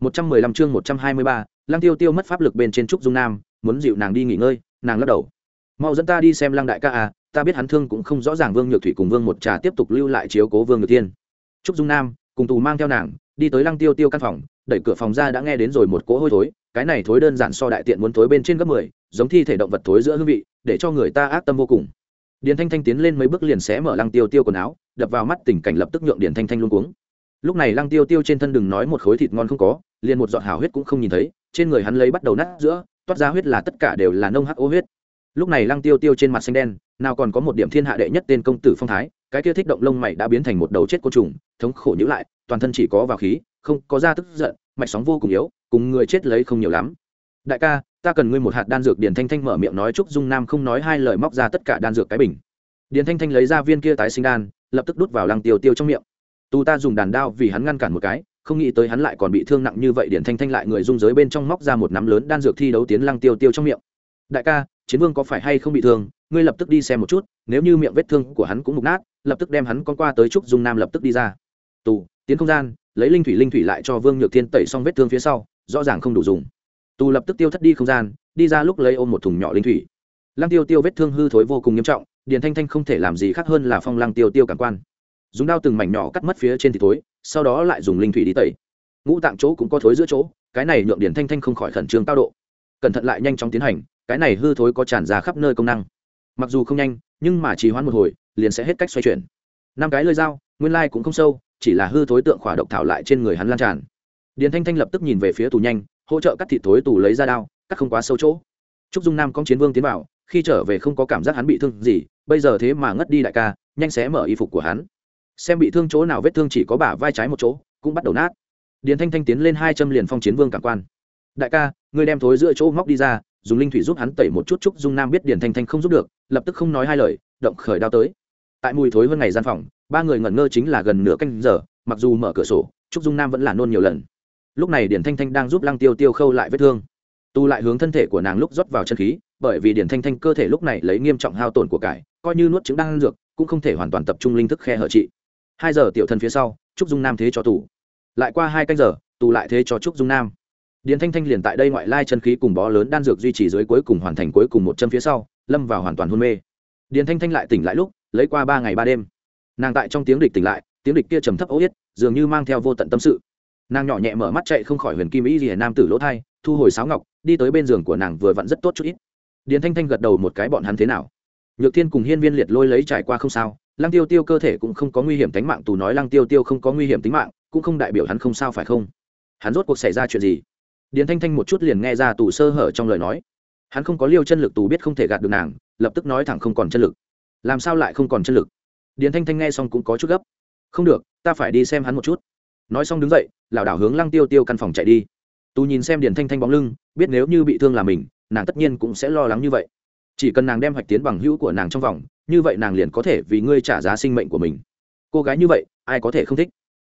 một trăm mười lăm chương một trăm hai mươi ba, lăng tiêu tiêu mất pháp lực bên trên trúc dung nam, muốn dịu nàng đi nghỉ ngơi, nàng lắc đầu. Mau dẫn ta đi xem lăng đại ca à ta biết hắn thương cũng không rõ ràng vương nhược thủy cùng vương một trà tiếp tục lưu lại chiếu cố vương nhược tiên trúc dung nam, cùng tù mang theo nàng, đi tới lăng tiêu tiêu căn phòng, đẩy cửa phòng ra đã nghe đến rồi một cỗ hôi thối, cái này thối đơn giản so đại tiện muốn thối bên trên gấp mười, giống thi thể động vật thối giữa hương vị, để cho người ta ác tâm vô cùng. Điền thanh thanh tiến lên mấy bước liền xé mở lăng tiêu tiêu quần áo, đập vào mắt tình cảnh lập tức nhượng điền thanh thanh luống cuống lúc này lăng tiêu tiêu trên thân đừng nói một khối thịt ngon không có, liền một giọt hào huyết cũng không nhìn thấy, trên người hắn lấy bắt đầu nát giữa, toát ra huyết là tất cả đều là nông hắc ô huyết. Lúc này lăng tiêu tiêu trên mặt xanh đen, nào còn có một điểm thiên hạ đệ nhất tên công tử phong thái, cái kia thích động lông mày đã biến thành một đầu chết côn trùng, thống khổ nhữ lại, toàn thân chỉ có vào khí, không có da tức giận, mạch sóng vô cùng yếu, cùng người chết lấy không nhiều lắm. Đại ca, ta cần ngươi một hạt đan dược, điền thanh thanh mở miệng nói chúc dung nam không nói hai lời móc ra tất cả đan dược cái bình. Điền thanh thanh lấy ra viên kia tái sinh đan, lập tức đút vào lăng tiêu tiêu trong miệng tu ta dùng đàn đao vì hắn ngăn cản một cái, không nghĩ tới hắn lại còn bị thương nặng như vậy điển thanh thanh lại người dung giới bên trong móc ra một nắm lớn đan dược thi đấu tiến lăng tiêu tiêu trong miệng. Đại ca, chiến vương có phải hay không bị thương? Ngươi lập tức đi xem một chút, nếu như miệng vết thương của hắn cũng mục nát, lập tức đem hắn con qua tới trúc dung nam lập tức đi ra. Tù, tiến không gian, lấy linh thủy linh thủy lại cho vương nhược thiên tẩy xong vết thương phía sau, rõ ràng không đủ dùng. Tù lập tức tiêu thất đi không gian, đi ra lúc lấy ôm một thùng nhỏ linh thủy. Lăng tiêu tiêu vết thương hư thối vô cùng nghiêm trọng, điền thanh thanh không thể làm gì khác hơn là phong lăng tiêu tiêu cảm quan dùng đao từng mảnh nhỏ cắt mất phía trên thì thối, sau đó lại dùng linh thủy đi tẩy. Ngũ tạng chỗ cũng có thối giữa chỗ, cái này nhượng điển thanh thanh không khỏi khẩn trương cao độ. Cẩn thận lại nhanh chóng tiến hành, cái này hư thối có tràn ra khắp nơi công năng. Mặc dù không nhanh, nhưng mà trì hoãn một hồi, liền sẽ hết cách xoay chuyển. Năm cái lơi dao, nguyên lai cũng không sâu, chỉ là hư thối tượng khỏa độc thảo lại trên người hắn lan tràn. Điền thanh thanh lập tức nhìn về phía tù nhanh, hỗ trợ cắt thịt thối tù lấy ra đao, cắt không quá sâu chỗ. Trúc dung nam có chiến vương tiến vào, khi trở về không có cảm giác hắn bị thương gì, bây giờ thế mà ngất đi đại ca, nhanh xé mở y phục của hắn xem bị thương chỗ nào vết thương chỉ có bả vai trái một chỗ, cũng bắt đầu nát. Điền thanh thanh tiến lên hai châm liền phong chiến vương cảm quan. Đại ca, ngươi đem thối giữa chỗ móc đi ra, dùng linh thủy giúp hắn tẩy một chút chúc dung nam biết điền thanh thanh không giúp được, lập tức không nói hai lời, động khởi đao tới. Tại mùi thối hơn ngày gian phòng, ba người ngẩn ngơ chính là gần nửa canh giờ, mặc dù mở cửa sổ trúc dung nam vẫn là nôn nhiều lần. Lúc này điền thanh thanh đang giúp lăng tiêu tiêu khâu lại vết thương. Tu lại hướng thân thể của nàng lúc rót vào chân khí, bởi vì điền thanh thanh cơ thể lúc này lấy nghiêm trọng hao tổn của cải, coi như nuốt trứng đang dược, cũng không thể hoàn toàn tập trung linh thức khe hở trị hai giờ tiểu thân phía sau, trúc dung nam thế cho tù. Lại qua hai canh giờ, tù lại thế cho trúc dung nam. Điền thanh thanh liền tại đây ngoại lai chân khí cùng bó lớn đan dược duy trì dưới cuối cùng hoàn thành cuối cùng một chân phía sau, lâm vào hoàn toàn hôn mê. Điền thanh thanh lại tỉnh lại lúc, lấy qua ba ngày ba đêm. Nàng tại trong tiếng địch tỉnh lại, tiếng địch kia trầm thấp ấu yết, dường như mang theo vô tận tâm sự. Nàng nhỏ nhẹ mở mắt chạy không khỏi huyền kim ý rìa nam tử lỗ thai, thu hồi sáo ngọc, đi tới bên giường của nàng vừa vặn rất tốt chút ít. Điền thanh thanh gật đầu một cái bọn hắn thế nào? Nhược thiên cùng hiên viên liệt lôi lấy trải qua không sao lăng tiêu tiêu cơ thể cũng không có nguy hiểm tính mạng, tù nói lăng tiêu tiêu không có nguy hiểm tính mạng, cũng không đại biểu hắn không sao phải không? Hắn rốt cuộc xảy ra chuyện gì? Điền thanh thanh một chút liền nghe ra tù sơ hở trong lời nói. Hắn không có liêu chân lực tù biết không thể gạt được nàng, lập tức nói thẳng không còn chân lực. Làm sao lại không còn chân lực? Điền thanh thanh nghe xong cũng có chút gấp. Không được, ta phải đi xem hắn một chút. Nói xong đứng dậy, lảo đảo hướng lăng tiêu tiêu căn phòng chạy đi. Tù nhìn xem điền thanh thanh bóng lưng, biết nếu như bị thương là mình, nàng tất nhiên cũng sẽ lo lắng như vậy. Chỉ cần nàng đem hoạch tiến bằng hữu của nàng trong vòng như vậy nàng liền có thể vì ngươi trả giá sinh mệnh của mình. Cô gái như vậy, ai có thể không thích?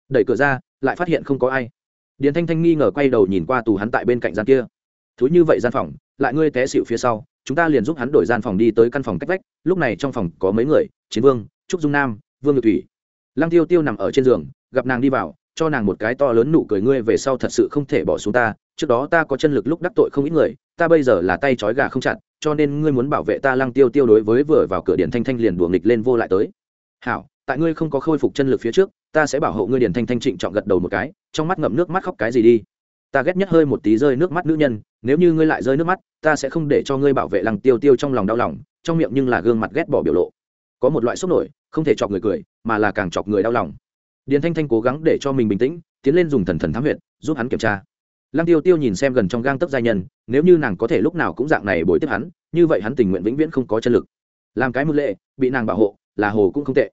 Đẩy cửa ra, lại phát hiện không có ai. Điền thanh thanh nghi ngờ quay đầu nhìn qua tù hắn tại bên cạnh gian kia. Thú như vậy gian phòng, lại ngươi té xịu phía sau, chúng ta liền giúp hắn đổi gian phòng đi tới căn phòng cách vách, lúc này trong phòng có mấy người, chiến vương, trúc dung nam, vương ngự thủy. Lăng tiêu tiêu nằm ở trên giường, gặp nàng đi vào, cho nàng một cái to lớn nụ cười ngươi về sau thật sự không thể bỏ xuống ta, trước đó ta có chân lực lúc đắc tội không ít người, ta bây giờ là tay trói gà không chặt cho nên ngươi muốn bảo vệ ta lăng tiêu tiêu đối với vừa vào cửa điện thanh thanh liền đùa nghịch lên vô lại tới. Hảo, tại ngươi không có khôi phục chân lực phía trước, ta sẽ bảo hộ ngươi điền thanh thanh trịnh trọng gật đầu một cái, trong mắt ngậm nước mắt khóc cái gì đi. Ta ghét nhất hơi một tí rơi nước mắt nữ nhân, nếu như ngươi lại rơi nước mắt, ta sẽ không để cho ngươi bảo vệ lăng tiêu tiêu trong lòng đau lòng, trong miệng nhưng là gương mặt ghét bỏ biểu lộ. Có một loại sốc nổi, không thể chọc người cười, mà là càng chọc người đau lòng. Điền thanh thanh cố gắng để cho mình bình tĩnh, tiến lên dùng thần thần thám huyện giúp hắn kiểm tra. Lăng tiêu tiêu nhìn xem gần trong gang tấc gia nhân, nếu như nàng có thể lúc nào cũng dạng này bồi tiếp hắn như vậy hắn tình nguyện vĩnh viễn không có chân lực. Làm cái mưu lệ, bị nàng bảo hộ, là hồ cũng không tệ.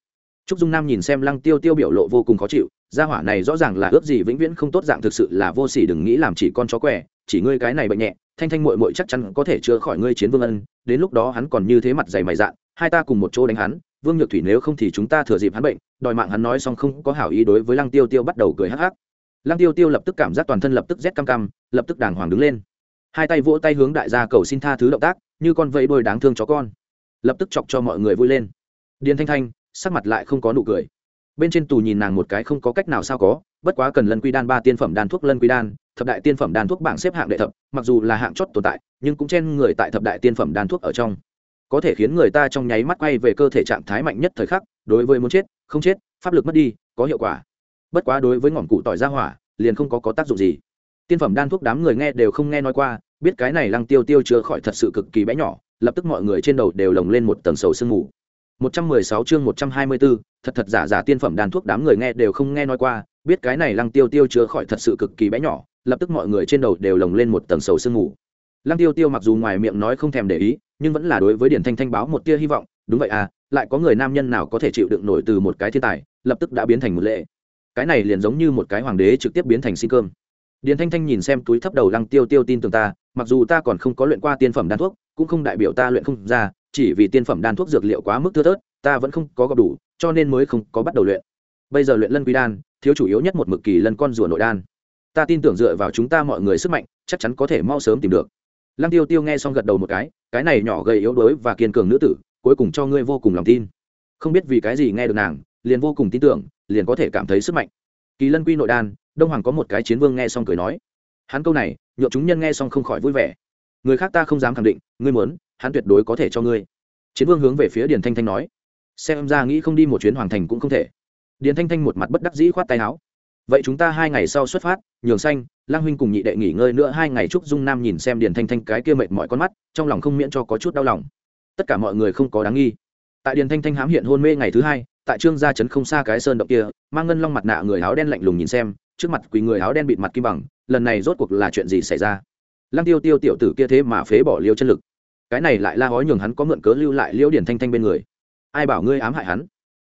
Trúc dung nam nhìn xem lăng tiêu tiêu biểu lộ vô cùng khó chịu, gia hỏa này rõ ràng là ướp gì vĩnh viễn không tốt dạng thực sự là vô sỉ đừng nghĩ làm chỉ con chó quẻ, chỉ ngươi cái này bệnh nhẹ, thanh thanh mội mội chắc chắn có thể chữa khỏi ngươi chiến vương ân, đến lúc đó hắn còn như thế mặt dày mày dạn, hai ta cùng một chỗ đánh hắn, vương nhược thủy nếu không thì chúng ta thừa dịp hắn bệnh, đòi mạng hắn nói xong không có hảo ý đối với lăng tiêu tiêu bắt đầu cười hắc hắc. Lăng tiêu tiêu lập tức cảm giác toàn thân lập tức rét cam cam lập tức đàng hoàng đứng lên hai tay vỗ tay hướng đại gia cầu xin tha thứ động tác như con vẫy đôi đáng thương chó con. Lập tức chọc cho mọi người vui lên. Điền thanh thanh sắc mặt lại không có nụ cười. Bên trên tù nhìn nàng một cái không có cách nào sao có bất quá cần lân quy đan ba tiên phẩm đan thuốc lân quy đan thập đại tiên phẩm đan thuốc bảng xếp hạng đệ thập mặc dù là hạng chót tồn tại nhưng cũng trên người tại thập đại tiên phẩm đan thuốc ở trong. Có thể khiến người ta trong nháy mắt quay về cơ thể trạng thái mạnh nhất thời khắc đối với muốn chết không chết pháp lực mất đi có hiệu quả. Bất quá đối với ngọn cụ tỏi ra hỏa liền không có, có tác dụng gì. Tiên phẩm đan thuốc đám người nghe đều không nghe nói qua biết cái này lăng tiêu tiêu chữa khỏi thật sự cực kỳ bé nhỏ lập tức mọi người trên đầu đều lồng lên một tầng sầu sương mù. 116 chương 124, thật thật giả giả tiên phẩm đan thuốc đám người nghe đều không nghe nói qua biết cái này lăng tiêu tiêu chữa khỏi thật sự cực kỳ bé nhỏ lập tức mọi người trên đầu đều lồng lên một tầng sầu sương mù. Lăng tiêu tiêu mặc dù ngoài miệng nói không thèm để ý nhưng vẫn là đối với điển thanh thanh báo một tia hy vọng đúng vậy à lại có người nam nhân nào có thể chịu đựng nổi từ một cái thiên tài lập tức đã biến thành một lệ. Cái này liền giống như một cái hoàng đế trực tiếp biến thành xin cơm. Điền thanh thanh nhìn xem túi thấp đầu lăng tiêu tiêu tin tưởng ta mặc dù ta còn không có luyện qua tiên phẩm đan thuốc, cũng không đại biểu ta luyện không ra, chỉ vì tiên phẩm đan thuốc dược liệu quá mức thưa thớt, ta vẫn không có gặp đủ, cho nên mới không có bắt đầu luyện. Bây giờ luyện lân quy đan, thiếu chủ yếu nhất một mực kỳ lân con rùa nội đan. Ta tin tưởng dựa vào chúng ta mọi người sức mạnh, chắc chắn có thể mau sớm tìm được. Lăng tiêu tiêu nghe xong gật đầu một cái cái này nhỏ gầy yếu đuối và kiên cường nữ tử, cuối cùng cho ngươi vô cùng lòng tin. Không biết vì cái gì nghe được nàng, liền vô cùng tin tưởng, liền có thể cảm thấy sức mạnh. Kỳ lân quy nội đan, đông hoàng có một cái chiến vương nghe xong cười nói. Hắn câu này nhộn chúng nhân nghe xong không khỏi vui vẻ. Người khác ta không dám khẳng định, ngươi muốn, hắn tuyệt đối có thể cho ngươi. Chiến vương hướng về phía điền thanh thanh nói. Xem ra nghĩ không đi một chuyến hoàng thành cũng không thể. Điền thanh thanh một mặt bất đắc dĩ khoát tay áo. Vậy chúng ta hai ngày sau xuất phát, nhường xanh lang huynh cùng nhị đệ nghỉ ngơi nữa hai ngày trúc dung nam nhìn xem điền thanh thanh cái kia mệt mỏi con mắt, trong lòng không miễn cho có chút đau lòng. Tất cả mọi người không có đáng nghi. Tại điền thanh thanh hám hiện hôn mê ngày thứ hai, tại trương gia trấn không xa cái sơn động kia, mang ngân long mặt nạ người áo đen lạnh lùng nhìn xem, trước mặt quỳ người áo đen bịt mặt kim bằng lần này rốt cuộc là chuyện gì xảy ra? Lăng tiêu tiêu tiểu tử kia thế mà phế bỏ liêu chân lực. Cái này lại la hói nhường hắn có mượn cớ lưu lại liêu điển thanh thanh bên người. Ai bảo ngươi ám hại hắn?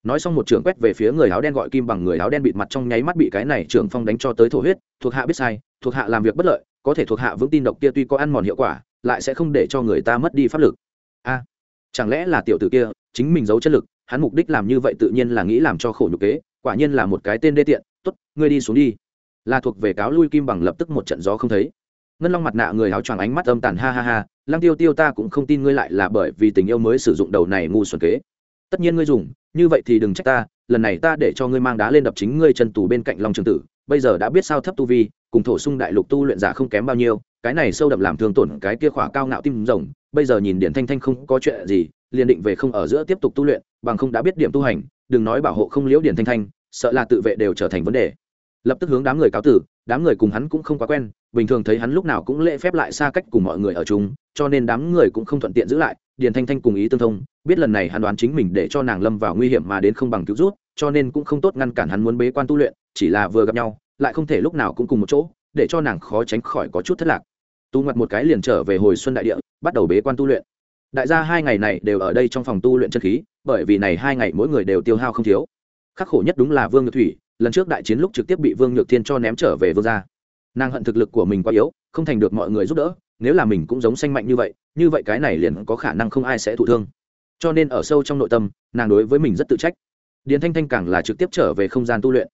Nói xong một trưởng quét về phía người áo đen gọi kim bằng người áo đen bịt mặt trong nháy mắt bị cái này trưởng phong đánh cho tới thổ huyết, thuộc hạ biết sai, thuộc hạ làm việc bất lợi, có thể thuộc hạ vững tin độc kia tuy có ăn mòn hiệu quả, lại sẽ không để cho người ta mất đi pháp lực. A à, chẳng lẽ là tiểu tử kia chính mình giấu chân lực, hắn mục đích làm như vậy tự nhiên là nghĩ làm cho khổ nhục kế, quả nhiên là một cái tên đê tiện, tốt, ngươi đi xuống đi là thuộc về cáo lui kim bằng lập tức một trận gió không thấy. Ngân long mặt nạ người áo choàng ánh mắt âm tàn, ha ha ha, lăng tiêu tiêu ta cũng không tin ngươi lại là bởi vì tình yêu mới sử dụng đầu này ngu xuẩn kế. Tất nhiên ngươi dùng, như vậy thì đừng trách ta, lần này ta để cho ngươi mang đá lên đập chính ngươi chân tù bên cạnh long trường tử, bây giờ đã biết sao thấp tu vi, cùng thổ sung đại lục tu luyện giả không kém bao nhiêu, cái này sâu đậm làm thương tổn cái kia khỏa cao ngạo tim rồng, bây giờ nhìn điển thanh thanh không có chuyện gì, liền định về không ở giữa tiếp tục tu luyện, bằng không đã biết điểm tu hành, đừng nói bảo hộ không liễu điển thanh thanh, sợ là tự vệ đều trở thành vấn đề lập tức hướng đám người cáo tử đám người cùng hắn cũng không quá quen bình thường thấy hắn lúc nào cũng lễ phép lại xa cách cùng mọi người ở chúng, cho nên đám người cũng không thuận tiện giữ lại điền thanh thanh cùng ý tương thông biết lần này hắn đoán chính mình để cho nàng lâm vào nguy hiểm mà đến không bằng cứu rút cho nên cũng không tốt ngăn cản hắn muốn bế quan tu luyện chỉ là vừa gặp nhau lại không thể lúc nào cũng cùng một chỗ để cho nàng khó tránh khỏi có chút thất lạc. Tu ngoặt một cái liền trở về hồi xuân đại địa bắt đầu bế quan tu luyện. Đại gia hai ngày này đều ở đây trong phòng tu luyện chân khí bởi vì này hai ngày mỗi người đều tiêu hao không thiếu. Khắc khổ nhất đúng là vương nhược thủy lần trước đại chiến lúc trực tiếp bị vương nhược thiên cho ném trở về vương gia. Nàng hận thực lực của mình quá yếu, không thành được mọi người giúp đỡ, nếu là mình cũng giống sanh mạnh như vậy như vậy cái này liền có khả năng không ai sẽ thụ thương. Cho nên ở sâu trong nội tâm, nàng đối với mình rất tự trách. Điền thanh thanh càng là trực tiếp trở về không gian tu luyện.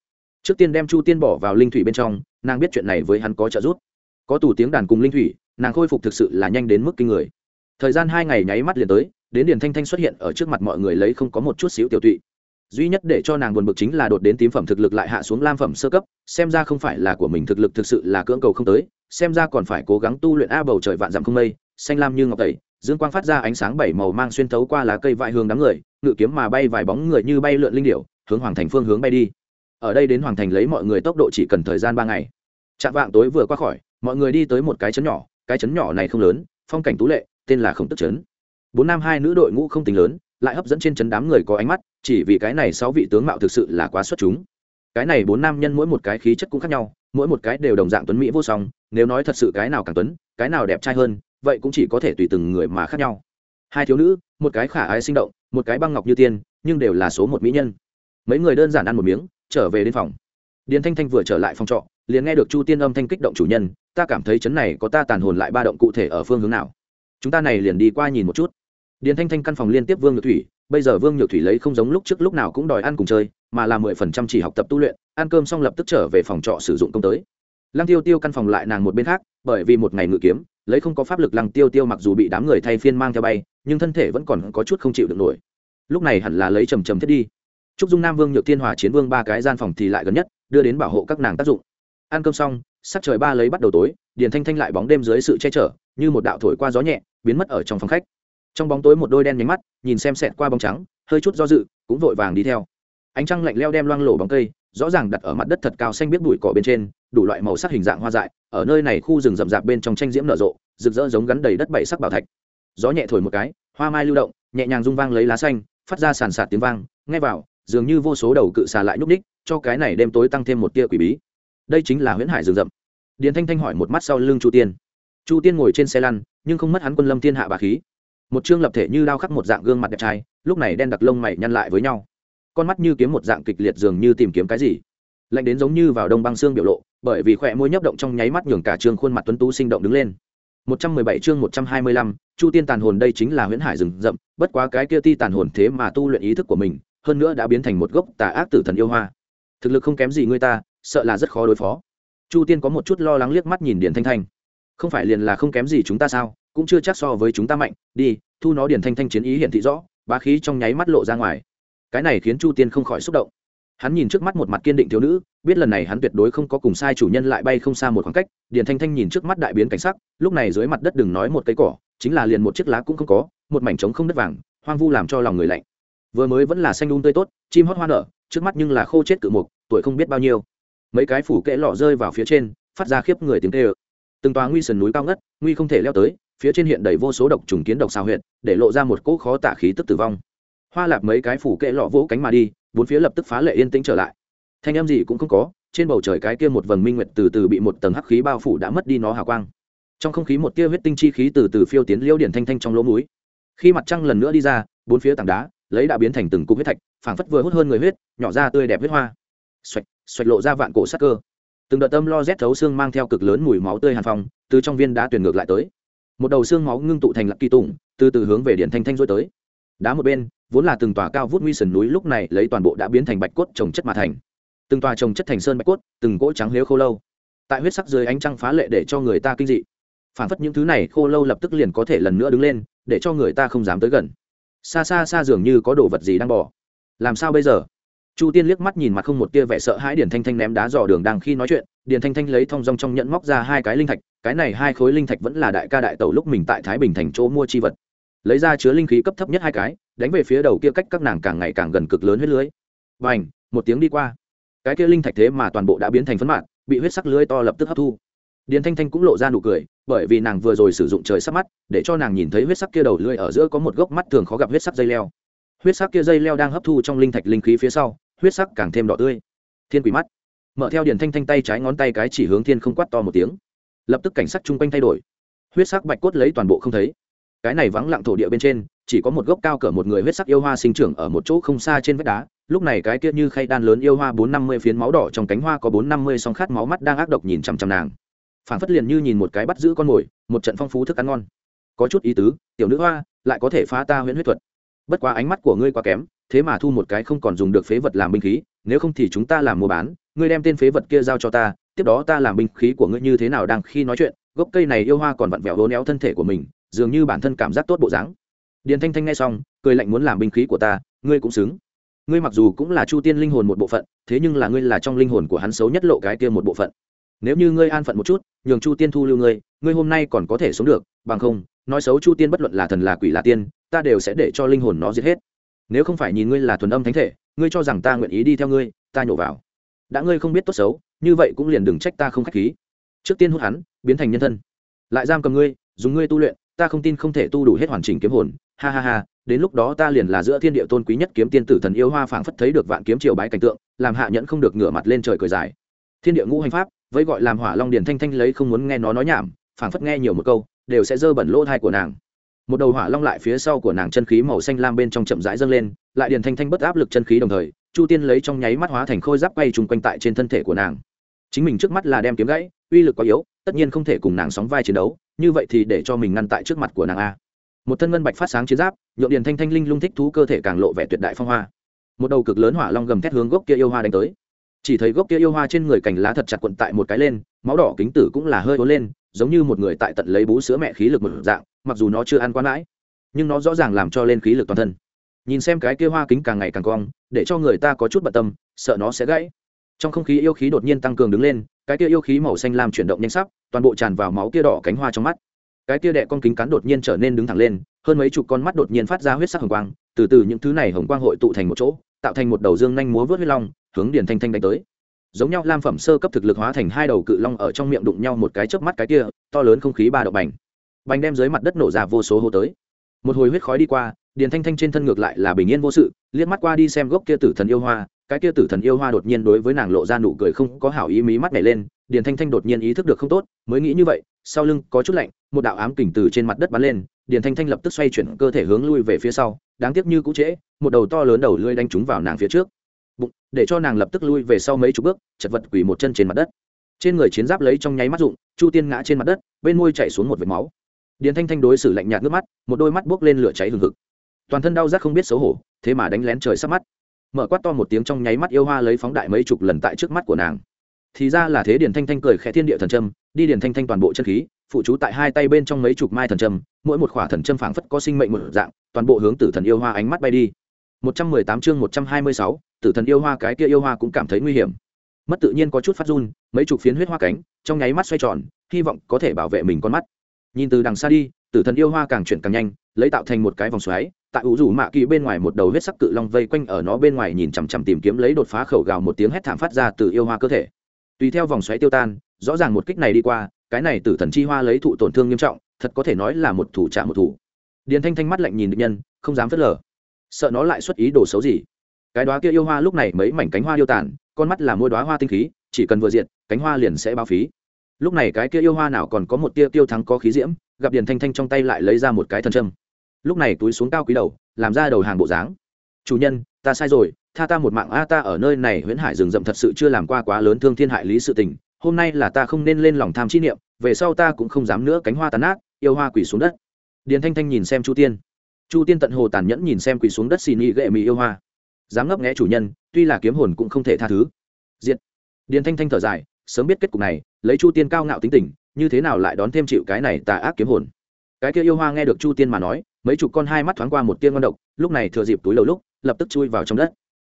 Trước tiên đem chu tiên bỏ vào linh thủy bên trong, nàng biết chuyện này với hắn có trợ giúp. Có tủ tiếng đàn cùng linh thủy, nàng khôi phục thực sự là nhanh đến mức kinh người. Thời gian hai ngày nháy mắt liền tới, đến điền thanh thanh xuất hiện ở trước mặt mọi người lấy không có một chút xíu tiểu tụy duy nhất để cho nàng buồn bực chính là đột đến tím phẩm thực lực lại hạ xuống lam phẩm sơ cấp, xem ra không phải là của mình thực lực thực sự là cưỡng cầu không tới, xem ra còn phải cố gắng tu luyện a bầu trời vạn dặm không mây, xanh lam như ngọc tẩy, dương quang phát ra ánh sáng bảy màu mang xuyên thấu qua lá cây vại hướng đám người, ngự kiếm mà bay vài bóng người như bay lượn linh điệu hướng hoàng thành phương hướng bay đi. Ở đây đến hoàng thành lấy mọi người tốc độ chỉ cần thời gian ba ngày. Chạm vạng tối vừa qua khỏi, mọi người đi tới một cái chấn nhỏ, cái chấn nhỏ này không lớn, phong cảnh tú lệ, tên là khổng tức chấn bốn nam hai nữ đội ngũ không tính lớn, lại hấp dẫn trên chấn đám người có ánh mắt chỉ vì cái này sáu vị tướng mạo thực sự là quá xuất chúng. Cái này bốn nam nhân mỗi một cái khí chất cũng khác nhau, mỗi một cái đều đồng dạng tuấn mỹ vô song, nếu nói thật sự cái nào càng tuấn, cái nào đẹp trai hơn, vậy cũng chỉ có thể tùy từng người mà khác nhau. Hai thiếu nữ, một cái khả ái sinh động, một cái băng ngọc như tiên, nhưng đều là số một mỹ nhân. Mấy người đơn giản ăn một miếng, trở về đến phòng. Điền thanh thanh vừa trở lại phòng trọ, liền nghe được chu tiên âm thanh kích động chủ nhân, ta cảm thấy chấn này có ta tàn hồn lại ba động cụ thể ở phương hướng nào? Chúng ta này liền đi qua nhìn một chút điền thanh thanh căn phòng liên tiếp vương nhược thủy, bây giờ vương nhược thủy lấy không giống lúc trước lúc nào cũng đòi ăn cùng chơi, mà là mười phần trăm chỉ học tập tu luyện, ăn cơm xong lập tức trở về phòng trọ sử dụng công tới. Lăng tiêu tiêu căn phòng lại nàng một bên khác, bởi vì một ngày ngự kiếm, lấy không có pháp lực lăng tiêu tiêu mặc dù bị đám người thay phiên mang theo bay, nhưng thân thể vẫn còn có chút không chịu được nổi. Lúc này hẳn là lấy trầm trầm thiết đi. Trúc dung nam, vương nhược thiên hòa chiến vương ba cái gian phòng thì lại gần nhất, đưa đến bảo hộ các nàng tác dụng. Ăn cơm xong, sắc trời ba lấy bắt đầu tối, điền thanh thanh lại bóng đêm dưới sự che chở, như một đạo thổi qua gió nhẹ, biến mất ở trong phòng khách trong bóng tối một đôi đen nhánh mắt, nhìn xem xẹt qua bóng trắng, hơi chút do dự, cũng vội vàng đi theo. Ánh trăng lạnh leo đem loang lổ bóng cây, rõ ràng đặt ở mặt đất thật cao xanh biết bụi cỏ bên trên, đủ loại màu sắc hình dạng hoa dại, ở nơi này khu rừng rậm rạp bên trong tranh diễm nở rộ, rực rỡ giống gắn đầy đất bảy sắc bảo thạch. Gió nhẹ thổi một cái, hoa mai lưu động, nhẹ nhàng rung vang lấy lá xanh, phát ra sàn sạt tiếng vang, nghe vào, dường như vô số đầu cự xà lại nhúc ních cho cái này đêm tối tăng thêm một tia quỷ bí. Đây chính là huyễn hải rừng rậm. Điền thanh thanh hỏi một mắt sau lưng chu tiên. Chu tiên ngồi trên xe lăn, nhưng không mất hắn quân lâm thiên hạ bà khí một chương lập thể như đao khắc một dạng gương mặt đẹp trai lúc này đen đặc lông mày nhăn lại với nhau con mắt như kiếm một dạng kịch liệt dường như tìm kiếm cái gì lạnh đến giống như vào đông băng xương biểu lộ bởi vì khỏe môi nhấp động trong nháy mắt nhường cả trương khuôn mặt tuấn tú sinh động đứng lên 117 chương 125, Chu Tiên tàn hồn đây chính là huyễn hải rừng rậm, bất quá cái kia ti tàn hồn thế mà tu luyện ý thức của mình, hơn nữa đã biến thành một gốc tà ác tử thần yêu hoa. Thực lực không kém gì người ta, sợ là rất khó đối phó. Chu Tiên có một chút lo lắng liếc mắt nhìn Điền Thanh Thanh. Không phải liền là không kém gì chúng ta sao, cũng chưa chắc so với chúng ta mạnh, đi, thu nó Điền Thanh Thanh chiến ý hiện thị rõ, bá khí trong nháy mắt lộ ra ngoài. Cái này khiến Chu Tiên không khỏi xúc động. Hắn nhìn trước mắt một mặt kiên định thiếu nữ biết lần này hắn tuyệt đối không có cùng sai chủ nhân lại bay không xa một khoảng cách điền thanh thanh nhìn trước mắt đại biến cảnh sắc lúc này dưới mặt đất đừng nói một cây cỏ chính là liền một chiếc lá cũng không có một mảnh trống không đất vàng hoang vu làm cho lòng người lạnh. Vừa mới vẫn là xanh đun um tươi tốt chim hót hoa nở trước mắt nhưng là khô chết cự mục tuổi không biết bao nhiêu. Mấy cái phủ kẽ lọ rơi vào phía trên phát ra khiếp người tiếng tê ơ từng tòa nguy sườn núi cao ngất nguy không thể leo tới phía trên hiện đầy vô số độc trùng kiến độc xào huyệt, để lộ ra một cỗ khó tả khí tức tử vong. Hoa lạp mấy cái phủ kệ lọ vỗ cánh mà đi bốn phía lập tức phá lệ yên tĩnh trở lại. Thanh âm gì cũng không có trên bầu trời cái kia một vầng minh nguyệt từ từ bị một tầng hắc khí bao phủ đã mất đi nó hào quang. Trong không khí một tia huyết tinh chi khí từ từ phiêu tiến liêu điển thanh thanh trong lỗ mũi. Khi mặt trăng lần nữa đi ra bốn phía tảng đá lấy đã biến thành từng cục huyết thạch phảng phất vừa hút hơn người huyết nhỏ ra tươi đẹp huyết hoa. Xoạch xoạch lộ ra vạn cổ sắc cơ. Từng đợt tâm lo rét thấu xương mang theo cực lớn mùi máu tươi hàn phong từ trong viên đá tuyển ngược lại tới một đầu xương máu ngưng tụ thành lạc kỳ tùng, từ từ hướng về điện thanh thanh dối tới. Đá một bên, vốn là từng tòa cao vút nguy sườn núi lúc này lấy toàn bộ đã biến thành bạch cốt trồng chất mà thành. Từng tòa trồng chất thành sơn bạch cốt, từng gỗ trắng lếu khô lâu. Tại huyết sắc dưới ánh trăng phá lệ để cho người ta kinh dị. Phản phất những thứ này khô lâu lập tức liền có thể lần nữa đứng lên, để cho người ta không dám tới gần. Xa xa xa dường như có đồ vật gì đang bỏ. Làm sao bây giờ? Chu tiên liếc mắt nhìn mặt không một tia vẻ sợ hãi điền thanh thanh ném đá dò đường đang khi nói chuyện điền thanh thanh lấy thong dong trong nhẫn móc ra hai cái linh thạch cái này hai khối linh thạch vẫn là đại ca đại tẩu lúc mình tại thái bình thành chỗ mua chi vật. Lấy ra chứa linh khí cấp thấp nhất hai cái, đánh về phía đầu kia cách các nàng càng ngày càng gần cực lớn huyết lưới. Và ảnh một tiếng đi qua. Cái kia linh thạch thế mà toàn bộ đã biến thành phấn mạng bị huyết sắc lưới to lập tức hấp thu. Điền thanh thanh cũng lộ ra nụ cười, bởi vì nàng vừa rồi sử dụng trời sắc mắt, để cho nàng nhìn thấy huyết sắc kia đầu lưới ở giữa có một gốc mắt thường khó gặp huyết sắc dây leo. Huyết sắc kia dây leo đang hấp thu trong linh thạch linh khí phía sau, huyết sắc càng thêm đỏ tươi. Thiên quỷ mắt. Mở theo điền thanh thanh tay trái ngón tay cái chỉ hướng thiên không quát to một tiếng lập tức cảnh sắc chung quanh thay đổi. Huyết sắc bạch cốt lấy toàn bộ không thấy. Cái này vắng lặng thổ địa bên trên, chỉ có một gốc cao cỡ một người huyết sắc yêu hoa sinh trưởng ở một chỗ không xa trên vách đá. Lúc này cái kia như khay đan lớn yêu hoa bốn năm mươi phiến máu đỏ trong cánh hoa có bốn năm mươi song khát máu mắt đang ác độc nhìn chằm chằm nàng. Phản phất liền như nhìn một cái bắt giữ con mồi, một trận phong phú thức ăn ngon. Có chút ý tứ, tiểu nữ hoa, lại có thể phá ta huyễn huyết thuật. Bất quá ánh mắt của ngươi quá kém, thế mà thu một cái không còn dùng được phế vật làm binh khí, nếu không thì chúng ta làm mua bán, ngươi đem tên phế vật kia giao cho ta tiếp đó ta làm binh khí của ngươi như thế nào đang khi nói chuyện, gốc cây này yêu hoa còn vặn vẹo hố néo thân thể của mình, dường như bản thân cảm giác tốt bộ dáng. Điền thanh thanh nghe xong, cười lạnh muốn làm binh khí của ta, ngươi cũng xứng. Ngươi mặc dù cũng là chu tiên linh hồn một bộ phận, thế nhưng là ngươi là trong linh hồn của hắn xấu nhất lộ cái kia một bộ phận. Nếu như ngươi an phận một chút, nhường chu tiên thu lưu ngươi ngươi hôm nay còn có thể sống được, bằng không, nói xấu chu tiên bất luận là thần là quỷ là tiên, ta đều sẽ để cho linh hồn nó giết hết. Nếu không phải nhìn ngươi là thuần âm thánh thể, ngươi cho rằng ta nguyện ý đi theo ngươi, ta nhổ vào đã ngươi không biết tốt xấu, như vậy cũng liền đừng trách ta không k h á c h khí. Trước tiên hút hắn, biến thành nhân thân. Lại giam cầm ngươi, dùng ngươi tu luyện, ta không tin không thể tu đủ hết hoàn chỉnh kiếm hồn. Ha ha ha, đến lúc đó ta liền là giữa thiên địa tôn quý nhất kiếm tiên tử thần yêu hoa phảng phất thấy được vạn kiếm triều bái cảnh tượng, làm hạ nhẫn không được ngửa mặt lên trời cười dài. Thiên địa ngũ hành pháp với gọi làm hỏa long điền thanh thanh lấy không muốn nghe nó nói nhảm, phảng phất nghe nhiều một câu, đều sẽ dơ bẩn lỗ thai của nàng. Một đầu hỏa long lại phía sau của nàng chân khí màu xanh lam bên trong chậm rãi dâng lên, lại điền thanh thanh bất áp lực chân khí đồng thời chu tiên lấy trong nháy mắt hóa thành khôi giáp quay chung quanh tại trên thân thể của nàng. Chính mình trước mắt là đem kiếm gãy, uy lực quá yếu, tất nhiên không thể cùng nàng sóng vai chiến đấu, như vậy thì để cho mình ngăn tại trước mặt của nàng a. Một thân ngân bạch phát sáng chiến giáp nhộn điền thanh thanh linh lung thích thú cơ thể càng lộ vẻ tuyệt đại phong hoa. Một đầu cực lớn hỏa long gầm thét hướng gốc kia yêu hoa đánh tới. Chỉ thấy gốc kia yêu hoa trên người cành lá thật chặt quận tại một cái lên, máu đỏ kính tử cũng là hơi ố lên, giống như một người tại tận lấy bú sữa mẹ khí lực một dạng, mặc dù nó chưa ăn quá mãi, nhưng nó rõ ràng làm cho lên khí lực toàn thân. Nhìn xem cái kia hoa kính càng ngày càng cong để cho người ta có chút bận tâm, sợ nó sẽ gãy. Trong không khí yêu khí đột nhiên tăng cường đứng lên, cái kia yêu khí màu xanh lam chuyển động nhanh sắp, toàn bộ tràn vào máu kia đỏ cánh hoa trong mắt. Cái kia đệ con kính cắn đột nhiên trở nên đứng thẳng lên, hơn mấy chục con mắt đột nhiên phát ra huyết sắc hồng quang, từ từ những thứ này hồng quang hội tụ thành một chỗ, tạo thành một đầu dương nhanh múa vớt huyết long, hướng điền thanh thanh đánh tới. Giống nhau lam phẩm sơ cấp thực lực hóa thành hai đầu cự long ở trong miệng đụng nhau một cái chớp mắt cái kia, to lớn không khí ba độ bành. Bành đem dưới mặt đất nổ ra vô số hô tới. Một hồi huyết khói đi qua điền thanh thanh trên thân ngược lại là bình yên vô sự, liếc mắt qua đi xem gốc kia tử thần yêu hoa, cái kia tử thần yêu hoa đột nhiên đối với nàng lộ ra nụ cười không có hảo ý mí mắt nhảy lên, điền thanh thanh đột nhiên ý thức được không tốt, mới nghĩ như vậy, sau lưng có chút lạnh, một đạo ám kình từ trên mặt đất bắn lên, điền thanh thanh lập tức xoay chuyển cơ thể hướng lui về phía sau, đáng tiếc như cũ trễ, một đầu to lớn đầu lưỡi đánh trúng vào nàng phía trước. Bụng, để cho nàng lập tức lui về sau mấy chục bước, chật vật quỳ một chân trên mặt đất. Trên người chiến giáp lấy trong nháy mắt dụng, chu tiên ngã trên mặt đất, bên môi chạy xuống một vệt máu. Điền thanh thanh đối xử lạnh nhạt nước mắt, một đôi mắt buốc lên lửa cháy hừng hực toàn thân đau rát không biết xấu hổ, thế mà đánh lén trời sắp mắt. Mở quát to một tiếng trong nháy mắt yêu hoa lấy phóng đại mấy chục lần tại trước mắt của nàng. Thì ra là thế điền thanh thanh cười khẽ thiên địa thần trâm đi điền thanh thanh toàn bộ chân khí, phụ trú tại hai tay bên trong mấy chục mai thần trâm mỗi một khỏa thần trâm phảng phất có sinh mệnh một dạng, toàn bộ hướng tử thần yêu hoa ánh mắt bay đi. Một trăm mười tám chương một trăm hai mươi sáu, tử thần yêu hoa cái kia yêu hoa cũng cảm thấy nguy hiểm. Mất tự nhiên có chút phát run, mấy chục phiến huyết hoa cánh, trong nháy mắt xoay tròn, hy vọng có thể bảo vệ mình con mắt. Nhìn từ đằng xa đi, tử thần yêu hoa càng chuyển càng nhanh, lấy tạo thành một cái vòng xoáy tại ủ rủ mạ kỳ bên ngoài một đầu huyết sắc cự long vây quanh ở nó bên ngoài nhìn chằm chằm tìm kiếm lấy đột phá khẩu gào một tiếng hét thảm phát ra từ yêu hoa cơ thể. Tùy theo vòng xoáy tiêu tan rõ ràng một kích này đi qua cái này tử thần chi hoa lấy thụ tổn thương nghiêm trọng thật có thể nói là một thủ trả một thủ. Điền thanh thanh mắt lạnh nhìn địch nhân không dám phớt lờ. Sợ nó lại xuất ý đồ xấu gì? Cái đó kia yêu hoa lúc này mấy mảnh cánh hoa yêu tàn con mắt là môi đóa hoa tinh khí chỉ cần vừa diện, cánh hoa liền sẽ bao phí. Lúc này cái kia yêu hoa nào còn có một tia tiêu thắng có khí diễm gặp điền thanh thanh trong tay lại lấy ra một cái thần trâm lúc này túi xuống cao quý đầu, làm ra đầu hàng bộ dáng. Chủ nhân, ta sai rồi, tha ta một mạng a, ta ở nơi này huyễn hải rừng rậm thật sự chưa làm qua quá lớn thương thiên hại lý sự tình, hôm nay là ta không nên lên lòng tham chi niệm, về sau ta cũng không dám nữa cánh hoa tàn ác yêu hoa quỳ xuống đất. Điền thanh thanh nhìn xem chu tiên. Chu tiên tận hồ tàn nhẫn nhìn xem quỳ xuống đất xì ni gệ mì yêu hoa. Dám ngấp nghẽ chủ nhân, tuy là kiếm hồn cũng không thể tha thứ. Diện điền thanh thanh thở dài, sớm biết kết cục này, lấy chu tiên cao ngạo tính tình, như thế nào lại đón thêm chịu cái này tà ác kiếm hồn. Cái kia yêu hoa nghe được chu tiên mà nói mấy chục con hai mắt thoáng qua một tiên ngon độc, lúc này thừa dịp túi lầu lúc, lập tức chui vào trong đất.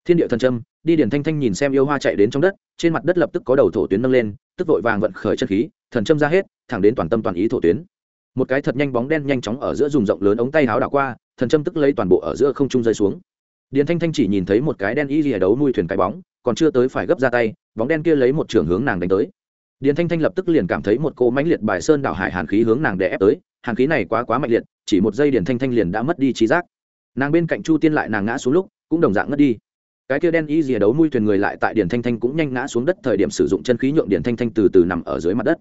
Thiên địa thần trâm đi điển thanh thanh nhìn xem yêu hoa chạy đến trong đất, trên mặt đất lập tức có đầu thổ tuyến nâng lên, tức vội vàng vận khởi chân khí, thần trâm ra hết, thẳng đến toàn tâm toàn ý thổ tuyến. Một cái thật nhanh bóng đen nhanh chóng ở giữa dùng rộng lớn ống tay háo đảo qua, thần trâm tức lấy toàn bộ ở giữa không trung rơi xuống. Điền thanh thanh chỉ nhìn thấy một cái đen y rìa đấu nuôi thuyền cái bóng, còn chưa tới phải gấp ra tay, bóng đen kia lấy một trường hướng nàng đánh tới. Điền thanh thanh lập tức liền cảm thấy một cô mãnh liệt bài sơn đảo hải hàn khí hướng nàng đè ép tới hàn khí này quá quá mạnh liệt, chỉ một giây điền thanh thanh liền đã mất đi trí giác. Nàng bên cạnh chu tiên lại nàng ngã xuống lúc, cũng đồng dạng ngất đi. Cái kia đen y rìa đấu mui thuyền người lại tại điền thanh thanh cũng nhanh ngã xuống đất thời điểm sử dụng chân khí nhượng điền thanh thanh từ từ nằm ở dưới mặt đất.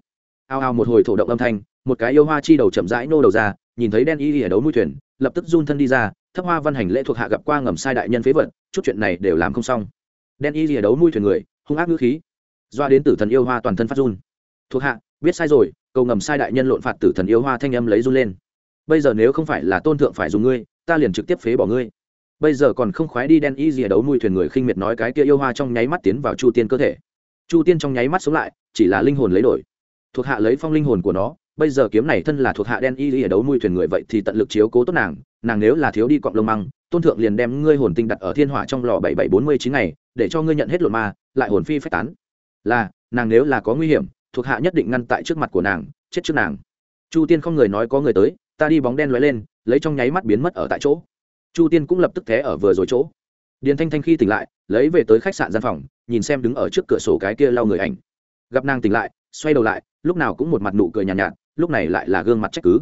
Ao ao một hồi thổ động âm thanh, một cái yêu hoa chi đầu chậm rãi nô đầu ra, nhìn thấy đen y rìa đấu mui thuyền, lập tức run thân đi ra, thấp hoa văn hành lễ thuộc hạ gặp qua ngầm sai đại nhân phế vật, chút chuyện này đều làm không xong. Đen y rìa đấu mui thuyền người, hung ác ngữ khí. Doa đến tử thần yêu hoa toàn thân phát run. Thuộc hạ, biết sai rồi cầu ngầm sai đại nhân lộn phạt tử thần yêu hoa thanh âm lấy run lên. Bây giờ nếu không phải là tôn thượng phải dùng ngươi, ta liền trực tiếp phế bỏ ngươi. Bây giờ còn không khoái đi đen y rìa đấu nuôi thuyền người khinh miệt nói cái kia yêu hoa trong nháy mắt tiến vào chu tiên cơ thể. Chu tiên trong nháy mắt sống lại, chỉ là linh hồn lấy đổi. Thuộc hạ lấy phong linh hồn của nó, bây giờ kiếm này thân là thuộc hạ đen y rìa đấu nuôi thuyền người vậy thì tận lực chiếu cố tốt nàng nàng nếu là thiếu đi cọng lông măng, tôn thượng liền đem ngươi hồn tinh đặt ở thiên hỏa trong lò bảy bảy bốn mươi chín ngày, để cho ngươi nhận hết lột ma, lại hồn phi phách tán. Là, nàng nếu là có nguy hiểm thuộc hạ nhất định ngăn tại trước mặt của nàng chết trước nàng. Chu tiên không người nói có người tới ta đi bóng đen lóe lên lấy trong nháy mắt biến mất ở tại chỗ. Chu tiên cũng lập tức té ở vừa rồi chỗ. Điền thanh thanh khi tỉnh lại lấy về tới khách sạn gian phòng nhìn xem đứng ở trước cửa sổ cái kia lau người ảnh. Gặp nàng tỉnh lại xoay đầu lại lúc nào cũng một mặt nụ cười nhàn nhạt, nhạt lúc này lại là gương mặt trách cứ.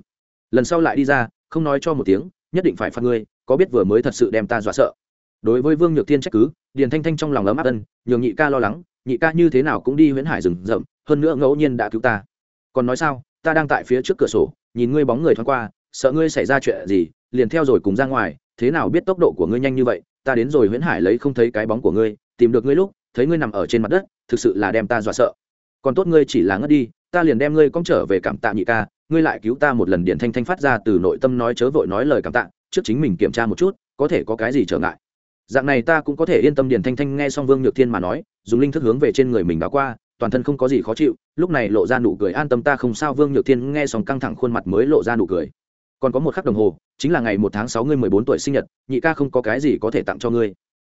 Lần sau lại đi ra không nói cho một tiếng nhất định phải phạt ngươi có biết vừa mới thật sự đem ta dọa sợ. Đối với vương nhược Tiên trách cứ điền thanh thanh trong lòng ấm áp ân nhường nhị ca lo lắng nhị ca như thế nào cũng đi huyễn hải rừng rậm hơn nữa ngẫu nhiên đã cứu ta. Còn nói sao, ta đang tại phía trước cửa sổ, nhìn ngươi bóng người thoáng qua, sợ ngươi xảy ra chuyện gì, liền theo rồi cùng ra ngoài, thế nào biết tốc độ của ngươi nhanh như vậy, ta đến rồi huyễn hải lấy không thấy cái bóng của ngươi, tìm được ngươi lúc, thấy ngươi nằm ở trên mặt đất, thực sự là đem ta dọa sợ. Còn tốt ngươi chỉ là ngất đi, ta liền đem ngươi cong trở về cảm tạ nhị ca, ngươi lại cứu ta một lần điện thanh thanh phát ra từ nội tâm nói chớ vội nói lời cảm tạ, trước chính mình kiểm tra một chút, có thể có cái gì trở ngại. Dạng này ta cũng có thể yên tâm điện thanh thanh nghe xong vương nhược thiên mà nói, dùng linh thức hướng về trên người mình đã qua toàn thân không có gì khó chịu, lúc này lộ ra nụ cười an tâm ta không sao, vương nhược thiên nghe xong căng thẳng khuôn mặt mới lộ ra nụ cười. Còn có một khắc đồng hồ, chính là ngày một tháng sáu, ngươi mười bốn tuổi sinh nhật, nhị ca không có cái gì có thể tặng cho ngươi.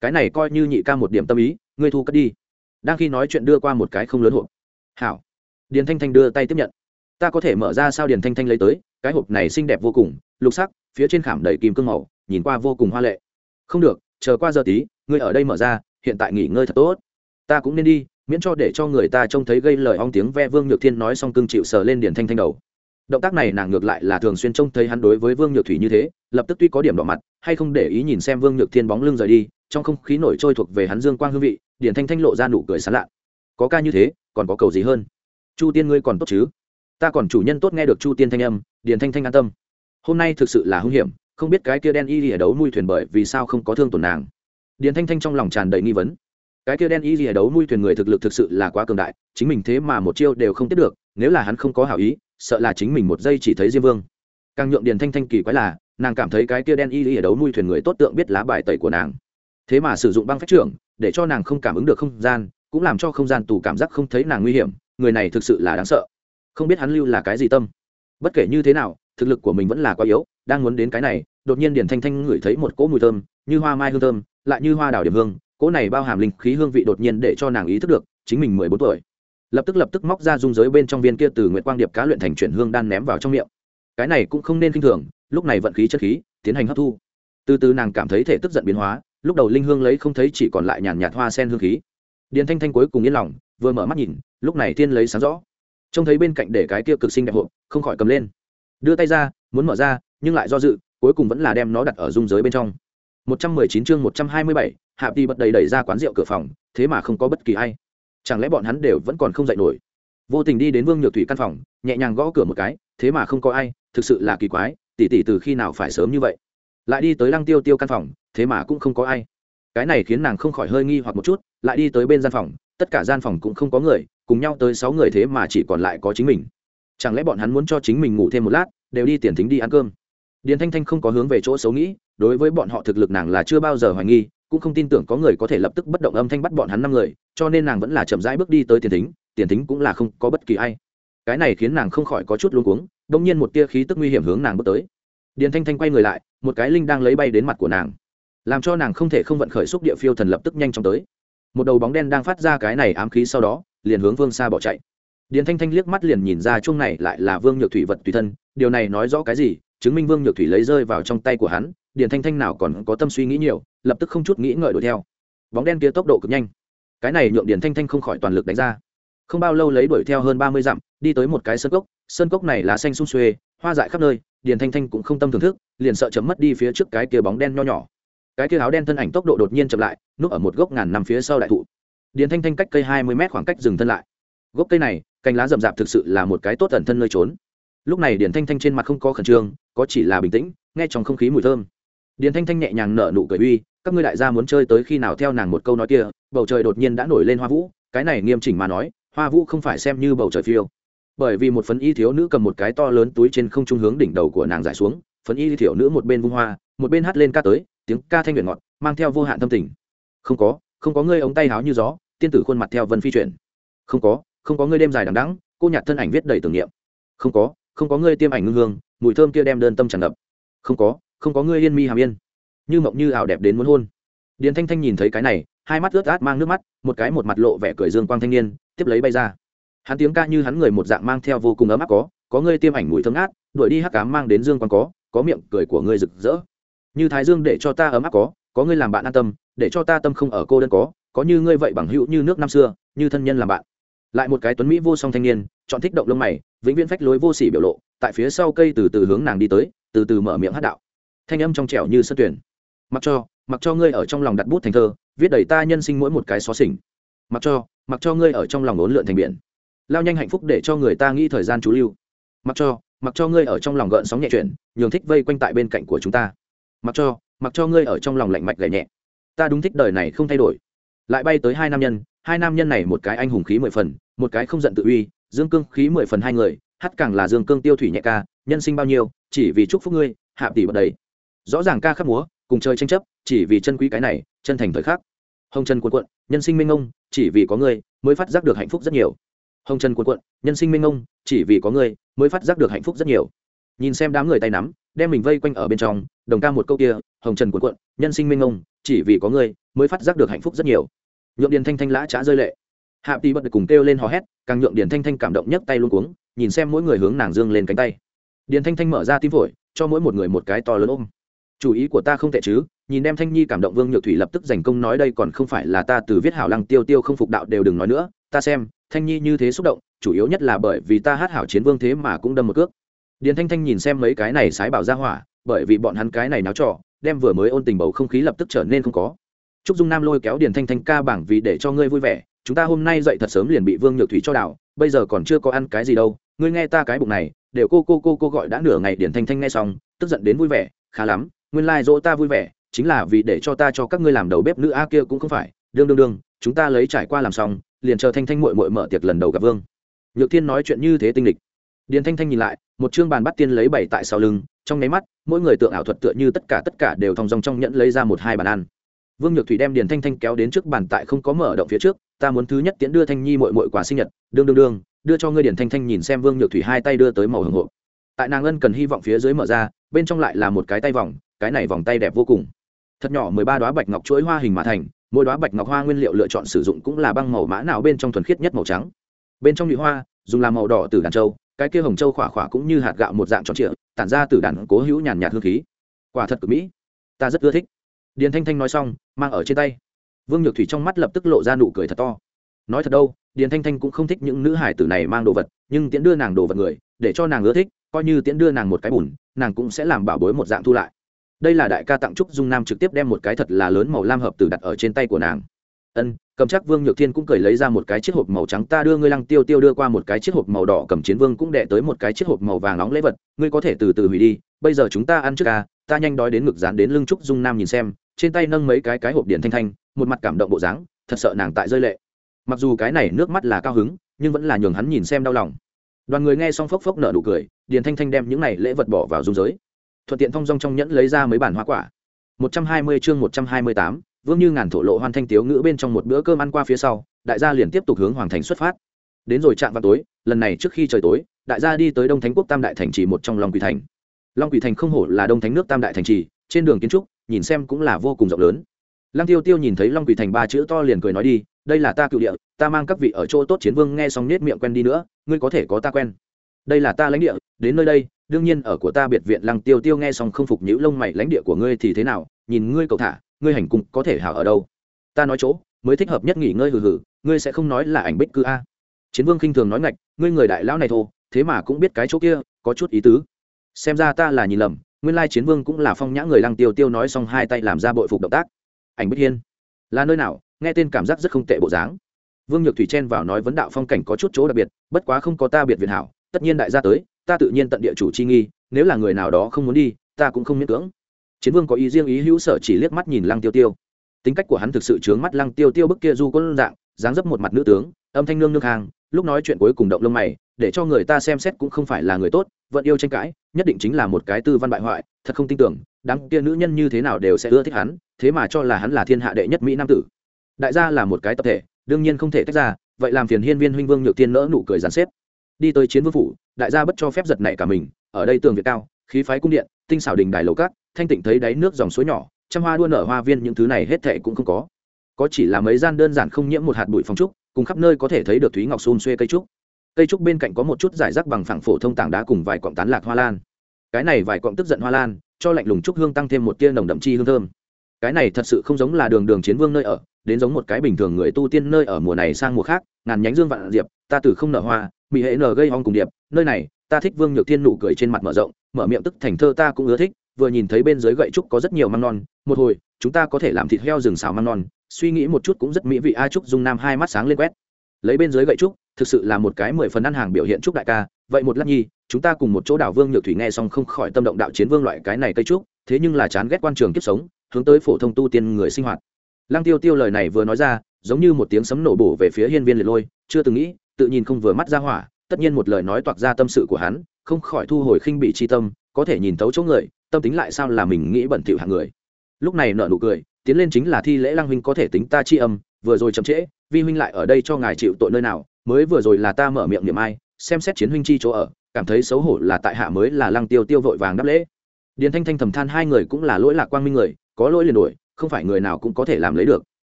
Cái này coi như nhị ca một điểm tâm ý, ngươi thu cất đi. Đang khi nói chuyện đưa qua một cái không lớn hộp. Hảo. Điền thanh thanh đưa tay tiếp nhận. Ta có thể mở ra sao điền thanh thanh lấy tới, cái hộp này xinh đẹp vô cùng, lục sắc, phía trên khảm đầy kim cương màu, nhìn qua vô cùng hoa lệ. Không được, chờ qua giờ tí, ngươi ở đây mở ra, hiện tại nghỉ ngơi thật tốt. Ta cũng nên đi miễn cho để cho người ta trông thấy gây lời ong tiếng ve vương nhược thiên nói xong cưng chịu sờ lên điển thanh thanh đầu. Động tác này nàng ngược lại là thường xuyên trông thấy hắn đối với vương nhược thủy như thế, lập tức tuy có điểm đỏ mặt, hay không để ý nhìn xem vương nhược thiên bóng lưng rời đi, trong không khí nổi trôi thuộc về hắn dương quang hương vị điển thanh thanh lộ ra nụ cười sán lạ. Có ca như thế, còn có cầu gì hơn? Chu tiên ngươi còn tốt chứ? Ta còn chủ nhân tốt nghe được chu tiên thanh âm điển thanh thanh an tâm. Hôm nay thực sự là hung hiểm, không biết cái kia đen y ở đấu nuôi thuyền bởi vì sao không có thương tổn nàng. Điển thanh thanh trong lòng tràn đầy nghi vấn cái kia đen y ở đấu nuôi thuyền người thực lực thực sự là quá cường đại, chính mình thế mà một chiêu đều không tiếp được, nếu là hắn không có hảo ý, sợ là chính mình một giây chỉ thấy diêm vương. Càng nhượng điền thanh thanh kỳ quái là, nàng cảm thấy cái kia đen y ở đấu nuôi thuyền người tốt tượng biết lá bài tẩy của nàng. Thế mà sử dụng băng phách trưởng, để cho nàng không cảm ứng được không gian, cũng làm cho không gian tù cảm giác không thấy nàng nguy hiểm, người này thực sự là đáng sợ. Không biết hắn lưu là cái gì tâm. Bất kể như thế nào, thực lực của mình vẫn là quá yếu, đang muốn đến cái này, đột nhiên điền thanh thanh ngửi thấy một cỗ mùi thơm, như hoa mai hương thơm, lại như hoa đào điểm hương cỗ này bao hàm linh khí hương vị đột nhiên để cho nàng ý thức được, chính mình mười bốn tuổi. Lập tức lập tức móc ra dung giới bên trong viên kia từ nguyệt quang điệp cá luyện thành chuyển hương đan ném vào trong miệng. Cái này cũng không nên k i n h thường, lúc này vận khí chất khí, tiến hành hấp thu. Từ từ nàng cảm thấy thể tức giận biến hóa, lúc đầu linh hương lấy không thấy chỉ còn lại nhàn nhạt hoa sen hương khí. Điền thanh thanh cuối cùng yên lòng, vừa mở mắt nhìn, lúc này tiên lấy sáng rõ. Trông thấy bên cạnh để cái kia cực sinh đẹp hộp, không khỏi cầm lên. Đưa tay ra, muốn mở ra, nhưng lại do dự, cuối cùng vẫn là đem nó đặt ở dung giới bên trong. 119 chương 127, Hạ Tỷ bật đầy đẩy ra quán rượu cửa phòng, thế mà không có bất kỳ ai. Chẳng lẽ bọn hắn đều vẫn còn không dậy nổi? Vô tình đi đến Vương Nhược Thủy căn phòng, nhẹ nhàng gõ cửa một cái, thế mà không có ai, thực sự là kỳ quái, tỷ tỷ từ khi nào phải sớm như vậy? Lại đi tới Lăng Tiêu Tiêu căn phòng, thế mà cũng không có ai. Cái này khiến nàng không khỏi hơi nghi hoặc một chút, lại đi tới bên gian phòng, tất cả gian phòng cũng không có người, cùng nhau tới 6 người thế mà chỉ còn lại có chính mình. Chẳng lẽ bọn hắn muốn cho chính mình ngủ thêm một lát, đều đi tiền thính đi ăn cơm? Điền Thanh Thanh không có hướng về chỗ xấu nghĩ, đối với bọn họ thực lực nàng là chưa bao giờ hoài nghi, cũng không tin tưởng có người có thể lập tức bất động âm thanh bắt bọn hắn năm người cho nên nàng vẫn là chậm rãi bước đi tới tiền thính tiền thính cũng là không có bất kỳ ai. Cái này khiến nàng không khỏi có chút luống cuống đông nhiên một tia khí tức nguy hiểm hướng nàng bước tới. Điền thanh thanh quay người lại một cái linh đang lấy bay đến mặt của nàng làm cho nàng không thể không vận khởi xúc địa phiêu thần lập tức nhanh chóng tới. Một đầu bóng đen đang phát ra cái này ám khí sau đó liền hướng vương xa bỏ chạy. Điền thanh thanh liếc mắt liền nhìn ra chung này lại là vương nhược thủy vật tùy thân điều này nói rõ cái gì? Chứng minh vương nhược thủy lấy rơi vào trong tay của hắn, điền thanh thanh nào còn có tâm suy nghĩ nhiều, lập tức không chút nghĩ ngợi đuổi theo. Bóng đen kia tốc độ cực nhanh. Cái này nhượng điền thanh thanh không khỏi toàn lực đánh ra. Không bao lâu lấy đuổi theo hơn ba mươi dặm, đi tới một cái sơn cốc. Sơn cốc này lá xanh sung xuê, hoa dại khắp nơi, điền thanh thanh cũng không tâm thưởng thức, liền sợ chấm mất đi phía trước cái kia bóng đen nho nhỏ. Cái kia áo đen thân ảnh tốc độ đột nhiên chậm lại, núp ở một gốc ngàn nằm phía sau đại thụ. Điền thanh thanh cách cây hai mươi mét khoảng cách dừng thân lại. Gốc cây này, cành lá rậm rạp thực sự là một cái tốt ẩn thân nơi trốn lúc này điền thanh thanh trên mặt không có khẩn trương, có chỉ là bình tĩnh, nghe trong không khí mùi thơm. Điền thanh thanh nhẹ nhàng nở nụ cười uy, các ngươi đại gia muốn chơi tới khi nào theo nàng một câu nói kia, bầu trời đột nhiên đã nổi lên hoa vũ, cái này nghiêm chỉnh mà nói, hoa vũ không phải xem như bầu trời phiêu. Bởi vì một phấn y thiếu nữ cầm một cái to lớn túi trên không trung hướng đỉnh đầu của nàng giải xuống, phấn y thiếu nữ một bên vung hoa, một bên hát lên ca tới, tiếng ca thanh nguyện ngọt, mang theo vô hạn tâm tình. Không có không có ngươi ống tay háo như gió, tiên tử khuôn mặt theo vân phi chuyển. Không có không có ngươi đêm dài đằng đẵng, cô nhạt thân ảnh viết đầy tưởng niệm. Không có không có ngươi tiêm ảnh ngưng hương, mùi thơm kia đem đơn tâm tràn ngập. Không có không có ngươi yên mi hàm yên. Như mộng như ảo đẹp đến muốn hôn. Điền thanh thanh nhìn thấy cái này, hai mắt ướt át mang nước mắt, một cái một mặt lộ vẻ cười dương quang thanh niên, tiếp lấy bay ra. Hắn tiếng ca như hắn người một dạng mang theo vô cùng ấm áp có có ngươi tiêm ảnh mùi thơm át đuổi đi hắc cám mang đến dương quang có có miệng cười của ngươi rực rỡ. Như thái dương để cho ta ấm áp có có ngươi làm bạn an tâm, để cho ta tâm không ở cô đơn có có như ngươi vậy bằng hữu như nước năm xưa, như thân nhân làm bạn lại một cái tuấn mỹ vô song thanh niên, chọn thích động lông mày, vĩnh viễn phách lối vô sỉ biểu lộ, tại phía sau cây từ từ hướng nàng đi tới, từ từ mở miệng hát đạo. Thanh âm trong trẻo như sân tuyển. Mặc cho mặc cho ngươi ở trong lòng đặt bút thành thơ, viết đầy ta nhân sinh mỗi một cái xó xỉnh. Mặc cho mặc cho ngươi ở trong lòng ốn lượn thành biển. Lao nhanh hạnh phúc để cho người ta nghĩ thời gian chú lưu. Mặc cho mặc cho ngươi ở trong lòng gợn sóng nhẹ chuyển, nhường thích vây quanh tại bên cạnh của chúng ta. Mặc cho mặc cho ngươi ở trong lòng lạnh mạch gảy nhẹ. Ta đúng thích đời này không thay đổi. Lại bay tới hai nam nhân, hai nam nhân này một cái anh hùng khí mười phần một cái không giận tự uy, dương cương khí mười phần hai người, hát càng là dương cương tiêu thủy nhẹ ca, nhân sinh bao nhiêu, chỉ vì chúc phúc ngươi, hạ tỷ bật đầy. Rõ ràng ca khắc múa, cùng chơi tranh chấp, chỉ vì chân quý cái này, chân thành thời khắc. Hồng trần cuộn cuộn, nhân sinh minh ông chỉ vì có ngươi, mới phát giác được hạnh phúc rất nhiều. Hồng trần cuộn cuộn, nhân sinh minh ông chỉ vì có ngươi, mới phát giác được hạnh phúc rất nhiều. Nhìn xem đám người tay nắm, đem mình vây quanh ở bên trong, đồng ca một câu kia, hồng trần cuộn cuộn, nhân sinh minh ông chỉ vì có ngươi, mới phát giác được hạnh phúc rất nhiều. Nhượng điền thanh thanh lã trá rơi lệ hạ tỷ bật được cùng kêu lên hò hét, càng nhượng điền thanh thanh cảm động nhấc tay luôn cuống, nhìn xem mỗi người hướng nàng dương lên cánh tay. Điền thanh thanh mở ra tim phổi, cho mỗi một người một cái to lớn ôm. Chủ ý của ta không tệ chứ, nhìn đem thanh nhi cảm động vương nhược thủy lập tức giành công nói đây còn không phải là ta từ viết hảo lăng tiêu tiêu không phục đạo đều đừng nói nữa, ta xem, thanh nhi như thế xúc động, chủ yếu nhất là bởi vì ta hát hảo chiến vương thế mà cũng đâm một cước. Điền thanh thanh nhìn xem mấy cái này sái bảo ra hỏa, bởi vì bọn hắn cái này náo trò, đem vừa mới ôn tình bầu không khí lập tức trở nên không có. Trúc dung nam lôi kéo điền thanh thanh ca bảng vì để cho ngươi vui vẻ chúng ta hôm nay dậy thật sớm liền bị vương nhược thủy cho đảo bây giờ còn chưa có ăn cái gì đâu, ngươi nghe ta cái bụng này, đều cô cô cô cô gọi đã nửa ngày điền thanh thanh nghe xong, tức giận đến vui vẻ, khá lắm, nguyên lai、like、dỗ ta vui vẻ, chính là vì để cho ta cho các ngươi làm đầu bếp nữ a kia cũng không phải. Đương đương đương, chúng ta lấy trải qua làm xong, liền chờ thanh thanh mội mội mở tiệc lần đầu gặp vương. Nhược thiên nói chuyện như thế tinh lịch. Điền thanh thanh nhìn lại, một chương bàn bắt tiên lấy bảy tại sau lưng, trong nháy mắt, mỗi người tượng ảo thuật tựa như tất cả tất cả đều thong dong trong nhẫn lấy ra một hai bàn ăn vương nhược thủy đem điền thanh thanh kéo đến trước bàn tại không có mở động phía trước, ta muốn thứ nhất tiễn đưa thanh nhi mội mội quà sinh nhật, đương đương đương, đưa cho ngươi. Điền thanh thanh nhìn xem vương nhược thủy hai tay đưa tới màu hồng hộp. Tại nàng ân cần hy vọng phía dưới mở ra, bên trong lại là một cái tay vòng, cái này vòng tay đẹp vô cùng. Thật nhỏ, mười ba đoá bạch ngọc chuỗi hoa hình mã thành, mỗi đoá bạch ngọc hoa nguyên liệu lựa chọn sử dụng cũng là băng màu mã nào bên trong thuần khiết nhất màu trắng. Bên trong nhụy hoa, dùng làm màu đỏ từ đàn châu cái kia hồng châu khỏa khỏa cũng như hạt gạo một dạng tròn trịa, tản ra từ đàn cố hữu nhàn nhạt hương khí. Quả thật cực mỹ. Ta rất ưa thích điền thanh thanh nói xong, mang ở trên tay. Vương nhược thủy trong mắt lập tức lộ ra nụ cười thật to. Nói thật đâu, điền thanh thanh cũng không thích những nữ hải tử này mang đồ vật, nhưng tiễn đưa nàng đồ vật người, để cho nàng ưa thích, coi như tiễn đưa nàng một cái bùn, nàng cũng sẽ làm bảo bối một dạng thu lại. Đây là đại ca tặng trúc dung nam trực tiếp đem một cái thật là lớn màu lam hợp tử đặt ở trên tay của nàng. Ân, cầm chắc vương nhược thiên cũng cười lấy ra một cái chiếc hộp màu trắng, ta đưa ngươi lăng tiêu tiêu đưa qua một cái chiếc hộp màu đỏ, cầm chiến vương cũng đệ tới một cái chiếc hộp màu vàng nóng lễ vật, ngươi có thể từ từ hủy đi, bây giờ chúng ta ăn trước ca, ta nhanh đói đến ngực dán đến lưng trúc dung nam nhìn xem trên tay nâng mấy cái cái hộp điện thanh thanh, một mặt cảm động bộ dáng, thật sợ nàng tại rơi lệ. Mặc dù cái này nước mắt là cao hứng, nhưng vẫn là nhường hắn nhìn xem đau lòng. Đoàn người nghe xong phốc phốc nở nụ cười điền thanh thanh đem những này lễ vật bỏ vào dung giới. Thuận tiện thong dong trong nhẫn lấy ra mấy bản hoa quả. Một trăm hai mươi chương một trăm hai mươi tám, vương như ngàn thổ lộ hoan thanh tiếu ngữ bên trong một bữa cơm ăn qua phía sau, đại gia liền tiếp tục hướng hoàng thành xuất phát. Đến rồi chạm vào tối, lần này trước khi trời tối, đại gia đi tới đông thánh quốc tam đại thành trì một trong long quỳ thành. Long quỳ thành không hổ là đông thánh nước tam đại thành trì, trên đường kiến trúc nhìn xem cũng là vô cùng rộng lớn. Lăng tiêu tiêu nhìn thấy long quỳ thành ba chữ to liền cười nói đi, đây là ta cựu địa, ta mang các vị ở chỗ tốt chiến vương nghe xong nết miệng quen đi nữa, ngươi có thể có ta quen. Đây là ta lãnh địa, đến nơi đây, đương nhiên ở của ta biệt viện lăng tiêu tiêu nghe xong không phục nhữ lông mày, lãnh địa của ngươi thì thế nào? Nhìn ngươi cầu thả, ngươi hành cung có thể hảo ở đâu? Ta nói chỗ, mới thích hợp nhất nghỉ ngơi hừ hừ, ngươi sẽ không nói là ảnh bích cư a. Chiến vương khinh thường nói ngạch, ngươi người đại lão này thô, thế mà cũng biết cái chỗ kia, có chút ý tứ. Xem ra ta là nhìn lầm nguyên lai chiến vương cũng là phong nhã người lăng tiêu tiêu nói xong hai tay làm ra bội phục động tác. Ảnh bích hiên, là nơi nào? Nghe tên cảm giác rất không tệ bộ dáng. Vương nhược thủy chen vào nói vấn đạo phong cảnh có chút chỗ đặc biệt, bất quá không có ta biệt viện hảo, tất nhiên đại gia tới, ta tự nhiên tận địa chủ chi nghi, nếu là người nào đó không muốn đi, ta cũng không miễn cưỡng. Chiến vương có ý riêng ý hữu sở chỉ liếc mắt nhìn lăng tiêu tiêu. Tính cách của hắn thực sự chướng mắt lăng tiêu tiêu bức kia du quân dạng, dáng dấp một mặt nữ tướng, âm thanh nương nương hàng, lúc nói chuyện cuối cùng động lông mày để cho người ta xem xét cũng không phải là người tốt, vẫn yêu tranh cãi, nhất định chính là một cái tư văn bại hoại, thật không tin tưởng đáng kia nữ nhân như thế nào đều sẽ ưa thích hắn, thế mà cho là hắn là thiên hạ đệ nhất mỹ nam tử. Đại gia là một cái tập thể, đương nhiên không thể tách ra, vậy làm phiền hiên viên huynh vương nhược tiên nỡ nụ cười giàn xếp. Đi tới chiến vương phủ, đại gia bất cho phép giật nảy cả mình, ở đây tường việt cao, khí phái cung điện, tinh xảo đình đài lầu cát, thanh tịnh thấy đáy nước dòng suối nhỏ, trăm hoa đua nở hoa viên những thứ này hết thệ cũng không có. Có chỉ là mấy gian đơn giản không nhiễm một hạt bụi phong trúc, cùng khắp nơi có thể thấy được thúy ngọc xôn xuê cây trúc cây trúc bên cạnh có một chút giải rác bằng phẳng phổ thông tảng đá cùng vài cọng tán lạc hoa lan. Cái này vài cọng tức giận hoa lan, cho lạnh lùng trúc hương tăng thêm một tia nồng đậm chi hương thơm. Cái này thật sự không giống là đường đường chiến vương nơi ở, đến giống một cái bình thường người tu tiên nơi ở mùa này sang mùa khác, ngàn nhánh dương vạn diệp, ta từ không nở hoa mỹ hệ nở gây hong cùng điệp, nơi này, ta thích vương nhược thiên nụ cười trên mặt mở rộng, mở miệng tức thành thơ ta cũng ưa thích, vừa nhìn thấy bên dưới gậy trúc có rất nhiều măng non, một hồi, chúng ta có thể làm thịt heo rừng xào măng non, suy nghĩ một chút cũng rất mỹ vị, a trúc dung nam hai mắt sáng lên quét. Lấy bên dưới gậy trúc thực sự là một cái mười phần ăn hàng biểu hiện trúc đại ca. Vậy một lát nhi, chúng ta cùng một chỗ đảo vương nhược thủy nghe xong không khỏi tâm động đạo chiến vương loại cái này cây trúc thế nhưng là chán ghét quan trường kiếp sống, hướng tới phổ thông tu tiên người sinh hoạt. Lăng tiêu tiêu lời này vừa nói ra, giống như một tiếng sấm nổ bổ về phía hiên viên liệt lôi, chưa từng nghĩ, tự nhìn không vừa mắt ra hỏa, tất nhiên một lời nói toạc ra tâm sự của hắn, không khỏi thu hồi khinh bị chi tâm, có thể nhìn tấu chỗ người, tâm tính lại sao là mình nghĩ bẩn thỉu hạng người. Lúc này nợ nụ cười, tiến lên chính là thi lễ lăng huynh có thể tính ta chi âm, vừa rồi chậm trễ, vi huynh lại ở đây cho ngài chịu tội nơi nào mới vừa rồi là ta mở miệng niệm ai, xem xét chiến huynh chi chỗ ở, cảm thấy xấu hổ là tại hạ mới là lăng tiêu tiêu vội vàng đáp lễ. Điền thanh thanh thầm than hai người cũng là lỗi lạc quang minh người, có lỗi liền đổi không phải người nào cũng có thể làm lấy được.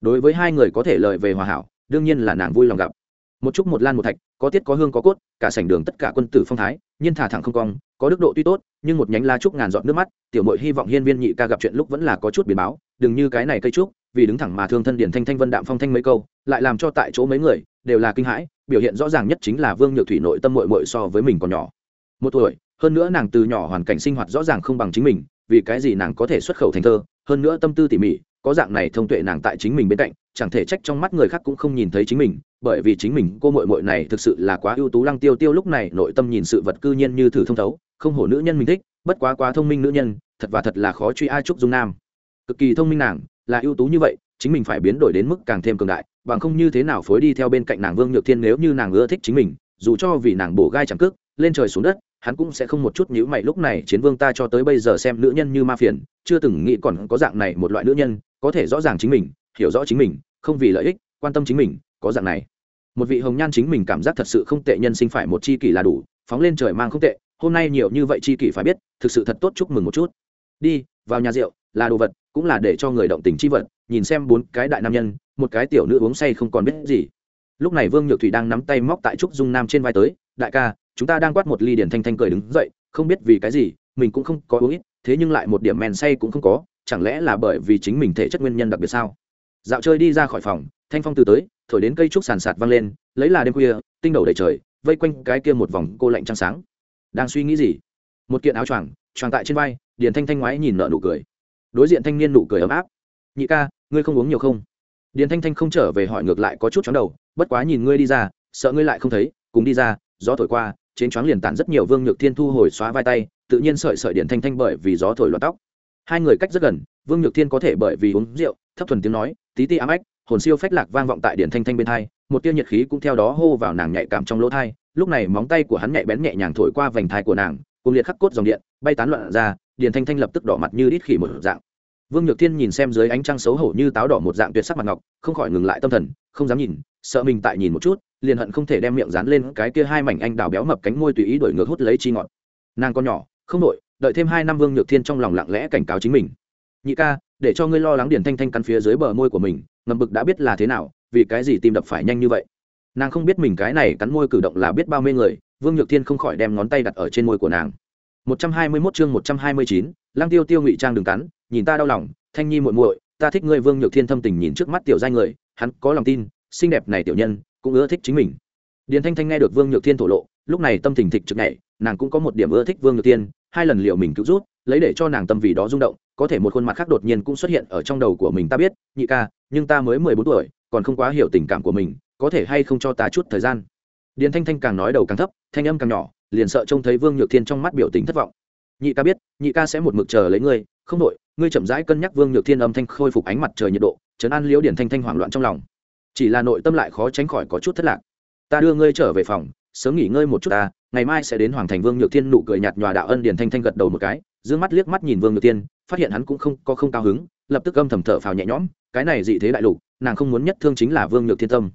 Đối với hai người có thể lợi về hòa hảo, đương nhiên là nàng vui lòng gặp. Một chút một lan một thạch, có tiết có hương có cốt, cả sảnh đường tất cả quân tử phong thái, nhiên thả thẳng không cong, có đức độ tuy tốt, nhưng một nhánh lá trúc ngàn giọt nước mắt, tiểu mội hy vọng hiên viên nhị ca gặp chuyện lúc vẫn là có chút biến báo, đừng như cái này cây trúc vì đứng thẳng mà thương thân điển thanh thanh vân đạm phong thanh mấy câu, lại làm cho tại chỗ mấy người đều là kinh hãi, biểu hiện rõ ràng nhất chính là vương nhược thủy nội tâm mội mội so với mình còn nhỏ. Một tuổi, hơn nữa nàng từ nhỏ hoàn cảnh sinh hoạt rõ ràng không bằng chính mình, vì cái gì nàng có thể xuất khẩu thành thơ, hơn nữa tâm tư tỉ mỉ, có dạng này thông tuệ nàng tại chính mình bên cạnh, chẳng thể trách trong mắt người khác cũng không nhìn thấy chính mình, bởi vì chính mình, cô mội mội này thực sự là quá ưu tú lăng tiêu tiêu lúc này nội tâm nhìn sự vật cư nhiên như thử thông thấu, không hổ nữ nhân mình thích, bất quá quá thông minh nữ nhân, thật và thật là khó truy ai trúc dung nam. Cực kỳ thông minh nàng là ưu tú như vậy, chính mình phải biến đổi đến mức càng thêm cường đại, bằng không như thế nào phối đi theo bên cạnh nàng vương nhược thiên nếu như nàng ưa thích chính mình, dù cho vì nàng bổ gai chẳng cước, lên trời xuống đất, hắn cũng sẽ không một chút nhữ mày lúc này chiến vương ta cho tới bây giờ xem nữ nhân như ma phiền, chưa từng nghĩ còn có dạng này một loại nữ nhân, có thể rõ ràng chính mình, hiểu rõ chính mình, không vì lợi ích, quan tâm chính mình, có dạng này. Một vị hồng nhan chính mình cảm giác thật sự không tệ nhân sinh phải một chi kỷ là đủ, phóng lên trời mang không tệ, hôm nay nhiều như vậy chi kỷ phải biết, thực sự thật tốt chúc mừng một chút. Đi vào nhà rượu, là đồ vật, cũng là để cho người động tình chi vật, nhìn xem bốn cái đại nam nhân, một cái tiểu nữ uống say không còn biết gì. Lúc này vương nhược thủy đang nắm tay móc tại trúc dung nam trên vai tới, đại ca, chúng ta đang quát một ly điển thanh thanh cười đứng dậy, không biết vì cái gì, mình cũng không có uống ít, thế nhưng lại một điểm men say cũng không có, chẳng lẽ là bởi vì chính mình thể chất nguyên nhân đặc biệt sao? Dạo chơi đi ra khỏi phòng, thanh phong từ tới, thổi đến cây trúc sàn sạt văng lên, lấy là đêm khuya, tinh đầu đầy trời, vây quanh cái kia một vòng cô lạnh trăng sáng. Đang suy nghĩ gì? Một kiện áo choàng choàng tại trên vai điền thanh thanh ngoái nhìn nợ nụ cười. Đối diện thanh niên nụ cười ấm áp. Nhị ca, ngươi không uống nhiều không? Điền thanh thanh không trở về hỏi ngược lại có chút chóng đầu, bất quá nhìn ngươi đi ra, sợ ngươi lại không thấy, cùng đi ra, gió thổi qua, trên choáng liền tản rất nhiều vương nhược thiên thu hồi xóa vai tay, tự nhiên sợi sợi Điền thanh thanh bởi vì gió thổi loạt tóc. Hai người cách rất gần, vương nhược thiên có thể bởi vì uống rượu, thấp thuần tiếng nói, tí ti ám ách, hồn siêu phách lạc vang vọng tại Điền thanh thanh bên thai một tia nhiệt khí cũng theo đó hô vào nàng nhạy cảm trong lỗ thai. Lúc này móng tay của hắn nhạy bén nhẹ nhàng thổi qua vành thai của nàng, cùng liệt khắc cốt dòng điện, bay tán loạn ra Điền thanh thanh lập tức đỏ mặt như đít khỉ một dạng. Vương nhược thiên nhìn xem dưới ánh trăng xấu hổ như táo đỏ một dạng tuyệt sắc mặt ngọc, không khỏi ngừng lại tâm thần, không dám nhìn, sợ mình tại nhìn một chút, liền hận không thể đem miệng dán lên cái kia hai mảnh anh đào béo mập cánh môi tùy ý đổi ngược hút lấy chi ngọt nàng con nhỏ, không đội đợi thêm hai năm vương nhược thiên trong lòng lặng lẽ cảnh cáo chính mình. Nhị ca, để cho ngươi lo lắng Điền thanh thanh cắn phía dưới bờ môi của mình, ngầm bực đã biết là thế nào, vì cái gì tìm đập phải nhanh như vậy? Nàng không biết mình cái này cắn môi cử động là biết bao mê người, vương nhược thiên không khỏi đem ngón tay đặt ở trên môi của nàng. 121 chương 129, Lăng Tiêu Tiêu ngụy trang đừng cắn, nhìn ta đau lòng, Thanh Nhi muội muội, ta thích ngươi Vương Nhược Thiên thâm tình nhìn trước mắt tiểu giai người, hắn có lòng tin, xinh đẹp này tiểu nhân, cũng ưa thích chính mình. Điền Thanh Thanh nghe được Vương Nhược Thiên thổ lộ, lúc này tâm tình thịch trực nhảy, nàng cũng có một điểm ưa thích Vương Nhược Thiên, hai lần liệu mình cứu rút, lấy để cho nàng tâm vì đó rung động, có thể một khuôn mặt khác đột nhiên cũng xuất hiện ở trong đầu của mình ta biết, nhị ca, nhưng ta mới mười bốn tuổi, còn không quá hiểu tình cảm của mình, có thể hay không cho ta chút thời gian. Điền Thanh Thanh càng nói đầu càng thấp, thanh âm càng nhỏ, liền sợ trông thấy Vương Nhược Thiên trong mắt biểu tình thất vọng. Nhị ca biết, nhị ca sẽ một mực chờ lấy ngươi, không đội ngươi chậm rãi cân nhắc vương nhược thiên âm thanh khôi phục ánh mặt trời nhiệt độ chấn an liễu điển thanh thanh hoảng loạn trong lòng. Chỉ là nội tâm lại khó tránh khỏi có chút thất lạc. Ta đưa ngươi trở về phòng, sớm nghỉ ngơi một chút ta, ngày mai sẽ đến hoàng thành vương nhược thiên nụ cười nhạt nhòa đạo ân điển thanh thanh gật đầu một cái d ư ơ n g mắt liếc mắt nhìn vương nhược thiên, phát hiện hắn cũng không có không cao hứng, lập tức âm thầm thở phào nhẹ nhõm, cái này dị thế đại lục, nàng không muốn nhất thương chính là vương nhược thiên tâm.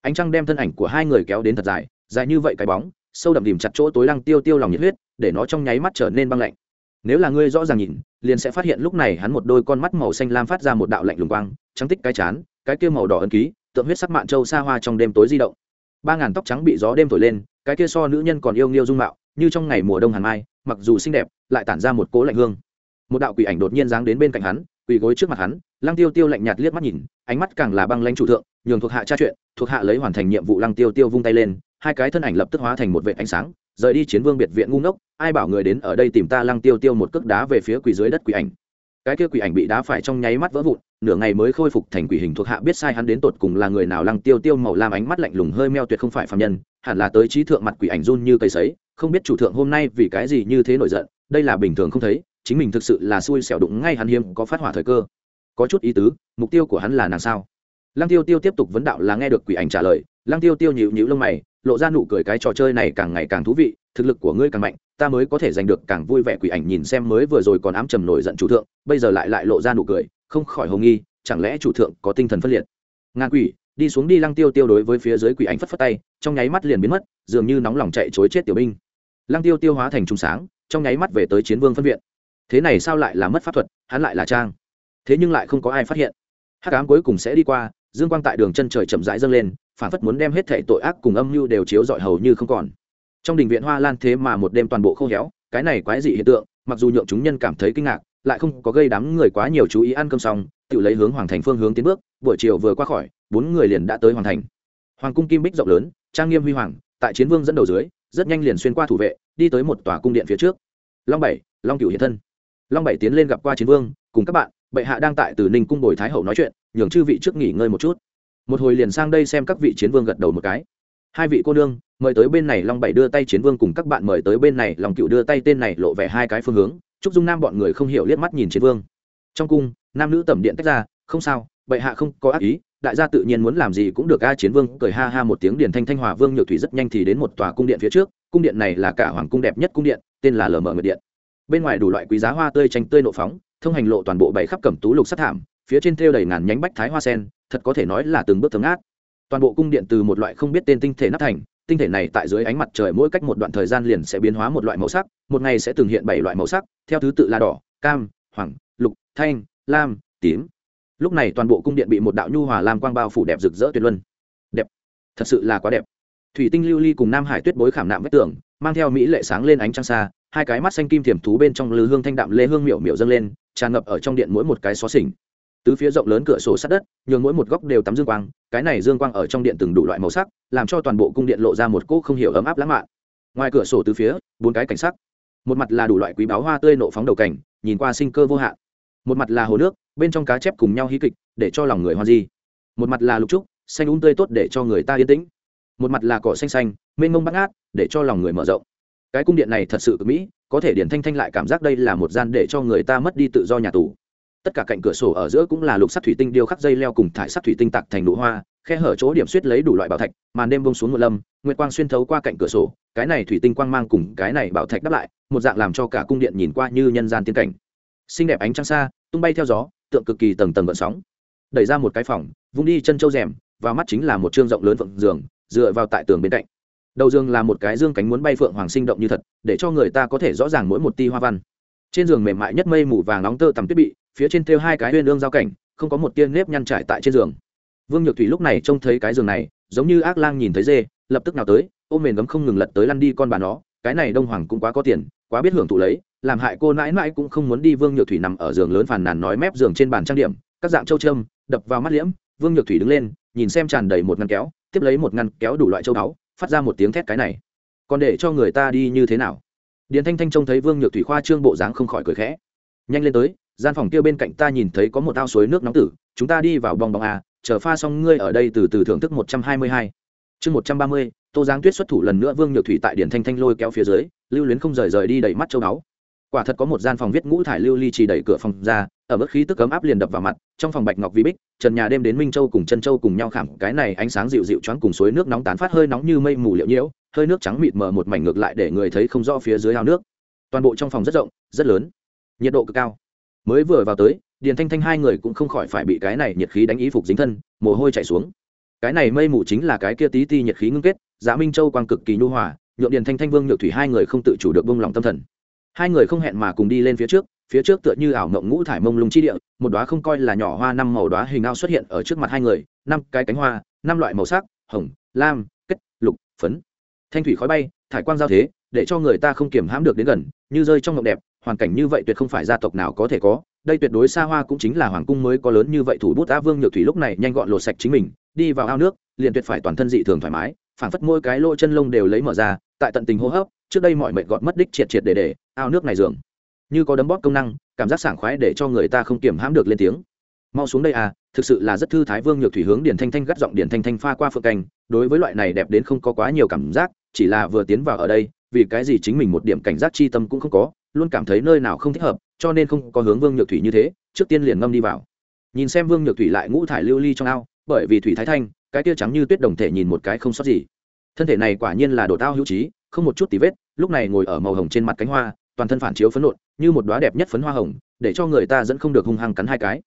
Ánh trăng đem thân ảnh của hai người kéo đến thật dài dài như vậy cái bóng sâu đậm đìm chặt chỗ tối lăng tiêu tiêu lòng nhiệt huyết, để nó trong nháy mắt trở nên băng lạnh. Nếu là ngươi rõ ràng nhìn, liền sẽ phát hiện lúc này hắn một đôi con mắt màu xanh lam phát ra một đạo lạnh lùng quang, trắng tích cái chán, cái kia màu đỏ ân ký, tượng huyết sắc mạn châu xa hoa trong đêm tối di động. Ba ngàn tóc trắng bị gió đêm thổi lên, cái kia so nữ nhân còn yêu nghiêu dung mạo, như trong ngày mùa đông hàn mai, mặc dù xinh đẹp, lại tản ra một cố lạnh hương. Một đạo quỷ ảnh đột nhiên giáng đến bên cạnh hắn, quỳ gối trước mặt hắn, lăng tiêu tiêu lạnh nhạt liếc mắt nhìn, ánh mắt càng là băng lãnh chủ thượng, nhường thuộc hạ tra chuyện, thuộc hạ lấy hoàn thành nhiệm vụ lăng tiêu tiêu vung tay lên hai cái thân ảnh lập tức hóa thành một vệ ánh sáng, rời đi chiến vương biệt viện ngu ngốc, ai bảo người đến ở đây tìm ta lăng tiêu tiêu một cước đá về phía quỷ dưới đất quỷ ảnh. Cái kia quỷ ảnh bị đá phải trong nháy mắt vỡ vụn, nửa ngày mới khôi phục thành quỷ hình thuộc hạ biết sai hắn đến tột cùng là người nào lăng tiêu tiêu màu lam ánh mắt lạnh lùng hơi meo tuyệt không phải phạm nhân, hẳn là tới trí thượng mặt quỷ ảnh run như cây sấy, không biết chủ thượng hôm nay vì cái gì như thế nổi giận, đây là bình thường không thấy, chính mình thực sự là xui xẻo đụng ngay hắn hiếm, có phát hỏa thời cơ. Có chút ý tứ, mục tiêu của hắn là nàng sao? Lăng tiêu tiêu tiếp tục vấn đạo là nghe được quỷ ảnh trả lời, lăng tiêu tiêu nhịu nhịu lông mày lộ ra nụ cười cái trò chơi này càng ngày càng thú vị, thực lực của ngươi càng mạnh, ta mới có thể giành được càng vui vẻ quỷ ảnh nhìn xem mới vừa rồi còn ám trầm nổi giận chủ thượng, bây giờ lại lại lộ ra nụ cười, không khỏi hồng nghi, chẳng lẽ chủ thượng có tinh thần phân liệt? Ngàn quỷ, đi xuống đi lăng tiêu tiêu đối với phía dưới quỷ ảnh phất phất tay, trong nháy mắt liền biến mất, dường như nóng lòng chạy chối chết tiểu binh. Lăng tiêu tiêu hóa thành trùng sáng, trong nháy mắt về tới chiến vương phân viện. Thế này sao lại là mất pháp thuật, hắn lại là trang. Thế nhưng lại không có ai phát hiện. Hát cám cuối cùng sẽ đi qua, dương quang tại đường chân trời chậm rãi dâng lên phản phất muốn đem hết thệ tội ác cùng âm mưu đều chiếu dọi hầu như không còn. Trong đình viện hoa lan thế mà một đêm toàn bộ khô héo, cái này quái dị hiện tượng, mặc dù nhượng chúng nhân cảm thấy kinh ngạc, lại không có gây đám người quá nhiều chú ý ăn cơm xong, tự lấy hướng hoàng thành phương hướng tiến bước, buổi chiều vừa qua khỏi, bốn người liền đã tới hoàng thành. Hoàng cung kim bích rộng lớn, trang nghiêm huy hoàng, tại chiến vương dẫn đầu dưới, rất nhanh liền xuyên qua thủ vệ, đi tới một tòa cung điện phía trước. Long bảy, long cửu hiện thân. Long bảy tiến lên gặp qua chiến vương, cùng các bạn, bệ hạ đang tại từ ninh cung bồi thái hậu nói chuyện, nhường chư vị trước nghỉ ngơi một chút một hồi liền sang đây xem các vị chiến vương gật đầu một cái. Hai vị cô nương, mời tới bên này long bảy đưa tay chiến vương cùng các bạn mời tới bên này, long cựu đưa tay tên này lộ vẻ hai cái phương hướng. Trúc dung nam bọn người không hiểu liếc mắt nhìn chiến vương. Trong cung, nam nữ tẩm điện tách ra, không sao, bệ hạ không có ác ý, đại gia tự nhiên muốn làm gì cũng được, a chiến vương cười ha ha một tiếng điển thanh thanh hòa vương nhược thủy rất nhanh thì đến một tòa cung điện phía trước, cung điện này là cả hoàng cung đẹp nhất cung điện, tên là lờ mờ nguyệt điện. Bên ngoài đủ loại quý giá hoa tươi tranh tươi nộ phóng, thông hành lộ toàn bộ bảy khắp cẩm tú lục sắt thảm phía trên thêu đầy ngàn nhánh bách thái hoa sen, thật có thể nói là từng bước thấm át toàn bộ cung điện từ một loại không biết tên tinh thể nắp thành, tinh thể này tại dưới ánh mặt trời mỗi cách một đoạn thời gian liền sẽ biến hóa một loại màu sắc, một ngày sẽ từng hiện bảy loại màu sắc, theo thứ tự là đỏ, cam, hoàng, lục, thanh, lam, tím. Lúc này toàn bộ cung điện bị một đạo nhu hòa lam quang bao phủ đẹp rực rỡ tuyệt luân. Đẹp. Thật sự là quá đẹp. Thủy tinh lưu ly cùng nam hải tuyết bối khảm nạm vết tường, mang theo mỹ lệ sáng lên ánh trăng xa, hai cái mắt xanh kim thiểm thú bên trong lư hương thanh đạm lê hương miểu miểu dâng lên, tràn ngập ở trong điện mỗi một cái xó xỉnh tứ phía rộng lớn cửa sổ sát đất, nhường mỗi một góc đều tắm dương quang, cái này dương quang ở trong điện từng đủ loại màu sắc, làm cho toàn bộ cung điện lộ ra một cỗ không hiểu ấm áp lãng mạn. Ngoài cửa sổ tứ phía, bốn cái cảnh sắc. Một mặt là đủ loại quý báo hoa tươi nộ phóng đầu cảnh, nhìn qua sinh cơ vô hạn. Một mặt là hồ nước, bên trong cá chép cùng nhau hí kịch, để cho lòng người hoa di. Một mặt là lục trúc, xanh úng tươi tốt để cho người ta yên tĩnh. Một mặt là cỏ xanh xanh, mênh mông bắt ngát, để cho lòng người mở rộng. Cái cung điện này thật sự cực mỹ, có thể điển thanh thanh lại cảm giác đây là một gian để cho người ta mất đi tự do nhà tù tất cả cạnh cửa sổ ở giữa cũng là lục sắt thủy tinh điêu khắc dây leo cùng thải sắt thủy tinh tạc thành nụ hoa, khe hở chỗ điểm suýt lấy đủ loại bảo thạch, màn đêm bông xuống một lâm, nguyệt quang xuyên thấu qua cạnh cửa sổ, cái này thủy tinh quang mang cùng cái này bảo thạch đắp lại, một dạng làm cho cả cung điện nhìn qua như nhân gian tiên cảnh. Xinh đẹp ánh trăng xa, tung bay theo gió, tượng cực kỳ tầng tầng gợn sóng. Đẩy ra một cái phòng, vung đi chân trâu rèm, và mắt chính là một chương rộng lớn phượng giường, dựa vào tại tường bên cạnh. Đầu giường là một cái dương cánh muốn bay phượng hoàng sinh động như thật, để cho người ta có thể rõ ràng mỗi một ti hoa văn. Trên giường mềm mại nhất mây mù vàng nóng tơ tằm tuyết bị phía trên thêu hai cái huyên ương giao cảnh, không có một tiên nếp nhăn trải tại trên giường. Vương nhược thủy lúc này trông thấy cái giường này, giống như ác lang nhìn thấy dê, lập tức nào tới, ôm mền gấm không ngừng lật tới lăn đi con bà nó, cái này đông hoàng cũng quá có tiền, quá biết hưởng thụ lấy, làm hại cô nãi mãi cũng không muốn đi. Vương nhược thủy nằm ở giường lớn phàn nàn nói mép giường trên bàn trang điểm, các dạng châu trâm đập vào mắt liễm. Vương nhược thủy đứng lên, nhìn xem tràn đầy một ngăn kéo, tiếp lấy một ngăn kéo đủ loại châu báu, phát ra một tiếng thét cái này. Còn để cho người ta đi như thế nào? Điền thanh thanh trông thấy vương nhược thủy khoa trương bộ dáng không khỏi cười khẽ. Nhanh lên tới gian phòng kia bên cạnh ta nhìn thấy có một ao suối nước nóng tử, chúng ta đi vào bong bong a, chờ pha xong ngươi ở đây từ từ thưởng thức một trăm hai mươi hai. Chương một trăm ba mươi, tô giáng tuyết xuất thủ lần nữa vương nhược thủy tại điển thanh thanh lôi kéo phía dưới, lưu luyến không rời rời đi đẩy mắt châu đáo quả thật có một gian phòng viết ngũ thải lưu ly trì đẩy cửa phòng ra, ở mức khí tức cấm áp liền đập vào mặt, trong phòng bạch ngọc vi bích, trần nhà đêm đến minh châu cùng chân châu cùng nhau khảm, cái này ánh sáng dịu dịu choáng cùng suối nước nóng tán phát hơi nóng như mây mù liệu nhiễu, hơi nước trắng mịt mờ một mảnh ngược lại để người thấy không rõ phía dưới ao nước. Toàn bộ trong phòng rất rộng, rất lớn, nhiệt độ cực cao mới vừa vào tới, điền thanh thanh hai người cũng không khỏi phải bị cái này nhiệt khí đánh ý phục dính thân, mồ hôi chảy xuống. Cái này mây mù chính là cái kia tí ti nhiệt khí ngưng kết giá minh châu quang cực kỳ nhu hòa, nhượng điền thanh thanh, vương nhược thủy hai người không tự chủ được bông lòng tâm thần. Hai người không hẹn mà cùng đi lên phía trước phía trước tựa như ảo mộng ngũ thải mông lung chi địa, một đóa không coi là nhỏ hoa năm màu đóa hình ao xuất hiện ở trước mặt hai người, năm cái cánh hoa, năm loại màu sắc, hồng, lam, kết, lục, phấn. Thanh thủy khói bay, thải quang giao thế, để cho người ta không kiểm hãm được đến gần, như rơi trong mộng đẹp hoàn cảnh như vậy tuyệt không phải gia tộc nào có thể có, đây tuyệt đối xa hoa cũng chính là hoàng cung mới có lớn như vậy thủ bút á vương nhược thủy lúc này nhanh gọn lột sạch chính mình, đi vào ao nước, liền tuyệt phải toàn thân dị thường thoải mái, phảng phất môi cái lỗ chân lông đều lấy mở ra, tại tận tình hô hấp, trước đây mọi mệt gọt mất đích triệt triệt để để, ao nước này dường như có đấm bóp công năng, cảm giác sảng khoái để cho người ta không kiểm hãm được lên tiếng. Mau xuống đây à thực sự là rất thư thái vương nhược thủy hướng điển thanh thanh gắt giọng điển thanh thanh pha qua phượng canh đối với loại này đẹp đến không có quá nhiều cảm giác, chỉ là vừa tiến vào ở đây, vì cái gì chính mình một điểm cảnh giác chi tâm cũng không có luôn cảm thấy nơi nào không thích hợp, cho nên không có hướng vương nhược thủy như thế, trước tiên liền ngâm đi vào. Nhìn xem vương nhược thủy lại ngũ thải lưu ly trong ao, bởi vì thủy thái thanh, cái tia trắng như tuyết đồng thể nhìn một cái không sót gì. Thân thể này quả nhiên là đồ tao hữu trí, không một chút tí vết, lúc này ngồi ở màu hồng trên mặt cánh hoa, toàn thân phản chiếu phấn nộn, như một đoá đẹp nhất phấn hoa hồng, để cho người ta dẫn không được hung hăng cắn hai cái.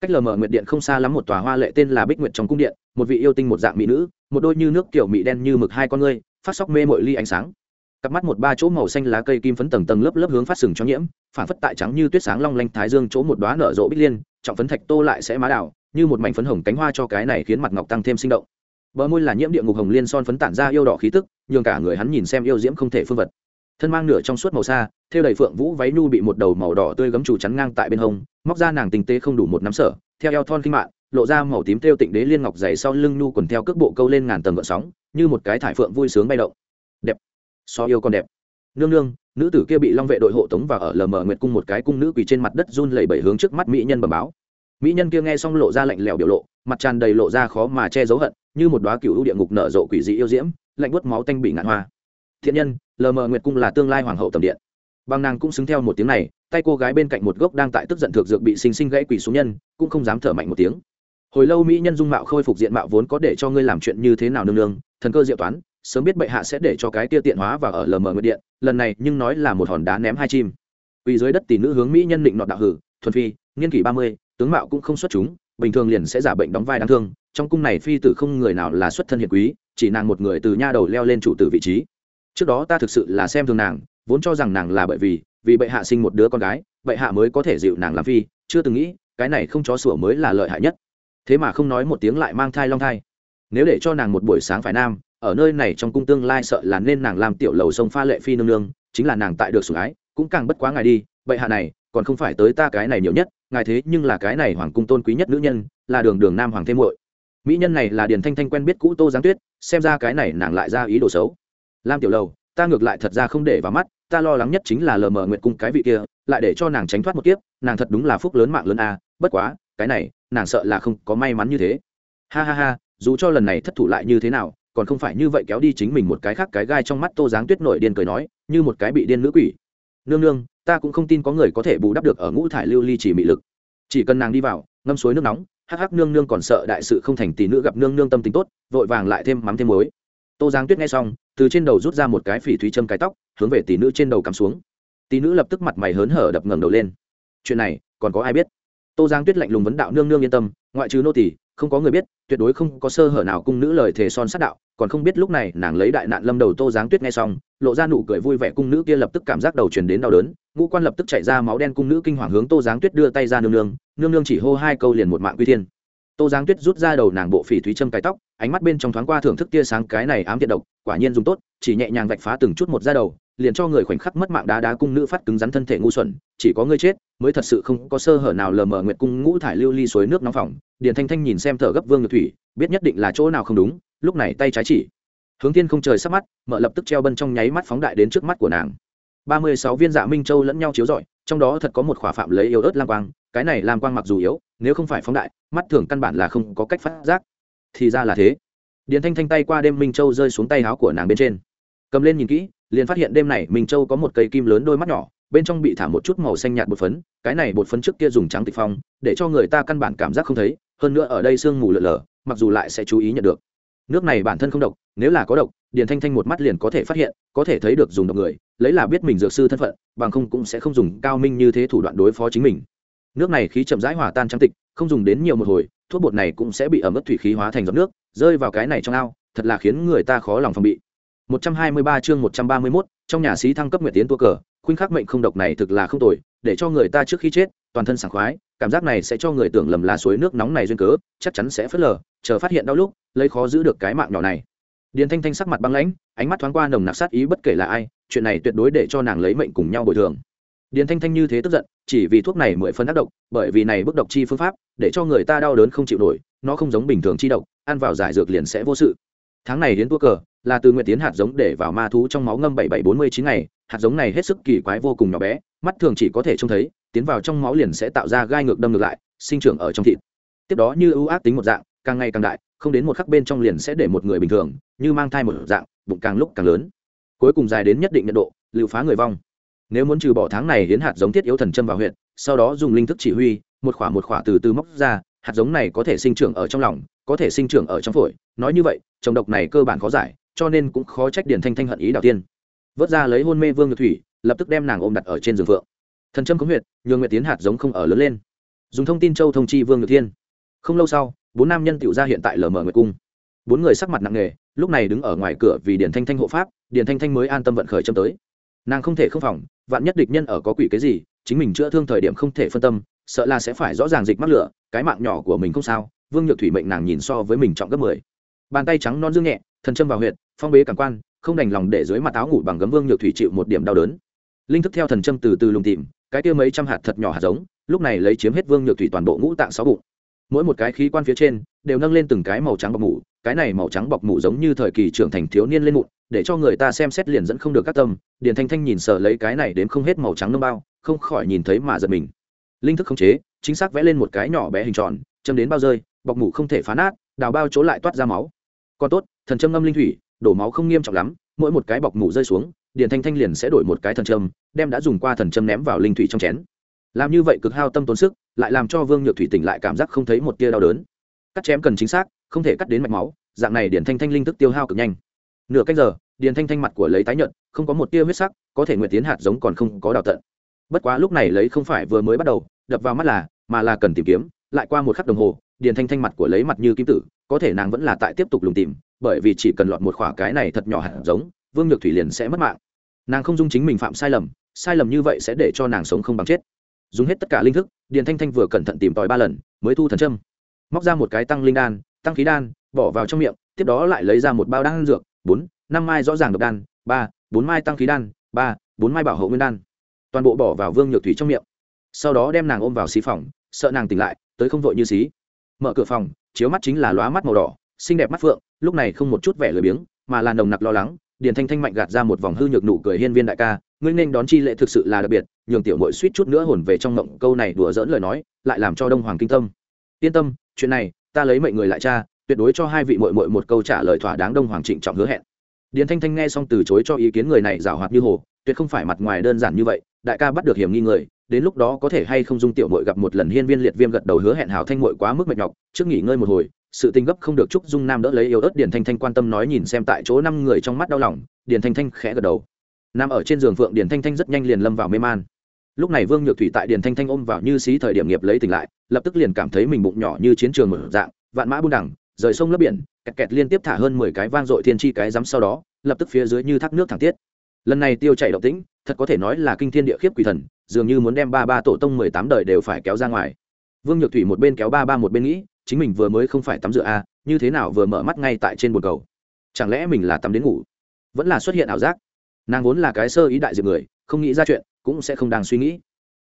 Cách lờ mờ nguyệt điện không xa lắm một tòa hoa lệ tên là bích nguyệt trong cung điện, một vị yêu tinh một dạng mỹ nữ, một đôi như nước kiểu mỹ đen như mực hai con ngươi, phát sóc mê mội ly ánh sáng cặp mắt một ba chỗ màu xanh lá cây kim phấn tầng tầng lớp lớp hướng phát sừng cho nhiễm, phản phất tại trắng như tuyết sáng long lanh thái dương chỗ một đoá nở rộ bích liên, trọng phấn thạch tô lại sẽ má đảo, như một mảnh phấn hồng cánh hoa cho cái này khiến mặt ngọc tăng thêm sinh động. Bờ môi là nhiễm địa ngục hồng liên son phấn tản ra yêu đỏ khí tức, nhường cả người hắn nhìn xem yêu diễm không thể phương vật. Thân mang nửa trong suốt màu xa theo đầy phượng vũ váy nhu bị một đầu màu đỏ tươi gấm chủ chắn ngang tại bên hông, móc ra nàng tình tế không đủ một nắm sở, theo eo thon kinh mạng lộ ra màu tím theo tịnh đế liên ngọc dày sau lưng nhu quần theo cước bộ câu lên ngàn tầng gợn sóng, như một cái thải phượng vui sướng bay động so yêu còn đẹp. Nương nương, nữ tử kia bị long vệ đội hộ tống và ở lờ mờ nguyệt cung một cái cung nữ quỳ trên mặt đất run lẩy bẩy hướng trước mắt mỹ nhân bẩm báo. Mỹ nhân kia nghe xong lộ ra lạnh lẽo biểu lộ, mặt tràn đầy lộ ra khó mà che giấu hận, như một đoá cựu địa ngục nở rộ quỷ dị yêu diễm, lạnh buốt máu tanh bị ngạn hoa. Thiện nhân, lờ mờ nguyệt cung là tương lai hoàng hậu tầm điện. Bằng nàng cũng xứng theo một tiếng này, tay cô gái bên cạnh một gốc đang tại tức giận thượng dược bị sinh sinh gãy quỷ xuống nhân, cũng không dám thở mạnh một tiếng. Hồi lâu mỹ nhân dung mạo khôi phục diện mạo vốn có để cho ngươi làm chuyện như thế nào nương nương, thần cơ diệu toán sớm biết bệ hạ sẽ để cho cái tia tiện hóa và ở lờ mờ nguyệt điện, lần này nhưng nói là một hòn đá ném hai chim. Quỳ dưới đất tỷ nữ hướng mỹ nhân định nọt đạo hử, thuần phi nghiên kỷ ba mươi, tướng mạo cũng không xuất chúng, bình thường liền sẽ giả bệnh đóng vai đáng thương, trong cung này phi tử không người nào là xuất thân hiền quý, chỉ nàng một người từ nha đầu leo lên chủ tử vị trí. Trước đó ta thực sự là xem thường nàng, vốn cho rằng nàng là bởi vì vì bệ hạ sinh một đứa con gái, bệ hạ mới có thể dịu nàng làm phi, chưa từng nghĩ, cái này không chó sủa mới là lợi hại nhất. Thế mà không nói một tiếng lại mang thai long thai. Nếu để cho nàng một buổi sáng phải nam ở nơi này trong cung tương lai sợ là nên nàng làm tiểu lầu sông pha lệ phi nương nương, chính là nàng tại được sủng ái, cũng càng bất quá ngài đi, vậy hạ này, còn không phải tới ta cái này nhiều nhất, ngài thế nhưng là cái này hoàng cung tôn quý nhất nữ nhân, là đường đường nam hoàng thêm muội. Mỹ nhân này là điền thanh thanh quen biết cũ tô giáng tuyết, xem ra cái này nàng lại ra ý đồ xấu. Lam tiểu lầu, ta ngược lại thật ra không để vào mắt, ta lo lắng nhất chính là lờ mờ nguyệt cung cái vị kia, lại để cho nàng tránh thoát một kiếp, nàng thật đúng là phúc lớn mạng lớn a, bất quá, cái này, nàng sợ là không có may mắn như thế. Ha ha ha, dù cho lần này thất thủ lại như thế nào còn không phải như vậy kéo đi chính mình một cái khác cái gai trong mắt tô giáng tuyết nổi điên cười nói, như một cái bị điên nữ quỷ. Nương nương, ta cũng không tin có người có thể bù đắp được ở ngũ thải lưu ly chỉ mị lực. Chỉ cần nàng đi vào, ngâm suối nước nóng, hắc hắc nương nương còn sợ đại sự không thành tỷ nữ gặp nương nương tâm tính tốt, vội vàng lại thêm mắm thêm muối. Tô giáng tuyết nghe xong, từ trên đầu rút ra một cái phỉ thúy châm cái tóc, hướng về tỷ nữ trên đầu cắm xuống. Tỷ nữ lập tức mặt mày hớn hở đập ngẩng đầu lên. Chuyện này, còn có ai biết? Tô giáng tuyết lạnh lùng vấn đạo nương nương yên tâm, ngoại trừ nô tỷ không có người biết, tuyệt đối không có sơ hở nào cung nữ lời thề son sát đạo, còn không biết lúc này nàng lấy đại nạn lâm đầu tô giáng tuyết nghe xong, lộ ra nụ cười vui vẻ cung nữ kia lập tức cảm giác đầu truyền đến đau đớn, ngũ quan lập tức chạy ra máu đen cung nữ kinh hoàng hướng tô giáng tuyết đưa tay ra nương nương nương nương chỉ hô hai câu liền một mạng quy thiên. Tô giáng tuyết rút ra đầu nàng bộ phỉ thúy châm cái tóc, ánh mắt bên trong thoáng qua thưởng thức tia sáng cái này ám thiện độc, quả nhiên dùng tốt, chỉ nhẹ nhàng vạch phá từng chút một ra đầu, liền cho người khoảnh khắc mất mạng đá đá cung nữ phát cứng rắn thân thể ngu xuẩn, chỉ có ngươi chết mới thật sự không có sơ hở nào lờ mờ nguyệt cung ngũ thải lưu ly suối nước nóng phòng điền thanh thanh nhìn xem thở gấp vương nhược thủy, biết nhất định là chỗ nào không đúng, lúc này tay trái chỉ. Hướng thiên không trời sắp mắt mợ lập tức treo bân trong nháy mắt phóng đại đến trước mắt của nàng. Ba mươi sáu viên dạ minh châu lẫn nhau chiếu rọi, trong đó thật có một khỏa phạm lấy yếu ớt lam quang, cái này lam quang mặc dù yếu, nếu không phải phóng đại, mắt thường căn bản là không có cách phát giác. Thì ra là thế. Điền thanh thanh tay qua đêm minh châu rơi xuống tay áo của nàng bên trên. Cầm lên nhìn kỹ, liền phát hiện đêm này minh châu có một cây kim lớn đôi mắt nhỏ bên trong bị thả một chút màu xanh nhạt bột phấn cái này bột phấn trước kia dùng trắng tịch phong để cho người ta căn bản cảm giác không thấy hơn nữa ở đây sương mù lợn lờ mặc dù lại sẽ chú ý nhận được. Nước này bản thân không độc nếu là có độc điền thanh thanh một mắt liền có thể phát hiện có thể thấy được dùng độc người lấy là biết mình dược sư thân phận bằng không cũng sẽ không dùng cao minh như thế thủ đoạn đối phó chính mình. Nước này khí chậm rãi hòa tan trắng tịch không dùng đến nhiều một hồi thuốc bột này cũng sẽ bị ẩm ướt thủy khí hóa thành giọt nước rơi vào cái này trong ao thật là khiến người ta khó lòng phòng bị. 123 chương 131, trong nhà sĩ thăng cấp nguyện tiến tua cờ khuynh khắc mệnh không độc này thực là không tồi, để cho người ta trước khi chết, toàn thân sảng khoái, cảm giác này sẽ cho người tưởng lầm là suối nước nóng này duyên cớ, chắc chắn sẽ phớt lờ, chờ phát hiện đau lúc, lấy khó giữ được cái mạng nhỏ này. Điền thanh thanh sắc mặt băng lãnh, ánh mắt thoáng qua nồng nặc sát ý bất kể là ai, chuyện này tuyệt đối để cho nàng lấy mệnh cùng nhau bồi thường. Điền thanh thanh như thế tức giận, chỉ vì thuốc này mười phân ác độc, bởi vì này bức độc chi phương pháp, để cho người ta đau đớn không chịu nổi, nó không giống bình thường chi độc, ăn vào giải dược liền sẽ vô sự. Tháng này đến tua cờ, là từ nguyện tiến hạt giống để vào ma thú trong máu ngâm bảy bảy bốn mươi chín ngày hạt giống này hết sức kỳ quái vô cùng nhỏ bé, mắt thường chỉ có thể trông thấy, tiến vào trong máu liền sẽ tạo ra gai ngược đâm ngược lại, sinh trưởng ở trong thịt. Tiếp đó như ưu ác tính một dạng, càng ngày càng đại, không đến một khắc bên trong liền sẽ để một người bình thường, như mang thai một dạng, bụng càng lúc càng lớn. Cuối cùng dài đến nhất định nhiệt độ, lưu phá người vong. Nếu muốn trừ bỏ tháng này hiến hạt giống thiết yếu thần châm vào huyện sau đó dùng linh thức chỉ huy, một khỏa một khỏa từ từ móc ra, hạt giống này có thể sinh trưởng ở trong lòng, có thể sinh trưởng ở trong phổi. Nói như vậy trồng độc này cơ bản khó giải, cho nên cũng khó trách điển thanh thanh hận ý đầu tiên vớt ra lấy hôn mê vương nhược thủy, lập tức đem nàng ôm đặt ở trên giường phượng. Thần trâm cống huyệt, nhường nguyệt tiến hạt giống không ở lớn lên. Dùng thông tin châu thông chi vương nhược thiên. Không lâu sau, bốn nam nhân tiểu ra hiện tại lờ mở nguyệt cung. Bốn người sắc mặt nặng nề, lúc này đứng ở ngoài cửa vì điền thanh thanh hộ pháp, điền thanh thanh mới an tâm vận khởi châm tới. Nàng không thể không phòng, vạn nhất địch nhân ở có quỷ cái gì, chính mình chữa thương thời điểm không thể phân tâm, sợ là sẽ phải rõ ràng dịch mắc lửa, cái mạng nhỏ của mình không sao, vương nhược thủy mệnh nàng nhìn so với mình trọng gấp mười. Bàn tay trắng non dương nhẹ, thần châm vào huyệt, phong bế cảm quan không đành lòng để dưới mặt áo ngủ bằng gấm vương nhược thủy chịu một điểm đau đớn. Linh thức theo thần châm từ từ lùng tìm, cái kia mấy trăm hạt thật nhỏ hạt giống, lúc này lấy chiếm hết vương nhược thủy toàn bộ ngũ tạng sáu bụng. Mỗi một cái khí quan phía trên, đều nâng lên từng cái màu trắng bọc mủ, cái này màu trắng bọc mủ giống như thời kỳ trưởng thành thiếu niên lên mụn, để cho người ta xem xét liền dẫn không được các tâm. Điền thanh thanh nhìn sợ lấy cái này đến không hết màu trắng nâng bao, không khỏi nhìn thấy mà giật mình. Linh thức không chế, chính xác vẽ lên một cái nhỏ bé hình tròn, châm đến bao rơi, bọc mủ không thể phá nát, đào bao chỗ lại toát ra máu. Còn tốt, thần châm ngâm linh thủy đổ máu không nghiêm trọng lắm, mỗi một cái bọc mủ rơi xuống, điền thanh thanh liền sẽ đổi một cái thần châm, đem đã dùng qua thần châm ném vào linh thủy trong chén. Làm như vậy cực hao tâm tốn sức, lại làm cho vương nhược thủy tỉnh lại cảm giác không thấy một tia đau đớn. Cắt chém cần chính xác, không thể cắt đến mạch máu, dạng này điền thanh thanh linh thức tiêu hao cực nhanh. Nửa cách giờ, điền thanh thanh mặt của lấy tái nhợt, không có một tia huyết sắc, có thể nguyện tiến hạt giống còn không có đào tận. Bất quá lúc này lấy không phải vừa mới bắt đầu, đập vào mắt là, mà là cần tìm kiếm, lại qua một khắc đồng hồ, điền thanh thanh mặt của lấy mặt như kim tử có thể nàng vẫn là tại tiếp tục lùng tìm, bởi vì chỉ cần lọt một khỏa cái này thật nhỏ hạt giống, vương nhược thủy liền sẽ mất mạng. Nàng không dung chính mình phạm sai lầm sai lầm như vậy sẽ để cho nàng sống không bằng chết. Dùng hết tất cả linh thức, điền thanh thanh vừa cẩn thận tìm tòi ba lần, mới thu thần châm. Móc ra một cái tăng linh đan, tăng khí đan, bỏ vào trong miệng, tiếp đó lại lấy ra một bao đan dược, bốn, năm mai rõ ràng độc đan, ba, bốn mai tăng khí đan, ba, bốn mai bảo hộ nguyên đan. Toàn bộ bỏ vào vương nhược thủy trong miệng. Sau đó đem nàng ôm vào xí phòng, sợ nàng tỉnh lại, tới không vội như xí. Mở cửa phòng chiếu mắt chính là lóa mắt màu đỏ, xinh đẹp mắt phượng, lúc này không một chút vẻ lười biếng, mà là nồng nặc lo lắng, điền thanh thanh mạnh gạt ra một vòng hư nhược nụ cười hiên viên đại ca, ngươi nên đón chi lệ thực sự là đặc biệt, nhường tiểu mội suýt chút nữa hồn về trong mộng câu này đùa dỡn lời nói, lại làm cho đông hoàng kinh tâm. Yên tâm, chuyện này, ta lấy mệnh người lại cha tuyệt đối cho hai vị mội mội một câu trả lời thỏa đáng đông hoàng trịnh trọng hứa hẹn. Điền thanh thanh nghe xong từ chối cho ý kiến người này giảo hoạt như hồ, tuyệt không phải mặt ngoài đơn giản như vậy đại ca bắt được hiểm nghi người, đến lúc đó có thể hay không dung tiểu mội gặp một lần hiên viên liệt viêm gật đầu hứa hẹn hào thanh mội quá mức mệt nhọc, trước nghỉ ngơi một hồi, sự tinh gấp không được chúc dung nam đỡ lấy yêu ớt điền thanh thanh quan tâm nói nhìn xem tại chỗ năm người trong mắt đau lòng, điền thanh thanh khẽ gật đầu. Nằm ở trên giường phượng điền thanh thanh rất nhanh liền lâm vào mê man. Lúc này vương nhược thủy tại điền thanh thanh ôm vào như xí thời điểm nghiệp lấy tỉnh lại, lập tức liền cảm thấy mình bụng nhỏ như chiến trường mở dạng, vạn mã buôn đẳng, rời sông lấp biển, kẹt kẹt liên tiếp thả hơn mười cái vang dội thiên chi cái rắm sau đó, lập tức phía dưới như thác nước thẳng tiết. Lần này tiêu chảy động tĩnh thật có thể nói là kinh thiên địa khiếp quỷ thần dường như muốn đem ba ba tổ tông mười tám đời đều phải kéo ra ngoài. Vương nhược thủy một bên kéo ba ba một bên nghĩ chính mình vừa mới không phải tắm rửa a à, như thế nào vừa mở mắt ngay tại trên bồn cầu. Chẳng lẽ mình là tắm đến ngủ? Vẫn là xuất hiện ảo giác. Nàng vốn là cái sơ ý đại diệp người không nghĩ ra chuyện cũng sẽ không đang suy nghĩ.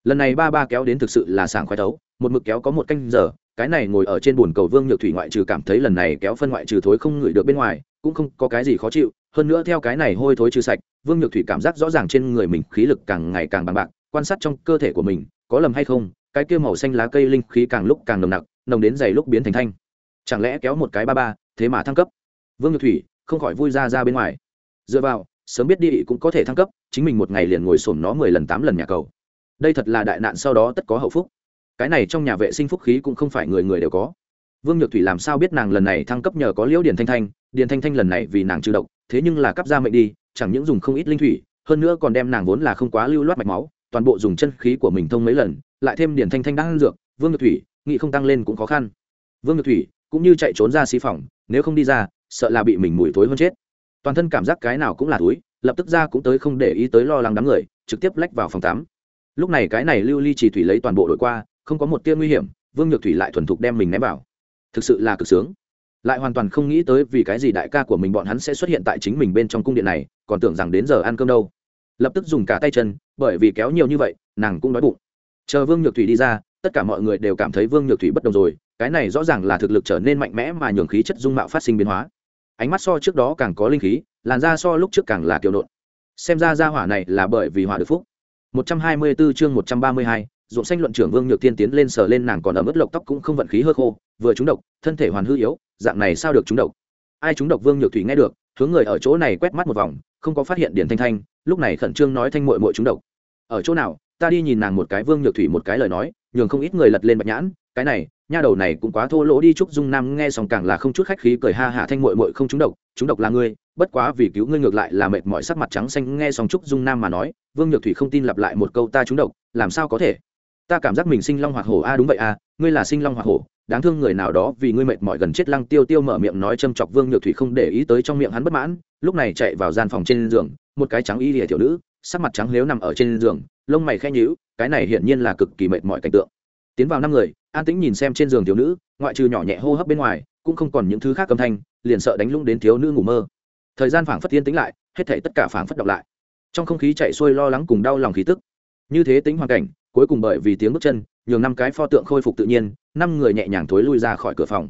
Lần này ba ba kéo đến thực sự là sảng khoái thấu một mực kéo có một canh giờ cái này ngồi ở trên bồn cầu vương nhược thủy ngoại trừ cảm thấy lần này kéo phân ngoại trừ thối không ngửi được bên ngoài cũng không có cái gì khó chịu, hơn nữa theo cái này hôi thối trừ sạch, vương nhược thủy cảm giác rõ ràng trên người mình khí lực càng ngày càng bằng bạc, quan sát trong cơ thể của mình, có lầm hay không, cái kia màu xanh lá cây linh khí càng lúc càng nồng nặc, nồng đến dày lúc biến thành thanh. Chẳng lẽ kéo một cái ba ba, thế mà thăng cấp? Vương nhược thủy không khỏi vui ra ra bên ngoài. Dựa vào, sớm biết đi cũng có thể thăng cấp, chính mình một ngày liền ngồi sổm nó mười lần tám lần nhà cầu. Đây thật là đại nạn sau đó tất có hậu phúc. Cái này trong nhà vệ sinh phúc khí cũng không phải người người đều có vương nhược thủy làm sao biết nàng lần này thăng cấp nhờ có liễu điền thanh thanh, điền thanh thanh lần này vì nàng trừ độc, thế nhưng là cấp ra mệnh đi, chẳng những dùng không ít linh thủy, hơn nữa còn đem nàng vốn là không quá lưu loát mạch máu, toàn bộ dùng chân khí của mình thông mấy lần, lại thêm điền thanh thanh đang dược, vương nhược thủy, nghị không tăng lên cũng khó khăn. Vương nhược thủy cũng như chạy trốn ra xí phòng, nếu không đi ra, sợ là bị mình mùi thối hơn chết. Toàn thân cảm giác cái nào cũng là túi lập tức ra cũng tới không để ý tới lo lắng đám người, trực tiếp lách vào phòng tắm. Lúc này cái này lưu ly chỉ thủy lấy toàn bộ đội qua, không có một tia nguy hiểm, vương nhược thủy lại thuần thục đem mình ném vào thực sự là cực sướng. Lại hoàn toàn không nghĩ tới vì cái gì đại ca của mình bọn hắn sẽ xuất hiện tại chính mình bên trong cung điện này còn tưởng rằng đến giờ ăn cơm đâu. Lập tức dùng cả tay chân bởi vì kéo nhiều như vậy nàng cũng đói bụng. Chờ vương nhược thủy đi ra tất cả mọi người đều cảm thấy vương nhược thủy bất đồng rồi cái này rõ ràng là thực lực trở nên mạnh mẽ mà nhường khí chất dung mạo phát sinh biến hóa. Ánh mắt so trước đó càng có linh khí làn da so lúc trước càng là kiểu nộn xem ra ra hỏa này là bởi vì hỏa được phúc. 124 chương 132, ruộng xanh luận trưởng vương nhược tiên tiến lên sờ lên nàng còn ở mức lộc tóc cũng không vận khí hơ khô, vừa trúng độc, thân thể hoàn hư yếu, dạng này sao được trúng độc? Ai trúng độc vương nhược thủy nghe được, hướng người ở chỗ này quét mắt một vòng, không có phát hiện điển thanh thanh, lúc này khẩn trương nói thanh mội mội trúng độc. Ở chỗ nào, ta đi nhìn nàng một cái vương nhược thủy một cái lời nói, nhường không ít người lật lên bạch nhãn, cái này, nha đầu này cũng quá thô lỗ đi chúc dung nam nghe xong càng là không chút khách khí cười ha hạ thanh mội mội không trúng độc trúng độc là ngươi, bất quá vì cứu ngươi ngược lại là mệt mỏi sắc mặt trắng xanh, nghe xong chúc dung nam mà nói, vương nhược thủy không tin lặp lại một câu ta trúng độc, làm sao có thể? Ta cảm giác mình sinh long hoạt hổ. A đúng vậy a ngươi là sinh long hoạt hổ. Đáng thương người nào đó vì ngươi mệt mỏi gần chết lăng tiêu tiêu mở miệng nói châm chọc vương nhược thủy không để ý tới trong miệng hắn bất mãn, lúc này chạy vào gian phòng trên giường, một cái trắng y lìa tiểu nữ, sắc mặt trắng lếu nằm ở trên giường, lông mày khẽ nhíu, cái này hiển nhiên là cực kỳ mệt mỏi cảnh tượng. Tiến vào năm người, an tĩnh nhìn xem trên giường thiếu nữ, ngoại trừ nhỏ nhẹ hô hấp bên ngoài, cũng không còn những thứ khác âm thanh, liền sợ đánh lung đến thiếu nữ ngủ mơ. Thời gian phảng phất tiên tính lại, hết thể tất cả phảng phất đọc lại. Trong không khí chạy xuôi lo lắng cùng đau lòng khí tức. Như thế tính hoàn cảnh cuối cùng bởi vì tiếng bước chân, nhường năm cái pho tượng khôi phục tự nhiên, năm người nhẹ nhàng thối lui ra khỏi cửa phòng.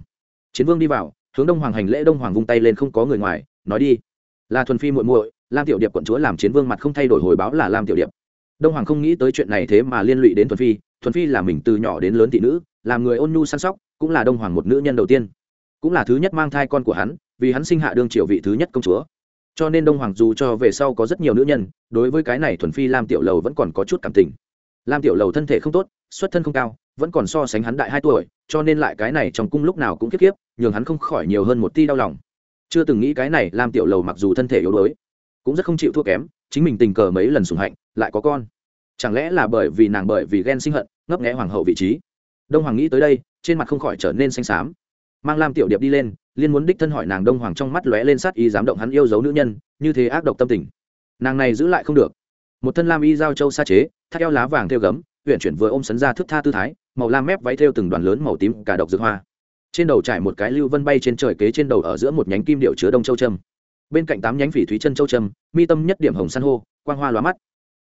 Chiến vương đi vào, hướng đông hoàng hành lễ đông hoàng vung tay lên không có người ngoài, nói đi. Là thuần phi muội muội, lam tiểu điệp quận chúa làm chiến vương mặt không thay đổi hồi báo là lam tiểu điệp. Đông hoàng không nghĩ tới chuyện này thế mà liên lụy đến thuần phi thuần phi là mình từ nhỏ đến lớn thị nữ, làm người ôn nhu săn sóc, cũng là đông hoàng một nữ nhân đầu tiên. Cũng là thứ nhất mang thai con của hắn, vì hắn sinh hạ đương triều vị thứ nhất công chúa. Cho nên đông hoàng dù cho về sau có rất nhiều nữ nhân, đối với cái này thuần phi lam tiểu lầu vẫn còn có chút cảm tình lam tiểu lầu thân thể không tốt, xuất thân không cao, vẫn còn so sánh hắn đại hai tuổi, cho nên lại cái này trong cung lúc nào cũng kiếp kiếp, nhường hắn không khỏi nhiều hơn một ti đau lòng. Chưa từng nghĩ cái này, lam tiểu lầu mặc dù thân thể yếu đuối, cũng rất không chịu thua kém, chính mình tình cờ mấy lần sùng hạnh, lại có con. Chẳng lẽ là bởi vì nàng bởi vì ghen sinh hận, ngấp nghẽ hoàng hậu vị trí? Đông hoàng nghĩ tới đây, trên mặt không khỏi trở nên xanh xám. Mang lam tiểu điệp đi lên, liên muốn đích thân hỏi nàng đông hoàng trong mắt lóe lên sát ý dám động hắn yêu dấu nữ nhân, như thế ác độc tâm tình. Nàng này giữ lại không được. Một thân lam y giao châu sa chế thắt eo lá vàng theo gấm huyện chuyển vừa ôm sấn ra thức tha tư thái, màu lam mép váy theo từng đoàn lớn màu tím cả độc dược hoa. Trên đầu trải một cái lưu vân bay trên trời kế trên đầu ở giữa một nhánh kim điệu chứa đông châu trâm bên cạnh tám nhánh phỉ thúy chân châu trâm mi tâm nhất điểm hồng san hô, quang hoa lóa mắt.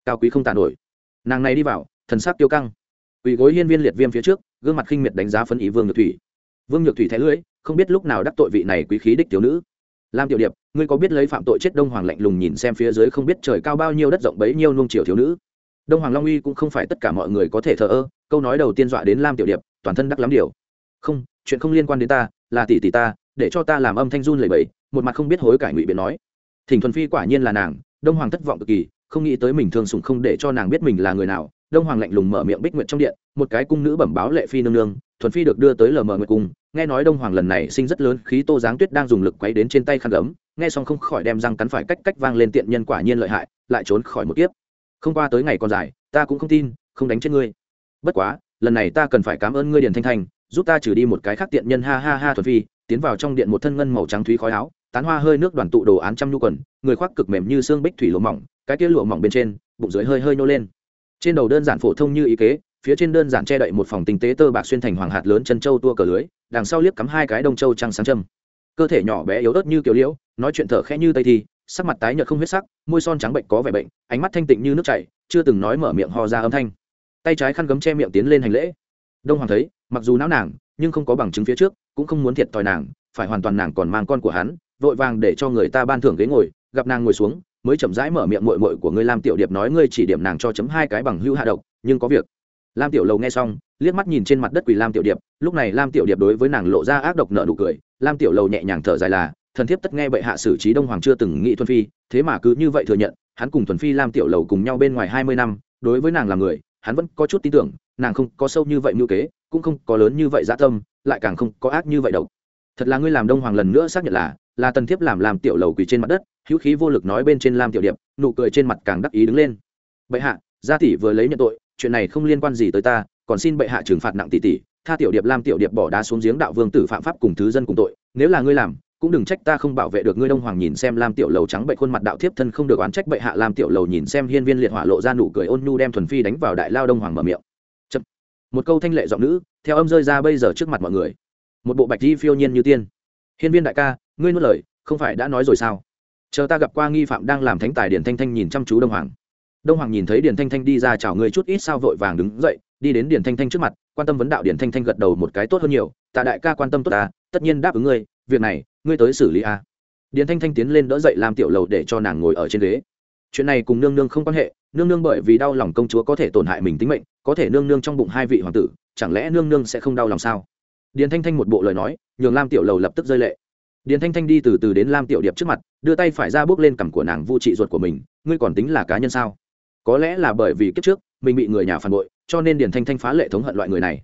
Cao quý không tàn nổi. Nàng này đi vào, thần sắc tiêu căng. Quỳ gối hiên viên liệt viêm phía trước, gương mặt khinh miệt đánh giá phân ý vương nhược thủy. Vương nhược thủy thẻ lưỡi, không biết lúc nào đắc tội vị này quý khí đích tiểu nữ. Lam tiểu điệp, ngươi có biết lấy phạm tội chết đông hoàng lạnh lùng nhìn xem phía dưới không biết trời cao bao nhiêu đất rộng bấy nhiêu nung chiều thiếu nữ? Đông hoàng long uy cũng không phải tất cả mọi người có thể thờ ơ, câu nói đầu tiên dọa đến lam tiểu điệp, toàn thân đắc lắm điều. Không, chuyện không liên quan đến ta, là tỷ tỷ ta, để cho ta làm âm thanh run lẩy bẩy, một mặt không biết hối cải ngụy biện nói. Thỉnh thuần phi quả nhiên là nàng, đông hoàng thất vọng cực kỳ, không nghĩ tới mình thường sùng không để cho nàng biết mình là người nào. Đông hoàng lạnh lùng mở miệng bích nguyện trong điện, một cái cung nữ bẩm báo lệ phi nương nương, thuần phi được đưa tới lờ mờ nguyệt cung, nghe nói đông hoàng lần này sinh rất lớn khí tô giáng tuyết đang dùng lực quấy đến trên tay khăn gấm, nghe xong không khỏi đem răng cắn phải cách cách vang lên tiện nhân quả nhiên lợi hại, lại trốn khỏi một kiếp không qua tới ngày còn dài, ta cũng không tin, không đánh chết ngươi. Bất quá, lần này ta cần phải cảm ơn ngươi điền thanh thanh giúp ta trừ đi một cái khác tiện nhân ha ha ha thuần phi, tiến vào trong điện một thân ngân màu trắng thúy khói áo, tán hoa hơi nước đoàn tụ đồ án trăm nhu quần, người khoác cực mềm như xương bích thủy lụa mỏng, cái kia lụa mỏng bên trên, bụng dưới hơi hơi nô lên. Trên đầu đơn giản phổ thông như ý kế, phía trên đơn giản che đậy một phòng tinh tế tơ bạc xuyên thành hoàng hạt lớn chân châu tua cờ lưới, đằng sau liếc cắm hai cái đông châu trăng sáng châm. Cơ thể nhỏ bé yếu ớt như kiểu liễu, nói chuyện thở khẽ như tây thi sắc mặt tái nhợt không huyết sắc, môi son trắng bệnh có vẻ bệnh, ánh mắt thanh tịnh như nước chảy, chưa từng nói mở miệng ho ra âm thanh. Tay trái khăn gấm che miệng tiến lên hành lễ. Đông hoàng thấy, mặc dù não nàng, nhưng không có bằng chứng phía trước, cũng không muốn thiệt thòi nàng, phải hoàn toàn nàng còn mang con của hắn, vội vàng để cho người ta ban thưởng ghế ngồi, gặp nàng ngồi xuống, mới chậm rãi mở miệng mội mội của ngươi lam tiểu điệp nói ngươi chỉ điểm nàng cho chấm hai cái bằng hưu hạ độc, nhưng có việc. Lam tiểu lầu nghe xong, liếc mắt nhìn trên mặt đất quỳ lam tiểu điệp, lúc này lam tiểu điệp đối với nàng lộ ra ác độc nợ nụ cười, lam tiểu lầu nhẹ nhàng thở dài là thần thiếp tất nghe bệ hạ xử trí đông hoàng chưa từng nghĩ thuần phi, thế mà cứ như vậy thừa nhận, hắn cùng thuần phi lam tiểu lầu cùng nhau bên ngoài hai mươi năm, đối với nàng là người, hắn vẫn có chút tin tưởng, nàng không có sâu như vậy ngữ kế, cũng không có lớn như vậy dã tâm, lại càng không có ác như vậy đâu thật là ngươi làm đông hoàng lần nữa xác nhận là là tần thiếp làm làm tiểu lầu quỳ trên mặt đất, hữu khí vô lực nói bên trên lam tiểu điệp, nụ cười trên mặt càng đắc ý đứng lên. Bệ hạ, gia tỷ vừa lấy nhận tội, chuyện này không liên quan gì tới ta, còn xin bệ hạ trừng phạt nặng tỷ tỷ, tha tiểu điệp lam tiểu điệp bỏ đá xuống giếng đạo vương tử phạm pháp cùng thứ dân cùng tội, nếu là ngươi làm cũng đừng trách ta không bảo vệ được ngươi đông hoàng nhìn xem lam tiểu lầu trắng bệnh khuôn mặt đạo thiếp thân không được oán trách bệ hạ. Lam tiểu lầu nhìn xem hiên viên liệt hỏa lộ ra nụ cười ôn nhu đem thuần phi đánh vào đại lao đông hoàng mở miệng. Chậm. một câu thanh lệ giọng nữ, theo âm rơi ra bây giờ trước mặt mọi người. Một bộ bạch di phiêu nhiên như tiên. Hiên viên đại ca, ngươi nuốt lời, không phải đã nói rồi sao? Chờ ta gặp qua nghi phạm đang làm thánh tài điển thanh thanh nhìn chăm chú đông hoàng. Đông hoàng nhìn thấy điển thanh thanh đi ra chào người chút ít sao vội vàng đứng dậy, đi đến điển thanh thanh trước mặt, quan tâm vấn đạo điển thanh thanh gật đầu một cái tốt hơn nhiều. Tạ đại ca quan tâm tốt ta, tất nhiên đáp ứng ngươi, việc này ngươi tới xử lý a. Điền thanh thanh tiến lên đỡ dậy làm tiểu lầu để cho nàng ngồi ở trên ghế. Chuyện này cùng nương nương không quan hệ, nương nương bởi vì đau lòng công chúa có thể tổn hại mình tính mệnh, có thể nương nương trong bụng hai vị hoàng tử, chẳng lẽ nương nương sẽ không đau lòng sao? Điền thanh thanh một bộ lời nói, nhường lam tiểu lầu lập tức rơi lệ. Điền thanh thanh đi từ từ đến lam tiểu điệp trước mặt, đưa tay phải ra bước lên cằm của nàng vu trị ruột của mình, ngươi còn tính là cá nhân sao? Có lẽ là bởi vì kiếp trước, mình bị người nhà phản bội, cho nên điền thanh thanh phá lệ thống hận loại người này.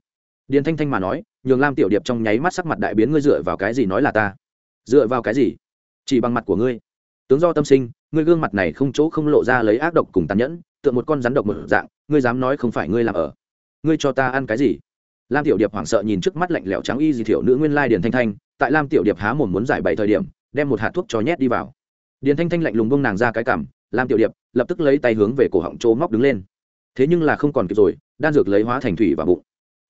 Điền thanh thanh mà nói, nhường lam tiểu điệp trong nháy mắt sắc mặt đại biến, ngươi dựa vào cái gì nói là ta? Dựa vào cái gì? Chỉ bằng mặt của ngươi. Tướng do tâm sinh, ngươi gương mặt này không chỗ không lộ ra lấy ác độc cùng tàn nhẫn tựa một con rắn độc một dạng, ngươi dám nói không phải ngươi làm ở. Ngươi cho ta ăn cái gì? Lam tiểu điệp hoảng sợ nhìn trước mắt lạnh lẽo trắng y di thiểu nữ nguyên lai điền thanh thanh, tại lam tiểu điệp há mồm muốn giải bày thời điểm, đem một hạt thuốc cho nhét đi vào. Điền thanh thanh lạnh lùng bông nàng ra cái cảm lam tiểu điệp lập tức lấy tay hướng về cổ họng chỗ móc đứng lên. Thế nhưng là không còn kịp rồi, đan dược lấy hóa thành thủy vào bụng.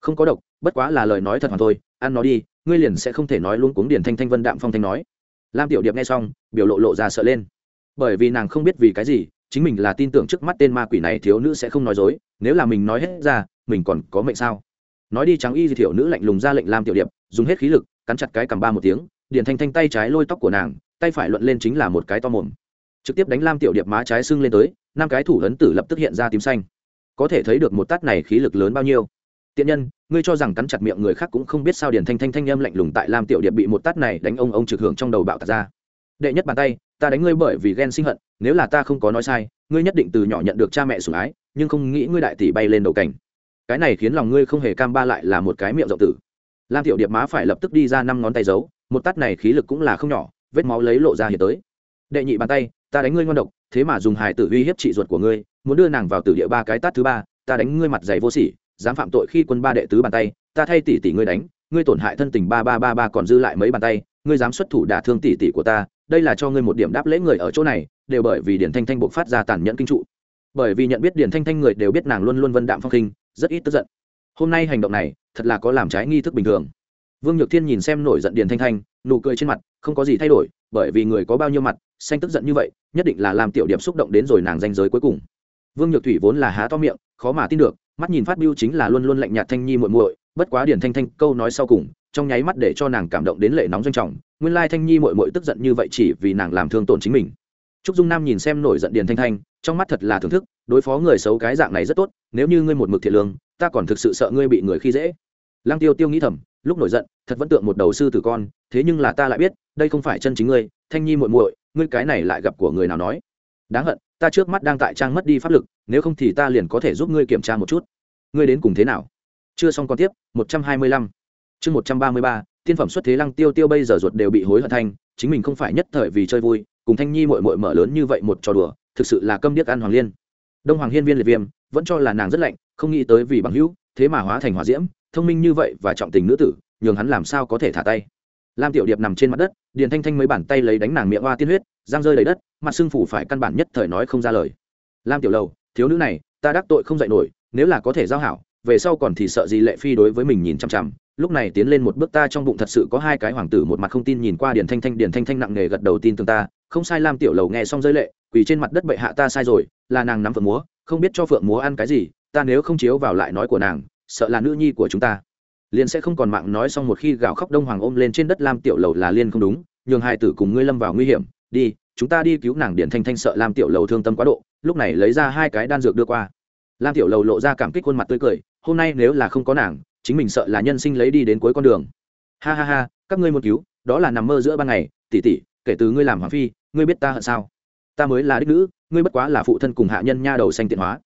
Không có độc, bất quá là lời nói thật hoàn thôi, ăn nó đi ngươi liền sẽ không thể nói luôn cuống điền thanh thanh vân đạm phong thanh nói. Lam tiểu điệp nghe xong, biểu lộ lộ ra sợ lên. Bởi vì nàng không biết vì cái gì, chính mình là tin tưởng trước mắt tên ma quỷ này thiếu nữ sẽ không nói dối, nếu là mình nói hết ra, mình còn có mệnh sao? Nói đi trắng y thì thiểu nữ lạnh lùng ra lệnh lam tiểu điệp, dùng hết khí lực, cắn chặt cái cầm ba một tiếng, điền thanh thanh tay trái lôi tóc của nàng, tay phải luận lên chính là một cái to mồm. Trực tiếp đánh lam tiểu điệp má trái sưng lên tới, năm cái thủ ấn tử lập tức hiện ra tím xanh. Có thể thấy được một tát này khí lực lớn bao nhiêu tiện nhân, ngươi cho rằng cắn chặt miệng người khác cũng không biết sao điền thanh thanh thanh âm lạnh lùng tại lam tiểu điệp bị một tát này đánh ông ông trực hưởng trong đầu bạo tạt ra. Đệ nhất bàn tay, ta đánh ngươi bởi vì ghen sinh hận, nếu là ta không có nói sai, ngươi nhất định từ nhỏ nhận được cha mẹ sủng ái, nhưng không nghĩ ngươi đại tỷ bay lên đầu cảnh. Cái này khiến lòng ngươi không hề cam ba lại là một cái miệng rộng tử. Lam tiểu điệp má phải lập tức đi ra năm ngón tay giấu, một tát này khí lực cũng là không nhỏ, vết máu lấy lộ ra hiện tới. Đệ nhị bàn tay, ta đánh ngươi ngon độc, thế mà dùng hài tử uy hiếp trị ruột của ngươi, muốn đưa nàng vào tử địa ba cái tát thứ ba, ta đánh ngươi mặt dày vô sỉ dám phạm tội khi quân ba đệ tứ bàn tay, ta thay tỷ tỷ ngươi đánh, ngươi tổn hại thân tình ba ba ba ba còn dư lại mấy bàn tay, ngươi dám xuất thủ đả thương tỷ tỷ của ta, đây là cho ngươi một điểm đáp lễ người ở chỗ này, đều bởi vì điển thanh thanh buộc phát ra tàn nhẫn kinh trụ. Bởi vì nhận biết điển thanh thanh người đều biết nàng luôn luôn vân đạm phong khinh, rất ít tức giận. Hôm nay hành động này, thật là có làm trái nghi thức bình thường. Vương nhược thiên nhìn xem nổi giận điển thanh thanh, nụ cười trên mặt, không có gì thay đổi, bởi vì người có bao nhiêu mặt, xanh tức giận như vậy, nhất định là làm tiểu điểm xúc động đến rồi nàng danh giới cuối cùng. Vương nhược thủy vốn là há to miệng, khó mà tin được mắt nhìn phát biêu chính là luôn luôn lạnh nhạt thanh nhi muội muội, bất quá điển thanh thanh câu nói sau cùng, trong nháy mắt để cho nàng cảm động đến lệ nóng doanh trọng, nguyên lai thanh nhi muội muội tức giận như vậy chỉ vì nàng làm thương tổn chính mình. Trúc dung nam nhìn xem nổi giận điền thanh thanh, trong mắt thật là thưởng thức, đối phó người xấu cái dạng này rất tốt, nếu như ngươi một mực thiện lương, ta còn thực sự sợ ngươi bị người khi dễ. Lăng tiêu tiêu nghĩ thầm, lúc nổi giận, thật vẫn tượng một đầu sư tử con, thế nhưng là ta lại biết, đây không phải chân chính ngươi, thanh nhi muội muội, ngươi cái này lại gặp của người nào nói đáng hận, ta trước mắt đang tại trang mất đi pháp lực, nếu không thì ta liền có thể giúp ngươi kiểm tra một chút. Ngươi đến cùng thế nào? Chưa xong còn tiếp, một trăm hai mươi lăm. Chương một trăm ba mươi ba tiên phẩm xuất thế lăng tiêu tiêu bây giờ ruột đều bị hối hận thanh chính mình không phải nhất thời vì chơi vui, cùng thanh nhi mội mội mở lớn như vậy một trò đùa, thực sự là câm điếc ăn hoàng liên. Đông hoàng hiên viên liệt viêm, vẫn cho là nàng rất lạnh, không nghĩ tới vì bằng hữu, thế mà hóa thành hòa diễm, thông minh như vậy và trọng tình nữ tử, nhường hắn làm sao có thể thả tay lam tiểu điệp nằm trên mặt đất, điền thanh thanh mấy bàn tay lấy đánh nàng miệng hoa tiên huyết, giang rơi đầy đất, mặt xương phủ phải căn bản nhất thời nói không ra lời. Lam tiểu lầu, thiếu nữ này, ta đắc tội không dạy nổi, nếu là có thể giao hảo, về sau còn thì sợ gì lệ phi đối với mình nhìn chằm chằm. Lúc này tiến lên một bước ta trong bụng thật sự có hai cái hoàng tử một mặt không tin nhìn qua điền thanh thanh, điền thanh thanh nặng nề gật đầu tin tưởng ta. Không sai, lam tiểu lầu nghe xong rơi lệ, quỳ trên mặt đất bệ hạ ta sai rồi, là nàng nắm phượng múa, không biết cho phượng múa ăn cái gì, ta nếu không chiếu vào lại nói của nàng, sợ là nữ nhi của chúng ta liền sẽ không còn mạng nói xong một khi gào khóc đông hoàng ôm lên trên đất lam tiểu lầu là liên không đúng, nhường hai tử cùng ngươi lâm vào nguy hiểm, đi, chúng ta đi cứu nàng điện thanh thanh sợ lam tiểu lầu thương tâm quá độ, lúc này lấy ra hai cái đan dược đưa qua. Lam tiểu lầu lộ ra cảm kích khuôn mặt tươi cười, hôm nay nếu là không có nàng, chính mình sợ là nhân sinh lấy đi đến cuối con đường. Ha ha ha, các ngươi muốn cứu, đó là nằm mơ giữa ban ngày tỉ tỉ kể từ ngươi làm hoàng phi, ngươi biết ta hận sao? Ta mới là đích nữ, ngươi bất quá là phụ thân cùng hạ nhân nha đầu xanh tiện hóa.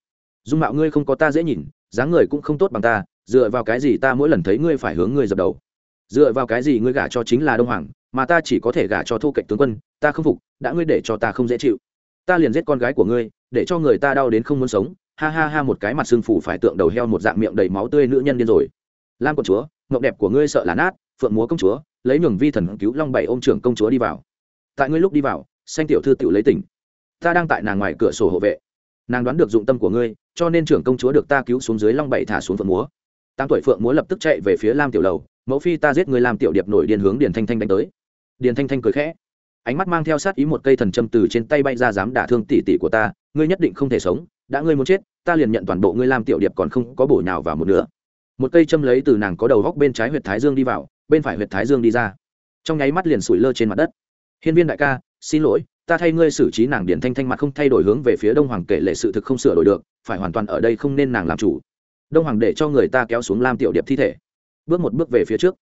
Dung mạo ngươi không có ta dễ nhìn, dáng người cũng không tốt bằng ta dựa vào cái gì ta mỗi lần thấy ngươi phải hướng ngươi dập đầu? Dựa vào cái gì ngươi gả cho chính là đông hoàng, mà ta chỉ có thể gả cho thu cạnh tướng quân, ta không phục, đã ngươi để cho ta không dễ chịu. Ta liền giết con gái của ngươi, để cho người ta đau đến không muốn sống. Ha ha ha, một cái mặt xương phủ phải tượng đầu heo một dạng miệng đầy máu tươi nữ nhân điên rồi. Lam công chúa ngọc đẹp của ngươi sợ là nát, phượng múa công chúa, lấy nhường vi thần cứu long bảy ôm trưởng công chúa đi vào. Tại ngươi lúc đi vào, xanh tiểu thư tự lấy tỉnh. Ta đang tại nàng ngoài cửa sổ hộ vệ. Nàng đoán được dụng tâm của ngươi, cho nên trưởng công chúa được ta cứu xuống dưới long bảy thả xuống phượng múa tám tuổi phượng múa lập tức chạy về phía lam tiểu lầu, mẫu phi ta giết người làm tiểu điệp nổi điền hướng điền thanh thanh đánh tới. Điền thanh thanh cười khẽ, ánh mắt mang theo sát ý một cây thần châm từ trên tay bay ra dám đả thương tỷ tỷ của ta, ngươi nhất định không thể sống, đã ngươi muốn chết, ta liền nhận toàn bộ ngươi làm tiểu điệp còn không có bổ nào vào một nửa. Một cây châm lấy từ nàng có đầu góc bên trái huyệt thái dương đi vào, bên phải huyệt thái dương đi ra. Trong nháy mắt liền sủi lơ trên mặt đất. Hiên viên đại ca, xin lỗi, ta thay ngươi xử trí nàng điển thanh thanh mặt không thay đổi hướng về phía đông hoàng kể lệ sự thực không sửa đổi được, phải hoàn toàn ở đây không nên nàng làm chủ đông hoàng để cho người ta kéo xuống lam tiểu điệp thi thể. Bước một bước về phía trước.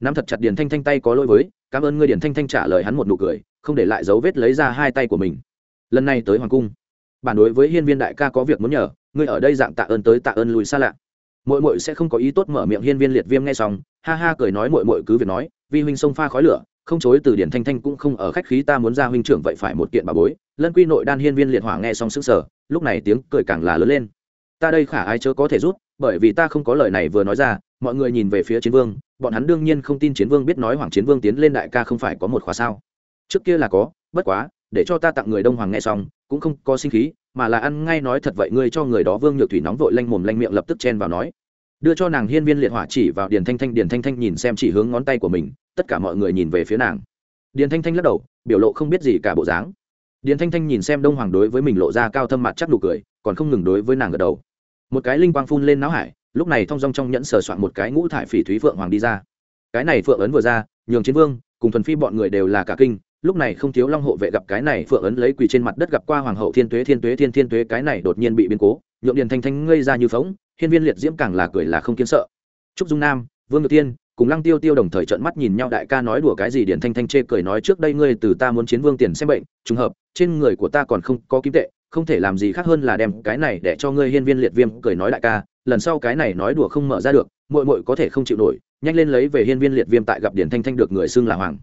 Nắm thật chặt điển thanh thanh tay có lỗi với, cảm ơn ngươi. Điển thanh thanh trả lời hắn một nụ cười, không để lại dấu vết lấy ra hai tay của mình. Lần này tới hoàng cung, bản đối với hiên viên đại ca có việc muốn nhờ, ngươi ở đây dạng tạ ơn tới tạ ơn lùi xa lạ. Mội mội sẽ không có ý tốt mở miệng hiên viên liệt viêm nghe xong, ha ha cười nói mội mội cứ việc nói, vi huynh sông pha khói lửa, không chối từ điển thanh thanh cũng không ở khách khí ta muốn ra huynh trưởng vậy phải một kiện bà bối. Lân quy nội đan hiên viên liệt hỏa nghe xong sức sở lúc này tiếng cười càng là lớn lên. Ta đây khả ai chớ có thể rút bởi vì ta không có lời này vừa nói ra, mọi người nhìn về phía chiến vương, bọn hắn đương nhiên không tin chiến vương biết nói hoàng chiến vương tiến lên đại ca không phải có một khóa sao. Trước kia là có, bất quá, để cho ta tặng người đông hoàng nghe xong, cũng không có sinh khí, mà là ăn ngay nói thật vậy ngươi cho người đó vương nhược thủy nóng vội lanh mồm lanh miệng lập tức chen vào nói. Đưa cho nàng hiên viên liệt hỏa chỉ vào điền thanh thanh, điền thanh thanh nhìn xem chỉ hướng ngón tay của mình, tất cả mọi người nhìn về phía nàng. Điền thanh thanh lắc đầu, biểu lộ không biết gì cả bộ dáng. Điền thanh thanh nhìn xem đông hoàng đối với mình lộ ra cao thâm mặt chắc nụ cười, còn không ngừng đối với nàng gật đầu một cái linh quang phun lên não hải, lúc này thong dong trong nhẫn sờ soạn một cái ngũ thải phỉ thúy phượng hoàng đi ra. Cái này phượng ấn vừa ra, nhường chiến vương, cùng thuần phi bọn người đều là cả kinh, lúc này không thiếu long hộ vệ gặp cái này phượng ấn lấy quỳ trên mặt đất gặp qua hoàng hậu thiên tuế thiên tuế thiên thiên tuế, cái này đột nhiên bị biến cố, nhượng điền thanh thanh ngây ra như phóng hiên viên liệt diễm càng là cười là không kiến sợ. Trúc dung nam, vương ngự tiên, cùng lăng tiêu tiêu đồng thời trợn mắt nhìn nhau, đại ca nói đùa cái gì, điền thanh thanh chê cười nói trước đây ngươi từ ta muốn chiến vương tiền xem bệnh, trùng hợp, trên người của ta còn không có kim tệ không thể làm gì khác hơn là đem cái này để cho ngươi hiên viên liệt viêm cười nói đại ca, lần sau cái này nói đùa không mở ra được, muội muội có thể không chịu nổi, nhanh lên lấy về hiên viên liệt viêm tại gặp điển thanh thanh được người xưng là hoàng.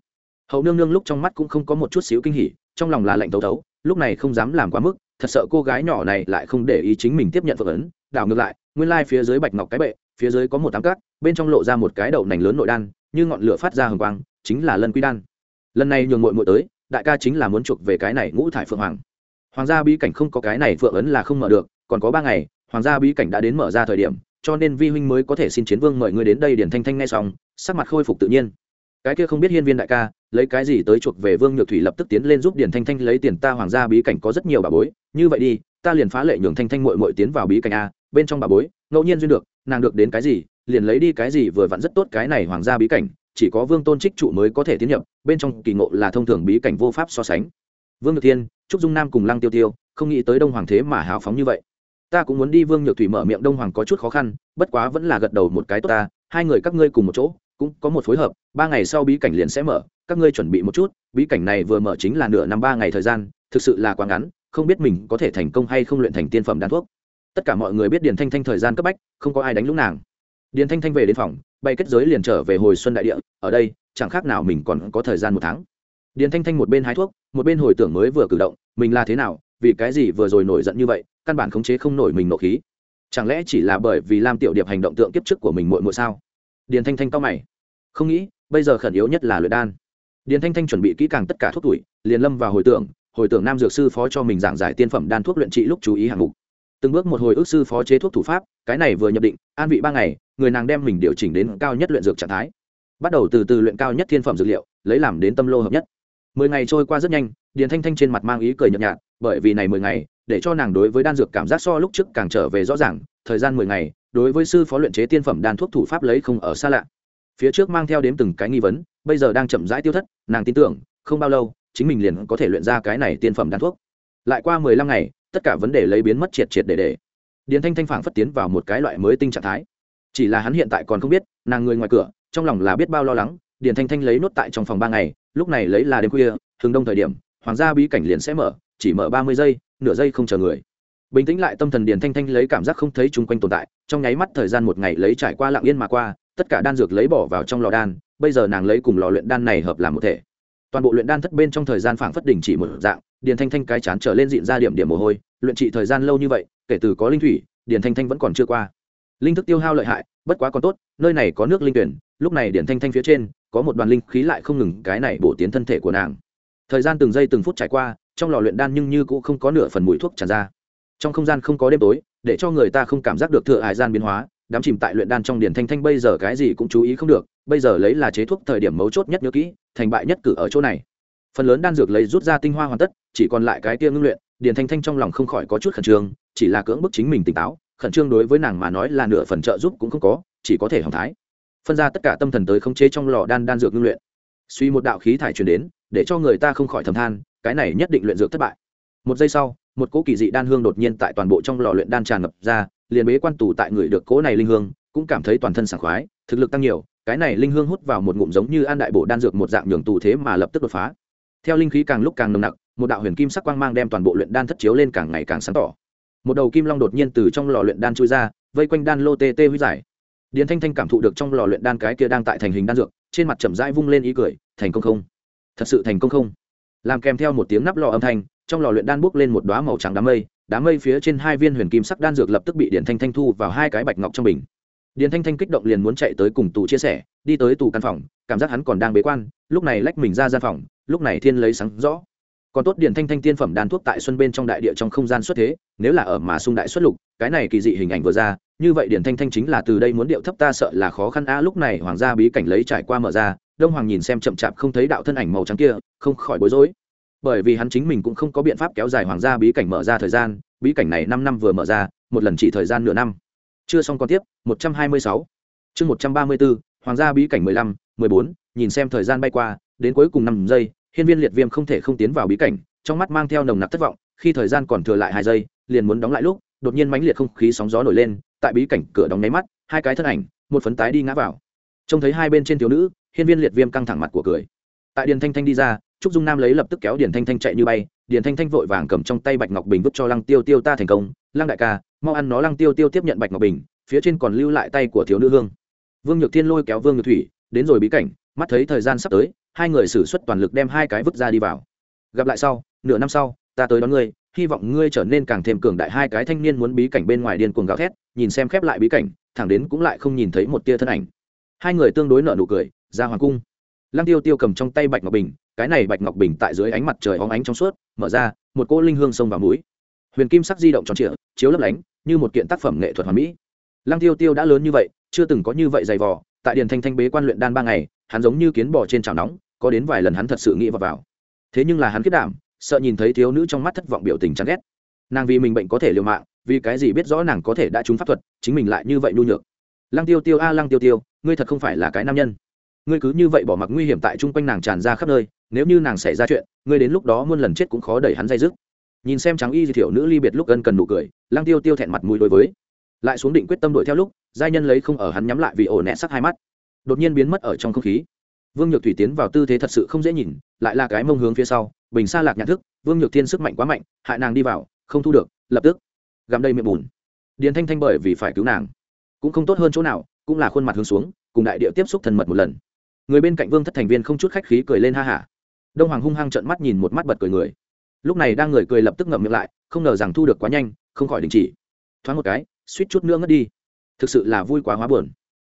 Hậu nương nương lúc trong mắt cũng không có một chút xíu kinh hỉ, trong lòng là lạnh thấu thấu, lúc này không dám làm quá mức, thật sợ cô gái nhỏ này lại không để ý chính mình tiếp nhận phật ấn, đảo ngược lại, nguyên lai phía dưới bạch ngọc cái bệ, phía dưới có một tám cát, bên trong lộ ra một cái đậu nành lớn nội đan, như ngọn lửa phát ra hồng quang, chính là lân quy đan. Lần này nhường muội muội tới, đại ca chính là muốn chuộc về cái này ngũ thải phượng hoàng hoàng gia bí cảnh không có cái này phượng ấn là không mở được, còn có ba ngày, hoàng gia bí cảnh đã đến mở ra thời điểm, cho nên vi huynh mới có thể xin chiến vương mời ngươi đến đây điển thanh thanh ngay xong, sắc mặt khôi phục tự nhiên. Cái kia không biết hiên viên đại ca, lấy cái gì tới chuộc về vương nhược thủy lập tức tiến lên giúp điển thanh thanh lấy tiền ta hoàng gia bí cảnh có rất nhiều bà bối, như vậy đi, ta liền phá lệ nhường thanh thanh mội mội tiến vào bí cảnh a, bên trong bà bối, ngẫu nhiên duyên được, nàng được đến cái gì, liền lấy đi cái gì vừa vặn rất tốt cái này hoàng gia bí cảnh, chỉ có vương tôn trích trụ mới có thể tiến nhập, bên trong kỳ ngộ là thông thường bí cảnh vô pháp so sánh vương nhược thiên, trúc dung nam cùng lăng tiêu tiêu, không nghĩ tới đông hoàng thế mà hào phóng như vậy. Ta cũng muốn đi vương nhược thủy mở miệng đông hoàng có chút khó khăn, bất quá vẫn là gật đầu một cái tốt ta, hai người các ngươi cùng một chỗ, cũng có một phối hợp, ba ngày sau bí cảnh liền sẽ mở, các ngươi chuẩn bị một chút, bí cảnh này vừa mở chính là nửa năm ba ngày thời gian, thực sự là quá ngắn, không biết mình có thể thành công hay không luyện thành tiên phẩm đan thuốc. Tất cả mọi người biết điền thanh thanh thời gian cấp bách, không có ai đánh lúc nàng. Điền thanh thanh về đến phòng, bay kết giới liền trở về hồi xuân đại địa, ở đây, chẳng khác nào mình còn có thời gian một tháng điền thanh thanh một bên hái thuốc, một bên hồi tưởng mới vừa cử động, mình là thế nào, vì cái gì vừa rồi nổi giận như vậy, căn bản khống chế không nổi mình nộ khí. Chẳng lẽ chỉ là bởi vì lam tiểu điệp hành động tượng kiếp trước của mình muội muội sao? Điền thanh thanh to mày. Không nghĩ, bây giờ khẩn yếu nhất là luyện đan. Điền thanh thanh chuẩn bị kỹ càng tất cả thuốc tuổi liền lâm vào hồi tưởng hồi tưởng nam dược sư phó cho mình giảng giải tiên phẩm đan thuốc luyện trị lúc chú ý hạng mục. Từng bước một hồi ước sư phó chế thuốc thủ pháp, cái này vừa nhập định, an vị ba ngày, người nàng đem mình điều chỉnh đến cao nhất luyện dược trạng thái. Bắt đầu từ từ luyện cao nhất thiên phẩm dược liệu, lấy làm đến tâm lô hợp nhất mười ngày trôi qua rất nhanh, điền thanh thanh trên mặt mang ý cười nhợt nhạt, bởi vì này mười ngày, để cho nàng đối với đan dược cảm giác so lúc trước càng trở về rõ ràng, thời gian mười ngày, đối với sư phó luyện chế tiên phẩm đan thuốc thủ pháp lấy không ở xa lạ. Phía trước mang theo đếm từng cái nghi vấn, bây giờ đang chậm rãi tiêu thất, nàng tin tưởng, không bao lâu, chính mình liền có thể luyện ra cái này tiên phẩm đan thuốc. Lại qua mười lăm ngày, tất cả vấn đề lấy biến mất triệt triệt để để. Điền thanh thanh phảng phất tiến vào một cái loại mới tinh trạng thái. Chỉ là hắn hiện tại còn không biết, nàng người ngoài cửa, trong lòng là biết bao lo lắng, điền thanh thanh lấy nốt tại trong phòng ba ngày lúc này lấy là đêm khuya thường đông thời điểm, hoàng gia bí cảnh liền sẽ mở, chỉ mở ba mươi giây, nửa giây không chờ người. Bình tĩnh lại tâm thần điền thanh thanh lấy cảm giác không thấy chung quanh tồn tại, trong nháy mắt thời gian một ngày lấy trải qua lặng yên mà qua, tất cả đan dược lấy bỏ vào trong lò đan, bây giờ nàng lấy cùng lò luyện đan này hợp làm một thể. Toàn bộ luyện đan thất bên trong thời gian phảng phất đỉnh chỉ một dạng, điền thanh thanh cái chán trở lên diện ra điểm điểm mồ hôi, luyện trị thời gian lâu như vậy, kể từ có linh thủy, điền thanh thanh vẫn còn chưa qua. Linh thức tiêu hao lợi hại, bất quá còn tốt, nơi này có nước linh tuyển, lúc này điền thanh thanh phía trên có một đoàn linh khí lại không ngừng cái này bổ tiến thân thể của nàng. Thời gian từng giây từng phút trải qua, trong lò luyện đan nhưng như cũng không có nửa phần mùi thuốc tràn ra. Trong không gian không có đêm tối, để cho người ta không cảm giác được thừa hải gian biến hóa, đám chìm tại luyện đan trong điển thanh thanh bây giờ cái gì cũng chú ý không được, bây giờ lấy là chế thuốc thời điểm mấu chốt nhất nhớ kỹ, thành bại nhất cử ở chỗ này. Phần lớn đan dược lấy rút ra tinh hoa hoàn tất, chỉ còn lại cái kia ngưng luyện điển thanh thanh trong lòng không khỏi có chút khẩn trương, chỉ là cưỡng bức chính mình tỉnh táo, khẩn trương đối với nàng mà nói là nửa phần trợ giúp cũng không có, chỉ có thể hỏng thái phân ra tất cả tâm thần tới khống chế trong lò đan đan dược ngưng luyện. Suy một đạo khí thải truyền đến, để cho người ta không khỏi thầm than, cái này nhất định luyện dược thất bại. Một giây sau, một cỗ kỳ dị đan hương đột nhiên tại toàn bộ trong lò luyện đan tràn ngập ra, liền bế quan tù tại người được cỗ này linh hương, cũng cảm thấy toàn thân sảng khoái, thực lực tăng nhiều, cái này linh hương hút vào một ngụm giống như an đại bộ đan dược một dạng nhường tù thế mà lập tức đột phá. Theo linh khí càng lúc càng nồng nặc, một đạo huyền kim sắc quang mang đem toàn bộ luyện đan thất chiếu lên càng ngày càng sáng tỏ. Một đầu kim long đột nhiên từ trong lò luyện đan chui ra, vây quanh đan lô tê tê huy giải điền thanh thanh cảm thụ được trong lò luyện đan cái kia đang tại thành hình đan dược, trên mặt chậm rãi vung lên ý cười, thành công không? Thật sự thành công không? Làm kèm theo một tiếng nắp lò âm thanh, trong lò luyện đan bốc lên một đoá màu trắng đám mây đám mây phía trên hai viên huyền kim sắc đan dược lập tức bị Điền thanh thanh thu vào hai cái bạch ngọc trong bình. Điền thanh thanh kích động liền muốn chạy tới cùng tù chia sẻ, đi tới tù căn phòng, cảm giác hắn còn đang bế quan, lúc này lách mình ra gian phòng, lúc này thiên lấy sáng rõ còn tốt điện thanh thanh tiên phẩm đan thuốc tại xuân bên trong đại địa trong không gian xuất thế, nếu là ở mà sung đại xuất lục, cái này kỳ dị hình ảnh vừa ra, như vậy điển thanh thanh chính là từ đây muốn điệu thấp ta sợ là khó khăn. A, lúc này hoàng gia bí cảnh lấy trải qua mở ra, đông hoàng nhìn xem chậm chạp không thấy đạo thân ảnh màu trắng kia, không khỏi bối rối. Bởi vì hắn chính mình cũng không có biện pháp kéo dài hoàng gia bí cảnh mở ra thời gian, bí cảnh này năm năm vừa mở ra, một lần chỉ thời gian nửa năm. Chưa xong còn tiếp, một trăm hai mươi sáu. Chương một trăm ba mươi bốn hoàng gia bí cảnh mười lăm, mười bốn, nhìn xem thời gian bay qua, đến cuối cùng năm giây hiên viên liệt viêm không thể không tiến vào bí cảnh, trong mắt mang theo nồng nặc thất vọng, khi thời gian còn thừa lại hai giây, liền muốn đóng lại lúc, đột nhiên mãnh liệt không khí sóng gió nổi lên, tại bí cảnh cửa đóng nháy mắt, hai cái thân ảnh, một phấn tái đi ngã vào. Trông thấy hai bên trên thiếu nữ, hiên viên liệt viêm căng thẳng mặt của cười. Tại điền thanh thanh đi ra, trúc dung nam lấy lập tức kéo điền thanh thanh chạy như bay, điền thanh thanh vội vàng cầm trong tay bạch ngọc bình vứt cho lăng tiêu tiêu ta thành công. Lăng đại ca, mau ăn nó, lăng tiêu tiêu tiếp nhận bạch ngọc bình, phía trên còn lưu lại tay của thiếu nữ hương. Vương nhược thiên lôi kéo vương nhược thủy, đến rồi bí cảnh, mắt thấy thời gian sắp tới hai người xử suất toàn lực đem hai cái vứt ra đi vào. Gặp lại sau, nửa năm sau, ta tới đón ngươi, hy vọng ngươi trở nên càng thêm cường đại. Hai cái thanh niên muốn bí cảnh bên ngoài điên cuồng gào thét, nhìn xem khép lại bí cảnh, thẳng đến cũng lại không nhìn thấy một tia thân ảnh. Hai người tương đối nợ nụ cười, ra hoàng cung. Lăng tiêu tiêu cầm trong tay bạch ngọc bình, cái này bạch ngọc bình tại dưới ánh mặt trời óng ánh trong suốt, mở ra, một cỗ linh hương sông vào mũi. Huyền kim sắc di động tròn trịa, chiếu lấp lánh, như một kiện tác phẩm nghệ thuật hoàn mỹ. Lăng tiêu tiêu đã lớn như vậy, chưa từng có như vậy dày vò, tại điền thanh thanh bế quan luyện đan ba ngày hắn giống như kiến bò trên chảo nóng có đến vài lần hắn thật sự nghĩ vào, vào. thế nhưng là hắn kết đảm sợ nhìn thấy thiếu nữ trong mắt thất vọng biểu tình chán ghét. Nàng vì mình bệnh có thể liều mạng vì cái gì biết rõ nàng có thể đã trúng pháp thuật chính mình lại như vậy nhu nhược. Lăng tiêu tiêu a lăng tiêu tiêu ngươi thật không phải là cái nam nhân. Ngươi cứ như vậy bỏ mặc nguy hiểm tại chung quanh nàng tràn ra khắp nơi nếu như nàng xảy ra chuyện ngươi đến lúc đó muôn lần chết cũng khó đẩy hắn dây dứt. Nhìn xem trắng y di thiểu nữ ly biệt lúc gần cần nụ cười lăng tiêu tiêu thẹn mặt mũi đối với. Lại xuống định quyết tâm đuổi theo lúc giai nhân lấy không ở hắn nhắm lại vì ổ nẹ sắc hai mắt đột nhiên biến mất ở trong không khí. Vương nhược thủy tiến vào tư thế thật sự không dễ nhìn, lại là cái mông hướng phía sau, bình xa lạc nhận thức, vương nhược thiên sức mạnh quá mạnh, hại nàng đi vào, không thu được, lập tức gắm đây miệng bùn. Điền thanh thanh bởi vì phải cứu nàng, cũng không tốt hơn chỗ nào, cũng là khuôn mặt hướng xuống, cùng đại địa tiếp xúc thần mật một lần. Người bên cạnh vương thất thành viên không chút khách khí cười lên ha hả. Đông hoàng hung hăng trợn mắt nhìn một mắt bật cười người. Lúc này đang người cười lập tức ngậm miệng lại, không ngờ rằng thu được quá nhanh, không khỏi đình chỉ. Thoáng một cái, suýt chút nữa ngất đi. Thực sự là vui quá hóa buồn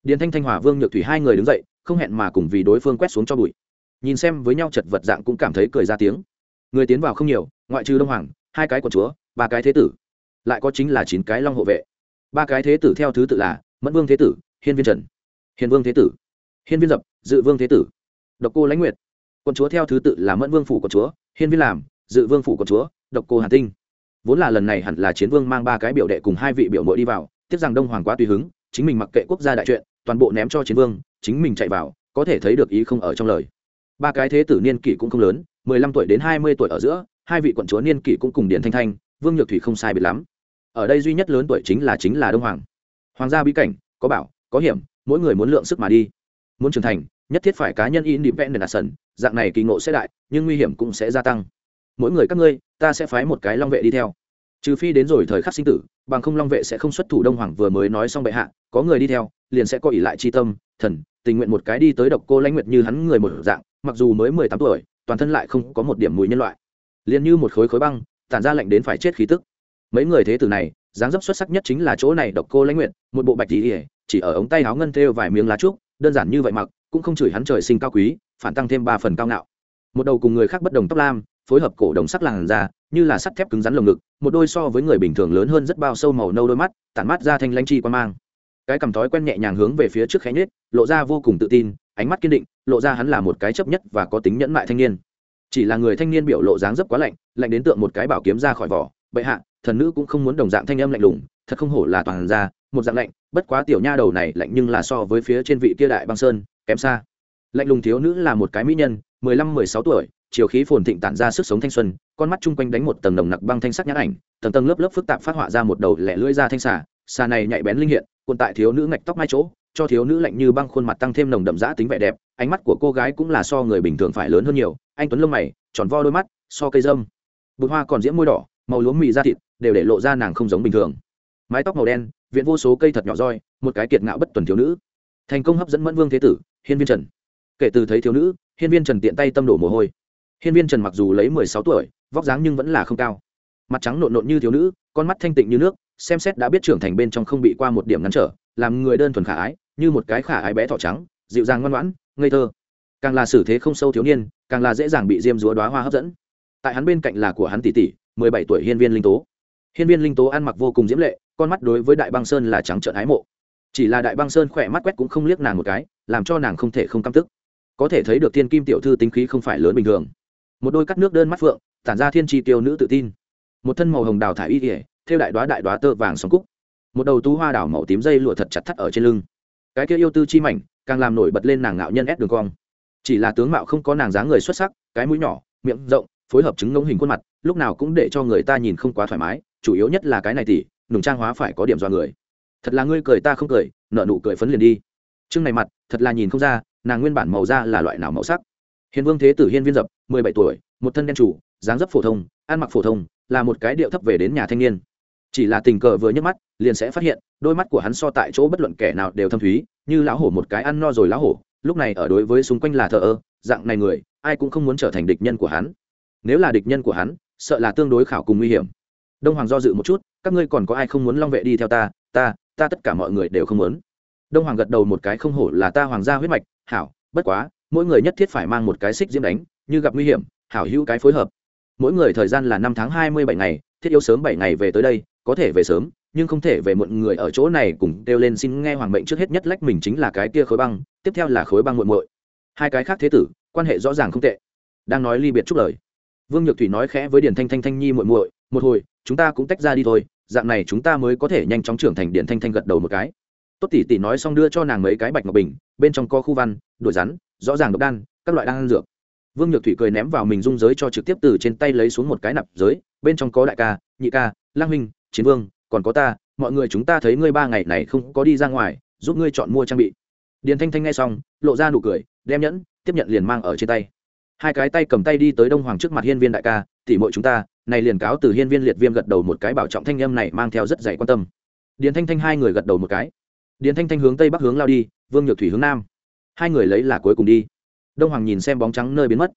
điền thanh thanh hòa vương nhược thủy hai người đứng dậy, không hẹn mà cùng vì đối phương quét xuống cho bụi. Nhìn xem với nhau chật vật dạng cũng cảm thấy cười ra tiếng. Người tiến vào không nhiều, ngoại trừ đông hoàng, hai cái quần chúa, ba cái thế tử. Lại có chính là chín cái long hộ vệ. Ba cái thế tử theo thứ tự là mẫn vương thế tử, hiên viên trần hiền vương thế tử, hiên viên dập, dự vương thế tử, độc cô lãnh nguyệt. Quận chúa theo thứ tự là mẫn vương phủ quận chúa, hiên viên làm, dự vương phủ quận chúa, độc cô hà tinh. Vốn là lần này hẳn là chiến vương mang ba cái biểu đệ cùng hai vị biểu mội đi vào, Tiếc rằng đông hoàng quá tùy hứng, chính mình mặc kệ quốc gia đại chuyện toàn bộ ném cho chiến vương, chính mình chạy vào, có thể thấy được ý không ở trong lời. Ba cái thế tử niên kỷ cũng không lớn, mười lăm tuổi đến hai mươi tuổi ở giữa, hai vị quận chúa niên kỷ cũng cùng điền thanh thanh, vương nhược thủy không sai biệt lắm. Ở đây duy nhất lớn tuổi chính là chính là đông hoàng. Hoàng gia bí cảnh, có bảo, có hiểm, mỗi người muốn lượng sức mà đi. Muốn trưởng thành, nhất thiết phải cá nhân independent sần, dạng này kỳ ngộ sẽ đại, nhưng nguy hiểm cũng sẽ gia tăng. Mỗi người các ngươi, ta sẽ phái một cái long vệ đi theo. Trừ phi đến rồi thời khắc sinh tử bằng không long vệ sẽ không xuất thủ đông hoàng vừa mới nói xong bệ hạ, có người đi theo, liền sẽ có ỷ lại chi tâm, thần, tình nguyện một cái đi tới độc cô lãnh nguyệt như hắn người một dạng, mặc dù mới mười tám tuổi, toàn thân lại không có một điểm mùi nhân loại. Liền như một khối khối băng, tản ra lạnh đến phải chết khí tức. Mấy người thế tử này, dáng dấp xuất sắc nhất chính là chỗ này độc cô lãnh nguyện một bộ bạch tỉ ỉa chỉ ở ống tay áo ngân thêu vài miếng lá trúc, đơn giản như vậy mặc, cũng không chửi hắn trời sinh cao quý, phản tăng thêm ba phần cao ngạo. Một đầu cùng người khác bất đồng tóc lam, phối hợp cổ đồng sắc làn da như là sắt thép cứng rắn lồng ngực, một đôi so với người bình thường lớn hơn rất bao sâu màu nâu đôi mắt, tản mát ra thanh lanh chi quan mang. Cái cầm thói quen nhẹ nhàng hướng về phía trước khẽ nhết lộ ra vô cùng tự tin, ánh mắt kiên định, lộ ra hắn là một cái chấp nhất và có tính nhẫn mại thanh niên. Chỉ là người thanh niên biểu lộ dáng dấp quá lạnh lạnh đến tượng một cái bảo kiếm ra khỏi vỏ, bệ hạ, thần nữ cũng không muốn đồng dạng thanh âm lạnh lùng, thật không hổ là toàn ra một dạng lạnh, bất quá tiểu nha đầu này lạnh nhưng là so với phía trên vị kia đại băng sơn, kém xa. Lạnh lùng thiếu nữ là một cái mỹ nhân, mười lăm, mười sáu tuổi chiều khí phồn thịnh tản ra sức sống thanh xuân, con mắt chung quanh đánh một tầng nồng nặc băng thanh sắc nhãn ảnh, tầng tầng lớp lớp phức tạp phát họa ra một đầu lẻ lưỡi da thanh xà xà này nhạy bén linh hiện, cuộn tại thiếu nữ ngạch tóc mai chỗ, cho thiếu nữ lạnh như băng khuôn mặt tăng thêm nồng đậm dã tính vẻ đẹp, ánh mắt của cô gái cũng là so người bình thường phải lớn hơn nhiều, anh tuấn lông mày, tròn vo đôi mắt, so cây dâm. Bụi hoa còn diễm môi đỏ, màu lúa mì da thịt, đều để lộ ra nàng không giống bình thường. Mái tóc màu đen, viện vô số cây thật nhỏ roi, một cái kiệt ngạo bất tuần thiếu nữ. Thành công hấp dẫn mẫn vương thế tử, hiên viên trần. Kể từ thấy thiếu nữ, hiên viên trần tiện tay tâm đổ mồ hôi hiên viên trần mặc dù lấy mười sáu tuổi, vóc dáng nhưng vẫn là không cao. Mặt trắng nộn nộn như thiếu nữ, con mắt thanh tịnh như nước, xem xét đã biết trưởng thành bên trong không bị qua một điểm ngăn trở, làm người đơn thuần khả ái, như một cái khả ái bé thỏ trắng, dịu dàng ngoan ngoãn, ngây thơ. Càng là xử thế không sâu thiếu niên, càng là dễ dàng bị diêm dúa đóa hoa hấp dẫn. Tại hắn bên cạnh là của hắn tỷ tỷ, mười bảy tuổi hiên viên linh tố. Hiên viên linh tố ăn mặc vô cùng diễm lệ, con mắt đối với đại băng sơn là trắng trợn ái mộ. Chỉ là đại băng sơn khỏe mắt quét cũng không liếc nàng một cái, làm cho nàng không thể không căm tức. Có thể thấy được thiên kim tiểu thư tính khí không phải lớn bình thường một đôi cắt nước đơn mắt phượng, tản ra thiên tri tiêu nữ tự tin. Một thân màu hồng đào thải y ỉa theo đại đoá đại đoá tơ vàng sóng cúc. Một đầu tú hoa đảo màu tím dây lụa thật chặt thắt ở trên lưng. Cái kia yêu tư chi mảnh, càng làm nổi bật lên nàng ngạo nhân ép đường cong. Chỉ là tướng mạo không có nàng dáng người xuất sắc, cái mũi nhỏ, miệng rộng, phối hợp chứng ngông hình khuôn mặt, lúc nào cũng để cho người ta nhìn không quá thoải mái, chủ yếu nhất là cái này tỉ, nùng trang hóa phải có điểm do người. Thật là ngươi cười ta không cười, nợ nụ cười phấn liền đi. Chương này mặt, thật là nhìn không ra, nàng nguyên bản màu da là loại nào màu sắc hiền vương thế tử hiên viên dập, mười bảy tuổi, một thân đen chủ, dáng dấp phổ thông, ăn mặc phổ thông, là một cái điệu thấp về đến nhà thanh niên. Chỉ là tình cờ vừa nhấc mắt, liền sẽ phát hiện, đôi mắt của hắn so tại chỗ bất luận kẻ nào đều thâm thúy, như lão hổ một cái ăn no rồi lão hổ, lúc này ở đối với xung quanh là thờ ơ, dạng này người, ai cũng không muốn trở thành địch nhân của hắn. Nếu là địch nhân của hắn, sợ là tương đối khảo cùng nguy hiểm. Đông hoàng do dự một chút, các ngươi còn có ai không muốn long vệ đi theo ta ta ta tất cả mọi người đều không muốn. Đông hoàng gật đầu một cái không hổ là ta hoàng gia huyết mạch, hảo, bất quá mỗi người nhất thiết phải mang một cái xích diễm đánh, như gặp nguy hiểm, hảo hữu cái phối hợp. Mỗi người thời gian là năm tháng hai mươi bảy ngày, thiết yếu sớm bảy ngày về tới đây, có thể về sớm, nhưng không thể về muộn, người ở chỗ này cùng kêu lên xin nghe hoàng mệnh trước hết nhất lách mình chính là cái kia khối băng, tiếp theo là khối băng muộn muội. Hai cái khác thế tử, quan hệ rõ ràng không tệ. Đang nói ly biệt chúc lời. Vương nhược thủy nói khẽ với điền thanh thanh thanh nhi muội muội, một hồi, chúng ta cũng tách ra đi thôi, dạng này chúng ta mới có thể nhanh chóng trưởng thành. Điền thanh thanh gật đầu một cái tốt tỷ tỷ nói xong đưa cho nàng mấy cái bạch ngọc bình, bên trong có khu văn đuổi rắn, rõ ràng độc đan, các loại đan dược. Vương nhược thủy cười ném vào mình dung giới cho trực tiếp từ trên tay lấy xuống một cái nạp giới, bên trong có đại ca, nhị ca, lang huynh, chiến vương, còn có ta, mọi người chúng ta thấy ngươi ba ngày này không có đi ra ngoài, giúp ngươi chọn mua trang bị. Điền thanh thanh nghe xong, lộ ra nụ cười, đem nhẫn, tiếp nhận liền mang ở trên tay. Hai cái tay cầm tay đi tới đông hoàng trước mặt hiên viên đại ca tỉ mọi chúng ta, này liền cáo từ hiên viên liệt viêm gật đầu một cái, bảo trọng thanh âm này mang theo rất dày quan tâm. Điền thanh thanh hai người gật đầu một cái điền thanh thanh hướng tây bắc hướng lao đi, vương nhược thủy hướng nam. Hai người lấy là cuối cùng đi. Đông hoàng nhìn xem bóng trắng nơi biến mất.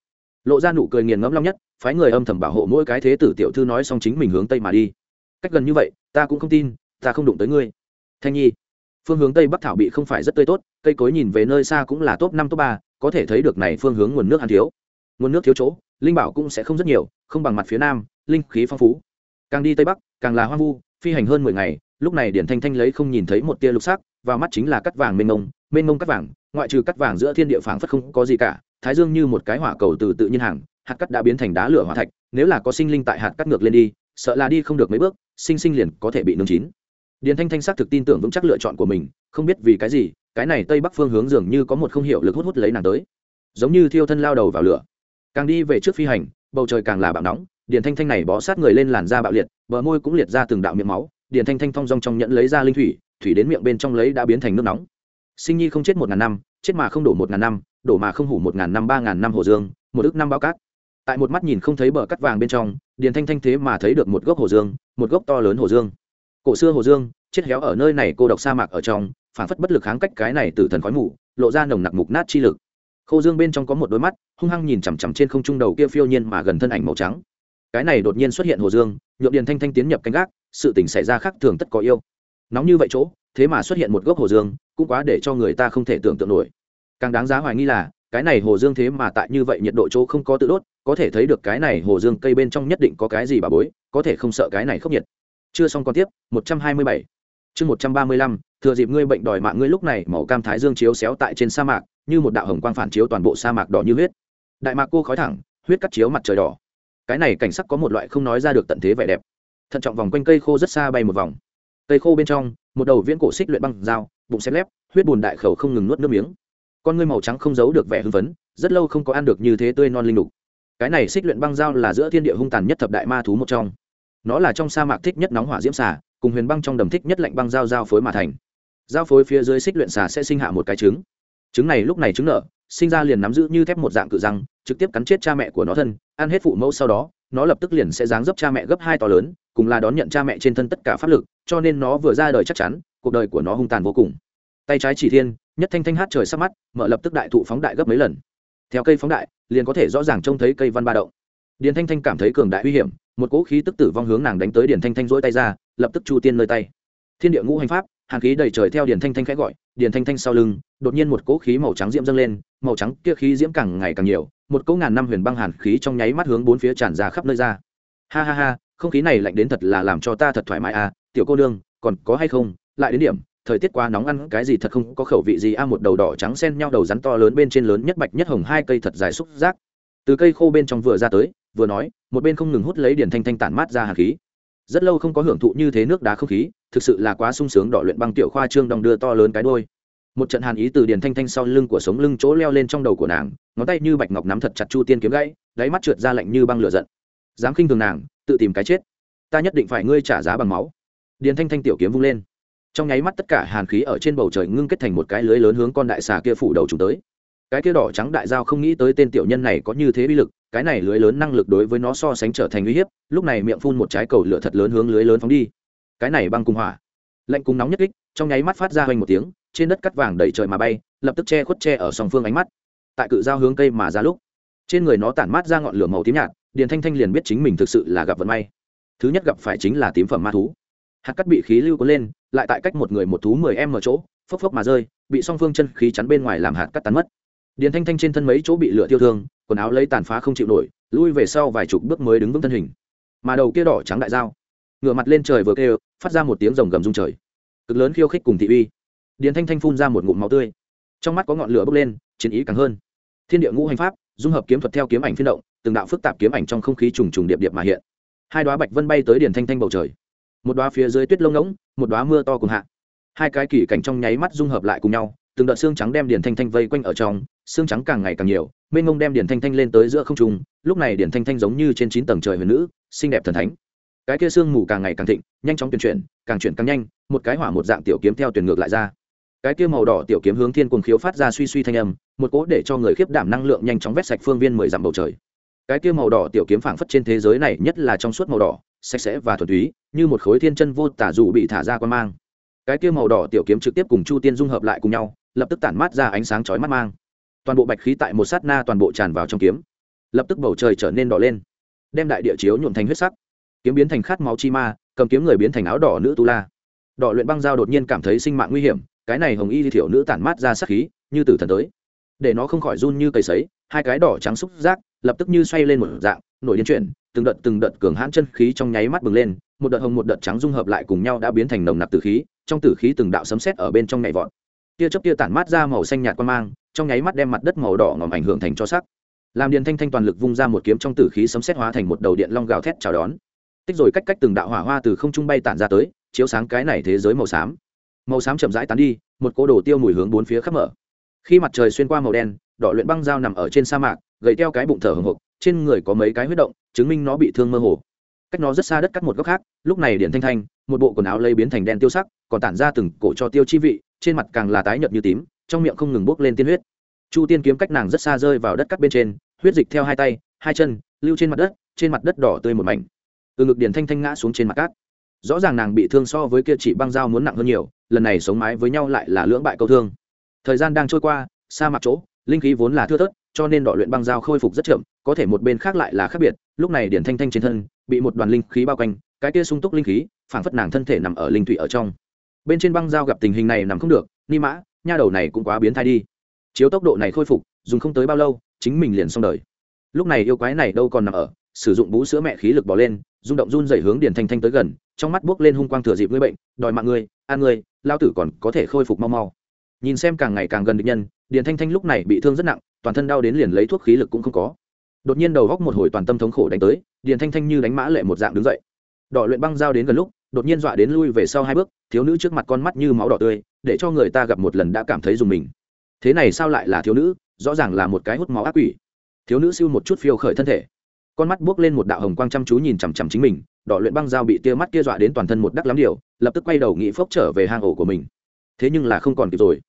Lộ ra nụ cười nghiền ngẫm long nhất, phái người âm thầm bảo hộ mỗi cái thế tử tiểu thư nói xong chính mình hướng tây mà đi. Cách gần như vậy, ta cũng không tin, ta không đụng tới ngươi. Thanh nhi, phương hướng tây bắc thảo bị không phải rất tươi tốt, cây cối nhìn về nơi xa cũng là top năm, top ba, có thể thấy được này phương hướng nguồn nước ăn thiếu. Nguồn nước thiếu chỗ, linh bảo cũng sẽ không rất nhiều, không bằng mặt phía nam, linh khí phong phú. Càng đi tây bắc, càng là hoang vu, phi hành hơn mười ngày, lúc này điển thanh thanh lấy không nhìn thấy một tia lục sắc vào mắt chính là cắt vàng mênh mông mênh mông cắt vàng, ngoại trừ cắt vàng giữa thiên địa phảng phất không có gì cả, thái dương như một cái hỏa cầu từ tự nhiên hàng, hạt cắt đã biến thành đá lửa hỏa thạch, nếu là có sinh linh tại hạt cắt ngược lên đi, sợ là đi không được mấy bước, sinh sinh liền có thể bị nướng chín. Điền thanh thanh xác thực tin tưởng vững chắc lựa chọn của mình, không biết vì cái gì, cái này tây bắc phương hướng dường như có một không hiểu lực hút hút lấy nàng tới. Giống như thiêu thân lao đầu vào lửa. Càng đi về trước phi hành, bầu trời càng là bạo nóng, điền thanh thanh này bó sát người lên làn da bạo liệt, bờ môi cũng liệt ra từng đạo miệng máu, điền thanh thanh thong dong trong nhẫn lấy ra linh thủy thủy đến miệng bên trong lấy đã biến thành nước nóng. Sinh nhi không chết một ngàn năm, chết mà không đổ một ngàn năm, đổ mà không hủ một ngàn năm, ba ngàn năm hồ dương, một ước năm bao cát. Tại một mắt nhìn không thấy bờ cắt vàng bên trong, điền thanh thanh thế mà thấy được một gốc hồ dương, một gốc to lớn hồ dương. Cổ xưa hồ dương, chết héo ở nơi này cô độc sa mạc ở trong phản phất bất lực kháng cách cái này từ thần khói mù, lộ ra nồng nặc mục nát chi lực. Khô dương bên trong có một đôi mắt, hung hăng nhìn chằm chằm trên không trung đầu kia phiêu nhiên mà gần thân ảnh màu trắng. Cái này đột nhiên xuất hiện hồ dương, nhượng điền thanh thanh tiến nhập canh gác, sự tình xảy ra khác thường tất có yêu nóng như vậy chỗ, thế mà xuất hiện một gốc hồ dương, cũng quá để cho người ta không thể tưởng tượng nổi. Càng đáng giá hoài nghi là, cái này hồ dương thế mà tại như vậy nhiệt độ chỗ không có tự đốt, có thể thấy được cái này hồ dương cây bên trong nhất định có cái gì bà bối, có thể không sợ cái này khốc nhiệt. Chưa xong còn tiếp, một trăm hai mươi bảy. Chương một trăm ba mươi lăm, thừa dịp ngươi bệnh đòi mạng ngươi lúc này, màu cam thái dương chiếu xéo tại trên sa mạc, như một đạo hồng quang phản chiếu toàn bộ sa mạc đỏ như huyết. Đại mạc cô khói thẳng, huyết cắt chiếu mặt trời đỏ. Cái này cảnh sắc có một loại không nói ra được tận thế vẻ đẹp. Thận trọng vòng quanh cây khô rất xa bay một vòng cây khô bên trong, một đầu viễn cổ xích luyện băng dao, bụng xếp lép, huyết bùn đại khẩu không ngừng nuốt nước miếng. Con ngươi màu trắng không giấu được vẻ hưng phấn, rất lâu không có ăn được như thế tươi non linh lục cái này xích luyện băng dao là giữa thiên địa hung tàn nhất thập đại ma thú một trong. Nó là trong sa mạc thích nhất nóng hỏa diễm xà, cùng huyền băng trong đầm thích nhất lạnh băng dao dao phối mà thành. Dao phối phía dưới xích luyện xà sẽ sinh hạ một cái trứng. Trứng này lúc này trứng nở, sinh ra liền nắm giữ như thép một dạng cự răng, trực tiếp cắn chết cha mẹ của nó thân, ăn hết phụ mẫu sau đó nó lập tức liền sẽ dáng dấp cha mẹ gấp hai to lớn, cùng là đón nhận cha mẹ trên thân tất cả pháp lực, cho nên nó vừa ra đời chắc chắn, cuộc đời của nó hung tàn vô cùng. Tay trái chỉ thiên, nhất thanh thanh hát trời sắp mắt, mở lập tức đại thụ phóng đại gấp mấy lần. Theo cây phóng đại, liền có thể rõ ràng trông thấy cây văn ba động. Điền thanh thanh cảm thấy cường đại uy hiểm, một cỗ khí tức tử vong hướng nàng đánh tới điền thanh thanh rỗi tay ra, lập tức chu tiên nơi tay. Thiên địa ngũ hành pháp hàng khí đầy trời theo điền thanh thanh khẽ gọi, điền thanh thanh sau lưng, đột nhiên một cỗ khí màu trắng diễm dâng lên, màu trắng kia khí diễm càng ngày càng nhiều một cỗ ngàn năm huyền băng hàn khí trong nháy mắt hướng bốn phía tràn ra khắp nơi ra. Ha ha ha, không khí này lạnh đến thật là làm cho ta thật thoải mái à tiểu cô nương, còn có hay không? Lại đến điểm, thời tiết quá nóng ăn cái gì thật không có khẩu vị gì a một đầu đỏ trắng xen nhau đầu rắn to lớn bên trên lớn nhất bạch nhất hồng hai cây thật dài xúc giác. Từ cây khô bên trong vừa ra tới, vừa nói, một bên không ngừng hút lấy điển thanh thanh tản mát ra hạt khí. Rất lâu không có hưởng thụ như thế nước đá không khí, thực sự là quá sung sướng đỏ luyện băng tiểu khoa trương đong đưa to lớn cái đôi một trận hàn ý từ Điền thanh thanh sau lưng của sống lưng chỗ leo lên trong đầu của nàng, ngón tay như bạch ngọc nắm thật chặt chu tiên kiếm gãy, đáy mắt trượt ra lạnh như băng lửa giận. Dám khinh thường nàng, tự tìm cái chết. Ta nhất định phải ngươi trả giá bằng máu. Điền thanh thanh tiểu kiếm vung lên. Trong nháy mắt tất cả hàn khí ở trên bầu trời ngưng kết thành một cái lưới lớn hướng con đại xà kia phủ đầu chúng tới. Cái kia đỏ trắng đại giao không nghĩ tới tên tiểu nhân này có như thế uy lực, cái này lưới lớn năng lực đối với nó so sánh trở thành uy hiếp, lúc này miệng phun một trái cầu lửa thật lớn hướng lưới lớn phóng đi. Cái này băng cùng hỏa. Lạnh cùng nóng nhất kích, trong nháy mắt phát ra hoành một tiếng trên đất cắt vàng đầy trời mà bay, lập tức che khuất che ở song phương ánh mắt. Tại cự giao hướng cây mà ra lúc, trên người nó tản mát ra ngọn lửa màu tím nhạt, điền thanh thanh liền biết chính mình thực sự là gặp vận may. Thứ nhất gặp phải chính là tím phẩm ma thú. Hạt cắt bị khí lưu cuốn lên, lại tại cách một người một thú mười em ở chỗ, phốc phốc mà rơi, bị song phương chân khí chắn bên ngoài làm hạt cắt tán mất. Điền thanh thanh trên thân mấy chỗ bị lửa tiêu thương, quần áo lấy tàn phá không chịu nổi, lui về sau vài chục bước mới đứng vững thân hình. Mà đầu kia đỏ trắng đại dao ngửa mặt lên trời vừa kêu, phát ra một tiếng rồng gầm rung trời. Cực lớn khiêu khích cùng thị uy điền thanh thanh phun ra một ngụm máu tươi. Trong mắt có ngọn lửa bốc lên, chiến ý càng hơn. Thiên địa ngũ hành pháp, dung hợp kiếm thuật theo kiếm ảnh phiên động, từng đạo phức tạp kiếm ảnh trong không khí trùng trùng điệp điệp mà hiện. Hai đoá bạch vân bay tới điền thanh thanh bầu trời. Một đoá phía dưới tuyết lông ngỗng, một đoá mưa to cùng hạ. Hai cái kỳ cảnh trong nháy mắt dung hợp lại cùng nhau, từng đợt xương trắng đem điền thanh thanh vây quanh ở trong, xương trắng càng ngày càng nhiều, mênh mông đem điền thanh thanh lên tới giữa không trung, lúc này điền thanh thanh giống như trên chín tầng trời huyền nữ, xinh đẹp thần thánh. Cái kia xương mù càng ngày càng thịnh, nhanh chóng tuyển chuyển, càng chuyển càng nhanh, một cái hỏa một dạng tiểu kiếm theo tuyển ngược lại ra cái kia màu đỏ tiểu kiếm hướng thiên cuồng khiếu phát ra suy suy thanh âm, một cỗ để cho người khiếp đảm năng lượng nhanh chóng vét sạch phương viên mười dặm bầu trời. Cái kia màu đỏ tiểu kiếm phảng phất trên thế giới này nhất là trong suốt màu đỏ, sạch sẽ và thuần túy, như một khối thiên chân vô tả dù bị thả ra quan mang. Cái kia màu đỏ tiểu kiếm trực tiếp cùng chu tiên dung hợp lại cùng nhau, lập tức tản mát ra ánh sáng chói mắt mang. Toàn bộ bạch khí tại một sát na toàn bộ tràn vào trong kiếm. Lập tức bầu trời trở nên đỏ lên, đem đại địa chiếu nhuộm thành huyết sắc. Kiếm biến thành khát máu chi ma, cầm kiếm người biến thành áo đỏ nữ tu la. Đỏ luyện băng giao đột nhiên cảm thấy sinh mạng nguy hiểm cái này hồng y thiểu nữ tản mát ra sắc khí, như tử thần tới. Để nó không khỏi run như cây sấy, hai cái đỏ trắng xúc giác, lập tức như xoay lên một dạng, nổi điên chuyển, từng đợt từng đợt cường hãn chân khí trong nháy mắt bừng lên, một đợt hồng một đợt trắng dung hợp lại cùng nhau đã biến thành nồng nặc tử khí, trong tử khí từng đạo sấm sét ở bên trong nhảy vọt. Tia chớp tia tản mát ra màu xanh nhạt quan mang, trong nháy mắt đem mặt đất màu đỏ ngòm ảnh hưởng thành cho sắc. Làm điền thanh thanh toàn lực vung ra một kiếm trong tử khí sấm sét hóa thành một đầu điện long gào thét chào đón. Tích rồi cách cách từng đạo hỏa hoa từ không trung bay tản ra tới, chiếu sáng cái này thế giới màu xám màu xám chậm rãi tán đi, một cỗ đồ tiêu mùi hướng bốn phía khắp mở. Khi mặt trời xuyên qua màu đen, đỏ luyện băng dao nằm ở trên sa mạc, gầy teo cái bụng thở hồng hộc, trên người có mấy cái huyết động, chứng minh nó bị thương mơ hồ. Cách nó rất xa đất cắt một góc khác, lúc này điện thanh thanh, một bộ quần áo lây biến thành đen tiêu sắc, còn tản ra từng cổ cho tiêu chi vị, trên mặt càng là tái nhợt như tím, trong miệng không ngừng bốc lên tiên huyết. Chu tiên kiếm cách nàng rất xa rơi vào đất cắt bên trên, huyết dịch theo hai tay, hai chân, lưu trên mặt đất, trên mặt đất đỏ tươi một mảnh. Từ ngực điển thanh thanh ngã xuống trên mặt cát rõ ràng nàng bị thương so với kia chỉ băng dao muốn nặng hơn nhiều, lần này sống mái với nhau lại là lưỡng bại câu thương. Thời gian đang trôi qua, sa mạc chỗ, linh khí vốn là thưa thớt, cho nên đọ luyện băng dao khôi phục rất chậm, có thể một bên khác lại là khác biệt, lúc này điển thanh thanh trên thân, bị một đoàn linh khí bao quanh, cái kia sung túc linh khí, phảng phất nàng thân thể nằm ở linh thủy ở trong. Bên trên băng dao gặp tình hình này nằm không được, ni mã, nha đầu này cũng quá biến thai đi. Chiếu tốc độ này khôi phục, dùng không tới bao lâu, chính mình liền xong đời. Lúc này yêu quái này đâu còn nằm ở, sử dụng bú sữa mẹ khí lực bỏ lên rung động run dậy hướng Điền thanh thanh tới gần, trong mắt buốc lên hung quang thừa dịp ngươi bệnh, đòi mạng ngươi, an ngươi, lao tử còn có thể khôi phục mau mau. Nhìn xem càng ngày càng gần địch nhân, điền thanh thanh lúc này bị thương rất nặng, toàn thân đau đến liền lấy thuốc khí lực cũng không có. Đột nhiên đầu góc một hồi toàn tâm thống khổ đánh tới, điền thanh thanh như đánh mã lệ một dạng đứng dậy. Đỏ luyện băng dao đến gần lúc, đột nhiên dọa đến lui về sau hai bước, thiếu nữ trước mặt con mắt như máu đỏ tươi, để cho người ta gặp một lần đã cảm thấy dùng mình. Thế này sao lại là thiếu nữ? Rõ ràng là một cái hút máu ác quỷ. Thiếu nữ siêu một chút phiêu khởi thân thể con mắt buốc lên một đạo hồng quang chăm chú nhìn chằm chằm chính mình, đỏ luyện băng dao bị tia mắt kia dọa đến toàn thân một đắc lắm điều, lập tức quay đầu nghĩ phốc trở về hang ổ của mình. Thế nhưng là không còn kịp rồi.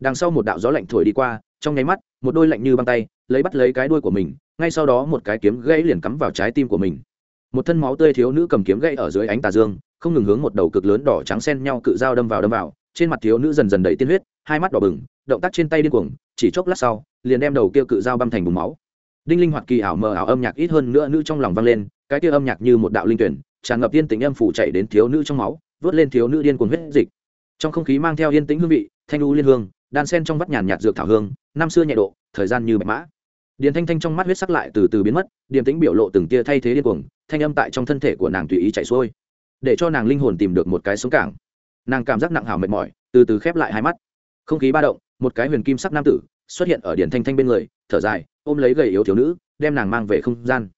Đằng sau một đạo gió lạnh thổi đi qua, trong nháy mắt, một đôi lạnh như băng tay, lấy bắt lấy cái đuôi của mình, ngay sau đó một cái kiếm gãy liền cắm vào trái tim của mình. Một thân máu tươi thiếu nữ cầm kiếm gãy ở dưới ánh tà dương, không ngừng hướng một đầu cực lớn đỏ trắng xen nhau cự dao đâm vào đâm vào, trên mặt thiếu nữ dần dần đầy tiên huyết, hai mắt đỏ bừng, động tác trên tay điên cuồng, chỉ chốc lát sau, liền đem đầu kia cự dao băm thành bùng máu đinh linh hoạt kỳ ảo mờ ảo âm nhạc ít hơn nữa nữ trong lòng vang lên, cái kia âm nhạc như một đạo linh tuyển, tràn ngập yên tĩnh âm phủ chạy đến thiếu nữ trong máu, vớt lên thiếu nữ điên cuồng huyết dịch. Trong không khí mang theo yên tĩnh hương vị, thanh u liên hương, đan sen trong vắt nhàn nhạt dược thảo hương, năm xưa nhẹ độ, thời gian như bạch mã. Điền thanh thanh trong mắt huyết sắc lại từ từ biến mất, điềm tĩnh biểu lộ từng tia thay thế điên cuồng, thanh âm tại trong thân thể của nàng tùy ý chạy xuôi, để cho nàng linh hồn tìm được một cái sống cảng. Nàng cảm giác nặng hảo mệt mỏi, từ từ khép lại hai mắt. Không khí ba động, một cái huyền kim sắc nam tử xuất hiện ở điển thanh thanh bên người thở dài, ôm lấy gầy yếu thiếu nữ, đem nàng mang về không gian.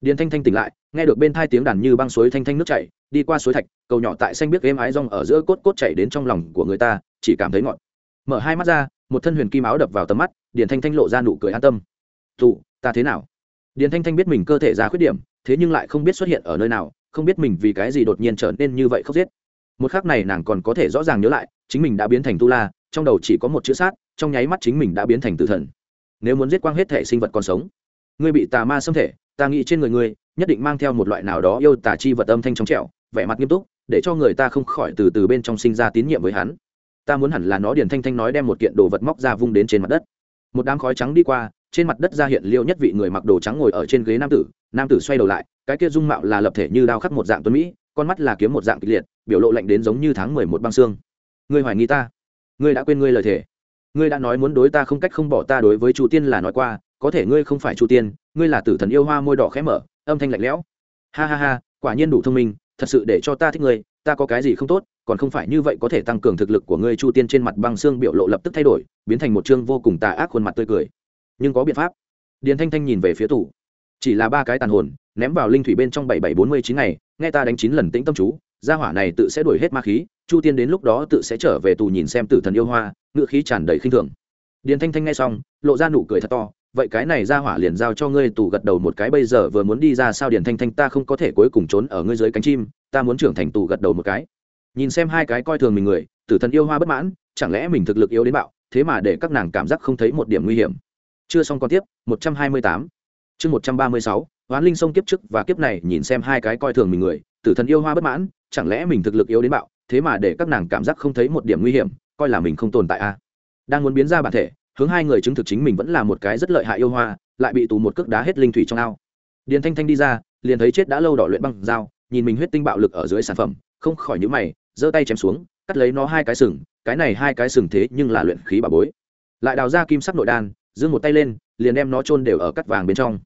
Điền thanh thanh tỉnh lại, nghe được bên thai tiếng đàn như băng suối thanh thanh nước chảy, đi qua suối thạch, cầu nhỏ tại xanh biết êm ái rong ở giữa cốt cốt chảy đến trong lòng của người ta, chỉ cảm thấy ngọt. Mở hai mắt ra, một thân huyền kim áo đập vào tầm mắt, điền thanh thanh lộ ra nụ cười an tâm. Tụ, ta thế nào? Điền thanh thanh biết mình cơ thể ra khuyết điểm, thế nhưng lại không biết xuất hiện ở nơi nào, không biết mình vì cái gì đột nhiên trở nên như vậy khóc giết. Một khắc này nàng còn có thể rõ ràng nhớ lại, chính mình đã biến thành tu la, trong đầu chỉ có một chữ sát, trong nháy mắt chính mình đã biến thành tử thần nếu muốn giết quang hết thể sinh vật còn sống. Ngươi bị tà ma xâm thể, ta nghĩ trên người ngươi, nhất định mang theo một loại nào đó yêu tà chi vật âm thanh trong trẻo, vẻ mặt nghiêm túc, để cho người ta không khỏi từ từ bên trong sinh ra tín nhiệm với hắn. Ta muốn hẳn là nó điền thanh thanh nói đem một kiện đồ vật móc ra vung đến trên mặt đất. Một đám khói trắng đi qua, trên mặt đất ra hiện liêu nhất vị người mặc đồ trắng ngồi ở trên ghế nam tử nam tử xoay đầu lại, cái kia dung mạo là lập thể như đao khắc một dạng tuấn mỹ, con mắt là kiếm một dạng kịch liệt, biểu lộ lạnh đến giống như tháng mười một băng xương. Ngươi hoài nghi ta? Ngươi đã quên ngươi lời thể ngươi đã nói muốn đối ta không cách không bỏ ta đối với chu tiên là nói qua, có thể ngươi không phải chu tiên, ngươi là tử thần yêu hoa môi đỏ khẽ mở, âm thanh lạnh lẽo. Ha ha ha, quả nhiên đủ thông minh, thật sự để cho ta thích ngươi, ta có cái gì không tốt, còn không phải như vậy có thể tăng cường thực lực của ngươi. Chu tiên trên mặt băng xương biểu lộ lập tức thay đổi, biến thành một chương vô cùng tà ác khuôn mặt tươi cười. Nhưng có biện pháp. Điền thanh thanh nhìn về phía tủ. Chỉ là ba cái tàn hồn, ném vào linh thủy bên trong bảy bảy bốn mươi chín ngày, nghe ta đánh chín lần tĩnh tâm chú, gia hỏa này tự sẽ đuổi hết ma khí chu tiên đến lúc đó tự sẽ trở về tù nhìn xem tử thần yêu hoa, ngựa khí tràn đầy khinh thường. Điền thanh thanh nghe xong, lộ ra nụ cười thật to, vậy cái này gia hỏa liền giao cho ngươi tù gật đầu một cái, bây giờ vừa muốn đi ra sao điền thanh thanh, ta không có thể cuối cùng trốn ở ngươi dưới cánh chim, ta muốn trưởng thành tù gật đầu một cái. Nhìn xem hai cái coi thường mình người, tử thần yêu hoa bất mãn, chẳng lẽ mình thực lực yếu đến bạo, thế mà để các nàng cảm giác không thấy một điểm nguy hiểm. Chưa xong còn tiếp, một trăm hai mươi tám. Chương một trăm ba mươi sáu, hoán linh sông kiếp trước và kiếp này, nhìn xem hai cái coi thường mình người, tử thần yêu hoa bất mãn, chẳng lẽ mình thực lực yếu đến bạo thế mà để các nàng cảm giác không thấy một điểm nguy hiểm, coi là mình không tồn tại a. À? đang muốn biến ra bản thể, hướng hai người chứng thực chính mình vẫn là một cái rất lợi hại yêu hoa, lại bị tù một cước đá hết linh thủy trong ao. Điền thanh thanh đi ra, liền thấy chết đã lâu đỏ luyện băng dao, nhìn mình huyết tinh bạo lực ở dưới sản phẩm, không khỏi nhíu mày, giơ tay chém xuống, cắt lấy nó hai cái sừng, cái này hai cái sừng thế nhưng là luyện khí bà bối. Lại đào ra kim sắc nội đan giương một tay lên, liền đem nó chôn đều ở cắt vàng bên trong.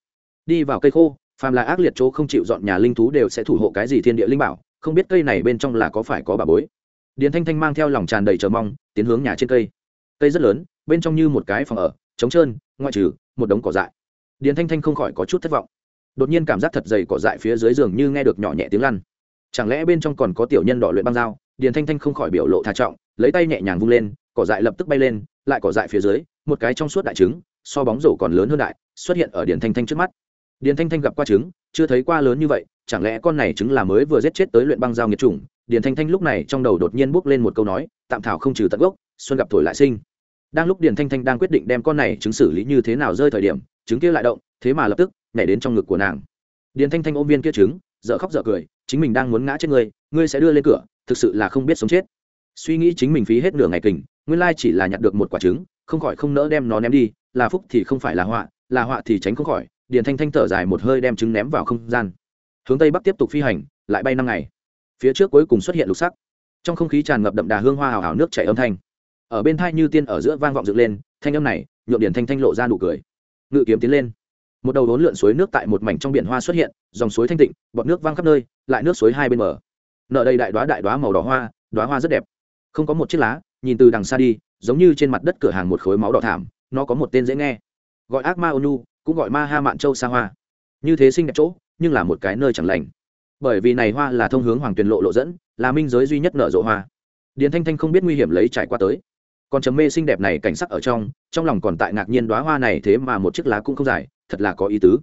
Đi vào cây khô, phàm là ác liệt chỗ không chịu dọn nhà linh thú đều sẽ thủ hộ cái gì thiên địa linh bảo không biết cây này bên trong là có phải có bà bối. Điền thanh thanh mang theo lòng tràn đầy chờ mong, tiến hướng nhà trên cây. Cây rất lớn, bên trong như một cái phòng ở, trống trơn, ngoại trừ một đống cỏ dại. Điền thanh thanh không khỏi có chút thất vọng. Đột nhiên cảm giác thật dày cỏ dại phía dưới giường như nghe được nhỏ nhẹ tiếng lăn. Chẳng lẽ bên trong còn có tiểu nhân đỏ luyện băng dao? Điền thanh thanh không khỏi biểu lộ thà trọng, lấy tay nhẹ nhàng vung lên, cỏ dại lập tức bay lên, lại cỏ dại phía dưới, một cái trong suốt đại trứng, so bóng rổ còn lớn hơn đại, xuất hiện ở điền thanh thanh trước mắt. Điền thanh thanh gặp qua trứng, chưa thấy qua lớn như vậy chẳng lẽ con này trứng là mới vừa giết chết tới luyện băng giao nghiệt chủng? Điền thanh thanh lúc này trong đầu đột nhiên bước lên một câu nói, tạm thảo không trừ tận gốc, xuân gặp thổi lại sinh. Đang lúc điền thanh thanh đang quyết định đem con này trứng xử lý như thế nào rơi thời điểm trứng kia lại động, thế mà lập tức nhảy đến trong ngực của nàng. Điền thanh thanh ôm viên kia trứng dợ khóc dợ cười, chính mình đang muốn ngã chết ngươi ngươi sẽ đưa lên cửa, thực sự là không biết sống chết. Suy nghĩ chính mình phí hết nửa ngày kình, nguyên lai chỉ là nhặt được một quả trứng, không khỏi không nỡ đem nó ném đi, là phúc thì không phải là họa là họa thì tránh không khỏi. Điền thanh thanh thở dài một hơi đem trứng ném vào không gian hướng tây bắc tiếp tục phi hành, lại bay năm ngày. Phía trước cuối cùng xuất hiện lục sắc. Trong không khí tràn ngập đậm đà hương hoa hào hào nước chảy âm thanh. Ở bên thai như tiên ở giữa vang vọng dựng lên, thanh âm này, nhuộm điển thanh thanh lộ ra nụ cười. Ngự kiếm tiến lên. Một đầu đốn lượn suối nước tại một mảnh trong biển hoa xuất hiện, dòng suối thanh tịnh, bọt nước văng khắp nơi, lại nước suối hai bên mở nợ đây đại đoá đại đoá màu đỏ hoa đoá hoa rất đẹp. Không có một chiếc lá, nhìn từ đằng xa đi, giống như trên mặt đất cửa hàng một khối máu đỏ thảm, nó có một tên dễ nghe. Gọi ác ma ônu cũng gọi ma ha mạn châu sa hoa. Như thế sinh đẹp chỗ nhưng là một cái nơi chẳng lành. Bởi vì này hoa là thông hướng hoàng tuyền lộ lộ dẫn, là minh giới duy nhất nở rộ hoa. Điền thanh thanh không biết nguy hiểm lấy trải qua tới. Còn chấm mê xinh đẹp này cảnh sắc ở trong trong lòng còn tại ngạc nhiên đoá hoa này thế mà một chiếc lá cũng không dài, thật là có ý tứ.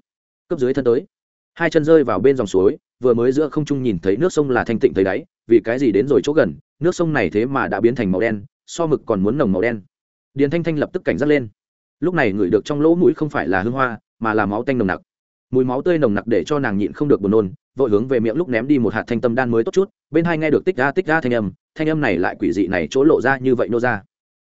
Cấp dưới thân tới, hai chân rơi vào bên dòng suối, vừa mới giữa không trung nhìn thấy nước sông là thanh tịnh thấy đáy, vì cái gì đến rồi chỗ gần, nước sông này thế mà đã biến thành màu đen, so mực còn muốn nồng màu đen. Điền thanh thanh lập tức cảnh giác lên. Lúc này ngửi được trong lỗ mũi không phải là hương hoa, mà là máu tanh nồng nặc mùi máu tươi nồng nặc để cho nàng nhịn không được buồn nôn, vội hướng về miệng lúc ném đi một hạt thanh tâm đan mới tốt chút, bên hai nghe được tích ra tích ra thanh âm thanh âm này lại quỷ dị này chỗ lộ ra như vậy nô ra.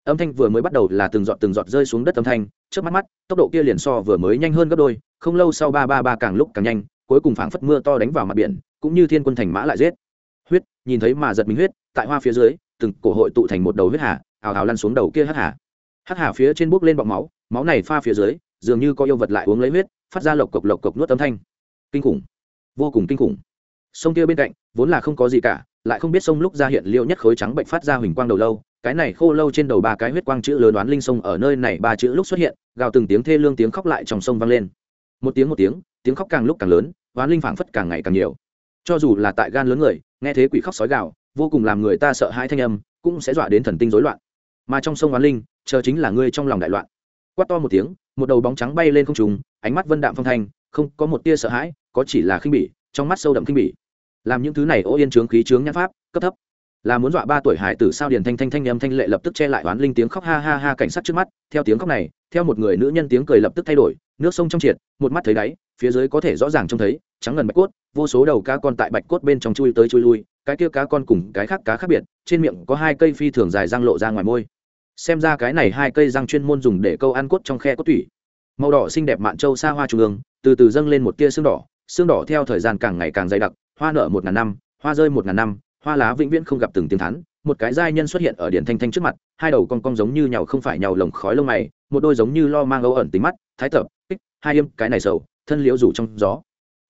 Âm thanh vừa mới bắt đầu là từng giọt từng giọt rơi xuống đất âm thanh, trước mắt mắt, tốc độ kia liền so vừa mới nhanh hơn gấp đôi, không lâu sau ba ba ba càng lúc càng nhanh, cuối cùng phảng phất mưa to đánh vào mặt biển, cũng như thiên quân thành mã lại giết. Huyết, nhìn thấy mà giật mình huyết, tại hoa phía dưới, từng cổ hội tụ thành một đầu huyết hà, ào ào lăn xuống đầu kia hắc hà. Hắc hà phía trên bốc lên bọng máu máu này pha phía dưới, dường như có yêu vật lại uống lấy huyết phát ra lộc cộc lộc cộc nuốt âm thanh. Kinh khủng. Vô cùng kinh khủng. Sông kia bên cạnh, vốn là không có gì cả, lại không biết sông lúc ra hiện liệu nhất khối trắng bệnh phát ra huỳnh quang đầu lâu. Cái này khô lâu trên đầu ba cái huyết quang chữ lớn đoán linh sông ở nơi này ba chữ lúc xuất hiện, gào từng tiếng thê lương tiếng khóc lại trong sông vang lên. Một tiếng một tiếng tiếng khóc càng lúc càng lớn, đoán linh phảng phất càng ngày càng nhiều. Cho dù là tại gan lớn người, nghe thế quỷ khóc sói gào, vô cùng làm người ta sợ hãi thanh âm, cũng sẽ dọa đến thần tinh rối loạn. Mà trong sông đoán linh, chờ chính là ngươi trong lòng đại loạn. Quát to một tiếng một đầu bóng trắng bay lên không trùng ánh mắt vân đạm phong thanh, không có một tia sợ hãi, có chỉ là khinh bỉ, trong mắt sâu đậm khinh bỉ. Làm những thứ này ô yên trướng khí trướng nhãn pháp, cấp thấp. Là muốn dọa ba tuổi hải tử sao điền thanh thanh thanh âm thanh lệ lập tức che lại oán linh tiếng khóc ha ha ha cảnh sát trước mắt. Theo tiếng khóc này, theo một người nữ nhân tiếng cười lập tức thay đổi, nước sông trong triệt, một mắt thấy đáy, phía dưới có thể rõ ràng trông thấy, trắng ngần bạch cốt, vô số đầu cá con tại bạch cốt bên trong chui tới chui lui, cái kia cá con cùng cái khác cá khác biệt, trên miệng có hai cây phi thường dài răng lộ ra ngoài môi xem ra cái này hai cây răng chuyên môn dùng để câu ăn cốt trong khe cốt tủy. Màu đỏ xinh đẹp mạn châu xa hoa trung ương, từ từ dâng lên một tia xương đỏ. Xương đỏ theo thời gian càng ngày càng dày đặc, hoa nở một ngàn năm, hoa rơi một ngàn năm, hoa lá vĩnh viễn không gặp từng tiếng thắn một cái giai nhân xuất hiện ở điện thanh thanh trước mặt, hai đầu con cong giống như nhau không phải nhau lồng khói lông mày, một đôi giống như lo mang âu ẩn tính mắt, thái tập kích, hai im cái này sầu, thân liễu rủ trong gió.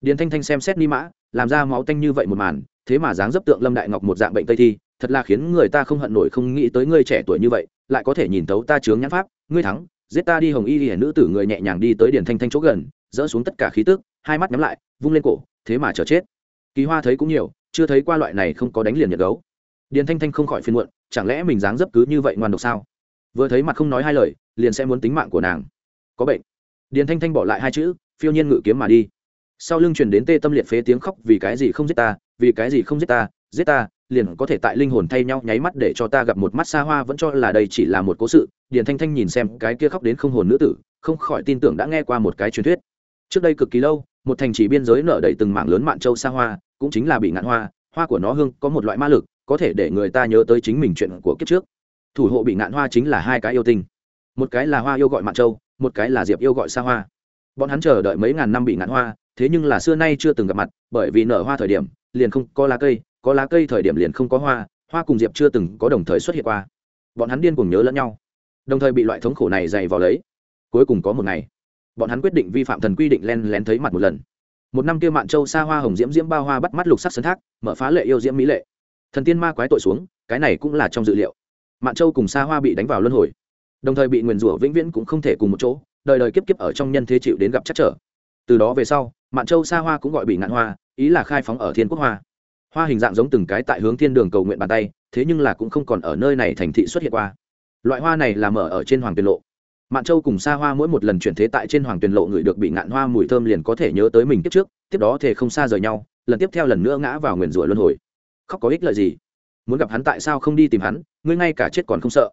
Điện thanh thanh xem xét ni mã, làm ra máu tanh như vậy một màn, thế mà dáng dấp tượng lâm đại ngọc một dạng bệnh tây thi, thật là khiến người ta không hận nổi không nghĩ tới người trẻ tuổi như vậy lại có thể nhìn tấu ta chướng nhãn pháp, ngươi thắng, giết ta đi, hồng y hiển nữ tử người nhẹ nhàng đi tới điển thanh thanh chỗ gần, dỡ xuống tất cả khí tức, hai mắt nhắm lại, vung lên cổ, thế mà chờ chết. Kỳ hoa thấy cũng nhiều, chưa thấy qua loại này không có đánh liền nhật gấu. Điền thanh thanh không khỏi phiên muộn, chẳng lẽ mình dáng dấp cứ như vậy ngoan độc sao? Vừa thấy mặt không nói hai lời, liền sẽ muốn tính mạng của nàng. Có bệnh. Điền thanh thanh bỏ lại hai chữ, phiêu nhiên ngự kiếm mà đi. Sau lưng truyền đến tê tâm liệt phế tiếng khóc, vì cái gì không giết ta, vì cái gì không giết ta giết ta liền có thể tại linh hồn thay nhau nháy mắt để cho ta gặp một mắt xa hoa vẫn cho là đây chỉ là một cố sự. Điền thanh thanh nhìn xem cái kia khóc đến không hồn nữ tử, không khỏi tin tưởng đã nghe qua một cái truyền thuyết. Trước đây cực kỳ lâu, một thành trì biên giới nở đầy từng mảng lớn mạn châu xa hoa, cũng chính là bị ngạn hoa hoa của nó hương có một loại ma lực, có thể để người ta nhớ tới chính mình chuyện của kiếp trước. Thủ hộ bị ngạn hoa chính là hai cái yêu tinh. Một cái là hoa yêu gọi mạn châu, một cái là diệp yêu gọi xa hoa. Bọn hắn chờ đợi mấy ngàn năm bị ngạn hoa, thế nhưng là xưa nay chưa từng gặp mặt, bởi vì nở hoa thời điểm, liền không có lá cây có lá cây thời điểm liền không có hoa hoa cùng diệp chưa từng có đồng thời xuất hiện qua. Bọn hắn điên cùng nhớ lẫn nhau, đồng thời bị loại thống khổ này dày vào lấy. Cuối cùng có một ngày, bọn hắn quyết định vi phạm thần quy định len lén thấy mặt một lần. Một năm kia mạn châu xa hoa hồng diễm diễm bao hoa bắt mắt lục sắc sơn thác, mở phá lệ yêu diễm mỹ lệ. Thần tiên ma quái tội xuống, cái này cũng là trong dự liệu. Mạn châu cùng xa hoa bị đánh vào luân hồi, đồng thời bị nguyền rủa vĩnh viễn cũng không thể cùng một chỗ, đời đời kiếp kiếp ở trong nhân thế chịu đến gặp chắc trở. Từ đó về sau, mạn châu xa hoa cũng gọi bị ngạn hoa, ý là khai phóng ở thiên quốc hoa hoa hình dạng giống từng cái tại hướng thiên đường cầu nguyện bàn tay, thế nhưng là cũng không còn ở nơi này thành thị xuất hiện qua. Loại hoa này là mở ở trên hoàng tiền lộ. Mạn châu cùng xa hoa mỗi một lần chuyển thế tại trên hoàng tuyền lộ người được bị ngạn hoa mùi thơm liền có thể nhớ tới mình tiếp trước, tiếp đó thề không xa rời nhau, lần tiếp theo lần nữa ngã vào nguyền rủa luân hồi. Khóc có ích lợi gì? Muốn gặp hắn tại sao không đi tìm hắn, ngươi ngay cả chết còn không sợ.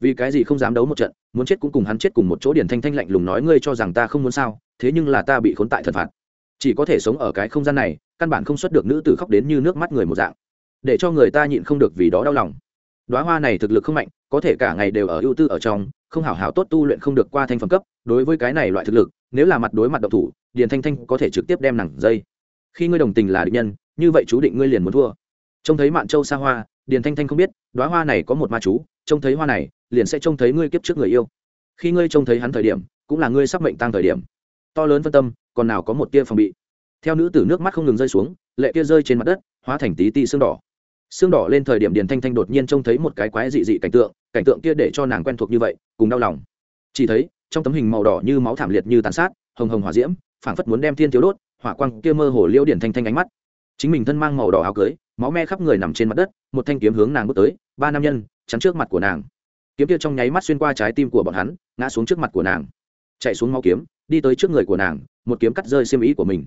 Vì cái gì không dám đấu một trận, muốn chết cũng cùng hắn chết cùng một chỗ điển thanh thanh lạnh lùng nói ngươi cho rằng ta không muốn sao, thế nhưng là ta bị khốn tại thần phạt chỉ có thể sống ở cái không gian này, căn bản không xuất được nữ tử khóc đến như nước mắt người một dạng. Để cho người ta nhịn không được vì đó đau lòng. Đoá hoa này thực lực không mạnh, có thể cả ngày đều ở ưu tư ở trong, không hảo hảo tốt tu luyện không được qua thanh phẩm cấp, đối với cái này loại thực lực, nếu là mặt đối mặt độc thủ, điền thanh thanh có thể trực tiếp đem nặng dây. Khi ngươi đồng tình là định nhân, như vậy chú định ngươi liền muốn thua. Trông thấy mạn châu xa hoa, điền thanh thanh không biết đoá hoa này có một ma chú, trông thấy hoa này, liền sẽ trông thấy ngươi kiếp trước người yêu. Khi ngươi trông thấy hắn thời điểm, cũng là ngươi sắp mệnh tăng thời điểm. To lớn phân tâm còn nào có một tia phòng bị. Theo nữ tử nước mắt không ngừng rơi xuống, lệ kia rơi trên mặt đất, hóa thành tí ti xương đỏ. Xương đỏ lên thời điểm điền thanh thanh đột nhiên trông thấy một cái quái dị dị cảnh tượng cảnh tượng kia để cho nàng quen thuộc như vậy, cùng đau lòng. Chỉ thấy, trong tấm hình màu đỏ như máu thảm liệt như tàn sát, hồng hồng hỏa diễm, phảng phất muốn đem thiên thiếu đốt, hỏa quang kia mơ hồ liêu điển thanh thanh ánh mắt. Chính mình thân mang màu đỏ áo cưới, máu me khắp người nằm trên mặt đất, một thanh kiếm hướng nàng bước tới, ba nam nhân, chắn trước mặt của nàng. Kiếm kia trong nháy mắt xuyên qua trái tim của bọn hắn, ngã xuống trước mặt của nàng. Chạy xuống máu kiếm đi tới trước người của nàng, một kiếm cắt rơi xiêm ý của mình.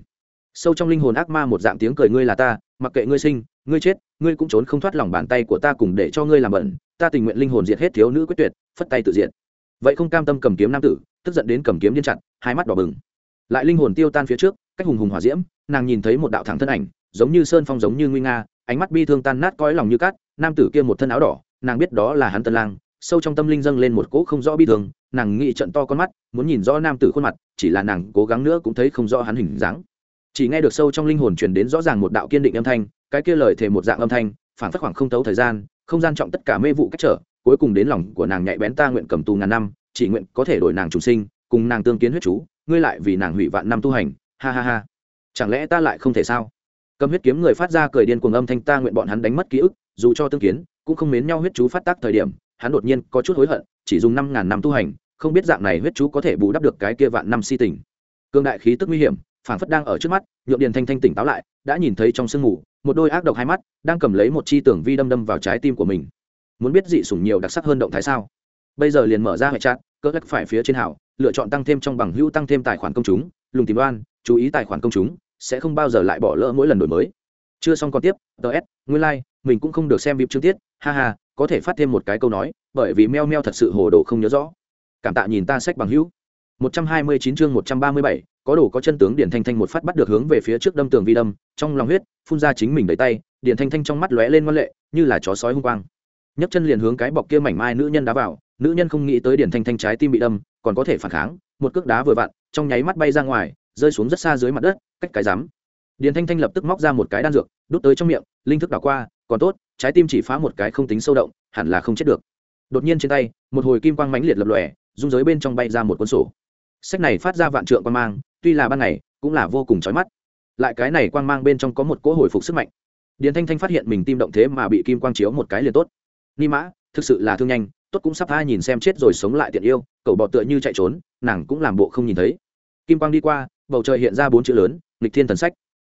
Sâu trong linh hồn ác ma một dạng tiếng cười, ngươi là ta, mặc kệ ngươi sinh, ngươi chết, ngươi cũng trốn không thoát lòng bàn tay của ta cùng để cho ngươi làm bẩn, ta tình nguyện linh hồn diệt hết thiếu nữ quyết tuyệt, phất tay tự diệt. Vậy không cam tâm cầm kiếm nam tử, tức giận đến cầm kiếm điên chặt, hai mắt đỏ bừng. Lại linh hồn tiêu tan phía trước, cách hùng hùng hỏa diễm, nàng nhìn thấy một đạo thẳng thân ảnh, giống như sơn phong giống như nguy nga, ánh mắt bi thương tan nát cõi lòng như cát, nam tử kia một thân áo đỏ, nàng biết đó là hắn tân lang, sâu trong tâm linh dâng lên một cỗ không rõ bi thương nàng nghĩ trận to con mắt, muốn nhìn rõ nam tử khuôn mặt, chỉ là nàng cố gắng nữa cũng thấy không rõ hắn hình dáng. Chỉ nghe được sâu trong linh hồn truyền đến rõ ràng một đạo kiên định âm thanh, cái kia lời thề một dạng âm thanh phản phất khoảng không tấu thời gian, không gian trọng tất cả mê vụ cách trở, cuối cùng đến lòng của nàng nhạy bén ta nguyện cầm tù ngàn năm, chỉ nguyện có thể đổi nàng trùng sinh, cùng nàng tương kiến huyết chú, ngươi lại vì nàng hủy vạn năm tu hành, ha ha ha. Chẳng lẽ ta lại không thể sao? Cầm huyết kiếm người phát ra cười điên cuồng âm thanh ta nguyện bọn hắn đánh mất ký ức, dù cho tương kiến, cũng không mến nhau huyết chú phát tác thời điểm, hắn đột nhiên có chút hối hận chỉ dùng năm ngàn năm tu hành không biết dạng này huyết chú có thể bù đắp được cái kia vạn năm si tình. Cương đại khí tức nguy hiểm phảng phất đang ở trước mắt nhượng điền thanh thanh tỉnh táo lại đã nhìn thấy trong sương mù một đôi ác độc hai mắt đang cầm lấy một chi tưởng vi đâm đâm vào trái tim của mình. Muốn biết dị sủng nhiều đặc sắc hơn động thái sao? Bây giờ liền mở ra hệ trạng, cỡ lắc phải phía trên hảo lựa chọn tăng thêm trong bằng hữu tăng thêm tài khoản công chúng lùng tìm đoan chú ý tài khoản công chúng sẽ không bao giờ lại bỏ lỡ mỗi lần đổi mới. Chưa xong còn tiếp ts nguyên lai、like, mình cũng không được xem vip chương tiết ha ha có thể phát thêm một cái câu nói bởi vì meo meo thật sự hồ đồ không nhớ rõ. Cảm tạ nhìn ta sách bằng hữu. 129 chương 137, có đủ có chân tướng điển thanh thanh một phát bắt được hướng về phía trước đâm tường vi đâm trong lòng huyết phun ra chính mình đẩy tay điển thanh thanh trong mắt lóe lên ngoan lệ như là chó sói hung quang. Nhấc chân liền hướng cái bọc kia mảnh mai nữ nhân đá vào nữ nhân không nghĩ tới điển thanh thanh trái tim bị đâm còn có thể phản kháng một cước đá vừa vặn trong nháy mắt bay ra ngoài rơi xuống rất xa dưới mặt đất cách cái rắm điển thanh thanh lập tức móc ra một cái đan dược đút tới trong miệng linh thức đảo qua còn tốt, trái tim chỉ phá một cái không tính sâu động, hẳn là không chết được. Đột nhiên trên tay, một hồi kim quang mãnh liệt lập lòe dung giới bên trong bay ra một cuốn sổ. Sách này phát ra vạn trượng quan mang, tuy là ban ngày, cũng là vô cùng chói mắt. Lại cái này quang mang bên trong có một cỗ hồi phục sức mạnh. Điền thanh thanh phát hiện mình tim động thế mà bị kim quang chiếu một cái liền tốt. Ni mã, thực sự là thương nhanh, tốt cũng sắp tha nhìn xem chết rồi sống lại tiện yêu, cậu bọ tựa như chạy trốn, nàng cũng làm bộ không nhìn thấy. Kim quang đi qua, bầu trời hiện ra bốn chữ lớn lịch thiên thần sách.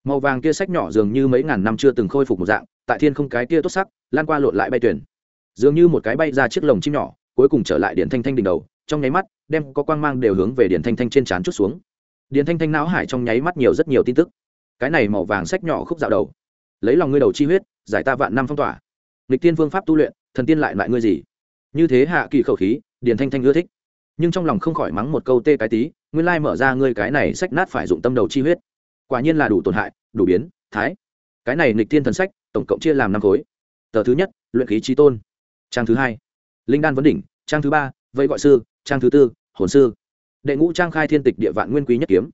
Màu vàng kia sách nhỏ dường như mấy ngàn năm chưa từng khôi phục một dạng tại thiên không cái kia tốt sắc, lan qua lộn lại bay tuyển. Dường như một cái bay ra chiếc lồng chim nhỏ, cuối cùng trở lại điện thanh thanh đỉnh đầu, trong nháy mắt, đem có quang mang đều hướng về điện thanh thanh trên trán chút xuống. Điện thanh thanh não hải trong nháy mắt nhiều rất nhiều tin tức. Cái này màu vàng sách nhỏ khúc dạo đầu. Lấy lòng ngươi đầu chi huyết, giải ta vạn năm phong tỏa. Lịch tiên phương pháp tu luyện, thần tiên lại loại ngươi gì? Như thế hạ kỳ khẩu khí điện thanh thanh ưa thích. Nhưng trong lòng không khỏi mắng một câu tê cái tí, nguyên lai mở ra ngươi cái này sách nát phải dụng tâm đầu chi huyết. Quả nhiên là đủ tổn hại, đủ biến, thái cái này nịch thiên thần sách, tổng cộng chia làm năm khối. Tờ thứ nhất, luyện khí trí tôn. Trang thứ hai, linh đan vấn đỉnh. Trang thứ ba, vây gọi sư. Trang thứ tư, hồn sư. Đệ ngũ trang khai thiên tịch địa vạn nguyên quý nhất kiếm.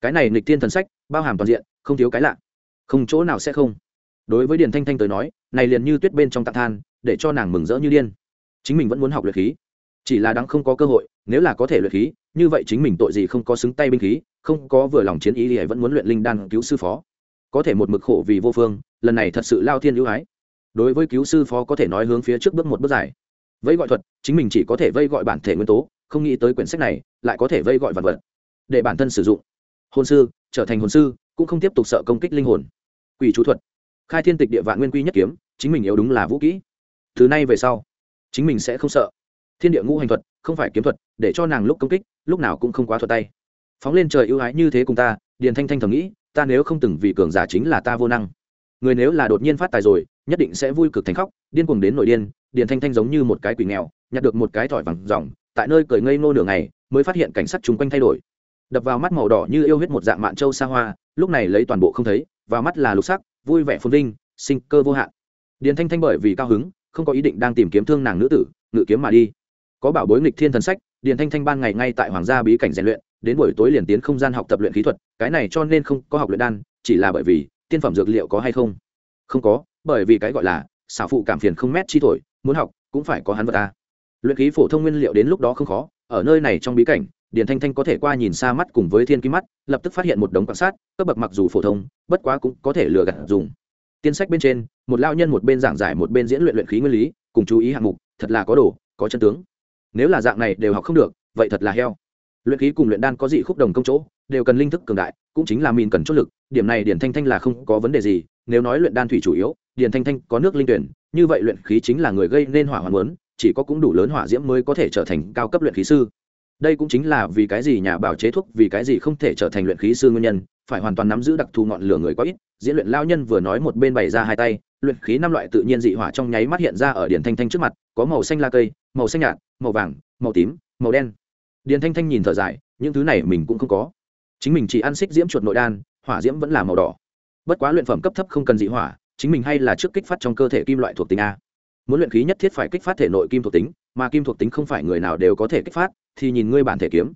Cái này nịch thiên thần sách, bao hàm toàn diện, không thiếu cái lạ. Không chỗ nào sẽ không. Đối với điền thanh thanh tới nói, này liền như tuyết bên trong tạng than, để cho nàng mừng rỡ như điên. Chính mình vẫn muốn học luyện khí. Chỉ là đang không có cơ hội, nếu là có thể luyện khí, như vậy chính mình tội gì không có xứng tay binh khí, không có vừa lòng chiến ý thì vẫn muốn luyện linh đan cứu sư phó có thể một mực khổ vì vô phương, lần này thật sự lao thiên ưu ái. Đối với cứu sư phó có thể nói hướng phía trước bước một bước dài. Vây gọi thuật, chính mình chỉ có thể vây gọi bản thể nguyên tố, không nghĩ tới quyển sách này lại có thể vây gọi vật vật. Để bản thân sử dụng. Hồn sư, trở thành hồn sư, cũng không tiếp tục sợ công kích linh hồn. Quỷ chú thuật. Khai thiên tịch địa vạn nguyên quy nhất kiếm, chính mình yếu đúng là vũ kỹ. Thứ này về sau, chính mình sẽ không sợ. Thiên địa ngũ hành thuật, không phải kiếm thuật, để cho nàng lúc công kích, lúc nào cũng không quá thuật tay. Phóng lên trời ưu ái như thế cùng ta, điền thanh thanh thầm nghĩ ta nếu không từng vì cường giả chính là ta vô năng. Người nếu là đột nhiên phát tài rồi, nhất định sẽ vui cực thành khóc, điên cuồng đến nội điên, điền thanh thanh giống như một cái quỷ nghèo, nhặt được một cái thỏi vàng dòng tại nơi cười ngây ngô nửa ngày, mới phát hiện cảnh sắc chung quanh thay đổi. Đập vào mắt màu đỏ như yêu huyết một dạng mạn châu xa hoa, lúc này lấy toàn bộ không thấy, vào mắt là lục sắc, vui vẻ phồn vinh, sinh cơ vô hạn. Điền thanh thanh bởi vì cao hứng, không có ý định đang tìm kiếm thương nàng nữ tử, ngự kiếm mà đi. Có bảo bối nghịch thiên thần sách, điền thanh thanh ban ngày ngay tại hoàng gia bí cảnh rèn luyện đến buổi tối liền tiến không gian học tập luyện khí thuật, cái này cho nên không có học luyện đan, chỉ là bởi vì tiên phẩm dược liệu có hay không? Không có, bởi vì cái gọi là xảo phụ cảm phiền không mét chi thổi, muốn học cũng phải có hắn vật ta. Luyện khí phổ thông nguyên liệu đến lúc đó không khó, ở nơi này trong bí cảnh, điền thanh thanh có thể qua nhìn xa mắt cùng với thiên kim mắt, lập tức phát hiện một đống quan sát cấp bậc mặc dù phổ thông, bất quá cũng có thể lừa gạt dùng. Tiên sách bên trên, một lao nhân một bên giảng giải một bên diễn luyện luyện khí nguyên lý, cùng chú ý hạng mục, thật là có đồ, có chân tướng. Nếu là dạng này đều học không được, vậy thật là heo luyện khí cùng luyện đan có dị khúc đồng công chỗ, đều cần linh thức cường đại, cũng chính là mình cần chốt lực, điểm này điền thanh thanh là không có vấn đề gì, nếu nói luyện đan thủy chủ yếu, điền thanh thanh có nước linh tuyển, như vậy luyện khí chính là người gây nên hỏa hoạn muốn, chỉ có cũng đủ lớn hỏa diễm mới có thể trở thành cao cấp luyện khí sư. Đây cũng chính là vì cái gì nhà bảo chế thuốc, vì cái gì không thể trở thành luyện khí sư nguyên nhân, phải hoàn toàn nắm giữ đặc thù ngọn lửa người có ít. Diễn luyện lao nhân vừa nói một bên bày ra hai tay, luyện khí năm loại tự nhiên dị hỏa trong nháy mắt hiện ra ở điền thanh thanh trước mặt, có màu xanh la cây, màu xanh nhạt, màu vàng, màu tím, màu đen điền thanh thanh nhìn thở dài, những thứ này mình cũng không có. Chính mình chỉ ăn xích diễm chuột nội đan, hỏa diễm vẫn là màu đỏ. Bất quá luyện phẩm cấp thấp không cần dị hỏa, chính mình hay là trước kích phát trong cơ thể kim loại thuộc tính a. Muốn luyện khí nhất thiết phải kích phát thể nội kim thuộc tính, mà kim thuộc tính không phải người nào đều có thể kích phát, thì nhìn ngươi bản thể kiếm.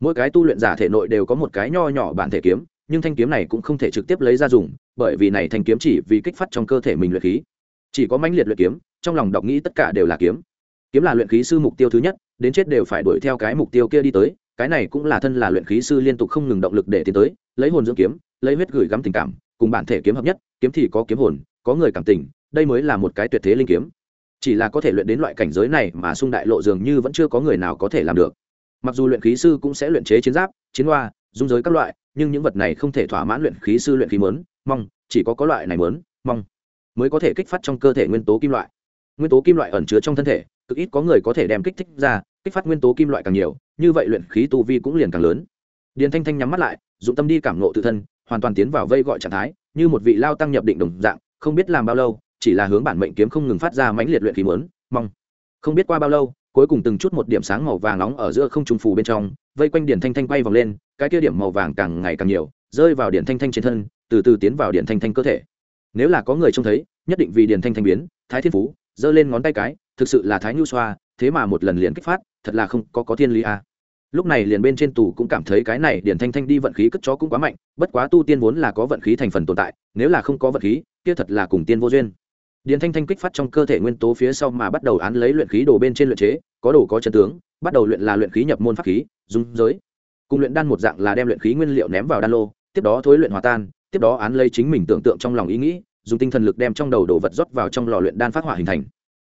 Mỗi cái tu luyện giả thể nội đều có một cái nho nhỏ bản thể kiếm, nhưng thanh kiếm này cũng không thể trực tiếp lấy ra dùng, bởi vì này thanh kiếm chỉ vì kích phát trong cơ thể mình luyện khí. Chỉ có mãnh liệt luyện kiếm, trong lòng đọc nghĩ tất cả đều là kiếm. Kiếm là luyện khí sư mục tiêu thứ nhất đến chết đều phải đuổi theo cái mục tiêu kia đi tới, cái này cũng là thân là luyện khí sư liên tục không ngừng động lực để tiến tới, lấy hồn dưỡng kiếm, lấy huyết gửi gắm tình cảm, cùng bản thể kiếm hợp nhất, kiếm thì có kiếm hồn, có người cảm tình, đây mới là một cái tuyệt thế linh kiếm. Chỉ là có thể luyện đến loại cảnh giới này mà sung đại lộ dường như vẫn chưa có người nào có thể làm được. Mặc dù luyện khí sư cũng sẽ luyện chế chiến giáp, chiến hoa, dung giới các loại, nhưng những vật này không thể thỏa mãn luyện khí sư luyện khí mớn mong, chỉ có có loại này mớn mong, mới có thể kích phát trong cơ thể nguyên tố kim loại. Nguyên tố kim loại ẩn chứa trong thân thể cực ít có người có thể đem kích thích ra, kích phát nguyên tố kim loại càng nhiều, như vậy luyện khí tu vi cũng liền càng lớn. Điền thanh thanh nhắm mắt lại, dụng tâm đi cảm nộ tự thân, hoàn toàn tiến vào vây gọi trạng thái, như một vị lao tăng nhập định đồng dạng, không biết làm bao lâu, chỉ là hướng bản mệnh kiếm không ngừng phát ra mãnh liệt luyện khí mớn mong. Không biết qua bao lâu, cuối cùng từng chút một điểm sáng màu vàng nóng ở giữa không trùng phù bên trong, vây quanh điển thanh thanh quay vòng lên, cái kia điểm màu vàng càng ngày càng nhiều, rơi vào điển thanh thanh trên thân, từ từ tiến vào điển thanh thanh cơ thể. Nếu là có người trông thấy, nhất định vì điển thanh thanh biến, thái thiên phú giơ lên ngón tay cái, thực sự là thái nhu xoa, thế mà một lần liền kích phát, thật là không có có thiên lý a à. lúc này liền bên trên tù cũng cảm thấy cái này điển thanh thanh đi vận khí cất chó cũng quá mạnh, bất quá tu tiên vốn là có vận khí thành phần tồn tại, nếu là không có vận khí, kia thật là cùng tiên vô duyên điển thanh thanh kích phát trong cơ thể nguyên tố phía sau mà bắt đầu án lấy luyện khí đồ bên trên luyện chế, có đồ có chân tướng, bắt đầu luyện là luyện khí nhập môn pháp khí, dung giới cùng luyện đan một dạng là đem luyện khí nguyên liệu ném vào đan lô, tiếp đó thối luyện hòa tan, tiếp đó án lấy chính mình tưởng tượng trong lòng ý nghĩ dùng tinh thần lực đem trong đầu đồ vật rót vào trong lò luyện đan phát hỏa hình thành.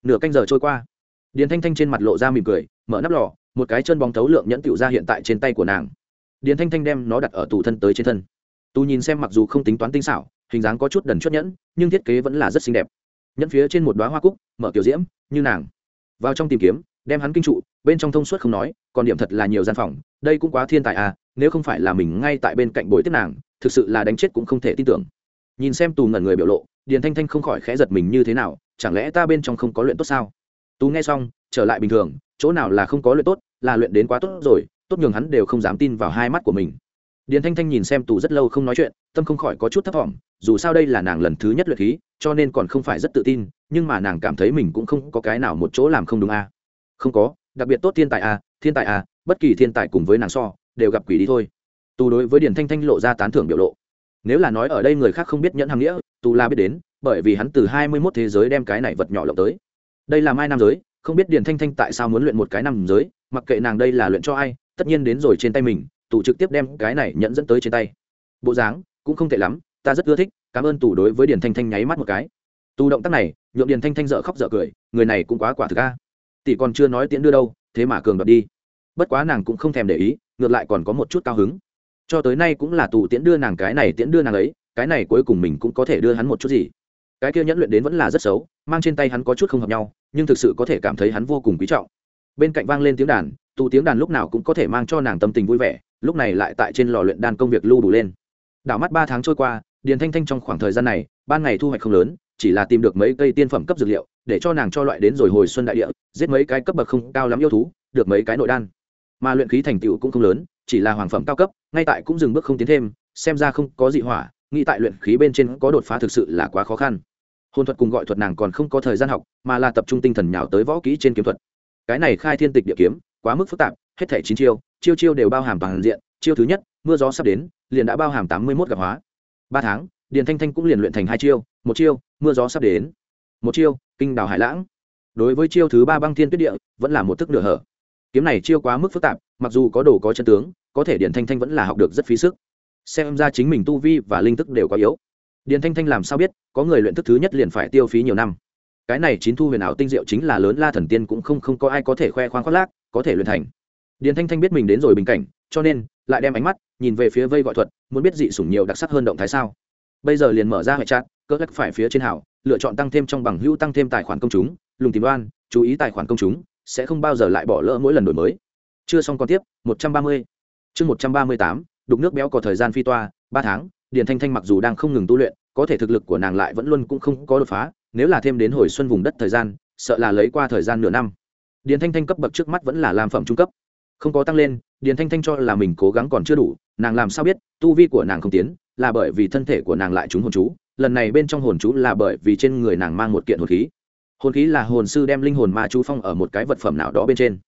Nửa canh giờ trôi qua, điền thanh thanh trên mặt lộ ra mỉm cười, mở nắp lò, một cái chân bóng thấu lượng nhẫn tựu ra hiện tại trên tay của nàng. Điền thanh thanh đem nó đặt ở tủ thân tới trên thân. Tù nhìn xem mặc dù không tính toán tinh xảo, hình dáng có chút đần chút nhẫn, nhưng thiết kế vẫn là rất xinh đẹp. Nhẫn phía trên một đoá hoa cúc, mở kiểu diễm, như nàng. Vào trong tìm kiếm, đem hắn kinh trụ, bên trong thông suốt không nói, còn điểm thật là nhiều gian phòng, đây cũng quá thiên tài à nếu không phải là mình ngay tại bên cạnh bồi tiếp nàng, thực sự là đánh chết cũng không thể tin tưởng nhìn xem tù ngẩn người biểu lộ điền thanh thanh không khỏi khẽ giật mình như thế nào chẳng lẽ ta bên trong không có luyện tốt sao? Tú nghe xong trở lại bình thường chỗ nào là không có luyện tốt là luyện đến quá tốt rồi tốt nhường hắn đều không dám tin vào hai mắt của mình. Điền thanh thanh nhìn xem tù rất lâu không nói chuyện tâm không khỏi có chút thấp t dù sao đây là nàng lần thứ nhất luyện khí cho nên còn không phải rất tự tin nhưng mà nàng cảm thấy mình cũng không có cái nào một chỗ làm không đúng a. À. không có đặc biệt tốt thiên tài a à, thiên tài a à, bất kỳ thiên tài cùng với nàng so đều gặp quỷ đi thôi. Tù đối với điền thanh thanh lộ ra tán thưởng biểu lộ nếu là nói ở đây người khác không biết nhẫn hàng nghĩa, tù la biết đến, bởi vì hắn từ hai mươi mốt thế giới đem cái này vật nhỏ lộng tới. Đây là mai nam giới, không biết điền thanh thanh tại sao muốn luyện một cái nam giới, mặc kệ nàng đây là luyện cho ai, tất nhiên đến rồi trên tay mình, tù trực tiếp đem cái này nhẫn dẫn tới trên tay. Bộ dáng cũng không tệ lắm, ta rất ưa thích, cảm ơn tù đối với điền thanh thanh nháy mắt một cái. Tù động tác này, nhượng điền thanh thanh dợ khóc dợ cười, người này cũng quá quả thực a. Tỷ còn chưa nói tiễn đưa đâu, thế mà cường đoạt đi. Bất quá nàng cũng không thèm để ý, ngược lại còn có một chút cao hứng cho tới nay cũng là tù tiễn đưa nàng cái này tiễn đưa nàng ấy, cái này cuối cùng mình cũng có thể đưa hắn một chút gì. Cái kia nhẫn luyện đến vẫn là rất xấu, mang trên tay hắn có chút không hợp nhau, nhưng thực sự có thể cảm thấy hắn vô cùng quý trọng. Bên cạnh vang lên tiếng đàn, tù tiếng đàn lúc nào cũng có thể mang cho nàng tâm tình vui vẻ, lúc này lại tại trên lò luyện đan công việc lưu đủ lên. Đảo mắt ba tháng trôi qua, điền thanh thanh trong khoảng thời gian này, ban ngày thu hoạch không lớn, chỉ là tìm được mấy cây tiên phẩm cấp dược liệu, để cho nàng cho loại đến rồi hồi xuân đại địa, giết mấy cái cấp bậc không cao lắm yêu thú, được mấy cái nội đan. Mà luyện khí thành tựu cũng không lớn, chỉ là hoàng phẩm cao cấp ngay tại cũng dừng bước không tiến thêm, xem ra không có dị hỏa, nghĩ tại luyện khí bên trên có đột phá thực sự là quá khó khăn. Hôn thuật cùng gọi thuật nàng còn không có thời gian học, mà là tập trung tinh thần nhào tới võ kỹ trên kiếm thuật. Cái này khai thiên tịch địa kiếm, quá mức phức tạp, hết thảy chín chiêu chiêu chiêu đều bao hàm toàn diện, chiêu thứ nhất, mưa gió sắp đến, liền đã bao hàm tám mươi mốt gặp hóa. Ba tháng, điền thanh thanh cũng liền luyện thành hai chiêu, một chiêu, mưa gió sắp đến. Một chiêu, kinh đào hải lãng. Đối với chiêu thứ ba băng thiên tuyết địa, vẫn là một thức nửa hở kiếm này chiêu quá mức phức tạp mặc dù có đồ có chân tướng có thể điền thanh thanh vẫn là học được rất phí sức. Xem ra chính mình tu vi và linh thức đều có yếu. Điền thanh thanh làm sao biết có người luyện thức thứ nhất liền phải tiêu phí nhiều năm. Cái này chín thu huyền ảo tinh diệu chính là lớn la thần tiên cũng không không có ai có thể khoe khoang khoác lác có thể luyện thành. Điền thanh thanh biết mình đến rồi bình cảnh cho nên lại đem ánh mắt nhìn về phía vây gọi thuật muốn biết dị sủng nhiều đặc sắc hơn động thái sao. Bây giờ liền mở ra hệ trạng, cỡ lắc phải phía trên hảo lựa chọn tăng thêm trong bằng hữu tăng thêm tài khoản công chúng lùng tìm đoan chú ý tài khoản công chúng sẽ không bao giờ lại bỏ lỡ mỗi lần đổi mới. Chưa xong còn tiếp, một trăm ba mươi. Chương một trăm ba mươi tám, đục nước béo có thời gian phi toa, ba tháng, điền thanh thanh mặc dù đang không ngừng tu luyện, có thể thực lực của nàng lại vẫn luôn cũng không có đột phá, nếu là thêm đến hồi xuân vùng đất thời gian, sợ là lấy qua thời gian nửa năm. Điền thanh thanh cấp bậc trước mắt vẫn là làm phẩm trung cấp. Không có tăng lên, điền thanh thanh cho là mình cố gắng còn chưa đủ, nàng làm sao biết, tu vi của nàng không tiến, là bởi vì thân thể của nàng lại trúng hồn chú, lần này bên trong hồn chú là bởi vì trên người nàng mang một kiện hồn khí hồn khí là hồn sư đem linh hồn ma chú phong ở một cái vật phẩm nào đó bên trên.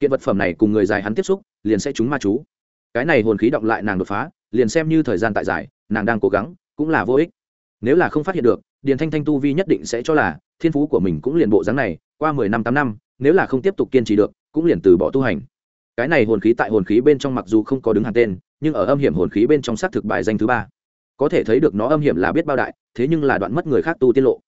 Kiện vật phẩm này cùng người dài hắn tiếp xúc liền sẽ trúng ma chú. Cái này hồn khí động lại nàng đột phá liền xem như thời gian tại giải, nàng đang cố gắng cũng là vô ích. Nếu là không phát hiện được điền thanh thanh tu vi nhất định sẽ cho là thiên phú của mình cũng liền bộ dáng này qua mười năm tám năm nếu là không tiếp tục kiên trì được cũng liền từ bỏ tu hành. Cái này hồn khí tại hồn khí bên trong mặc dù không có đứng hàng tên nhưng ở âm hiểm hồn khí bên trong xác thực bài danh thứ ba. Có thể thấy được nó âm hiểm là biết bao đại thế nhưng là đoạn mất người khác tu tiết lộ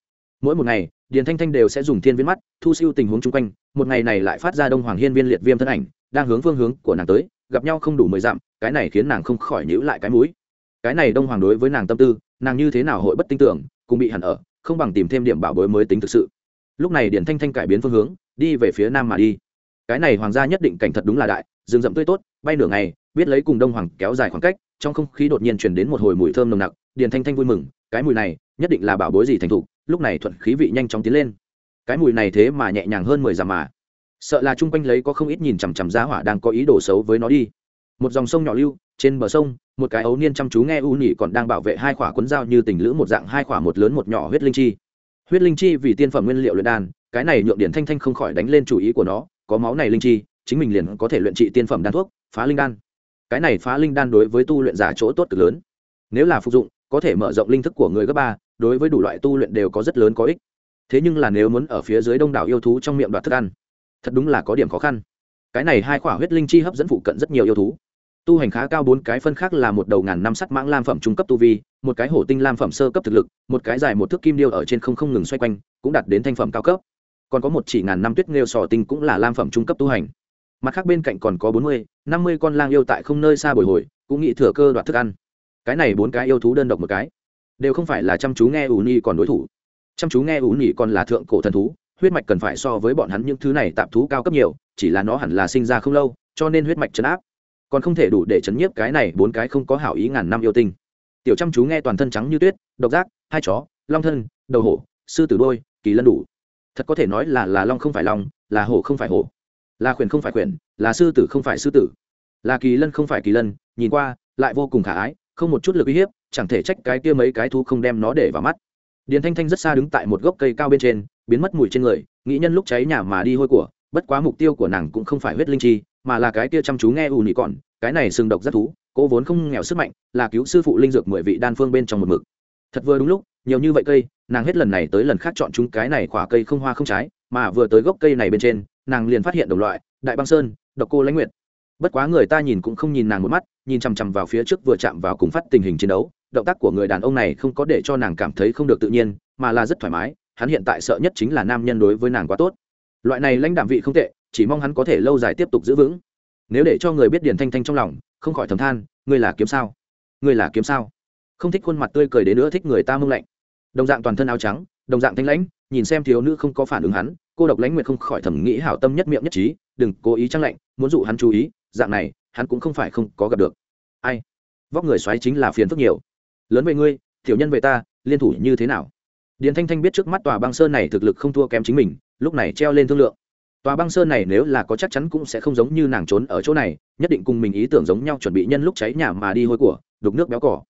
mỗi một ngày, điền thanh thanh đều sẽ dùng thiên viên mắt thu siêu tình huống chung quanh. Một ngày này lại phát ra đông hoàng hiên viên liệt viêm thân ảnh, đang hướng phương hướng của nàng tới, gặp nhau không đủ mười dặm, cái này khiến nàng không khỏi nhữ lại cái mũi. Cái này đông hoàng đối với nàng tâm tư, nàng như thế nào hội bất tin tưởng cùng bị hẳn ở, không bằng tìm thêm điểm bảo bối mới tính thực sự. Lúc này điển thanh thanh cải biến phương hướng, đi về phía nam mà đi. Cái này hoàng gia nhất định cảnh thật đúng là đại, rừng rậm tươi tốt, bay nửa ngày, biết lấy cùng đông hoàng kéo dài khoảng cách, trong không khí đột nhiên chuyển đến một hồi mùi thơm nồng nặc, điền thanh thanh vui mừng, cái mùi này, nhất định là bảo bối gì thành thục lúc này thuận khí vị nhanh chóng tiến lên. Cái mùi này thế mà nhẹ nhàng hơn mười dặm mà. Sợ là chung quanh lấy có không ít nhìn chằm chằm giá hỏa đang có ý đồ xấu với nó đi. Một dòng sông nhỏ lưu, trên bờ sông, một cái ấu niên chăm chú nghe u nhị còn đang bảo vệ hai khỏa quấn dao như tình lữ một dạng hai khỏa một lớn một nhỏ huyết linh chi. Huyết linh chi vì tiên phẩm nguyên liệu luyện đan, cái này nhượng điển thanh thanh không khỏi đánh lên chủ ý của nó, có máu này linh chi, chính mình liền có thể luyện trị tiên phẩm đan thuốc, phá linh đan. Cái này phá linh đan đối với tu luyện giả chỗ tốt cực lớn. Nếu là phục dụng, có thể mở rộng linh thức của người gấp ba đối với đủ loại tu luyện đều có rất lớn có ích. Thế nhưng là nếu muốn ở phía dưới đông đảo yêu thú trong miệng đoạt thức ăn, thật đúng là có điểm khó khăn. Cái này hai khỏa huyết linh chi hấp dẫn phụ cận rất nhiều yêu thú. Tu hành khá cao bốn cái phân khác là một đầu ngàn năm sắt mãng lam phẩm trung cấp tu vi, một cái hổ tinh lam phẩm sơ cấp thực lực, một cái dài một thước kim điêu ở trên không không ngừng xoay quanh, cũng đạt đến thanh phẩm cao cấp. Còn có một chỉ ngàn năm tuyết nghêu sò tinh cũng là lam phẩm trung cấp tu hành. Mặt khác bên cạnh còn có bốn mươi, năm mươi con lang yêu tại không nơi xa bồi hồi, cũng nghĩ thừa cơ đoạt thức ăn. Cái này bốn cái yêu thú đơn độc một cái đều không phải là chăm chú nghe ủ nhi còn đối thủ. Chăm chú nghe ủ nhi còn là thượng cổ thần thú, huyết mạch cần phải so với bọn hắn những thứ này tạp thú cao cấp nhiều, chỉ là nó hẳn là sinh ra không lâu, cho nên huyết mạch chấn áp. Còn không thể đủ để chấn nhiếp cái này bốn cái không có hảo ý ngàn năm yêu tinh. Tiểu chăm chú nghe toàn thân trắng như tuyết, độc giác, hai chó, long thân, đầu hổ, sư tử đôi kỳ lân đủ. Thật có thể nói là là long không phải long, là hổ không phải hổ. Là khuyển không phải khuyển là sư tử không phải sư tử. Là kỳ lân không phải kỳ lân, nhìn qua, lại vô cùng khả ái không một chút lực uy hiếp, chẳng thể trách cái kia mấy cái thú không đem nó để vào mắt. Điền thanh thanh rất xa đứng tại một gốc cây cao bên trên, biến mất mùi trên người, nghĩ nhân lúc cháy nhà mà đi hôi của, bất quá mục tiêu của nàng cũng không phải huyết linh chi, mà là cái kia chăm chú nghe ù nị còn, cái này sừng độc rất thú cố vốn không nghèo sức mạnh, là cứu sư phụ linh dược mười vị đan phương bên trong một mực. Thật vừa đúng lúc, nhiều như vậy cây, nàng hết lần này tới lần khác chọn chúng cái này khỏa cây không hoa không trái, mà vừa tới gốc cây này bên trên, nàng liền phát hiện đồng loại, đại băng sơn, độc cô lãnh nguyệt bất quá người ta nhìn cũng không nhìn nàng một mắt, nhìn chằm chằm vào phía trước vừa chạm vào cùng phát tình hình chiến đấu, động tác của người đàn ông này không có để cho nàng cảm thấy không được tự nhiên, mà là rất thoải mái, hắn hiện tại sợ nhất chính là nam nhân đối với nàng quá tốt. Loại này lãnh đạm vị không tệ, chỉ mong hắn có thể lâu dài tiếp tục giữ vững. Nếu để cho người biết điền thanh thanh trong lòng, không khỏi thầm than, ngươi là kiếm sao? Ngươi là kiếm sao? Không thích khuôn mặt tươi cười đến nữa thích người ta mông lạnh. Đồng dạng toàn thân áo trắng, đồng dạng thanh lãnh, nhìn xem thiếu nữ không có phản ứng hắn, cô độc lãnh nguyệt không khỏi thầm nghĩ hảo tâm nhất miệng nhất trí, đừng cố ý trăng lạnh, muốn dụ hắn chú ý dạng này, hắn cũng không phải không có gặp được. Ai? Vóc người xoáy chính là phiền phức nhiều. Lớn về ngươi, tiểu nhân về ta, liên thủ như thế nào? Điền thanh thanh biết trước mắt tòa băng sơn này thực lực không thua kém chính mình, lúc này treo lên thương lượng. Tòa băng sơn này nếu là có chắc chắn cũng sẽ không giống như nàng trốn ở chỗ này, nhất định cùng mình ý tưởng giống nhau chuẩn bị nhân lúc cháy nhà mà đi hôi của, đục nước béo cỏ.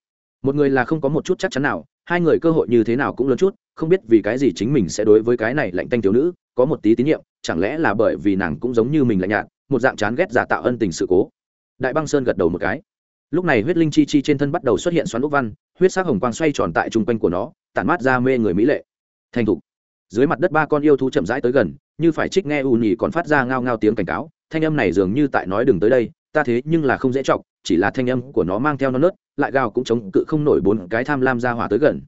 Một người là không có một chút chắc chắn nào, hai người cơ hội như thế nào cũng lớn chút, không biết vì cái gì chính mình sẽ đối với cái này lạnh tanh thiếu nữ, có một tí tín nhiệm chẳng lẽ là bởi vì nàng cũng giống như mình lạnh nhạt, một dạng chán ghét giả tạo ân tình sự cố. Đại băng sơn gật đầu một cái. Lúc này huyết linh chi chi trên thân bắt đầu xuất hiện xoắn úc văn, huyết sắc hồng quang xoay tròn tại trung quanh của nó, tản mát ra mê người mỹ lệ. Thành thục. Dưới mặt đất ba con yêu thú chậm rãi tới gần, như phải trích nghe ù nhì còn phát ra ngao ngao tiếng cảnh cáo, thanh âm này dường như tại nói đừng tới đây, ta thế nhưng là không dễ chọc, chỉ là thanh âm của nó mang theo nó nớt, lại gào cũng chống cự không nổi bốn cái tham lam ra hỏa tới gần.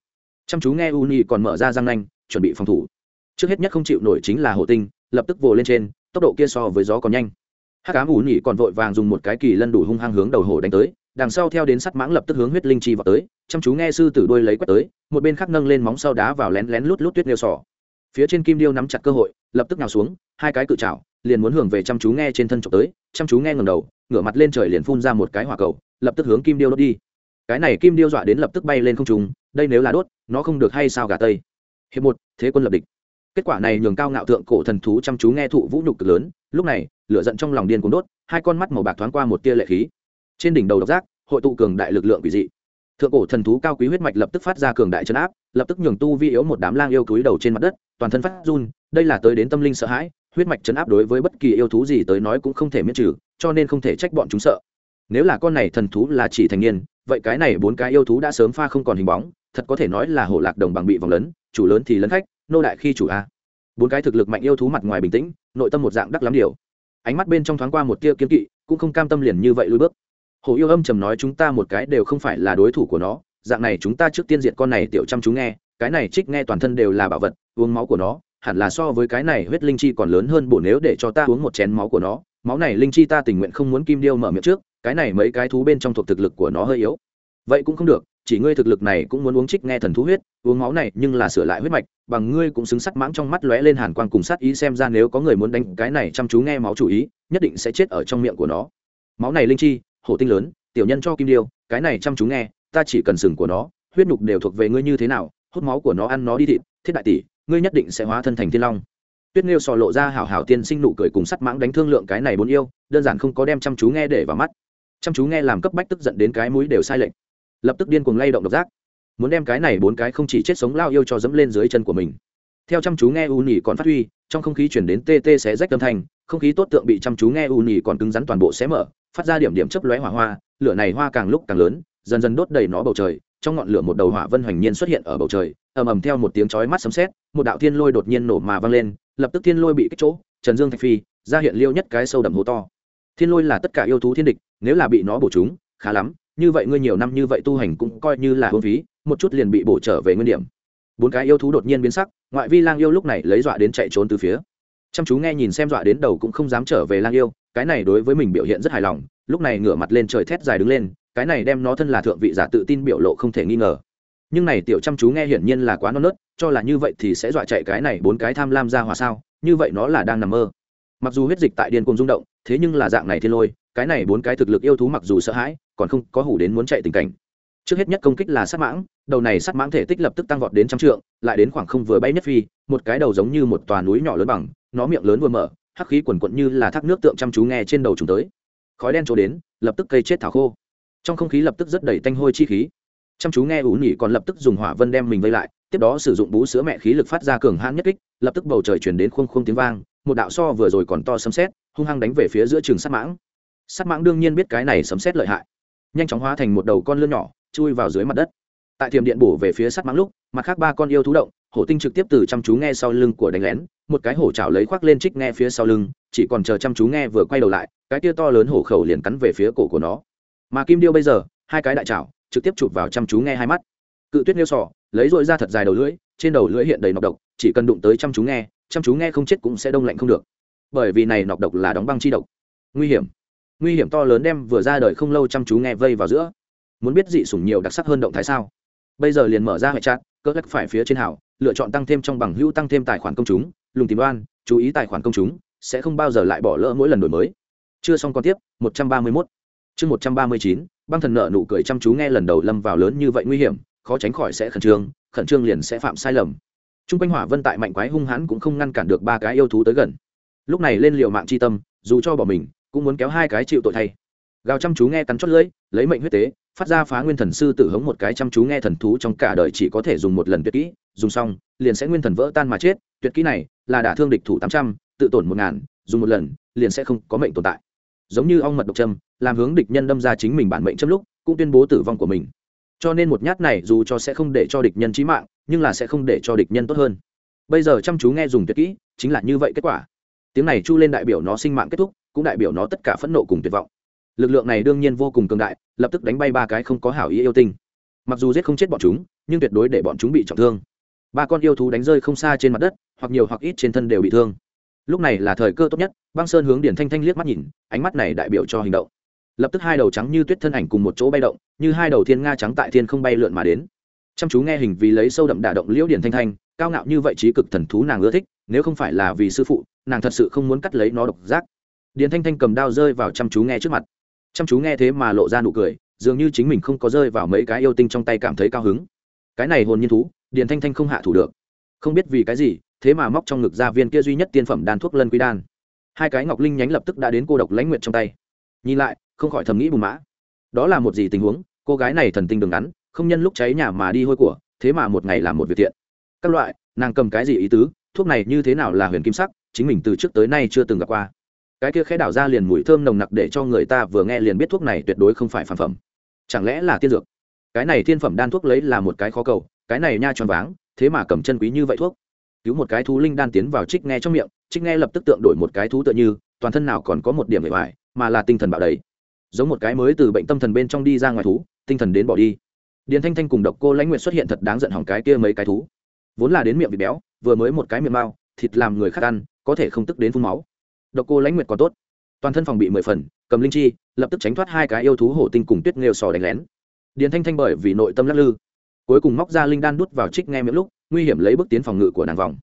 Chăm chú nghe u nhì còn mở ra răng nanh, chuẩn bị phòng thủ. Trước hết nhất không chịu nổi chính là hộ tinh lập tức vồ lên trên, tốc độ kia so với gió còn nhanh. Hát cám ủ nhị còn vội vàng dùng một cái kỳ lân đủ hung hăng hướng đầu hổ đánh tới, đằng sau theo đến sắt mãng lập tức hướng huyết linh chi vào tới, chăm chú nghe sư tử đuôi lấy quét tới, một bên khác nâng lên móng sau đá vào lén lén lút lút tuyết nêu sò phía trên kim điêu nắm chặt cơ hội, lập tức nào xuống, hai cái cự chảo liền muốn hưởng về chăm chú nghe trên thân trộm tới, chăm chú nghe ngầm đầu, ngửa mặt lên trời liền phun ra một cái hỏa cầu, lập tức hướng kim điêu đốt đi. Cái này kim điêu dọa đến lập tức bay lên không trùng đây nếu là đốt, nó không được hay sao gà tây. Hiệp một, thế quân lập địch kết quả này nhường cao ngạo thượng cổ thần thú chăm chú nghe thụ vũ nhục cực lớn, lúc này, lửa giận trong lòng điên cuốn đốt, hai con mắt màu bạc thoáng qua một tia lệ khí. Trên đỉnh đầu độc giác, hội tụ cường đại lực lượng quỷ dị. Thượng cổ thần thú cao quý huyết mạch lập tức phát ra cường đại chấn áp, lập tức nhường tu vi yếu một đám lang yêu cúi đầu trên mặt đất, toàn thân phát run, đây là tới đến tâm linh sợ hãi, huyết mạch chấn áp đối với bất kỳ yêu thú gì tới nói cũng không thể miễn trừ, cho nên không thể trách bọn chúng sợ. Nếu là con này thần thú là chỉ thành niên, vậy cái này bốn cái yêu thú đã sớm pha không còn hình bóng, thật có thể nói là hổ lạc đồng bằng bị vòng lớn chủ lớn thì lấn khách nô đại khi chủ a. Bốn cái thực lực mạnh yêu thú mặt ngoài bình tĩnh, nội tâm một dạng đắc lắm điều. Ánh mắt bên trong thoáng qua một tia kiên kỵ, cũng không cam tâm liền như vậy lui bước. Hổ yêu âm trầm nói chúng ta một cái đều không phải là đối thủ của nó, dạng này chúng ta trước tiên diện con này tiểu chăm chú nghe, cái này trích nghe toàn thân đều là bảo vật, uống máu của nó, hẳn là so với cái này huyết linh chi còn lớn hơn bổ nếu để cho ta uống một chén máu của nó. Máu này linh chi ta tình nguyện không muốn kim điêu mở miệng trước, cái này mấy cái thú bên trong thuộc thực lực của nó hơi yếu. Vậy cũng không được chỉ ngươi thực lực này cũng muốn uống trích nghe thần thú huyết, uống máu này nhưng là sửa lại huyết mạch, bằng ngươi cũng xứng sắc mãng trong mắt lóe lên hàn quang cùng sát ý xem ra nếu có người muốn đánh cái này chăm chú nghe máu chủ ý, nhất định sẽ chết ở trong miệng của nó. Máu này linh chi, hổ tinh lớn, tiểu nhân cho kim điêu, cái này chăm chú nghe, ta chỉ cần sừng của nó, huyết nhục đều thuộc về ngươi như thế nào, hút máu của nó ăn nó đi thịt, thiết đại tỷ, ngươi nhất định sẽ hóa thân thành thiên long. Tuyết nêu sò lộ ra hảo hảo tiên sinh nụ cười cùng sắt mãng đánh thương lượng cái này bốn yêu, đơn giản không có đem chăm chú nghe để vào mắt. Chăm chú nghe làm cấp bách tức giận đến cái mũi đều sai lệch lập tức điên cuồng lay động độc giác. Muốn đem cái này bốn cái không chỉ chết sống lao yêu cho dẫm lên dưới chân của mình. Theo chăm chú nghe u nhỉ còn phát huy, trong không khí chuyển đến tê tê xé rách âm thanh, không khí tốt tượng bị chăm chú nghe u nhỉ còn cứng rắn toàn bộ xé mở, phát ra điểm điểm chấp lóe hỏa hoa, lửa này hoa càng lúc càng lớn, dần dần đốt đầy nó bầu trời, trong ngọn lửa một đầu hỏa vân hoành nhiên xuất hiện ở bầu trời, ầm ầm theo một tiếng chói mắt sấm sét, một đạo thiên lôi đột nhiên nổ mà vang lên, lập tức thiên lôi bị kích chỗ, trần dương thạch phi, ra hiện liêu nhất cái sâu đậm hố to. Thiên lôi là tất cả yêu thú thiên địch, nếu là bị nó bổ chúng, khá lắm như vậy ngươi nhiều năm như vậy tu hành cũng coi như là hôn phí, một chút liền bị bổ trở về nguyên điểm. Bốn cái yêu thú đột nhiên biến sắc, ngoại vi lang yêu lúc này lấy dọa đến chạy trốn từ phía. Chăm chú nghe nhìn xem dọa đến đầu cũng không dám trở về lang yêu, cái này đối với mình biểu hiện rất hài lòng, lúc này ngửa mặt lên trời thét dài đứng lên, cái này đem nó thân là thượng vị giả tự tin biểu lộ không thể nghi ngờ. Nhưng này tiểu chăm chú nghe hiển nhiên là quá non nớt, cho là như vậy thì sẽ dọa chạy cái này bốn cái tham lam ra hòa sao, như vậy nó là đang nằm mơ. Mặc dù huyết dịch tại điên cuồng rung động, thế nhưng là dạng này thiên lôi cái này bốn cái thực lực yêu thú mặc dù sợ hãi còn không có hủ đến muốn chạy tình cảnh. Trước hết nhất công kích là sát mãng đầu này sát mãng thể tích lập tức tăng vọt đến trăm trượng lại đến khoảng không vừa bay nhất phi một cái đầu giống như một tòa núi nhỏ lớn bằng nó miệng lớn vừa mở hắc khí quần quận như là thác nước tượng chăm chú nghe trên đầu chúng tới. Khói đen trổ đến lập tức cây chết thảo khô. Trong không khí lập tức rất đầy tanh hôi chi khí. Chăm chú nghe ủ nhỉ còn lập tức dùng hỏa vân đem mình vây lại tiếp đó sử dụng bú sữa mẹ khí lực phát ra cường hãn nhất kích lập tức bầu trời chuyển đến khung khung tiếng vang một đạo so vừa rồi còn to sấm sét, hung hăng đánh về phía giữa trường sát mãng sắt mãng đương nhiên biết cái này sấm xét lợi hại. Nhanh chóng hóa thành một đầu con lươn nhỏ, chui vào dưới mặt đất. Tại thiềm điện bổ về phía sắt mãng lúc, mặt khác ba con yêu thú động, hổ tinh trực tiếp từ chăm chú nghe sau lưng của đánh lén, một cái hổ chảo lấy khoác lên trích nghe phía sau lưng, chỉ còn chờ chăm chú nghe vừa quay đầu lại, cái tia to lớn hổ khẩu liền cắn về phía cổ của nó. Mà kim điêu bây giờ, hai cái đại chảo, trực tiếp chụp vào chăm chú nghe hai mắt. Cự tuyết nêu sỏ lấy dội ra thật dài đầu lưỡi, trên đầu lưỡi hiện đầy nọc độc, chỉ cần đụng tới chăm chú nghe, chăm chú nghe không chết cũng sẽ đông lạnh không được. Bởi vì này nọc độc là đóng băng chi độc. Nguy hiểm nguy hiểm to lớn đem vừa ra đời không lâu chăm chú nghe vây vào giữa. Muốn biết dị sủng nhiều đặc sắc hơn động thái sao? Bây giờ liền mở ra hệ trạng cỡ lắc phải phía trên hảo, lựa chọn tăng thêm trong bằng hữu tăng thêm tài khoản công chúng, lùng tìm đoan, chú ý tài khoản công chúng, sẽ không bao giờ lại bỏ lỡ mỗi lần đổi mới. Chưa xong còn tiếp 131 chương 139 băng thần nợ nụ cười chăm chú nghe lần đầu lâm vào lớn như vậy nguy hiểm, khó tránh khỏi sẽ khẩn trương khẩn trương liền sẽ phạm sai lầm. Trung quanh hỏa vân tại mạnh quái hung hãn cũng không ngăn cản được ba cái yêu thú tới gần. Lúc này lên liều mạng chi tâm, dù cho bỏ mình cũng muốn kéo hai cái chịu tội thay. Gào chăm chú nghe cắn chót lưỡi, lấy mệnh huyết tế, phát ra phá nguyên thần sư tử hống một cái chăm chú nghe thần thú trong cả đời chỉ có thể dùng một lần tuyệt kỹ, dùng xong, liền sẽ nguyên thần vỡ tan mà chết. Tuyệt kỹ này là đả thương địch thủ tám trăm, tự tổn một ngàn, dùng một lần, liền sẽ không có mệnh tồn tại. Giống như ong mật độc châm, làm hướng địch nhân đâm ra chính mình bản mệnh châm lúc, cũng tuyên bố tử vong của mình. Cho nên một nhát này dù cho sẽ không để cho địch nhân trí mạng, nhưng là sẽ không để cho địch nhân tốt hơn. Bây giờ chăm chú nghe dùng tuyệt kỹ, chính là như vậy kết quả. Tiếng này chu lên đại biểu nó sinh mạng kết thúc cũng đại biểu nó tất cả phẫn nộ cùng tuyệt vọng. Lực lượng này đương nhiên vô cùng cường đại, lập tức đánh bay ba cái không có hảo ý yêu tinh. Mặc dù giết không chết bọn chúng, nhưng tuyệt đối để bọn chúng bị trọng thương. Ba con yêu thú đánh rơi không xa trên mặt đất, hoặc nhiều hoặc ít trên thân đều bị thương. Lúc này là thời cơ tốt nhất, băng sơn hướng điển thanh thanh liếc mắt nhìn, ánh mắt này đại biểu cho hành động. Lập tức hai đầu trắng như tuyết thân ảnh cùng một chỗ bay động, như hai đầu thiên nga trắng tại thiên không bay lượn mà đến. Chăm chú nghe hình vì lấy sâu đậm đả động liễu điển thanh thanh, cao ngạo như vậy trí cực thần thú nàng ưa thích, nếu không phải là vì sư phụ, nàng thật sự không muốn cắt lấy nó độc giác. Điền thanh thanh cầm đao rơi vào chăm chú nghe trước mặt. Chăm chú nghe thế mà lộ ra nụ cười, dường như chính mình không có rơi vào mấy cái yêu tinh trong tay cảm thấy cao hứng. Cái này hồn nhiên thú, Điền thanh thanh không hạ thủ được. Không biết vì cái gì, thế mà móc trong ngực ra viên kia duy nhất tiên phẩm đan thuốc lân quy đan. Hai cái ngọc linh nhánh lập tức đã đến cô độc lãnh nguyện trong tay. Nhìn lại, không khỏi thầm nghĩ bùn mã. Đó là một gì tình huống, cô gái này thần tinh đường ngắn, không nhân lúc cháy nhà mà đi hôi của, thế mà một ngày làm một việc thiện. Các loại, nàng cầm cái gì ý tứ, thuốc này như thế nào là huyền kim sắc, chính mình từ trước tới nay chưa từng gặp qua cái kia khẽ đảo ra liền mùi thơm nồng nặc để cho người ta vừa nghe liền biết thuốc này tuyệt đối không phải phản phẩm. Chẳng lẽ là tiên dược? Cái này thiên phẩm đan thuốc lấy là một cái khó cầu, cái này nha tròn váng, thế mà cầm chân quý như vậy thuốc. Cứu một cái thú linh đan tiến vào trích nghe trong miệng, trích nghe lập tức tượng đổi một cái thú tựa như, toàn thân nào còn có một điểm bề ngoài, mà là tinh thần bạo đầy. Giống một cái mới từ bệnh tâm thần bên trong đi ra ngoài thú, tinh thần đến bỏ đi. Điền thanh thanh cùng độc cô lãnh nguyện xuất hiện thật đáng giận hỏng cái kia mấy cái thú. Vốn là đến miệng bị béo, vừa mới một cái miệng mau, thịt làm người khát ăn, có thể không tức đến phun máu độc cô lãnh nguyệt còn tốt. Toàn thân phòng bị mười phần, cầm linh chi, lập tức tránh thoát hai cái yêu thú hổ tinh cùng tuyết nghêu sò đánh lén. Điền thanh thanh bởi vì nội tâm lắc lư, cuối cùng móc ra linh đan đút vào trích nghe miệng lúc, nguy hiểm lấy bước tiến phòng ngự của nàng vòng.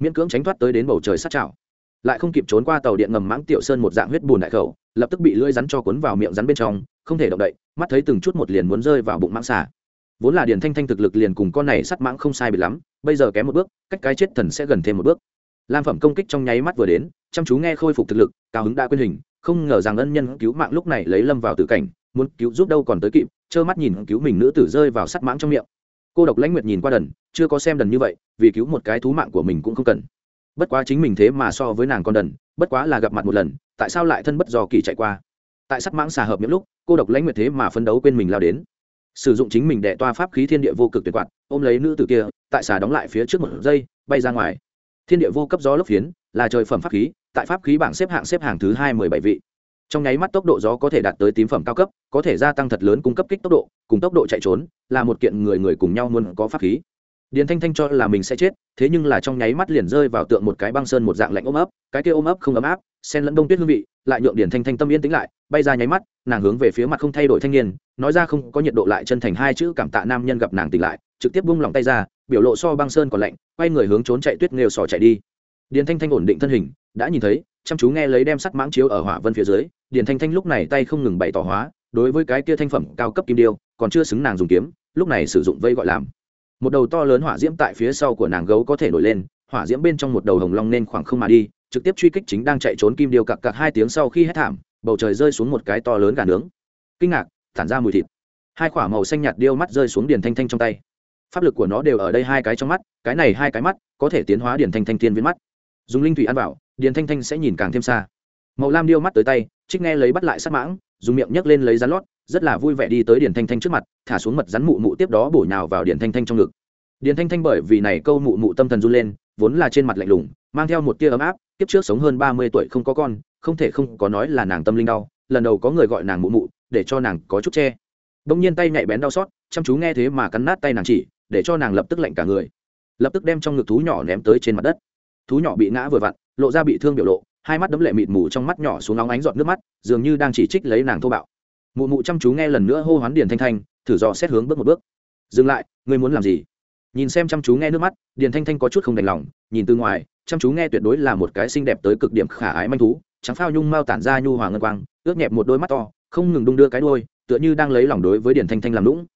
Miễn cưỡng tránh thoát tới đến bầu trời sát trào lại không kịp trốn qua tàu điện ngầm mãng tiểu sơn một dạng huyết bùn đại khẩu, lập tức bị lưỡi rắn cho cuốn vào miệng rắn bên trong, không thể động đậy, mắt thấy từng chút một liền muốn rơi vào bụng mãng xả vốn là điền thanh thanh thực lực liền cùng con này sắt mãng không sai biệt lắm, bây giờ kém một bước, cách cái chết thần sẽ gần thêm một bước lam phẩm công kích trong nháy mắt vừa đến, chăm chú nghe khôi phục thực lực, cao hứng đã quyên hình, không ngờ rằng ân nhân cứu mạng lúc này lấy lâm vào tử cảnh, muốn cứu giúp đâu còn tới kịp, trơ mắt nhìn cứu mình nữ tử rơi vào sắt mãng trong miệng. Cô độc lãnh nguyệt nhìn qua đần, chưa có xem đần như vậy, vì cứu một cái thú mạng của mình cũng không cần. Bất quá chính mình thế mà so với nàng con đần, bất quá là gặp mặt một lần, tại sao lại thân bất do kỳ chạy qua? Tại sắt mãng xà hợp những lúc, cô độc lãnh nguyệt thế mà phấn đấu quên mình lao đến. Sử dụng chính mình đệ toa pháp khí thiên địa vô cực tuyệt quạt, ôm lấy nữ tử kia, tại xà đóng lại phía trước một giây, bay ra ngoài thiên địa vô cấp gió lốc phiến, là trời phẩm pháp khí, tại pháp khí bảng xếp hạng xếp hạng thứ hai mười bảy vị. Trong nháy mắt tốc độ gió có thể đạt tới tím phẩm cao cấp, có thể gia tăng thật lớn cung cấp kích tốc độ, cùng tốc độ chạy trốn, là một kiện người người cùng nhau luôn có pháp khí. Điền thanh thanh cho là mình sẽ chết, thế nhưng là trong nháy mắt liền rơi vào tượng một cái băng sơn một dạng lạnh ôm ấp, cái kia ôm ấp không ấm áp sen lẫn đông tuyết hương vị, lại nhượng điền thanh thanh tâm yên tĩnh lại, bay ra nháy mắt, nàng hướng về phía mặt không thay đổi thanh niên, nói ra không có nhiệt độ lại chân thành hai chữ cảm tạ nam nhân gặp nàng tỉnh lại, trực tiếp bung lòng tay ra biểu lộ so băng sơn còn lạnh, quay người hướng trốn chạy tuyết nghêu sò chạy đi. Điền thanh thanh ổn định thân hình, đã nhìn thấy, chăm chú nghe lấy đem sắt mãng chiếu ở hỏa vân phía dưới, điền thanh thanh lúc này tay không ngừng bày tỏ hóa, đối với cái kia thanh phẩm cao cấp kim điêu, còn chưa xứng nàng dùng kiếm, lúc này sử dụng vây gọi làm. Một đầu to lớn hỏa diễm tại phía sau của nàng gấu có thể nổi lên, hỏa diễm bên trong một đầu hồng long nên khoảng không mà đi, trực tiếp truy kích chính đang chạy trốn kim điêu cặc cặc hai tiếng sau khi hét thảm, bầu trời rơi xuống một cái to lớn gà nướng. Kinh ngạc, thản ra mùi thịt. Hai quả màu xanh nhạt điêu mắt rơi xuống điền thanh thanh trong tay pháp lực của nó đều ở đây hai cái trong mắt, cái này hai cái mắt, có thể tiến hóa điền thanh thanh tiên viên mắt. Dùng linh thủy ăn vào điền thanh thanh sẽ nhìn càng thêm xa. Màu lam điêu mắt tới tay, trích nghe lấy bắt lại sát mãng, dùng miệng nhấc lên lấy rắn lót, rất là vui vẻ đi tới điền thanh thanh trước mặt, thả xuống mật rắn mụ mụ tiếp đó bổ nhào vào điền thanh thanh trong ngực. Điền thanh thanh bởi vì này câu mụ mụ tâm thần run lên, vốn là trên mặt lạnh lùng, mang theo một tia ấm áp, kiếp trước sống hơn ba mươi tuổi không có con, không thể không có nói là nàng tâm linh đau, lần đầu có người gọi nàng mụ mụ, để cho nàng có chút che. Bỗng nhiên tay nhạy bén đau xót, chăm chú nghe thế mà cắn nát tay nàng chỉ để cho nàng lập tức lạnh cả người. Lập tức đem trong ngực thú nhỏ ném tới trên mặt đất. Thú nhỏ bị ngã vừa vặn, lộ ra bị thương biểu lộ, hai mắt đấm lệ mịt mù trong mắt nhỏ xuống óng ánh giọt nước mắt, dường như đang chỉ trích lấy nàng thô bạo. Mụ mụ chăm chú nghe lần nữa hô hoán điền thanh thanh, thử dò xét hướng bước một bước. Dừng lại, ngươi muốn làm gì? Nhìn xem chăm chú nghe nước mắt, điền thanh thanh có chút không đành lòng, nhìn từ ngoài, chăm chú nghe tuyệt đối là một cái xinh đẹp tới cực điểm khả ái manh thú, trắng phao nhung mau tản ra nhu hòa ngân quang, ướt nhẹp một đôi mắt to, không ngừng đung đưa cái đôi tựa như đang lấy lòng đối với điền thanh thanh làm lũng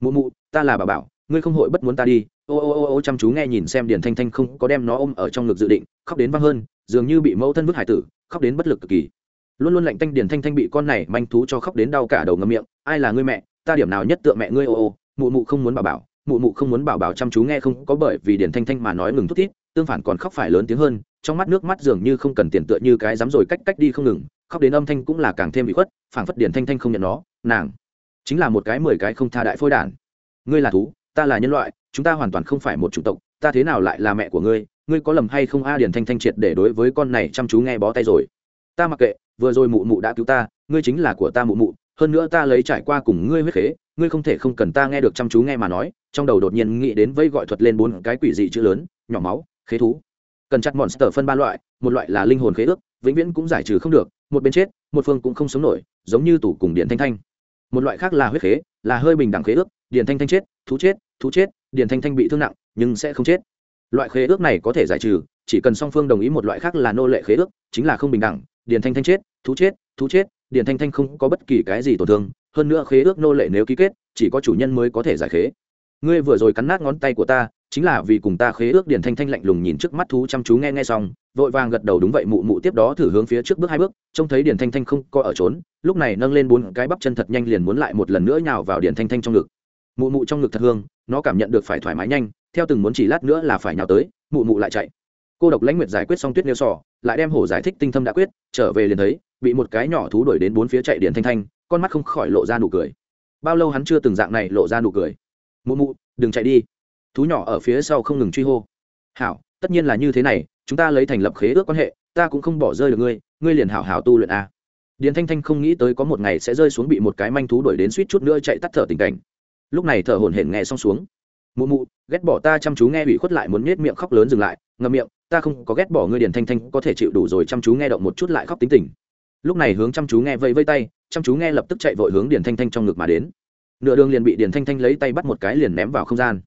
mụ mụ, ta là bà bảo ngươi không hội bất muốn ta đi. Ô ô ô ô, chăm chú nghe nhìn xem điền thanh thanh không có đem nó ôm ở trong ngực dự định, khóc đến văng hơn, dường như bị mẫu thân vứt hải tử, khóc đến bất lực cực kỳ. Luôn luôn lạnh tanh điền thanh thanh bị con này manh thú cho khóc đến đau cả đầu ngâm miệng, ai là ngươi mẹ? Ta điểm nào nhất tượng mẹ ngươi, ô ô? Mụ mụ không muốn bảo bảo, mụ mụ không muốn bảo bảo chăm chú nghe không có bởi vì điền thanh thanh mà nói ngừng thút thít, tương phản còn khóc phải lớn tiếng hơn, trong mắt nước mắt dường như không cần tiền tựa như cái dám rồi cách cách đi không ngừng, khóc đến âm thanh cũng là càng thêm bị khuất, phảng phất điền thanh thanh không nhận nó, nàng, chính là một cái mười cái không tha đại phôi đản. Ngươi là thú ta là nhân loại, chúng ta hoàn toàn không phải một chủng tộc, ta thế nào lại là mẹ của ngươi? Ngươi có lầm hay không? A điền thanh thanh triệt để đối với con này chăm chú nghe bó tay rồi. Ta mặc kệ, vừa rồi mụ mụ đã cứu ta, ngươi chính là của ta mụ mụ, hơn nữa ta lấy trải qua cùng ngươi huyết khế, ngươi không thể không cần ta nghe được chăm chú nghe mà nói. Trong đầu đột nhiên nghĩ đến vây gọi thuật lên bốn cái quỷ dị chữ lớn, nhỏ máu, khế thú. Cần chặt monster phân ba loại, một loại là linh hồn khế ước, vĩnh viễn cũng giải trừ không được, một bên chết, một phương cũng không sống nổi, giống như tủ cùng điện thanh thanh. Một loại khác là huyết khế, là hơi bình đẳng khế ước điện thanh thanh chết, thú chết thú chết, Điền thanh thanh bị thương nặng, nhưng sẽ không chết. Loại khế ước này có thể giải trừ, chỉ cần song phương đồng ý một loại khác là nô lệ khế ước, chính là không bình đẳng, Điền thanh thanh chết, thú chết thú chết, Điền thanh thanh không có bất kỳ cái gì tổn thương, hơn nữa khế ước nô lệ nếu ký kết, chỉ có chủ nhân mới có thể giải khế. Ngươi vừa rồi cắn nát ngón tay của ta, chính là vì cùng ta khế ước, Điền thanh thanh lạnh lùng nhìn trước mắt thú chăm chú nghe nghe xong, vội vàng gật đầu đúng vậy, mụ mụ tiếp đó thử hướng phía trước bước hai bước, trông thấy Điền thanh thanh không có ở trốn, lúc này nâng lên bốn cái bắp chân thật nhanh liền muốn lại một lần nữa nhào vào Điền thanh thanh trong ngực mụ mụ trong ngực thật hương, nó cảm nhận được phải thoải mái nhanh, theo từng muốn chỉ lát nữa là phải nhào tới, mụ mụ lại chạy. Cô độc lãnh nguyệt giải quyết xong tuyết nêu sò, lại đem hổ giải thích tinh thâm đã quyết, trở về liền thấy, bị một cái nhỏ thú đuổi đến bốn phía chạy điện thanh thanh, con mắt không khỏi lộ ra nụ cười. Bao lâu hắn chưa từng dạng này lộ ra nụ cười. Mụ mụ, đừng chạy đi. Thú nhỏ ở phía sau không ngừng truy hô. Hảo, tất nhiên là như thế này, chúng ta lấy thành lập khế ước quan hệ, ta cũng không bỏ rơi được ngươi ngươi liền hảo hảo tu luyện a. Điền thanh thanh không nghĩ tới có một ngày sẽ rơi xuống bị một cái manh thú đuổi đến suýt chút nữa chạy tắt thở tình cảnh lúc này thở hổn hển nghe xong xuống. Mụ mụ, ghét bỏ ta chăm chú nghe ủy khuất lại muốn nhét miệng khóc lớn dừng lại, ngậm miệng, ta không có ghét bỏ ngươi điền thanh thanh, có thể chịu đủ rồi chăm chú nghe động một chút lại khóc tính tình. Lúc này hướng chăm chú nghe vây vây tay, chăm chú nghe lập tức chạy vội hướng điền thanh thanh trong ngực mà đến. Nửa đường liền bị điền thanh thanh lấy tay bắt một cái liền ném vào không gian.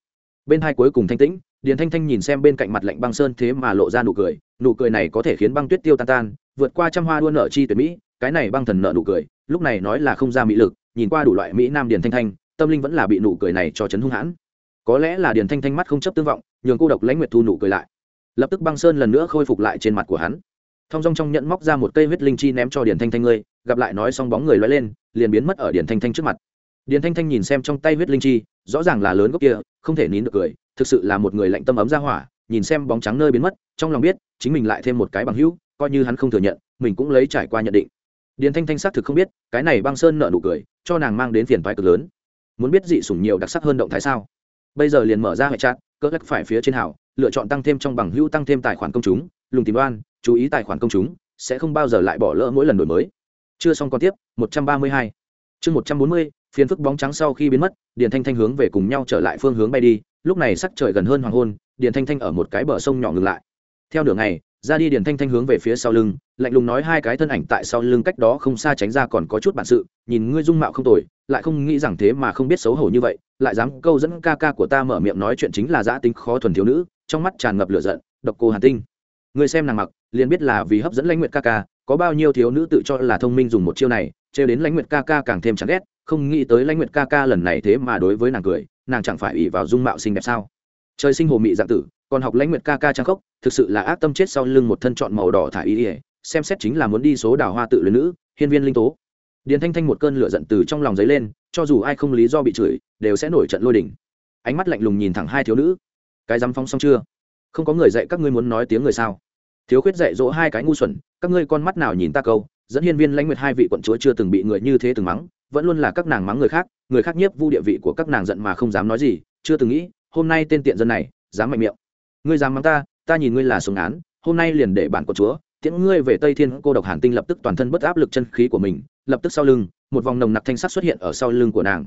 Bên hai cuối cùng thanh tĩnh điền thanh thanh nhìn xem bên cạnh mặt lạnh băng sơn thế mà lộ ra nụ cười nụ cười này có thể khiến băng tuyết tiêu tan tan, vượt qua trăm hoa đua nợ chi tuyệt mỹ, cái này băng thần nợ nụ cười, lúc này nói là không ra mỹ lực, nhìn qua đủ loại mỹ nam điền thanh thanh tâm linh vẫn là bị nụ cười này cho chấn hung hãn. Có lẽ là điền thanh thanh mắt không chấp tương vọng, nhường cô độc lãnh nguyệt thu nụ cười lại. Lập tức băng sơn lần nữa khôi phục lại trên mặt của hắn. Thong dong trong nhận móc ra một cây huyết linh chi ném cho điền thanh thanh ngươi, gặp lại nói xong bóng người loay lên, liền biến mất ở điền thanh thanh trước mặt. Điền thanh thanh nhìn xem trong tay huyết linh chi, rõ ràng là lớn gốc kia, không thể nín được cười, thực sự là một người lạnh tâm ấm ra hỏa, nhìn xem bóng trắng nơi biến mất, trong lòng biết, chính mình lại thêm một cái bằng hữu, coi như hắn không thừa nhận, mình cũng lấy trải qua nhận định. Điền thanh thanh xác thực không biết, cái này băng sơn nợ nụ cười, cho nàng mang đến phiền toái cực lớn muốn biết dị sủng nhiều đặc sắc hơn động thái sao? Bây giờ liền mở ra hệ chat cỡ lắc phải phía trên hảo lựa chọn tăng thêm trong bằng hữu tăng thêm tài khoản công chúng lùng tìm đoan chú ý tài khoản công chúng sẽ không bao giờ lại bỏ lỡ mỗi lần đổi mới. Chưa xong còn tiếp 132. chương 140, phiền phức bóng trắng sau khi biến mất điền thanh thanh hướng về cùng nhau trở lại phương hướng bay đi lúc này sắc trời gần hơn hoàng hôn điền thanh thanh ở một cái bờ sông nhỏ ngừng lại. Theo đường này ra đi điền thanh thanh hướng về phía sau lưng, lạnh lùng nói hai cái thân ảnh tại sau lưng cách đó không xa tránh ra còn có chút bản sự, nhìn ngươi dung mạo không tồi, lại không nghĩ rằng thế mà không biết xấu hổ như vậy, lại dám câu dẫn ca ca của ta mở miệng nói chuyện chính là giã tính khó thuần thiếu nữ, trong mắt tràn ngập lửa giận, độc cô hàn tinh. Người xem nàng mặc, liền biết là vì hấp dẫn lãnh nguyệt ca ca, có bao nhiêu thiếu nữ tự cho là thông minh dùng một chiêu này, trêu đến lãnh nguyệt ca ca càng thêm chán ghét, không nghĩ tới lãnh nguyệt ca ca lần này thế mà đối với nàng cười, nàng chẳng phải ủy vào dung mạo xinh đẹp sao? Trời sinh hồ mị dạng tử, còn học lãnh nguyệt ca ca trang khốc, thực sự là ác tâm chết sau lưng một thân chọn màu đỏ thả ý ỉa xem xét chính là muốn đi số đào hoa tự luyện nữ, hiên viên linh tố. Điền thanh thanh một cơn lửa giận từ trong lòng dấy lên, cho dù ai không lý do bị chửi, đều sẽ nổi trận lôi đỉnh ánh mắt lạnh lùng nhìn thẳng hai thiếu nữ. Cái dám phóng xong chưa? Không có người dạy các ngươi muốn nói tiếng người sao? Thiếu khuyết dạy dỗ hai cái ngu xuẩn, các ngươi con mắt nào nhìn ta câu, dẫn hiên viên lãnh nguyệt hai vị quận chúa chưa từng bị người như thế từng mắng, vẫn luôn là các nàng mắng người khác người khác nhiếp vu địa vị của các nàng giận mà không dám nói gì, chưa từng nghĩ hôm nay tên tiện dân này, dám mạnh miệng. Ngươi dám mắng ta ta nhìn ngươi là sống án, hôm nay liền để bản của chúa, tiễn ngươi về tây thiên, cô độc hàn tinh lập tức toàn thân bất áp lực chân khí của mình, lập tức sau lưng, một vòng nồng nặc thanh sắc xuất hiện ở sau lưng của nàng.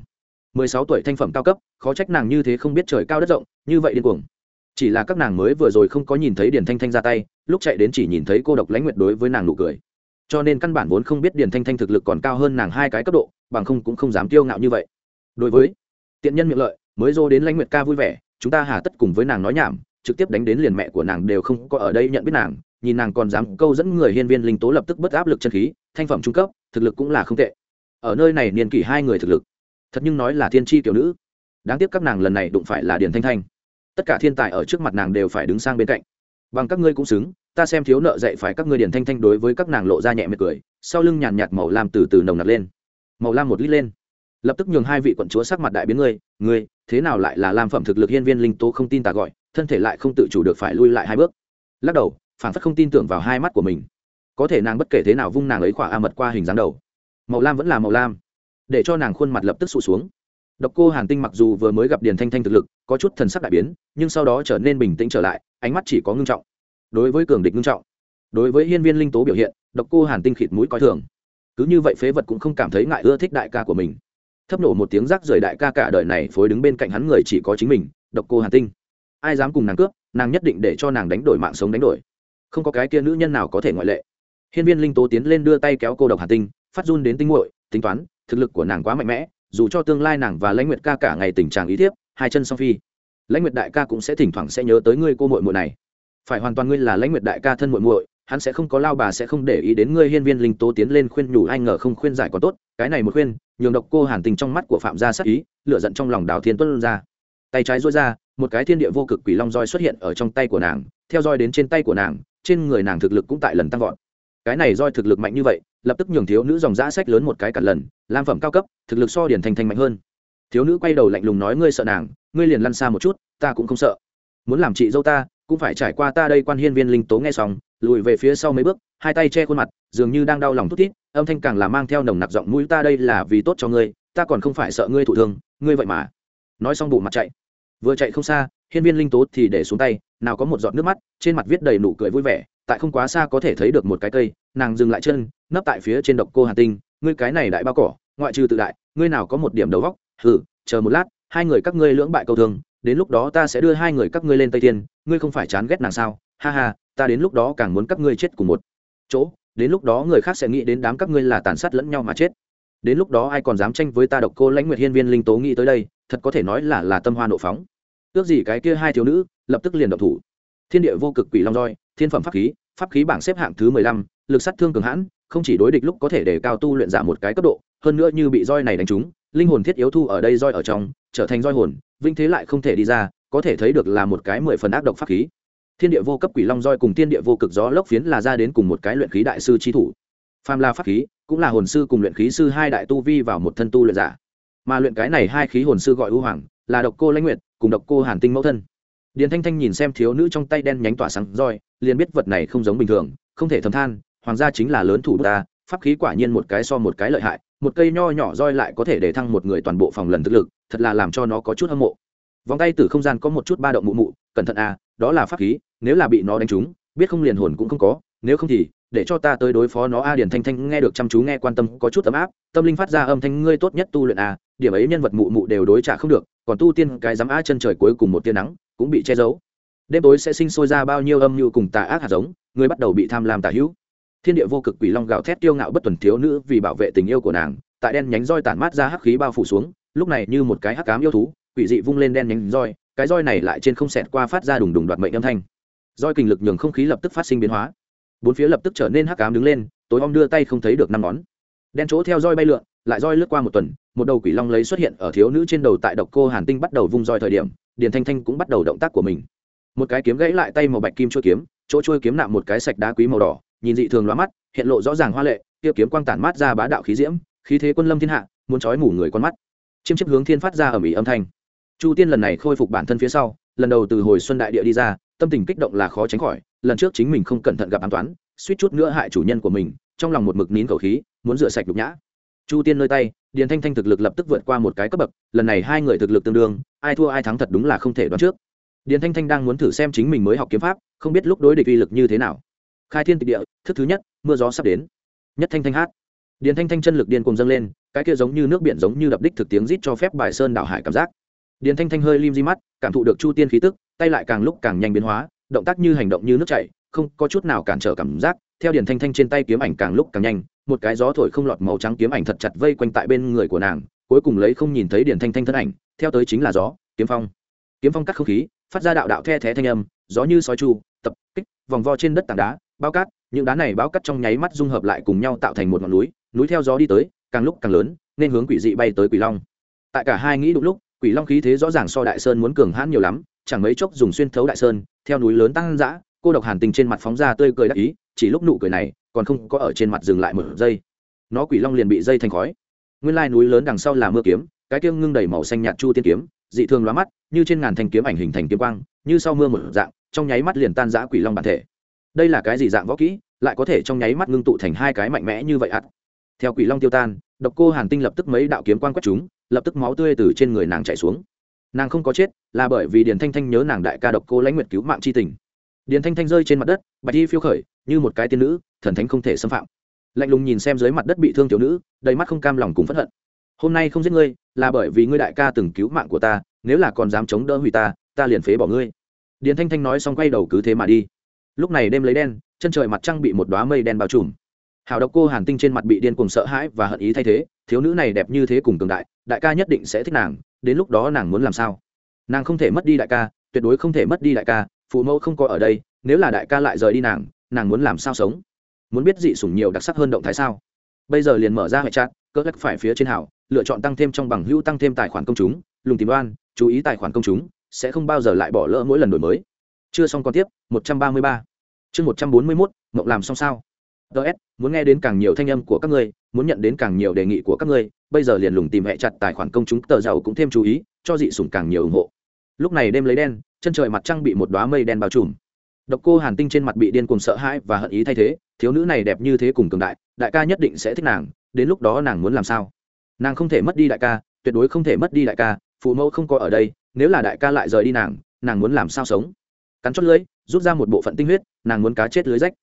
Mười sáu tuổi thanh phẩm cao cấp, khó trách nàng như thế không biết trời cao đất rộng, như vậy điên cuồng. Chỉ là các nàng mới vừa rồi không có nhìn thấy điền thanh thanh ra tay, lúc chạy đến chỉ nhìn thấy cô độc lãnh nguyệt đối với nàng nụ cười. Cho nên căn bản vốn không biết điền thanh thanh thực lực còn cao hơn nàng hai cái cấp độ, bằng không cũng không dám kiêu ngạo như vậy. Đối với tiện nhân miệng lợi mới dô đến lãnh nguyệt ca vui vẻ, chúng ta hà tất cùng với nàng nói nhảm, trực tiếp đánh đến liền mẹ của nàng đều không có ở đây nhận biết nàng, nhìn nàng còn dám câu dẫn người hiên viên linh tố lập tức bất áp lực chân khí, thanh phẩm trung cấp, thực lực cũng là không tệ. Ở nơi này niên kỷ hai người thực lực, thật nhưng nói là thiên tri tiểu nữ. Đáng tiếc các nàng lần này đụng phải là điền thanh thanh. Tất cả thiên tài ở trước mặt nàng đều phải đứng sang bên cạnh. Bằng các ngươi cũng xứng, ta xem thiếu nợ dạy phải các ngươi điền thanh thanh đối với các nàng lộ ra nhẹ mệt cười, sau lưng nhàn nhạt màu lam từ từ nồng nặc lên. Màu lam một lít lên lập tức nhường hai vị quận chúa sắc mặt đại biến ngươi ngươi, thế nào lại là lam phẩm thực lực hiên viên linh tố không tin ta gọi, thân thể lại không tự chủ được phải lui lại hai bước. Lắc đầu, phản phất không tin tưởng vào hai mắt của mình. Có thể nàng bất kể thế nào vung nàng ấy khỏa a mật qua hình dáng đầu. Màu lam vẫn là màu lam. Để cho nàng khuôn mặt lập tức sụt xuống. Độc cô hàn tinh mặc dù vừa mới gặp điền thanh thanh thực lực, có chút thần sắc đại biến, nhưng sau đó trở nên bình tĩnh trở lại, ánh mắt chỉ có ngưng trọng. Đối với cường địch ngưng trọng, đối với hiên viên linh tố biểu hiện, độc cô hàn tinh khịt mũi coi thường. Cứ như vậy phế vật cũng không cảm thấy ngại ưa thích đại ca của mình thấp nổ một tiếng rác rời đại ca cả đời này phối đứng bên cạnh hắn người chỉ có chính mình, độc cô hàn tinh. Ai dám cùng nàng cướp, nàng nhất định để cho nàng đánh đổi mạng sống đánh đổi. Không có cái kia nữ nhân nào có thể ngoại lệ. Hiên viên linh tố tiến lên đưa tay kéo cô độc hàn tinh, phát run đến tinh muội, tính toán, thực lực của nàng quá mạnh mẽ, dù cho tương lai nàng và lãnh nguyệt ca cả ngày tình trạng ý thiếp, hai chân song phi, lãnh nguyệt đại ca cũng sẽ thỉnh thoảng sẽ nhớ tới ngươi cô muội muội này. Phải hoàn toàn ngươi là lãnh nguyệt đại ca thân muội muội, hắn sẽ không có lao bà sẽ không để ý đến ngươi, hiên viên linh tố tiến lên khuyên nhủ anh ngờ không khuyên giải còn tốt, cái này một khuyên nhường độc cô hàn tình trong mắt của phạm gia sắc ý lựa giận trong lòng đào thiên tuân ra. Tay trái dối ra, một cái thiên địa vô cực quỷ long roi xuất hiện ở trong tay của nàng, theo roi đến trên tay của nàng, trên người nàng thực lực cũng tại lần tăng vọt. Cái này roi thực lực mạnh như vậy, lập tức nhường thiếu nữ dòng giã sách lớn một cái cả lần, lam phẩm cao cấp, thực lực so điển thành thành mạnh hơn. Thiếu nữ quay đầu lạnh lùng nói, ngươi sợ nàng, ngươi liền lăn xa một chút, ta cũng không sợ. Muốn làm chị dâu ta, cũng phải trải qua ta đây quan hiên viên linh tố nghe xong, lùi về phía sau mấy bước, hai tay che khuôn mặt, dường như đang đau lòng thút thít âm thanh càng là mang theo nồng nặc giọng mũi, ta đây là vì tốt cho ngươi, ta còn không phải sợ ngươi thụ thương, ngươi vậy mà. Nói xong bộ mặt chạy. Vừa chạy không xa, hiên viên linh tố thì để xuống tay, nào có một giọt nước mắt, trên mặt viết đầy nụ cười vui vẻ, tại không quá xa có thể thấy được một cái cây, nàng dừng lại chân, nấp tại phía trên độc cô hà tinh, ngươi cái này đại bao cỏ, ngoại trừ tự đại, ngươi nào có một điểm đầu vóc hừ, chờ một lát, hai người các ngươi lưỡng bại câu thương, đến lúc đó ta sẽ đưa hai người các ngươi lên tây thiên, ngươi không phải chán ghét nàng sao? Ha ha, ta đến lúc đó càng muốn các ngươi chết cùng một chỗ đến lúc đó người khác sẽ nghĩ đến đám các ngươi là tàn sát lẫn nhau mà chết. Đến lúc đó ai còn dám tranh với ta độc cô lãnh nguyệt hiên viên linh tố nghĩ tới đây, thật có thể nói là là tâm hoa nộ phóng. Ước gì cái kia hai thiếu nữ, lập tức liền động thủ. Thiên địa vô cực quỷ long roi, thiên phẩm pháp khí pháp khí bảng xếp hạng thứ mười lăm, lực sát thương cường hãn, không chỉ đối địch lúc có thể để cao tu luyện giảm một cái cấp độ, hơn nữa như bị roi này đánh trúng, linh hồn thiết yếu thu ở đây roi ở trong, trở thành roi hồn, vinh thế lại không thể đi ra, có thể thấy được là một cái mười phần ác độc pháp khí thiên địa vô cấp quỷ long roi cùng thiên địa vô cực gió lốc phiến là ra đến cùng một cái luyện khí đại sư chi thủ. Phàm la pháp khí, cũng là hồn sư cùng luyện khí sư hai đại tu vi vào một thân tu luyện giả. Mà luyện cái này hai khí hồn sư gọi ưu hoàng, là độc cô lãnh nguyệt, cùng độc cô hàn tinh mẫu thân. Điền thanh thanh nhìn xem thiếu nữ trong tay đen nhánh tỏa sáng roi, liền biết vật này không giống bình thường, không thể thầm than, hoàng gia chính là lớn thủ ta, pháp khí quả nhiên một cái so một cái lợi hại, một cây nho nhỏ roi lại có thể để thăng một người toàn bộ phòng lần thực lực, thật là làm cho nó có chút hâm mộ. Vòng tay từ không gian có một chút ba động mụ mụ, cẩn thận à đó là pháp khí, nếu là bị nó đánh trúng, biết không liền hồn cũng không có, nếu không thì, để cho ta tới đối phó nó. A điển thanh thanh nghe được chăm chú nghe quan tâm, có chút ấm áp, tâm linh phát ra âm thanh, ngươi tốt nhất tu luyện a điểm ấy nhân vật mụ mụ đều đối trả không được, còn tu tiên cái dám a chân trời cuối cùng một tia nắng, cũng bị che giấu. Đêm tối sẽ sinh sôi ra bao nhiêu âm nhu cùng tà ác hạt giống người bắt đầu bị tham lam tà hữu. Thiên địa vô cực quỷ long gạo thét tiêu ngạo bất tuần thiếu nữ vì bảo vệ tình yêu của nàng, tại đen nhánh roi tản mát ra hắc khí bao phủ xuống, lúc này như một cái hắc cám yêu thú, quỷ dị vung lên đen nhánh roi cái roi này lại trên không xẹt qua phát ra đùng đùng đoạt mệnh âm thanh. Roi kình lực nhường không khí lập tức phát sinh biến hóa. Bốn phía lập tức trở nên hắc cám đứng lên, tối om đưa tay không thấy được năm ngón. Đen chỗ theo roi bay lượn, lại roi lướt qua một tuần, một đầu quỷ long lấy xuất hiện ở thiếu nữ trên đầu tại độc cô hàn tinh bắt đầu vung roi thời điểm, điền thanh thanh cũng bắt đầu động tác của mình. Một cái kiếm gãy lại tay màu bạch kim chuôi kiếm, chỗ chuôi kiếm nạm một cái sạch đá quý màu đỏ, nhìn dị thường lóa mắt, hiện lộ rõ ràng hoa lệ kia kiếm quang tản mát ra bá đạo khí diễm, khí thế quân lâm thiên hạ, muốn trói mủ người con mắt. Chiêm chiếc hướng thiên phát ra ở mỹ âm thanh chu tiên lần này khôi phục bản thân phía sau, lần đầu từ hồi xuân đại địa đi ra, tâm tình kích động là khó tránh khỏi, lần trước chính mình không cẩn thận gặp an toán, suýt chút nữa hại chủ nhân của mình, trong lòng một mực nín khẩu khí, muốn rửa sạch đục nhã. Chu tiên nơi tay, điền thanh thanh thực lực lập tức vượt qua một cái cấp bậc, lần này hai người thực lực tương đương, ai thua ai thắng thật đúng là không thể đoán trước. Điền thanh thanh đang muốn thử xem chính mình mới học kiếm pháp, không biết lúc đối địch uy lực như thế nào. Khai thiên tịch địa, thức thứ nhất, mưa gió sắp đến. Nhất thanh thanh hát. Điền thanh thanh chân lực điên cùng dâng lên, cái kia giống như nước biển giống như đập đích thực tiếng rít cho phép bài sơn đảo hải cảm giác điền thanh thanh hơi lim di mắt, cảm thụ được chu tiên khí tức, tay lại càng lúc càng nhanh biến hóa, động tác như hành động như nước chảy, không có chút nào cản trở cảm giác, theo điền thanh thanh trên tay kiếm ảnh càng lúc càng nhanh, một cái gió thổi không lọt màu trắng kiếm ảnh thật chặt vây quanh tại bên người của nàng, cuối cùng lấy không nhìn thấy điền thanh thanh thân ảnh, theo tới chính là gió, kiếm phong. Kiếm phong cắt không khí, phát ra đạo đạo the thé thanh âm, gió như sói chu, tập, kích, vòng vo trên đất tảng đá, bao cát, những đá này bao cát trong nháy mắt dung hợp lại cùng nhau tạo thành một ngọn núi núi theo gió đi tới, càng lúc càng lớn, nên hướng quỷ dị bay tới quỷ long. Tại cả hai nghĩ đúng lúc quỷ long khí thế rõ ràng so đại sơn muốn cường hãn nhiều lắm, chẳng mấy chốc dùng xuyên thấu đại sơn, theo núi lớn tăng dã, cô độc hàn tình trên mặt phóng ra tươi cười đắc ý, chỉ lúc nụ cười này, còn không có ở trên mặt dừng lại một giây. Nó quỷ long liền bị dây thành khói. Nguyên lai núi lớn đằng sau là mưa kiếm, cái tiêu ngưng đầy màu xanh nhạt chu tiên kiếm, dị thường lóa mắt, như trên ngàn thanh kiếm ảnh hình thành kiếm quang, như sau mưa một dạng, trong nháy mắt liền tan giã quỷ long bản thể. Đây là cái gì dạng võ kỹ, lại có thể trong nháy mắt ngưng tụ thành hai cái mạnh mẽ như vậy ắt theo quỷ long tiêu tan, độc cô hàn tinh lập tức mấy đạo kiếm quang quét chúng lập tức máu tươi từ trên người nàng chảy xuống. Nàng không có chết, là bởi vì điền thanh thanh nhớ nàng đại ca độc cô lãnh nguyệt cứu mạng c h i tình. Điền thanh thanh rơi trên mặt đất, bạch y phiêu khởi, như một cái tiên nữ, thần thánh không thể xâm phạm. Lạnh lùng nhìn xem dưới mặt đất bị thương tiểu nữ, đầy mắt không cam lòng cùng p hận. Hôm nay không giết ngươi, là bởi vì ngươi đại ca từng cứu mạng của ta, nếu là còn dám chống đỡ hủy ta ta liền phế bỏ ngươi. Điền thanh thanh nói xong quay đầu cứ thế mà đi. Lúc này đêm lấy đen, chân trời mặt trăng bị một đoá mây đen bao trùm hào độc cô hàn tinh trên mặt bị điên cùng sợ hãi và hận ý thay thế thiếu nữ này đẹp như thế cùng cường đại đại ca nhất định sẽ thích nàng đến lúc đó nàng muốn làm sao? Nàng không thể mất đi đại ca tuyệt đối không thể mất đi đại ca phụ mẫu không có ở đây nếu là đại ca lại rời đi nàng nàng muốn làm sao sống? Muốn biết dị sủng nhiều đặc sắc hơn động thái sao? Bây giờ liền mở ra hệ trạng cỡ lắc phải phía trên hảo lựa chọn tăng thêm trong bằng hữu tăng thêm tài khoản công chúng lùng tìm đoan chú ý tài khoản công chúng sẽ không bao giờ lại bỏ lỡ mỗi lần đổi mới. Chưa xong còn tiếp 133. chương 141, mộng làm xong sao? Ts muốn nghe đến càng nhiều thanh âm của các ngươi, muốn nhận đến càng nhiều đề nghị của các ngươi, bây giờ liền lùng tìm hệ chặt tài khoản công chúng, tờ giàu cũng thêm chú ý, cho dị sủng càng nhiều ủng hộ. Lúc này đêm lấy đen, chân trời mặt trăng bị một đoá mây đen bao trùm. Độc cô hàn tinh trên mặt bị điên cùng sợ hãi và hận ý thay thế, thiếu nữ này đẹp như thế cùng cường đại đại ca nhất định sẽ thích nàng, đến lúc đó nàng muốn làm sao? Nàng không thể mất đi đại ca, tuyệt đối không thể mất đi đại ca, phụ mẫu không có ở đây, nếu là đại ca lại rời đi nàng nàng muốn làm sao sống? Cắn chót lưới rút ra một bộ phận tinh huyết, nàng muốn cá chết lưới rách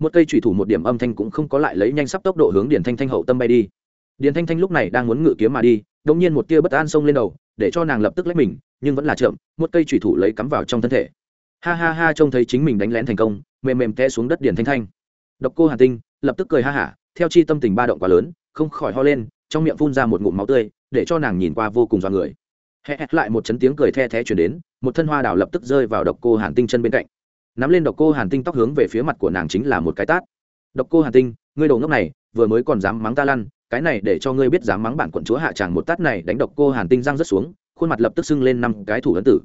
một cây thủy thủ một điểm âm thanh cũng không có lại lấy nhanh sắp tốc độ hướng điền thanh thanh hậu tâm bay đi. điền thanh thanh lúc này đang muốn ngự kiếm mà đi đ ỗ n g nhiên một tia bất an xông lên đầu, để cho nàng lập tức lách mình, nhưng vẫn là chậm, một cây thủy thủ lấy cắm vào trong thân thể. Ha ha ha, trông thấy chính mình đánh lén thành công, mềm mềm té xuống đất điển thanh thanh. Độc cô hà tinh, lập tức cười ha hả, theo chi tâm tình ba động quá lớn, không khỏi ho lên, trong miệng phun ra một ngụm máu tươi, để cho nàng nhìn qua vô cùng dọa người. Hẹ hẹt lại một chấn tiếng cười the thé chuyển đến, một thân hoa đào lập tức rơi vào độc cô hàn tinh chân bên cạnh nắm lên độc cô hàn tinh tóc hướng về phía mặt của nàng chính là một cái tát. Độc cô hàn tinh, ngươi đầu ngốc này, vừa mới còn dám mắng ta lăn, cái này để cho ngươi biết dám mắng bản quận chúa hạ tràng một tát này đánh độc cô hàn tinh răng rất xuống, khuôn mặt lập tức sưng lên năm cái thủ ấn tử.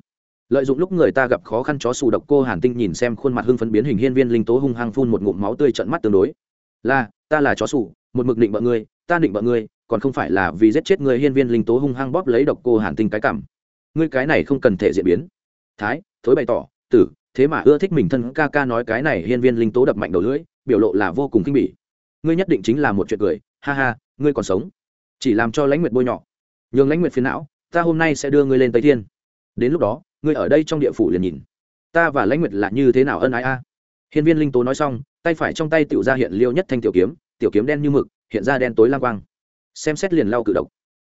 Lợi dụng lúc người ta gặp khó khăn chó xù độc cô hàn tinh nhìn xem khuôn mặt hưng phấn biến hình hiên viên linh tố hung hăng phun một ngụm máu tươi trận mắt tương đối. Là, ta là chó xù một mực định bợ ngươi, ta định bợ ngươi, còn không phải là vì giết chết người hiên viên linh tố hung hăng bóp lấy độc cô hàn tinh cái cảm ngươi cái này không cần thể diễn biến. Thái, thối bày tỏ, tử thế mà ưa thích mình thân ca ca nói cái này hiên viên linh tố đập mạnh đầu lưỡi, biểu lộ là vô cùng kinh bỉ. Ngươi nhất định chính là một chuyện cười, ha ha, ngươi còn sống. Chỉ làm cho lãnh nguyệt bôi nhọ. Nhường lãnh nguyệt phiền não, ta hôm nay sẽ đưa ngươi lên tây thiên. Đến lúc đó, ngươi ở đây trong địa phủ liền nhìn. Ta và lãnh nguyệt là như thế nào ân ái a? Hiên viên linh tố nói xong, tay phải trong tay tiểu ra hiện liêu nhất thanh tiểu kiếm tiểu kiếm đen như mực, hiện ra đen tối lang quang. Xem xét liền lau cự độc.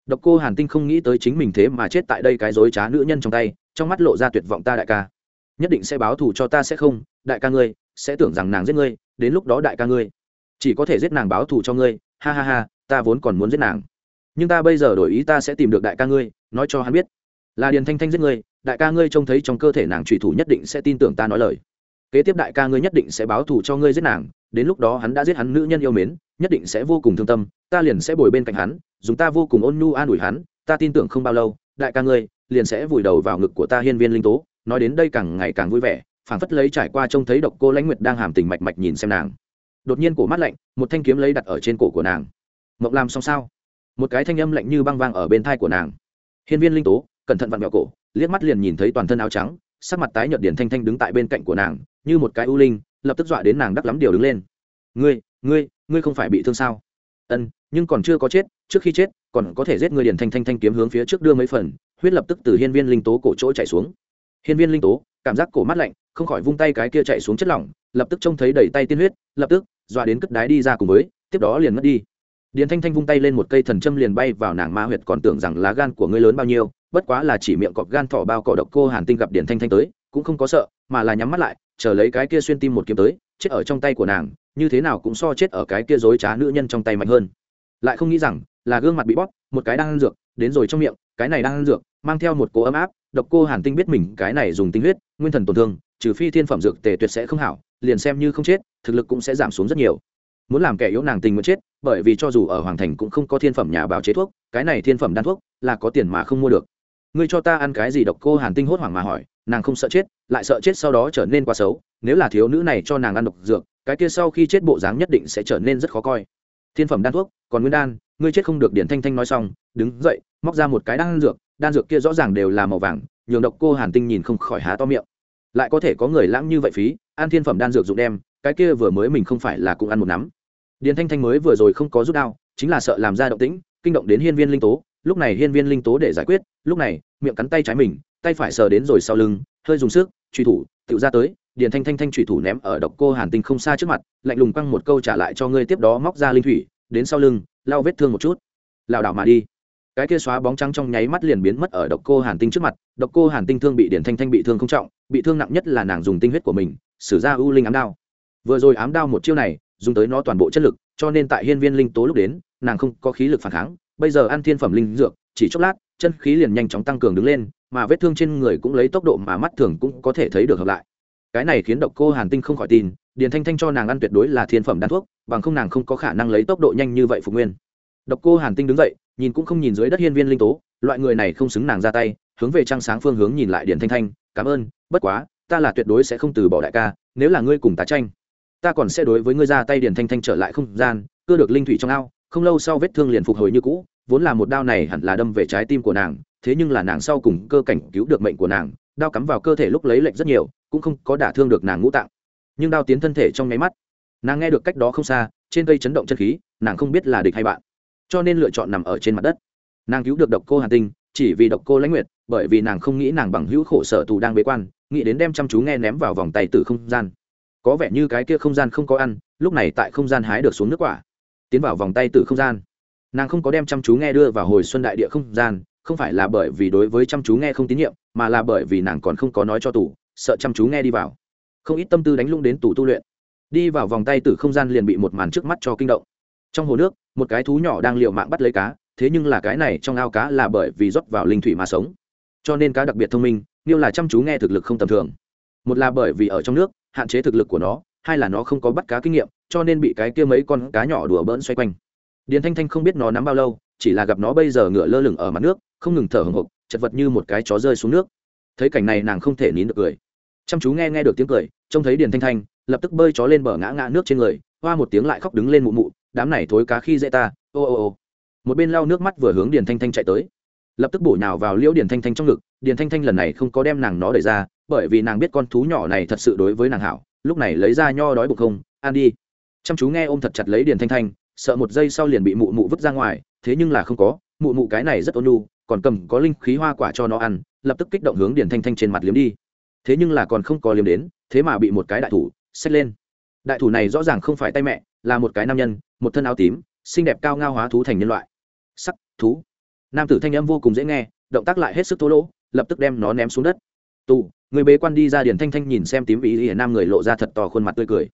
Độc cô hàn tinh không nghĩ tới chính mình thế mà chết tại đây cái dối trá nữ nhân trong tay, trong mắt lộ ra tuyệt vọng ta đại ca nhất định sẽ báo thù cho ta sẽ không, đại ca ngươi, sẽ tưởng rằng nàng giết ngươi, đến lúc đó đại ca ngươi chỉ có thể giết nàng báo thù cho ngươi, ha ha ha, ta vốn còn muốn giết nàng. Nhưng ta bây giờ đổi ý ta sẽ tìm được đại ca ngươi, nói cho hắn biết. Là điền thanh thanh giết ngươi, đại ca ngươi trông thấy trong cơ thể nàng trùy thủ nhất định sẽ tin tưởng ta nói lời. Kế tiếp đại ca ngươi nhất định sẽ báo thù cho ngươi giết nàng, đến lúc đó hắn đã giết hắn nữ nhân yêu mến, nhất định sẽ vô cùng thương tâm, ta liền sẽ bồi bên cạnh hắn, dùng ta vô cùng ôn nhu an ủi hắn, ta tin tưởng không bao lâu, đại ca ngươi liền sẽ vùi đầu vào ngực của ta hiên viên linh tố nói đến đây càng ngày càng vui vẻ, phảng phất lấy trải qua trông thấy độc cô lãnh nguyệt đang hàm tình mạch mạch nhìn xem nàng. Đột nhiên cổ mắt lạnh, một thanh kiếm lấy đặt ở trên cổ của nàng. Mộng làm xong sao? Một cái thanh âm lạnh như băng vang ở bên thai của nàng. Hiên viên linh tố, cẩn thận vặn vẹo cổ, liếc mắt liền nhìn thấy toàn thân áo trắng, sắc mặt tái nhợt điển thanh thanh đứng tại bên cạnh của nàng, như một cái ưu linh, lập tức dọa đến nàng đắc lắm điều đứng lên. Ngươi ngươi ngươi không phải bị thương sao? Ân, nhưng còn chưa có chết, trước khi chết, còn có thể giết người điển thanh thanh thanh kiếm hướng phía trước đưa mấy phần, huyết lập tức từ hiên viên linh tố cổ chỗ chạy xuống hiên viên linh tố, cảm giác cổ mắt lạnh, không khỏi vung tay cái kia chạy xuống chất lỏng, lập tức trông thấy đầy tay tiên huyết, lập tức, dọa đến cất đái đi ra cùng với, tiếp đó liền mất đi. Điền thanh thanh vung tay lên một cây thần châm liền bay vào nàng ma huyệt còn tưởng rằng lá gan của ngươi lớn bao nhiêu, bất quá là chỉ miệng cọp gan thỏ bao cỏ độc cô hàn tinh gặp điền thanh thanh tới, cũng không có sợ, mà là nhắm mắt lại, chờ lấy cái kia xuyên tim một kiếm tới, chết ở trong tay của nàng, như thế nào cũng so chết ở cái kia dối trá nữ nhân trong tay mạnh hơn. Lại không nghĩ rằng, là gương mặt bị bóp, một cái đang ăn dược, đến rồi trong miệng, cái này đang ăn dược, mang theo một cỗ ấm áp độc cô hàn tinh biết mình cái này dùng tinh huyết, nguyên thần tổn thương, trừ phi thiên phẩm dược tề tuyệt sẽ không hảo, liền xem như không chết, thực lực cũng sẽ giảm xuống rất nhiều. Muốn làm kẻ yếu nàng tình muốn chết, bởi vì cho dù ở hoàng thành cũng không có thiên phẩm nhà báo chế thuốc, cái này thiên phẩm đan thuốc là có tiền mà không mua được. Ngươi cho ta ăn cái gì độc cô hàn tinh hốt hoảng mà hỏi, nàng không sợ chết, lại sợ chết sau đó trở nên quá xấu, nếu là thiếu nữ này cho nàng ăn độc dược, cái kia sau khi chết bộ dáng nhất định sẽ trở nên rất khó coi. Thiên phẩm đan thuốc, còn nguyên đan, ngươi chết không được điển thanh thanh nói xong, đứng dậy, móc ra một cái đan dược đan dược kia rõ ràng đều là màu vàng, nhường độc cô hàn tinh nhìn không khỏi há to miệng. Lại có thể có người lãng như vậy phí ăn thiên phẩm đan dược dụng đem, cái kia vừa mới mình không phải là cũng ăn một nắm. Điền thanh thanh mới vừa rồi không có rút đao, chính là sợ làm ra động tĩnh, kinh động đến hiên viên linh tố, lúc này hiên viên linh tố để giải quyết, lúc này, miệng cắn tay trái mình, tay phải sờ đến rồi sau lưng, hơi dùng sức truy thủ, tự ra tới, điền thanh thanh thanh truy thủ ném ở độc cô hàn tinh không xa trước mặt, lạnh lùng quăng một câu trả lại cho ngươi tiếp đó móc ra linh thủy, đến sau lưng, lau vết thương một chút. Lảo đảo mà đi cái kia xóa bóng trắng trong nháy mắt liền biến mất ở độc cô hàn tinh trước mặt, độc cô hàn tinh thương bị điển thanh thanh bị thương không trọng, bị thương nặng nhất là nàng dùng tinh huyết của mình, sử ra ưu linh ám đao. Vừa rồi ám đao một chiêu này, dùng tới nó toàn bộ chất lực, cho nên tại hiên viên linh tố lúc đến, nàng không có khí lực phản kháng, bây giờ ăn thiên phẩm linh dược, chỉ chốc lát, chân khí liền nhanh chóng tăng cường đứng lên, mà vết thương trên người cũng lấy tốc độ mà mắt thường cũng có thể thấy được hợp lại. Cái này khiến độc cô hàn tinh không khỏi tin điền thanh thanh cho nàng ăn tuyệt đối là thiên phẩm đan thuốc, bằng không nàng không có khả năng lấy tốc độ nhanh như vậy phục nguyên. Độc cô hàn tinh đứng dậy nhìn cũng không nhìn dưới đất hiên viên linh tố, loại người này không xứng nàng ra tay, hướng về trăng sáng phương hướng nhìn lại điển thanh thanh, cảm ơn, bất quá, ta là tuyệt đối sẽ không từ bỏ đại ca, nếu là ngươi cùng tá tranh, ta còn sẽ đối với ngươi ra tay. Điển thanh thanh trở lại không gian, cưa được linh thủy trong ao, không lâu sau vết thương liền phục hồi như cũ, vốn là một đao này hẳn là đâm về trái tim của nàng, thế nhưng là nàng sau cùng cơ cảnh cứu được mệnh của nàng, đao cắm vào cơ thể lúc lấy lệnh rất nhiều, cũng không có đả thương được nàng ngũ tạng. Nhưng đao tiến thân thể trong nháy mắt, nàng nghe được cách đó không xa, trên cây chấn động chân khí, nàng không biết là địch hay bạn cho nên lựa chọn nằm ở trên mặt đất. Nàng cứu được độc cô hàn tinh, chỉ vì độc cô lãnh nguyệt, bởi vì nàng không nghĩ nàng bằng hữu khổ sở tù đang bế quan, nghĩ đến đem chăm chú nghe ném vào vòng tay từ không gian. Có vẻ như cái kia không gian không có ăn, lúc này tại không gian hái được xuống nước quả. Tiến vào vòng tay từ không gian. Nàng không có đem chăm chú nghe đưa vào hồi xuân đại địa không gian, không phải là bởi vì đối với chăm chú nghe không tín nhiệm, mà là bởi vì nàng còn không có nói cho tù, sợ chăm chú nghe đi vào. Không ít tâm tư đánh lung đến tù tu luyện. Đi vào vòng tay từ không gian liền bị một màn trước mắt cho kinh động. Trong hồ nước một cái thú nhỏ đang l mạng bắt lấy cá, thế nhưng là cái này trong ao cá là bởi vì rót vào linh thủy mà sống. Cho nên cá đặc biệt thông minh niêu là chăm chú nghe thực lực không tầm thường. Một là bởi vì ở trong nước, hạn chế thực lực của nó, hai là nó không có bắt cá kinh nghiệm, cho nên bị cái kia mấy con cá nhỏ đùa bỡn xoay quanh. Điền thanh thanh không biết nó nắm bao lâu, chỉ là gặp nó bây giờ ngựa lơ lửng ở mặt nước, không ngừng thở hồng hộc, chật vật như một cái chó rơi xuống nước. Thấy cảnh này nàng không thể nín được cười. Chăm chú nghe nghe được tiếng cười, trông thấy điền thanh thanh, lập tức bơi chó lên bờ ngã ngã nước trên người, hoa một tiếng lại khóc đứng lên mụ mụ đám này thối cá khi dễ ta, ô ô ô. Một bên lau nước mắt vừa hướng điền thanh thanh chạy tới. Lập tức bổ nhào vào liễu điền thanh thanh trong ngực, điền thanh thanh lần này không có đem nàng nó đẩy ra, bởi vì nàng biết con thú nhỏ này thật sự đối với nàng hảo, lúc này lấy ra nho đói bụng không, ăn đi. Chăm chú nghe ôm thật chặt lấy điền thanh thanh, sợ một giây sau liền bị mụ mụ vứt ra ngoài, thế nhưng là không có, mụ mụ cái này rất ôn nhu, còn cầm có linh khí hoa quả cho nó ăn, lập tức kích động hướng điền thanh thanh trên mặt liếm đi. Thế nhưng là còn không có liếm đến, thế mà bị một cái đại thủ xách lên đại thủ này rõ ràng không phải tay mẹ, là một cái nam nhân, một thân áo tím, xinh đẹp cao ngao hóa thú thành nhân loại. Sắc, thú. Nam tử thanh âm vô cùng dễ nghe, động tác lại hết sức thô lỗ, lập tức đem nó ném xuống đất. Tù, người bế quan đi ra điền thanh thanh nhìn xem tím ý ỉa nam người lộ ra thật to khuôn mặt tươi cười.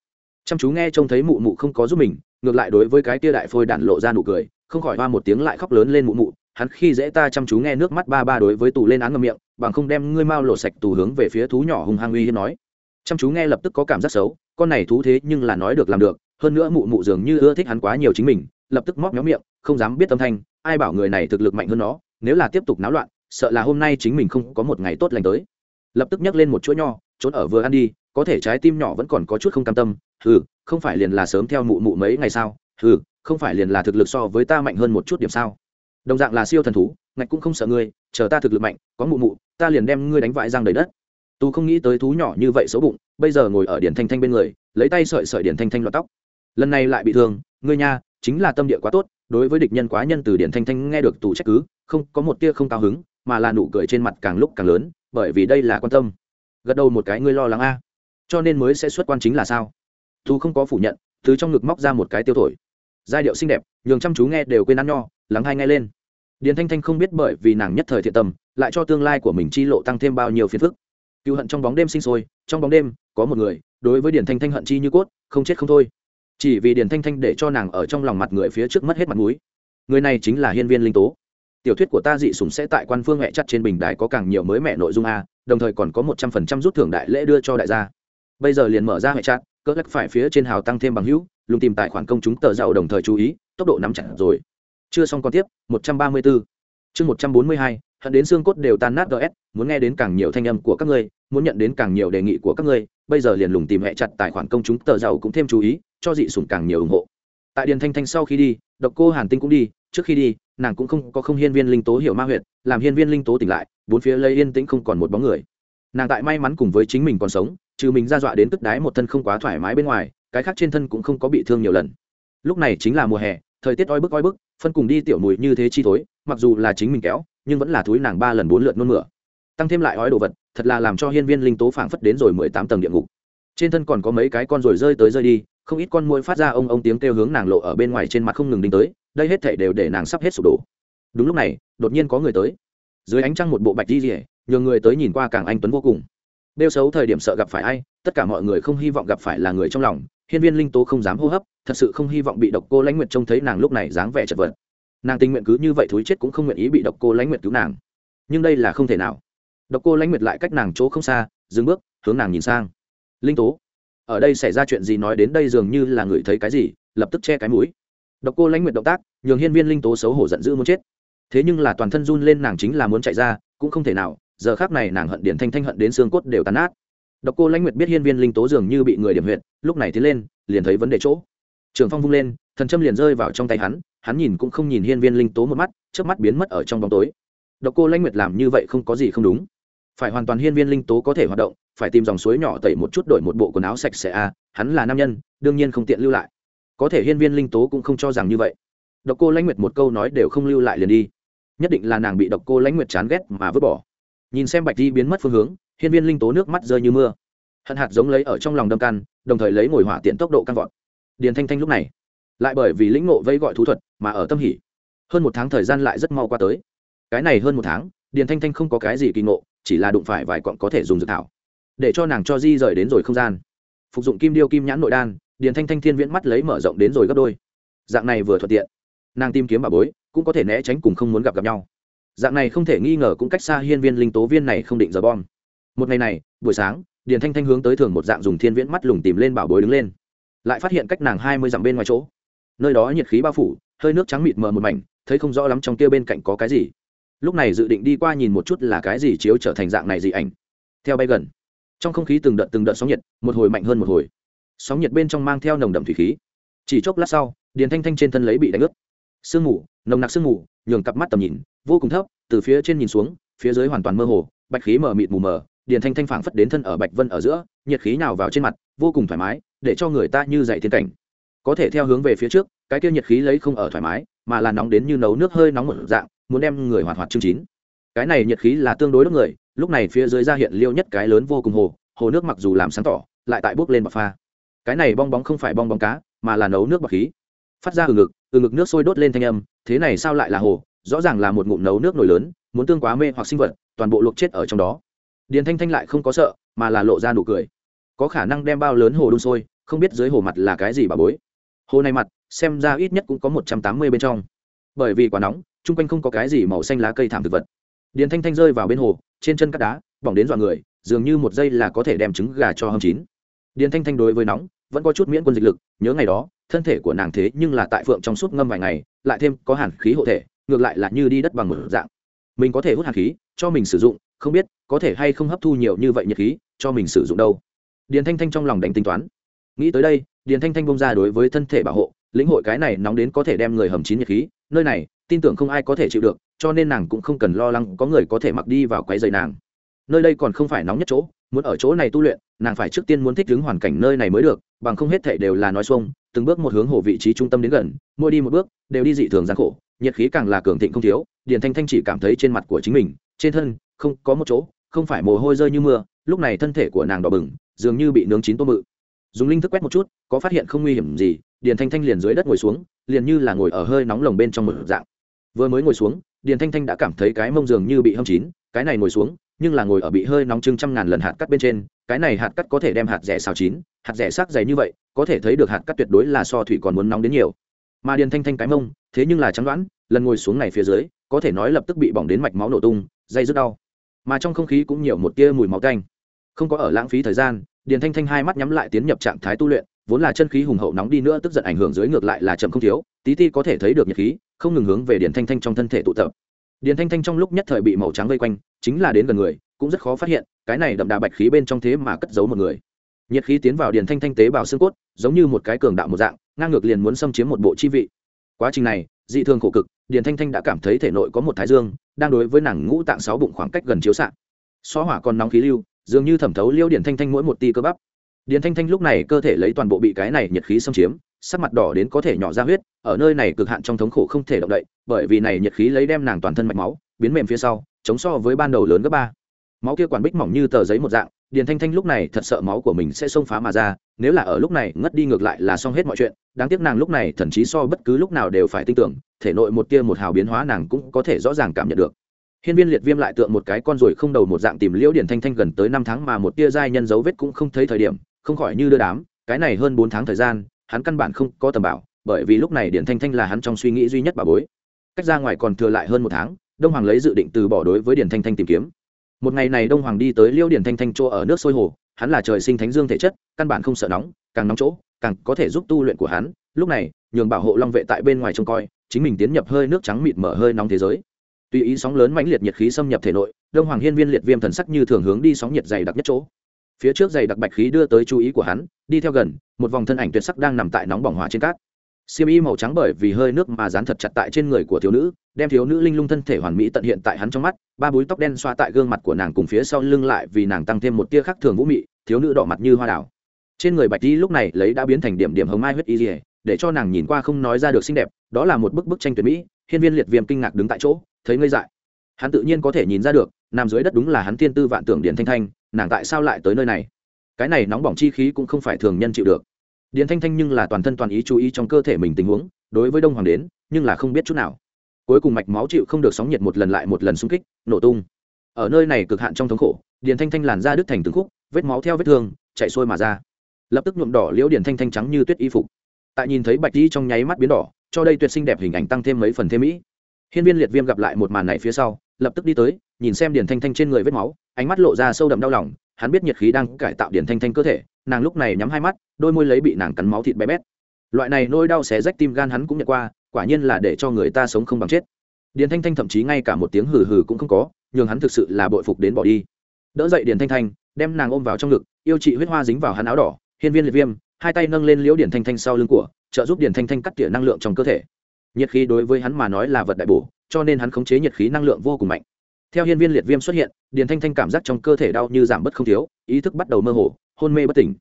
Chăm chú nghe trông thấy mụ mụ không có giúp mình, ngược lại đối với cái tia đại phôi đạn lộ ra nụ cười, không khỏi hoa một tiếng lại khóc lớn lên mụ mụ, hắn khi dễ ta chăm chú nghe nước mắt ba ba đối với tù lên án ngầm miệng, bằng không đem ngươi mau lộ sạch tù hướng về phía thú nhỏ hùng hăng uy hiếp nói. Chăm chú nghe lập tức có cảm giác xấu con này thú thế nhưng là nói được làm được, hơn nữa mụ mụ dường như ưa thích hắn quá nhiều chính mình, lập tức móc nhóm miệng, không dám biết tâm thanh, ai bảo người này thực lực mạnh hơn nó, nếu là tiếp tục náo loạn, sợ là hôm nay chính mình không có một ngày tốt lành tới. Lập tức nhấc lên một chuỗi nho, trốn ở vừa ăn đi, có thể trái tim nhỏ vẫn còn có chút không cam tâm, hừ, không phải liền là sớm theo mụ mụ mấy ngày sao, hừ, không phải liền là thực lực so với ta mạnh hơn một chút điểm sao. Đồng dạng là siêu thần thú, ngạch cũng không sợ ngươi, chờ ta thực lực mạnh, có mụ mụ, ta liền đem ngươi đánh vãi răng đầy đất tu không nghĩ tới thú nhỏ như vậy xấu bụng, bây giờ ngồi ở điển thanh thanh bên người, lấy tay sợi sợi điển thanh thanh lọt tóc. Lần này lại bị thương, ngươi nha, chính là tâm địa quá tốt, đối với địch nhân quá nhân từ điển thanh thanh nghe được tù trách cứ, không có một tia không cao hứng, mà là nụ cười trên mặt càng lúc càng lớn, bởi vì đây là quan tâm. Gật đầu một cái ngươi lo lắng a, cho nên mới sẽ xuất quan chính là sao? Tú không có phủ nhận thứ trong ngực móc ra một cái tiêu thổi. Giai điệu xinh đẹp, nhường chăm chú nghe đều quên ăn nho lắng hay nghe lên. Điền thanh thanh không biết bởi vì nàng nhất thời thiện tâm, lại cho tương lai của mình chi lộ tăng thêm bao nhiêu phiền phức cựu hận trong bóng đêm sinh sôi, trong bóng đêm, có một người, đối với điền thanh thanh hận chi như cốt, không chết không thôi. Chỉ vì điền thanh thanh để cho nàng ở trong lòng mặt người phía trước mất hết mặt mũi. Người này chính là hiên viên linh tố. Tiểu thuyết của ta dị sùng sẽ tại quan phương mẹ chặt trên bình đài có càng nhiều mới mẹ nội dung a, đồng thời còn có một trăm phần trăm rút thưởng đại lễ đưa cho đại gia. Bây giờ liền mở ra mẹ chặt, cỡ lắc phải phía trên hào tăng thêm bằng hữu, lùng tìm tài khoản công chúng tờ giàu đồng thời chú ý, tốc độ nắm chặt rồi. Chưa xong còn tiếp, một trăm ba mươi bốn chương một trăm bốn mươi hai hận đến xương cốt đều tan nát gs muốn nghe đến càng nhiều thanh âm của các ngươi, muốn nhận đến càng nhiều đề nghị của các ngươi, bây giờ liền lùng tìm hẹ chặt tài khoản công chúng, tờ giàu cũng thêm chú ý, cho dị sủng càng nhiều ủng hộ. Tại điền thanh thanh sau khi đi, độc cô hàn tinh cũng đi, trước khi đi, nàng cũng không có không hiên viên linh tố hiểu ma huyệt, làm hiên viên linh tố tỉnh lại, bốn phía lây yên tĩnh không còn một bóng người. Nàng tại may mắn cùng với chính mình còn sống, trừ mình ra dọa đến tức đái một thân không quá thoải mái bên ngoài, cái khác trên thân cũng không có bị thương nhiều lần. Lúc này chính là mùa hè, thời tiết oi bức oi bức, phân cùng đi tiểu mùi như thế chi thối mặc dù là chính mình kéo nhưng vẫn là thúi nàng ba lần bốn lượt nôn mửa. Tăng thêm lại ói đồ vật, thật là làm cho hiên viên linh tố phảng phất đến rồi mười tám tầng địa ngục. Trên thân còn có mấy cái con rồi rơi tới rơi đi, không ít con môi phát ra ông ông tiếng kêu hướng nàng lộ ở bên ngoài trên mặt không ngừng đính tới, đây hết thảy đều để nàng sắp hết sụp đổ. Đúng lúc này, đột nhiên có người tới. Dưới ánh trăng một bộ bạch di rỉa nhường người tới nhìn qua càng anh tuấn vô cùng. Đeo xấu thời điểm sợ gặp phải ai, tất cả mọi người không hy vọng gặp phải là người trong lòng, hiên viên linh tố không dám hô hấp, thật sự không hy vọng bị độc cô lãnh nguyệt trông thấy nàng lúc này dáng vẻ chật vật nàng tình nguyện cứ như vậy thúi chết cũng không nguyện ý bị độc cô lãnh nguyệt cứu nàng. Nhưng đây là không thể nào. Độc cô lãnh nguyệt lại cách nàng chỗ không xa, dừng bước, hướng nàng nhìn sang. Linh tố, ở đây xảy ra chuyện gì nói đến đây dường như là người thấy cái gì, lập tức che cái mũi. Độc cô lãnh nguyệt động tác, nhường hiên viên linh tố xấu hổ giận dữ muốn chết. Thế nhưng là toàn thân run lên nàng chính là muốn chạy ra, cũng không thể nào, giờ khác này nàng hận điển thanh thanh hận đến xương cốt đều tàn nát. Độc cô lãnh nguyệt biết hiên viên linh tố dường như bị người điểm huyện lúc này tiến lên, liền thấy vấn đề chỗ. Trường phong vung lên, thần châm liền rơi vào trong tay hắn hắn nhìn cũng không nhìn hiên viên linh tố một mắt trước mắt biến mất ở trong bóng tối. Độc cô lãnh nguyệt làm như vậy không có gì không đúng. Phải hoàn toàn hiên viên linh tố có thể hoạt động, phải tìm dòng suối nhỏ tẩy một chút đổi một bộ quần áo sạch sẽ à hắn là nam nhân, đương nhiên không tiện lưu lại. Có thể hiên viên linh tố cũng không cho rằng như vậy. Độc cô lãnh nguyệt một câu nói đều không lưu lại liền đi. Nhất định là nàng bị độc cô lãnh nguyệt chán ghét mà vứt bỏ. Nhìn xem bạch di biến mất phương hướng, hiên viên linh tố nước mắt rơi như mưa. Hận hạt giống lấy ở trong lòng đâm căn đồng thời lấy ngồi hỏa tiện tốc độ căn vọt. Điền thanh thanh lúc này lại bởi vì lĩnh ngộ vây gọi thú thuật mà ở tâm hỉ. Hơn một tháng thời gian lại rất mau qua tới. Cái này hơn một tháng, điền thanh thanh không có cái gì kỳ ngộ, chỉ là đụng phải vài cọn có thể dùng dược thảo. Để cho nàng cho di rời đến rồi không gian. Phục dụng kim điêu kim nhãn nội đan, điền thanh thanh thiên viễn mắt lấy mở rộng đến rồi gấp đôi. Dạng này vừa thuận tiện, nàng tìm kiếm bà bối, cũng có thể né tránh cùng không muốn gặp gặp nhau. Dạng này không thể nghi ngờ cũng cách xa hiên viên linh tố viên này không định giờ bom. Một ngày này, buổi sáng, điền thanh thanh hướng tới thường một dạng dùng thiên viễn mắt lùng tìm lên bảo bối đứng lên. Lại phát hiện cách nàng hai mươi dặm bên ngoài chỗ nơi đó nhiệt khí bao phủ, hơi nước trắng mịt mờ một mảnh, thấy không rõ lắm trong kia bên cạnh có cái gì. Lúc này dự định đi qua nhìn một chút là cái gì chiếu trở thành dạng này dị ảnh. Theo bay gần, trong không khí từng đợt từng đợt sóng nhiệt, một hồi mạnh hơn một hồi. Sóng nhiệt bên trong mang theo nồng đậm thủy khí. Chỉ chốc lát sau, điền thanh thanh trên thân lấy bị đánh ướt. Sương mù, nồng nặc sương mù, nhường cặp mắt tầm nhìn, vô cùng thấp, từ phía trên nhìn xuống, phía dưới hoàn toàn mơ hồ, bạch khí mờ mịt mù mờ, điền thanh thanh phảng phất đến thân ở bạch vân ở giữa, nhiệt khí nào vào trên mặt, vô cùng thoải mái, để cho người ta như dạy thiên cảnh có thể theo hướng về phía trước, cái kia nhiệt khí lấy không ở thoải mái, mà là nóng đến như nấu nước hơi nóng một dạng, muốn đem người hoạt hoạt chương chín. Cái này nhiệt khí là tương đối đốt người, lúc này phía dưới ra hiện liêu nhất cái lớn vô cùng hồ hồ nước mặc dù làm sáng tỏ, lại tại bốc lên bọc pha. Cái này bong bóng không phải bong bóng cá, mà là nấu nước bọc khí. Phát ra từ ngực từ ngực nước sôi đốt lên thanh âm, thế này sao lại là hồ? Rõ ràng là một ngụm nấu nước nổi lớn, muốn tương quá mê hoặc sinh vật, toàn bộ luộc chết ở trong đó. Điền thanh thanh lại không có sợ, mà là lộ ra nụ cười. Có khả năng đem bao lớn hồ đun sôi, không biết dưới hồ mặt là cái gì bà bối hồ này mặt, xem ra ít nhất cũng có một trăm tám mươi bên trong. Bởi vì quá nóng, chung quanh không có cái gì màu xanh lá cây thảm thực vật. Điền thanh thanh rơi vào bên hồ, trên chân cắt đá, bỏng đến dọa người, dường như một giây là có thể đem trứng gà cho hầm chín. Điền thanh thanh đối với nóng, vẫn có chút miễn quân dịch lực, nhớ ngày đó, thân thể của nàng thế nhưng là tại phượng trong suốt ngâm vài ngày, lại thêm có hàn khí hộ thể, ngược lại là như đi đất bằng một dạng. Mình có thể hút hàn khí, cho mình sử dụng, không biết có thể hay không hấp thu nhiều như vậy nhiệt khí, cho mình sử dụng đâu. Điền thanh thanh trong lòng đánh tính toán nghĩ tới đây, điền thanh thanh bông ra đối với thân thể bảo hộ, lĩnh hội cái này nóng đến có thể đem người hầm chín nhiệt khí, nơi này, tin tưởng không ai có thể chịu được, cho nên nàng cũng không cần lo lắng có người có thể mặc đi vào quấy dày nàng. Nơi đây còn không phải nóng nhất chỗ, muốn ở chỗ này tu luyện, nàng phải trước tiên muốn thích ứng hoàn cảnh nơi này mới được, bằng không hết thể đều là nói xuông, từng bước một hướng hồ vị trí trung tâm đến gần, mỗi đi một bước, đều đi dị thường gian khổ, nhiệt khí càng là cường thịnh không thiếu, điền thanh thanh chỉ cảm thấy trên mặt của chính mình, trên thân, không có một chỗ, không phải mồ hôi rơi như mưa, lúc này thân thể của nàng đỏ bừng, dường như bị nướng chín tô mự dùng linh thức quét một chút, có phát hiện không nguy hiểm gì, điền thanh thanh liền dưới đất ngồi xuống, liền như là ngồi ở hơi nóng lồng bên trong một dạng. Vừa mới ngồi xuống, điền thanh thanh đã cảm thấy cái mông dường như bị hâm chín, cái này ngồi xuống, nhưng là ngồi ở bị hơi nóng trưng trăm ngàn lần hạt cắt bên trên, cái này hạt cắt có thể đem hạt rẻ xào chín, hạt rẻ sắc dày như vậy, có thể thấy được hạt cắt tuyệt đối là so thủy còn muốn nóng đến nhiều. Mà điền thanh thanh cái mông, thế nhưng là trắng đoán, lần ngồi xuống này phía dưới, có thể nói lập tức bị bỏng đến mạch máu nổ tung, dây rất đau. Mà trong không khí cũng nhiều một tia mùi máu tanh. Không có ở lãng phí thời gian điền thanh thanh hai mắt nhắm lại tiến nhập trạng thái tu luyện, vốn là chân khí hùng hậu nóng đi nữa tức giận ảnh hưởng dưới ngược lại là chậm không thiếu, tí ti có thể thấy được nhiệt khí, không ngừng hướng về điền thanh thanh trong thân thể tụ tập. Điền thanh thanh trong lúc nhất thời bị màu trắng vây quanh, chính là đến gần người, cũng rất khó phát hiện, cái này đậm đà bạch khí bên trong thế mà cất giấu một người. Nhiệt khí tiến vào điền thanh thanh tế bào xương cốt, giống như một cái cường đạo một dạng, ngang ngược liền muốn xâm chiếm một bộ chi vị. Quá trình này, dị thường khổ cực, điền thanh thanh đã cảm thấy thể nội có một thái dương, đang đối với nàng ngũ tạng sáu bụng khoảng cách gần chiếu xạ. Xóa hỏa còn nóng khí lưu dường như thẩm thấu liêu điển thanh thanh mỗi một ti cơ bắp. Điển thanh thanh lúc này cơ thể lấy toàn bộ bị cái này nhiệt khí xâm chiếm, sắc mặt đỏ đến có thể nhỏ ra huyết, ở nơi này cực hạn trong thống khổ không thể động đậy, bởi vì này nhiệt khí lấy đem nàng toàn thân mạch máu, biến mềm phía sau, chống so với ban đầu lớn gấp ba. Máu kia quản bích mỏng như tờ giấy một dạng điền thanh thanh lúc này thật sợ máu của mình sẽ xông phá mà ra, nếu là ở lúc này ngất đi ngược lại là xong hết mọi chuyện, đáng tiếc nàng lúc này thậm chí so bất cứ lúc nào đều phải tin tưởng, thể nội một tia một hào biến hóa nàng cũng có thể rõ ràng cảm nhận được. Hiên viên liệt viêm lại tượng một cái con ruồi không đầu một dạng tìm liễu điển thanh thanh gần tới năm tháng mà một tia giai nhân dấu vết cũng không thấy thời điểm, không khỏi như đưa đám, cái này hơn bốn tháng thời gian, hắn căn bản không có tầm bảo, bởi vì lúc này điển thanh thanh là hắn trong suy nghĩ duy nhất bà bối. Cách ra ngoài còn thừa lại hơn một tháng, Đông Hoàng lấy dự định từ bỏ đối với điển thanh thanh tìm kiếm. Một ngày này Đông Hoàng đi tới liễu điển thanh thanh chỗ ở nước sôi hồ, hắn là trời sinh thánh dương thể chất, căn bản không sợ nóng, càng nóng chỗ, càng có thể giúp tu luyện của hắn. Lúc này, nhường bảo hộ long vệ tại bên ngoài trông coi, chính mình tiến nhập hơi nước trắng mịt mở hơi nóng thế giới tùy ý sóng lớn mãnh liệt nhiệt khí xâm nhập thể nội, đông hoàng hiên viên liệt viêm thần sắc như thường hướng đi sóng nhiệt dày đặc nhất chỗ. Phía trước dày đặc bạch khí đưa tới chú ý của hắn, đi theo gần, một vòng thân ảnh tuyệt sắc đang nằm tại nóng bỏng hỏa trên cát. Xiêm y màu trắng bởi vì hơi nước mà dán thật chặt tại trên người của thiếu nữ, đem thiếu nữ linh lung thân thể hoàn mỹ tận hiện tại hắn trong mắt, ba búi tóc đen xoa tại gương mặt của nàng cùng phía sau lưng lại vì nàng tăng thêm một tia khác thường vũ mị, thiếu nữ đỏ mặt như hoa đảo trên người bạch y lúc này lấy đã biến thành điểm điểm hồng mai huyết y dỉa để cho nàng nhìn qua không nói ra được xinh đẹp, đó là một bức bức tranh tuyệt mỹ, hiên viên liệt viêm kinh ngạc đứng tại chỗ thấy ngây dại. Hắn tự nhiên có thể nhìn ra được, nằm dưới đất đúng là hắn thiên tư vạn tưởng điền thanh thanh, nàng tại sao lại tới nơi này? Cái này nóng bỏng chi khí cũng không phải thường nhân chịu được. Điền thanh thanh nhưng là toàn thân toàn ý chú ý trong cơ thể mình tình huống, đối với đông hoàng đến, nhưng là không biết chút nào. Cuối cùng mạch máu chịu không được sóng nhiệt một lần lại một lần xung kích, nổ tung. Ở nơi này cực hạn trong thống khổ, điền thanh thanh làn ra đứt thành từng khúc, vết máu theo vết thương, chạy sôi mà ra. Lập tức nhuộm đỏ liễu điền thanh thanh trắng như tuyết y phục. Tại nhìn thấy bạch di trong nháy mắt biến đỏ, cho đây tuyệt sinh đẹp hình ảnh tăng thêm mấy phần thêm mỹ hiên viên liệt viêm gặp lại một màn này phía sau, lập tức đi tới, nhìn xem điền thanh thanh trên người vết máu, ánh mắt lộ ra sâu đậm đau lòng, hắn biết nhiệt khí đang cải tạo điền thanh thanh cơ thể, nàng lúc này nhắm hai mắt, đôi môi lấy bị nàng cắn máu thịt bé bét. Loại này nỗi đau xé rách tim gan hắn cũng nhận qua, quả nhiên là để cho người ta sống không bằng chết. Điền thanh thanh thậm chí ngay cả một tiếng hừ hừ cũng không có, nhường hắn thực sự là bội phục đến bỏ đi. Đỡ dậy điền thanh thanh, đem nàng ôm vào trong ngực, yêu chị huyết hoa dính vào hắn áo đỏ. Hiên viên liệt viêm, hai tay nâng lên liễu điền thanh thanh sau lưng của, trợ giúp điền thanh thanh cắt tỉa năng lượng trong cơ thể nhiệt khí đối với hắn mà nói là vật đại bổ, cho nên hắn khống chế nhiệt khí năng lượng vô cùng mạnh. Theo hiên viên liệt viêm xuất hiện, điền thanh thanh cảm giác trong cơ thể đau như giảm bất không thiếu, ý thức bắt đầu mơ hồ, hôn mê bất tỉnh.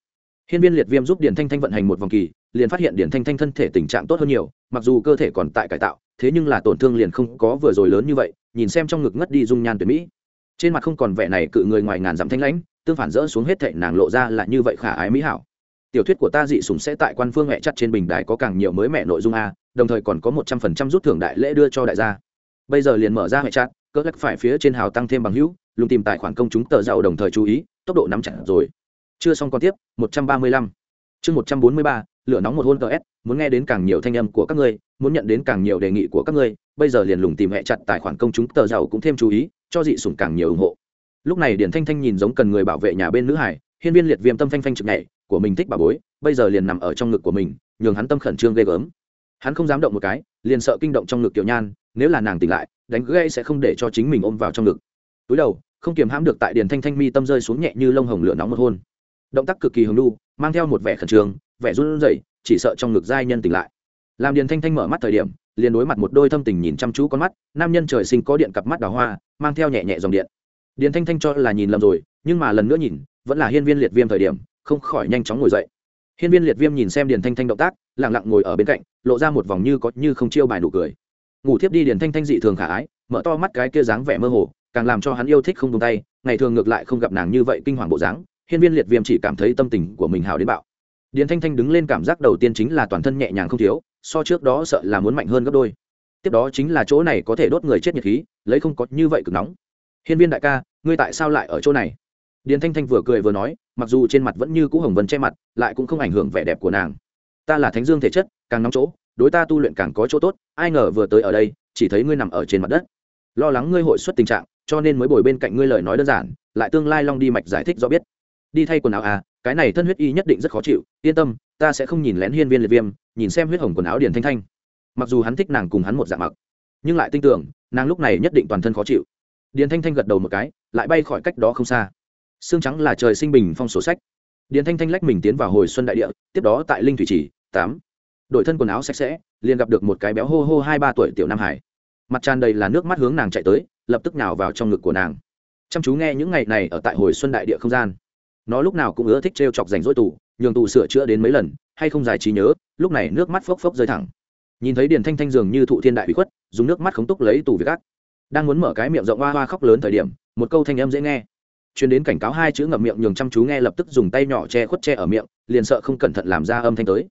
Hiên viên liệt viêm giúp điền thanh thanh vận hành một vòng kỳ, liền phát hiện điền thanh thanh thân thể tình trạng tốt hơn nhiều, mặc dù cơ thể còn tại cải tạo, thế nhưng là tổn thương liền không có vừa rồi lớn như vậy, nhìn xem trong ngực ngất đi dung nhan tuyệt mỹ. Trên mặt không còn vẻ này cự người ngoài ngàn dặm thanh lãnh, tương phản rỡ xuống hết thệ nàng lộ ra là như vậy khả ái mỹ hảo tiểu thuyết của ta dị sùng sẽ tại quan phương mẹ chặt trên bình đài có càng nhiều mới mẹ nội dung a, đồng thời còn có một trăm phần trăm rút thưởng đại lễ đưa cho đại gia. Bây giờ liền mở ra mẹ chặt, cỡ lắc phải phía trên hào tăng thêm bằng hữu, lùng tìm tài khoản công chúng tờ giàu đồng thời chú ý, tốc độ nắm chặt rồi. Chưa xong còn tiếp, một trăm ba mươi lăm. Chương một trăm bốn mươi ba, lửa nóng một hôn ts muốn nghe đến càng nhiều thanh âm của các ngươi, muốn nhận đến càng nhiều đề nghị của các ngươi, bây giờ liền lùng tìm hẹ chặt tài khoản công chúng tờ giàu cũng thêm chú ý, cho dị sủng càng nhiều ủng hộ. Lúc này điển thanh thanh nhìn giống cần người bảo vệ nhà bên nữ hải, hiên viên liệt viêm tâm phanh phanh trực nhảy của mình thích bà bối, bây giờ liền nằm ở trong ngực của mình, nhường hắn tâm khẩn trương ghê gớm. Hắn không dám động một cái, liền sợ kinh động trong ngực tiểu nhan, nếu là nàng tỉnh lại, đánh gây sẽ không để cho chính mình ôm vào trong ngực. Túi đầu, không kiềm hãm được tại điền thanh thanh mi tâm rơi xuống nhẹ như lông hồng lửa nóng một hôn. Động tác cực kỳ hồng đu, mang theo một vẻ khẩn trương, vẻ run rẩy, chỉ sợ trong ngực giai nhân tỉnh lại. Làm điền thanh thanh mở mắt thời điểm, liền đối mặt một đôi thâm tình nhìn chăm chú con mắt, nam nhân trời sinh có điện cặp mắt đào hoa, mang theo nhẹ nhẹ dòng điện. Điền thanh thanh cho là nhìn lầm rồi, nhưng mà lần nữa nhìn, vẫn là hiên viên liệt viêm thời điểm không khỏi nhanh chóng ngồi dậy. Hiên viên liệt viêm nhìn xem điền thanh thanh động tác lẳng lặng ngồi ở bên cạnh, lộ ra một vòng như có như không chiêu bài nụ cười. Ngủ thiếp đi điền thanh thanh dị thường khả ái, mở to mắt cái kia dáng vẻ mơ hồ, càng làm cho hắn yêu thích không tung tay, ngày thường ngược lại không gặp nàng như vậy kinh hoàng bộ dáng, hiên viên liệt viêm chỉ cảm thấy tâm tình của mình hào đến bạo. Điền thanh thanh đứng lên cảm giác đầu tiên chính là toàn thân nhẹ nhàng không thiếu, so trước đó sợ là muốn mạnh hơn gấp đôi. Tiếp đó chính là chỗ này có thể đốt người chết nhiệt khí, lấy không có như vậy cực nóng. Hiên viên đại ca, ngươi tại sao lại ở chỗ này? Điền thanh thanh vừa cười vừa nói, mặc dù trên mặt vẫn như cũ hồng vân che mặt, lại cũng không ảnh hưởng vẻ đẹp của nàng. Ta là thánh dương thể chất, càng nóng chỗ, đối ta tu luyện càng có chỗ tốt, ai ngờ vừa tới ở đây, chỉ thấy ngươi nằm ở trên mặt đất. Lo lắng ngươi hội xuất tình trạng, cho nên mới bồi bên cạnh ngươi lời nói đơn giản, lại tương lai long đi mạch giải thích do biết. Đi thay quần áo à cái này thân huyết y nhất định rất khó chịu, yên tâm, ta sẽ không nhìn lén hiên viên liệt viêm, nhìn xem huyết hồng quần áo điền thanh thanh. Mặc dù hắn thích nàng cùng hắn một dạng mặc, nhưng lại tin tưởng, nàng lúc này nhất định toàn thân khó chịu. Điền thanh thanh gật đầu một cái, lại bay khỏi cách đó không xa xương trắng là trời sinh bình phong sổ sách. Điền thanh thanh lách mình tiến vào hồi xuân đại địa, tiếp đó tại linh thủy trì, tám đội thân quần áo sạch sẽ, liền gặp được một cái béo hô hô hai ba tuổi tiểu nam hải. Mặt tràn đầy là nước mắt hướng nàng chạy tới, lập tức nào vào trong ngực của nàng. Chăm chú nghe những ngày này ở tại hồi xuân đại địa không gian. Nó lúc nào cũng ưa thích t r e o chọc rảnh rỗi tù, nhường tù sửa chữa đến mấy lần, hay không giải trí nhớ, lúc này nước mắt phốc phốc rơi thẳng. Nhìn thấy điền thanh thanh dường như thụ thiên đại bị khuất, dùng nước mắt khống túc lấy tù việc ác. Đang muốn mở cái miệng rộng hoa hoa khóc lớn thời điểm, một câu thanh âm dễ nghe chuyến đến cảnh cáo hai chữ ngậm miệng nhường chăm chú nghe lập tức dùng tay nhỏ che khuất che ở miệng, liền sợ không cẩn thận làm ra âm thanh tới.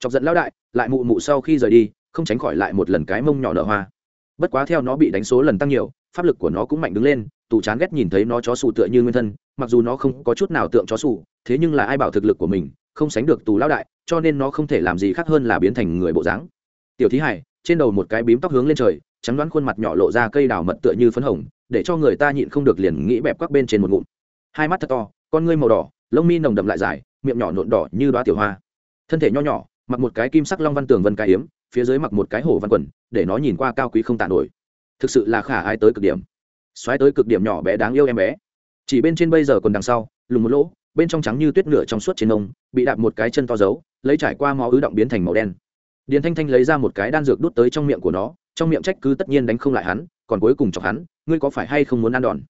Chọc giận lão đại, lại mụ mụ sau khi rời đi, không tránh khỏi lại một lần cái mông nhỏ nở hoa. Bất quá theo nó bị đánh số lần tăng nhiều, pháp lực của nó cũng mạnh đứng lên, tù chán ghét nhìn thấy nó chó sù tựa như nguyên thân, mặc dù nó không có chút nào tượng chó sù thế nhưng là ai bảo thực lực của mình, không sánh được tù lão đại, cho nên nó không thể làm gì khác hơn là biến thành người bộ dáng. Tiểu thí hải, trên đầu một cái bím tóc hướng lên trời, trắng đoán khuôn mặt nhỏ lộ ra cây đào mật tựa như phấn hồng để cho người ta nhịn không được liền nghĩ bẹp các bên trên một ngụm. Hai mắt thật to, con ngươi màu đỏ, lông mi nồng đậm lại dài, miệng nhỏ nộn đỏ như đoá tiểu hoa. Thân thể nho nhỏ, mặc một cái kim sắc long văn tường vân cái hiếm phía dưới mặc một cái hổ văn quần, để nó nhìn qua cao quý không tàn nổi. Thực sự là khả ai tới cực điểm. Xoáy tới cực điểm nhỏ bé đáng yêu em bé. Chỉ bên trên bây giờ còn đằng sau lùm một lỗ, bên trong trắng như tuyết nửa trong suốt trên nông, bị đạp một cái chân to dấu lấy trải qua máu ứ động biến thành màu đen. Điền thanh thanh lấy ra một cái đan dược đút tới trong miệng của nó, trong miệng trách cứ tất nhiên đánh không lại hắn còn cuối cùng chọc hắn, ngươi có phải hay không muốn ăn đòn?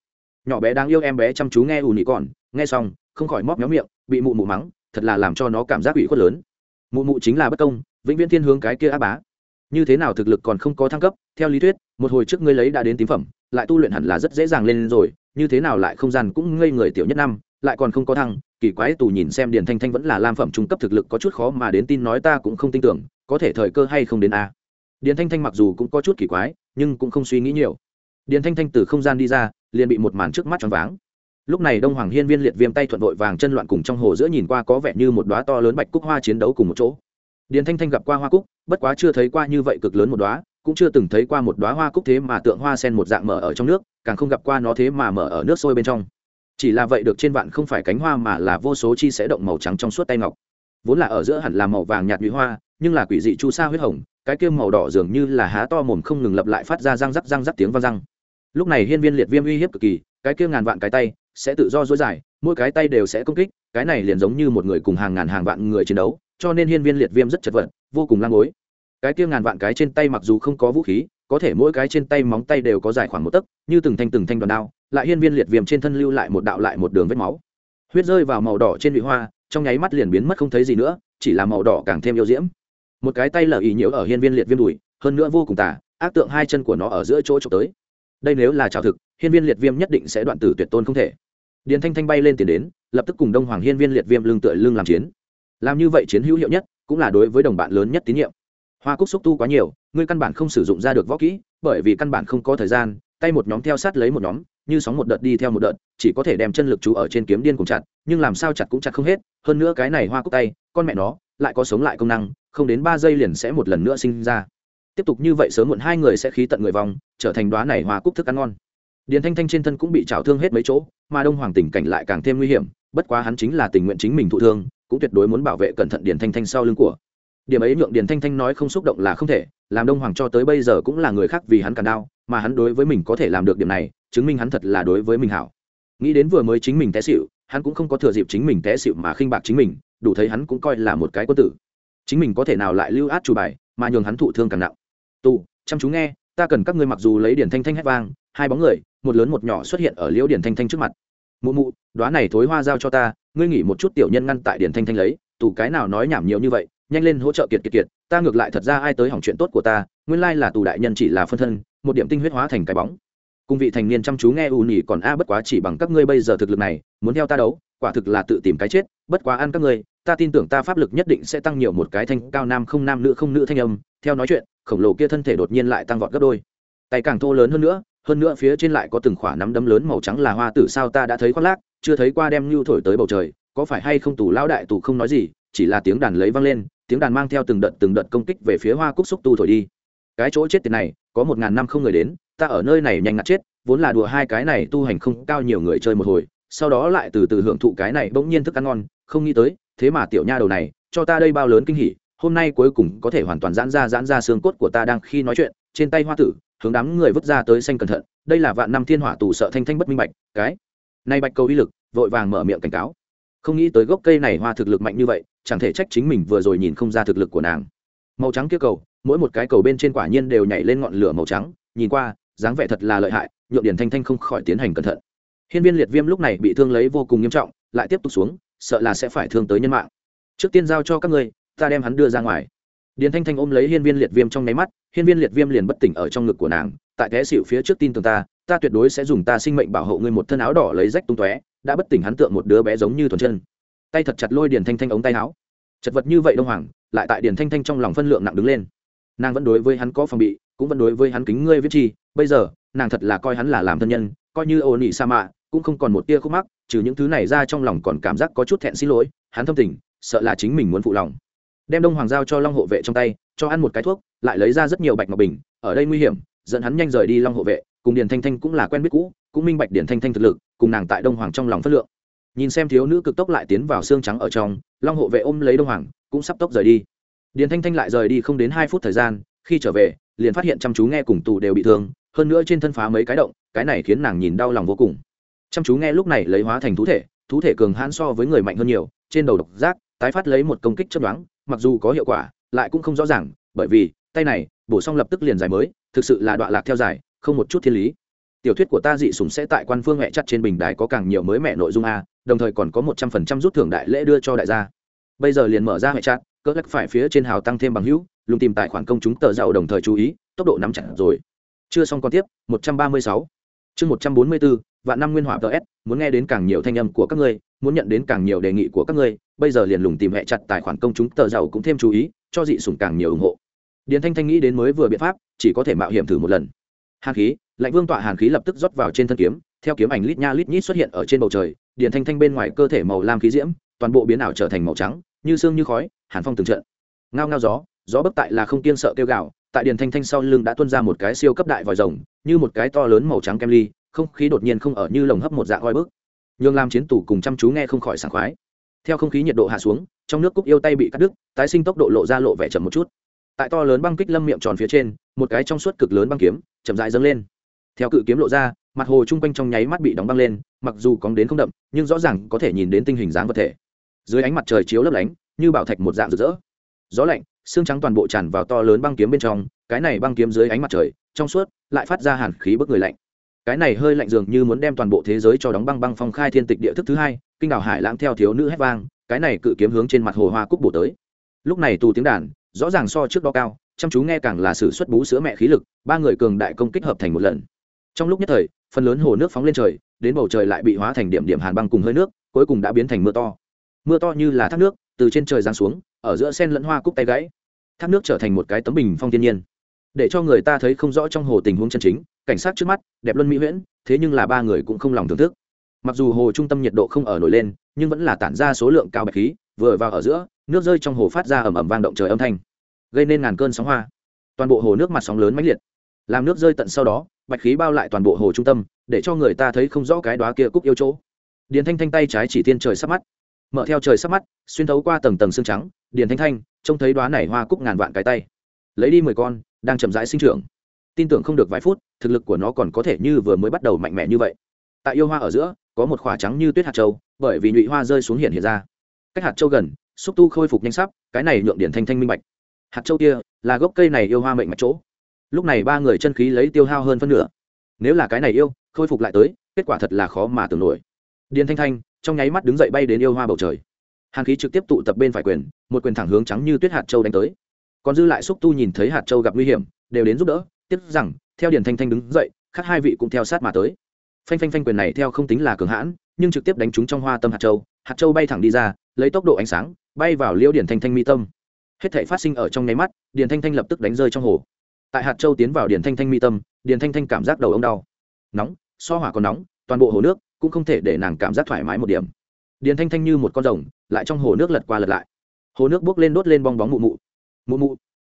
Nhỏ bé đáng yêu em bé chăm chú nghe ù nị còn, nghe xong, không khỏi móc nhóm miệng, bị mụ mụ mắng, thật là làm cho nó cảm giác ủy khuất lớn. Mụ mụ chính là bất công, vĩnh viễn thiên hướng cái kia á bá. Như thế nào thực lực còn không có thăng cấp, theo lý thuyết, một hồi trước ngươi lấy đã đến tím phẩm, lại tu luyện hẳn là rất dễ dàng lên rồi, như thế nào lại không gian cũng ngây người tiểu nhất năm, lại còn không có thăng, kỳ quái tù nhìn xem điền thanh thanh vẫn là lam phẩm trung cấp thực lực có chút khó mà đến tin nói ta cũng không tin tưởng, có thể thời cơ hay không đến a? Điền thanh thanh mặc dù cũng có chút kỳ quái, nhưng cũng không suy nghĩ nhiều. Điền thanh thanh từ không gian đi ra, liền bị một màn trước mắt choáng váng. Lúc này đông hoàng hiên viên liệt viêm tay thuận vội vàng chân loạn cùng trong hồ giữa nhìn qua có vẻ như một đoá to lớn bạch cúc hoa chiến đấu cùng một chỗ. Điền thanh thanh gặp qua hoa cúc, bất quá chưa thấy qua như vậy cực lớn một đoá cũng chưa từng thấy qua một đoá hoa cúc thế mà tượng hoa sen một dạng mở ở trong nước, càng không gặp qua nó thế mà mở ở nước sôi bên trong. Chỉ là vậy được trên vạn không phải cánh hoa mà là vô số chi sẽ động màu trắng trong suốt tay ngọc. Vốn là ở giữa hẳn là màu vàng nhạt nhụy hoa, nhưng là quỷ dị chu sa huyết hồng cái kia màu đỏ dường như là há to mồm không ngừng lặp lại phát ra răng rắc răng rắc tiếng vang răng. Lúc này hiên viên liệt viêm uy hiếp cực kỳ, cái kia ngàn vạn cái tay sẽ tự do dối dài, mỗi cái tay đều sẽ công kích, cái này liền giống như một người cùng hàng ngàn hàng vạn người chiến đấu, cho nên hiên viên liệt viêm rất chật vật, vô cùng lang gối cái kia ngàn vạn cái trên tay mặc dù không có vũ khí, có thể mỗi cái trên tay móng tay đều có dài khoảng một tấc, như từng thanh từng thanh đoàn đao, lại hiên viên liệt viêm trên thân lưu lại một đạo lại một đường vết máu. Huyết rơi vào màu đỏ trên vị hoa, trong nháy mắt liền biến mất không thấy gì nữa, chỉ là màu đỏ càng thêm yêu diễm một cái tay lở ý nhiễu ở hiên viên liệt viêm đùi, hơn nữa vô cùng tả ác tượng hai chân của nó ở giữa chỗ trộm tới. Đây nếu là trào thực, hiên viên liệt viêm nhất định sẽ đoạn tử tuyệt tôn không thể. Điền thanh thanh bay lên tiền đến, lập tức cùng đông hoàng hiên viên liệt viêm lưng tựa lưng làm chiến. Làm như vậy chiến hữu hiệu nhất, cũng là đối với đồng bạn lớn nhất tín nhiệm. Hoa cúc xúc tu quá nhiều, ngươi căn bản không sử dụng ra được võ kỹ, bởi vì căn bản không có thời gian, tay một nhóm theo sát lấy một nhóm, như sóng một đợt đi theo một đợt, chỉ có thể đem chân lực chú ở trên kiếm điên cùng chặt, nhưng làm sao chặt cũng chặt không hết, hơn nữa cái này hoa cúc tay, con mẹ nó lại có sống lại công năng, không đến ba giây liền sẽ một lần nữa sinh ra. Tiếp tục như vậy sớm muộn hai người sẽ khí tận người vòng, trở thành đoá này hoa cúc thức ăn ngon. Điền thanh thanh trên thân cũng bị trào thương hết mấy chỗ, mà đông hoàng tình cảnh lại càng thêm nguy hiểm, bất quá hắn chính là tình nguyện chính mình thụ thương, cũng tuyệt đối muốn bảo vệ cẩn thận điền thanh thanh sau lưng của. Điểm ấy nhượng điền thanh thanh nói không xúc động là không thể, làm đông hoàng cho tới bây giờ cũng là người khác vì hắn càng đau, mà hắn đối với mình có thể làm được điểm này, chứng minh hắn thật là đối với mình hảo. Nghĩ đến vừa mới chính mình té xịu hắn cũng không có thừa dịp chính mình té xịu mà khinh bạc chính mình đủ thấy hắn cũng coi là một cái quân tử. Chính mình có thể nào lại lưu át chủ bài, mà nhường hắn thụ thương càng nặng. Tù chăm chú nghe, ta cần các ngươi mặc dù lấy điển thanh thanh hét vang, hai bóng người, một lớn một nhỏ xuất hiện ở liễu điển thanh thanh trước mặt. Mụ mụ đoá này thối hoa giao cho ta, ngươi nghỉ một chút tiểu nhân ngăn tại điển thanh thanh lấy, tù cái nào nói nhảm nhiều như vậy, nhanh lên hỗ trợ kiệt kiệt kiệt, ta ngược lại thật ra ai tới hỏng chuyện tốt của ta, nguyên lai là tù đại nhân chỉ là phân thân, một điểm tinh huyết hóa thành cái bóng. Cùng vị thành niên chăm chú nghe ù nhỉ còn a, bất quá chỉ bằng các ngươi bây giờ thực lực này, muốn theo ta đấu, quả thực là tự tìm cái chết, bất quá ăn các ngươi ta tin tưởng ta pháp lực nhất định sẽ tăng nhiều một cái thanh cao nam không nam nữ không nữ thanh âm, theo nói chuyện, khổng lồ kia thân thể đột nhiên lại tăng vọt gấp đôi. Tay càng thô lớn hơn nữa hơn nữa phía trên lại có từng khỏa nắm đấm lớn màu trắng là hoa tử sao ta đã thấy khoác lác, chưa thấy qua đem nhu thổi tới bầu trời, có phải hay không tù lão đại tù không nói gì, chỉ là tiếng đàn lấy vang lên, tiếng đàn mang theo từng đợt từng đợt công kích về phía hoa cúc xúc tu thổi đi. Cái chỗ chết tiền này, có một ngàn năm không người đến, ta ở nơi này nhanh ngặt chết, vốn là đùa hai cái này tu hành không, cao nhiều người chơi một hồi, sau đó lại từ từ hưởng thụ cái này bỗng nhiên thức ăn ngon không nghĩ tới, thế mà tiểu nha đầu này, cho ta đây bao lớn kinh hỉ, hôm nay cuối cùng có thể hoàn toàn giãn ra giãn ra xương cốt của ta đang khi nói chuyện, trên tay hoa tử, hướng đám người vứt ra tới xanh cẩn thận, đây là vạn năm thiên hỏa tù sợ thanh thanh bất minh bạch, cái. Nay bạch cầu uy lực, vội vàng mở miệng cảnh cáo. Không nghĩ tới gốc cây này hoa thực lực mạnh như vậy, chẳng thể trách chính mình vừa rồi nhìn không ra thực lực của nàng. Màu trắng kia cầu, mỗi một cái cầu bên trên quả nhiên đều nhảy lên ngọn lửa màu trắng, nhìn qua, dáng vẻ thật là lợi hại, nhượng điển thanh thanh không khỏi tiến hành cẩn thận. Hiên viên liệt viêm lúc này bị thương lấy vô cùng nghiêm trọng, lại tiếp tục xuống sợ là sẽ phải thương tới nhân mạng. Trước tiên giao cho các ngươi, ta đem hắn đưa ra ngoài. Điền thanh thanh ôm lấy hiên viên liệt viêm trong nháy mắt, hiên viên liệt viêm liền bất tỉnh ở trong ngực của nàng, tại té xịu phía trước tin tưởng ta ta tuyệt đối sẽ dùng ta sinh mệnh bảo hộ ngươi một thân áo đỏ lấy rách tung tóe, đã bất tỉnh hắn tượng một đứa bé giống như thuần chân. Tay thật chặt lôi điền thanh thanh ống tay áo. Chật vật như vậy đông hoàng, lại tại điền thanh thanh trong lòng phân lượng nặng đứng lên. Nàng vẫn đối với hắn có phòng bị, cũng vẫn đối với hắn kính ngươi viết chi, bây giờ, nàng thật là coi hắn là làm thân nhân, coi như ôn nhị sa mạ cũng không còn một tia khúc mắc trừ những thứ này ra trong lòng còn cảm giác có chút thẹn xin lỗi, hắn thâm tình, sợ là chính mình muốn phụ lòng. Đem đông hoàng giao cho long hộ vệ trong tay, cho ăn một cái thuốc, lại lấy ra rất nhiều bạch ngọc bình, ở đây nguy hiểm, dẫn hắn nhanh rời đi long hộ vệ, cùng điền thanh thanh cũng là quen biết cũ, cũng minh bạch điền thanh thanh thực lực, cùng nàng tại đông hoàng trong lòng phất lượng. Nhìn xem thiếu nữ cực tốc lại tiến vào xương trắng ở trong, long hộ vệ ôm lấy đông hoàng, cũng sắp tốc rời đi. Điền thanh thanh lại rời đi không đến hai phút thời gian, khi trở về, liền phát hiện chăm chú nghe cùng tù đều bị thương, hơn nữa trên thân phá mấy cái động, cái này khiến nàng nhìn đau lòng vô cùng chăm chú nghe lúc này lấy hóa thành thú thể thú thể cường hãn so với người mạnh hơn nhiều trên đầu độc giác tái phát lấy một công kích chấp đoán mặc dù có hiệu quả lại cũng không rõ ràng bởi vì tay này bổ xong lập tức liền giải mới thực sự là đoạn lạc theo giải không một chút thiên lý. Tiểu thuyết của ta dị sùng sẽ tại quan phương mẹ chặt trên bình đài có càng nhiều mới mẹ nội dung a đồng thời còn có một trăm phần trăm rút thưởng đại lễ đưa cho đại gia. Bây giờ liền mở ra mẹ chặt cỡ lắc phải phía trên hào tăng thêm bằng hữu lùng tìm tài khoản công chúng tờ giàu đồng thời chú ý tốc độ nắm chặt rồi. Chưa xong còn tiếp 136. chương 144, vạn năm nguyên hỏa ts muốn nghe đến càng nhiều thanh âm của các ngươi, muốn nhận đến càng nhiều đề nghị của các ngươi, bây giờ liền lùng tìm hệ chặt tài khoản công chúng, tờ giàu cũng thêm chú ý, cho dị sủng càng nhiều ủng hộ. Điền thanh thanh nghĩ đến mới vừa biện pháp, chỉ có thể mạo hiểm thử một lần. Hàn khí, lạnh vương tọa hàn khí lập tức rót vào trên thân kiếm, theo kiếm ảnh lít nha lít nhít xuất hiện ở trên bầu trời, điền thanh thanh bên ngoài cơ thể màu lam khí diễm, toàn bộ biến ảo trở thành màu trắng, như sương như khói, hàn phong từng trận. Ngao ngao gió gió bấc tại là không kiên sợ kêu gạo tại điền thanh thanh sau lưng đã tuôn ra một cái siêu cấp đại vòi rồng, như một cái to lớn màu trắng kem ly không khí đột nhiên không ở như lồng hấp một dạng oi bức. Nhường làm chiến tù cùng chăm chú nghe không khỏi sảng khoái. Theo không khí nhiệt độ hạ xuống, trong nước cúc yêu tay bị cắt đứt, tái sinh tốc độ lộ ra lộ vẻ chậm một chút. Tại to lớn băng kích lâm miệng tròn phía trên, một cái trong suốt cực lớn băng kiếm chậm rãi dâng lên. Theo cự kiếm lộ ra, mặt hồ chung quanh trong nháy mắt bị đóng băng lên, mặc dù cóng đến không đậm, nhưng rõ ràng có thể nhìn đến tinh hình dáng vật thể. Dưới ánh mặt trời chiếu lấp lánh, như bảo thạch một dạng rực rỡ. Gió lạnh, xương trắng toàn bộ tràn vào to lớn băng kiếm bên trong, cái này băng kiếm dưới ánh mặt trời, trong suốt, lại phát ra hàn khí bức người lạnh cái này hơi lạnh dường như muốn đem toàn bộ thế giới cho đóng băng băng phong khai thiên tịch địa thức thứ hai, kinh đảo hải lãng theo thiếu nữ hét vang, cái này cự kiếm hướng trên mặt hồ hoa cúc bổ tới. Lúc này tù tiếng đàn, rõ ràng so trước đó cao, chăm chú nghe càng là sự xuất bú sữa mẹ khí lực, ba người cường đại công kích hợp thành một lần. Trong lúc nhất thời, phần lớn hồ nước phóng lên trời, đến bầu trời lại bị hóa thành điểm điểm hàn băng cùng hơi nước, cuối cùng đã biến thành mưa to. Mưa to như là thác nước, từ trên trời giáng xuống, ở giữa sen lẫn hoa cúc tay gãy. Thác nước trở thành một cái tấm bình phong thiên nhiên. Để cho người ta thấy không rõ trong hồ tình huống chân chính cảnh sát trước mắt, đẹp luân mỹ huyễn, thế nhưng là ba người cũng không lòng thưởng thức. Mặc dù hồ trung tâm nhiệt độ không ở nổi lên, nhưng vẫn là tản ra số lượng cao bạch khí, vừa vào ở giữa, nước rơi trong hồ phát ra ẩm ẩm vang động trời âm thanh, gây nên ngàn cơn sóng hoa. Toàn bộ hồ nước mặt sóng lớn mãnh liệt. Làm nước rơi tận sau đó, bạch khí bao lại toàn bộ hồ trung tâm, để cho người ta thấy không rõ cái đó kia cúc yêu chỗ. Điền thanh thanh tay trái chỉ tiên trời sắp mắt. Mở theo trời sắp mắt, xuyên thấu qua tầng tầng xương trắng, điền thanh thanh, trông thấy đoá này hoa cúc ngàn vạn cái tay. Lấy đi mười con, đang chậm rãi sinh trưởng tin tưởng không được vài phút, thực lực của nó còn có thể như vừa mới bắt đầu mạnh mẽ như vậy. Tại yêu hoa ở giữa, có một khỏa trắng như tuyết hạt châu, bởi vì nhụy hoa rơi xuống hiện hiện ra. Cách hạt châu gần, xúc tu khôi phục nhanh sắp, cái này nhượng điển thanh thanh minh bạch. Hạt châu kia là gốc cây này yêu hoa mệnh mạch chỗ. Lúc này ba người chân khí lấy tiêu hao hơn phân nửa. Nếu là cái này yêu, khôi phục lại tới, kết quả thật là khó mà tưởng nổi. Điền thanh thanh trong nháy mắt đứng dậy bay đến yêu hoa bầu trời. Hàn khí trực tiếp tụ tập bên phải quyền, một quyền thẳng hướng trắng như tuyết hạt châu đánh tới. Còn dư lại xúc tu nhìn thấy hạt châu gặp nguy hiểm, đều đến giúp đỡ tiếp rằng, theo điền thanh thanh đứng dậy, khác hai vị cũng theo sát mà tới. Phanh phanh phanh quyền này theo không tính là cường hãn, nhưng trực tiếp đánh trúng trong hoa tâm hạt châu. Hạt châu bay thẳng đi ra, lấy tốc độ ánh sáng, bay vào liêu điển thanh thanh mi tâm. Hết thể phát sinh ở trong nháy mắt, điền thanh thanh lập tức đánh rơi trong hồ. Tại hạt châu tiến vào điền thanh thanh mi tâm, điền thanh thanh cảm giác đầu ông đau. Nóng, so hỏa còn nóng, toàn bộ hồ nước cũng không thể để nàng cảm giác thoải mái một điểm. Điền thanh thanh như một con rồng, lại trong hồ nước lật qua lật lại. Hồ nước bốc lên đốt lên bong bóng mụ mụ. Mụ mụ.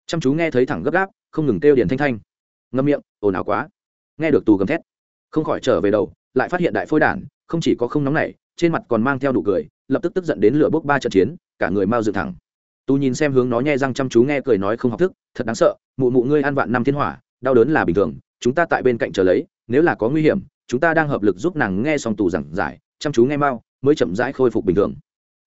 Chăm chú nghe thấy thẳng gấp gáp, không ngừng kêu điền thanh thanh ngâm miệng, ồn ào quá. Nghe được tù gầm thét, không khỏi trở về đầu, lại phát hiện đại phôi đản, không chỉ có không nóng nảy, trên mặt còn mang theo đủ cười, lập tức tức giận đến lửa bốc ba trận chiến, cả người mau dựng thẳng. Tù nhìn xem hướng nó nhai răng chăm chú nghe cười nói không học thức, thật đáng sợ, mụ mụ ngươi ăn vạn năm thiên hỏa, đau đớn là bình thường, chúng ta tại bên cạnh chờ lấy, nếu là có nguy hiểm, chúng ta đang hợp lực giúp nàng nghe xong tù giảng giải, chăm chú nghe mau, mới chậm rãi khôi phục bình thường.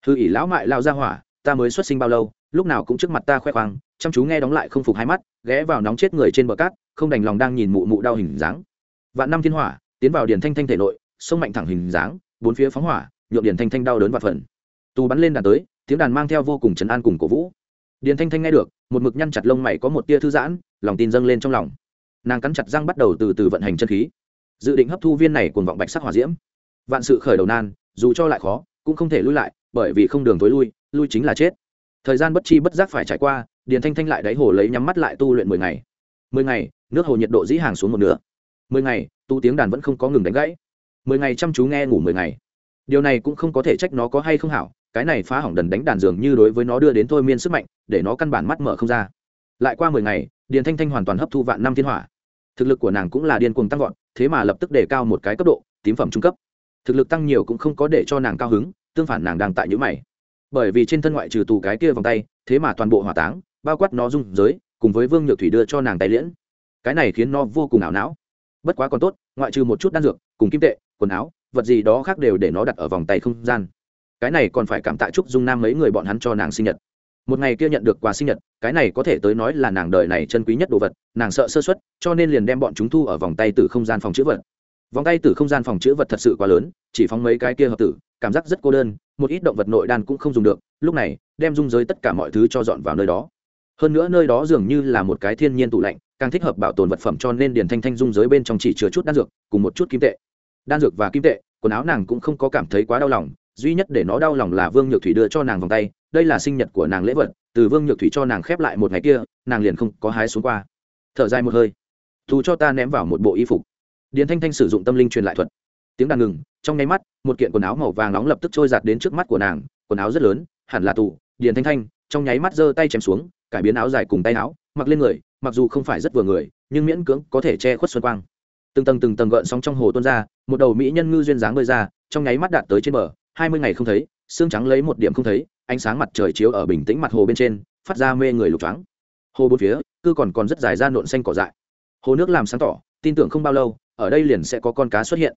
Hư ỷ lão mại lao ra hỏa, ta mới xuất sinh bao lâu lúc nào cũng trước mặt ta khoe khoang, chăm chú nghe đóng lại không phục hai mắt, ghé vào nóng chết người trên bờ cát, không đành lòng đang nhìn mụ mụ đau hình dáng. Vạn năm thiên hỏa, tiến vào điền thanh thanh thể nội, sông mạnh thẳng hình dáng, bốn phía phóng hỏa nhuộm điền thanh thanh đau đớn và phần tù bắn lên đàn tới, tiếng đàn mang theo vô cùng trấn an cùng cổ vũ. Điền thanh thanh nghe được, một mực nhăn chặt lông mày có một tia thư giãn, lòng tin dâng lên trong lòng. Nàng cắn chặt răng bắt đầu từ từ vận hành chân khí. Dự định hấp thu viên này cùng vọng bạch sắc hỏa diễm. Vạn sự khởi đầu nan, dù cho lại khó, cũng không thể lui lại, bởi vì không đường tối lui lui chính là chết thời gian bất chi bất giác phải trải qua, điền thanh thanh lại đáy hồ lấy nhắm mắt lại tu luyện mười ngày. Mười ngày, nước hồ nhiệt độ dĩ hàng xuống một nửa. Mười ngày, tu tiếng đàn vẫn không có ngừng đánh gãy. Mười ngày chăm chú nghe ngủ mười ngày. Điều này cũng không có thể trách nó có hay không hảo, cái này phá hỏng đần đánh đàn dường như đối với nó đưa đến thôi miên sức mạnh, để nó căn bản mắt mở không ra. Lại qua mười ngày, điền thanh thanh hoàn toàn hấp thu vạn năm thiên hỏa. Thực lực của nàng cũng là điên cuồng tăng vọt, thế mà lập tức đề cao một cái cấp độ, tím phẩm trung cấp. Thực lực tăng nhiều cũng không có để cho nàng cao hứng, tương phản nàng đang tại nhữ mày bởi vì trên thân ngoại trừ tù cái kia vòng tay, thế mà toàn bộ hỏa táng, bao quát nó rung giới, cùng với vương nhược thủy đưa cho nàng tay liễn. Cái này khiến nó vô cùng ảo não. Bất quá còn tốt, ngoại trừ một chút đan dược, cùng kim tệ, quần áo, vật gì đó khác đều để nó đặt ở vòng tay không gian. Cái này còn phải cảm tạ chúc dung nam mấy người bọn hắn cho nàng sinh nhật. Một ngày kia nhận được quà sinh nhật, cái này có thể tới nói là nàng đời này chân quý nhất đồ vật, nàng sợ sơ xuất cho nên liền đem bọn chúng thu ở vòng tay từ không gian phòng chữ vật. Vòng tay từ không gian phòng chữ vật thật sự quá lớn, chỉ phóng mấy cái kia hợp tử cảm giác rất cô đơn, một ít động vật nội đan cũng không dùng được, lúc này, đem dung giới tất cả mọi thứ cho dọn vào nơi đó. Hơn nữa nơi đó dường như là một cái thiên nhiên tủ lạnh, càng thích hợp bảo tồn vật phẩm cho nên điền thanh thanh dung giới bên trong chỉ chứa chút đan dược, cùng một chút kim tệ. Đan dược và kim tệ, quần áo nàng cũng không có cảm thấy quá đau lòng, duy nhất để nó đau lòng là vương nhược thủy đưa cho nàng vòng tay, đây là sinh nhật của nàng lễ vật, từ vương nhược thủy cho nàng khép lại một ngày kia, nàng liền không có hái xuống qua. Thở dài một hơi. Thù cho ta ném vào một bộ y phục. Điền thanh thanh sử dụng tâm linh truyền lại thuật tiếng đàn ngừng, trong nháy mắt, một kiện quần áo màu vàng nóng lập tức trôi giạt đến trước mắt của nàng, quần áo rất lớn, hẳn là tù, điền thanh thanh, trong nháy mắt giơ tay chém xuống, cải biến áo dài cùng tay áo, mặc lên người, mặc dù không phải rất vừa người, nhưng miễn cưỡng có thể che khuất xuân quang. Từng tầng từng tầng gợn sóng trong hồ tuôn ra, một đầu mỹ nhân ngư duyên dáng bơi ra, trong nháy mắt đạt tới trên bờ, hai mươi ngày không thấy, xương trắng lấy một điểm không thấy, ánh sáng mặt trời chiếu ở bình tĩnh mặt hồ bên trên, phát ra mê người lục trắng hồ bốn phía cứ còn còn rất dài ra nộn xanh cỏ dại. Hồ nước làm sáng tỏ, tin tưởng không bao lâu, ở đây liền sẽ có con cá xuất hiện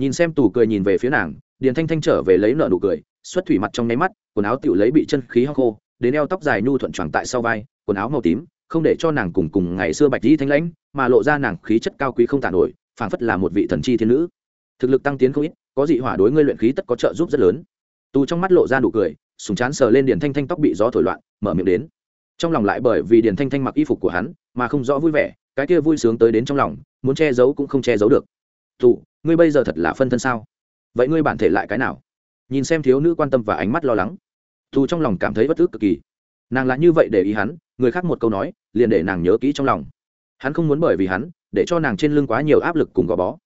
nhìn xem tù cười nhìn về phía nàng, điền thanh thanh trở về lấy nợ nụ cười, xuất thủy mặt trong nháy mắt, quần áo tựu lấy bị chân khí hắc khô, đến eo tóc dài nhu thuận choàng tại sau vai, quần áo màu tím, không để cho nàng cùng cùng ngày xưa bạch di thanh lãnh, mà lộ ra nàng khí chất cao quý không tàn nổi, phảng phất là một vị thần chi thiên nữ. Thực lực tăng tiến không ít, có dị hỏa đối ngươi luyện khí tất có trợ giúp rất lớn. Tù trong mắt lộ ra nụ cười, sùng chán sờ lên điền thanh thanh tóc bị gió thổi loạn, mở miệng đến. Trong lòng lại bởi vì điền thanh thanh mặc y phục của hắn, mà không rõ vui vẻ, cái kia vui sướng tới đến trong lòng, muốn che giấu cũng không che giấu được. Tù ngươi bây giờ thật là phân thân sao? Vậy ngươi bản thể lại cái nào? Nhìn xem thiếu nữ quan tâm và ánh mắt lo lắng. Thù trong lòng cảm thấy bất ức cực kỳ. Nàng là như vậy để ý hắn, người khác một câu nói, liền để nàng nhớ kỹ trong lòng. Hắn không muốn bởi vì hắn, để cho nàng trên lưng quá nhiều áp lực cùng gò bó.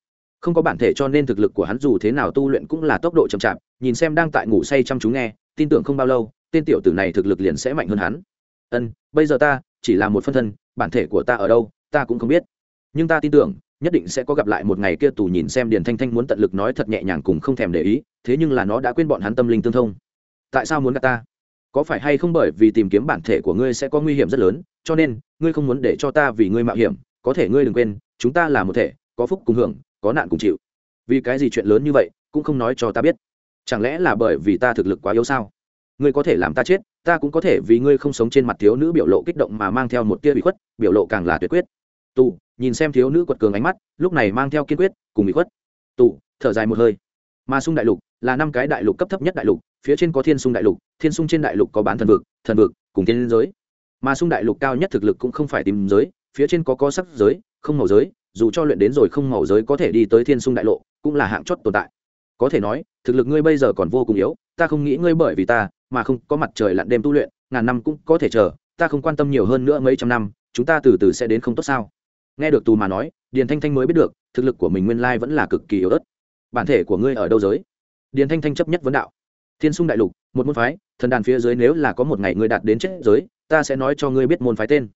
Không có bản thể cho nên thực lực của hắn dù thế nào tu luyện cũng là tốc độ chậm chạp, nhìn xem đang tại ngủ say chăm chú nghe, tin tưởng không bao lâu, tên tiểu tử này thực lực liền sẽ mạnh hơn hắn. Ân, bây giờ ta chỉ là một phân thân, bản thể của ta ở đâu, ta cũng không biết. Nhưng ta tin tưởng nhất định sẽ có gặp lại một ngày kia tù nhìn xem điền thanh thanh muốn tận lực nói thật nhẹ nhàng cùng không thèm để ý, thế nhưng là nó đã quên bọn hắn tâm linh tương thông. Tại sao muốn gặp ta? Có phải hay không bởi vì tìm kiếm bản thể của ngươi sẽ có nguy hiểm rất lớn, cho nên, ngươi không muốn để cho ta vì ngươi mạo hiểm, có thể ngươi đừng quên, chúng ta là một thể, có phúc cùng hưởng, có nạn cùng chịu. Vì cái gì chuyện lớn như vậy, cũng không nói cho ta biết. Chẳng lẽ là bởi vì ta thực lực quá yếu sao? Ngươi có thể làm ta chết, ta cũng có thể vì ngươi không sống trên mặt thiếu nữ biểu lộ kích động mà mang theo một tia bị khuất, biểu lộ càng là tuyệt quyết tụ nhìn xem thiếu nữ quật cường ánh mắt, lúc này mang theo kiên quyết, cùng bị khuất. Tụ thở dài một hơi. Mà sung đại lục là năm cái đại lục cấp thấp nhất đại lục, phía trên có thiên sung đại lục, thiên sung trên đại lục có bán thần vực thần vực, cùng thiên giới. Mà sung đại lục cao nhất thực lực cũng không phải tìm giới, phía trên có có sắc giới, không màu giới, dù cho luyện đến rồi không màu giới có thể đi tới thiên sung đại lộ, cũng là hạng chót tồn tại. Có thể nói, thực lực ngươi bây giờ còn vô cùng yếu, ta không nghĩ ngươi bởi vì ta, mà không có mặt trời lặn đêm tu luyện, ngàn năm cũng có thể chờ, ta không quan tâm nhiều hơn nữa mấy trăm năm, chúng ta từ từ sẽ đến không tốt sao? Nghe được tù mà nói, điền thanh thanh mới biết được, thực lực của mình nguyên lai vẫn là cực kỳ yếu ớt. Bản thể của ngươi ở đâu giới? Điền thanh thanh chấp nhất vấn đạo. Thiên sung đại lục, một môn phái, thần đàn phía dưới nếu là có một ngày ngươi đạt đến chết giới, ta sẽ nói cho ngươi biết môn phái tên.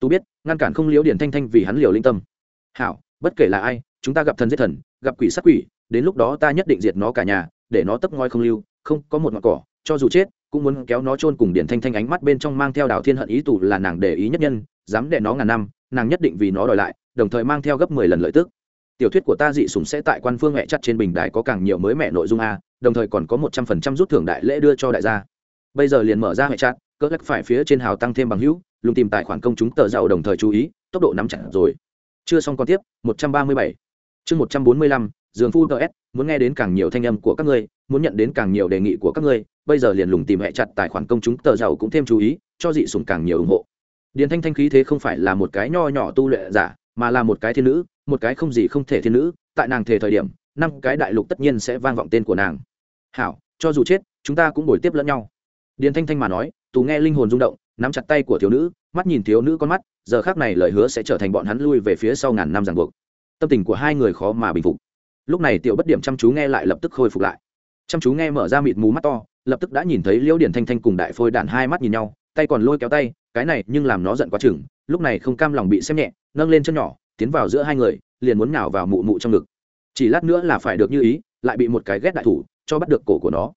Tú biết, ngăn cản không liễu điền thanh thanh vì hắn liều linh tâm. Hảo, bất kể là ai, chúng ta gặp thần giết thần, gặp quỷ sát quỷ, đến lúc đó ta nhất định diệt nó cả nhà, để nó tấp ngoi không lưu, không có một ngọn cỏ, cho dù chết, cũng muốn kéo nó chôn cùng điển thanh thanh ánh mắt bên trong mang theo đào thiên hận ý tù là nàng để ý nhất nhân dám để nó ngàn năm, nàng nhất định vì nó đòi lại, đồng thời mang theo gấp mười lần lợi tức. Tiểu thuyết của ta dị sủng sẽ tại quan phương mẹ chặt trên bình đài có càng nhiều mới mẹ nội dung a, đồng thời còn có một trăm phần trăm rút thưởng đại lễ đưa cho đại gia. Bây giờ liền mở ra mẹ chặt, cỡ lắc phải phía trên hào tăng thêm bằng hữu, lùng tìm tài khoản công chúng tờ giàu đồng thời chú ý, tốc độ nắm chặt rồi. Chưa xong còn tiếp, một trăm ba mươi bảy. Chương một trăm bốn mươi lăm giường phu ts muốn nghe đến càng nhiều thanh âm của các ngươi, muốn nhận đến càng nhiều đề nghị của các ngươi, bây giờ liền lùng tìm hẹ chặt tài khoản công chúng tờ giàu cũng thêm chú ý, cho dị sủng càng nhiều ủng hộ điền thanh thanh khí thế không phải là một cái nho nhỏ tu luyện giả, mà là một cái thiên nữ, một cái không gì không thể thiên nữ, tại nàng thể thời điểm, năm cái đại lục tất nhiên sẽ vang vọng tên của nàng. Hảo, cho dù chết, chúng ta cũng bồi tiếp lẫn nhau. Điền thanh thanh mà nói, tù nghe linh hồn rung động, nắm chặt tay của thiếu nữ, mắt nhìn thiếu nữ con mắt, giờ khác này lời hứa sẽ trở thành bọn hắn lui về phía sau ngàn năm ràng buộc. Tâm tình của hai người khó mà bình phục. Lúc này tiểu bất điểm chăm chú nghe lại lập tức khôi phục lại. Chăm chú nghe mở ra mịt mù mắt to, lập tức đã nhìn thấy liễu điển thanh thanh cùng đại phôi đạn hai mắt nhìn nhau tay còn lôi kéo tay, cái này nhưng làm nó giận quá chừng, lúc này không cam lòng bị xem nhẹ, nâng lên chân nhỏ, tiến vào giữa hai người, liền muốn nhào vào mụ mụ trong ngực. Chỉ lát nữa là phải được như ý, lại bị một cái ghét đại thủ, cho bắt được cổ của nó.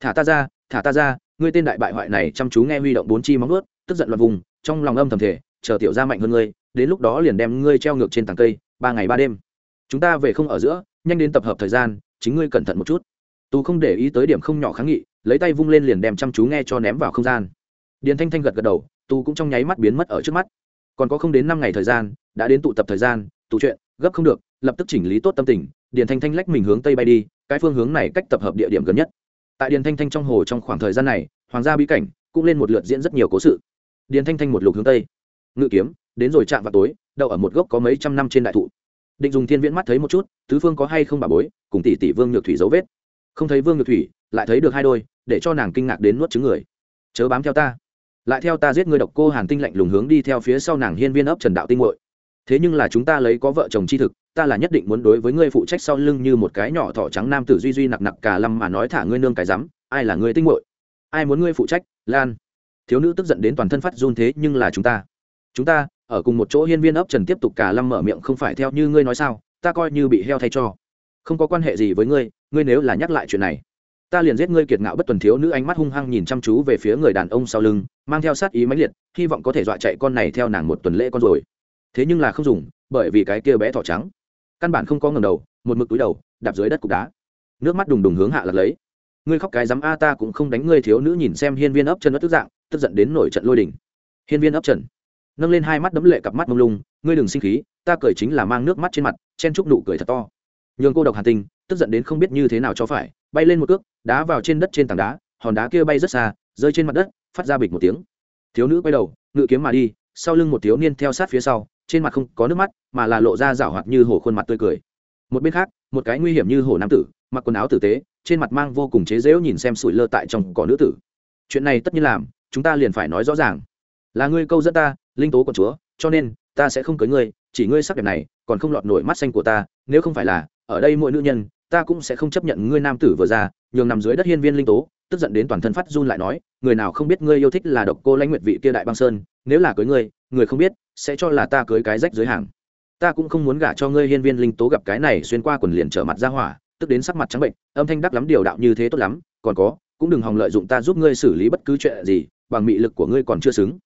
Thả ta ra, thả ta ra, ngươi tên đại bại hoại này chăm chú nghe huy động bốn chi móng ướt tức giận loạt vùng, trong lòng âm thầm thể chờ tiểu ra mạnh hơn ngươi, đến lúc đó liền đem ngươi treo ngược trên tàng cây, ba ngày ba đêm. Chúng ta về không ở giữa, nhanh đến tập hợp thời gian, chính ngươi cẩn thận một chút. Tú không để ý tới điểm không nhỏ kháng nghị, lấy tay vung lên liền đem chăm chú nghe cho ném vào không gian điền thanh thanh gật gật đầu, tù cũng trong nháy mắt biến mất ở trước mắt. Còn có không đến năm ngày thời gian, đã đến tụ tập thời gian tụ chuyện, gấp không được, lập tức chỉnh lý tốt tâm tình, điền thanh thanh lách mình hướng tây bay đi, cái phương hướng này cách tập hợp địa điểm gần nhất. Tại điền thanh thanh trong hồ trong khoảng thời gian này, hoàng gia bí cảnh cũng lên một lượt diễn rất nhiều cố sự. Điền thanh thanh một lục hướng tây. Ngự kiếm, đến rồi chạm vào tối, đậu ở một gốc có mấy trăm năm trên đại thụ. Định dùng thiên viễn mắt thấy một chút, tứ phương có hay không bà bối, cùng tỷ tỷ vương nhược thủy dấu vết. Không thấy vương nhược thủy, lại thấy được hai đôi, để cho nàng kinh ngạc đến nuốt trứng người. Chớ bám theo ta lại theo ta giết ngươi độc cô hàn tinh lạnh lùng hướng đi theo phía sau nàng hiên viên ấp trần đạo tinh hội. Thế nhưng là chúng ta lấy có vợ chồng chi thực, ta là nhất định muốn đối với ngươi phụ trách sau lưng như một cái nhỏ thỏ trắng nam tử duy duy nặc nặc cả lâm mà nói thả ngươi nương cái rắm, ai là ngươi tinh muội ai muốn ngươi phụ trách? Lan. Thiếu nữ tức giận đến toàn thân phát run thế nhưng là chúng ta. Chúng ta, ở cùng một chỗ hiên viên ấp trần tiếp tục cả lâm mở miệng không phải theo như ngươi nói sao, ta coi như bị heo thay cho. Không có quan hệ gì với ngươi ngươi nếu là nhắc lại chuyện này ta liền giết ngươi kiệt ngạo bất tuần thiếu nữ ánh mắt hung hăng nhìn chăm chú về phía người đàn ông sau lưng, mang theo sát ý mãnh liệt, hy vọng có thể dọa chạy con này theo nàng một tuần lễ con rồi. Thế nhưng là không dùng, bởi vì cái kia bé thỏ trắng, căn bản không có ngầm đầu, một mực túi đầu, đạp dưới đất cục đá. Nước mắt đùng đùng hướng hạ lật lấy. Ngươi khóc cái dám a, ta cũng không đánh ngươi thiếu nữ nhìn xem hiên viên ấp chân bất tức dạng, tức giận đến nổi trận lôi đình. Hiên viên ấp trần nâng lên hai mắt đấm lệ cặp mắt mông lung, ngươi đừng sinh khí, ta cười chính là mang nước mắt trên mặt, chen chúc nụ cười thật to. Nhường cô độc hàn tinh tức giận đến không biết như thế nào cho phải bay lên một cước, đá vào trên đất trên tảng đá, hòn đá kia bay rất xa, rơi trên mặt đất, phát ra bịch một tiếng. Thiếu nữ quay đầu, ngự kiếm mà đi, sau lưng một thiếu niên theo sát phía sau, trên mặt không có nước mắt, mà là lộ ra rảo hoạt như hổ khuôn mặt tươi cười. Một bên khác, một cái nguy hiểm như hổ nam tử, mặc quần áo tử tế, trên mặt mang vô cùng chế dễu nhìn xem sủi lơ tại trong cỏ nữ tử. Chuyện này tất nhiên làm, chúng ta liền phải nói rõ ràng. Là ngươi câu dẫn ta, linh tố của chúa, cho nên, ta sẽ không cưới ngươi, chỉ ngươi sắc đẹp này, còn không lọt nổi mắt xanh của ta, nếu không phải là, ở đây mỗi nữ nhân ta cũng sẽ không chấp nhận ngươi nam tử vừa ra, nhường nằm dưới đất hiên viên linh tố, tức giận đến toàn thân phát run lại nói, người nào không biết ngươi yêu thích là độc cô lãnh nguyệt vị kia đại băng sơn, nếu là cưới ngươi, người không biết, sẽ cho là ta cưới cái rách dưới hàng. Ta cũng không muốn gả cho ngươi hiên viên linh tố gặp cái này xuyên qua quần liền trở mặt ra hỏa, tức đến sắc mặt trắng bệnh, âm thanh đắc lắm điều đạo như thế tốt lắm, còn có, cũng đừng hòng lợi dụng ta giúp ngươi xử lý bất cứ chuyện gì, bằng mị lực của ngươi còn chưa xứng.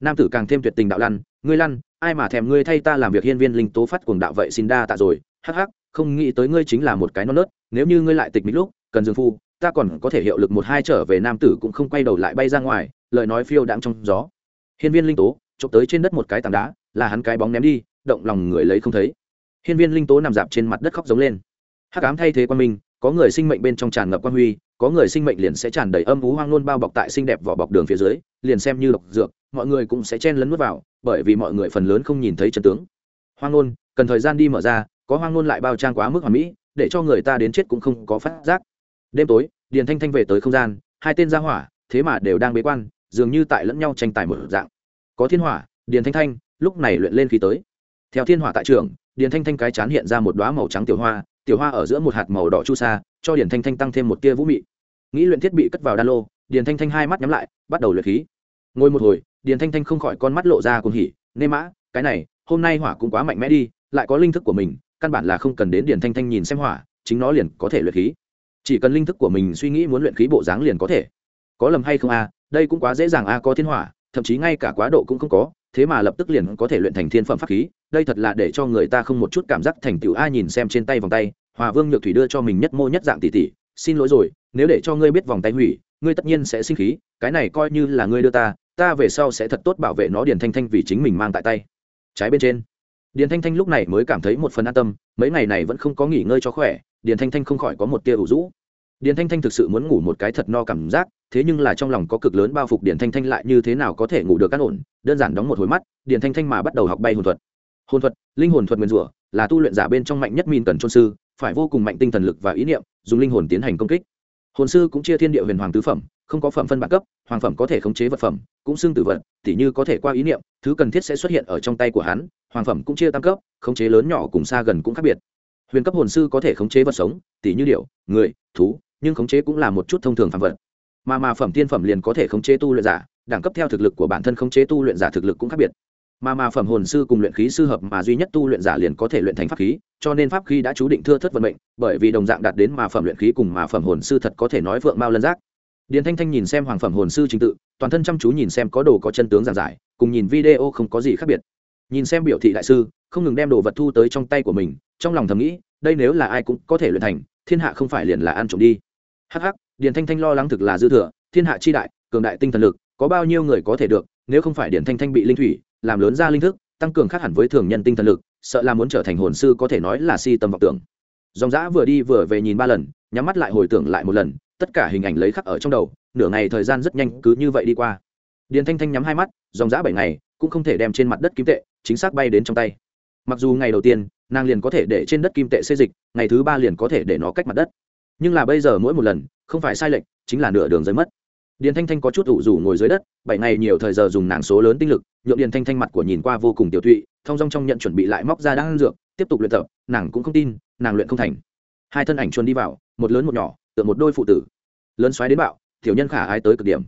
Nam tử càng thêm tuyệt tình đạo lăn, ngươi lăn, ai mà thèm ngươi thay ta làm việc hiên viên linh tố phát cuồng đạo vậy xin đa tạ rồi, hắc hắc không nghĩ tới ngươi chính là một cái non nớt, nếu như ngươi lại tịch mịch lúc, cần dương phu, ta còn có thể hiệu lực một hai trở về nam tử cũng không quay đầu lại bay ra ngoài, lời nói phiêu đãng trong gió. Hiên viên linh tố chụp tới trên đất một cái tảng đá, là hắn cái bóng ném đi, động lòng người lấy không thấy. Hiên viên linh tố nằm dạp trên mặt đất khóc giống lên. Hắc ám thay thế quan minh, có người sinh mệnh bên trong tràn ngập quan huy, có người sinh mệnh liền sẽ tràn đầy âm vú hoang luôn bao bọc tại xinh đẹp vỏ bọc đường phía dưới, liền xem như độc dược, mọi người cũng sẽ chen lấn nuốt vào, bởi vì mọi người phần lớn không nhìn thấy chân tướng. Hoang luôn cần thời gian đi mở ra có hoang ngôn lại bao trang quá mức hoàn mỹ, để cho người ta đến chết cũng không có phát giác. Đêm tối, điền thanh thanh về tới không gian, hai tên gia hỏa, thế mà đều đang bế quan, dường như tại lẫn nhau tranh tài một dạng. Có thiên hỏa, điền thanh thanh, lúc này luyện lên khí tới. Theo thiên hỏa tại trường, điền thanh thanh cái chán hiện ra một đoá màu trắng tiểu hoa tiểu hoa ở giữa một hạt màu đỏ chu sa, cho điền thanh thanh tăng thêm một tia vũ mị. Nghĩ luyện thiết bị cất vào đan lô, điền thanh thanh hai mắt nhắm lại, bắt đầu luyện khí. Ngồi một hồi, điền thanh thanh không khỏi con mắt lộ ra cùng hỉ, nê mã, cái này, hôm nay hỏa cũng quá mạnh mẽ đi, lại có linh thức của mình căn bản là không cần đến điền thanh thanh nhìn xem hỏa, chính nó liền có thể luyện khí. Chỉ cần linh thức của mình suy nghĩ muốn luyện khí bộ dáng liền có thể. Có lầm hay không a, đây cũng quá dễ dàng a, có thiên hỏa, thậm chí ngay cả quá độ cũng không có, thế mà lập tức liền có thể luyện thành thiên phẩm pháp khí, đây thật là để cho người ta không một chút cảm giác thành tựu a, nhìn xem trên tay vòng tay, hòa vương nhược thủy đưa cho mình nhất mô nhất dạng tỷ tỷ, xin lỗi rồi, nếu để cho ngươi biết vòng tay hủy, ngươi tất nhiên sẽ sinh khí, cái này coi như là ngươi đưa ta ta về sau sẽ thật tốt bảo vệ nó điền thanh thanh vì chính mình mang tại tay. Trái bên trên điền thanh thanh lúc này mới cảm thấy một phần an tâm, mấy ngày này vẫn không có nghỉ ngơi cho khỏe, điền thanh thanh không khỏi có một tia ủ rũ. Điền thanh thanh thực sự muốn ngủ một cái thật no cảm giác, thế nhưng là trong lòng có cực lớn bao phục điền thanh thanh lại như thế nào có thể ngủ được cắt ổn, đơn giản đóng một hồi mắt, điền thanh thanh mà bắt đầu học bay hồn thuật. Hồn thuật, linh hồn thuật nguyên rủa, là tu luyện giả bên trong mạnh nhất min cần trôn sư, phải vô cùng mạnh tinh thần lực và ý niệm, dùng linh hồn tiến hành công kích. Hồn sư cũng chia thiên địa huyền hoàng tứ phẩm không có phẩm phân bản cấp, hoàng phẩm có thể khống chế vật phẩm, cũng xưng tử vật, tỉ như có thể qua ý niệm, thứ cần thiết sẽ xuất hiện ở trong tay của hắn, hoàng phẩm cũng chia tam cấp, khống chế lớn nhỏ cùng xa gần cũng khác biệt. Huyền cấp hồn sư có thể khống chế vật sống, tỉ như điệu người, thú, nhưng khống chế cũng là một chút thông thường phạm vật. Mà mà phẩm tiên phẩm liền có thể khống chế tu luyện giả, đẳng cấp theo thực lực của bản thân khống chế tu luyện giả thực lực cũng khác biệt. Mà mà phẩm hồn sư cùng luyện khí sư hợp mà duy nhất tu luyện giả liền có thể luyện thành pháp khí, cho nên pháp khí đã chú định thưa thất vận mệnh, bởi vì đồng dạng đạt đến mà phẩm luyện khí cùng mà phẩm hồn sư thật có thể nói vượng mao lân giác điền thanh thanh nhìn xem hoàng phẩm hồn sư trình tự, toàn thân chăm chú nhìn xem có đồ có chân tướng giảng giải, cùng nhìn video không có gì khác biệt. Nhìn xem biểu thị đại sư, không ngừng đem đồ vật thu tới trong tay của mình, trong lòng thầm nghĩ, đây nếu là ai cũng có thể luyện thành, thiên hạ không phải liền là ăn trộm đi. Hắc c điền thanh thanh lo lắng thực là dư thừa, thiên hạ chi đại, cường đại tinh thần lực, có bao nhiêu người có thể được, nếu không phải điền thanh thanh bị linh thủy, làm lớn ra linh thức, tăng cường khác hẳn với thường nhân tinh thần lực, sợ là muốn trở thành hồn sư có thể nói là si tâm vọng tưởng. Dòng dã vừa đi vừa về nhìn ba lần, nhắm mắt lại hồi tưởng lại một lần tất cả hình ảnh lấy khắc ở trong đầu, nửa ngày thời gian rất nhanh cứ như vậy đi qua. Điền thanh thanh nhắm hai mắt, dòng giã bảy ngày, cũng không thể đem trên mặt đất kim tệ, chính xác bay đến trong tay. Mặc dù ngày đầu tiên, nàng liền có thể để trên đất kim tệ xê dịch, ngày thứ ba liền có thể để nó cách mặt đất. Nhưng là bây giờ mỗi một lần, không phải sai lệch, chính là nửa đường rơi mất. Điền thanh thanh có chút ủ rủ ngồi dưới đất, bảy ngày nhiều thời giờ dùng nàng số lớn tinh lực, nhượng điền thanh thanh mặt của nhìn qua vô cùng tiểu thụy thong dong trong nhận chuẩn bị lại móc ra đang dược, tiếp tục luyện tập, nàng cũng không tin, nàng luyện không thành. Hai thân ảnh chuồn đi vào, một lớn một nhỏ tựa một đôi phụ tử. Lớn xoáy đến bạo, tiểu nhân khả ai tới cực điểm.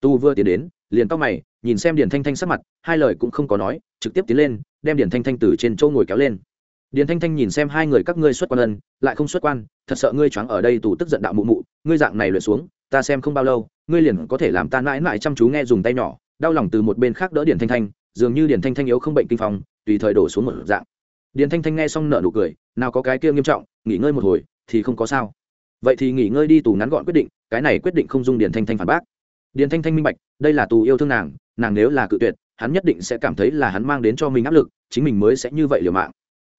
Tu vừa tiến đến, liền tóc mày, nhìn xem điền thanh thanh sắc mặt, hai lời cũng không có nói, trực tiếp tiến lên, đem điền thanh thanh từ trên châu ngồi kéo lên. Điền thanh thanh nhìn xem hai người các ngươi xuất quan ân, lại không xuất quan, thật sợ ngươi choáng ở đây tù tức giận đạo mụ mụ, ngươi dạng này luyện xuống, ta xem không bao lâu, ngươi liền có thể làm ta mãi mãi chăm chú nghe dùng tay nhỏ, đau lòng từ một bên khác đỡ điền thanh thanh, dường như điền thanh thanh yếu không bệnh kinh phòng tùy thời đổ xuống một dạng. Điền thanh thanh nghe xong nở nụ cười, nào có cái kia nghiêm trọng, nghỉ ngơi một hồi, thì không có sao vậy thì nghỉ ngơi đi, tù ngắn gọn quyết định, cái này quyết định không dung điền thanh thanh phản bác. Điền thanh thanh minh bạch, đây là tù yêu thương nàng nàng nếu là cự tuyệt, hắn nhất định sẽ cảm thấy là hắn mang đến cho mình áp lực, chính mình mới sẽ như vậy liều mạng.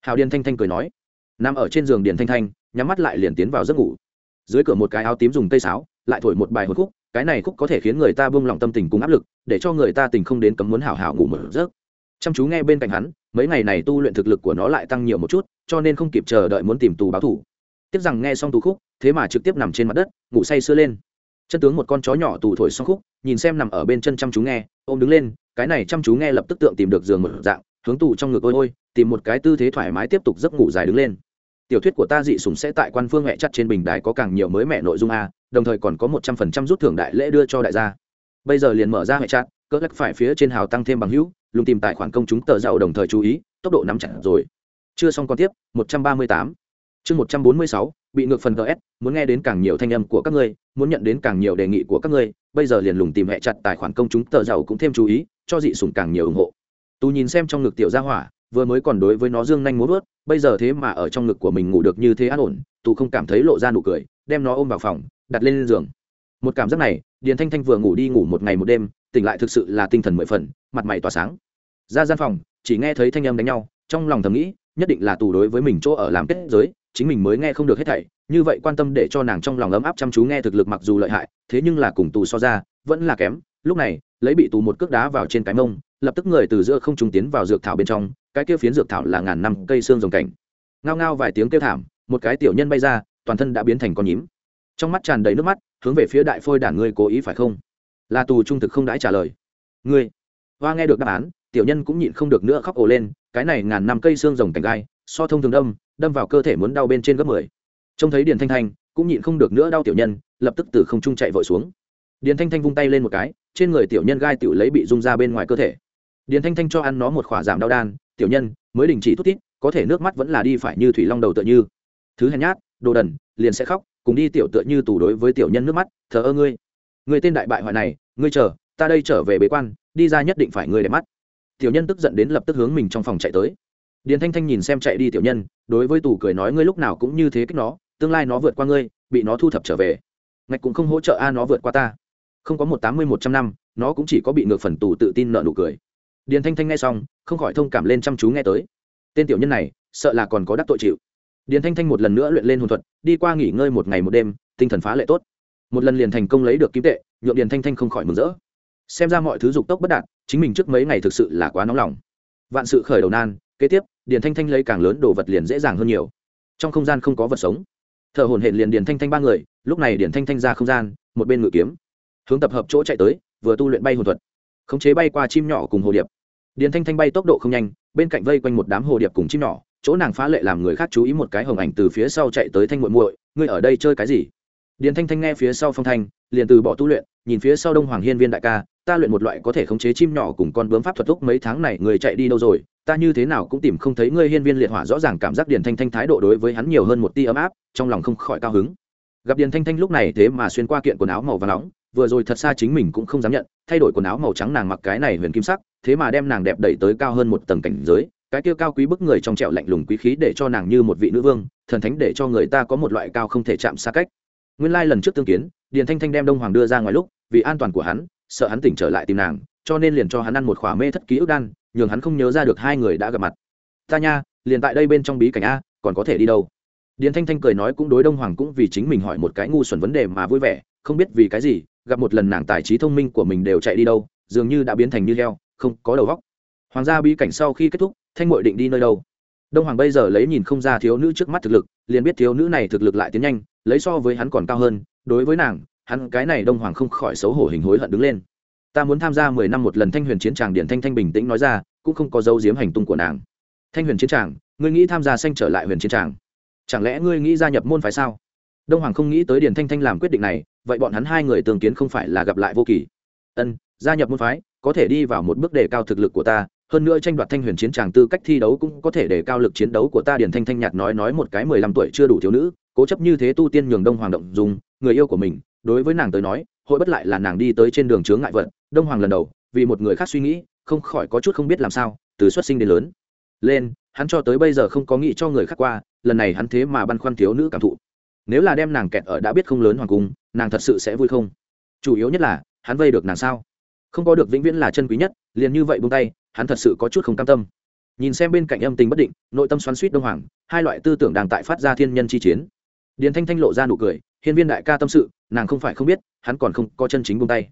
Hào điền thanh thanh cười nói. Nằm ở trên giường điền thanh thanh, nhắm mắt lại liền tiến vào giấc ngủ. Dưới cửa một cái áo tím dùng cây sáo, lại thổi một bài hồi khúc, cái này khúc có thể khiến người ta buông lòng tâm tình cùng áp lực, để cho người ta tình không đến cấm muốn hảo hảo ngủ một giấc. Chăm chú nghe bên cạnh hắn, mấy ngày này tu luyện thực lực của nó lại tăng nhiều một chút, cho nên không kịp chờ đợi muốn tìm tù báo thủ tiếc rằng nghe xong tù khúc, thế mà trực tiếp nằm trên mặt đất, ngủ say sưa lên. Chân tướng một con chó nhỏ tù thổi xong khúc, nhìn xem nằm ở bên chân chăm chú nghe, ôm đứng lên, cái này chăm chú nghe lập tức tượng tìm được giường một dạng, hướng tù trong ngực ôi ôi, tìm một cái tư thế thoải mái tiếp tục giấc ngủ dài đứng lên. Tiểu thuyết của ta dị sùng sẽ tại quan phương mẹ chặt trên bình đài có càng nhiều mới mẹ nội dung a, đồng thời còn có một trăm phần trăm rút thưởng đại lễ đưa cho đại gia. Bây giờ liền mở ra mẹ chặt, cỡ lắc phải phía trên hào tăng thêm bằng hữu, lùng tìm tài khoản công chúng tờ giàu đồng thời chú ý, tốc độ nắm chặt rồi. Chưa xong còn tiếp, một trăm ba mươi tám chương một trăm bốn mươi sáu, bị ngược phần ts muốn nghe đến càng nhiều thanh âm của các ngươi, muốn nhận đến càng nhiều đề nghị của các ngươi, bây giờ liền lùng tìm hẹ chặt tài khoản công chúng tờ giàu cũng thêm chú ý, cho dị sùng càng nhiều ủng hộ. Tú nhìn xem trong ngực tiểu gia hỏa, vừa mới còn đối với nó dương nhanh muốn vớt bây giờ thế mà ở trong ngực của mình ngủ được như thế an ổn, tú không cảm thấy lộ ra nụ cười, đem nó ôm vào phòng, đặt lên giường. Một cảm giác này, điền thanh thanh vừa ngủ đi ngủ một ngày một đêm, tỉnh lại thực sự là tinh thần mười phần, mặt mày tỏa sáng. Ra gian phòng, chỉ nghe thấy thanh âm đánh nhau, trong lòng thầm nghĩ, nhất định là tù đối với mình chỗ ở làm kết giới chính mình mới nghe không được hết thảy, như vậy quan tâm để cho nàng trong lòng ấm áp chăm chú nghe thực lực mặc dù lợi hại, thế nhưng là cùng tù so ra, vẫn là kém. Lúc này, lấy bị tù một cước đá vào trên cái mông, lập tức người từ giữa không trung tiến vào dược thảo bên trong, cái kia phiến dược thảo là ngàn năm cây xương rồng cảnh. Ngao ngao vài tiếng kêu thảm, một cái tiểu nhân bay ra, toàn thân đã biến thành con nhím. Trong mắt tràn đầy nước mắt, hướng về phía đại phôi đản ngươi cố ý phải không? Là tù trung thực không đãi trả lời. Ngươi, hoa nghe được đáp án, tiểu nhân cũng nhịn không được nữa khóc ồ lên, cái này ngàn năm cây xương rồng cảnh gai so thông thường đâm đâm vào cơ thể muốn đau bên trên gấp mười. Trông thấy điền thanh thanh, cũng nhịn không được nữa đau tiểu nhân, lập tức từ không trung chạy vội xuống. Điền thanh thanh vung tay lên một cái, trên người tiểu nhân gai tiểu lấy bị rung ra bên ngoài cơ thể. Điền thanh thanh cho ăn nó một khỏa giảm đau đan, tiểu nhân, mới đình chỉ thút tít có thể nước mắt vẫn là đi phải như thủy long đầu tựa như. Thứ hèn nhát, đồ đần, liền sẽ khóc, cùng đi tiểu tựa như tù đối với tiểu nhân nước mắt, thờ ơ ngươi. Người tên đại bại hoại này, ngươi chờ, ta đây trở về bế quan, đi ra nhất định phải ngươi để mắt. Tiểu nhân tức giận đến lập tức hướng mình trong phòng chạy tới điền thanh thanh nhìn xem chạy đi tiểu nhân, đối với tù cười nói ngươi lúc nào cũng như thế kích nó, tương lai nó vượt qua ngươi, bị nó thu thập trở về. Ngạch cũng không hỗ trợ a, nó vượt qua ta. Không có một tám mươi một trăm năm, nó cũng chỉ có bị ngược phần tù tự tin nợ nụ cười. Điền thanh thanh nghe xong, không khỏi thông cảm lên chăm chú nghe tới. Tên tiểu nhân này, sợ là còn có đắc tội chịu. Điền thanh thanh một lần nữa luyện lên hồn thuật, đi qua nghỉ ngơi một ngày một đêm, tinh thần phá lệ tốt. Một lần liền thành công lấy được kim tệ nhuộm điền thanh thanh không khỏi mừng rỡ. Xem ra mọi thứ dục tốc bất đạt, chính mình trước mấy ngày thực sự là quá nóng lòng. Vạn sự khởi đầu nan, kế tiếp điền thanh thanh lấy càng lớn đồ vật liền dễ dàng hơn nhiều. Trong không gian không có vật sống. Thợ hồn hển liền điền thanh thanh ba người, lúc này điền thanh thanh ra không gian, một bên ngự kiếm. Hướng tập hợp chỗ chạy tới, vừa tu luyện bay hồn thuật. Khống chế bay qua chim nhỏ cùng hồ điệp. Điền thanh thanh bay tốc độ không nhanh, bên cạnh vây quanh một đám hồ điệp cùng chim nhỏ, chỗ nàng phá lệ làm người khác chú ý một cái hồng ảnh từ phía sau chạy tới thanh muội muội, ngươi ở đây chơi cái gì? Điền thanh thanh nghe phía sau phong thanh liền từ bỏ tu luyện, nhìn phía sau đông hoàng hiên viên đại ca, ta luyện một loại có thể khống chế chim nhỏ cùng con bướm pháp thuật lúc mấy tháng này người chạy đi đâu rồi, ta như thế nào cũng tìm không thấy ngươi hiên viên liệt hỏa rõ ràng cảm giác điền thanh thanh thái độ đối với hắn nhiều hơn một tia ấm áp, trong lòng không khỏi cao hứng. Gặp điền thanh thanh lúc này thế mà xuyên qua kiện quần áo màu và nóng, vừa rồi thật xa chính mình cũng không dám nhận, thay đổi quần áo màu trắng nàng mặc cái này huyền kim sắc, thế mà đem nàng đẹp đẩy tới cao hơn một tầng cảnh giới, cái kia cao quý bức người trong trẹo lạnh lùng quý khí để cho nàng như một vị nữ vương, thần thánh để cho người ta có một loại cao không thể chạm xa cách. Nguyên lai lần trước tương kiến điền thanh thanh đem đông hoàng đưa ra ngoài lúc, vì an toàn của hắn, sợ hắn tỉnh trở lại tìm nàng, cho nên liền cho hắn ăn một khỏa mê thất ký ức đan, nhường hắn không nhớ ra được hai người đã gặp mặt. Ta nha, liền tại đây bên trong bí cảnh a, còn có thể đi đâu? Điền thanh thanh cười nói cũng đối đông hoàng cũng vì chính mình hỏi một cái ngu xuẩn vấn đề mà vui vẻ, không biết vì cái gì, gặp một lần nàng tài trí thông minh của mình đều chạy đi đâu, dường như đã biến thành như heo, không có đầu vóc hoàng gia bí cảnh sau khi kết thúc, thanh ngội định đi nơi đâu? Đông hoàng bây giờ lấy nhìn không ra thiếu nữ trước mắt thực lực, liền biết thiếu nữ này thực lực lại tiến nhanh, lấy so với hắn còn cao hơn đối với nàng, hắn cái này đông hoàng không khỏi xấu hổ hình hối hận đứng lên. Ta muốn tham gia mười năm một lần thanh huyền chiến tràng điển thanh thanh bình tĩnh nói ra, cũng không có dấu diếm hành tung của nàng. Thanh huyền chiến tràng, ngươi nghĩ tham gia sanh trở lại huyền chiến tràng? Chẳng lẽ ngươi nghĩ gia nhập môn phái sao? Đông hoàng không nghĩ tới điển thanh thanh làm quyết định này, vậy bọn hắn hai người tương kiến không phải là gặp lại vô kỳ. Ân, gia nhập môn phái, có thể đi vào một bước đề cao thực lực của ta, hơn nữa tranh đoạt thanh huyền chiến tràng tư cách thi đấu cũng có thể đề cao lực chiến đấu của ta, điển thanh thanh nhạt nói nói một cái mười lăm tuổi chưa đủ thiếu nữ cố chấp như thế tu tiên nhường đông hoàng động dùng, người yêu của mình, đối với nàng tới nói, hội bất lại là nàng đi tới trên đường chướng ngại vật. Đông hoàng lần đầu, vì một người khác suy nghĩ, không khỏi có chút không biết làm sao, từ xuất sinh đến lớn. Lên, hắn cho tới bây giờ không có nghĩ cho người khác qua, lần này hắn thế mà băn khoăn thiếu nữ cảm thụ. Nếu là đem nàng kẹt ở đã biết không lớn hoàng cung, nàng thật sự sẽ vui không? Chủ yếu nhất là, hắn vây được nàng sao? Không có được vĩnh viễn là chân quý nhất, liền như vậy buông tay, hắn thật sự có chút không cam tâm. Nhìn xem bên cạnh âm tình bất định, nội tâm xoắn suýt đông hoàng, hai loại tư tưởng đang tại phát ra thiên nhân chi chiến điền thanh thanh lộ ra nụ cười, hiên viên đại ca tâm sự, nàng không phải không biết, hắn còn không có chân chính buông tay.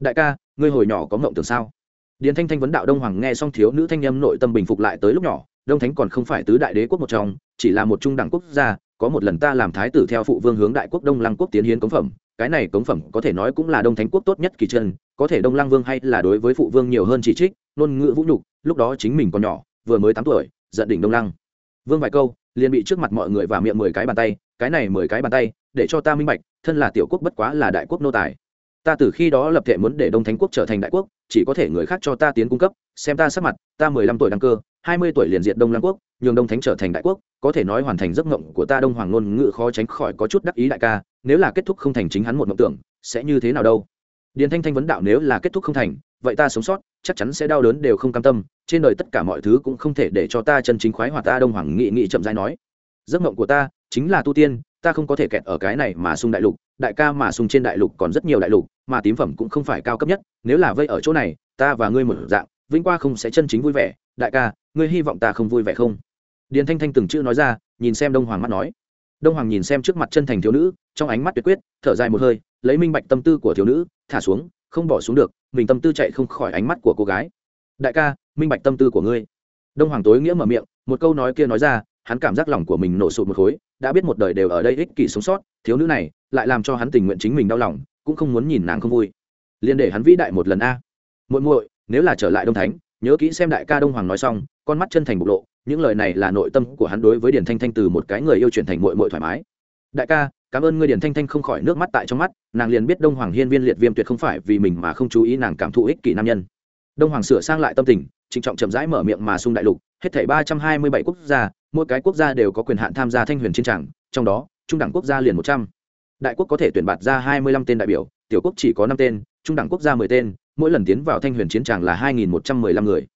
Đại ca, ngươi hồi nhỏ có mộng tưởng sao? Điền thanh thanh vấn đạo đông hoàng nghe xong thiếu nữ thanh âm nội tâm bình phục lại tới lúc nhỏ, đông thánh còn không phải tứ đại đế quốc một trong, chỉ là một trung đẳng quốc gia, có một lần ta làm thái tử theo phụ vương hướng đại quốc đông lăng quốc tiến hiến cống phẩm, cái này cống phẩm có thể nói cũng là đông thánh quốc tốt nhất kỳ chân, có thể đông lăng vương hay là đối với phụ vương nhiều hơn chỉ trích, ngôn ngữ vũ nhục, lúc đó chính mình còn nhỏ, vừa mới tám tuổi, giận đỉnh đông lăng. Vương vài câu, liền bị trước mặt mọi người và miệng mười cái bàn tay cái này mười cái bàn tay, để cho ta minh bạch, thân là tiểu quốc bất quá là đại quốc nô tài. Ta từ khi đó lập thể muốn để đông thánh quốc trở thành đại quốc, chỉ có thể người khác cho ta tiến cung cấp, xem ta sắp mặt, ta mười lăm tuổi đăng cơ, hai mươi tuổi liền diện đông lăng quốc, nhường đông thánh trở thành đại quốc, có thể nói hoàn thành giấc mộng của ta đông hoàng ngôn ngữ khó tránh khỏi có chút đắc ý đại ca, nếu là kết thúc không thành chính hắn một mộng tưởng, sẽ như thế nào đâu? Điền thanh thanh vấn đạo nếu là kết thúc không thành, vậy ta sống sót, chắc chắn sẽ đau đớn đều không cam tâm, trên đời tất cả mọi thứ cũng không thể để cho ta chân chính khoái hòa ta đông hoàng nghị nghị chậm rãi nói. Giấc mộng của ta chính là tu tiên, ta không có thể kẹt ở cái này mà sung đại lục, đại ca mà sung trên đại lục còn rất nhiều đại lục, mà tím phẩm cũng không phải cao cấp nhất, nếu là vây ở chỗ này, ta và ngươi một dạng, vĩnh qua không sẽ chân chính vui vẻ, đại ca, ngươi hy vọng ta không vui vẻ không? Điền thanh thanh từng chữ nói ra, nhìn xem đông hoàng mắt nói. Đông hoàng nhìn xem trước mặt chân thành thiếu nữ, trong ánh mắt tuyệt quyết, thở dài một hơi, lấy minh bạch tâm tư của thiếu nữ, thả xuống, không bỏ xuống được, mình tâm tư chạy không khỏi ánh mắt của cô gái. Đại ca, minh bạch tâm tư của ngươi. Đông hoàng tối nghĩa mở miệng, một câu nói kia nói ra, hắn cảm giác lòng của mình nổ sụt một khối đã biết một đời đều ở đây ích kỷ sống sót, thiếu nữ này lại làm cho hắn tình nguyện chính mình đau lòng, cũng không muốn nhìn nàng không vui. Liền để hắn vĩ đại một lần a. Muội muội, nếu là trở lại đông thánh, nhớ kỹ xem đại ca đông hoàng nói xong, con mắt chân thành bộc lộ, những lời này là nội tâm của hắn đối với điển thanh thanh từ một cái người yêu chuyển thành muội muội thoải mái. Đại ca, cảm ơn ngươi điển thanh thanh không khỏi nước mắt tại trong mắt, nàng liền biết đông hoàng hiên viên liệt viêm tuyệt không phải vì mình mà không chú ý nàng cảm thụ ích kỷ nam nhân. Đông hoàng sửa sang lại tâm tình, trịnh trọng chậm rãi mở miệng mà sung đại lục, hết thảy ba trăm hai mươi bảy quốc gia mỗi cái quốc gia đều có quyền hạn tham gia thanh huyền chiến tràng, trong đó, trung đẳng quốc gia liền một trăm. Đại quốc có thể tuyển bạt ra hai mươi lăm tên đại biểu, tiểu quốc chỉ có năm tên, trung đẳng quốc gia mười tên, mỗi lần tiến vào thanh huyền chiến tràng là hai nghìn một trăm mười lăm người.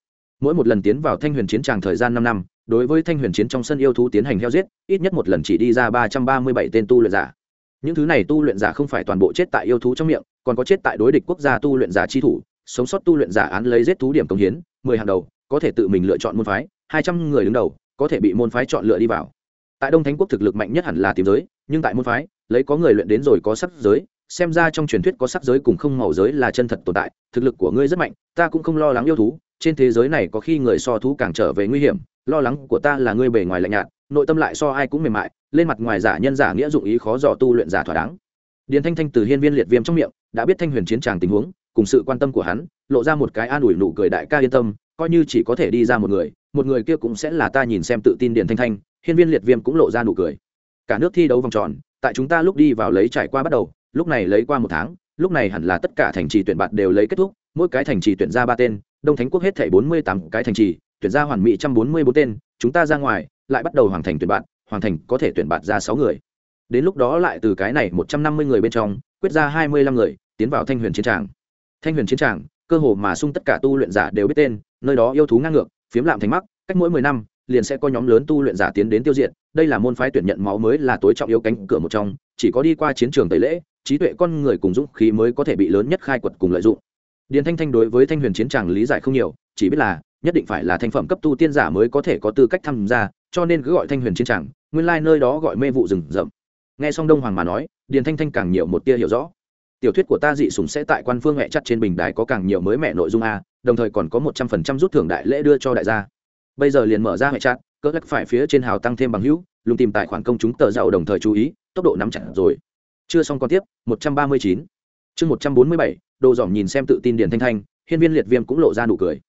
Mỗi một lần tiến vào thanh huyền chiến tràng thời gian năm năm, đối với thanh huyền chiến trong sân yêu thú tiến hành heo giết, ít nhất một lần chỉ đi ra ba trăm ba mươi bảy tên tu luyện giả. Những thứ này tu luyện giả không phải toàn bộ chết tại yêu thú trong miệng, còn có chết tại đối địch quốc gia tu luyện giả chi thủ, sống sót tu luyện giả án lấy giết thú điểm công hiến, mười hàng đầu, có thể tự mình lựa chọn môn phái, hai trăm người đứng đầu có thể bị môn phái chọn lựa đi vào. Tại đông thánh quốc thực lực mạnh nhất hẳn là tìm giới, nhưng tại môn phái, lấy có người luyện đến rồi có sắc giới, xem ra trong truyền thuyết có sắc giới cùng không màu giới là chân thật tồn tại, thực lực của ngươi rất mạnh, ta cũng không lo lắng yêu thú, trên thế giới này có khi người so thú càng trở về nguy hiểm, lo lắng của ta là ngươi bề ngoài lạnh nhạt, nội tâm lại so ai cũng mềm mại, lên mặt ngoài giả nhân giả nghĩa dụng ý khó dò tu luyện giả thỏa đáng. Điền thanh thanh từ hiên viên liệt viêm trong miệng, đã biết thanh huyền chiến tràng tình huống, cùng sự quan tâm của hắn, lộ ra một cái an ủi nụ cười đại ca yên tâm coi như chỉ có thể đi ra một người một người kia cũng sẽ là ta nhìn xem tự tin điền thanh thanh, hiên viên liệt viêm cũng lộ ra nụ cười. Cả nước thi đấu vòng tròn, tại chúng ta lúc đi vào lấy trải qua bắt đầu, lúc này lấy qua một tháng, lúc này hẳn là tất cả thành trì tuyển bạt đều lấy kết thúc, mỗi cái thành trì tuyển ra ba tên, đông thánh quốc hết thảy bốn mươi tám cái thành trì, tuyển ra hoàn mỹ trăm bốn mươi bốn tên, chúng ta ra ngoài, lại bắt đầu hoàn thành tuyển bạn, hoàn thành có thể tuyển bạt ra sáu người. Đến lúc đó lại từ cái này một trăm năm mươi người bên trong, quyết ra hai mươi lăm người, tiến vào thanh huyền chiến tràng. Thanh huyền chiến tràng, cơ hồ mà sung tất cả tu luyện giả đều biết tên nơi đó yêu thú ngang ngược, phiếm lạm thành mắc, cách mỗi mười năm, liền sẽ có nhóm lớn tu luyện giả tiến đến tiêu diệt. Đây là môn phái tuyển nhận máu mới là tối trọng yếu cánh cửa một trong, chỉ có đi qua chiến trường tẩy lễ, trí tuệ con người cùng dũng khí mới có thể bị lớn nhất khai quật cùng lợi dụng. Điền thanh thanh đối với thanh huyền chiến tràng lý giải không nhiều, chỉ biết là, nhất định phải là thành phẩm cấp tu tiên giả mới có thể có tư cách tham gia, cho nên cứ gọi thanh huyền chiến tràng, nguyên lai nơi đó gọi mê vụ rừng rậm. Nghe xong đông hoàng mà nói, điền thanh thanh càng nhiều một tia hiểu rõ. Tiểu thuyết của ta dị sùng sẽ tại quan phương mẹ chặt trên bình đài có càng nhiều mới mẹ nội dung a đồng thời còn có một trăm phần trăm rút thưởng đại lễ đưa cho đại gia. Bây giờ liền mở ra hệ trạng, cỡ lắc phải phía trên hào tăng thêm bằng hữu, lùng tìm tài khoản công chúng tờ giàu đồng thời chú ý, tốc độ nắm chặt rồi. Chưa xong còn tiếp, một trăm ba mươi chín. Chương một trăm bốn mươi bảy, đồ dòm nhìn xem tự tin điền thanh thanh, hiên viên liệt viêm cũng lộ ra nụ cười.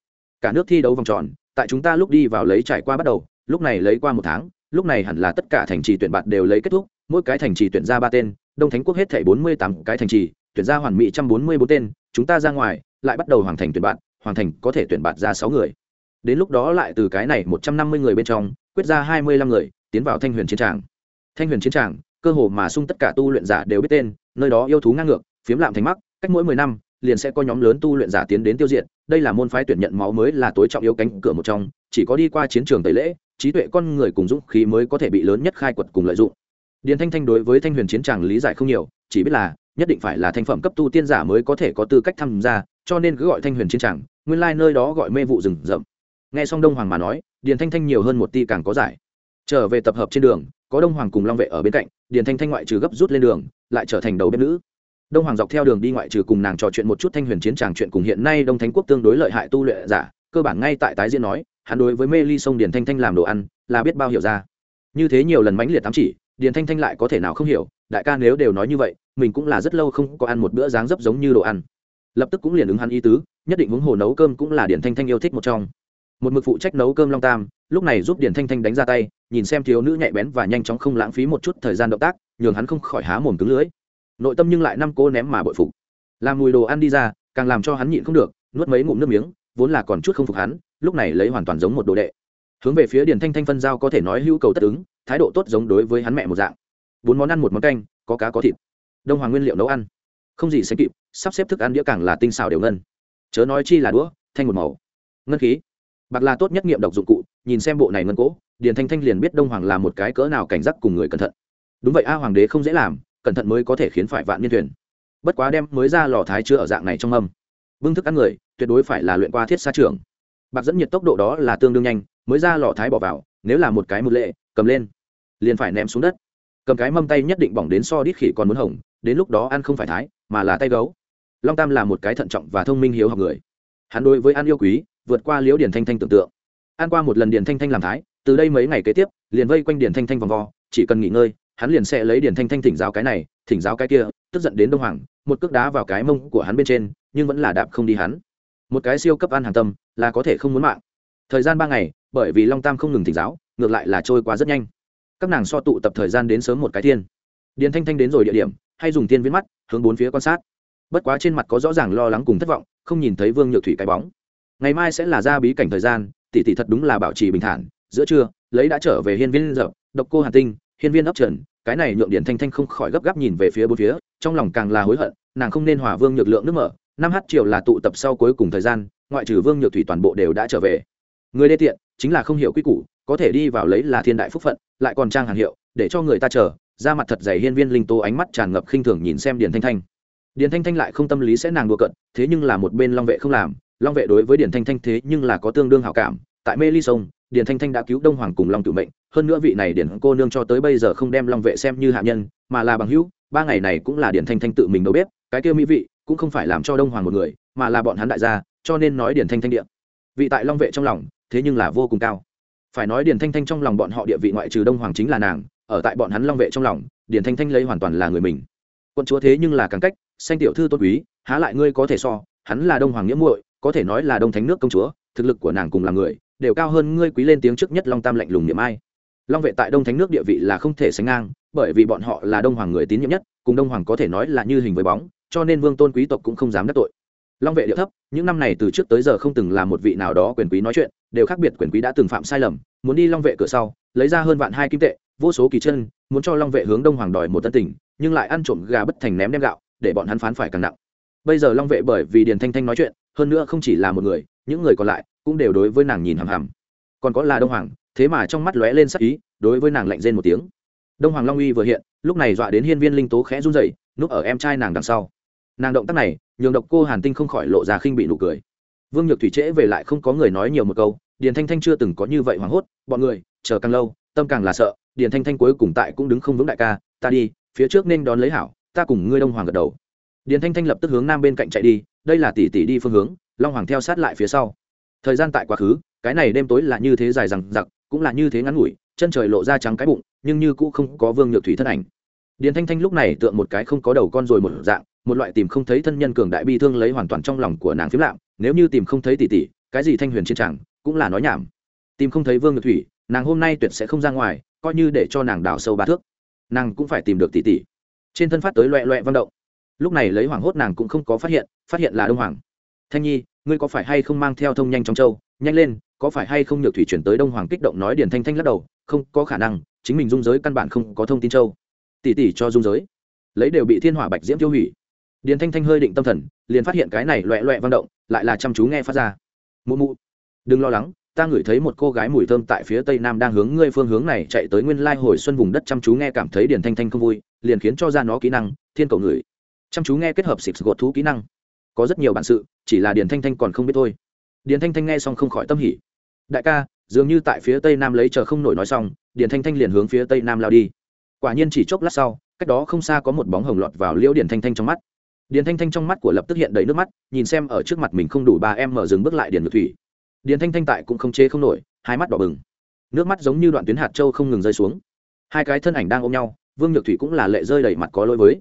Cả nước thi đấu vòng tròn, tại chúng ta lúc đi vào lấy trải qua bắt đầu, lúc này lấy qua một tháng, lúc này hẳn là tất cả thành trì tuyển bạn đều lấy kết thúc, mỗi cái thành trì tuyển ra ba tên, đông thánh quốc hết thảy bốn mươi tám cái thành trì, tuyển ra hoàn mỹ trăm bốn mươi bốn tên, chúng ta ra ngoài, lại bắt đầu hoàn thành tuyển bạn hoàn thành có thể tuyển bạn ra sáu người. Đến lúc đó lại từ cái này một trăm năm mươi người bên trong, quyết ra hai mươi lăm người, tiến vào thanh huyền chiến tràng. Thanh huyền chiến tràng, cơ hồ mà sung tất cả tu luyện giả đều biết tên, nơi đó yêu thú ngang ngược, phiếm lạm thành mắc, cách mỗi mười năm, liền sẽ có nhóm lớn tu luyện giả tiến đến tiêu diệt. Đây là môn phái tuyển nhận máu mới là tối trọng yếu cánh cửa một trong, chỉ có đi qua chiến trường tẩy lễ, trí tuệ con người cùng dũng khí mới có thể bị lớn nhất khai quật cùng lợi dụng. Điền thanh thanh đối với thanh huyền chiến tràng lý giải không nhiều, chỉ biết là, nhất định phải là thanh phẩm cấp tu tiên giả mới có thể có tư cách tham gia, cho nên cứ gọi thanh huyền chiến tràng nguyên lai nơi đó gọi mê vụ rừng rậm. Nghe xong đông hoàng mà nói, điền thanh thanh nhiều hơn một ti càng có giải. Trở về tập hợp trên đường, có đông hoàng cùng long vệ ở bên cạnh, điền thanh thanh ngoại trừ gấp rút lên đường, lại trở thành đầu bếp nữ. Đông hoàng dọc theo đường đi ngoại trừ cùng nàng trò chuyện một chút thanh huyền chiến tràng chuyện cùng hiện nay đông thánh quốc tương đối lợi hại tu luyện giả, cơ bản ngay tại tái diễn nói, hắn đối với mê ly sông điền thanh thanh làm đồ ăn, là biết bao hiểu ra. Như thế nhiều lần mãnh liệt tám chỉ, điền thanh thanh lại có thể nào không hiểu, đại ca nếu đều nói như vậy, mình cũng là rất lâu không có ăn một bữa dáng dấp giống như đồ ăn lập tức cũng liền ứng hắn ý tứ, nhất định huống hồ nấu cơm cũng là điển thanh thanh yêu thích một trong. Một mực phụ trách nấu cơm long tam, lúc này giúp điển thanh thanh đánh ra tay, nhìn xem thiếu nữ nhạy bén và nhanh chóng không lãng phí một chút thời gian động tác, nhường hắn không khỏi há mồm cứng lưới nội tâm nhưng lại năm cô ném mà bội phục. Làm mùi đồ ăn đi ra, càng làm cho hắn nhịn không được, nuốt mấy ngụm nước miếng, vốn là còn chút không phục hắn, lúc này lấy hoàn toàn giống một đồ đệ. Hướng về phía điển thanh thanh phân giao có thể nói hữu cầu tất ứng, thái độ tốt giống đối với hắn mẹ một dạng. Bốn món ăn, một món canh, có cá có thịt. Đông hoàng nguyên liệu nấu ăn không gì sánh kịp, sắp xếp thức ăn đĩa càng là tinh xào đều ngân. Chớ nói chi là đũa, thanh một màu. Ngân khí. Bạc là tốt nhất nghiệm độc dụng cụ, nhìn xem bộ này ngân cỗ, điền thanh thanh liền biết đông hoàng là một cái cỡ nào cảnh giác cùng người cẩn thận. Đúng vậy a, hoàng đế không dễ làm, cẩn thận mới có thể khiến phải vạn niên thuyền. Bất quá đem mới ra lò thái chưa ở dạng này trong âm. Vương thức ăn người, tuyệt đối phải là luyện qua thiết xa trường bạc dẫn nhiệt tốc độ đó là tương đương nhanh, mới ra lò thái bỏ vào, nếu là một cái một lệ, cầm lên, liền phải ném xuống đất. Cầm cái mâm tay nhất định bỏng đến so đít khỉ còn muốn hỏng đến lúc đó ăn không phải thái, mà là tay gấu. Long tam là một cái thận trọng và thông minh hiếu học người. Hắn đối với ăn yêu quý, vượt qua liễu điển thanh thanh tưởng tượng. Ăn qua một lần điển thanh thanh làm thái, từ đây mấy ngày kế tiếp, liền vây quanh điển thanh thanh vòng vo, chỉ cần nghỉ ngơi, hắn liền sẽ lấy điển thanh thanh thỉnh giáo cái này, thỉnh giáo cái kia, tức giận đến đông hoàng, một cước đá vào cái mông của hắn bên trên, nhưng vẫn là đạp không đi hắn. Một cái siêu cấp ăn hàng tâm, là có thể không muốn mạng. Thời gian ba ngày, bởi vì long tam không ngừng thỉnh giáo, ngược lại là trôi qua rất nhanh. Các nàng so tụ tập thời gian đến sớm một cái thiên. Điền thanh thanh đến rồi địa điểm hay dùng tiên viên mắt hướng bốn phía quan sát. Bất quá trên mặt có rõ ràng lo lắng cùng thất vọng không nhìn thấy vương nhược thủy cái bóng. Ngày mai sẽ là ra bí cảnh thời gian tỷ tỷ thật đúng là bảo trì bình thản. Giữa trưa lấy đã trở về hiên viên dậu, độc cô hà tinh hiên viên ấp trần cái này nhượng điển thanh thanh không khỏi gấp gáp nhìn về phía bốn phía trong lòng càng là hối hận nàng không nên hòa vương nhược lượng nước mở. Năm h chiều là tụ tập sau cuối cùng thời gian ngoại trừ vương nhược thủy toàn bộ đều đã trở về. Người đê tiện chính là không hiểu quy củ có thể đi vào lấy là thiên đại phúc phận lại còn trang hàng hiệu để cho người ta chờ ra mặt thật dày hiên viên linh tô ánh mắt tràn ngập khinh thường nhìn xem điền thanh thanh. Điền thanh thanh lại không tâm lý sẽ nàng đùa cận thế nhưng là một bên long vệ không làm, long vệ đối với điền thanh thanh thế nhưng là có tương đương hảo cảm. Tại mê ly sông, điền thanh thanh đã cứu đông hoàng cùng long tự mệnh, hơn nữa vị này điền cô nương cho tới bây giờ không đem long vệ xem như hạ nhân, mà là bằng hữu, ba ngày này cũng là điền thanh thanh tự mình đâu bếp, cái kia mỹ vị cũng không phải làm cho đông hoàng một người, mà là bọn hắn đại gia, cho nên nói điền thanh thanh địa. Vị tại long vệ trong lòng, thế nhưng là vô cùng cao. Phải nói điền thanh thanh trong lòng bọn họ địa vị ngoại trừ đông hoàng chính là nàng ở tại bọn hắn long vệ trong lòng điển thanh thanh lấy hoàn toàn là người mình. Quân chúa thế nhưng là càng cách, xanh tiểu thư tôn quý, há lại ngươi có thể so, hắn là đông hoàng nghĩa muội, có thể nói là đông thánh nước công chúa, thực lực của nàng cùng là người, đều cao hơn ngươi quý lên tiếng trước nhất long tam lạnh lùng niệm ai. Long vệ tại đông thánh nước địa vị là không thể sánh ngang, bởi vì bọn họ là đông hoàng người tín nhiệm nhất, cùng đông hoàng có thể nói là như hình với bóng, cho nên vương tôn quý tộc cũng không dám đắc tội. Long vệ địa thấp, những năm này từ trước tới giờ không từng là một vị nào đó quyền quý nói chuyện, đều khác biệt quyền quý đã từng phạm sai lầm, muốn đi long vệ cửa sau, lấy ra hơn vạn hai kim tệ vô số kỳ chân, muốn cho long vệ hướng đông hoàng đòi một tân tình, nhưng lại ăn trộm gà bất thành ném đem gạo, để bọn hắn phán phải càng nặng. Bây giờ long vệ bởi vì điền thanh thanh nói chuyện, hơn nữa không chỉ là một người, những người còn lại cũng đều đối với nàng nhìn hằm hằm. Còn có là đông hoàng, thế mà trong mắt lóe lên sắc ý, đối với nàng lạnh rên một tiếng. Đông hoàng long uy vừa hiện, lúc này dọa đến hiên viên linh tố khẽ run rẩy, núp ở em trai nàng đằng sau. Nàng động tác này, nhường độc cô hàn tinh không khỏi lộ ra khinh bị nụ cười. Vương nhược thủy trễ về lại không có người nói nhiều một câu, điền thanh thanh chưa từng có như vậy hoảng hốt, bọn người, chờ càng lâu, tâm càng là sợ điền thanh thanh cuối cùng tại cũng đứng không vững đại ca, ta đi, phía trước nên đón lấy hảo, ta cùng ngươi đông hoàng gật đầu. Điền thanh thanh lập tức hướng nam bên cạnh chạy đi, đây là tỷ tỷ đi phương hướng, long hoàng theo sát lại phía sau. Thời gian tại quá khứ, cái này đêm tối là như thế dài rằng giặc cũng là như thế ngắn ngủi, chân trời lộ ra trắng cái bụng, nhưng như cũng không có vương nhược thủy thân ảnh. Điền thanh thanh lúc này tượng một cái không có đầu con rồi một dạng, một loại tìm không thấy thân nhân cường đại bi thương lấy hoàn toàn trong lòng của nàng phiếm lạm, nếu như tìm không thấy tỷ tỷ, cái gì thanh huyền chiến tràng, cũng là nói nhảm. Tìm không thấy vương nhược thủy, nàng hôm nay tuyệt sẽ không ra ngoài coi như để cho nàng đào sâu ba thước. Nàng cũng phải tìm được tỷ tỷ. Trên thân phát tới loẹ loẹ vang động. Lúc này lấy hoảng hốt nàng cũng không có phát hiện phát hiện là đông hoàng. Thanh nhi, ngươi có phải hay không mang theo thông nhanh trong châu nhanh lên, có phải hay không nhược thủy chuyển tới đông hoàng kích động nói điền thanh thanh lắc đầu. Không, có khả năng, chính mình dung giới căn bản không có thông tin châu tỷ tỷ cho dung giới. Lấy đều bị thiên hỏa bạch diễm tiêu hủy. Điền thanh thanh hơi định tâm thần, liền phát hiện cái này loẹ loẹ vang động, lại là chăm chú nghe phát ra. Mụ mụ, đừng lo lắng ta ngửi thấy một cô gái mùi thơm tại phía tây nam đang hướng ngươi phương hướng này chạy tới nguyên lai hồi xuân vùng đất chăm chú nghe cảm thấy điền thanh thanh không vui, liền khiến cho ra nó kỹ năng, thiên cầu ngửi. Chăm chú nghe kết hợp xịt gột thú kỹ năng. Có rất nhiều bản sự, chỉ là điền thanh thanh còn không biết thôi. Điền thanh thanh nghe xong không khỏi tâm hỉ. Đại ca, dường như tại phía tây nam lấy chờ không nổi nói xong điền thanh thanh liền hướng phía tây nam lao đi. Quả nhiên chỉ chốc lát sau, cách đó không xa có một bóng hồng lọt vào liễu điền thanh thanh trong mắt. Điền thanh thanh trong mắt của lập tức hiện đầy nước mắt, nhìn xem ở trước mặt mình không đủ ba em mở dừng bước lại điền ngược thủy điền thanh thanh tại cũng không chế không nổi, hai mắt đỏ bừng. Nước mắt giống như đoạn tuyến hạt châu không ngừng rơi xuống. Hai cái thân ảnh đang ôm nhau, vương nhược thủy cũng là lệ rơi đầy mặt có lỗi với.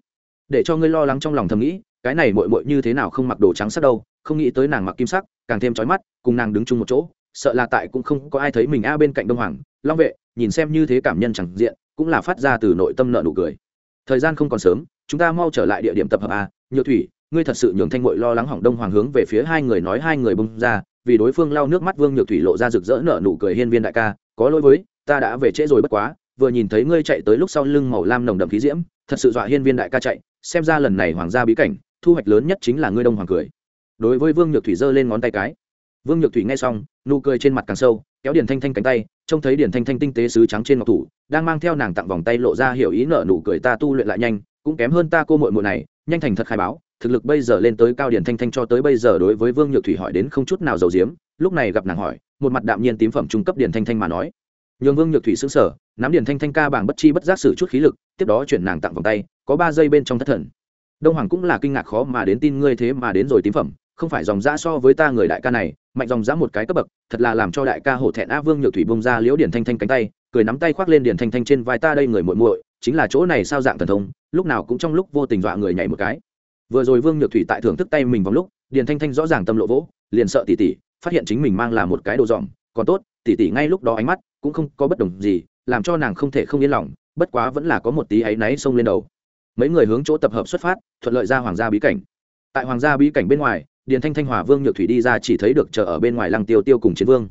Để cho ngươi lo lắng trong lòng thầm nghĩ, cái này mội mội như thế nào không mặc đồ trắng sắc đâu, không nghĩ tới nàng mặc kim sắc, càng thêm trói mắt, cùng nàng đứng chung một chỗ, sợ là tại cũng không có ai thấy mình a bên cạnh đông hoàng, long vệ, nhìn xem như thế cảm nhân chẳng diện, cũng là phát ra từ nội tâm nợ nụ cười. Thời gian không còn sớm, chúng ta mau trở lại địa điểm tập hợp a, nhược thủy ngươi thật sự nhường thanh mội lo lắng hỏng đông hoàng hướng về phía hai người nói hai người bung ra, vì đối phương lau nước mắt vương nhược thủy lộ ra rực rỡ nở nụ cười hiên viên đại ca, có lỗi với, ta đã về trễ rồi bất quá, vừa nhìn thấy ngươi chạy tới lúc sau lưng màu lam nồng đậm khí diễm, thật sự dọa hiên viên đại ca chạy, xem ra lần này hoàng gia bí cảnh, thu hoạch lớn nhất chính là ngươi đông hoàng cười. Đối với vương nhược thủy giơ lên ngón tay cái, vương nhược thủy nghe xong, nụ cười trên mặt càng sâu, kéo điển thanh thanh cánh tay, trông thấy điển thanh thanh tinh tế sứ trắng trên ngọc thủ, đang mang theo nàng tặng vòng tay lộ ra hiểu ý nở nụ cười ta tu luyện lại nhanh, cũng kém hơn ta cô muội muội này nhanh thành thật khai báo, thực lực bây giờ lên tới cao điển thanh thanh cho tới bây giờ đối với vương nhược thủy hỏi đến không chút nào giàu diếm lúc này gặp nàng hỏi, một mặt đạm nhiên tím phẩm trung cấp điển thanh thanh mà nói. Nhường vương nhược thủy xứng sở nắm điển thanh thanh ca bảng bất chi bất giác sử chút khí lực, tiếp đó chuyển nàng tặng vòng tay, có ba giây bên trong thất thần. Đông hoàng cũng là kinh ngạc khó mà đến tin ngươi thế mà đến rồi tím phẩm, không phải dòng giã so với ta người đại ca này, mạnh dòng giã một cái cấp bậc, thật là làm cho đại ca hổ thẹn a vương nhược thủy bông ra liễu điển thanh thanh cánh tay, cười nắm tay khoác lên điển thanh thanh trên vai ta đây người muội muội chính là chỗ này sao dạng thần thông, lúc nào cũng trong lúc vô tình dọa người nhảy một cái. Vừa rồi vương nhược thủy tại thưởng thức tay mình vào lúc, điền thanh thanh rõ ràng tâm lộ vỗ, liền sợ tỉ tỉ, phát hiện chính mình mang là một cái đồ dòm còn tốt, tỉ tỉ ngay lúc đó ánh mắt cũng không có bất đồng gì, làm cho nàng không thể không yên lòng, bất quá vẫn là có một tí áy náy xông lên đầu. Mấy người hướng chỗ tập hợp xuất phát, thuận lợi ra hoàng gia bí cảnh. Tại hoàng gia bí cảnh bên ngoài, điền thanh thanh hòa vương nhược thủy đi ra chỉ thấy được chờ ở bên ngoài lăng tiêu tiêu cùng chiến vương.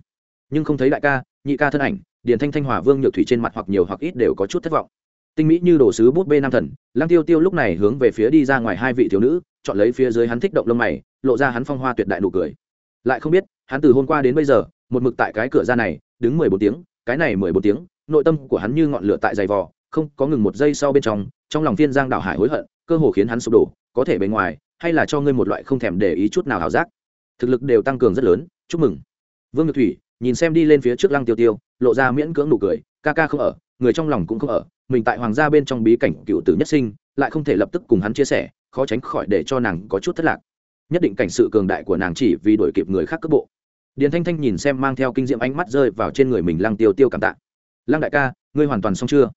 Nhưng không thấy đại ca, nhị ca thân ảnh, điền thanh thanh hòa vương nhược thủy trên mặt hoặc nhiều hoặc ít đều có chút thất vọng tinh mỹ như đồ sứ bút bê nam thần, lăng tiêu tiêu lúc này hướng về phía đi ra ngoài hai vị thiếu nữ, chọn lấy phía dưới hắn thích động lông mày, lộ ra hắn phong hoa tuyệt đại nụ cười. Lại không biết, hắn từ hôm qua đến bây giờ, một mực tại cái cửa ra này, đứng mười bốn tiếng, cái này mười bốn tiếng, nội tâm của hắn như ngọn lửa tại giày vò, không có ngừng một giây sau bên trong trong lòng phiên giang đạo hải hối hận, cơ hồ khiến hắn sụp đổ, có thể bề ngoài, hay là cho ngươi một loại không thèm để ý chút nào hào giác. Thực lực đều tăng cường rất lớn, chúc mừng. Vương nhược thủy, nhìn xem đi lên phía trước lăng tiêu tiêu, lộ ra miễn cưỡng nụ cười, ca ca không ở, người trong lòng cũng không ở mình tại hoàng gia bên trong bí cảnh cựu tử nhất sinh, lại không thể lập tức cùng hắn chia sẻ, khó tránh khỏi để cho nàng có chút thất lạc. Nhất định cảnh sự cường đại của nàng chỉ vì đổi kịp người khác cước bộ. Điền thanh thanh nhìn xem mang theo kinh diệm ánh mắt rơi vào trên người mình lăng tiêu tiêu cảm tạ. Lăng đại ca, ngươi hoàn toàn xong chưa?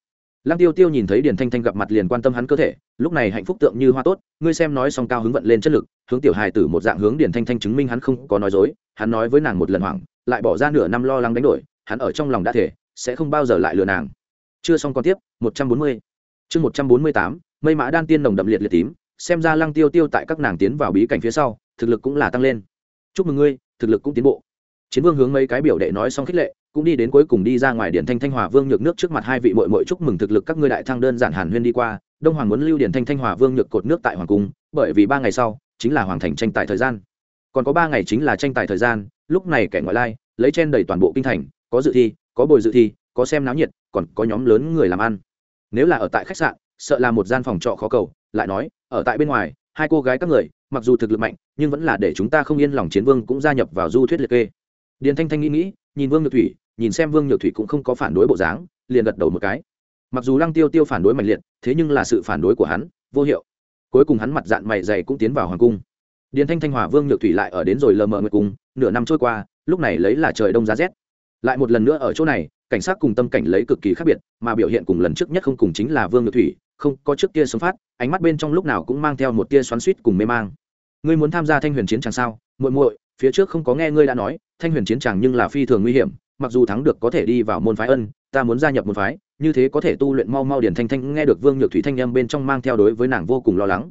Lăng tiêu tiêu nhìn thấy điền thanh thanh gặp mặt liền quan tâm hắn cơ thể, lúc này hạnh phúc tượng như hoa tốt, ngươi xem nói xong cao hứng vận lên chất lực, hướng tiểu hài tử một dạng hướng điền thanh thanh chứng minh hắn không có nói dối, hắn nói với nàng một lần hoảng, lại bỏ ra nửa năm lo lắng đánh đổi, hắn ở trong lòng đã thể sẽ không bao giờ lại lừa nàng. Chưa xong còn tiếp một trăm bốn mươi. Chương một trăm bốn mươi tám, mây mã đan tiên nồng đậm liệt liệt tím, xem ra lăng tiêu tiêu tại các nàng tiến vào bí cảnh phía sau, thực lực cũng là tăng lên. Chúc mừng ngươi, thực lực cũng tiến bộ. Chiến vương hướng mấy cái biểu đệ nói xong khích lệ, cũng đi đến cuối cùng đi ra ngoài điển thanh thanh hòa vương nhược nước trước mặt hai vị mội mội chúc mừng thực lực các ngươi đại thăng đơn giản hàn huyên đi qua, đông hoàng muốn lưu điển thanh thanh hòa vương nhược cột nước tại hoàng cung, bởi vì ba ngày sau, chính là hoàng thành tranh tài thời gian. Còn có ba ngày chính là tranh tài thời gian, lúc này kẻ ngoại lai, lấy chen đầy toàn bộ kinh thành, có dự thi, có bồi dự thi, có xem náo nhiệt, còn có nhóm lớn người làm ăn nếu là ở tại khách sạn, sợ là một gian phòng trọ khó cầu, lại nói, ở tại bên ngoài, hai cô gái các người, mặc dù thực lực mạnh, nhưng vẫn là để chúng ta không yên lòng chiến vương cũng gia nhập vào du thuyết liệt kê. Điền thanh thanh nghĩ nghĩ, nhìn vương nhược thủy, nhìn xem vương nhược thủy cũng không có phản đối bộ dáng, liền gật đầu một cái. Mặc dù lăng tiêu tiêu phản đối mạnh liệt, thế nhưng là sự phản đối của hắn, vô hiệu. Cuối cùng hắn mặt dạng mày dày cũng tiến vào hoàng cung. Điền thanh thanh hòa vương nhược thủy lại ở đến rồi lờ mờ nguyệt cung, nửa năm trôi qua, lúc này lấy là trời đông giá rét. Lại một lần nữa ở chỗ này cảnh sát cùng tâm cảnh lấy cực kỳ khác biệt, mà biểu hiện cùng lần trước nhất không cùng chính là vương nhược thủy, không, có trước kia sống phát, ánh mắt bên trong lúc nào cũng mang theo một tia xoắn suýt cùng mê mang. Ngươi muốn tham gia thanh huyền chiến tràng sao? Muội muội, phía trước không có nghe ngươi đã nói, thanh huyền chiến tràng nhưng là phi thường nguy hiểm, mặc dù thắng được có thể đi vào môn phái ân, ta muốn gia nhập môn phái, như thế có thể tu luyện mau mau điển thanh thanh, nghe được vương nhược thủy thanh âm bên trong mang theo đối với nàng vô cùng lo lắng.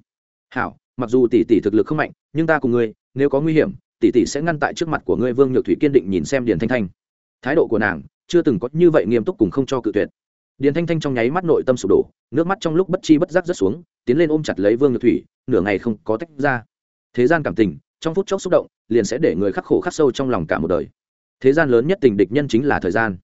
Hảo, mặc dù tỷ tỷ thực lực không mạnh, nhưng ta cùng ngươi, nếu có nguy hiểm, tỷ tỷ sẽ ngăn tại trước mặt của ngươi, vương nhược thủy kiên định nhìn xem điển thanh thanh. Thái độ của nàng chưa từng có như vậy nghiêm túc cùng không cho cự tuyệt. Điền thanh thanh trong nháy mắt nội tâm sụp đổ, nước mắt trong lúc bất chi bất giác rớt xuống, tiến lên ôm chặt lấy vương nhược thủy, nửa ngày không có tách ra. Thế gian cảm tình, trong phút chốc xúc động, liền sẽ để người khắc khổ khắc sâu trong lòng cả một đời. Thế gian lớn nhất tình địch nhân chính là thời gian.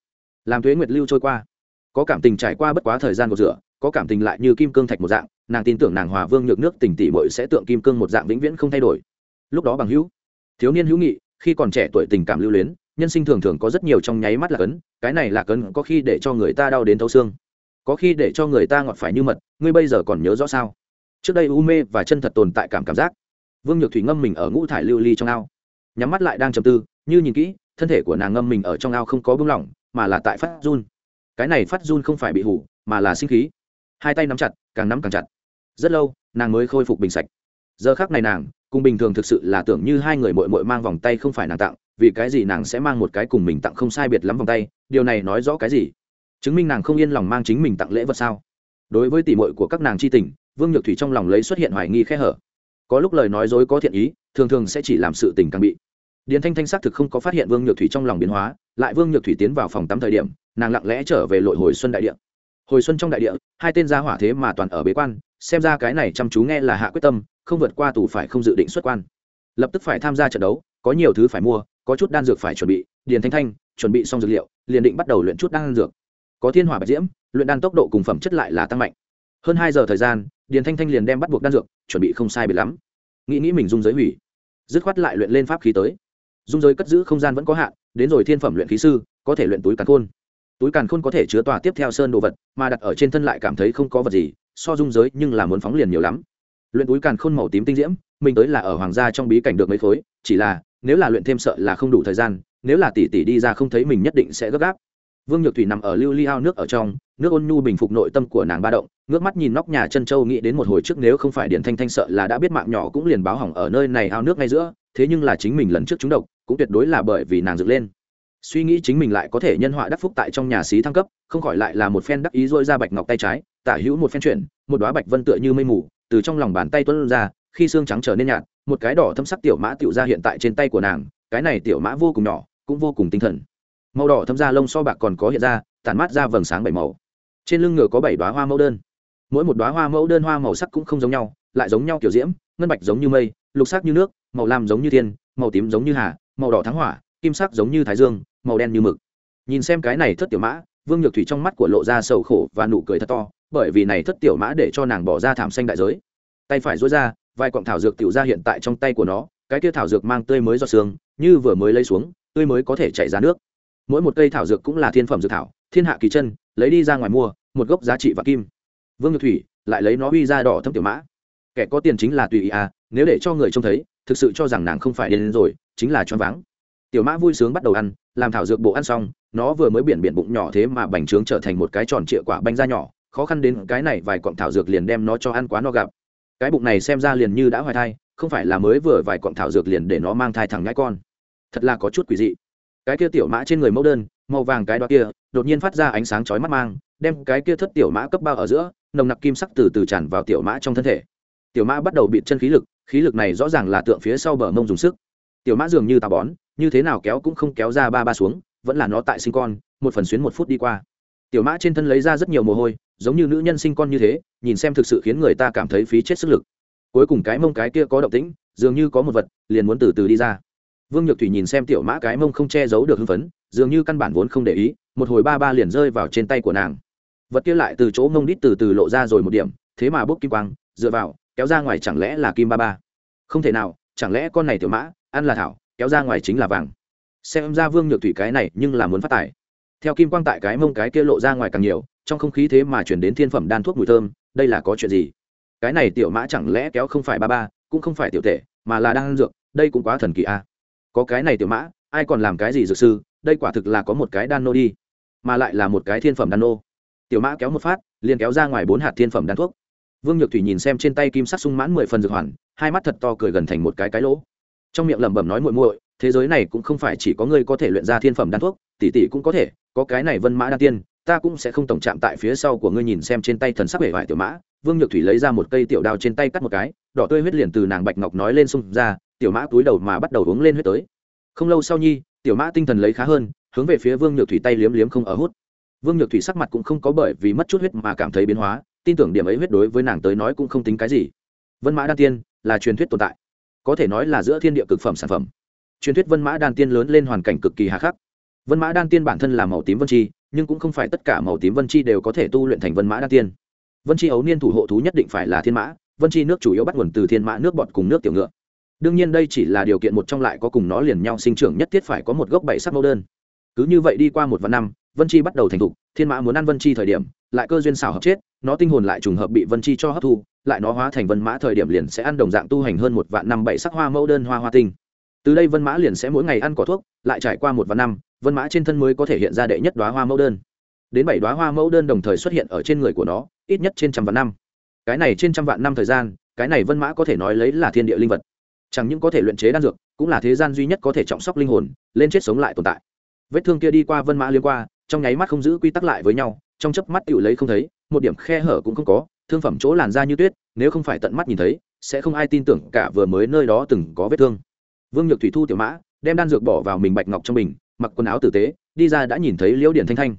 Làm thuế nguyệt lưu trôi qua. Có cảm tình trải qua bất quá thời gian của rửa, có cảm tình lại như kim cương thạch một dạng, nàng tin tưởng nàng hòa vương nhược nước tình tỷ muội sẽ tượng kim cương một dạng vĩnh viễn không thay đổi. Lúc đó bằng hữu, thiếu niên hữu nghị, khi còn trẻ tuổi tình cảm lưu luyến nhân sinh thường thường có rất nhiều trong nháy mắt là cấn, cái này là cấn có khi để cho người ta đau đến thấu xương. Có khi để cho người ta ngọt phải như mật, ngươi bây giờ còn nhớ rõ sao? Trước đây u mê và chân thật tồn tại cảm cảm giác. Vương nhược thủy ngâm mình ở ngũ thải lưu ly trong ao. Nhắm mắt lại đang chầm tư, như nhìn kỹ, thân thể của nàng ngâm mình ở trong ao không có bưng lỏng, mà là tại phát run. Cái này phát run không phải bị hủ, mà là sinh khí. Hai tay nắm chặt, càng nắm càng chặt. Rất lâu, nàng mới khôi phục bình sạch. Giờ khác này nàng, cùng bình thường thực sự là tưởng như hai người mội mội mang vòng tay không phải nàng tặng vì cái gì nàng sẽ mang một cái cùng mình tặng không sai biệt lắm vòng tay, điều này nói rõ cái gì? Chứng minh nàng không yên lòng mang chính mình tặng lễ vật sao? Đối với tỉ mội của các nàng c h i tình, vương nhược thủy trong lòng lấy xuất hiện hoài nghi khe hở. Có lúc lời nói dối có thiện ý, thường thường sẽ chỉ làm sự tình càng bị. Điền thanh thanh xác thực không có phát hiện vương nhược thủy trong lòng biến hóa, lại vương nhược thủy tiến vào phòng tắm thời điểm, nàng lặng lẽ trở về lội hồi xuân đại địa. Hồi xuân trong đại địa, hai tên gia hỏa thế mà toàn ở bế quan, xem ra cái này chăm chú nghe là hạ quyết tâm, không vượt qua tù phải không dự định xuất quan. Lập tức phải tham gia trận đấu, có nhiều thứ phải mua có chút đan dược phải chuẩn bị, điền thanh thanh, chuẩn bị xong dược liệu, liền định bắt đầu luyện chút đan dược. Có thiên hỏa bạch diễm, luyện đan tốc độ cùng phẩm chất lại là tăng mạnh. Hơn hai giờ thời gian, điền thanh thanh liền đem bắt buộc đan dược, chuẩn bị không sai biệt lắm. Nghĩ nghĩ mình dung giới hủy, dứt khoát lại luyện lên pháp khí tới. Dung giới cất giữ không gian vẫn có hạn, đến rồi thiên phẩm luyện khí sư, có thể luyện túi càn khôn. Túi càn khôn có thể chứa tòa tiếp theo sơn đồ vật, mà đặt ở trên thân lại cảm thấy không có vật gì, so dung giới nhưng là muốn phóng liền nhiều lắm. Luyện túi càn khôn màu tím tinh diễm, mình tới là ở hoàng gia trong bí cảnh được mấy khối, chỉ là nếu là luyện thêm sợ là không đủ thời gian, nếu là tỷ tỷ đi ra không thấy mình nhất định sẽ gấp gáp. Vương nhược thủy nằm ở lưu ly ao nước ở trong, nước ôn nhu bình phục nội tâm của nàng ba động, ngước mắt nhìn nóc nhà chân châu nghĩ đến một hồi trước nếu không phải điện thanh thanh sợ là đã biết mạng nhỏ cũng liền báo hỏng ở nơi này ao nước ngay giữa, thế nhưng là chính mình lần trước chúng độc, cũng tuyệt đối là bởi vì nàng dựng lên. Suy nghĩ chính mình lại có thể nhân họa đắc phúc tại trong nhà xí thăng cấp, không khỏi lại là một phen đắc ý dôi ra bạch ngọc tay trái, tả hữu một phen chuyển, một đoá bạch vân tựa như mây mù, từ trong lòng bàn tay tuân ra, khi xương trắng trở nên nhạt một cái đỏ thâm sắc tiểu mã tiểu ra hiện tại trên tay của nàng, cái này tiểu mã vô cùng nhỏ, cũng vô cùng tinh thần. Màu đỏ thâm da lông so bạc còn có hiện ra, tản mát ra vầng sáng bảy màu. Trên lưng ngựa có bảy đoá hoa mẫu đơn. Mỗi một đoá hoa mẫu đơn hoa màu sắc cũng không giống nhau, lại giống nhau kiểu diễm, ngân bạch giống như mây, lục sắc như nước, màu lam giống như thiên, màu tím giống như hà, màu đỏ thắng hỏa, kim sắc giống như thái dương, màu đen như mực. Nhìn xem cái này thất tiểu mã, vương nhược thủy trong mắt của lộ ra sầu khổ và nụ cười thật to, bởi vì này thất tiểu mã để cho nàng bỏ ra thảm xanh đại giới. Tay phải dối ra vài quặng thảo dược tiểu ra hiện tại trong tay của nó, cái kia thảo dược mang tươi mới do xương, như vừa mới lấy xuống, tươi mới có thể chảy ra nước. Mỗi một cây thảo dược cũng là thiên phẩm dược thảo, thiên hạ kỳ chân, lấy đi ra ngoài mua, một gốc giá trị và kim. Vương nhược thủy lại lấy nó uy ra đỏ thâm tiểu mã. Kẻ có tiền chính là tùy ý à nếu để cho người trông thấy, thực sự cho rằng nàng không phải đến rồi, chính là choáng váng. Tiểu mã vui sướng bắt đầu ăn, làm thảo dược bộ ăn xong, nó vừa mới biển biển bụng nhỏ thế mà bành trướng trở thành một cái tròn trịa quả banh da nhỏ, khó khăn đến cái này vài cọng thảo dược liền đem nó cho ăn quá no gặp cái bụng này xem ra liền như đã hoài thai, không phải là mới vừa vài cọng thảo dược liền để nó mang thai thằng nhãi con. Thật là có chút quỷ dị. Cái kia tiểu mã trên người mẫu đơn, màu vàng cái đó kia, đột nhiên phát ra ánh sáng chói mắt mang, đem cái kia thất tiểu mã cấp bao ở giữa, nồng nặc kim sắc từ từ tràn vào tiểu mã trong thân thể. Tiểu mã bắt đầu bị chân khí lực khí lực này rõ ràng là tượng phía sau bờ mông dùng sức. Tiểu mã dường như tà bón, như thế nào kéo cũng không kéo ra ba ba xuống, vẫn là nó tại sinh con, một phần xuyến một phút đi qua tiểu mã trên thân lấy ra rất nhiều mồ hôi, giống như nữ nhân sinh con như thế, nhìn xem thực sự khiến người ta cảm thấy phí chết sức lực. Cuối cùng cái mông cái kia có động tĩnh, dường như có một vật, liền muốn từ từ đi ra. Vương nhược thủy nhìn xem tiểu mã cái mông không che giấu được hưng phấn, dường như căn bản vốn không để ý, một hồi ba ba liền rơi vào trên tay của nàng. Vật kia lại từ chỗ mông đít từ từ lộ ra rồi một điểm, thế mà bốc kim quang, dựa vào, kéo ra ngoài chẳng lẽ là kim ba ba? Không thể nào, chẳng lẽ con này tiểu mã, ăn là thảo, kéo ra ngoài chính là vàng. Xem ra vương nhược thủy cái này nhưng là muốn phát tài theo kim quang tại cái mông cái kia lộ ra ngoài càng nhiều, trong không khí thế mà chuyển đến thiên phẩm đan thuốc mùi thơm, đây là có chuyện gì? Cái này tiểu mã chẳng lẽ kéo không phải ba ba, cũng không phải tiểu tể mà là đang ăn dược, đây cũng quá thần kỳ a có cái này tiểu mã, ai còn làm cái gì dược sư, đây quả thực là có một cái đan nô đi, mà lại là một cái thiên phẩm đan nô. Tiểu mã kéo một phát, liền kéo ra ngoài bốn hạt thiên phẩm đan thuốc. Vương nhược thủy nhìn xem trên tay kim sắc sung mãn mười phần dược hoàn, hai mắt thật to cười gần thành một cái cái lỗ. Trong miệng lẩm bẩm nói muội muội thế giới này cũng không phải chỉ có ngươi có thể luyện ra thiên phẩm đan thuốc, tỷ tỷ cũng có thể, có cái này vân mã đan tiên, ta cũng sẽ không tổng chạm tại phía sau của ngươi nhìn xem trên tay thần sắc vẻ vải tiểu mã. Vương nhược thủy lấy ra một cây tiểu đao trên tay cắt một cái, đỏ tươi huyết liền từ nàng bạch ngọc nói lên xung ra, tiểu mã túi đầu mà bắt đầu uống lên huyết tới. Không lâu sau nhi, tiểu mã tinh thần lấy khá hơn, hướng về phía vương nhược thủy tay liếm liếm không ở hút. Vương nhược thủy sắc mặt cũng không có bởi vì mất chút huyết mà cảm thấy biến hóa, tin tưởng điểm ấy huyết đối với nàng tới nói cũng không tính cái gì. Vân mã đan tiên là truyền thuyết tồn tại, có thể nói là giữa thiên địa cực phẩm sản phẩm truyền thuyết vân mã đan tiên lớn lên hoàn cảnh cực kỳ hà khắc. Vân mã đan tiên bản thân là màu tím vân chi, nhưng cũng không phải tất cả màu tím vân chi đều có thể tu luyện thành vân mã đan tiên. Vân chi ấu niên thủ hộ thú nhất định phải là thiên mã, vân chi nước chủ yếu bắt nguồn từ thiên mã nước bọt cùng nước tiểu ngựa. Đương nhiên đây chỉ là điều kiện một trong lại có cùng nó liền nhau sinh trưởng nhất thiết phải có một gốc bảy sắc mẫu đơn. Cứ như vậy đi qua một vạn năm, vân chi bắt đầu thành thục, thiên mã muốn ăn vân chi thời điểm, lại cơ duyên xảo hợp chết, nó tinh hồn lại trùng hợp bị vân chi cho hấp thu, lại nó hóa thành vân mã thời điểm liền sẽ ăn đồng dạng tu hành hơn một vạn năm bảy sắc hoa mẫu đơn hoa hoa tinh từ đây vân mã liền sẽ mỗi ngày ăn cỏ thuốc, lại trải qua một vạn năm, vân mã trên thân mới có thể hiện ra đệ nhất đoá hoa mẫu đơn. Đến bảy đoá hoa mẫu đơn đồng thời xuất hiện ở trên người của nó, ít nhất trên trăm vạn năm. Cái này trên trăm vạn năm thời gian, cái này vân mã có thể nói lấy là thiên địa linh vật. Chẳng những có thể luyện chế đan dược, cũng là thế gian duy nhất có thể trọng sóc linh hồn, lên chết sống lại tồn tại. Vết thương kia đi qua vân mã liên qua, trong nháy mắt không giữ quy tắc lại với nhau, trong chớp mắt tự lấy không thấy, một điểm khe hở cũng không có, thương phẩm chỗ làn da như tuyết, nếu không phải tận mắt nhìn thấy, sẽ không ai tin tưởng cả vừa mới nơi đó từng có vết thương vương nhược thủy thu tiểu mã, đem đan dược bỏ vào mình bạch ngọc trong mình mặc quần áo tử tế, đi ra đã nhìn thấy liễu điển thanh thanh.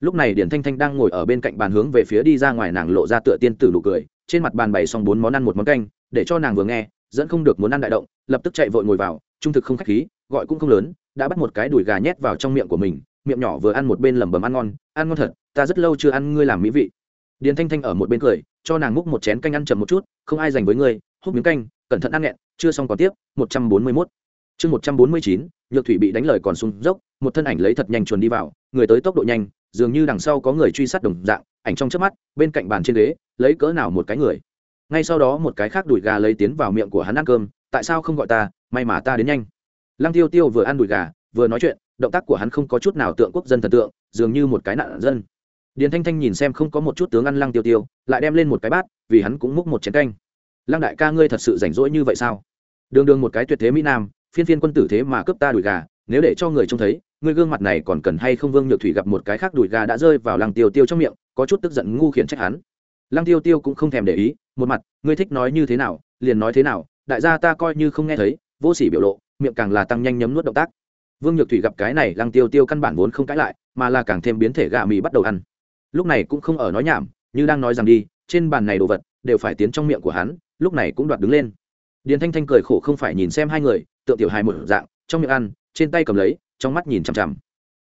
Lúc này điển thanh thanh đang ngồi ở bên cạnh bàn hướng về phía đi ra ngoài nàng lộ ra tựa tiên tử nụ cười, trên mặt bàn bày xong bốn món ăn một món canh, để cho nàng vừa nghe, dẫn không được muốn ăn đại động, lập tức chạy vội ngồi vào, trung thực không khách khí, gọi cũng không lớn, đã bắt một cái đùi gà nhét vào trong miệng của mình, miệng nhỏ vừa ăn một bên lẩm bẩm ăn ngon ăn ngon thật, ta rất lâu chưa ăn ngươi làm mỹ vị. Điền thanh thanh ở một bên cười, cho nàng múc một chén canh ăn chậm một chút, không ai dành với ngươi, hút miếng canh cẩn thận ăn nghẹn, chưa xong còn tiếp, một trăm bốn mươi mốt. Chương một trăm bốn mươi chín, nhược thủy bị đánh lời còn sung dốc, một thân ảnh lấy thật nhanh chuồn đi vào, người tới tốc độ nhanh, dường như đằng sau có người truy sát đồng dạng, ảnh trong trước mắt, bên cạnh bàn trên ghế, lấy cỡ nào một cái người. Ngay sau đó một cái khác đùi gà lấy tiến vào miệng của hắn ăn cơm, tại sao không gọi ta, may mà ta đến nhanh. Lăng tiêu tiêu vừa ăn đùi gà, vừa nói chuyện, động tác của hắn không có chút nào tượng quốc dân thần tượng, dường như một cái nạn dân. Điền thanh thanh nhìn xem không có một chút tướng ăn lăng tiêu tiêu, lại đem lên một cái bát, vì hắn cũng múc một chén canh lăng đại ca ngươi thật sự rảnh rỗi như vậy sao? Đường đường một cái tuyệt thế mỹ nam, phiên phiên quân tử thế mà cướp ta đùi gà, nếu để cho người trông thấy, ngươi gương mặt này còn cần hay không vương nhược thủy gặp một cái khác đùi gà đã rơi vào lăng tiêu tiêu trong miệng, có chút tức giận ngu khiển trách hắn. Lăng tiêu tiêu cũng không thèm để ý, một mặt, ngươi thích nói như thế nào, liền nói thế nào, đại gia ta coi như không nghe thấy, vô sỉ biểu lộ, miệng càng là tăng nhanh nhấm nuốt động tác. Vương nhược thủy gặp cái này, lăng tiêu tiêu căn bản vốn không cãi lại, mà là càng thêm biến thể gà mì bắt đầu ăn. Lúc này cũng không ở nói nhảm, như đang nói rằng đi, trên bàn này đồ vật, đều phải tiến trong miệng của hắn lúc này cũng đoạt đứng lên. Điền thanh thanh cười khổ không phải nhìn xem hai người, tượng tiểu hài một dạng, trong miệng ăn, trên tay cầm lấy, trong mắt nhìn chằm chằm.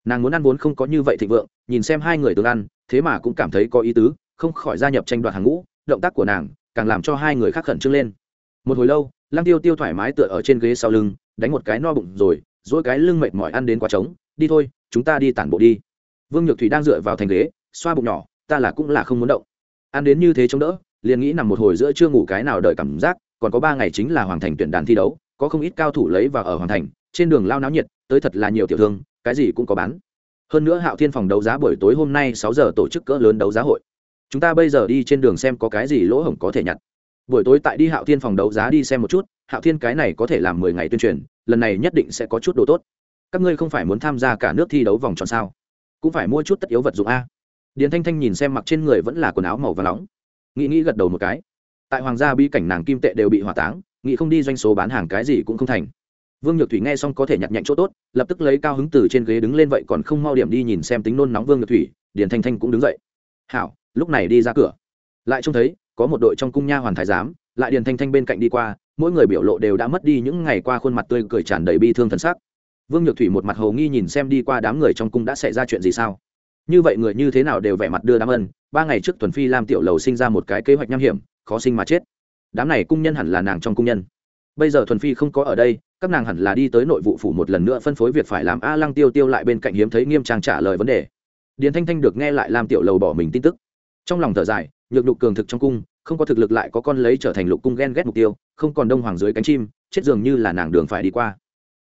Nàng muốn ăn vốn không có như vậy thịnh vượng, nhìn xem hai người tương ăn, thế mà cũng cảm thấy có ý tứ, không khỏi gia nhập tranh đoạt hàng ngũ, động tác của nàng càng làm cho hai người khác khẩn trương lên. Một hồi lâu, lăng tiêu tiêu thoải mái tựa ở trên ghế sau lưng, đánh một cái no bụng rồi dỗi cái lưng mệt mỏi ăn đến quá trống, đi thôi, chúng ta đi tản bộ đi. Vương nhược thủy đang dựa vào thành ghế, xoa bụng nhỏ, ta là cũng là không muốn động. Ăn đến như thế chống đỡ liền nghĩ nằm một hồi giữa chưa ngủ cái nào đợi cảm giác, còn có ba ngày chính là hoàng thành tuyển đàn thi đấu, có không ít cao thủ lấy và ở hoàng thành, trên đường lao náo nhiệt, tới thật là nhiều tiểu thương, cái gì cũng có bán. Hơn nữa hạo thiên phòng đấu giá buổi tối hôm nay sáu giờ tổ chức cỡ lớn đấu giá hội. Chúng ta bây giờ đi trên đường xem có cái gì lỗ hổng có thể nhặt. Buổi tối tại đi hạo thiên phòng đấu giá đi xem một chút, hạo thiên cái này có thể làm mười ngày tuyên truyền, lần này nhất định sẽ có chút đồ tốt. Các ngươi không phải muốn tham gia cả nước thi đấu vòng tròn sao? Cũng phải mua chút tất yếu vật dụng a. Điền thanh thanh nhìn xem mặc trên người vẫn là quần áo màu và nóng nghĩ nghĩ gật đầu một cái. Tại hoàng gia bi cảnh nàng kim tệ đều bị hỏa táng, nghĩ không đi doanh số bán hàng cái gì cũng không thành. Vương nhược thủy nghe xong có thể nhặt nhạnh chỗ tốt, lập tức lấy cao hứng từ trên ghế đứng lên vậy còn không mau điểm đi nhìn xem tính nôn nóng vương nhược thủy, điền thanh thanh cũng đứng dậy. Hảo, lúc này đi ra cửa. Lại trông thấy, có một đội trong cung nha hoàn thái giám, lại điền thanh thanh bên cạnh đi qua, mỗi người biểu lộ đều đã mất đi những ngày qua khuôn mặt tươi cười tràn đầy bi thương thân xác vương nhược thủy một mặt hồ nghi nhìn xem đi qua đám người trong cung đã xảy ra chuyện gì sao? Như vậy người như thế nào đều vẻ mặt đưa đám ân. Ba ngày trước tuần phi lam tiểu lầu sinh ra một cái kế hoạch nham hiểm, khó sinh mà chết. Đám này cung nhân hẳn là nàng trong cung nhân. Bây giờ thuần phi không có ở đây, các nàng hẳn là đi tới nội vụ phủ một lần nữa phân phối việc phải làm a lăng tiêu tiêu lại bên cạnh hiếm thấy nghiêm trang trả lời vấn đề. Điền thanh thanh được nghe lại làm tiểu lầu bỏ mình tin tức. Trong lòng thở dài, nhược đục cường thực trong cung, không có thực lực lại có con lấy trở thành lục cung ghen ghét mục tiêu, không còn đông hoàng dưới cánh chim, chết dường như là nàng đường phải đi qua.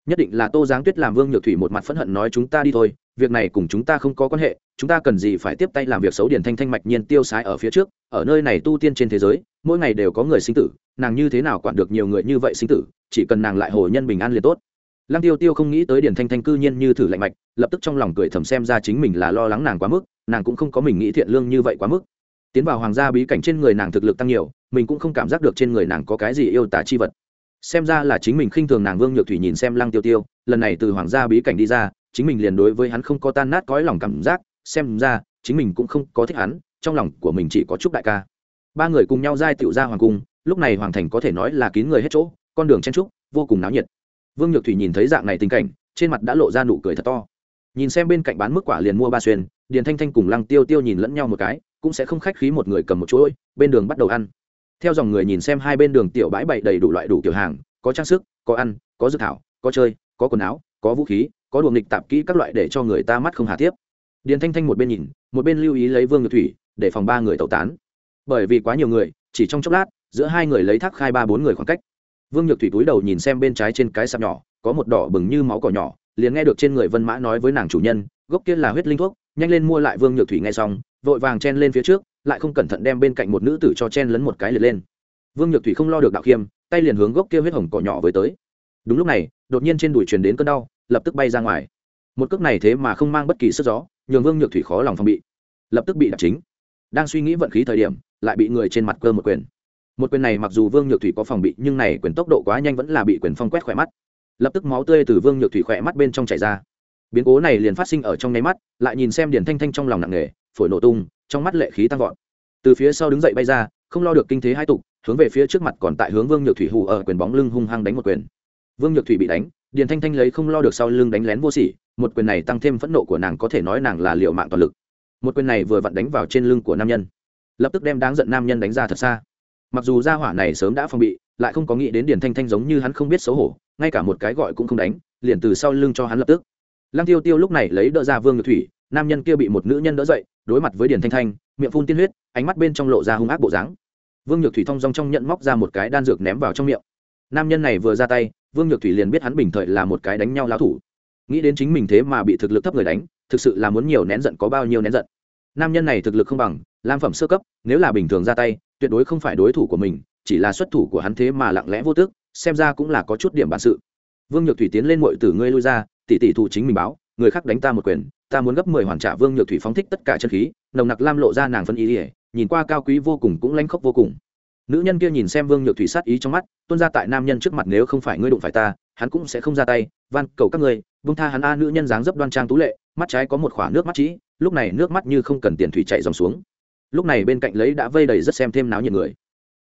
Nhất định là tô giáng tuyết làm vương nhược thủy một mặt phẫn hận nói chúng ta đi thôi việc này cùng chúng ta không có quan hệ, chúng ta cần gì phải tiếp tay làm việc xấu điển thanh thanh mạch nhiên tiêu sái ở phía trước, ở nơi này tu tiên trên thế giới, mỗi ngày đều có người sinh tử, nàng như thế nào quản được nhiều người như vậy sinh tử, chỉ cần nàng lại hồ nhân bình an liền tốt. Lăng tiêu tiêu không nghĩ tới điển thanh thanh cư nhiên như thử lạnh mạch, lập tức trong lòng cười thầm xem ra chính mình là lo lắng nàng quá mức, nàng cũng không có mình nghĩ thiện lương như vậy quá mức. Tiến vào hoàng gia bí cảnh trên người nàng thực lực tăng nhiều, mình cũng không cảm giác được trên người nàng có cái gì yêu tả chi vật. Xem ra là chính mình khinh thường nàng vương nhược thủy nhìn xem lăng tiêu tiêu, lần này từ hoàng gia bí cảnh đi ra chính mình liền đối với hắn không có tan nát cõi lòng cảm giác, xem ra, chính mình cũng không có thích hắn, trong lòng của mình chỉ có chúc đại ca. Ba người cùng nhau giai tiểu ra hoàng cung, lúc này hoàng thành có thể nói là kín người hết chỗ, con đường chen trúc, vô cùng náo nhiệt. Vương nhược thủy nhìn thấy dạng này tình cảnh, trên mặt đã lộ ra nụ cười thật to. Nhìn xem bên cạnh bán mức quả liền mua ba xuyên, điền thanh thanh cùng lăng tiêu tiêu nhìn lẫn nhau một cái, cũng sẽ không khách khí một người cầm một chuỗi, bên đường bắt đầu ăn. Theo dòng người nhìn xem hai bên đường tiểu bãi bày đầy đủ loại đủ kiểu hàng, có trang sức, có ăn, có dự thảo, có chơi, có quần áo, có vũ khí có đùa nghịch tạp kỹ các loại để cho người ta mắt không hà tiếp. Điền thanh thanh một bên nhìn, một bên lưu ý lấy vương nhược thủy để phòng ba người tẩu tán. Bởi vì quá nhiều người, chỉ trong chốc lát, giữa hai người lấy thác khai ba bốn người khoảng cách. Vương nhược thủy túi đầu nhìn xem bên trái trên cái sạp nhỏ, có một đỏ bừng như máu cỏ nhỏ, liền nghe được trên người vân mã nói với nàng chủ nhân, gốc kia là huyết linh thuốc, nhanh lên mua lại. Vương nhược thủy nghe xong, vội vàng chen lên phía trước, lại không cẩn thận đem bên cạnh một nữ tử cho chen lấn một cái liệt lên. Vương nhược thủy không lo được đạo khiêm, tay liền hướng gốc kia huyết hồng cỏ nhỏ với tới. Đúng lúc này, đột nhiên trên đùi truyền đến cơn đau lập tức bay ra ngoài. Một cước này thế mà không mang bất kỳ sức gió, nhường vương nhược thủy khó lòng phòng bị. Lập tức bị đập chính. Đang suy nghĩ vận khí thời điểm, lại bị người trên mặt cơ một quyền. Một quyền này mặc dù vương nhược thủy có phòng bị, nhưng này quyền tốc độ quá nhanh vẫn là bị quyền phong quét khỏe mắt. Lập tức máu tươi từ vương nhược thủy khỏe mắt bên trong chảy ra. Biến cố này liền phát sinh ở trong nháy mắt, lại nhìn xem điển thanh thanh trong lòng nặng nề, phổi nổ tung, trong mắt lệ khí tăng vọt. Từ phía sau đứng dậy bay ra, không lo được kinh thế hai tục, hướng về phía trước mặt còn tại hướng vương nhược thủy hù ở quyền bóng lưng hung hăng đánh một quyền. Vương nhược thủy bị đánh điền thanh thanh lấy không lo được sau lưng đánh lén vô sỉ, một quyền này tăng thêm phẫn nộ của nàng có thể nói nàng là liệu mạng toàn lực. Một quyền này vừa vặn đánh vào trên lưng của nam nhân. Lập tức đem đáng giận nam nhân đánh ra thật xa. Mặc dù gia hỏa này sớm đã phòng bị, lại không có nghĩ đến điền thanh thanh giống như hắn không biết xấu hổ, ngay cả một cái gọi cũng không đánh, liền từ sau lưng cho hắn lập tức. Lăng tiêu tiêu lúc này lấy đỡ ra vương nhược thủy, nam nhân kia bị một nữ nhân đỡ dậy, đối mặt với điền thanh thanh, miệng phun tiên huyết, ánh mắt bên trong lộ ra hung ác bộ dáng. Vương nhược thủy thong dong trong nhận móc ra một cái đan dược ném vào trong miệng. Nam nhân này vừa ra tay vương nhược thủy liền biết hắn bình thời là một cái đánh nhau lão thủ. Nghĩ đến chính mình thế mà bị thực lực thấp người đánh, thực sự là muốn nhiều nén giận có bao nhiêu nén giận. Nam nhân này thực lực không bằng, lam phẩm sơ cấp, nếu là bình thường ra tay, tuyệt đối không phải đối thủ của mình, chỉ là xuất thủ của hắn thế mà lặng lẽ vô tước, xem ra cũng là có chút điểm bản sự. Vương nhược thủy tiến lên mọi tử ngươi lui ra, tỷ tỷ thủ chính mình báo, người khác đánh ta một quyền, ta muốn gấp mười hoàn trả vương nhược thủy phóng thích tất cả chân khí, nồng nặc lam lộ ra nàng phân ý ỉa nhìn qua cao quý vô cùng cũng lanh khốc vô cùng nữ nhân kia nhìn xem vương nhược thủy sát ý trong mắt, tuôn ra tại nam nhân trước mặt nếu không phải ngươi đụng phải ta, hắn cũng sẽ không ra tay. Van, cầu các ngươi vương tha hắn a, nữ nhân dáng dấp đoan trang tú lệ, mắt trái có một khoả nước mắt trĩ, lúc này nước mắt như không cần tiền thủy chạy dòng xuống. Lúc này bên cạnh lấy đã vây đầy rất xem thêm náo nhiệt người.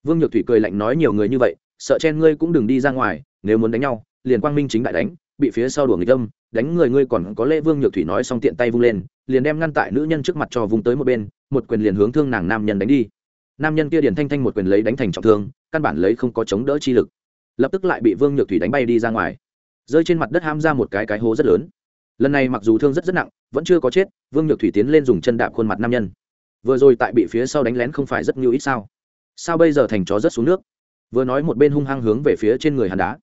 Vương nhược thủy cười lạnh nói nhiều người như vậy, sợ chen ngươi cũng đừng đi ra ngoài, nếu muốn đánh nhau, liền quang minh chính đại đánh, bị phía sau đuổi người tâm đánh người ngươi còn có lễ vương nhược thủy nói xong tiện tay vung lên, liền đem ngăn tại nữ nhân trước mặt cho vùng tới một bên, một quyền liền hướng thương nàng nam nhân đánh đi nam nhân kia điền thanh thanh một quyền lấy đánh thành trọng thương, căn bản lấy không có chống đỡ chi lực. Lập tức lại bị vương nhược thủy đánh bay đi ra ngoài. Rơi trên mặt đất ham ra một cái cái hố rất lớn. Lần này mặc dù thương rất rất nặng, vẫn chưa có chết, vương nhược thủy tiến lên dùng chân đạp khuôn mặt nam nhân. Vừa rồi tại bị phía sau đánh lén không phải rất nhiều ít sao? Sao bây giờ thành chó rất xuống nước? Vừa nói một bên hung hăng hướng về phía trên người hàn đá.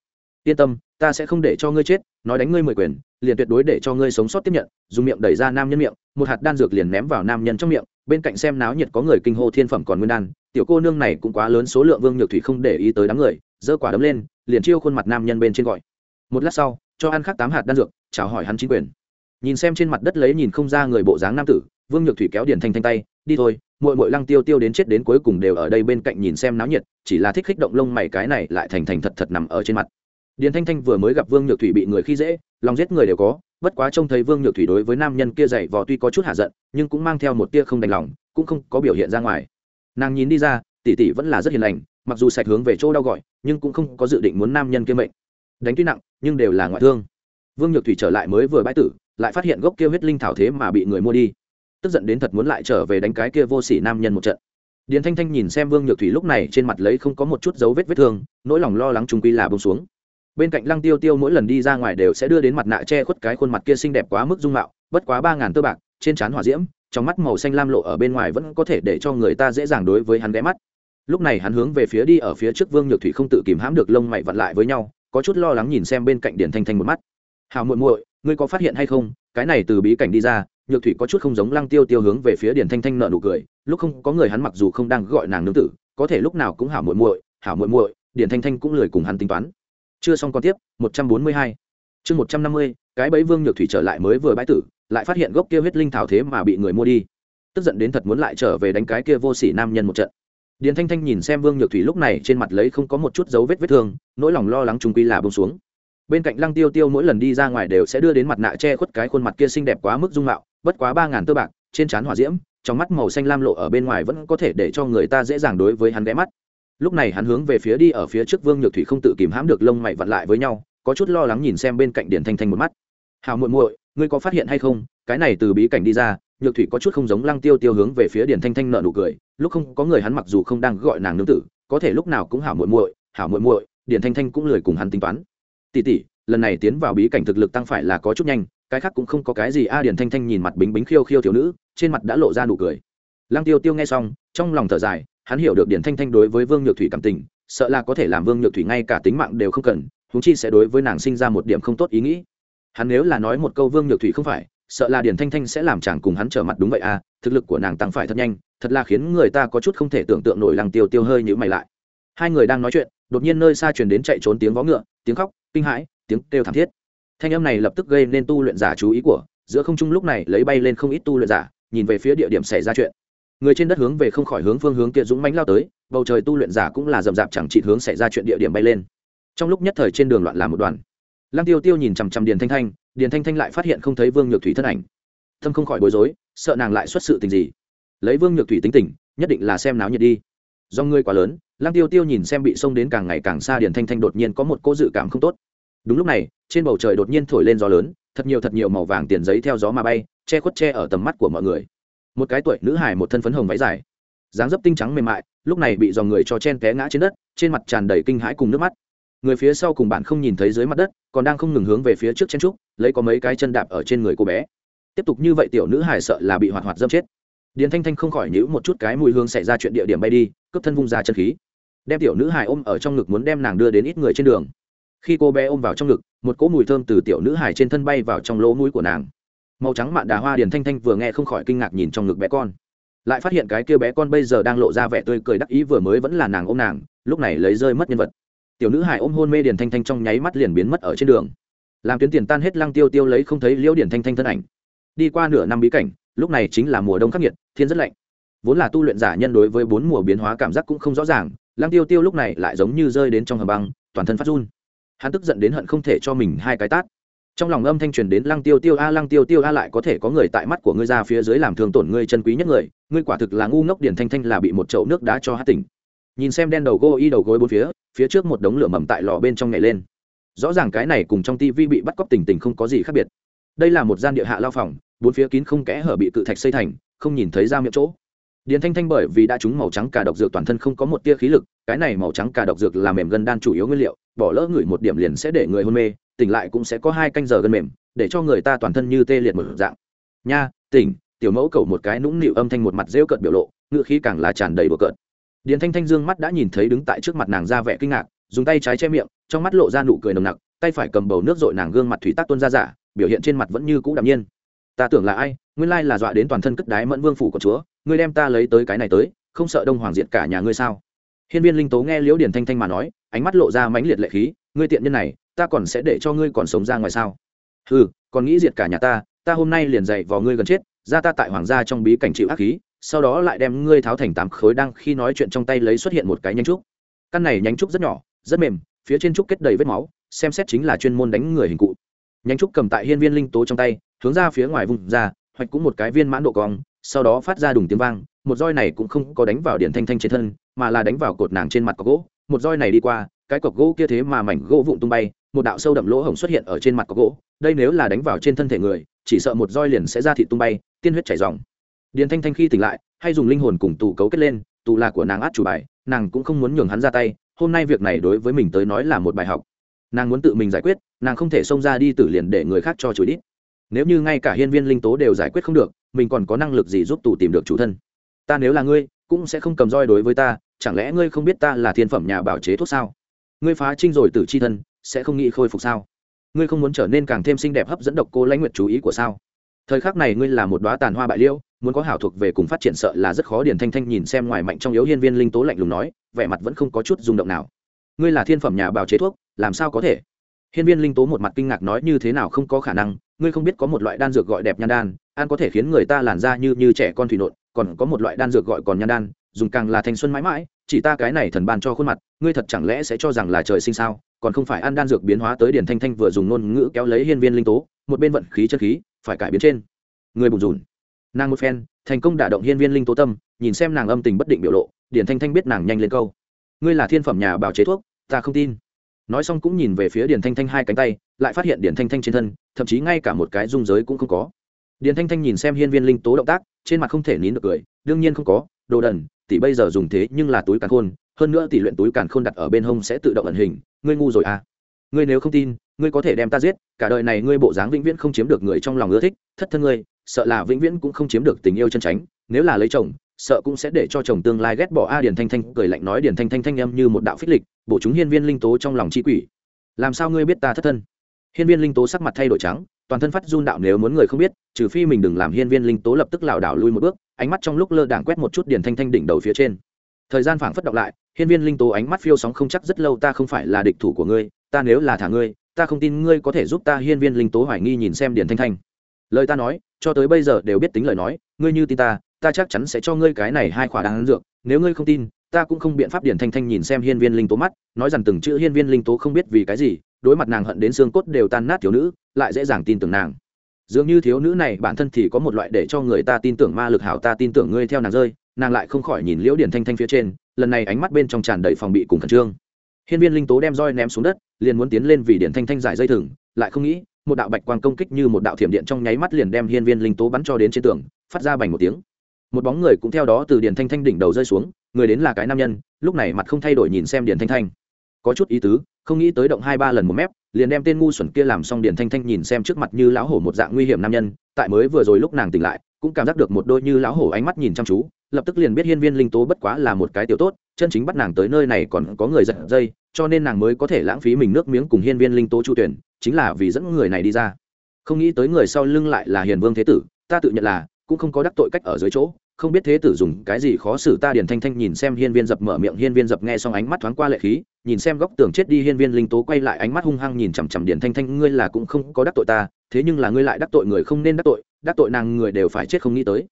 Yên tâm, ta sẽ không để cho ngươi chết, nói đánh ngươi mười quyền, liền tuyệt đối để cho ngươi sống sót tiếp nhận, dùng miệng đẩy ra nam nhân miệng, một hạt đan dược liền ném vào nam nhân trong miệng bên cạnh xem náo nhiệt có người kinh hô thiên phẩm còn nguyên đan, tiểu cô nương này cũng quá lớn số lượng vương nhược thủy không để ý tới đám người, giơ quả đấm lên, liền chiêu khuôn mặt nam nhân bên trên gọi. Một lát sau, cho ăn khắc tám hạt đan dược, chào hỏi hắn chính quyền. Nhìn xem trên mặt đất lấy nhìn không ra người bộ dáng nam tử, vương nhược thủy kéo điển thanh thanh tay, đi thôi, muội muội lăng tiêu tiêu đến chết đến cuối cùng đều ở đây bên cạnh nhìn xem náo nhiệt, chỉ là thích khích động lông mày cái này lại thành thành thật thật nằm ở trên mặt điền thanh thanh vừa mới gặp vương nhược thủy bị người khi dễ, lòng giết người đều có, bất quá trông thấy vương nhược thủy đối với nam nhân kia dày vò tuy có chút hạ giận, nhưng cũng mang theo một tia không đành lòng, cũng không có biểu hiện ra ngoài. Nàng nhìn đi ra, tỷ tỷ vẫn là rất hiền lành, mặc dù sạch hướng về chỗ đau gọi, nhưng cũng không có dự định muốn nam nhân kia mệnh. Đánh tuy nặng, nhưng đều là ngoại thương. Vương nhược thủy trở lại mới vừa bãi tử, lại phát hiện gốc kia huyết linh thảo thế mà bị người mua đi. Tức giận đến thật muốn lại trở về đánh cái kia vô sỉ nam nhân một trận. Điền thanh thanh nhìn xem vương nhược thủy lúc này trên mặt lấy không có một chút dấu vết vết thương, nỗi lòng lo lắng trung quy là bông xuống bên cạnh lăng tiêu tiêu mỗi lần đi ra ngoài đều sẽ đưa đến mặt nạ che khuất cái khuôn mặt kia xinh đẹp quá mức dung mạo, bất quá ba ngàn tơ bạc, trên trán hỏa diễm, trong mắt màu xanh lam lộ ở bên ngoài vẫn có thể để cho người ta dễ dàng đối với hắn ghé mắt. Lúc này hắn hướng về phía đi ở phía trước vương nhược thủy không tự kìm hãm được lông mày vặn lại với nhau, có chút lo lắng nhìn xem bên cạnh điển thanh thanh một mắt. Hào muội muội, ngươi có phát hiện hay không? Cái này từ bí cảnh đi ra, nhược thủy có chút không giống lăng tiêu tiêu hướng về phía điển thanh thanh nợ nụ cười, lúc không có người hắn mặc dù không đang gọi nàng nương tử, có thể lúc nào cũng hảo muội muội, hảo muội muội điển thanh thanh cũng lười cùng hắn tính toán chưa xong còn tiếp, một trăm bốn mươi hai. Chương một trăm năm mươi, cái bấy vương nhược thủy trở lại mới vừa bãi tử, lại phát hiện gốc kia huyết linh thảo thế mà bị người mua đi. Tức giận đến thật muốn lại trở về đánh cái kia vô sỉ nam nhân một trận. Điền thanh thanh nhìn xem vương nhược thủy lúc này trên mặt lấy không có một chút dấu vết vết thương, nỗi lòng lo lắng trung quy là bông xuống. Bên cạnh lăng tiêu tiêu mỗi lần đi ra ngoài đều sẽ đưa đến mặt nạ che khuất cái khuôn mặt kia xinh đẹp quá mức dung mạo, bất quá ba ngàn tơ bạc, trên trán hỏa diễm, trong mắt màu xanh lam lộ ở bên ngoài vẫn có thể để cho người ta dễ dàng đối với hắn ghé mắt lúc này hắn hướng về phía đi ở phía trước vương nhược thủy không tự kìm hãm được lông mày vặn lại với nhau, có chút lo lắng nhìn xem bên cạnh điển thanh thanh một mắt. Hào muội muội, ngươi có phát hiện hay không? Cái này từ bí cảnh đi ra, nhược thủy có chút không giống lăng tiêu tiêu hướng về phía điển thanh thanh nợ nụ cười, lúc không, có người hắn mặc dù không đang gọi nàng nương tử, có thể lúc nào cũng hảo muội muội, hảo muội muội điển thanh thanh cũng lười cùng hắn tính toán. Tỷ tỷ, lần này tiến vào bí cảnh thực lực tăng phải là có chút nhanh, cái khác cũng không có cái gì. A điển thanh thanh nhìn mặt bính bính khiêu khiêu thiếu nữ, trên mặt đã lộ ra nụ cười. Lăng tiêu tiêu nghe xong, trong lòng thở dài hắn hiểu được điển thanh thanh đối với vương nhược thủy cảm tình, sợ là có thể làm vương nhược thủy ngay cả tính mạng đều không cần húng chi sẽ đối với nàng sinh ra một điểm không tốt ý nghĩ. Hắn nếu là nói một câu vương nhược thủy không phải, sợ là điển thanh thanh sẽ làm chàng cùng hắn trở mặt đúng vậy à thực lực của nàng tăng phải thật nhanh, thật là khiến người ta có chút không thể tưởng tượng nổi lăng tiêu tiêu hơi nhữ mày lại. Hai người đang nói chuyện, đột nhiên nơi xa truyền đến chạy trốn tiếng vó ngựa, tiếng khóc, kinh hãi, tiếng kêu thảm thiết. Thanh âm này lập tức gây nên tu luyện giả chú ý của, giữa không trung lúc này lấy bay lên không ít tu luyện giả, nhìn về phía địa điểm xảy ra chuyện người trên đất hướng về không khỏi hướng phương hướng kia dũng mãnh lao tới, bầu trời tu luyện giả cũng là rậm rạp chẳng trị hướng xảy ra chuyện địa điểm bay lên. Trong lúc nhất thời trên đường loạn làm một đoàn. Lăng tiêu tiêu nhìn chằm chằm điền thanh thanh, điền thanh thanh lại phát hiện không thấy vương nhược thủy thân ảnh. Thâm không khỏi bối rối, sợ nàng lại xuất sự tình gì. Lấy vương nhược thủy tính tình, nhất định là xem náo nhiệt đi. Do ngươi quá lớn, lăng tiêu tiêu nhìn xem bị xông đến càng ngày càng xa điền thanh thanh đột nhiên có một cô dự cảm không tốt. Đúng lúc này, trên bầu trời đột nhiên thổi lên gió lớn, thật nhiều thật nhiều màu vàng tiền giấy theo gió mà bay, che khuất che ở tầm mắt của mọi người một cái tuổi nữ hài một thân phấn hồng váy dài, dáng dấp tinh trắng mềm mại, lúc này bị dòng người cho chen té ngã trên đất, trên mặt tràn đầy kinh hãi cùng nước mắt. Người phía sau cùng bạn không nhìn thấy dưới mặt đất, còn đang không ngừng hướng về phía trước chen trúc lấy có mấy cái chân đạp ở trên người cô bé. Tiếp tục như vậy tiểu nữ hài sợ là bị hoạt hoạt dâm chết. Điền thanh thanh không khỏi nhữ một chút cái mùi hương xảy ra chuyện địa điểm bay đi, cướp thân vung ra chân khí. Đem tiểu nữ hài ôm ở trong ngực muốn đem nàng đưa đến ít người trên đường. Khi cô bé ôm vào trong ngực, một cỗ mùi thơm từ tiểu nữ hài trên thân bay vào trong lỗ mũi của nàng màu trắng mạn đà hoa điền thanh thanh vừa nghe không khỏi kinh ngạc nhìn trong ngực bé con. Lại phát hiện cái kia bé con bây giờ đang lộ ra vẻ tươi cười đắc ý vừa mới vẫn là nàng ôm nàng, lúc này lấy rơi mất nhân vật. Tiểu nữ hải ôm hôn mê điền thanh thanh trong nháy mắt liền biến mất ở trên đường. Làm tuyến tiền tan hết lăng tiêu tiêu lấy không thấy liễu điền thanh thanh thân ảnh. Đi qua nửa năm bí cảnh, lúc này chính là mùa đông khắc nghiệt, thiên rất lạnh. Vốn là tu luyện giả nhân đối với bốn mùa biến hóa cảm giác cũng không rõ ràng, lăng tiêu tiêu lúc này lại giống như rơi đến trong hầm băng, toàn thân phát run. Hắn tức giận đến hận không thể cho mình hai cái tát trong lòng âm thanh truyền đến lăng tiêu tiêu a, lăng tiêu tiêu a lại có thể có người tại mắt của ngươi ra phía dưới làm thương tổn ngươi chân quý nhất người, ngươi quả thực là ngu ngốc điển thanh thanh là bị một chậu nước đá cho hát tỉnh. Nhìn xem đen đầu gô y đầu gối bốn phía phía trước một đống lửa mầm tại lò bên trong nhảy lên. Rõ ràng cái này cùng trong tivi bị bắt cóc tình tình không có gì khác biệt. Đây là một gian địa hạ lao phòng, bốn phía kín không kẽ hở bị cự thạch xây thành, không nhìn thấy ra miệng chỗ. Điền thanh thanh bởi vì đã trúng màu trắng cả độc dược toàn thân không có một tia khí lực, cái này màu trắng cả độc dược là mềm gân đan chủ yếu nguyên liệu, bỏ lỡ ngửi một điểm liền sẽ để người hôn mê tỉnh lại cũng sẽ có hai canh giờ gần mềm, để cho người ta toàn thân như tê liệt một dạng. Nha, tỉnh, tiểu mẫu cầu một cái nũng nịu âm thanh một mặt rêu cợt biểu lộ ngựa khí càng là tràn đầy bừa cợt. Điền thanh thanh dương mắt đã nhìn thấy đứng tại trước mặt nàng ra vẻ kinh ngạc, dùng tay trái che miệng, trong mắt lộ ra nụ cười nồng nặc, tay phải cầm bầu nước dội nàng gương mặt thủy tác tuôn ra giả, biểu hiện trên mặt vẫn như cũ đạm nhiên. Ta tưởng là ai, nguyên lai là dọa đến toàn thân cất đái mẫn vương phủ của chúa, ngươi đem ta lấy tới cái này tới, không sợ đông hoàng diệt cả nhà ngươi sao? Hiên viên linh tố nghe liễu điền thanh thanh mà nói, ánh mắt lộ ra mãnh liệt lệ khí, ngươi tiện nhân này ta còn sẽ để cho ngươi còn sống ra ngoài sao? Ừ còn nghĩ diệt cả nhà ta ta hôm nay liền dạy vào ngươi gần chết, ra ta tại hoàng gia trong bí cảnh chịu ác khí, sau đó lại đem ngươi tháo thành tám khối đang khi nói chuyện trong tay lấy xuất hiện một cái nhánh trúc. Căn này nhánh trúc rất nhỏ, rất mềm, phía trên trúc kết đầy vết máu, xem xét chính là chuyên môn đánh người hình cụ. Nhánh trúc cầm tại hiên viên linh tố trong tay, hướng ra phía ngoài vùng ra, hoạch cũng một cái viên mãn độ cong, sau đó phát ra đùng tiếng vang, một roi này cũng không có đánh vào điện thanh thanh trên thân, mà là đánh vào cột nàng trên mặt có gỗ, một roi này đi qua cái cọc gỗ kia thế mà mảnh gỗ vụn tung bay, một đạo sâu đậm lỗ hổng xuất hiện ở trên mặt cọc gỗ, đây nếu là đánh vào trên thân thể người, chỉ sợ một roi liền sẽ ra thị tung bay, tiên huyết chảy dòng điền thanh thanh khi tỉnh lại, hay dùng linh hồn cùng tù cấu kết lên, tù là của nàng át chủ bài, nàng cũng không muốn nhường hắn ra tay, hôm nay việc này đối với mình tới nói là một bài học. Nàng muốn tự mình giải quyết, nàng không thể xông ra đi tử liền để người khác cho chửi đít. Nếu như ngay cả hiên viên linh tố đều giải quyết không được, mình còn có năng lực gì giúp tù tìm được chủ thân? Ta nếu là ngươi, cũng sẽ không cầm roi đối với ta, chẳng lẽ ngươi không biết ta là thiên phẩm nhà bảo chế thuốc sao? Ngươi phá trinh rồi tử c h i thân, sẽ không nghĩ khôi phục sao? Ngươi không muốn trở nên càng thêm xinh đẹp hấp dẫn độc cô lãnh nguyệt chú ý của sao? Thời khắc này ngươi là một đoá tàn hoa bại liêu muốn có hảo thuộc về cùng phát triển sợ là rất khó điền thanh thanh nhìn xem ngoài mạnh trong yếu hiên viên linh tố lạnh lùng nói, vẻ mặt vẫn không có chút rung động nào. Ngươi là thiên phẩm nhà bào chế thuốc, làm sao có thể? Hiên viên linh tố một mặt kinh ngạc nói như thế nào không có khả năng, ngươi không biết có một loại đan dược gọi đẹp nhan đan ăn có thể khiến người ta làn da như như trẻ con thủy nộn, còn có một loại đan dược gọi còn nhan đan, dùng càng là thanh xuân mãi mãi chỉ ta cái này thần ban cho khuôn mặt, ngươi thật chẳng lẽ sẽ cho rằng là trời sinh sao? Còn không phải ăn đan dược biến hóa tới điển thanh thanh vừa dùng ngôn ngữ kéo lấy hiên viên linh tố, một bên vận khí chân khí, phải cải biến trên. Người bùn rùn. Nàng một phen, thành công đả động hiên viên linh tố tâm, nhìn xem nàng âm tình bất định biểu lộ điển thanh thanh biết nàng nhanh lên câu. Ngươi là thiên phẩm nhà bào chế thuốc, ta không tin. Nói xong cũng nhìn về phía điển thanh thanh hai cánh tay, lại phát hiện điển thanh thanh trên thân, thậm chí ngay cả một cái dung giới cũng không có. Điển thanh thanh nhìn xem hiên viên linh tố động tác, trên mặt không thể nín được cười, đương nhiên không có, đồ đần tỷ bây giờ dùng thế nhưng là túi càn khôn, hơn nữa tỷ luyện túi càn khôn đặt ở bên hông sẽ tự động ẩn hình, ngươi ngu rồi à. Ngươi nếu không tin, ngươi có thể đem ta giết, cả đời này ngươi bộ dáng vĩnh viễn không chiếm được người trong lòng ưa thích, thất thân ngươi, sợ là vĩnh viễn cũng không chiếm được tình yêu chân tránh nếu là lấy chồng, sợ cũng sẽ để cho chồng tương lai ghét bỏ a điền thanh thanh, cười lạnh nói điền thanh thanh thanh âm như một đạo phích lịch, bổ chúng hiên viên linh tố trong lòng chi quỷ. Làm sao ngươi biết ta thất thân? Hiên viên linh tố sắc mặt thay đổi trắng toàn thân phát run đạo nếu muốn người không biết, trừ phi mình đừng làm hiên viên linh tố lập tức lảo đảo lui một bước, ánh mắt trong lúc lơ đảng quét một chút điền thanh thanh đỉnh đầu phía trên. Thời gian phảng phất đọc lại, hiên viên linh tố ánh mắt phiêu sóng không chắc rất lâu, ta không phải là địch thủ của ngươi, ta nếu là thả ngươi, ta không tin ngươi có thể giúp ta hiên viên linh tố hoài nghi nhìn xem điền thanh thanh. Lời ta nói, cho tới bây giờ đều biết tính lời nói, ngươi như tin ta ta chắc chắn sẽ cho ngươi cái này hai khỏa đáng dược, nếu ngươi không tin ta cũng không biện pháp điển thanh thanh nhìn xem hiên viên linh tố mắt, nói rằng từng chữ hiên viên linh tố không biết vì cái gì, đối mặt nàng hận đến xương cốt đều tan nát thiếu nữ, lại dễ dàng tin tưởng nàng. Dường như thiếu nữ này bản thân thì có một loại để cho người ta tin tưởng ma lực hảo ta tin tưởng ngươi theo nàng rơi, nàng lại không khỏi nhìn liễu điển thanh thanh phía trên, lần này ánh mắt bên trong tràn đầy phòng bị cùng khẩn trương. Hiên viên linh tố đem roi ném xuống đất, liền muốn tiến lên vì điển thanh thanh giải dây thừng, lại không nghĩ, một đạo bạch quang công kích như một đạo thiểm điện trong nháy mắt liền đem hiên viên linh tố bắn cho đến trên tường, phát ra bành một tiếng. Một bóng người cũng theo đó từ điển thanh thanh đỉnh đầu rơi xuống người đến là cái nam nhân, lúc này mặt không thay đổi nhìn xem điền thanh thanh. Có chút ý tứ, không nghĩ tới động hai ba lần một mép, liền đem tên ngu xuẩn kia làm xong điền thanh thanh nhìn xem trước mặt như lão hổ một dạng nguy hiểm nam nhân, tại mới vừa rồi lúc nàng tỉnh lại, cũng cảm giác được một đôi như lão hổ ánh mắt nhìn chăm chú, lập tức liền biết hiên viên linh tố bất quá là một cái tiểu tốt, chân chính bắt nàng tới nơi này còn có người giật dây, cho nên nàng mới có thể lãng phí mình nước miếng cùng hiên viên linh tố chu tuyển, chính là vì dẫn người này đi ra. Không nghĩ tới người sau lưng lại là hiền vương thế tử, ta tự nhận là, cũng không có đắc tội cách ở dưới chỗ không biết thế tử dùng cái gì khó xử ta điền thanh thanh nhìn xem hiên viên dập mở miệng, hiên viên dập nghe xong ánh mắt thoáng qua lệ khí, nhìn xem góc tường chết đi hiên viên linh tố quay lại ánh mắt hung hăng nhìn chằm chằm điền thanh thanh, ngươi là cũng không có đắc tội ta, thế nhưng là ngươi lại đắc tội người không nên đắc tội đắc tội nàng người đều phải chết không nghĩ tới.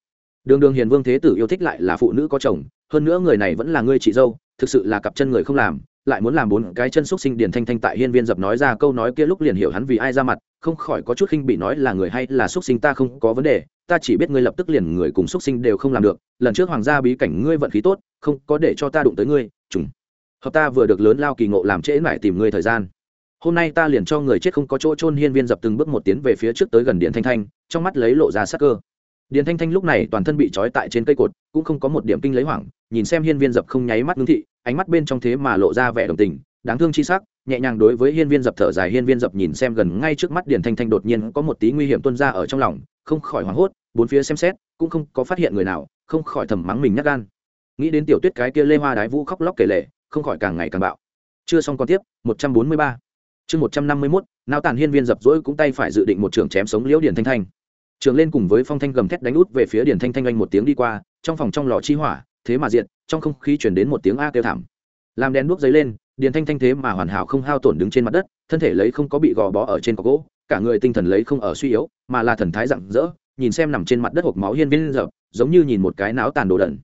Đường đường hiền vương thế tử yêu thích lại là phụ nữ có chồng, hơn nữa người này vẫn là ngươi chị dâu, thực sự là cặp chân người không làm lại muốn làm bốn cái chân xúc sinh điền thanh thanh tại hiên viên dập nói ra câu nói kia lúc liền hiểu hắn vì ai ra mặt, không khỏi có chút khinh bị nói là người hay là xúc sinh ta không có vấn đề, ta chỉ biết ngươi lập tức liền người cùng xúc sinh đều không làm được, lần trước hoàng gia bí cảnh ngươi vận khí tốt, không có để cho ta đụng tới ngươi, trùng. Hợp ta vừa được lớn lao kỳ ngộ làm trễ mãi tìm ngươi thời gian. Hôm nay ta liền cho người chết không có chỗ trôn hiên viên dập từng bước một tiến về phía trước tới gần điện thanh thanh, trong mắt lấy lộ ra sắc cơ. Điện thanh thanh lúc này toàn thân bị trói tại trên cây cột, cũng không có một điểm kinh lấy hoảng, nhìn xem hiên viên dập không nháy mắt ngưng thị ánh mắt bên trong thế mà lộ ra vẻ đồng tình, đáng thương chi sắc, nhẹ nhàng đối với hiên viên dập thở dài, hiên viên dập nhìn xem gần ngay trước mắt điền thanh thanh đột nhiên có một tí nguy hiểm tuân ra ở trong lòng, không khỏi hoảng hốt, bốn phía xem xét, cũng không có phát hiện người nào, không khỏi thầm mắng mình nhắc gan. Nghĩ đến tiểu tuyết cái kia lê hoa đái vũ khóc lóc kể lệ không khỏi càng ngày càng bạo. Chưa xong còn tiếp, một trăm bốn mươi ba. Chương một trăm năm mươi mốt, nao tàn hiên viên dập dỗi cũng tay phải dự định một trường chém sống liễu điền thanh thanh. Trường lên cùng với phong thanh gầm thét đánh út về phía điền thanh thanh anh một tiếng đi qua, trong phòng trong lò chi hỏa, thế mà diện trong không khí chuyển đến một tiếng a kêu thảm. Làm đèn đuốc dấy lên, điền thanh thanh thế mà hoàn hảo không hao tổn đứng trên mặt đất, thân thể lấy không có bị gò bó ở trên có gỗ, cả người tinh thần lấy không ở suy yếu, mà là thần thái rạng rỡ, nhìn xem nằm trên mặt đất hộp máu hiên viên dập giống như nhìn một cái náo tàn đồ đần.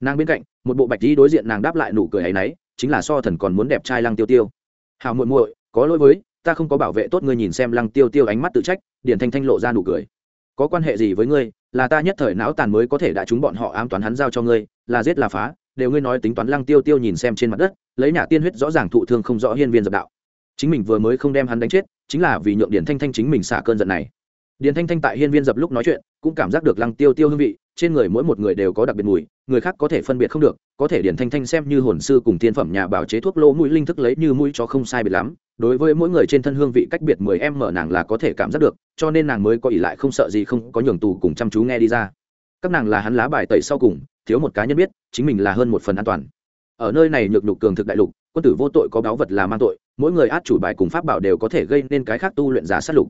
Nàng bên cạnh, một bộ bạch đi đối diện nàng đáp lại nụ cười ấy nấy, chính là so thần còn muốn đẹp trai lăng tiêu tiêu. Hào muội muội, có lỗi với, ta không có bảo vệ tốt ngươi nhìn xem lăng tiêu tiêu ánh mắt tự trách, điền thanh thanh lộ ra nụ cười. Có quan hệ gì với ngươi, là ta nhất thời não tàn mới có thể đã chúng bọn họ ám toán hắn giao cho ngươi, là giết là phá đều ngươi nói tính toán lăng tiêu tiêu nhìn xem trên mặt đất, lấy nhà tiên huyết rõ ràng thụ thương không rõ hiên viên dập đạo. Chính mình vừa mới không đem hắn đánh chết, chính là vì nhượng điển thanh thanh chính mình xả cơn giận này. Điển thanh thanh tại hiên viên dập lúc nói chuyện, cũng cảm giác được lăng tiêu tiêu hương vị, trên người mỗi một người đều có đặc biệt mùi, người khác có thể phân biệt không được, có thể điển thanh thanh xem như hồn sư cùng tiên phẩm nhà bảo chế thuốc lỗ mũi linh thức lấy như mũi cho không sai biệt lắm, đối với mỗi người trên thân hương vị cách biệt mười em mở nàng là có thể cảm giác được, cho nên nàng mới có ỷ lại không sợ gì không có nhường tù cùng chăm chú nghe đi ra. Các nàng là hắn lá bài tẩy sau cùng thiếu một cá nhân biết, chính mình là hơn một phần an toàn. Ở nơi này nhược nhục cường thực đại lục, quân tử vô tội có báo vật là mang tội, mỗi người át chủ bài cùng pháp bảo đều có thể gây nên cái khác tu luyện giả sát lục.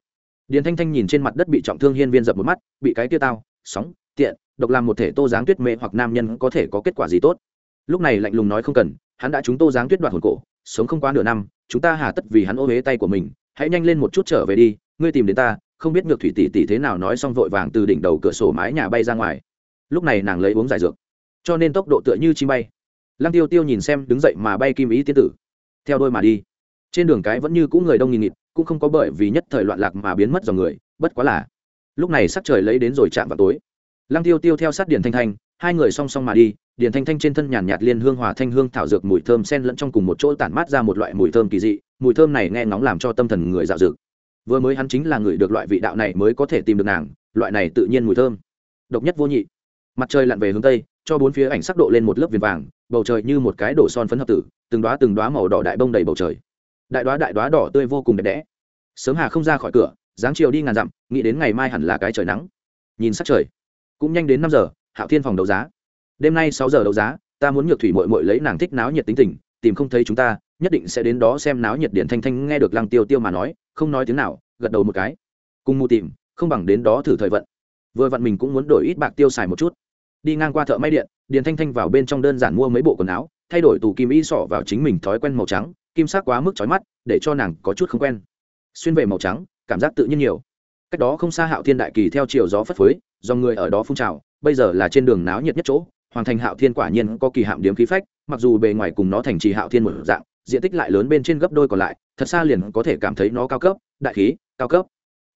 Điền thanh thanh nhìn trên mặt đất bị trọng thương hiên viên dập một mắt, bị cái kia tao, sóng, tiện, độc làm một thể tô giáng tuyết mê hoặc nam nhân có thể có kết quả gì tốt. Lúc này lạnh lùng nói không cần, hắn đã chúng tô giáng tuyết đoạt hồn cổ, sống không quá nửa năm, chúng ta hà tất vì hắn ô huế tay của mình, hãy nhanh lên một chút trở về đi, ngươi tìm đến ta, không biết ngược thủy tỷ tỷ thế nào nói xong vội vàng từ đỉnh đầu cửa sổ mái nhà bay ra ngoài. Lúc này nàng lấy uống giải dược cho nên tốc độ tựa như chim bay. Lăng tiêu tiêu nhìn xem đứng dậy mà bay kim ý tiên tử. Theo đôi mà đi. Trên đường cái vẫn như cũ người đông nghìn nghịt, cũng không có bởi vì nhất thời loạn lạc mà biến mất dòng người, bất quá là lúc này sắc trời lấy đến rồi chạm vào tối. Lăng tiêu tiêu theo sát điền thanh thanh, hai người song song mà đi, điền thanh thanh trên thân nhàn nhạt liên hương hòa thanh hương thảo dược mùi thơm sen lẫn trong cùng một chỗ tản mát ra một loại mùi thơm kỳ dị, mùi thơm này nghe ngóng làm cho tâm thần người dạo dược vừa mới hắn chính là người được loại vị đạo này mới có thể tìm được nàng, loại này tự nhiên mùi thơm. Độc nhất vô nhị. Mặt trời lặn về hướng tây cho bốn phía ảnh sắc độ lên một lớp viền vàng, bầu trời như một cái đổ son phấn hợp tử, từng đoá từng đoá màu đỏ đại bông đầy bầu trời. Đại đoá đại đoá đỏ tươi vô cùng đẹp đẽ. Sớm hà không ra khỏi cửa, dáng chiều đi ngàn dặm, nghĩ đến ngày mai hẳn là cái trời nắng. Nhìn sắc trời, cũng nhanh đến năm giờ, hạo thiên phòng đấu giá. Đêm nay sáu giờ đấu giá, ta muốn nhược thủy mội mội lấy nàng thích náo nhiệt tính tình, tìm không thấy chúng ta, nhất định sẽ đến đó xem náo nhiệt điện thanh thanh nghe được lăng tiêu tiêu mà nói, không nói tiếng nào, gật đầu một cái. Cùng mù tìm, không bằng đến đó thử thời vận. Vừa vặn mình cũng muốn đổi ít bạc tiêu xài một chút đi ngang qua thợ may điện, điền thanh thanh vào bên trong đơn giản mua mấy bộ quần áo, thay đổi tủ kim y sỏ vào chính mình thói quen màu trắng, kim sắc quá mức trói mắt, để cho nàng có chút không quen. Xuyên về màu trắng, cảm giác tự nhiên nhiều. Cách đó không xa hạo thiên đại kỳ theo chiều gió phất phới do người ở đó phun trào, bây giờ là trên đường náo nhiệt nhất chỗ, hoàng thành hạo thiên quả nhiên có kỳ hạm điếm khí phách, mặc dù bề ngoài cùng nó thành trì hạo thiên một dạng, diện tích lại lớn bên trên gấp đôi còn lại, thật xa liền có thể cảm thấy nó cao cấp, đại khí, cao cấp.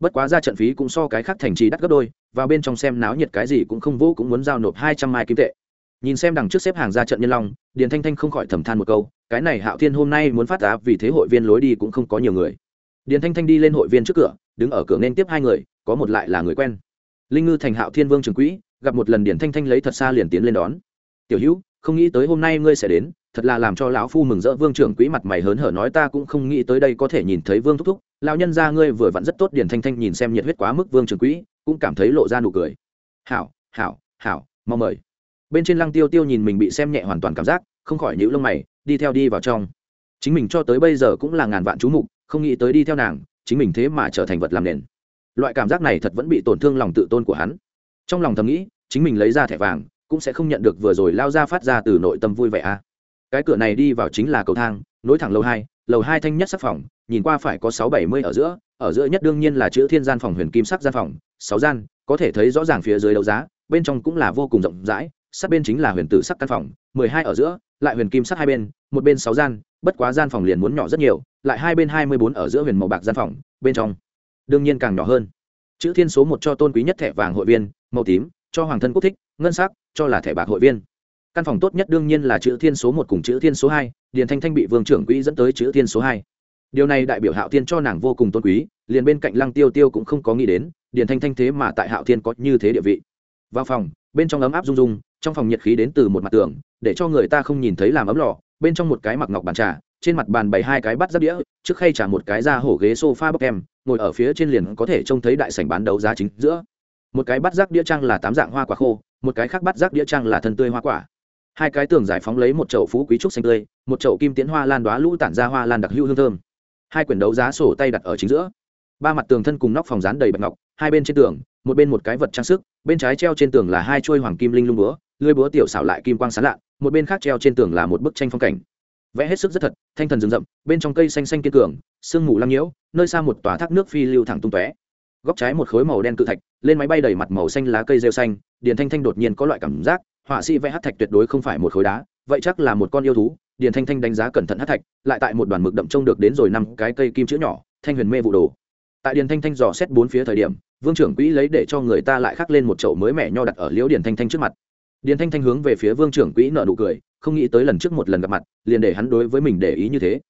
Bất quá ra trận phí cũng so cái khác thành trì đắt gấp đôi vào bên trong xem náo nhiệt cái gì cũng không vô cũng muốn giao nộp hai trăm mai kim tệ. Nhìn xem đằng trước xếp hàng ra trận nhân long, điền thanh thanh không khỏi thầm than một câu, cái này hạo thiên hôm nay muốn phát tá vì thế hội viên lối đi cũng không có nhiều người. Điền thanh thanh đi lên hội viên trước cửa, đứng ở cửa nên tiếp hai người, có một lại là người quen. Linh ngư thành hạo thiên vương trường quỹ, gặp một lần điền thanh thanh lấy thật xa liền tiến lên đón. Tiểu hữu, không nghĩ tới hôm nay ngươi sẽ đến, thật là làm cho lão phu mừng rỡ, vương trưởng quỹ mặt mày hớn hở nói ta cũng không nghĩ tới đây có thể nhìn thấy vương thúc thúc, lão nhân gia ngươi vừa vặn rất tốt. Điền thanh thanh nhìn xem nhiệt huyết quá mức vương trưởng quỹ cũng cảm thấy lộ ra nụ cười. Hảo hảo hảo mong mời. Bên trên lăng tiêu tiêu nhìn mình bị xem nhẹ hoàn toàn cảm giác, không khỏi nhíu lông mày, đi theo đi vào trong. Chính mình cho tới bây giờ cũng là ngàn vạn chú mục, không nghĩ tới đi theo nàng, chính mình thế mà trở thành vật làm nền. Loại cảm giác này thật vẫn bị tổn thương lòng tự tôn của hắn. Trong lòng thầm nghĩ, chính mình lấy ra thẻ vàng, cũng sẽ không nhận được vừa rồi lao ra phát ra từ nội tâm vui vẻ a. À. cái cửa này đi vào chính là cầu thang, nối thẳng lầu hai lầu hai thanh nhất sắc phòng, nhìn qua phải có sáu bảy mươi ở giữa ở giữa nhất đương nhiên là chữ thiên gian phòng huyền kim sắc gian phòng sáu gian, có thể thấy rõ ràng phía dưới đấu giá, bên trong cũng là vô cùng rộng rãi sát bên chính là huyền tử sắc căn phòng, mười hai ở giữa, lại huyền kim sắc hai bên, một bên sáu gian, bất quá gian phòng liền muốn nhỏ rất nhiều, lại hai bên hai mươi bốn ở giữa huyền màu bạc gian phòng, bên trong, đương nhiên càng nhỏ hơn. Chữ thiên số một cho tôn quý nhất thẻ vàng hội viên, màu tím, cho hoàng thân quốc thích, ngân sắc, cho là thẻ bạc hội viên. Căn phòng tốt nhất đương nhiên là chữ thiên số một cùng chữ thiên số hai, điền thanh thanh bị vương trưởng quỹ dẫn tới chữ thiên số hai điều này đại biểu hạo thiên cho nàng vô cùng tôn quý, liền bên cạnh lăng tiêu tiêu cũng không có nghĩ đến, điền thanh thanh thế mà tại hạo thiên có như thế địa vị. Vào phòng, bên trong ấm áp rung rung, trong phòng nhiệt khí đến từ một mặt tường, để cho người ta không nhìn thấy làm ấm lò, bên trong một cái mặc ngọc bàn trà, trên mặt bàn bày hai cái bắt giáp đĩa, trước khay trả một cái ra hổ ghế sofa bọc em, ngồi ở phía trên liền có thể trông thấy đại sảnh bán đấu giá chính giữa. Một cái bắt rác đĩa trang là tám dạng hoa quả khô, một cái khác bắt rác đĩa trang là thân tươi hoa quả. Hai cái tường giải phóng lấy một chậu phú quý trúc xanh tươi, một chậu kim tiễn hoa lan đoá lũ tản ra hoa lan đặc hữu hương thơm hai quyển đấu giá sổ tay đặt ở chính giữa. Ba mặt tường thân cùng nóc phòng rán đầy bạch ngọc, hai bên trên tường, một bên một cái vật trang sức, bên trái treo trên tường là hai chuôi hoàng kim linh lung búa, lưới búa tiểu xảo lại kim quang sán lạ một bên khác treo trên tường là một bức tranh phong cảnh. Vẽ hết sức rất thật, thanh thần rừng rậm, bên trong cây xanh xanh kiên cường, sương mù lăng nhiễu, nơi xa một tòa thác nước phi lưu thẳng tung tóe. Góc trái một khối màu đen cự thạch, lên máy bay đầy mặt màu xanh lá cây rêu xanh, điền thanh thanh đột nhiên có loại cảm giác, họa sĩ vẽ hát thạch tuyệt đối không phải một khối đá, vậy chắc là một con yêu thú điền thanh thanh đánh giá cẩn thận hát thạch, lại tại một đoàn mực đậm trông được đến rồi năm cái cây kim chữ nhỏ, thanh huyền mê vụ đồ. Tại điền thanh thanh dò xét bốn phía thời điểm, vương trưởng quỹ lấy để cho người ta lại khắc lên một chậu mới mẻ nho đặt ở liễu điền thanh thanh trước mặt. Điền thanh thanh hướng về phía vương trưởng quỹ nợ nụ cười, không nghĩ tới lần trước một lần gặp mặt, liền để hắn đối với mình để ý như thế.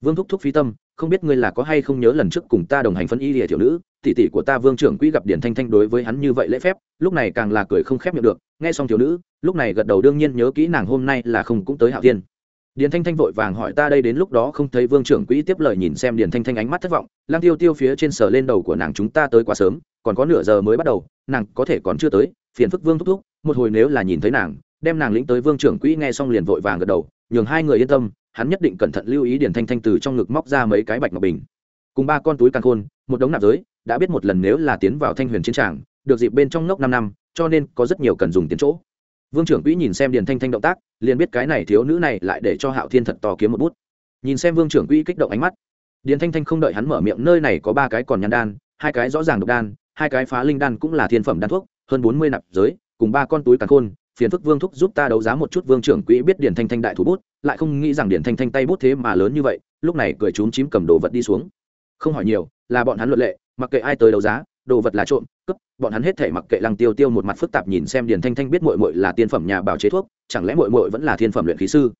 Vương thúc thúc phí tâm, không biết ngươi là có hay không nhớ lần trước cùng ta đồng hành phân y lìa tiểu nữ, tỷ tỷ của ta vương trưởng quỹ gặp điển thanh thanh đối với hắn như vậy lễ phép, lúc này càng là cười không khép miệng được, nghe xong tiểu nữ, lúc này gật đầu đương nhiên nhớ kỹ nàng hôm nay là không cũng tới hạo thiên điền thanh thanh vội vàng hỏi ta đây đến lúc đó không thấy vương trưởng quỹ tiếp lời nhìn xem điền thanh thanh ánh mắt thất vọng. Lang tiêu tiêu phía trên sờ lên đầu của nàng chúng ta tới quá sớm, còn có nửa giờ mới bắt đầu, nàng có thể còn chưa tới, phiền phức vương thúc thúc, một hồi nếu là nhìn thấy nàng, đem nàng lĩnh tới vương trưởng quỹ nghe xong liền vội vàng gật đầu, nhường hai người yên tâm, hắn nhất định cẩn thận lưu ý điển thanh thanh từ trong ngực móc ra mấy cái bạch ngọc bình. Cùng ba con túi càng khôn, một đống nạp giới, đã biết một lần nếu là tiến vào thanh huyền chiến tràng, được dịp bên trong ngốc năm năm, cho nên có rất nhiều cần dùng tiền chỗ vương trưởng quỹ nhìn xem điền thanh thanh động tác, liền biết cái này thiếu nữ này lại để cho hạo thiên thật to kiếm một bút. Nhìn xem vương trưởng quỹ kích động ánh mắt, điền thanh thanh không đợi hắn mở miệng, nơi này có ba cái còn nhăn đan, hai cái rõ ràng độc đan, hai cái phá linh đan cũng là thiên phẩm đan thuốc, hơn bốn mươi nạp giới, cùng ba con túi càn khôn, phiền phức vương thúc giúp ta đấu giá một chút. Vương trưởng quỹ biết điền thanh thanh đại thủ bút, lại không nghĩ rằng điền thanh thanh tay bút thế mà lớn như vậy, lúc này cười trúng chím cầm đồ vật đi xuống. Không hỏi nhiều, là bọn hắn luật lệ, mặc kệ ai tới đấu giá, đồ vật là trộm cấp bọn hắn hết thể mặc kệ lăng tiêu tiêu một mặt phức tạp nhìn xem điền thanh thanh biết mội mội là tiên phẩm nhà bảo chế thuốc, chẳng lẽ mội mội vẫn là thiên phẩm luyện khí sư?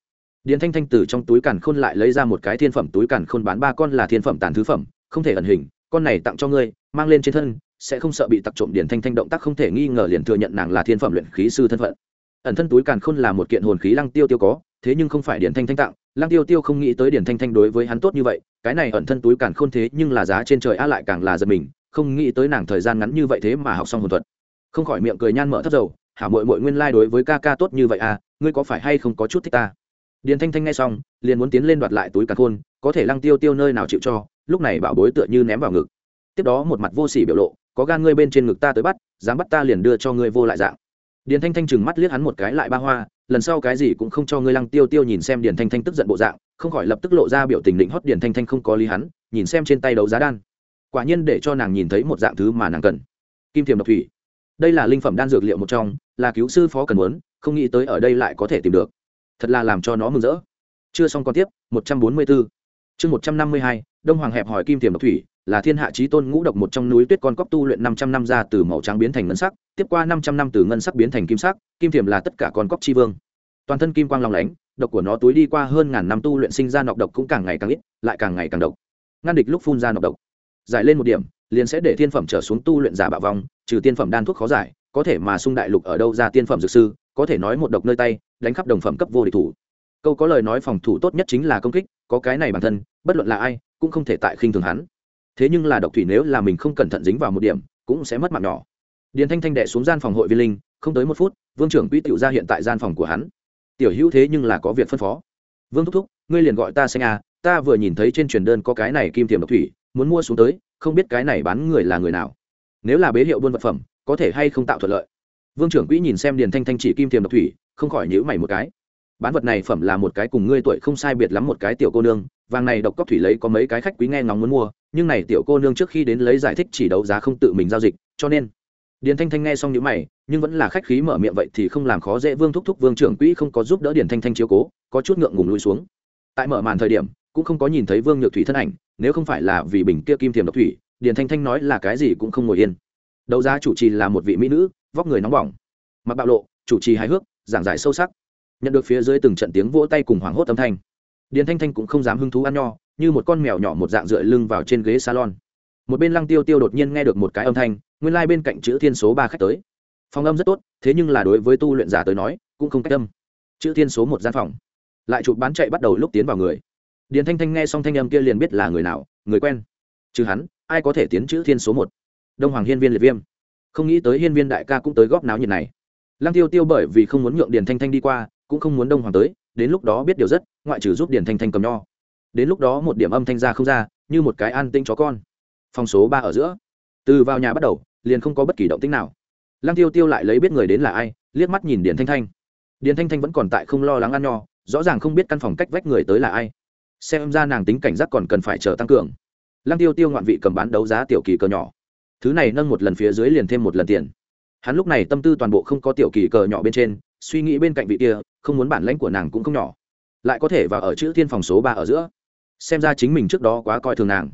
Điền thanh thanh từ trong túi càn khôn lại lấy ra một cái thiên phẩm túi càn khôn bán ba con là thiên phẩm tàn thứ phẩm, không thể ẩn hình, con này tặng cho ngươi, mang lên trên thân, sẽ không sợ bị tặc trộm. Điền thanh thanh động tác không thể nghi ngờ liền thừa nhận nàng là thiên phẩm luyện khí sư thân phận. Ẩn thân túi càn khôn là một kiện hồn khí lăng tiêu tiêu có, thế nhưng không phải điền thanh thanh tặng. Lăng tiêu tiêu không nghĩ tới điền thanh thanh đối với hắn tốt như vậy, cái này ẩn thân túi càn khôn thế nhưng là giá trên trời a lại càng là giật mình không nghĩ tới nàng thời gian ngắn như vậy thế mà học xong hồn thuật. Không khỏi miệng cười nhan mở thất dầu, hảo mội mội nguyên lai、like、đối với ca ca tốt như vậy à ngươi có phải hay không có chút thích ta? Điền thanh thanh nghe xong, liền muốn tiến lên đoạt lại túi cà khôn, có thể lăng tiêu tiêu nơi nào chịu cho, lúc này bảo bối tựa như ném vào ngực. Tiếp đó một mặt vô s ỉ biểu lộ, có gan ngươi bên trên ngực ta tới bắt, dám bắt ta liền đưa cho ngươi vô lại dạng. Điền thanh thanh chừng mắt liếc hắn một cái lại ba hoa, lần sau cái gì cũng không cho ngươi lăng tiêu tiêu nhìn xem điền thanh thanh tức giận bộ dạng, không khỏi lập tức lộ ra biểu tình định hót điền thanh thanh không có lý hắn, nhìn xem trên tay đấu giá đan quả nhiên để cho nàng nhìn thấy một dạng thứ mà nàng cần. Kim thiềm độc thủy. Đây là linh phẩm đan dược liệu một trong, là cứu sư phó cần muốn, không nghĩ tới ở đây lại có thể tìm được. Thật là làm cho nó mừng rỡ. Chưa xong còn tiếp, một trăm bốn mươi bốn chương một trăm năm mươi hai, đông hoàng hẹp hỏi kim thiềm độc thủy, là thiên hạ trí tôn ngũ độc một trong núi tuyết con cóc tu luyện năm trăm năm ra từ màu trắng biến thành ngân sắc, tiếp qua năm trăm năm từ ngân sắc biến thành kim sắc, kim thiềm là tất cả con cóc chi vương. Toàn thân kim quang long lánh, độc của nó túi đi qua hơn ngàn năm tu luyện sinh ra nọc độc cũng càng ngày càng ít, lại càng ngày càng độc. Ngăn địch lúc phun ra nọc độc giải lên một điểm, liền sẽ để thiên phẩm trở xuống tu luyện giả bạo vong, trừ tiên phẩm đan thuốc khó giải, có thể mà sung đại lục ở đâu ra tiên phẩm dược sư, có thể nói một độc nơi tay, đánh khắp đồng phẩm cấp vô địch thủ. Câu có lời nói phòng thủ tốt nhất chính là công kích, có cái này bản thân, bất luận là ai, cũng không thể tại khinh thường hắn. Thế nhưng là độc thủy nếu là mình không cẩn thận dính vào một điểm, cũng sẽ mất mạng nhỏ. Điền thanh thanh đệ xuống gian phòng hội viên linh, không tới một phút, vương trưởng quỹ tiểu ra hiện tại gian phòng của hắn. Tiểu hữu thế nhưng là có việc phân phó. Vương thúc thúc, ngươi liền gọi ta xanh à ta vừa nhìn thấy trên truyền đơn có cái này kim tiềm độc thủy muốn mua xuống tới, không biết cái này bán người là người nào. Nếu là bế hiệu buôn vật phẩm, có thể hay không tạo thuận lợi. Vương trưởng quỹ nhìn xem điền thanh thanh chỉ kim tiềm độc thủy, không khỏi nhữ mày một cái. Bán vật này phẩm là một cái cùng ngươi tuổi không sai biệt lắm một cái tiểu cô nương, vàng này độc cóc thủy lấy có mấy cái khách quý nghe ngóng muốn mua, nhưng này tiểu cô nương trước khi đến lấy giải thích chỉ đấu giá không tự mình giao dịch, cho nên. Điền thanh thanh nghe xong nhữ mày, nhưng vẫn là khách khí mở miệng vậy thì không làm khó dễ vương thúc thúc, vương trưởng quỹ không có giúp đỡ điền thanh thanh chiếu cố, có chút ngượng ngùng lùi xuống. Tại mở màn thời điểm, cũng không có nhìn thấy vương nhược thủy thân ảnh nếu không phải là vì bình kia kim thiềm độc thủy, điền thanh thanh nói là cái gì cũng không ngồi yên. Đầu giá chủ trì là một vị mỹ nữ, vóc người nóng bỏng. Mặc bạo lộ, chủ trì hài hước, giảng giải sâu sắc. Nhận được phía dưới từng trận tiếng vỗ tay cùng hoảng hốt âm thanh. Điền thanh thanh cũng không dám hứng thú ăn nho, như một con mèo nhỏ một dạng dựa lưng vào trên ghế salon. Một bên lăng tiêu tiêu đột nhiên nghe được một cái âm thanh, nguyên lai、like、bên cạnh chữ thiên số ba khách tới. Phòng âm rất tốt, thế nhưng là đối với tu luyện giả tới nói, cũng không cách âm. Chữ thiên số một gian phòng. Lại chụp bán chạy bắt đầu lúc tiến vào người điền thanh thanh nghe xong thanh âm kia liền biết là người nào, người quen. Chứ hắn, ai có thể tiến chữ thiên số một? Đông hoàng hiên viên liệt viêm. Không nghĩ tới hiên viên đại ca cũng tới góp náo nhiệt này. Lăng tiêu tiêu bởi vì không muốn nhượng điền thanh thanh đi qua, cũng không muốn đông hoàng tới, đến lúc đó biết điều rất, ngoại trừ giúp điền thanh thanh cầm nho. Đến lúc đó một điểm âm thanh ra không ra, như một cái an tinh chó con. Phòng số ba ở giữa. Từ vào nhà bắt đầu, liền không có bất kỳ động tĩnh nào. Lăng tiêu tiêu lại lấy biết người đến là ai, liếc mắt nhìn điền thanh thanh. Điền thanh thanh vẫn còn tại không lo lắng ăn nho, rõ ràng không biết căn phòng cách vách người tới là ai xem ra nàng tính cảnh giác còn cần phải chờ tăng cường. Lăng tiêu tiêu ngoạn vị cầm bán đấu giá tiểu kỳ cờ nhỏ. Thứ này nâng một lần phía dưới liền thêm một lần tiền. Hắn lúc này tâm tư toàn bộ không có tiểu kỳ cờ nhỏ bên trên, suy nghĩ bên cạnh vị kia, không muốn bản lãnh của nàng cũng không nhỏ. Lại có thể vào ở chữ thiên phòng số ba ở giữa. Xem ra chính mình trước đó quá coi thường nàng.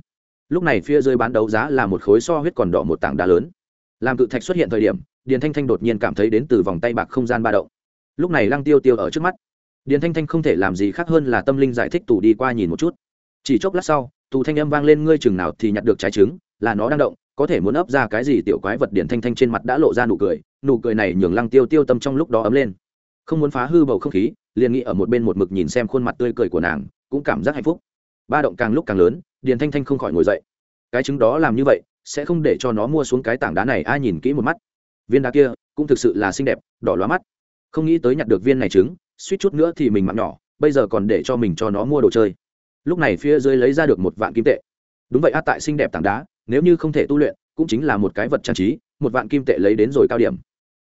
Lúc này phía dưới bán đấu giá là một khối so huyết còn đỏ một tảng đá lớn. Làm cự thạch xuất hiện thời điểm, điền thanh thanh đột nhiên cảm thấy đến từ vòng tay bạc không gian ba động. Lúc này lăng tiêu tiêu ở trước mắt điền thanh thanh không thể làm gì khác hơn là tâm linh giải thích tù đi qua nhìn một chút. Chỉ chốc lát sau, tù thanh âm vang lên, ngươi chừng nào thì nhặt được trái trứng, là nó đang động, có thể muốn ấp ra cái gì? Tiểu quái vật điển thanh thanh trên mặt đã lộ ra nụ cười nụ cười này nhường lăng tiêu tiêu tâm trong lúc đó ấm lên. Không muốn phá hư bầu không khí, liền nghĩ ở một bên một mực nhìn xem khuôn mặt tươi cười của nàng, cũng cảm giác hạnh phúc. Ba động càng lúc càng lớn, điền thanh thanh không khỏi ngồi dậy. Cái trứng đó làm như vậy, sẽ không để cho nó mua xuống cái tảng đá này, ai nhìn kỹ một mắt. Viên đá kia cũng thực sự là xinh đẹp, đỏ lóa mắt. Không nghĩ tới nhặt được viên này trứng suýt chút nữa thì mình mặn nhỏ, bây giờ còn để cho mình cho nó mua đồ chơi. Lúc này phía dưới lấy ra được một vạn kim tệ. Đúng vậy, a tại xinh đẹp tảng đá, nếu như không thể tu luyện, cũng chính là một cái vật trang trí, một vạn kim tệ lấy đến rồi cao điểm.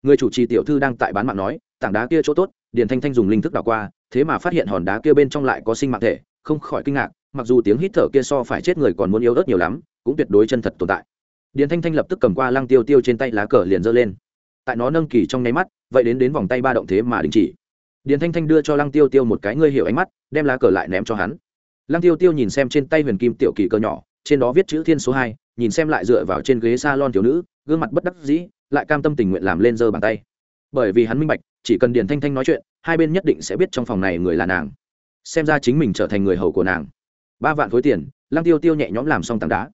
Người chủ trì tiểu thư đang tại bán mạng nói, tảng đá kia chỗ tốt, điền thanh thanh dùng linh thức đảo qua, thế mà phát hiện hòn đá kia bên trong lại có sinh mạng thể, không khỏi kinh ngạc, mặc dù tiếng hít thở kia so phải chết người còn muốn yếu ớt nhiều lắm, cũng tuyệt đối chân thật tồn tại. Điền thanh thanh lập tức cầm qua lăng tiêu tiêu trên tay lá cờ liền giơ lên. Tại nó nâng kỳ trong nháy mắt, vậy đến đến vòng tay ba động thế mà đình chỉ điền thanh thanh đưa cho lăng tiêu tiêu một cái ngươi hiểu ánh mắt, đem lá cờ lại ném cho hắn. Lăng tiêu tiêu nhìn xem trên tay huyền kim tiểu kỳ cờ nhỏ, trên đó viết chữ thiên số hai, nhìn xem lại dựa vào trên ghế s a lon thiếu nữ, gương mặt bất đắc dĩ, lại cam tâm tình nguyện làm lên giơ bàn tay. Bởi vì hắn minh bạch, chỉ cần điền thanh thanh nói chuyện, hai bên nhất định sẽ biết trong phòng này người là nàng. Xem ra chính mình trở thành người hầu của nàng. Ba vạn khối tiền, lăng tiêu tiêu nhẹ nhõm làm xong tảng đá.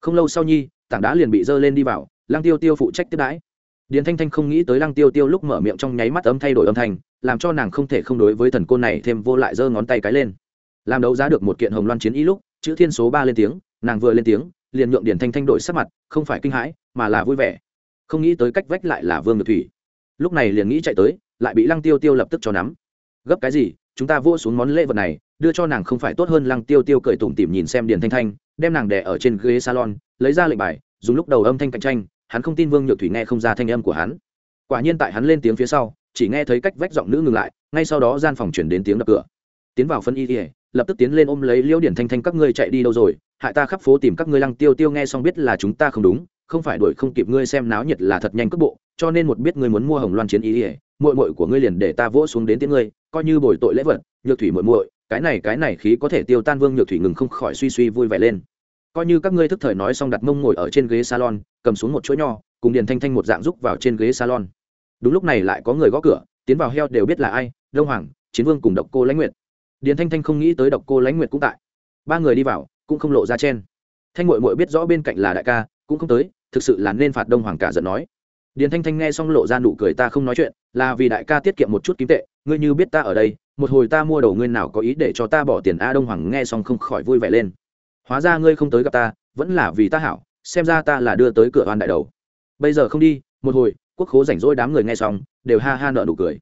Không lâu sau nhi, tảng đá liền bị dơ lên đi vào, lăng tiêu tiêu phụ trách tiếp đãi. Điền thanh thanh không nghĩ tới lăng tiêu tiêu lúc mở miệng trong nháy mắt ấm thay đổi âm thanh làm cho nàng không thể không đối với thần côn này thêm vô lại giơ ngón tay cái lên. Làm đấu giá được một kiện hồng loan chiến ý lúc, chữ thiên số ba lên tiếng, nàng vừa lên tiếng, liền nhượng điển thanh thanh đổi sắc mặt, không phải kinh hãi, mà là vui vẻ. Không nghĩ tới cách vách lại là vương nhược thủy. Lúc này liền nghĩ chạy tới, lại bị lăng tiêu tiêu lập tức cho nắm. Gấp cái gì, chúng ta vua xuống món lễ vật này, đưa cho nàng không phải tốt hơn lăng tiêu tiêu cười tủm tỉm nhìn xem điền thanh thanh, đem nàng đè ở trên ghế salon, lấy ra lệnh bài, dùng lúc đầu âm thanh cạnh tranh, hắn không tin vương nhược thủy nghe không ra thanh âm của hắn. Quả nhiên tại hắn lên tiếng phía sau chỉ nghe thấy cách vách giọng nữ ngừng lại, ngay sau đó gian phòng chuyển đến tiếng đập cửa. Tiến vào phân y ỉa lập tức tiến lên ôm lấy liễu điển thanh thanh, các ngươi chạy đi đâu rồi? Hại ta khắp phố tìm các ngươi lăng tiêu tiêu nghe xong biết là chúng ta không đúng, không phải đuổi không kịp ngươi xem náo nhiệt là thật nhanh cước bộ, cho nên một biết ngươi muốn mua hồng loan chiến y ỉa muội muội của ngươi liền để ta vỗ xuống đến tiếng ngươi, coi như bồi tội lễ vật, nhược thủy muội muội, cái này cái này khí có thể tiêu tan vương nhược thủy ngừng không khỏi suy suy vui vẻ lên. Coi như các ngươi thức thời nói xong đặt mông ngồi ở trên ghế salon, cầm xuống một chuỗi nho, cùng điền thanh thanh một dạng rúc vào trên ghế salon đúng lúc này lại có người gõ cửa, tiến vào heo đều biết là ai, đông hoàng, chiến vương cùng độc cô lãnh nguyệt. Điền thanh thanh không nghĩ tới độc cô lãnh nguyệt cũng tại. Ba người đi vào, cũng không lộ ra chen. Thanh mội mội biết rõ bên cạnh là đại ca, cũng không tới, thực sự là nên phạt đông hoàng cả giận nói. Điền thanh thanh nghe xong lộ ra nụ cười ta không nói chuyện, là vì đại ca tiết kiệm một chút kim tệ, ngươi như biết ta ở đây, một hồi ta mua đầu ngươi nào có ý để cho ta bỏ tiền a đông hoàng nghe xong không khỏi vui vẻ lên. Hóa ra ngươi không tới gặp ta, vẫn là vì ta hảo, xem ra ta là đưa tới cửa oan đại đầu. Bây giờ không đi, một hồi quốc khố rảnh rỗi đám người nghe xong, đều ha ha nợ nụ cười.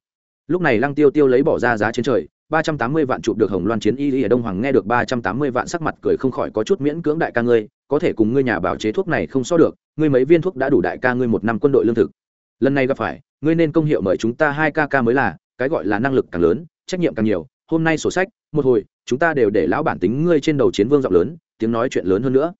Lúc này lăng tiêu tiêu lấy bỏ ra giá trên trời, ba trăm tám mươi vạn chụp được hồng loan chiến y ở đông hoàng nghe được ba trăm tám mươi vạn sắc mặt cười không khỏi có chút miễn cưỡng đại ca ngươi, có thể cùng ngươi nhà bảo chế thuốc này không so được, ngươi mấy viên thuốc đã đủ đại ca ngươi một năm quân đội lương thực. Lần này gặp phải, ngươi nên công hiệu mời chúng ta hai ca ca mới là, cái gọi là năng lực càng lớn, trách nhiệm càng nhiều, hôm nay sổ sách, một hồi, chúng ta đều để lão bản tính ngươi trên đầu chiến vương giọng lớn, tiếng nói chuyện lớn hơn nữa.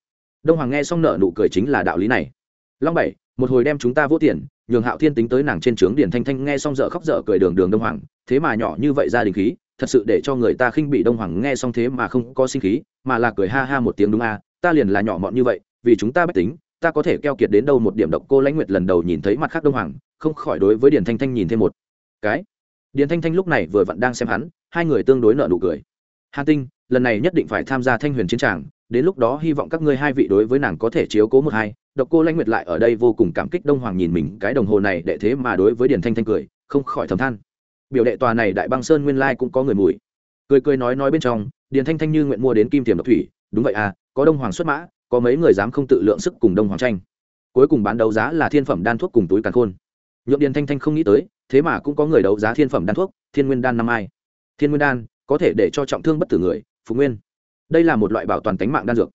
Đông hoàng nghe xong nợ nụ cười chính là đạo lý này. Long bảy, một hồi đem chúng ta vô tiền nhường hạo thiên tính tới nàng trên trướng điển thanh thanh nghe xong dở khóc dở cười đường đường đông hoàng, thế mà nhỏ như vậy ra đình khí, thật sự để cho người ta khinh bị đông hoàng nghe xong thế mà không có sinh khí, mà là cười ha ha một tiếng đúng a, ta liền là nhỏ mọn như vậy, vì chúng ta bách tính, ta có thể keo kiệt đến đâu một điểm độc cô lãnh nguyệt lần đầu nhìn thấy mặt khác đông hoàng, không khỏi đối với điển thanh thanh nhìn thêm một cái. Điển thanh thanh lúc này vừa vặn đang xem hắn, hai người tương đối nợ nụ cười. Hà tinh, lần này nhất định phải tham gia thanh huyền chiến tràng đến lúc đó hy vọng các ngươi hai vị đối với nàng có thể chiếu cố một hai. Độc cô lãnh nguyệt lại ở đây vô cùng cảm kích đông hoàng nhìn mình, cái đồng hồ này đệ thế mà đối với điển thanh thanh cười, không khỏi thầm than. Biểu đệ tòa này đại băng sơn nguyên lai cũng có người mùi. Cười cười nói nói bên trong điển thanh thanh như nguyện mua đến kim tiềm độc thủy. Đúng vậy à có đông hoàng xuất mã, có mấy người dám không tự lượng sức cùng đông hoàng tranh. Cuối cùng bán đấu giá là thiên phẩm đan thuốc cùng túi càn khôn. Nhượng điền thanh thanh không nghĩ tới, thế mà cũng có người đấu giá thiên phẩm đan thuốc, thiên nguyên đan năm ai. Thiên nguyên đan, có thể để cho trọng thương bất tử người, phục nguyên đây là một loại bảo toàn tính mạng đan dược.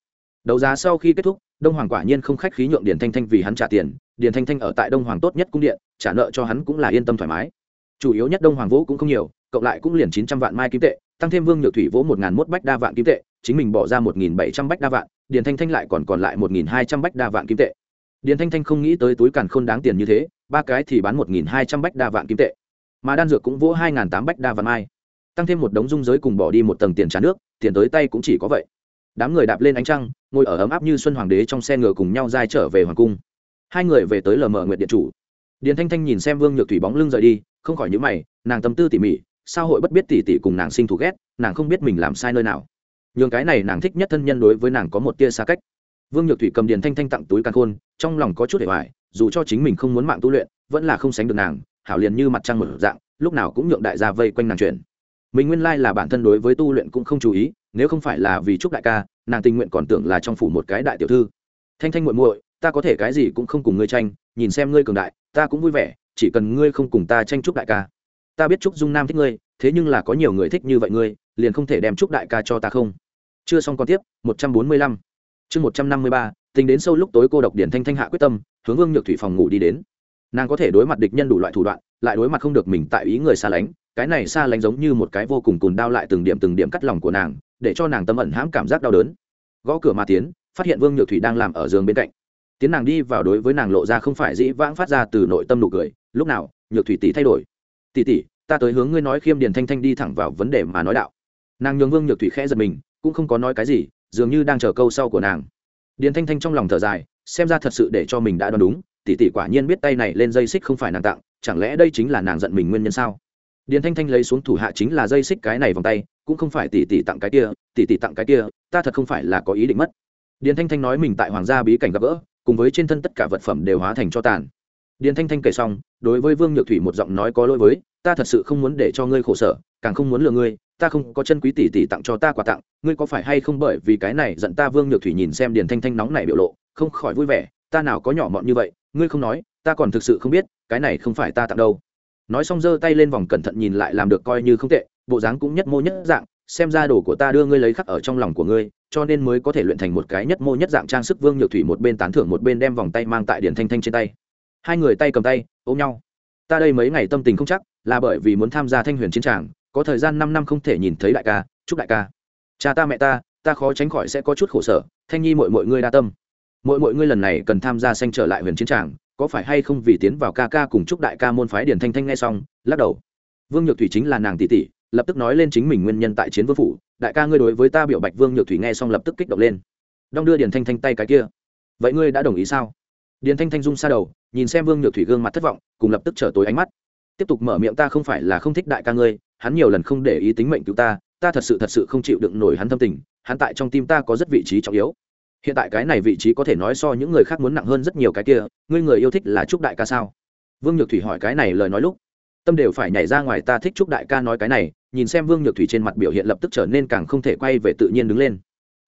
Đấu giá sau khi kết thúc, đông hoàng quả nhiên không khách khí nhượng điền thanh thanh vì hắn trả tiền. Điền thanh thanh ở tại đông hoàng tốt nhất cung điện, trả nợ cho hắn cũng là yên tâm thoải mái. Chủ yếu nhất đông hoàng vũ cũng không nhiều, cộng lại cũng liền chín trăm vạn mai kim tệ, tăng thêm vương nhược thủy vỗ một n g h n một bách đa vạn kim tệ, chính mình bỏ ra một nghìn bảy trăm bách đa vạn, điền thanh thanh lại còn còn lại một nghìn hai trăm bách đa vạn kim tệ. Điền thanh thanh không nghĩ tới túi càn khôn đáng tiền như thế, ba cái thì bán một nghìn hai trăm bách đa vạn kim tệ. Mà đan dược cũng vỗ hai nghìn tám bách đa vạn mai. Tăng thêm một đống dung giới cùng bỏ đi một tầng tiền trả nước tiền tới tay cũng chỉ có vậy. Đám người đạp lên ánh trăng, ngồi ở ấm áp như xuân hoàng đế trong xe ngựa cùng nhau dai trở về hoàng cung. Hai người về tới lờ mờ nguyện điện chủ. Điền thanh thanh nhìn xem vương nhược thủy bóng lưng rời đi, không khỏi nhữ mày, nàng tâm tư tỉ mỉ, sao hội bất biết tỉ tỉ cùng nàng sinh thù ghét, nàng không biết mình làm sai nơi nào. Nhường cái này nàng thích nhất thân nhân đối với nàng có một tia xa cách. Vương nhược thủy cầm điền thanh thanh tặng túi căn khôn, trong lòng có chút hệ hoài, dù cho chính mình không muốn mạng tu luyện, vẫn là không sánh được nàng, hảo liền như mặt trăng một dạng, lúc nào cũng nhượng đại gia vây quanh nàng chuyện mình nguyên lai là bản thân đối với tu luyện cũng không chú ý, nếu không phải là vì chúc đại ca, nàng tình nguyện còn tưởng là trong phủ một cái đại tiểu thư. Thanh thanh muội muội, ta có thể cái gì cũng không cùng ngươi tranh, nhìn xem ngươi cường đại, ta cũng vui vẻ, chỉ cần ngươi không cùng ta tranh chúc đại ca. Ta biết chúc dung nam thích ngươi, thế nhưng là có nhiều người thích như vậy ngươi, liền không thể đem chúc đại ca cho ta không. Chưa xong còn tiếp, một trăm bốn mươi lăm. Chương một trăm năm mươi ba, tính đến sâu lúc tối cô độc điển thanh thanh hạ quyết tâm, hướng vương nhược thủy phòng ngủ đi đến. Nàng có thể đối mặt địch nhân đủ loại thủ đoạn, lại đối mặt không được mình tại ý người xa lánh cái này xa lánh giống như một cái vô cùng cùn đao lại từng điểm từng điểm cắt lòng của nàng, để cho nàng tâm ẩn hãm cảm giác đau đớn. Gõ cửa mà tiến, phát hiện vương nhược thủy đang làm ở giường bên cạnh. Tiến nàng đi vào đối với nàng lộ ra không phải dĩ vãng phát ra từ nội tâm nụ cười, lúc nào, nhược thủy tỷ thay đổi? Tỷ tỷ, ta tới hướng ngươi nói khiêm điền thanh thanh đi thẳng vào vấn đề mà nói đạo. Nàng nhường vương nhược thủy khẽ giật mình, cũng không có nói cái gì, dường như đang chờ câu sau của nàng. Điền thanh thanh trong lòng thở dài, xem ra thật sự để cho mình đã đoán đúng, tỷ tỷ quả nhiên biết tay này lên dây xích không phải nàng tặng, chẳng lẽ đây chính là nàng giận mình nguyên nhân sao? Điền thanh thanh lấy xuống thủ hạ chính là dây xích cái này vòng tay, cũng không phải tỷ tỷ tặng cái kia tỷ tỷ tặng cái kia, ta thật không phải là có ý định mất. Điền thanh thanh nói mình tại hoàng gia bí cảnh gặp gỡ, cùng với trên thân tất cả vật phẩm đều hóa thành cho tàn. Điền thanh thanh kể xong, đối với vương nhược thủy một giọng nói có lỗi với, ta thật sự không muốn để cho ngươi khổ sở, càng không muốn lừa ngươi, ta không có chân quý tỷ tỷ tặng cho ta quà tặng, ngươi có phải hay không bởi vì cái này giận ta? Vương nhược thủy nhìn xem điền thanh thanh nóng này biểu lộ, không khỏi vui vẻ, ta nào có nhỏ mọn như vậy, ngươi không nói, ta còn thực sự không biết, cái này không phải ta tặng đâu nói xong giơ tay lên vòng cẩn thận nhìn lại làm được coi như không tệ, bộ dáng cũng nhất mô nhất dạng, xem ra đồ của ta đưa ngươi lấy khắc ở trong lòng của ngươi, cho nên mới có thể luyện thành một cái nhất mô nhất dạng trang sức vương nhược thủy một bên tán thưởng một bên đem vòng tay mang tại điển thanh thanh trên tay. Hai người tay cầm tay, ôm nhau. Ta đây mấy ngày tâm tình không chắc, là bởi vì muốn tham gia thanh huyền chiến tràng, có thời gian năm năm không thể nhìn thấy đại ca, chúc đại ca. Cha ta mẹ ta ta khó tránh khỏi sẽ có chút khổ sở, thanh nhi mọi mọi ngươi đa tâm. Mỗi mỗi ngươi lần này cần tham gia xanh trở lại huyền chiến tràng có phải hay không vì tiến vào ca ca cùng chúc đại ca môn phái điển thanh thanh nghe xong, lắc đầu. Vương nhược thủy chính là nàng tỷ tỷ, lập tức nói lên chính mình nguyên nhân tại chiến vương phủ, đại ca ngươi đối với ta biểu bạch vương nhược thủy nghe xong lập tức kích động lên. Đong đưa điển thanh thanh tay cái kia. Vậy ngươi đã đồng ý sao? Điển thanh thanh rung xa đầu, nhìn xem vương nhược thủy gương mặt thất vọng, cùng lập tức trở tối ánh mắt. Tiếp tục mở miệng ta không phải là không thích đại ca ngươi, hắn nhiều lần không để ý tính mệnh cứu ta ta thật sự thật sự không chịu đựng nổi hắn thâm tình, hắn tại trong tim ta có rất vị trí trọng yếu hiện tại cái này vị trí có thể nói so những người khác muốn nặng hơn rất nhiều cái kia, ngươi người yêu thích là trúc đại ca sao? Vương nhược thủy hỏi cái này lời nói lúc, tâm đều phải nhảy ra ngoài ta thích trúc đại ca nói cái này, nhìn xem vương nhược thủy trên mặt biểu hiện lập tức trở nên càng không thể quay về tự nhiên đứng lên.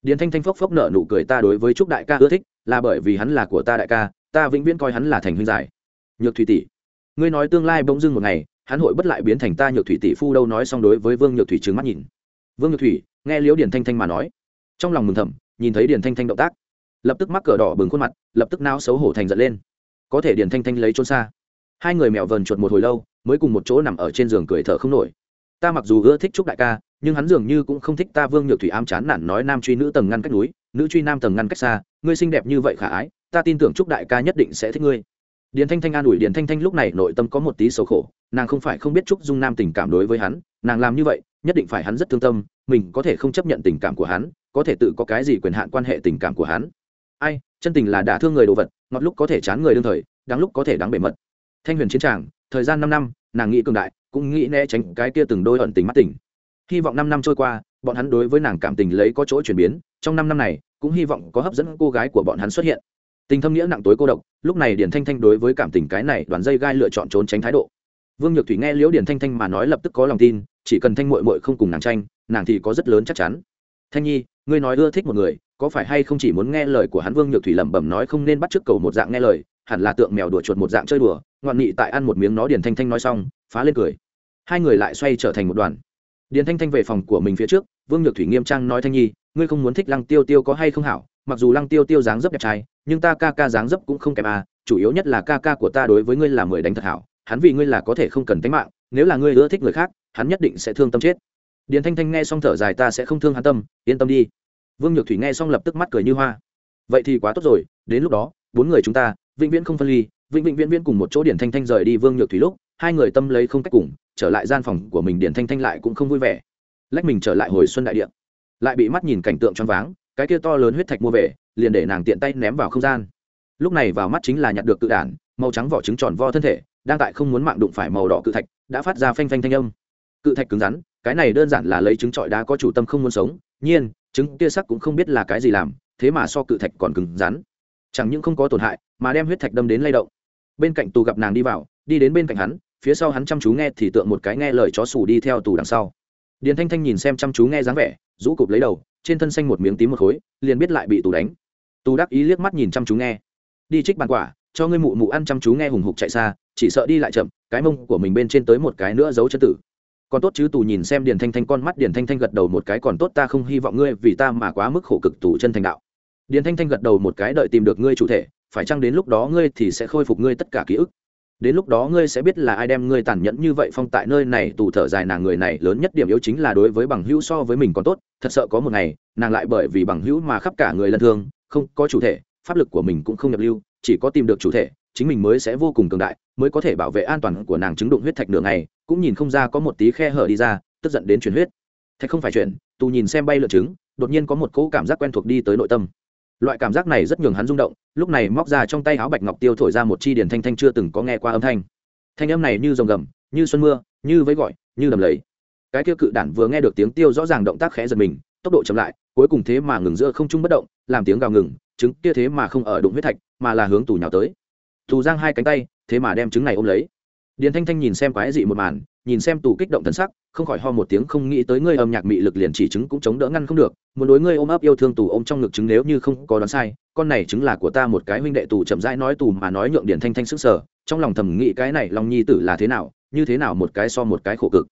Điền thanh thanh phốc phốc nợ nụ cười ta đối với trúc đại ca ưa thích, là bởi vì hắn là của ta đại ca, ta vĩnh viễn coi hắn là thành huynh giải. Nhược thủy tỷ, ngươi nói tương lai bỗng dưng một ngày, hắn hội bất lại biến thành ta nhược thủy tỷ phu đâu nói xong đối với vương nhược thủy trừng mắt nhìn. Vương nhược thủy, nghe liễu điền thanh thanh mà nói, trong lòng mừng thầm nhìn thấy điền thanh thanh động tác, lập tức mắc cờ đỏ bừng khuôn mặt, lập tức nao xấu hổ thành giận lên. Có thể điền thanh thanh lấy trốn xa. Hai người mèo vờn chuột một hồi lâu, mới cùng một chỗ nằm ở trên giường cười thở không nổi. Ta mặc dù ưa thích trúc đại ca, nhưng hắn dường như cũng không thích ta vương nhược thủy ám chán nản nói nam truy nữ tầng ngăn cách núi, nữ truy nam tầng ngăn cách xa, ngươi xinh đẹp như vậy khả ái, ta tin tưởng trúc đại ca nhất định sẽ thích ngươi. Điền thanh thanh an ủi điền thanh thanh lúc này nội tâm có một tí sầu khổ, nàng không phải không biết trúc dung nam tình cảm đối với hắn, nàng làm như vậy, nhất định phải hắn rất thương tâm mình có thể không chấp nhận tình cảm của hắn, có thể tự có cái gì quyền hạn quan hệ tình cảm của hắn. Ai, chân tình là đả thương người đồ vật, ngọt lúc có thể chán người đương thời, đáng lúc có thể đáng bể mật. Thanh huyền chiến tràng, thời gian năm năm, nàng nghĩ cường đại, cũng nghĩ né tránh cái kia từng đôi ẩn tình mắt tình. Hy vọng năm năm trôi qua, bọn hắn đối với nàng cảm tình lấy có chỗ chuyển biến, trong năm năm này, cũng hy vọng có hấp dẫn cô gái của bọn hắn xuất hiện. Tình thâm nghĩa nặng tối cô độc, lúc này điển thanh thanh đối với cảm tình cái này đoàn dây gai lựa chọn trốn tránh thái độ vương nhược thủy nghe liễu điển thanh thanh mà nói lập tức có lòng tin, chỉ cần thanh mội mội không cùng nàng tranh, nàng thì có rất lớn chắc chắn. Thanh nhi, ngươi nói ưa thích một người, có phải hay không chỉ muốn nghe lời của hắn vương nhược thủy lẩm bẩm nói không nên bắt t cầu một dạng nghe lời, hẳn là tượng mèo đùa chuột một dạng chơi đùa, ngoạn nghị tại ăn một miếng nó điền thanh thanh nói xong, phá lên cười. Hai người lại xoay trở thành một đoàn. Điền thanh thanh về phòng của mình phía trước, vương nhược thủy nghiêm trang nói thanh nhi, ngươi không muốn thích lăng tiêu tiêu có hay không hảo, mặc dù lăng tiêu tiêu dáng dấp đẹp trai, nhưng ta ca ca dáng dấp cũng không kém à chủ yếu nhất là ca ca của ta đối với ngươi là mười đánh thật hảo hắn vì ngươi là có thể không cần tính mạng, nếu là ngươi ưa thích người khác, hắn nhất định sẽ thương tâm chết. Điền thanh thanh nghe xong thở dài, ta sẽ không thương hắn tâm, yên tâm đi. Vương nhược thủy nghe xong lập tức mắt cười như hoa. Vậy thì quá tốt rồi, đến lúc đó, bốn người chúng ta, vĩnh viễn không phân ly, vĩnh vĩnh viễn viễn cùng một chỗ điển thanh thanh rời đi vương nhược thủy lúc, hai người tâm lấy không cách cùng, trở lại gian phòng của mình điển thanh thanh lại cũng không vui vẻ. Lách mình trở lại hồi xuân đại điện lại bị mắt nhìn cảnh tượng choáng váng, cái kia to lớn huyết thạch mua về, liền để nàng tiện tay ném vào không gian. Lúc này vào mắt chính là nhặt được cự đản, màu trắng vỏ trứng tròn vo thân thể đang tại không muốn mạng đụng phải màu đỏ cự thạch, đã phát ra phanh phanh thanh âm. Cự thạch cứng rắn, cái này đơn giản là lấy trứng trọi đá có chủ tâm không muốn sống, nhiên, trứng tia sắc cũng không biết là cái gì làm, thế mà so cự thạch còn cứng rắn. Chẳng những không có tổn hại, mà đem huyết thạch đâm đến lay động. Bên cạnh tù gặp nàng đi vào, đi đến bên cạnh hắn, phía sau hắn chăm chú nghe thì tượng một cái nghe lời chó sủ đi theo tù đằng sau. Điền thanh thanh nhìn xem chăm chú nghe dáng vẻ, rũ cụp lấy đầu, trên thân xanh một miếng tím một khối, liền biết lại bị tù đánh. Tù đắc ý liếc mắt nhìn chăm chú nghe. Đi trích bàn quả cho ngươi mụ mụ ăn chăm chú nghe hùng hục chạy xa, chỉ sợ đi lại chậm, cái mông của mình bên trên tới một cái nữa giấu chân tử. Còn tốt chứ, tù nhìn xem điền thanh thanh con mắt, điền thanh thanh gật đầu một cái, còn tốt ta không hy vọng ngươi vì ta mà quá mức khổ cực tù chân thành đạo. Điền thanh thanh gật đầu một cái, đợi tìm được ngươi chủ thể, phải chăng đến lúc đó ngươi thì sẽ khôi phục ngươi tất cả ký ức? Đến lúc đó ngươi sẽ biết là ai đem ngươi tàn nhẫn như vậy phong tại nơi này, tù thở dài nàng người này lớn nhất điểm yếu chính là đối với bằng hữu so với mình còn tốt, thật sợ có một ngày, nàng lại bởi vì bằng hữu mà khắp cả người lân thương, không có chủ thể, pháp lực của mình cũng không nhập lưu chỉ có tìm được chủ thể, chính mình mới sẽ vô cùng cường đại, mới có thể bảo vệ an toàn của nàng chứng đụng huyết thạch nửa ngày, cũng nhìn không ra có một tí khe hở đi ra, tức giận đến chuyển huyết. Thạch không phải chuyện, tù nhìn xem bay lượn trứng, đột nhiên có một cỗ cảm giác quen thuộc đi tới nội tâm. Loại cảm giác này rất nhường hắn rung động, lúc này móc ra trong tay áo bạch ngọc tiêu thổi ra một chi điển thanh thanh chưa từng có nghe qua âm thanh. Thanh âm này như rồng gầm, như xuân mưa, như với gọi, như đầm lầy. Cái kia cự đản vừa nghe được tiếng tiêu rõ ràng động tác khẽ giật mình, tốc độ chậm lại, cuối cùng thế mà ngừng giữa không trung bất động, làm tiếng gào ngừng trứng kia thế mà không ở đụng huyết thạch, mà là hướng tù nhào tới. Tù giang hai cánh tay, thế mà đem trứng này ôm lấy. Điền thanh thanh nhìn xem quái dị một màn, nhìn xem tù kích động thần sắc, không khỏi ho một tiếng, không nghĩ tới ngươi âm nhạc mị lực liền chỉ trứng cũng chống đỡ ngăn không được, muốn đối ngươi ôm ấp yêu thương tù ôm trong ngực trứng nếu như không có đoán sai, con này trứng là của ta một cái huynh đệ tù chậm rãi nói tù mà nói nhượng điền thanh thanh sức sở trong lòng thầm nghĩ cái này lòng nhi tử là thế nào, như thế nào một cái so một cái khổ cực.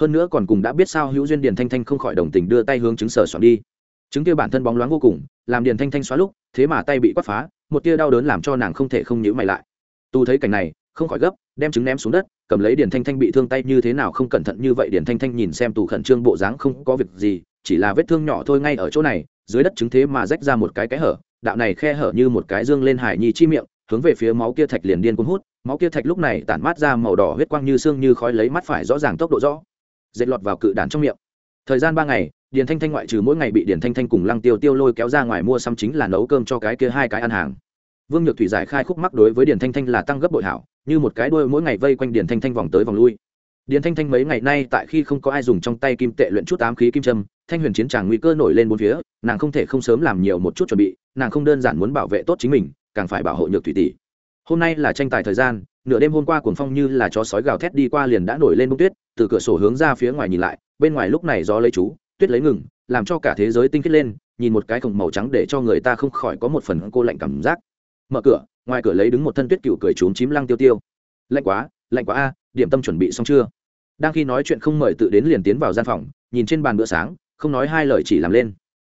Hơn nữa còn cùng đã biết sao hữu duyên điền thanh thanh không khỏi đồng tình đưa tay hướng trứng sở soạn đi chứng kia bản thân bóng loáng vô cùng, làm điền thanh thanh xóa lúc, thế mà tay bị quát phá, một tia đau đớn làm cho nàng không thể không nhữ mày lại. Tu thấy cảnh này, không khỏi gấp, đem trứng ném xuống đất, cầm lấy điền thanh thanh bị thương tay như thế nào không cẩn thận như vậy, điền thanh thanh nhìn xem tù khẩn trương bộ dáng không có việc gì, chỉ là vết thương nhỏ thôi ngay ở chỗ này, dưới đất trứng thế mà rách ra một cái cái hở, đạo này khe hở như một cái dương lên hải nhi chi miệng, hướng về phía máu kia thạch liền điên cuốn hút, máu kia thạch lúc này tản mát ra màu đỏ huyết quang như xương như khói lấy mắt phải rõ ràng tốc độ rõ, dệt lọt vào cự đàn trong miệng. Thời gian ba ngày điền thanh thanh ngoại trừ mỗi ngày bị điền thanh thanh cùng lăng tiêu tiêu lôi kéo ra ngoài mua xăm chính là nấu cơm cho cái kia hai cái ăn hàng. Vương nhược thủy giải khai khúc mắc đối với điền thanh thanh là tăng gấp bội hảo, như một cái đuôi mỗi ngày vây quanh điền thanh thanh vòng tới vòng lui. Điền thanh thanh mấy ngày nay tại khi không có ai dùng trong tay kim tệ luyện chút ám khí kim trâm thanh huyền chiến tràng nguy cơ nổi lên bốn phía, nàng không thể không sớm làm nhiều một chút chuẩn bị, nàng không đơn giản muốn bảo vệ tốt chính mình, càng phải bảo hộ nhược thủy tỷ. Hôm nay là tranh tài thời gian, nửa đêm hôm qua cuồng phong như là chó sói gào thét đi qua liền đã nổi lên bông tuyết, từ cửa sổ hướng ra phía ngoài nhìn lại, bên ngoài lúc này gió lấy chú tuyết lấy ngừng, làm cho cả thế giới tinh khiết lên, nhìn một cái khổng màu trắng để cho người ta không khỏi có một phần cô lạnh cảm giác. Mở cửa, ngoài cửa lấy đứng một thân tuyết cựu cười trốn chím lăng tiêu tiêu. Lạnh quá lạnh quá a, điểm tâm chuẩn bị xong chưa? Đang khi nói chuyện không mời tự đến liền tiến vào gian phòng, nhìn trên bàn bữa sáng, không nói hai lời chỉ làm lên.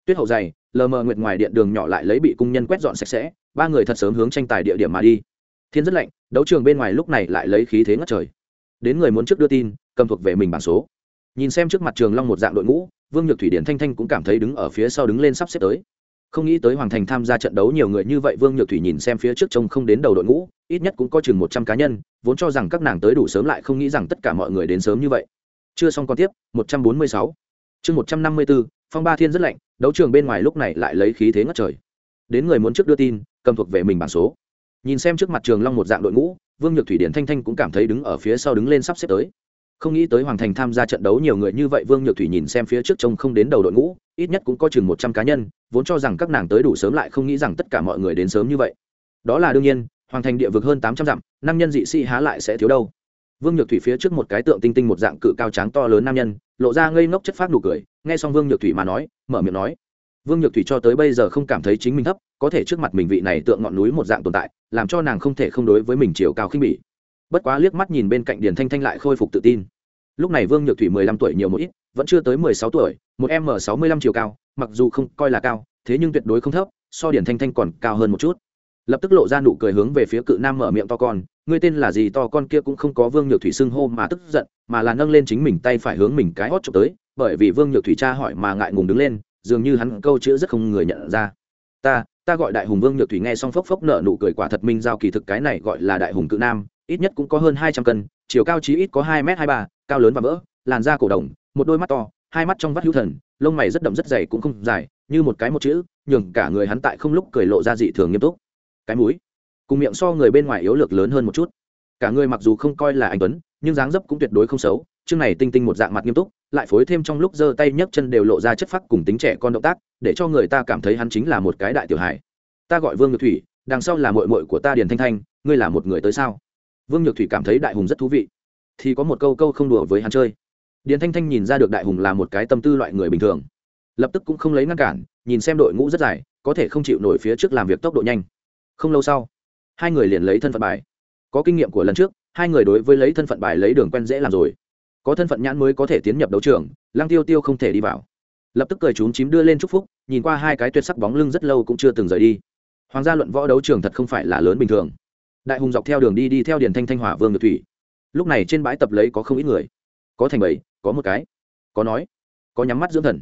Tuyết hậu dày, lờ mờ nguyệt ngoài điện đường nhỏ lại lấy bị cung nhân quét dọn sạch sẽ, ba người thật sớm hướng tranh tài địa điểm mà đi. Thiên rất lạnh, đấu trường bên ngoài lúc này lại lấy khí thế ngất trời. Đến người muốn trước đưa tin, cầm thuộc về mình bảng số nhìn xem trước mặt trường long một dạng đội ngũ, vương nhược thủy điển thanh thanh cũng cảm thấy đứng ở phía sau đứng lên sắp xếp tới. Không nghĩ tới hoàng thành tham gia trận đấu nhiều người như vậy, vương nhược thủy nhìn xem phía trước trông không đến đầu đội ngũ, ít nhất cũng có chừng một trăm cá nhân, vốn cho rằng các nàng tới đủ sớm lại không nghĩ rằng tất cả mọi người đến sớm như vậy. Chưa xong còn tiếp, một trăm bốn mươi sáu. Chương một trăm năm mươi bốn, phong ba thiên rất lạnh, đấu trường bên ngoài lúc này lại lấy khí thế ngất trời. Đến người muốn trước đưa tin, cầm thuộc về mình bản số. Nhìn xem trước mặt trường long một dạng đội ngũ, vương nhược thủy điển thanh thanh cũng cảm thấy đứng ở phía sau đứng lên sắp xếp tới không nghĩ tới hoàng thành tham gia trận đấu nhiều người như vậy, vương nhược thủy nhìn xem phía trước trông không đến đầu đội ngũ, ít nhất cũng có chừng một trăm cá nhân, vốn cho rằng các nàng tới đủ sớm lại không nghĩ rằng tất cả mọi người đến sớm như vậy. Đó là đương nhiên, hoàng thành địa vực hơn tám trăm dặm, nam nhân dị sĩ há lại sẽ thiếu đâu. Vương nhược thủy phía trước một cái tượng tinh tinh một dạng cự cao tráng to lớn nam nhân, lộ ra ngây ngốc chất phát nụ cười, nghe xong vương nhược thủy mà nói, mở miệng nói. Vương nhược thủy cho tới bây giờ không cảm thấy chính mình thấp, có thể trước mặt mình vị này tượng ngọn núi một dạng tồn tại, làm cho nàng không thể không đối với mình chiều cao khinh bỉ. Bất quá liếc mắt nhìn bên cạnh điền thanh thanh lại khôi phục tự tin lúc này vương nhược thủy mười lăm tuổi nhiều một ít, vẫn chưa tới mười sáu tuổi, một m sáu mươi lăm chiều cao, mặc dù không coi là cao, thế nhưng tuyệt đối không thấp, so điển thanh thanh còn cao hơn một chút. Lập tức lộ ra nụ cười hướng về phía cự nam mở miệng to con, ngươi tên là gì? To con kia cũng không có vương nhược thủy xưng hô mà tức giận, mà là nâng lên chính mình tay phải hướng mình cái hót trộm tới, bởi vì vương nhược thủy cha hỏi mà ngại ngùng đứng lên, dường như hắn câu chữ rất không người nhận ra. Ta ta gọi đại hùng. Vương nhược thủy nghe xong phốc phốc nợ nụ cười quả thật minh giao kỳ thực cái này gọi là đại hùng cự nam, ít nhất cũng có hơn hai trăm cân chiều cao chí ít có hai m hai ba, cao lớn và vỡ làn da cổ đồng, một đôi mắt to, hai mắt trong vắt hữu thần, lông mày rất đậm rất dày cũng không dài, như một cái một chữ, nhường cả người hắn tại không lúc cười lộ ra dị thường nghiêm túc. Cái mũi, cùng miệng so người bên ngoài yếu lược lớn hơn một chút. Cả người mặc dù không coi là anh tuấn, nhưng dáng dấp cũng tuyệt đối không xấu, chương này tinh tinh một dạng mặt nghiêm túc, lại phối thêm trong lúc giơ tay nhấc chân đều lộ ra chất phác cùng tính trẻ con động tác, để cho người ta cảm thấy hắn chính là một cái đại tiểu hài. ta gọi vương ngự thủy, đằng sau là mội mội của ta điền thanh thanh, ngươi là một người tới sao? Vương nhược thủy cảm thấy đại hùng rất thú vị. Thì có một câu câu không đùa với hắn chơi. Điền thanh thanh nhìn ra được đại hùng là một cái tâm tư loại người bình thường. Lập tức cũng không lấy ngăn cản, nhìn xem đội ngũ rất dài, có thể không chịu nổi phía trước làm việc tốc độ nhanh. Không lâu sau, hai người liền lấy thân phận bài. Có kinh nghiệm của lần trước, hai người đối với lấy thân phận bài lấy đường quen dễ làm rồi. Có thân phận nhãn mới có thể tiến nhập đấu trường, lăng tiêu tiêu không thể đi vào. Lập tức cười trúng chím đưa lên chúc phúc, nhìn qua hai cái tuyệt sắc bóng lưng rất lâu cũng chưa từng rời đi. Hoàng gia luận võ đấu trường thật không phải là lớn bình thường đại hùng dọc theo đường đi đi theo điền thanh thanh hỏa vương ngược thủy. Lúc này trên bãi tập lấy có không ít người. Có thành bảy có một cái. Có nói, có nhắm mắt dưỡng thần.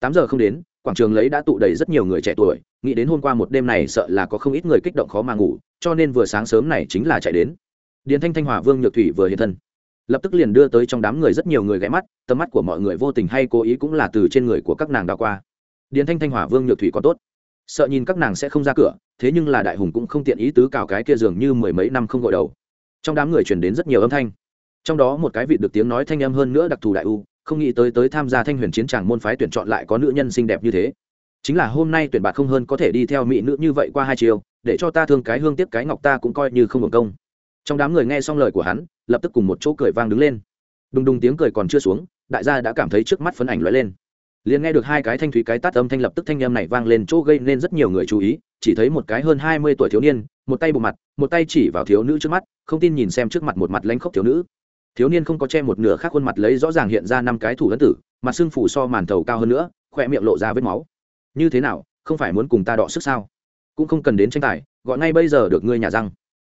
Tám giờ không đến, quảng trường lấy đã tụ đầy rất nhiều người trẻ tuổi. Nghĩ đến hôm qua một đêm này sợ là có không ít người kích động khó mà ngủ, cho nên vừa sáng sớm này chính là chạy đến. Điền thanh thanh hỏa vương nhược thủy vừa hiện thân. Lập tức liền đưa tới trong đám người rất nhiều người ghé mắt, tầm mắt của mọi người vô tình hay cố ý cũng là từ trên người của các nàng đào qua. Điền thanh thanh hỏa vương nhược thủy có tốt sợ nhìn các nàng sẽ không ra cửa, thế nhưng là đại hùng cũng không tiện ý tứ cào cái kia dường như mười mấy năm không gội đầu. Trong đám người truyền đến rất nhiều âm thanh. Trong đó một cái vị được tiếng nói thanh âm hơn nữa đặc thù đại u, không nghĩ tới tới tham gia thanh huyền chiến tràng môn phái tuyển chọn lại có nữ nhân xinh đẹp như thế. Chính là hôm nay tuyển bạc không hơn có thể đi theo mỹ nữ như vậy qua hai chiều, để cho ta thương cái hương tiếc cái ngọc ta cũng coi như không hưởng công. Trong đám người nghe xong lời của hắn, lập tức cùng một chỗ cười vang đứng lên. Đùng đùng tiếng cười còn chưa xuống, đại gia đã cảm thấy trước mắt phấn ảnh lóe lên liền nghe được hai cái thanh thúy cái tát âm thanh lập tức thanh âm này vang lên chỗ gây nên rất nhiều người chú ý, chỉ thấy một cái hơn hai mươi tuổi thiếu niên, một tay bộ mặt, một tay chỉ vào thiếu nữ trước mắt, không tin nhìn xem trước mặt một mặt lãnh khốc thiếu nữ. Thiếu niên không có che một nửa khác khuôn mặt lấy rõ ràng hiện ra năm cái thủ ấn tử, mặt xương phủ so màn thầu cao hơn nữa, khỏe miệng lộ ra vết máu. Như thế nào, không phải muốn cùng ta đọ sức sao? Cũng không cần đến tranh tài, gọi ngay bây giờ được ngươi nhà răng.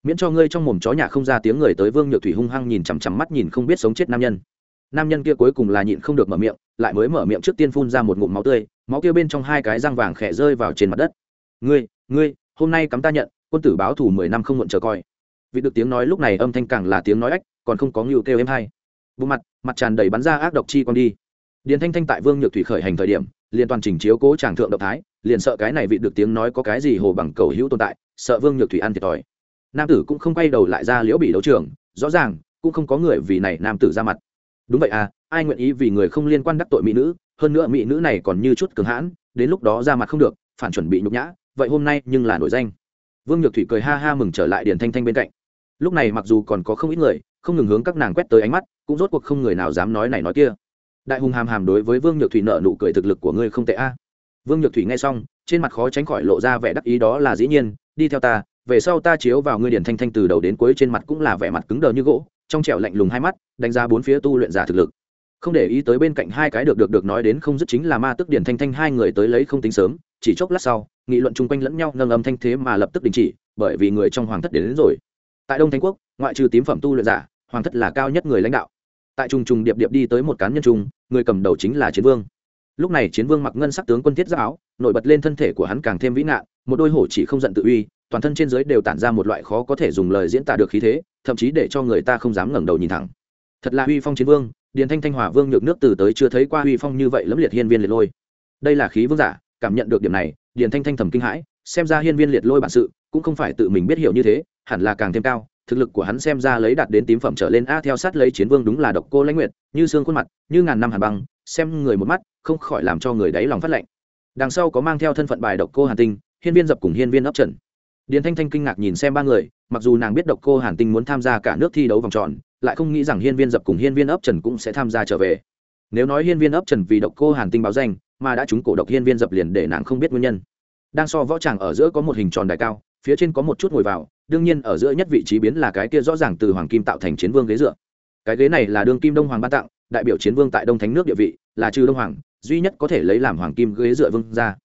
Miễn cho ngươi trong mồm chó nhà không ra tiếng người tới vương nhược thủy hung hăng nhìn chằm chằm mắt nhìn không biết sống chết nam nhân nam nhân kia cuối cùng là nhịn không được mở miệng, lại mới mở miệng trước tiên phun ra một ngụm máu tươi, máu kia bên trong hai cái răng vàng khẽ rơi vào trên mặt đất. Ngươi ngươi, hôm nay cắm ta nhận, quân tử báo thủ mười năm không muộn chờ coi. Vị được tiếng nói lúc này âm thanh càng là tiếng nói ách, còn không có ngưu kêu em hay. Bộ mặt mặt tràn đầy bắn ra ác độc chi con đi. Điền thanh thanh tại vương nhược thủy khởi hành thời điểm, liền toàn chỉnh chiếu cố tràng thượng động thái, liền sợ cái này vị được tiếng nói có cái gì hồ bằng cầu hữu tồn tại, sợ vương nhược thủy ăn thiệt thòi. Nam tử cũng không quay đầu lại ra liễu bị đấu trường, rõ ràng cũng không có người vì này nam tử ra mặt đúng vậy à ai nguyện ý vì người không liên quan đắc tội mỹ nữ, hơn nữa mỹ nữ này còn như chút cường hãn, đến lúc đó ra mặt không được, phản chuẩn bị nhục nhã, vậy hôm nay nhưng là nổi danh. Vương nhược thủy cười ha ha mừng trở lại điền thanh thanh bên cạnh. Lúc này mặc dù còn có không ít người, không ngừng hướng các nàng quét tới ánh mắt, cũng rốt cuộc không người nào dám nói này nói kia. Đại hùng hàm hàm đối với vương nhược thủy nợ nụ cười thực lực của ngươi không tệ a. Vương nhược thủy nghe xong, trên mặt khó tránh khỏi lộ ra vẻ đắc ý đó là dĩ nhiên, đi theo ta, về sau ta chiếu vào ngươi điển thanh thanh từ đầu đến cuối trên mặt cũng là vẻ mặt cứng đờ như gỗ trong trẻo lạnh lùng hai mắt đánh giá bốn phía tu luyện giả thực lực. Không để ý tới bên cạnh hai cái được được được nói đến không dứt chính là ma tức điển thanh thanh hai người tới lấy không tính sớm chỉ chốc lát sau nghị luận chung quanh lẫn nhau nâng âm thanh thế mà lập tức đình chỉ bởi vì người trong hoàng thất đến, đến rồi. Tại đông thánh quốc ngoại trừ tím phẩm tu luyện giả hoàng thất là cao nhất người lãnh đạo. Tại trùng trùng điệp điệp đi tới một cán nhân trung người cầm đầu chính là chiến vương. Lúc này chiến vương mặc ngân sắc tướng quân thiết giáp áo nổi bật lên thân thể của hắn càng thêm vĩ nạn một đôi hổ chỉ không giận tự uy toàn thân trên dưới đều tản ra một loại khó có thể dùng lời diễn tả được khí thế thậm chí để cho người ta không dám ngẩng đầu nhìn thẳng. Thật là uy phong chiến vương, điền thanh thanh hòa vương nhược nước từ tới chưa thấy qua uy phong như vậy lẫm liệt hiên viên liệt lôi. Đây là khí vương giả, cảm nhận được điểm này, điền thanh thanh thầm kinh hãi, xem ra hiên viên liệt lôi bản sự cũng không phải tự mình biết hiểu như thế, hẳn là càng thêm cao, thực lực của hắn xem ra lấy đạt đến tím phẩm trở lên a theo sát lấy chiến vương đúng là độc cô lãnh nguyệt, như xương khuôn mặt, như ngàn năm hàn băng, xem người một mắt, không khỏi làm cho người đáy lòng phát lạnh đằng sau có mang theo thân phận bài độc cô hàn tinh, hiên viên dập cùng hiên viên ấp trần điền thanh thanh kinh ngạc nhìn xem ba người, mặc dù nàng biết độc cô hàn tinh muốn tham gia cả nước thi đấu vòng tròn, lại không nghĩ rằng hiên viên dập cùng hiên viên ấp trần cũng sẽ tham gia trở về. Nếu nói hiên viên ấp trần vì độc cô hàn tinh báo danh, mà đã trúng cổ độc hiên viên dập liền để nàng không biết nguyên nhân. Đang so võ tràng ở giữa có một hình tròn đài cao, phía trên có một chút ngồi vào, đương nhiên ở giữa nhất vị trí biến là cái kia rõ ràng từ hoàng kim tạo thành chiến vương ghế dựa. Cái ghế này là đương kim đông hoàng ban tặng, đại biểu chiến vương tại đông thánh nước địa vị, là trừ đông hoàng, duy nhất có thể lấy làm hoàng kim ghế dựa vương ra.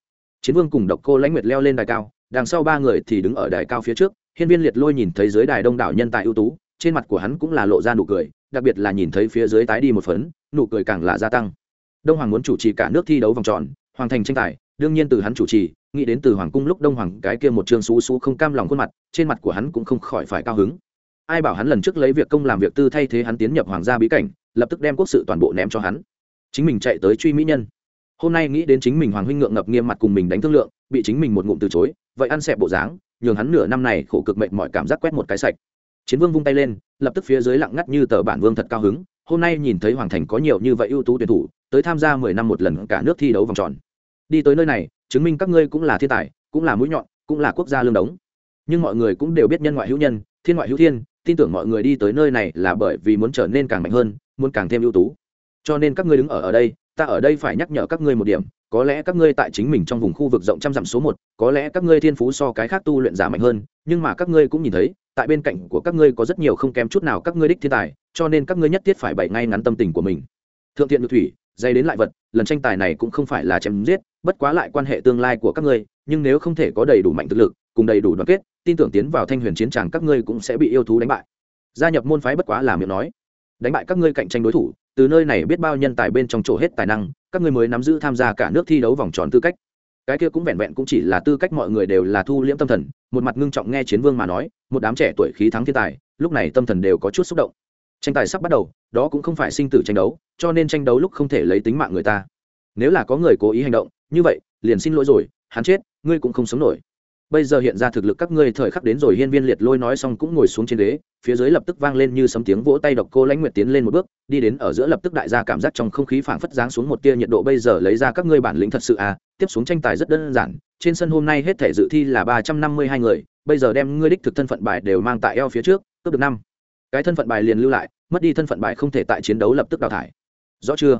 Chiến vương cùng độc cô lãnh nguyệt leo lên đài cao đằng sau ba người thì đứng ở đài cao phía trước, hiên viên liệt lôi nhìn thấy dưới đài đông đảo nhân tài ưu tú, trên mặt của hắn cũng là lộ ra nụ cười, đặc biệt là nhìn thấy phía dưới tái đi một phấn, nụ cười càng là gia tăng. Đông hoàng muốn chủ trì cả nước thi đấu vòng tròn hoàng thành tranh tài, đương nhiên từ hắn chủ trì, nghĩ đến từ hoàng cung lúc đông hoàng cái kia một trường xú xú không cam lòng khuôn mặt, trên mặt của hắn cũng không khỏi phải cao hứng. Ai bảo hắn lần trước lấy việc công làm việc tư thay thế hắn tiến nhập hoàng gia bí cảnh, lập tức đem quốc sự toàn bộ ném cho hắn. Chính mình chạy tới truy mỹ nhân. Hôm nay nghĩ đến chính mình hoàng huynh ngượng ngập nghiêm mặt cùng mình đánh thương lượng bị chính mình một ngụm từ chối, vậy ăn xẹp bộ dáng, nhường hắn nửa năm này khổ cực mệnh mọi cảm giác quét một cái sạch. Chiến vương vung tay lên, lập tức phía dưới lặng ngắt như tờ bản vương thật cao hứng, hôm nay nhìn thấy hoàng thành có nhiều như vậy ưu tú tuyển thủ, tới tham gia mười năm một lần cả nước thi đấu vòng tròn. Đi tới nơi này, chứng minh các ngươi cũng là thiên tài, cũng là mũi nhọn, cũng là quốc gia lương đống. Nhưng mọi người cũng đều biết nhân ngoại hữu nhân, thiên ngoại hữu thiên, tin tưởng mọi người đi tới nơi này là bởi vì muốn trở nên càng mạnh hơn, muốn càng thêm ưu tú. Cho nên các ngươi đứng ở ở đây, ta ở đây phải nhắc nhở các ngươi một điểm có lẽ các ngươi tại chính mình trong vùng khu vực rộng trăm dặm số một, có lẽ các ngươi thiên phú so cái khác tu luyện giả mạnh hơn, nhưng mà các ngươi cũng nhìn thấy, tại bên cạnh của các ngươi có rất nhiều không kém chút nào các ngươi đích thiên tài, cho nên các ngươi nhất thiết phải bày ngay ngắn tâm tình của mình. Thượng thiện nhược thủy, dây đến lại vật, lần tranh tài này cũng không phải là chém giết, bất quá lại quan hệ tương lai của các ngươi, nhưng nếu không thể có đầy đủ mạnh thực lực, cùng đầy đủ đoàn kết, tin tưởng tiến vào thanh huyền chiến tràng các ngươi cũng sẽ bị yêu thú đánh bại. Gia nhập môn phái bất quá là miệng nói. Đánh bại các ngươi cạnh tranh đối thủ, từ nơi này biết bao nhân tài bên trong chỗ hết tài năng các ngươi mới nắm giữ tham gia cả nước thi đấu vòng tròn tư cách. Cái kia cũng vẹn vẹn cũng chỉ là tư cách mọi người đều là thu liễm tâm thần, một mặt ngưng trọng nghe chiến vương mà nói, một đám trẻ tuổi khí thắng thiên tài, lúc này tâm thần đều có chút xúc động. Tranh tài sắp bắt đầu, đó cũng không phải sinh tử tranh đấu, cho nên tranh đấu lúc không thể lấy tính mạng người ta. Nếu là có người cố ý hành động, như vậy, liền xin lỗi rồi, hắn chết, ngươi cũng không sống nổi bây giờ hiện ra thực lực các ngươi thời khắc đến rồi, hiên viên liệt lôi nói xong cũng ngồi xuống trên ghế, phía dưới lập tức vang lên như sấm tiếng vỗ tay độc cô lãnh nguyệt tiến lên một bước, đi đến ở giữa lập tức đại gia cảm giác trong không khí phảng phất giáng xuống một tia nhiệt độ, bây giờ lấy ra các ngươi bản lĩnh thật sự à tiếp xuống tranh tài rất đơn giản, trên sân hôm nay hết thể dự thi là ba trăm năm mươi hai người, bây giờ đem ngươi đích thực thân phận bài đều mang tại eo phía trước, cướp được năm. Cái thân phận bài liền lưu lại, mất đi thân phận bài không thể tại chiến đấu lập tức đào thải. Rõ chưa?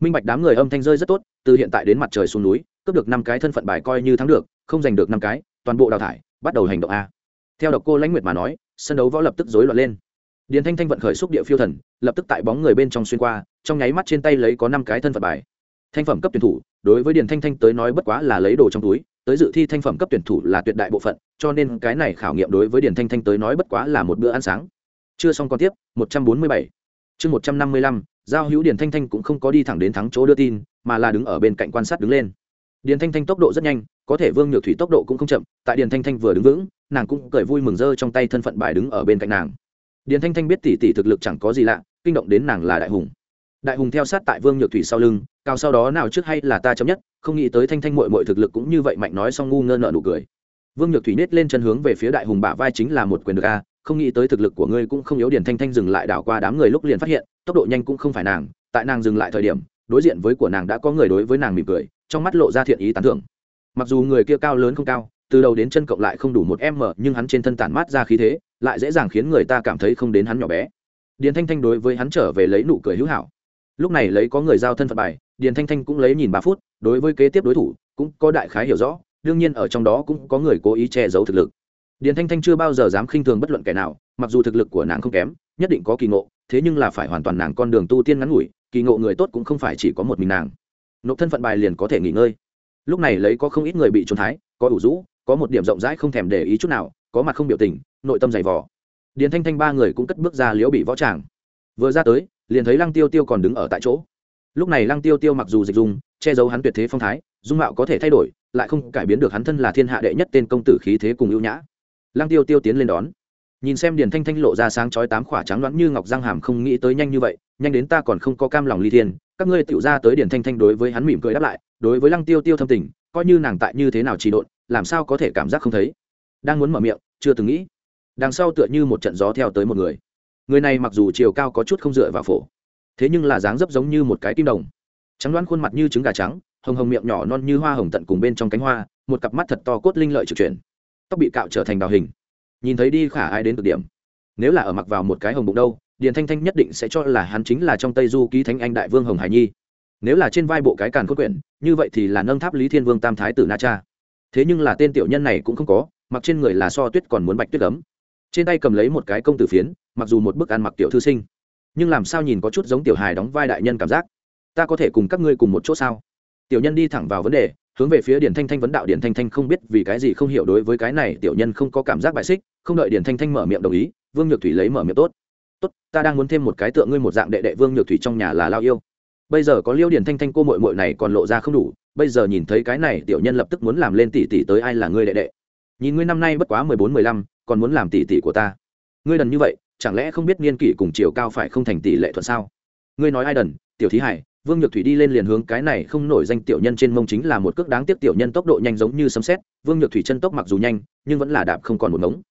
Minh bạch đám người âm thanh rơi rất tốt, từ hiện tại đến mặt trời xuống núi, cướp được năm cái thân phận bài coi như thắng được, không giành được năm cái toàn bộ đào thải, bắt đầu hành động a. Theo độc cô lãnh nguyệt mà nói, sân đấu võ lập tức rối loạn lên. Điền thanh thanh vận khởi xúc địa phiêu thần, lập tức tại bóng người bên trong xuyên qua, trong nháy mắt trên tay lấy có năm cái thân phận bài. Thanh phẩm cấp tuyển thủ, đối với điền thanh thanh tới nói bất quá là lấy đồ trong túi, tới dự thi thanh phẩm cấp tuyển thủ là tuyệt đại bộ phận, cho nên cái này khảo nghiệm đối với điền thanh thanh tới nói bất quá là một bữa ăn sáng. Chưa xong còn tiếp, một trăm bốn mươi bảy. Chương một trăm năm mươi lăm, giao hữu điền thanh thanh cũng không có đi thẳng đến thắng chỗ đưa tin, mà là đứng ở bên cạnh quan sát đứng lên. Điền thanh thanh tốc độ rất nhanh có thể vương nhược thủy tốc độ cũng không chậm, tại điền thanh thanh vừa đứng vững, nàng cũng cười vui mừng rơ trong tay thân phận bài đứng ở bên cạnh nàng. Điền thanh thanh biết tỷ tỷ thực lực chẳng có gì lạ, kinh động đến nàng là đại hùng. Đại hùng theo sát tại vương nhược thủy sau lưng, cao sau đó nào trước hay là ta chấm nhất, không nghĩ tới thanh thanh mội mội thực lực cũng như vậy mạnh nói xong ngu ngơ nợ nụ cười. Vương nhược thủy nết lên chân hướng về phía đại hùng bả vai chính là một quyền được a, không nghĩ tới thực lực của ngươi cũng không yếu, điền thanh thanh dừng lại đảo qua đám người lúc liền phát hiện, tốc độ nhanh cũng không phải nàng, tại nàng dừng lại thời điểm, đối diện với của nàng đã có người đối với nàng mỉm cười, trong mắt lộ ra thiện ý tán thưởng mặc dù người kia cao lớn không cao, từ đầu đến chân cộng lại không đủ một m nhưng hắn trên thân tản mát ra khí thế, lại dễ dàng khiến người ta cảm thấy không đến hắn nhỏ bé. Điền thanh thanh đối với hắn trở về lấy nụ cười hữu hảo. Lúc này lấy có người giao thân phận bài, điền thanh thanh cũng lấy nhìn ba phút, đối với kế tiếp đối thủ, cũng có đại khái hiểu rõ, đương nhiên ở trong đó cũng có người cố ý che giấu thực lực. Điền thanh thanh chưa bao giờ dám khinh thường bất luận kẻ nào, mặc dù thực lực của nàng không kém, nhất định có kỳ ngộ, thế nhưng là phải hoàn toàn nàng con đường tu tiên ngắn ngủi, kỳ ngộ người tốt cũng không phải chỉ có một mình nàng. Nộp thân phận bài liền có thể nghỉ ngơi lúc này lấy có không ít người bị trốn thái, có ủ rũ, có một điểm rộng rãi không thèm để ý chút nào, có mặt không biểu tình, nội tâm dày vò. Điền thanh thanh ba người cũng cất bước ra liễu bị võ tràng. Vừa ra tới, liền thấy lăng tiêu tiêu còn đứng ở tại chỗ. Lúc này lăng tiêu tiêu mặc dù dịch dung, che giấu hắn tuyệt thế phong thái, dung mạo có thể thay đổi, lại không cải biến được hắn thân là thiên hạ đệ nhất tên công tử khí thế cùng ưu nhã. Lăng tiêu tiêu tiến lên đón. Nhìn xem điền thanh thanh lộ ra sáng chói tám khỏa trắng loãng như ngọc răng hàm không nghĩ tới nhanh như vậy, nhanh đến ta còn không có cam lòng ly thiên, các ngươi tựu ra tới điền thanh thanh đối với hắn mỉm cười đáp lại đối với lăng tiêu tiêu thâm tình, coi như nàng tại như thế nào trì độn, làm sao có thể cảm giác không thấy. Đang muốn mở miệng, chưa từng nghĩ. Đằng sau tựa như một trận gió theo tới một người. Người này mặc dù chiều cao có chút không dựa vào phổ, thế nhưng là dáng dấp giống như một cái kim đồng. Trắng đoán khuôn mặt như trứng gà trắng, hồng hồng miệng nhỏ non như hoa hồng tận cùng bên trong cánh hoa, một cặp mắt thật to cốt linh lợi trực chuyển. Tóc bị cạo trở thành đào hình. Nhìn thấy đi khả ai đến cực điểm. Nếu là ở mặc vào một cái hồng bụng đâu, điền thanh thanh nhất định sẽ cho là hắn chính là trong tây du ký thánh anh đại vương hồng hải nhi. Nếu là trên vai bộ cái càn cốt quyển như vậy thì là nâng tháp lý thiên vương tam thái tử na cha thế nhưng là tên tiểu nhân này cũng không có mặc trên người là so tuyết còn muốn bạch tuyết ấm trên tay cầm lấy một cái công tử phiến mặc dù một bức ăn mặc tiểu thư sinh nhưng làm sao nhìn có chút giống tiểu hài đóng vai đại nhân cảm giác ta có thể cùng các ngươi cùng một chỗ sao tiểu nhân đi thẳng vào vấn đề hướng về phía điển thanh thanh vấn đạo điển thanh thanh không biết vì cái gì không hiểu đối với cái này tiểu nhân không có cảm giác bại xích không đợi điển thanh thanh mở miệng đồng ý vương nhược thủy lấy mở miệng tốt tốt ta đang muốn thêm một cái tượng ngươi một dạng đệ đệ vương nhược thủy trong nhà là lao yêu bây giờ có liêu điển thanh thanh cô mội mội này còn lộ ra không đủ, bây giờ nhìn thấy cái này tiểu nhân lập tức muốn làm lên tỷ tỷ tới ai là ngươi đệ đệ? Nhìn ngươi năm nay bất quá mười bốn, mười lăm, còn muốn làm tỷ tỷ của ta. Ngươi đần như vậy, chẳng lẽ không biết niên kỷ cùng chiều cao phải không thành tỷ lệ thuận sao? Ngươi nói ai đần, tiểu thí hải, vương nhược thủy đi lên liền hướng cái này không nổi danh tiểu nhân trên mông chính là một cước đáng tiếc tiểu nhân tốc độ nhanh giống như sấm xét vương nhược thủy chân tốc mặc dù nhanh, nhưng vẫn là đạp không còn một ngống.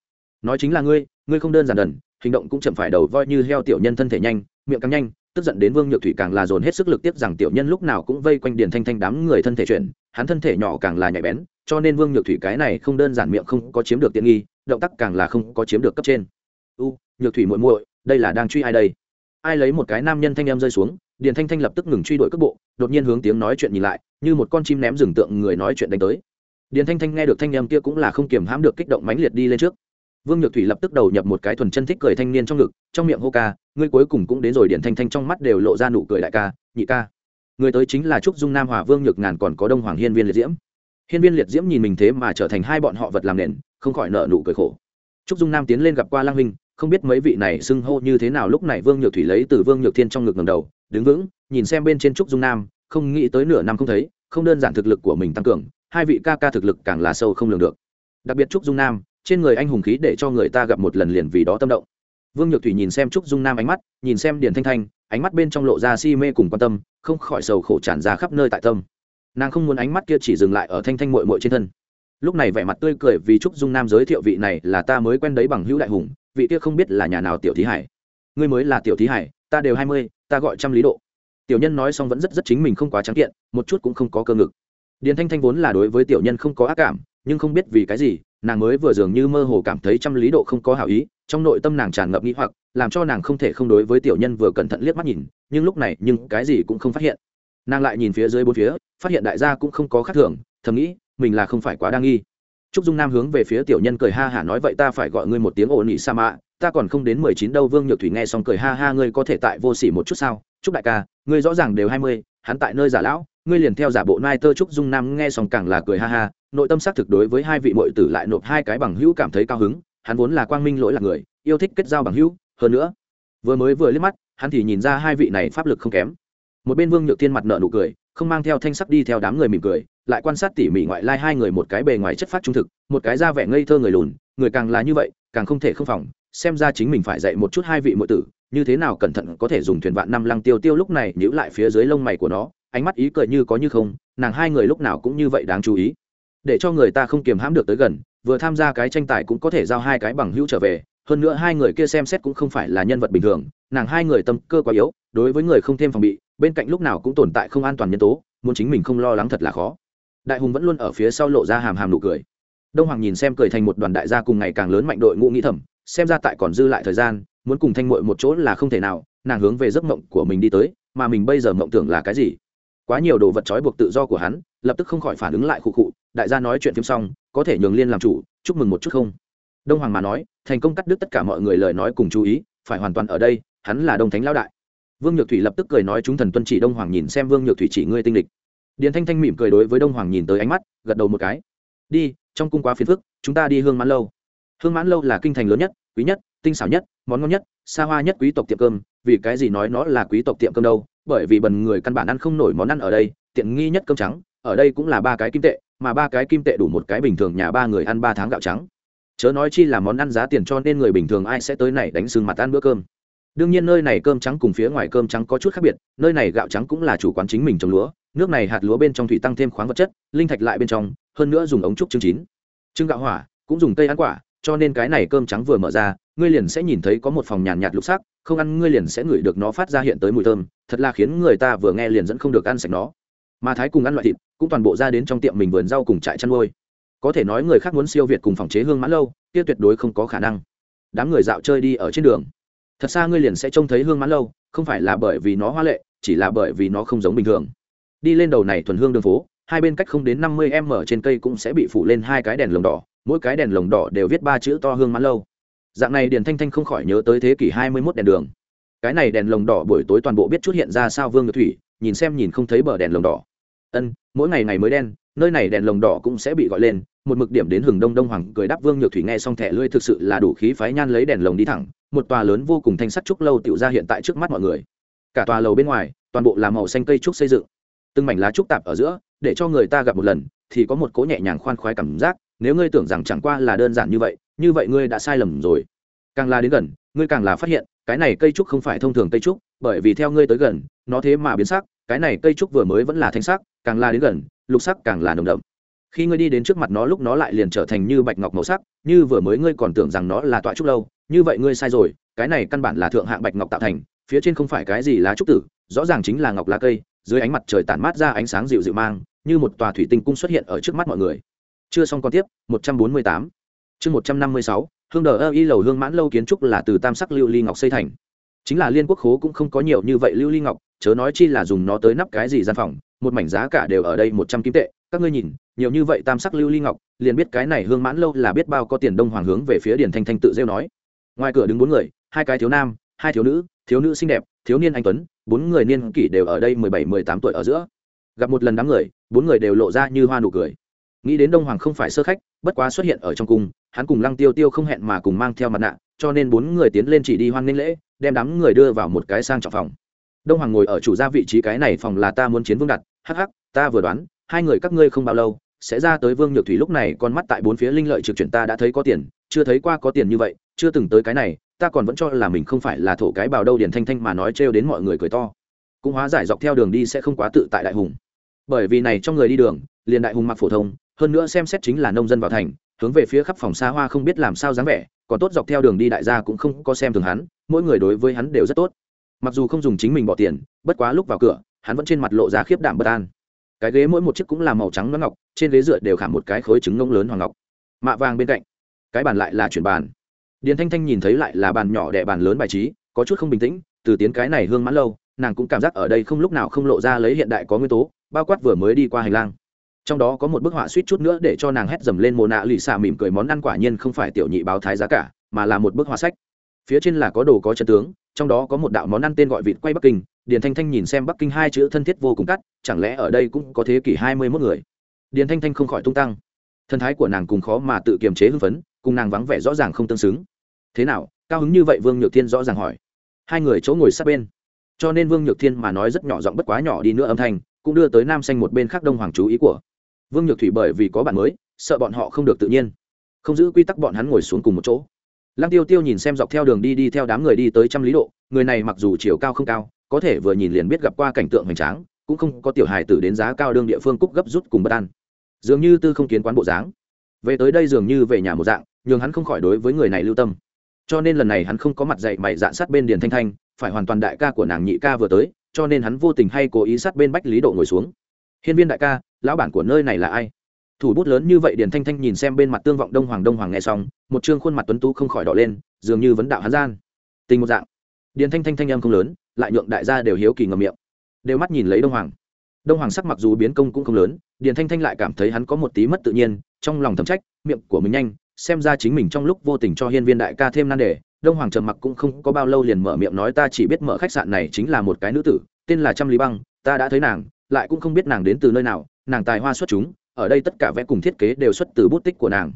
Nói chính là ngươi ngươi không đơn giản đần hành động cũng chậm phải đầu voi như heo tiểu nhân thân thể nhanh, miệng càng nhanh tức giận đến vương nhược thủy càng là dồn hết sức lực tiếp rằng tiểu nhân lúc nào cũng vây quanh điền thanh thanh đám người thân thể chuyển, hắn thân thể nhỏ càng là nhạy bén, cho nên vương nhược thủy cái này không đơn giản miệng không có chiếm được tiện nghi, động tác càng là không có chiếm được cấp trên. U, nhược thủy muội muội, đây là đang truy ai đây? Ai lấy một cái nam nhân thanh em rơi xuống, điền thanh thanh lập tức ngừng truy đuổi cước bộ, đột nhiên hướng tiếng nói chuyện nhìn lại, như một con chim ném rừng tượng người nói chuyện đánh tới. Điền thanh thanh nghe được thanh em kia cũng là không kiềm hãm được kích động mãnh liệt đi lên trước vương nhược thủy lập tức đầu nhập một cái thuần chân thích cười thanh niên trong ngực, trong miệng hô ca, ngươi cuối cùng cũng đến rồi điển thanh thanh trong mắt đều lộ ra nụ cười đại ca, nhị ca. Người tới chính là trúc dung nam hòa vương nhược ngàn còn có đông hoàng hiên viên liệt diễm. Hiên viên liệt diễm nhìn mình thế mà trở thành hai bọn họ vật làm nền, không khỏi nợ nụ cười khổ. Trúc dung nam tiến lên gặp qua lang huynh, không biết mấy vị này xưng hô như thế nào lúc này vương nhược thủy lấy từ vương nhược thiên trong ngực ngầm đầu, đứng vững, nhìn xem bên trên trúc dung nam, không nghĩ tới nửa năm không thấy, không đơn giản thực lực của mình tăng cường, hai vị ca ca thực lực càng là sâu không lường được. Đặc biệt trúc dung nam trên người anh hùng khí để cho người ta gặp một lần liền vì đó tâm động. Vương nhược thủy nhìn xem trúc dung nam ánh mắt, nhìn xem điền thanh thanh, ánh mắt bên trong lộ ra si mê cùng quan tâm, không khỏi sầu khổ tràn ra khắp nơi tại tâm. Nàng không muốn ánh mắt kia chỉ dừng lại ở thanh thanh mội mội trên thân. Lúc này vẻ mặt tươi cười vì trúc dung nam giới thiệu vị này là ta mới quen đấy bằng hữu đại hùng, vị kia không biết là nhà nào tiểu thí hải. Ngươi mới là tiểu thí hải, ta đều hai mươi, ta gọi trăm lý độ. Tiểu nhân nói xong vẫn rất rất chính mình không quá trắng kiện, một chút cũng không có cơ ngực. Điền thanh thanh vốn là đối với tiểu nhân không có ác cảm, nhưng không biết vì cái gì nàng mới vừa dường như mơ hồ cảm thấy trăm lý độ không có hảo ý, trong nội tâm nàng tràn ngập nghĩ hoặc, làm cho nàng không thể không đối với tiểu nhân vừa cẩn thận liếc mắt nhìn, nhưng lúc này, nhưng cái gì cũng không phát hiện. Nàng lại nhìn phía dưới bốn phía, phát hiện đại gia cũng không có khác thường, thầm nghĩ, mình là không phải quá đa nghi. Trúc dung nam hướng về phía tiểu nhân cười ha hả nói, vậy ta phải gọi ngươi một tiếng ổn ỉ sa mạ, ta còn không đến mười chín đâu, vương nhược thủy nghe xong cười ha ha, ngươi có thể tại vô s ỉ một chút sao? Trúc đại ca, ngươi rõ ràng đều hai mươi, hắn tại nơi giả lão, ngươi liền theo giả bộ nai tơ. Trúc dung nam nghe xong càng là cười ha ha nội tâm xác thực đối với hai vị mội tử lại nộp hai cái bằng hữu cảm thấy cao hứng, hắn vốn là quang minh lỗi là người, yêu thích kết giao bằng hữu, hơn nữa, vừa mới vừa liếc mắt, hắn thì nhìn ra hai vị này pháp lực không kém. Một bên vương nhược thiên mặt nợ nụ cười, không mang theo thanh sắc đi theo đám người mỉm cười, lại quan sát tỉ mỉ ngoại lai hai người một cái bề ngoài chất phát trung thực, một cái da vẻ ngây thơ người lùn, người càng là như vậy, càng không thể không phòng, xem ra chính mình phải dạy một chút hai vị muội tử, như thế nào cẩn thận có thể dùng thuyền vạn năm lăng tiêu tiêu lúc này nhữ lại phía dưới lông mày của nó, ánh mắt ý cười như có như không, nàng hai người lúc nào cũng như vậy đáng chú ý để cho người ta không kiềm hãm được tới gần, vừa tham gia cái tranh tài cũng có thể giao hai cái bằng hữu trở về, hơn nữa hai người kia xem xét cũng không phải là nhân vật bình thường, nàng hai người tâm cơ quá yếu, đối với người không thêm phòng bị, bên cạnh lúc nào cũng tồn tại không an toàn nhân tố, muốn chính mình không lo lắng thật là khó. Đại hùng vẫn luôn ở phía sau lộ ra hàm hàm nụ cười. Đông hoàng nhìn xem cười thành một đoàn đại gia cùng ngày càng lớn mạnh đội ngũ nghĩ thầm, xem ra tại còn dư lại thời gian, muốn cùng thanh mội một chỗ là không thể nào, nàng hướng về giấc mộng của mình đi tới, mà mình bây giờ mộng tưởng là cái gì? Quá nhiều đồ vật trói buộc tự do của hắn, lập tức không khỏi phản ứng lại khụ khụ đại gia nói chuyện phim xong, có thể nhường liên làm chủ, chúc mừng một chút không? Đông hoàng mà nói, thành công cắt đứt tất cả mọi người lời nói cùng chú ý, phải hoàn toàn ở đây, hắn là đông thánh lão đại. Vương nhược thủy lập tức cười nói chúng thần tuân chỉ đông hoàng nhìn xem vương nhược thủy chỉ ngươi tinh lịch. Điền thanh thanh mỉm cười đối với đông hoàng nhìn tới ánh mắt, gật đầu một cái. Đi, trong cung quá phiền phức, chúng ta đi hương mãn lâu. Hương mãn lâu là kinh thành lớn nhất, quý nhất, tinh xảo nhất, món ngon nhất, xa hoa nhất quý tộc tiệm cơm, vì cái gì nói nó là quý tộc tiệm cơm đâu? Bởi vì bần người căn bản ăn không nổi món ăn ở đây, tiện nghi nhất cơm trắng, ở đây cũng là ba cái kim tệ mà ba cái kim tệ đủ một cái bình thường nhà ba người ăn ba tháng gạo trắng. Chớ nói chi là món ăn giá tiền cho nên người bình thường ai sẽ tới này đánh sừng mặt ăn bữa cơm. Đương nhiên nơi này cơm trắng cùng phía ngoài cơm trắng có chút khác biệt, nơi này gạo trắng cũng là chủ quán chính mình trồng lúa, nước này hạt lúa bên trong thủy tăng thêm khoáng vật chất, linh thạch lại bên trong, hơn nữa dùng ống trúc chương chín. Trưng gạo hỏa, cũng dùng cây ăn quả, cho nên cái này cơm trắng vừa mở ra, ngươi liền sẽ nhìn thấy có một phòng nhàn nhạt lục sắc, không ăn ngươi liền sẽ ngửi được nó phát ra hiện tới mùi thơm, thật là khiến người ta vừa nghe liền dẫn không được ăn sạch nó. Mà thái cùng ăn loại thịt cũng toàn bộ ra đến trong tiệm mình vườn rau cùng trại chăn nuôi. Có thể nói người khác muốn siêu việt cùng phòng chế hương mãn lâu, kia tuyệt đối không có khả năng. Đám người dạo chơi đi ở trên đường. Thật xa ngươi liền sẽ trông thấy hương mãn lâu, không phải là bởi vì nó hoa lệ, chỉ là bởi vì nó không giống bình thường. Đi lên đầu này thuần hương đường phố, hai bên cách không đến năm mươi m trên cây cũng sẽ bị phủ lên hai cái đèn lồng đỏ, mỗi cái đèn lồng đỏ đều viết ba chữ to hương mãn lâu. Dạng này điền thanh thanh không khỏi nhớ tới thế kỷ hai mươi mốt đèn đường. Cái này đèn lồng đỏ buổi tối toàn bộ biết chút hiện ra sao vương ngược thủy, nhìn xem nhìn không thấy bờ đèn lồng đỏ ân, mỗi ngày ngày mới đen, nơi này đèn lồng đỏ cũng sẽ bị gọi lên, một mực điểm đến hừng đông đông hoàng cười đáp vương nhược thủy nghe xong thẻ lưỡi thực sự là đủ khí phái nhan lấy đèn lồng đi thẳng, một tòa lớn vô cùng thanh sắt trúc lâu tựu ra hiện tại trước mắt mọi người. Cả tòa lầu bên ngoài, toàn bộ là màu xanh cây trúc xây dựng. Từng mảnh lá trúc tạp ở giữa, để cho người ta gặp một lần, thì có một cố nhẹ nhàng khoan khoái cảm giác, nếu ngươi tưởng rằng chẳng qua là đơn giản như vậy như vậy ngươi đã sai lầm rồi. Càng là đến gần, ngươi càng là phát hiện, cái này cây trúc không phải thông thường cây trúc, bởi vì theo ngươi tới gần, nó thế mà biến sắc, cái này cây trúc vừa mới vẫn là thanh sắc càng la đến gần, lục sắc càng là nồng đậm. Khi ngươi đi đến trước mặt nó, lúc nó lại liền trở thành như bạch ngọc màu sắc, như vừa mới ngươi còn tưởng rằng nó là tọa trúc lâu, như vậy ngươi sai rồi, cái này căn bản là thượng hạng bạch ngọc tạo thành, phía trên không phải cái gì lá trúc tử, rõ ràng chính là ngọc lá cây, dưới ánh mặt trời tản mát ra ánh sáng dịu dịu mang, như một tòa thủy tinh cung xuất hiện ở trước mắt mọi người. Chưa xong còn tiếp 148 chương 156 hương đờ ơ y lầu hương mãn lâu kiến trúc là từ tam sắc lưu ly ngọc xây thành. Chính là liên quốc khố cũng không có nhiều như vậy lưu ly ngọc, chớ nói chi là dùng nó tới nắp cái gì gian phòng một mảnh giá cả đều ở đây một trăm kim tệ. Các ngươi nhìn, nhiều như vậy tam sắc lưu ly ngọc, liền biết cái này hương mãn lâu là biết bao có tiền đông hoàng hướng về phía điền thanh thanh tự rêu nói. Ngoài cửa đứng bốn người, hai cái thiếu nam, hai thiếu nữ thiếu nữ xinh đẹp, thiếu niên anh tuấn, bốn người niên kỷ đều ở đây mười bảy, mười tám tuổi ở giữa. Gặp một lần đám người, bốn người đều lộ ra như hoa nụ cười. Nghĩ đến đông hoàng không phải sơ khách, bất quá xuất hiện ở trong cung, hắn cùng lăng tiêu tiêu không hẹn mà cùng mang theo mặt nạ, cho nên bốn người tiến lên chỉ đi hoan nghênh lễ, đem đám người đưa vào một cái sang trọng phòng đông hoàng ngồi ở chủ gia vị trí cái này phòng là ta muốn chiến vương đặt. Hắc hắc, ta vừa đoán, hai người các ngươi không bao lâu, sẽ ra tới vương nhược thủy lúc này, con mắt tại bốn phía linh lợi trực chuyển ta đã thấy có tiền, chưa thấy qua có tiền như vậy, chưa từng tới cái này, ta còn vẫn cho là mình không phải là thổ cái bào đâu điển thanh thanh mà nói trêu đến mọi người cười to. Cũng hóa giải dọc theo đường đi sẽ không quá tự tại đại hùng. Bởi vì này trong người đi đường, liền đại hùng mặc phổ thông, hơn nữa xem xét chính là nông dân vào thành, hướng về phía khắp phòng xa hoa không biết làm sao dáng vẻ, còn tốt dọc theo đường đi đại gia cũng không có xem thường hắn, mỗi người đối với hắn đều rất tốt mặc dù không dùng chính mình bỏ tiền, bất quá lúc vào cửa, hắn vẫn trên mặt lộ ra khiếp đảm bất an. Cái ghế mỗi một chiếc cũng là màu trắng nó ngọc, trên ghế dựa đều khảm một cái khối trứng ngông lớn hoàng ngọc. Mạ vàng bên cạnh, cái bàn lại là chuyển bàn. Điền thanh thanh nhìn thấy lại là bàn nhỏ đẻ bàn lớn bài trí, có chút không bình tĩnh, từ tiến cái này hương mãn lâu, nàng cũng cảm giác ở đây không lúc nào không lộ ra lấy hiện đại có nguyên tố, bao quát vừa mới đi qua hành lang. Trong đó có một bức họa suýt chút nữa để cho nàng hét dầm lên mồ nạ lì xà mỉm cười món ăn quả nhiên không phải tiểu nhị báo thái giá cả, mà là một bức họa sách phía trên là có đồ có chân tướng, trong đó có một đạo món ăn tên gọi vịt quay bắc kinh, điền thanh thanh nhìn xem bắc kinh hai chữ thân thiết vô cùng cắt, chẳng lẽ ở đây cũng có thế kỷ hai mươi mốt người? Điền thanh thanh không khỏi tung tăng. Thân thái của nàng cùng khó mà tự kiềm chế hưng phấn, cùng nàng vắng vẻ rõ ràng không tương xứng. Thế nào, cao hứng như vậy vương nhược thiên rõ ràng hỏi. Hai người chỗ ngồi sát bên. Cho nên vương nhược thiên mà nói rất nhỏ giọng bất quá nhỏ đi nữa âm thanh, cũng đưa tới nam xanh một bên khác đông hoàng chú ý của. Vương nhược thủy bởi vì có bạn mới, sợ bọn họ không được tự nhiên. Không giữ quy tắc bọn hắn ngồi xuống cùng một chỗ lăng tiêu tiêu nhìn xem dọc theo đường đi đi theo đám người đi tới trăm lý độ, người này mặc dù chiều cao không cao, có thể vừa nhìn liền biết gặp qua cảnh tượng hoành tráng, cũng không có tiểu hài tử đến giá cao đương địa phương cúc gấp rút cùng bất an. Dường như tư không kiến quán bộ dáng. Về tới đây dường như về nhà một dạng, nhường hắn không khỏi đối với người này lưu tâm. Cho nên lần này hắn không có mặt dạy mày dạn sát bên điền thanh thanh, phải hoàn toàn đại ca của nàng nhị ca vừa tới, cho nên hắn vô tình hay cố ý sát bên bách lý độ ngồi xuống. Hiên viên đại ca, lão bản của nơi này là ai? Thủ bút lớn như vậy điền thanh thanh nhìn xem bên mặt tương vọng đông hoàng đông hoàng nghe xong, một chương khuôn mặt tuấn tú không khỏi đỏ lên, dường như vấn đạo hắn gian. Tình một dạng. Điền thanh thanh thanh âm không lớn, lại nhượng đại gia đều hiếu kỳ ngầm miệng. Đều mắt nhìn lấy đông hoàng. Đông hoàng sắc mặc dù biến công cũng không lớn, điền thanh thanh lại cảm thấy hắn có một tí mất tự nhiên, trong lòng thầm trách, miệng của mình nhanh, xem ra chính mình trong lúc vô tình cho hiên viên đại ca thêm nan đề, đông hoàng trầm mặc cũng không có bao lâu liền mở miệng nói ta chỉ biết mở khách sạn này chính là một cái nữ tử, tên là trăm lý băng, ta đã thấy nàng, lại cũng không biết nàng đến từ nơi nào, nàng tài hoa xuất chúng ở đây tất cả vẽ cùng thiết kế đều xuất từ bút tích của nàng.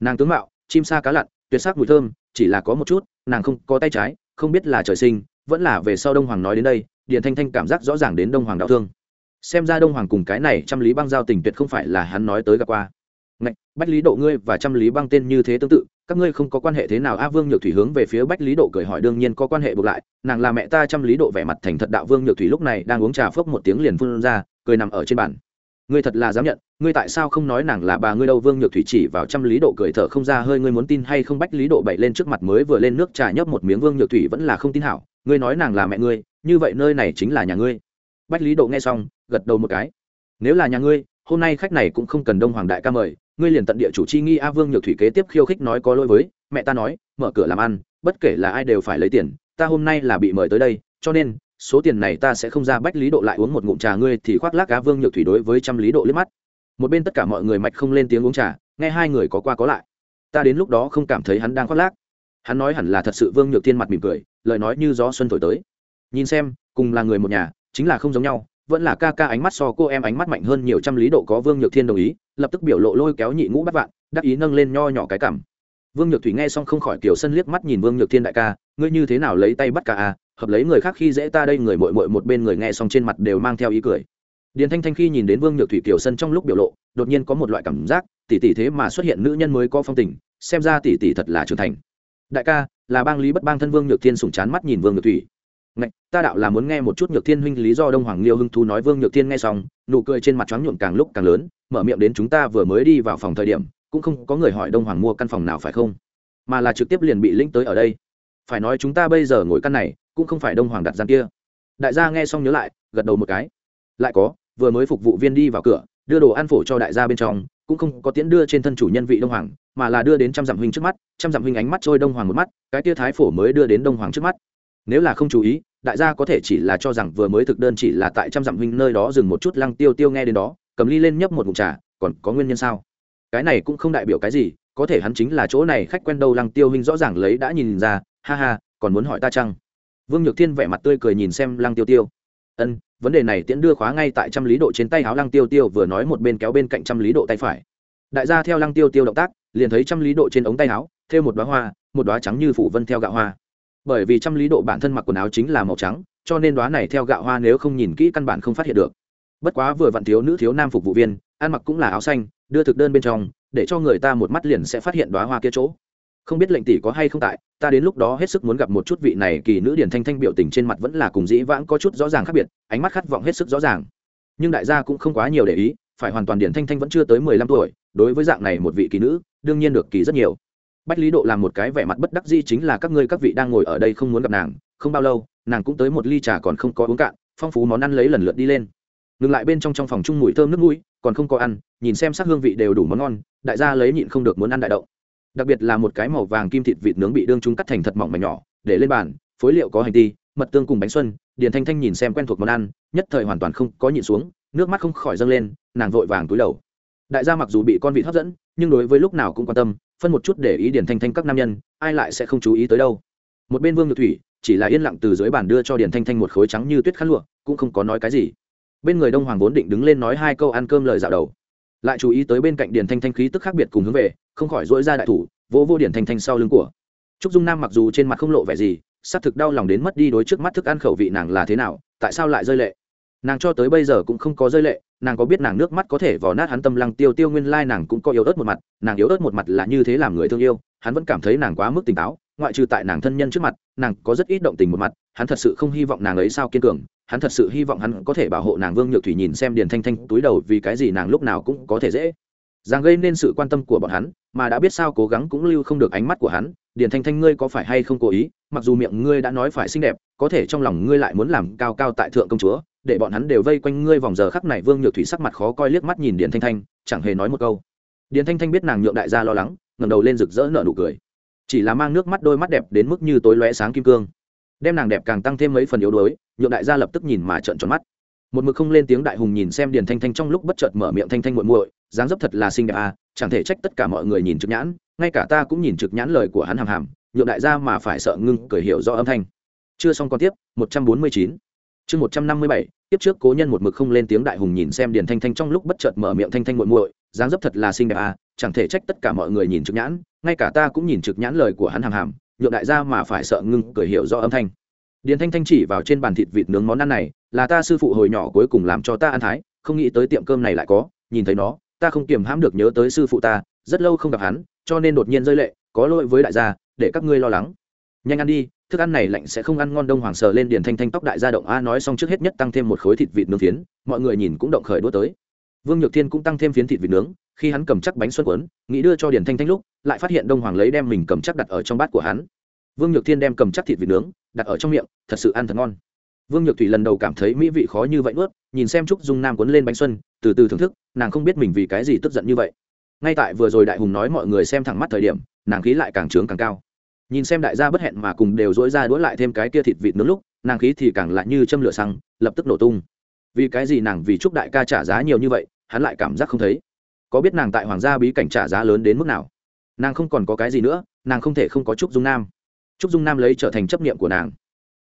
Nàng tướng mạo chim sa cá lặn tuyệt sắc mùi thơm chỉ là có một chút nàng không có tay trái không biết là trời sinh vẫn là về sau đông hoàng nói đến đây điện thanh thanh cảm giác rõ ràng đến đông hoàng đạo thương. Xem ra đông hoàng cùng cái này trăm lý băng giao tình tuyệt không phải là hắn nói tới gặp qua. Ngạch, bách lý độ ngươi và trăm lý băng tên như thế tương tự các ngươi không có quan hệ thế nào? A vương nhược thủy hướng về phía bách lý độ cười hỏi đương nhiên có quan hệ buộc lại. Nàng là mẹ ta trăm lý độ vẻ mặt thành thật đạo vương nhược thủy lúc này đang uống trà phốc một tiếng liền phun ra cười nằm ở trên bàn ngươi thật là dám nhận, ngươi tại sao không nói nàng là bà ngươi đâu? Vương nhược thủy chỉ vào trăm lý độ cười thở không ra hơi, ngươi muốn tin hay không? Bách lý độ bậy lên trước mặt mới vừa lên nước trà nhấp một miếng, vương nhược thủy vẫn là không tin hảo, ngươi nói nàng là mẹ ngươi, như vậy nơi này chính là nhà ngươi. Bách lý độ nghe xong, gật đầu một cái. Nếu là nhà ngươi, hôm nay khách này cũng không cần đông hoàng đại ca mời, ngươi liền tận địa chủ chi nghi a. Vương nhược thủy kế tiếp khiêu khích nói có lỗi với, mẹ ta nói, mở cửa làm ăn, bất kể là ai đều phải lấy tiền, ta hôm nay là bị mời tới đây, cho nên số tiền này ta sẽ không ra bách lý độ lại uống một ngụm trà ngươi thì khoác lác cá vương nhược thủy đối với trăm lý độ liếc mắt. Một bên tất cả mọi người mạch không lên tiếng uống trà, nghe hai người có qua có lại. Ta đến lúc đó không cảm thấy hắn đang khoác lác. Hắn nói hẳn là thật sự vương nhược thiên mặt mỉm cười, lời nói như gió xuân thổi tới. Nhìn xem, cùng là người một nhà, chính là không giống nhau, vẫn là ca ca ánh mắt so cô em ánh mắt mạnh hơn nhiều trăm lý độ có vương nhược thiên đồng ý, lập tức biểu lộ lôi kéo nhị ngũ bắt vạn, đắc ý nâng lên nho nhỏ cái cảm vương nhược thủy nghe xong không khỏi kiểu sân liếc mắt nhìn vương nhược thiên đại ca, ngươi như thế nào lấy tay bắt ca à hợp lấy người khác khi dễ ta đây người mội mội một bên người nghe xong trên mặt đều mang theo ý cười. Điền thanh thanh khi nhìn đến vương nhược thủy kiều sân trong lúc biểu lộ đột nhiên có một loại cảm giác tỷ tỷ thế mà xuất hiện nữ nhân mới có phong tình xem ra tỷ tỷ thật là trưởng thành. Đại ca là bang lý bất bang thân vương nhược thiên sủng chán mắt nhìn vương nhược thủy. Ngạch, ta đạo là muốn nghe một chút nhược thiên huynh lý do đông hoàng liêu hưng thú nói vương nhược thiên nghe xong nụ cười trên mặt choáng nhuộm càng lúc càng lớn mở miệng đến chúng ta vừa mới đi vào phòng thời điểm cũng không có người hỏi đông hoàng mua căn phòng nào phải không? Mà là trực tiếp liền bị lĩnh tới ở đây. Phải nói chúng ta bây giờ ngồi căn này cũng không phải đông hoàng đặt gian kia. Đại gia nghe xong nhớ lại, gật đầu một cái. Lại có, vừa mới phục vụ viên đi vào cửa, đưa đồ ăn phổ cho đại gia bên trong, cũng không có tiễn đưa trên thân chủ nhân vị đông hoàng, mà là đưa đến trăm dặm huynh trước mắt, trăm dặm huynh ánh mắt trôi đông hoàng một mắt, cái tia thái phổ mới đưa đến đông hoàng trước mắt. Nếu là không chú ý, đại gia có thể chỉ là cho rằng vừa mới thực đơn chỉ là tại trăm dặm huynh nơi đó dừng một chút lăng tiêu tiêu nghe đến đó, cầm ly lên nhấp một ngụm trà, còn có nguyên nhân sao? Cái này cũng không đại biểu cái gì, có thể hắn chính là chỗ này khách quen đâu lăng tiêu huynh rõ ràng lấy đã nhìn ra, ha ha, còn muốn hỏi ta chăng? Vương nhược thiên vẻ mặt tươi cười nhìn xem lăng tiêu tiêu. Ân, vấn đề này tiễn đưa khóa ngay tại trăm lý độ trên tay áo lăng tiêu tiêu vừa nói một bên kéo bên cạnh trăm lý độ tay phải. Đại gia theo lăng tiêu tiêu động tác, liền thấy trăm lý độ trên ống tay áo, thêu một đoá hoa, một đoá trắng như phủ vân theo gạo hoa. Bởi vì trăm lý độ bản thân mặc quần áo chính là màu trắng, cho nên đoá này theo gạo hoa nếu không nhìn kỹ căn bản không phát hiện được. Bất quá vừa vặn thiếu nữ thiếu nam phục vụ viên, ăn mặc cũng là áo xanh, đưa thực đơn bên trong, để cho người ta một mắt liền sẽ phát hiện đoá hoa kia chỗ không biết lệnh tỷ có hay không tại, ta đến lúc đó hết sức muốn gặp một chút vị này kỳ nữ điển thanh thanh biểu tình trên mặt vẫn là cùng dĩ vãng có chút rõ ràng khác biệt, ánh mắt khát vọng hết sức rõ ràng. Nhưng đại gia cũng không quá nhiều để ý, phải hoàn toàn điển thanh thanh vẫn chưa tới mười lăm tuổi, đối với dạng này một vị kỳ nữ, đương nhiên được kỳ rất nhiều. Bách lý độ làm một cái vẻ mặt bất đắc di chính là các ngươi các vị đang ngồi ở đây không muốn gặp nàng, không bao lâu, nàng cũng tới một ly trà còn không có uống cạn, phong phú món ăn lấy lần lượt đi lên. Ngừng lại bên trong trong phòng chung mùi thơm nước mũi, còn không có ăn, nhìn xem sắc hương vị đều đủ món ngon, đại gia lấy nhịn không được muốn ăn đại động đặc biệt là một cái màu vàng kim thịt vịt nướng bị đương chúng cắt thành thật mỏng mảnh nhỏ, để lên bàn, phối liệu có hành ti, mật tương cùng bánh xuân, điền thanh thanh nhìn xem quen thuộc món ăn, nhất thời hoàn toàn không có nhịn xuống, nước mắt không khỏi dâng lên, nàng vội vàng túi đầu. Đại gia mặc dù bị con vịt hấp dẫn, nhưng đối với lúc nào cũng quan tâm, phân một chút để ý điền thanh thanh các nam nhân, ai lại sẽ không chú ý tới đâu. Một bên vương nhược thủy, chỉ là yên lặng từ dưới bàn đưa cho điền thanh thanh một khối trắng như tuyết khăn lụa, cũng không có nói cái gì. Bên người đông hoàng vốn định đứng lên nói hai câu ăn cơm lời dạo đầu. Lại chú ý tới bên cạnh điền thanh thanh khí tức khác biệt cùng hướng về không khỏi dỗi ra đại thủ vỗ vô, vô điền thanh thanh sau lưng của. Trúc dung nam mặc dù trên mặt không lộ vẻ gì xác thực đau lòng đến mất đi đối trước mắt thức ăn khẩu vị nàng là thế nào tại sao lại rơi lệ? Nàng cho tới bây giờ cũng không có rơi lệ nàng có biết nàng nước mắt có thể vò nát hắn tâm lăng tiêu tiêu nguyên lai nàng cũng có yếu ớt một mặt nàng yếu ớt một mặt là như thế làm người thương yêu hắn vẫn cảm thấy nàng quá mức tỉnh táo ngoại trừ tại nàng thân nhân trước mặt nàng có rất ít động tình một mặt hắn thật sự không hy vọng nàng ấy sao kiên cường hắn thật sự hy vọng hắn có thể bảo hộ nàng vương nhược thủy nhìn xem điền thanh thanh túi đầu vì cái gì nàng lúc nào cũng có thể dễ. Dàng gây nên sự quan tâm của bọn hắn mà đã biết sao cố gắng cũng lưu không được ánh mắt của hắn, điền thanh thanh ngươi có phải hay không cố ý, mặc dù miệng ngươi đã nói phải xinh đẹp, có thể trong lòng ngươi lại muốn làm cao cao tại thượng công chúa, để bọn hắn đều vây quanh ngươi vòng giờ khắc này, vương nhược thủy sắc mặt khó coi liếc mắt nhìn điền thanh thanh, chẳng hề nói một câu. Điền thanh thanh biết nàng nhượng đại gia lo lắng, ngẩng đầu lên rực rỡ nở nụ cười. Chỉ là mang nước mắt đôi mắt đẹp đến mức như tối lóe sáng kim cương. Đem nàng đẹp càng tăng thêm mấy phần yếu đuối, nhượng đại gia lập tức nhìn mà trợn tròn mắt. Một mực không lên tiếng đại hùng nhìn xem điền thanh thanh trong lúc bất chợt mở miệng thanh thanh muội muội dáng dấp thật là xinh đẹp à chẳng thể trách tất cả mọi người nhìn trực nhãn, ngay cả ta cũng nhìn trực nhãn lời của hắn hàm hàm, nhượng đại gia mà phải sợ ngưng cười hiểu do âm thanh. Chưa xong con tiếp, một trăm bốn mươi chín. Chương một trăm năm mươi bảy, tiếp trước cố nhân một mực không lên tiếng đại hùng nhìn xem điền thanh thanh trong lúc bất chợt mở miệng thanh thanh muội muội, dáng dấp thật là xinh đẹp à chẳng thể trách tất cả mọi người nhìn trực nhãn, ngay cả ta cũng nhìn trực nhãn lời của hắn hàm hàm, nhượng đại gia mà phải sợ ngưng cười hiểu do âm thanh. Điền thanh thanh chỉ vào trên bàn thịt vịt nướng món ăn này, là ta sư phụ hồi nhỏ cuối cùng làm cho ta ăn thái, không nghĩ tới tiệm cơm này lại có, nhìn thấy nó ta không kiềm hãm được nhớ tới sư phụ ta, rất lâu không gặp hắn, cho nên đột nhiên rơi lệ, có lỗi với đại gia, để các ngươi lo lắng. Nhanh ăn đi, thức ăn này lạnh sẽ không ăn ngon, đông hoàng sờ lên điền thanh thanh tóc đại gia động a, nói xong trước hết nhất tăng thêm một khối thịt vịt nướng phiến, mọi người nhìn cũng động khởi đua tới. Vương nhược thiên cũng tăng thêm phiến thịt vịt nướng, khi hắn cầm chắc bánh xuân quấn nghĩ đưa cho điền thanh thanh lúc, lại phát hiện đông hoàng lấy đem mình cầm chắc đặt ở trong bát của hắn. Vương nhược thiên đem cầm chắc thịt vịt nướng đặt ở trong miệng, thật sự ăn thật ngon vương nhược thủy lần đầu cảm thấy mỹ vị khó như vậy ướt nhìn xem trúc dung nam cuốn lên bánh xuân, từ từ thưởng thức, nàng không biết mình vì cái gì tức giận như vậy. Ngay tại vừa rồi đại hùng nói mọi người xem thẳng mắt thời điểm, nàng khí lại càng trướng càng cao. Nhìn xem đại gia bất hẹn mà cùng đều dỗi ra đũa lại thêm cái kia thịt vịt nướng lúc, nàng khí thì càng lại như châm lửa xăng, lập tức nổ tung. Vì cái gì nàng vì Trúc đại ca trả giá nhiều như vậy, hắn lại cảm giác không thấy. Có biết nàng tại hoàng gia bí cảnh trả giá lớn đến mức nào? Nàng không còn có cái gì nữa, nàng không thể không có trúc dung nam. Trúc dung nam lấy trở thành chấp niệm của nàng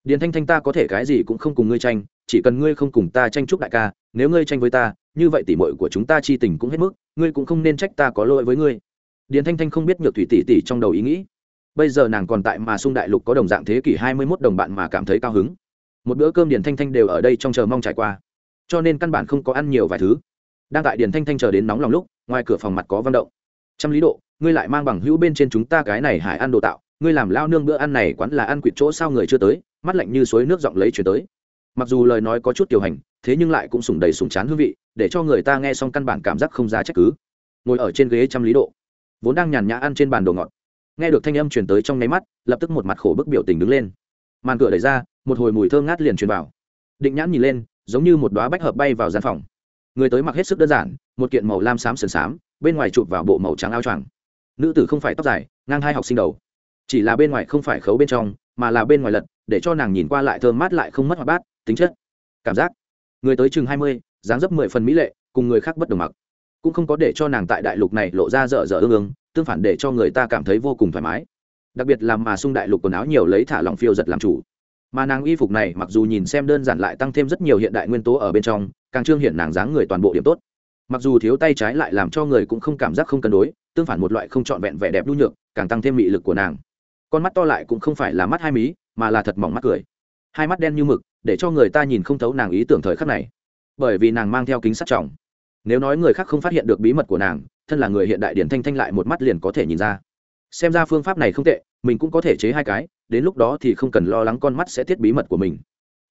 điền thanh thanh ta có thể cái gì cũng không cùng ngươi tranh, chỉ cần ngươi không cùng ta tranh chúc đại ca, nếu ngươi tranh với ta, như vậy tỉ mội của chúng ta chi tình cũng hết mức, ngươi cũng không nên trách ta có lỗi với ngươi. Điền thanh thanh không biết nhược thủy tỷ tỷ trong đầu ý nghĩ. Bây giờ nàng còn tại mà sung đại lục có đồng dạng thế kỷ hai mươi mốt đồng bạn mà cảm thấy cao hứng. Một bữa cơm điền thanh thanh đều ở đây trong chờ mong trải qua. Cho nên căn bản không có ăn nhiều vài thứ. Đang tại điền thanh thanh chờ đến nóng lòng lúc, ngoài cửa phòng mặt có văn động. Trăm lý độ, ngươi lại mang bằng hữu bên trên chúng ta cái này hải ăn đồ tạo, ngươi làm lao nương bữa ăn này quán là ăn quỵt chỗ sao người chưa tới mắt lạnh như suối nước giọng lấy chuyển tới. Mặc dù lời nói có chút tiểu hành, thế nhưng lại cũng sùng đầy sùng chán hương vị, để cho người ta nghe xong căn bản cảm giác không ra trách cứ. Ngồi ở trên ghế trăm lý độ, vốn đang nhàn nhã ăn trên bàn đồ ngọt, nghe được thanh âm truyền tới trong nháy mắt, lập tức một mặt khổ bức biểu tình đứng lên. Màn cửa đẩy ra, một hồi mùi thơm ngát liền truyền vào. Định nhãn nhìn lên, giống như một đoá bách hợp bay vào gian phòng. Người tới mặc hết sức đơn giản, một kiện màu lam xám sườn xám, bên ngoài chụp vào bộ màu trắng áo choàng. Nữ tử không phải tóc dài, ngang hai học sinh đầu chỉ là bên ngoài không phải khấu bên trong, mà là bên ngoài lật, để cho nàng nhìn qua lại thơm mát lại không mất hoạt bát, tính chất, cảm giác. Người tới chừng hai mươi, dáng dấp mười phần mỹ lệ, cùng người khác bất đồng mặc. Cũng không có để cho nàng tại đại lục này lộ ra dở dở ương ương, tương phản để cho người ta cảm thấy vô cùng thoải mái. Đặc biệt là mà sung đại lục quần áo nhiều lấy thả lòng phiêu giật làm chủ. Mà nàng y phục này mặc dù nhìn xem đơn giản lại tăng thêm rất nhiều hiện đại nguyên tố ở bên trong, càng trương hiện nàng dáng người toàn bộ điểm tốt. Mặc dù thiếu tay trái lại làm cho người cũng không cảm giác không cân đối, tương phản một loại không trọn vẹn vẻ đẹp nhu nhược, càng tăng thêm mị lực của nàng con mắt to lại cũng không phải là mắt hai mí, mà là thật mỏng mắt cười. Hai mắt đen như mực, để cho người ta nhìn không thấu nàng ý tưởng thời khắc này. Bởi vì nàng mang theo kính sắt trọng. Nếu nói người khác không phát hiện được bí mật của nàng, thân là người hiện đại điển thanh thanh lại một mắt liền có thể nhìn ra. Xem ra phương pháp này không tệ, mình cũng có thể chế hai cái, đến lúc đó thì không cần lo lắng con mắt sẽ tiết bí mật của mình.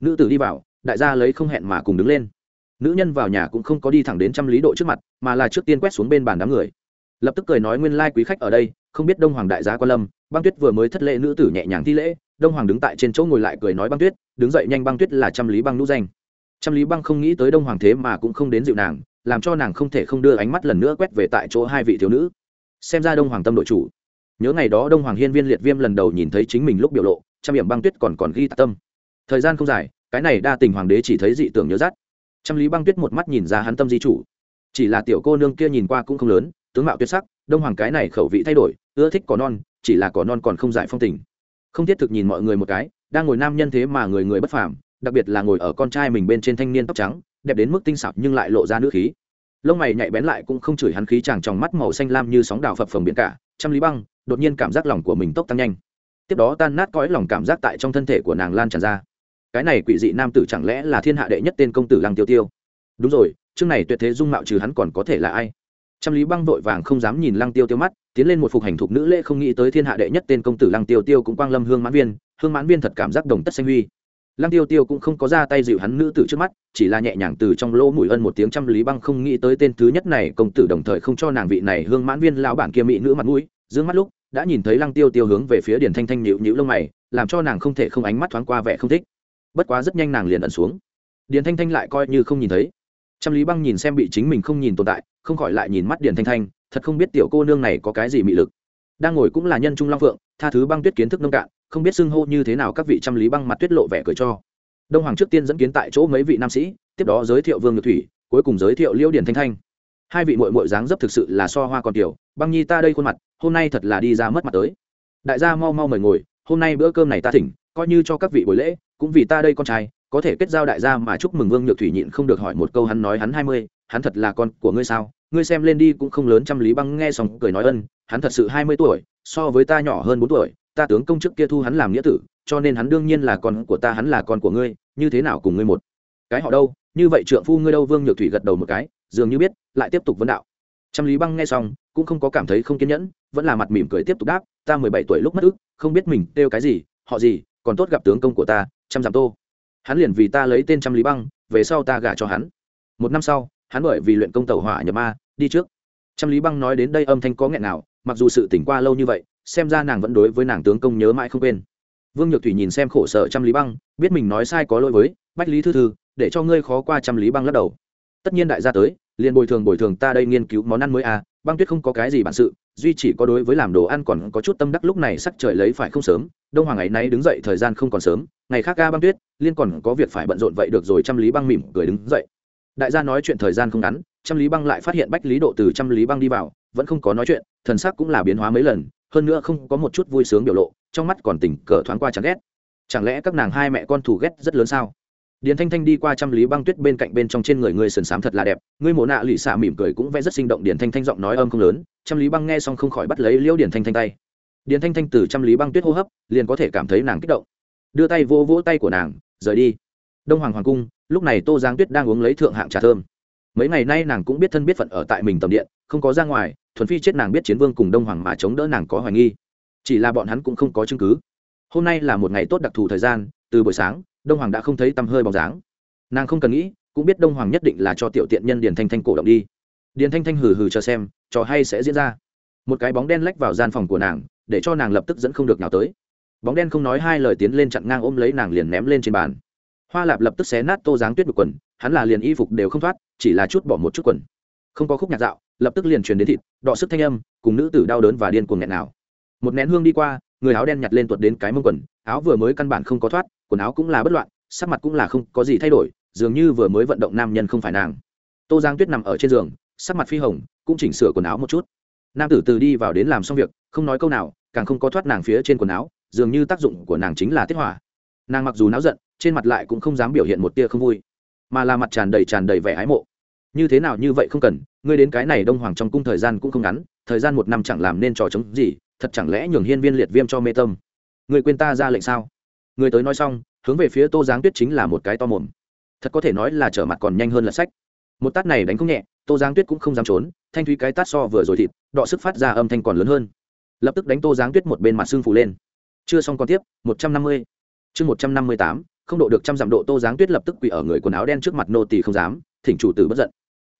Nữ tử đi vào, đại gia lấy không hẹn mà cùng đứng lên. Nữ nhân vào nhà cũng không có đi thẳng đến trăm lý độ trước mặt, mà là trước tiên quét xuống bên bàn đám người. Lập tức cười nói nguyên lai quý khách ở đây không biết đông hoàng đại gia quan lâm, băng tuyết vừa mới thất lễ nữ tử nhẹ nhàng thi lễ, đông hoàng đứng tại trên chỗ ngồi lại cười nói băng tuyết, đứng dậy nhanh băng tuyết là trăm lý băng nũ danh. Trăm lý băng không nghĩ tới đông hoàng thế mà cũng không đến dịu nàng, làm cho nàng không thể không đưa ánh mắt lần nữa quét về tại chỗ hai vị thiếu nữ. Xem ra đông hoàng tâm đội chủ. Nhớ ngày đó đông hoàng hiên viên liệt viêm lần đầu nhìn thấy chính mình lúc biểu lộ, trăm điểm băng tuyết còn còn ghi tạ tâm. Thời gian không dài, cái này đa tình hoàng đế chỉ thấy dị tưởng nhớ dắt trăm lý băng tuyết một mắt nhìn ra hắn tâm di chủ. Chỉ là tiểu cô nương kia nhìn qua cũng không lớn, tướng mạo tuyệt sắc đông hoàng cái này khẩu vị thay đổi, ưa thích cỏ non, chỉ là cỏ non còn không giải phong tình. Không thiết thực nhìn mọi người một cái, đang ngồi nam nhân thế mà người người bất phàm, đặc biệt là ngồi ở con trai mình bên trên thanh niên tóc trắng, đẹp đến mức tinh xảo nhưng lại lộ ra nữ khí. Lông mày nhạy bén lại cũng không chửi hắn khí chàng trong mắt màu xanh lam như sóng đào phập phồng biển cả, trăm lý băng, đột nhiên cảm giác lòng của mình tốc tăng nhanh. Tiếp đó tan nát cõi lòng cảm giác tại trong thân thể của nàng lan tràn ra. Cái này quỷ dị nam tử chẳng lẽ là thiên hạ đệ nhất tên công tử lăng tiêu tiêu? Đúng rồi, chương này tuyệt thế dung mạo trừ hắn còn có thể là ai? Trăm lý băng vội vàng không dám nhìn lăng tiêu tiêu mắt, tiến lên một phục hành thục nữ lễ không nghĩ tới thiên hạ đệ nhất tên công tử lăng tiêu tiêu cũng quang lâm hương mãn viên, hương mãn viên thật cảm giác đồng tất xanh huy. Lăng tiêu tiêu cũng không có ra tay dịu hắn nữ tử trước mắt, chỉ là nhẹ nhàng từ trong lỗ mũi ân một tiếng trăm lý băng không nghĩ tới tên thứ nhất này công tử đồng thời không cho nàng vị này hương mãn viên lão bản kia mỹ nữ mặt mũi, dương mắt lúc, đã nhìn thấy lăng tiêu tiêu hướng về phía điển thanh thanh nhịu nhịu lông mày, làm cho nàng không thể không ánh mắt thoáng qua vẻ không thích. Bất quá rất nhanh nàng liền ẩn xuống. Điển thanh thanh lại coi như không nhìn thấy. Trăm lý băng nhìn xem bị chính mình không nhìn tồn tại không khỏi lại nhìn mắt điển thanh thanh, thật không biết tiểu cô nương này có cái gì mị lực. Đang ngồi cũng là nhân trung long phượng, tha thứ băng tuyết kiến thức nông cạn, không biết xưng hô như thế nào các vị trăm lý băng mặt tuyết lộ vẻ cười cho. Đông hoàng trước tiên dẫn kiến tại chỗ mấy vị nam sĩ, tiếp đó giới thiệu vương nhược thủy, cuối cùng giới thiệu liễu điển thanh thanh. Hai vị mội mội dáng dấp thực sự là so hoa còn tiểu, băng nhi ta đây khuôn mặt, hôm nay thật là đi ra mất mặt tới. Đại gia mau mau mời ngồi, hôm nay bữa cơm này ta thỉnh, coi như cho các vị buổi lễ, cũng vì ta đây con trai, có thể kết giao đại gia mà chúc mừng vương nhược thủy nhịn không được hỏi một câu hắn nói hắn hai mươi, hắn thật là con của ngươi sao? Ngươi xem lên đi cũng không lớn trăm lý băng nghe xong cười nói ân, hắn thật sự hai mươi tuổi, so với ta nhỏ hơn bốn tuổi, ta tướng công chức kia thu hắn làm nghĩa tử, cho nên hắn đương nhiên là con của ta, hắn là con của ngươi, như thế nào cùng ngươi một? Cái họ đâu? Như vậy trượng phu ngươi đâu? Vương nhược thủy gật đầu một cái, dường như biết, lại tiếp tục vấn đạo. Trăm lý băng nghe xong, cũng không có cảm thấy không kiên nhẫn, vẫn là mặt mỉm cười tiếp tục đáp, ta mười bảy tuổi lúc mất ức, không biết mình kêu cái gì, họ gì, còn tốt gặp tướng công của ta, trăm giảm tô. Hắn liền vì ta lấy tên trăm lý băng, về sau ta gả cho hắn. Một năm sau hắn bởi vì luyện công tàu hỏa nhập ma, đi trước. Trăm lý băng nói đến đây âm thanh có nghẹn nào, mặc dù sự tỉnh qua lâu như vậy, xem ra nàng vẫn đối với nàng tướng công nhớ mãi không quên. Vương nhược thủy nhìn xem khổ sở trăm lý băng, biết mình nói sai có lỗi với, bách lý thư thư, để cho ngươi khó qua. Trăm lý băng lắc đầu. Tất nhiên đại gia tới, liền bồi thường bồi thường ta đây nghiên cứu món ăn mới à băng tuyết không có cái gì bản sự, duy chỉ có đối với làm đồ ăn còn có chút tâm đắc lúc này sắc trời lấy phải không sớm, đông hoàng ấy nay đứng dậy thời gian không còn sớm, ngày khác ga băng tuyết, liên còn có việc phải bận rộn vậy được rồi. Trăm lý băng mỉm cười đứng dậy đại gia nói chuyện thời gian không ngắn, trăm lý băng lại phát hiện bách lý độ từ trăm lý băng đi vào, vẫn không có nói chuyện, thần sắc cũng là biến hóa mấy lần, hơn nữa không có một chút vui sướng biểu lộ, trong mắt còn tỉnh cờ thoáng qua chẳng ghét. Chẳng lẽ các nàng hai mẹ con thù ghét rất lớn sao? Điền thanh thanh đi qua trăm lý băng tuyết bên cạnh bên trong trên người ngươi sườn m thật là đẹp, ngươi mộ nạ lụy xạ mỉm cười cũng vẽ rất sinh động, điền thanh thanh giọng nói âm không lớn, trăm lý băng nghe xong không khỏi bắt lấy liễu điền thanh thanh tay. Điền thanh thanh từ trăm lý băng tuyết hô hấp, liền có thể cảm thấy nàng kích động. Đưa tay vô vỗ tay của nàng, rời đi. Đông hoàng hoàng cung lúc này tô giang tuyết đang uống lấy thượng hạng trà thơm. Mấy ngày nay nàng cũng biết thân biết phận ở tại mình tầm điện, không có ra ngoài, thuần phi chết nàng biết chiến vương cùng đông hoàng mà chống đỡ nàng có hoài nghi. Chỉ là bọn hắn cũng không có chứng cứ. Hôm nay là một ngày tốt đặc thù thời gian, từ buổi sáng, đông hoàng đã không thấy tăm hơi bóng dáng. Nàng không cần nghĩ, cũng biết đông hoàng nhất định là cho tiểu tiện nhân điền thanh thanh cổ động đi. Điền thanh thanh hừ hừ cho xem, trò hay sẽ diễn ra. Một cái bóng đen lách vào gian phòng của nàng, để cho nàng lập tức dẫn không được nào tới. Bóng đen không nói hai lời tiến lên chặn ngang ôm lấy nàng liền ném lên trên bàn hoa lạp lập tức xé nát tô dáng tuyết bực quần, hắn là liền y phục đều không thoát, chỉ là chút bỏ một chút quần. Không có khúc nhạc dạo, lập tức liền truyền đến thịt, đọ sức thanh âm, cùng nữ tử đau đớn và điên cuồng nghẹn nào. Một nén hương đi qua, người áo đen nhặt lên tuột đến cái mông quần, áo vừa mới căn bản không có thoát, quần áo cũng là bất loạn, sắc mặt cũng là không có gì thay đổi, dường như vừa mới vận động nam nhân không phải nàng. Tô giang tuyết nằm ở trên giường, sắc mặt phi hồng, cũng chỉnh sửa quần áo một chút. Nam tử từ đi vào đến làm xong việc, không nói câu nào, càng không có thoát nàng phía trên quần áo, dường như tác dụng của nàng chính là tiết hỏa. Nàng mặc dù náo giận trên mặt lại cũng không dám biểu hiện một tia không vui, mà là mặt tràn đầy tràn đầy vẻ ái mộ. Như thế nào như vậy không cần, ngươi đến cái này đông hoàng trong cung thời gian cũng không ngắn, thời gian một năm chẳng làm nên trò chống gì, thật chẳng lẽ nhường hiên viên liệt viêm cho mê tâm. Người quên ta ra lệnh sao? Người tới nói xong, hướng về phía tô giáng tuyết chính là một cái to mồm. Thật có thể nói là trở mặt còn nhanh hơn là sách. Một tát này đánh không nhẹ, tô giáng tuyết cũng không dám trốn, thanh thúy cái tát so vừa rồi thịt, đọ sức phát ra âm thanh còn lớn hơn. Lập tức đánh tô giáng tuyết một bên mặt xương phủ lên. Chưa xong còn tiếp, một trăm năm mươi. Chương một trăm năm mươi tám không độ được trăm dặm độ tô giáng tuyết lập tức quỳ ở người quần áo đen trước mặt nô tỳ không dám, thỉnh chủ tử bất giận.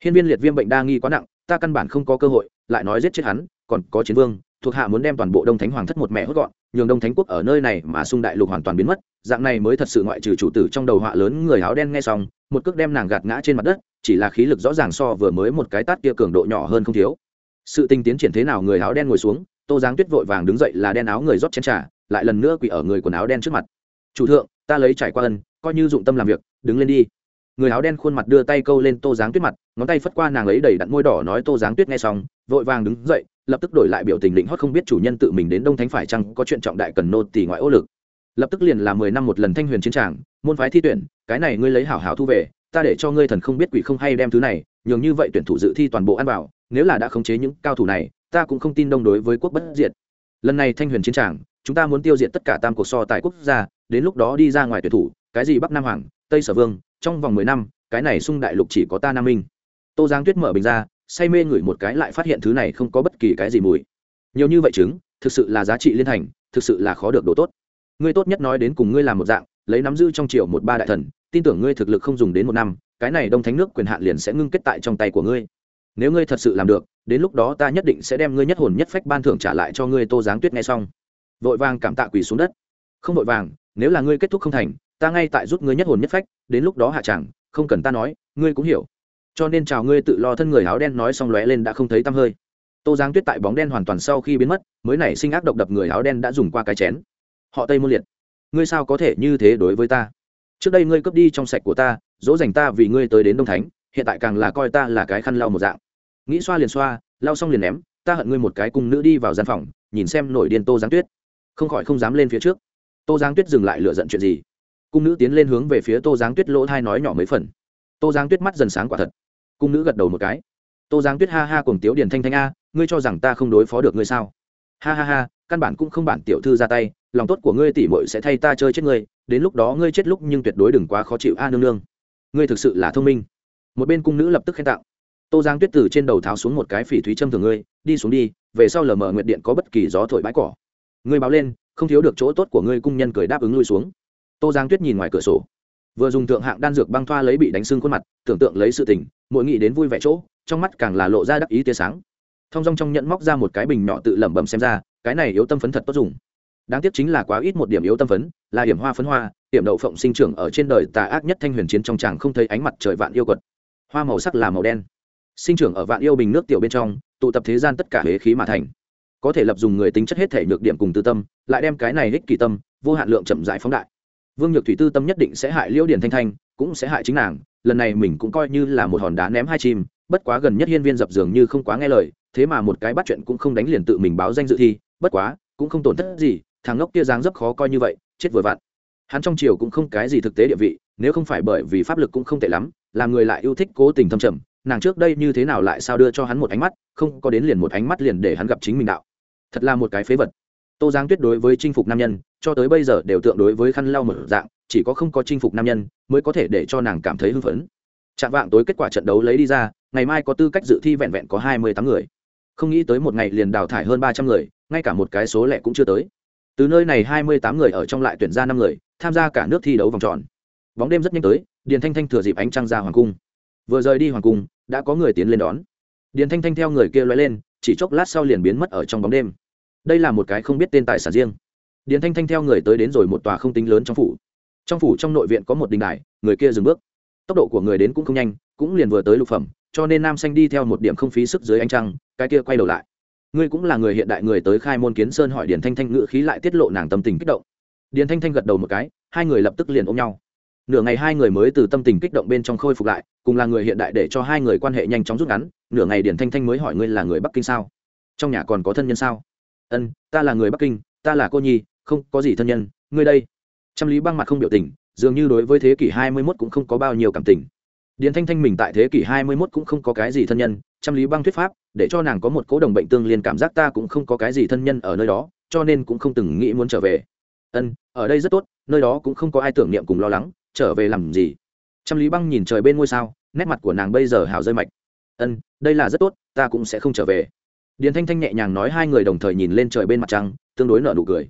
Hiên viên liệt viêm bệnh đa nghi quá nặng, ta căn bản không có cơ hội, lại nói giết chết hắn, còn có chiến vương, thuộc hạ muốn đem toàn bộ đông thánh hoàng thất một mẹ hốt gọn, nhường đông thánh quốc ở nơi này mà xung đại lục hoàn toàn biến mất, dạng này mới thật sự ngoại trừ chủ tử trong đầu họa lớn người áo đen nghe xong, một cước đem nàng gạt ngã trên mặt đất, chỉ là khí lực rõ ràng so vừa mới một cái tát kia cường độ nhỏ hơn không thiếu. Sự tinh tiến triển thế nào người áo đen ngồi xuống, tô giáng tuyết vội vàng đứng dậy là đen áo người rót chén trà, lại lần nữa quỳ ở người quần áo đen trước mặt. Chủ thượng ta lấy trải qua ân, coi như dụng tâm làm việc, đứng lên đi. Người áo đen khuôn mặt đưa tay câu lên tô giáng tuyết mặt, ngón tay phất qua nàng ấy đầy đặn môi đỏ nói tô giáng tuyết nghe xong, vội vàng đứng dậy, lập tức đổi lại biểu tình định hót không biết chủ nhân tự mình đến đông thánh phải chăng có chuyện trọng đại cần nô tỷ ngoại ô lực. Lập tức liền là mười năm một lần thanh huyền chiến tràng, môn phái thi tuyển, cái này ngươi lấy hảo hảo thu về, ta để cho ngươi thần không biết quỷ không hay đem thứ này, nhường như vậy tuyển thủ dự thi toàn bộ ăn bảo nếu là đã khống chế những cao thủ này, ta cũng không tin đông đối với quốc bất diệt. Lần này thanh huyền chiến tràng, chúng ta muốn tiêu diệt tất cả tam cuộc so tại quốc gia đến lúc đó đi ra ngoài tuyển thủ, cái gì bắc nam hoàng, tây sở vương, trong vòng mười năm, cái này xung đại lục chỉ có ta nam minh. Tô giang tuyết mở bình ra, say mê ngửi một cái lại phát hiện thứ này không có bất kỳ cái gì mùi. Nhiều như vậy chứng thực sự là giá trị liên thành, thực sự là khó được đồ tốt. Ngươi tốt nhất nói đến cùng ngươi làm một dạng, lấy nắm giữ trong triều một ba đại thần, tin tưởng ngươi thực lực không dùng đến một năm, cái này đông thánh nước quyền hạn liền sẽ ngưng kết tại trong tay của ngươi. Nếu ngươi thật sự làm được, đến lúc đó ta nhất định sẽ đem ngươi nhất hồn nhất phách ban thưởng trả lại cho ngươi, tô giáng tuyết nghe xong. Vội vàng cảm tạ quỳ xuống đất. Không vội vàng nếu là ngươi kết thúc không thành, ta ngay tại rút ngươi nhất hồn nhất phách, đến lúc đó hạ chẳng, không cần ta nói, ngươi cũng hiểu. Cho nên chào ngươi tự lo thân người áo đen nói xong lóe lên đã không thấy tăm hơi. Tô giáng tuyết tại bóng đen hoàn toàn sau khi biến mất, mới nảy sinh ác độc đập người áo đen đã dùng qua cái chén. Họ tây môn liệt, ngươi sao có thể như thế đối với ta? Trước đây ngươi cướp đi trong sạch của ta, dỗ dành ta vì ngươi tới đến đông thánh, hiện tại càng là coi ta là cái khăn lau một dạng. Nghĩ xoa liền xoa, lau xong liền ném, ta hận ngươi một cái cùng nữ đi vào gian phòng, nhìn xem nổi điên tô giáng tuyết. Không khỏi không dám lên phía trước tô giáng tuyết dừng lại lựa giận chuyện gì? Cung nữ tiến lên hướng về phía tô giáng tuyết lỗ thai nói nhỏ mấy phần. Tô giáng tuyết mắt dần sáng quả thật. Cung nữ gật đầu một cái. Tô giáng tuyết ha ha cùng tiếu điền thanh thanh a, ngươi cho rằng ta không đối phó được ngươi sao? Ha ha ha, căn bản cũng không bản tiểu thư ra tay, lòng tốt của ngươi tỉ mội sẽ thay ta chơi chết ngươi, đến lúc đó ngươi chết lúc nhưng tuyệt đối đừng quá khó chịu a nương nương. Ngươi thực sự là thông minh. Một bên cung nữ lập tức khen tạo tô giang tuyết từ trên đầu tháo xuống một cái phỉ thúy châm thường ngươi, đi xuống đi, về sau lờ mờ nguyện điện có bất kỳ gió thổi bãi cỏ. Ngươi báo lên không thiếu được chỗ tốt của ngươi, cung nhân cười đáp ứng lui xuống. Tô giang tuyết nhìn ngoài cửa sổ. Vừa dùng thượng hạng đan dược băng thoa lấy bị đánh sưng khuôn mặt, tưởng tượng lấy sự tình, mỗi nghĩ đến vui vẻ chỗ, trong mắt càng là lộ ra đắc ý tia sáng. Thong dong trong nhận móc ra một cái bình nhỏ tự lẩm bẩm xem ra, cái này yếu tâm phấn thật tốt dùng. Đáng tiếc chính là quá ít một điểm yếu tâm phấn, là hiểm hoa phấn hoa, hiểm đậu phộng sinh trưởng ở trên đời tà ác nhất thanh huyền chiến trong tràng không thấy ánh mặt trời vạn yêu quật. Hoa màu sắc là màu đen. Sinh trưởng ở vạn yêu bình nước tiểu bên trong, tụ tập thế gian tất cả huế khí mà thành có thể lập dùng người tính chất hết thể nhược điểm cùng tư tâm, lại đem cái này hích kỳ tâm, vô hạn lượng chậm rãi phóng đại. Vương nhược thủy tư tâm nhất định sẽ hại liễu điển thanh thanh, cũng sẽ hại chính nàng, lần này mình cũng coi như là một hòn đá ném hai chim, bất quá gần nhất hiên viên dập dường như không quá nghe lời, thế mà một cái bắt chuyện cũng không đánh liền tự mình báo danh dự thi, bất quá, cũng không tổn thất gì, thằng ngốc kia dáng rất khó coi như vậy, chết vừa vặn. Hắn trong triều cũng không cái gì thực tế địa vị, nếu không phải bởi vì pháp lực cũng không tệ lắm làm người lại yêu thích cố tình thâm trầm nàng trước đây như thế nào lại sao đưa cho hắn một ánh mắt, không có đến liền một ánh mắt liền để hắn gặp chính mình đạo. Thật là một cái phế vật. Tô giang tuyết đối với chinh phục nam nhân, cho tới bây giờ đều tượng đối với khăn lau một dạng, chỉ có không có chinh phục nam nhân mới có thể để cho nàng cảm thấy hưng phấn. Chạm vạng tối kết quả trận đấu lấy đi ra, ngày mai có tư cách dự thi vẹn vẹn có hai mươi tám người. Không nghĩ tới một ngày liền đào thải hơn ba trăm người, ngay cả một cái số lẻ cũng chưa tới. Từ nơi này hai mươi tám người ở trong lại tuyển ra năm người, tham gia cả nước thi đấu vòng tròn. Bóng đêm rất nhanh tới, điền thanh thanh thừa dịp ánh trăng ra hoàng cung. Vừa rời đi hoàng cung đã có người tiến lên đón. Điền thanh thanh theo người kia loay lên, chỉ chốc lát sau liền biến mất ở trong bóng đêm. Đây là một cái không biết tên tài sản riêng. Điền thanh thanh theo người tới đến rồi một tòa không tính lớn trong phủ. Trong phủ trong nội viện có một đình đài, người kia dừng bước. Tốc độ của người đến cũng không nhanh, cũng liền vừa tới lục phẩm, cho nên nam xanh đi theo một điểm không phí sức dưới ánh trăng, cái kia quay đầu lại. Ngươi cũng là người hiện đại người tới khai môn kiến sơn hỏi Điền thanh thanh ngữ khí lại tiết lộ nàng tâm tình kích động. Điền thanh thanh gật đầu một cái, hai người lập tức liền ôm nhau nửa ngày hai người mới từ tâm tình kích động bên trong khôi phục lại, cùng là người hiện đại để cho hai người quan hệ nhanh chóng rút ngắn, nửa ngày điền thanh thanh mới hỏi ngươi là người bắc kinh sao? Trong nhà còn có thân nhân sao? Ân, ta là người bắc kinh, ta là cô nhi, không có gì thân nhân, ngươi đây. Trăm lý băng mặt không biểu tình, dường như đối với thế kỷ hai mươi 21 cũng không có bao nhiêu cảm tình. Điền thanh thanh mình tại thế kỷ hai mươi 21 cũng không có cái gì thân nhân, trăm lý băng thuyết pháp, để cho nàng có một cố đồng bệnh tương liên cảm giác ta cũng không có cái gì thân nhân ở nơi đó, cho nên cũng không từng nghĩ muốn trở về. Ân, ở đây rất tốt, nơi đó cũng không có ai tưởng niệm cùng lo lắng trở về làm gì? Trăm lý băng nhìn trời bên ngôi sao, nét mặt của nàng bây giờ hào rơi mạch. Ân, đây là rất tốt, ta cũng sẽ không trở về. Điền thanh thanh nhẹ nhàng nói hai người đồng thời nhìn lên trời bên mặt trăng, tương đối nở nụ cười.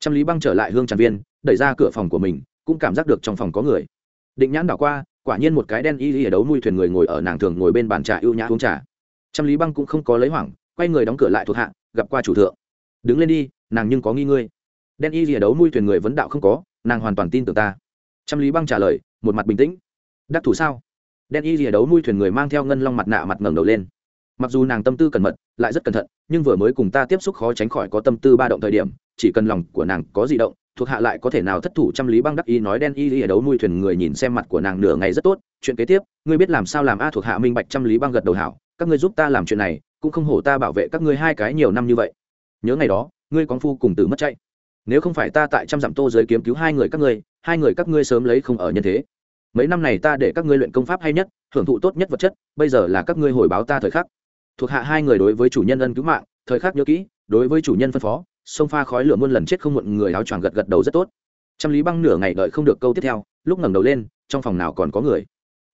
Trăm lý băng trở lại hương tràn viên, đẩy ra cửa phòng của mình, cũng cảm giác được trong phòng có người. Định nhãn đảo qua, quả nhiên một cái đen y y ở đấu nuôi thuyền người ngồi ở nàng thường ngồi bên bàn trà ưu nhã uống trà. Trăm lý băng cũng không có lấy hoảng, quay người đóng cửa lại thuộc hạ, gặp qua chủ thượng. Đứng lên đi, nàng nhưng có nghi ngươi. Đen y ở đấu nuôi thuyền người vấn đạo không có, nàng hoàn toàn tin tưởng ta trăm lý băng trả lời, một mặt bình tĩnh. Đắc thủ sao? Đen y rìa đấu nuôi thuyền người mang theo ngân long mặt nạ mặt ngẩng đầu lên. Mặc dù nàng tâm tư cẩn mật, lại rất cẩn thận, nhưng vừa mới cùng ta tiếp xúc khó tránh khỏi có tâm tư ba động thời điểm, chỉ cần lòng của nàng có di động, thuộc hạ lại có thể nào thất thủ trăm lý băng đắc y nói đen y Lìa đấu nuôi thuyền người nhìn xem mặt của nàng nửa ngày rất tốt. Chuyện kế tiếp, ngươi biết làm sao làm a thuộc hạ minh bạch trăm lý băng gật đầu hảo, các ngươi giúp ta làm chuyện này, cũng không hổ ta bảo vệ các ngươi hai cái nhiều năm như vậy. Nhớ ngày đó, ngươi con phu cùng tử mất chạy nếu không phải ta tại trăm dặm tô giới kiếm cứu hai người các ngươi, hai người các ngươi sớm lấy không ở nhân thế. Mấy năm này ta để các ngươi luyện công pháp hay nhất, hưởng thụ tốt nhất vật chất, bây giờ là các ngươi hồi báo ta thời khắc. Thuộc hạ hai người đối với chủ nhân ân cứu mạng, thời khắc nhớ kỹ, đối với chủ nhân phân phó, sông pha khói lửa muôn lần chết không muộn, người áo choàng gật gật đầu rất tốt. Trăm lý băng nửa ngày đợi không được câu tiếp theo, lúc ngẩng đầu lên, trong phòng nào còn có người?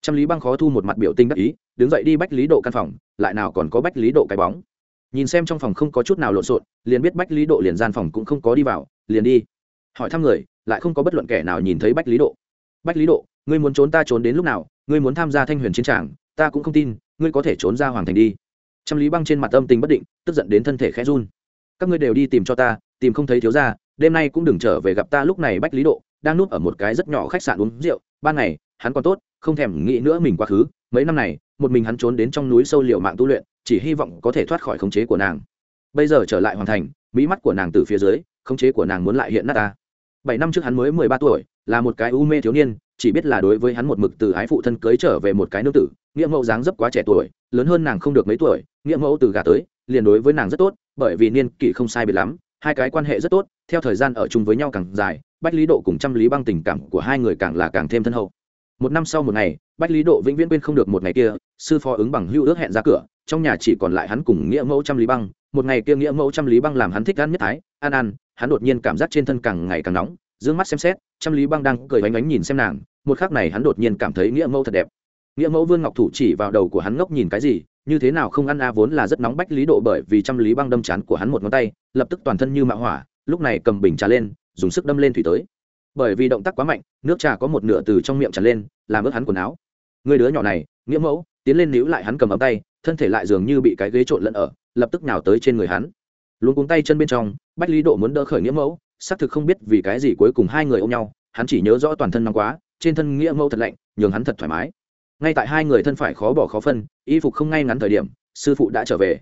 Trăm lý băng khó thu một mặt biểu tình đắc ý, đứng dậy đi bách lý độ căn phòng, lại nào còn có bách lý độ cái bóng. Nhìn xem trong phòng không có chút nào lộn xộn, liền biết bách lý độ liền gian phòng cũng không có đi vào liền đi. Hỏi thăm người, lại không có bất luận kẻ nào nhìn thấy bách lý độ. Bách lý độ, ngươi muốn trốn ta trốn đến lúc nào? Ngươi muốn tham gia thanh huyền chiến tràng, ta cũng không tin, ngươi có thể trốn ra hoàng thành đi. Trăm lý băng trên mặt âm tình bất định, tức giận đến thân thể khẽ run. Các ngươi đều đi tìm cho ta, tìm không thấy thiếu ra đêm nay cũng đừng trở về gặp ta lúc này bách lý độ, đang núp ở một cái rất nhỏ khách sạn uống rượu, ban ngày, hắn còn tốt, không thèm nghĩ nữa mình quá khứ, mấy năm này, một mình hắn trốn đến trong núi sâu liệu mạng tu luyện, chỉ hy vọng có thể thoát khỏi khống chế của nàng. Bây giờ trở lại hoàn thành, mỹ mắt của nàng từ phía dưới khống chế của nàng muốn lại hiện nát ta. Bảy năm trước hắn mới mười ba tuổi, là một cái u mê thiếu niên, chỉ biết là đối với hắn một mực từ ái phụ thân cưới trở về một cái nữ tử, nghĩa mẫu dáng dấp quá trẻ tuổi, lớn hơn nàng không được mấy tuổi, nghĩa mẫu từ gà tới, liền đối với nàng rất tốt, bởi vì niên kỷ không sai biệt lắm, hai cái quan hệ rất tốt, theo thời gian ở chung với nhau càng dài, bách lý độ cùng trăm lý băng tình cảm của hai người càng là càng thêm thân hậu. Một năm sau một ngày, bách lý độ vĩnh viễn quên không được một ngày kia, sư phó ứng bằng hưu ước hẹn ra cửa, trong nhà chỉ còn lại hắn cùng nghĩa mẫu trăm lý băng, một ngày kia nghĩa mẫu trăm lý băng làm hắn thích ăn nhất thái, ăn ăn hắn đột nhiên cảm giác trên thân càng ngày càng nóng d ư ơ n g mắt xem xét, trăm lý băng đang cười bánh bánh nhìn xem nàng, một khắc này hắn đột nhiên cảm thấy nghĩa mẫu thật đẹp. Nghĩa mẫu vương ngọc thủ chỉ vào đầu của hắn ngốc nhìn cái gì, như thế nào không ăn a, vốn là rất nóng bách lý độ bởi vì trăm lý băng đâm chán của hắn một ngón tay, lập tức toàn thân như mạ hỏa, lúc này cầm bình trà lên, dùng sức đâm lên thủy tới. Bởi vì động tác quá mạnh, nước trà có một nửa từ trong miệng tràn lên, làm ướt hắn quần áo. Người đứa nhỏ này, nghĩa mẫu, tiến lên níu lại hắn cầm ấm tay, thân thể lại dường như bị cái ghế trộn lẫn ở, lập tức nào tới trên người hắn luôn cuống tay chân bên trong, bách lý độ muốn đỡ khởi nghĩa mẫu, xác thực không biết vì cái gì cuối cùng hai người ôm nhau, hắn chỉ nhớ rõ toàn thân nóng quá, trên thân nghĩa mẫu thật lạnh, nhường hắn thật thoải mái. Ngay tại hai người thân phải khó bỏ khó phân, y phục không ngay ngắn thời điểm, sư phụ đã trở về.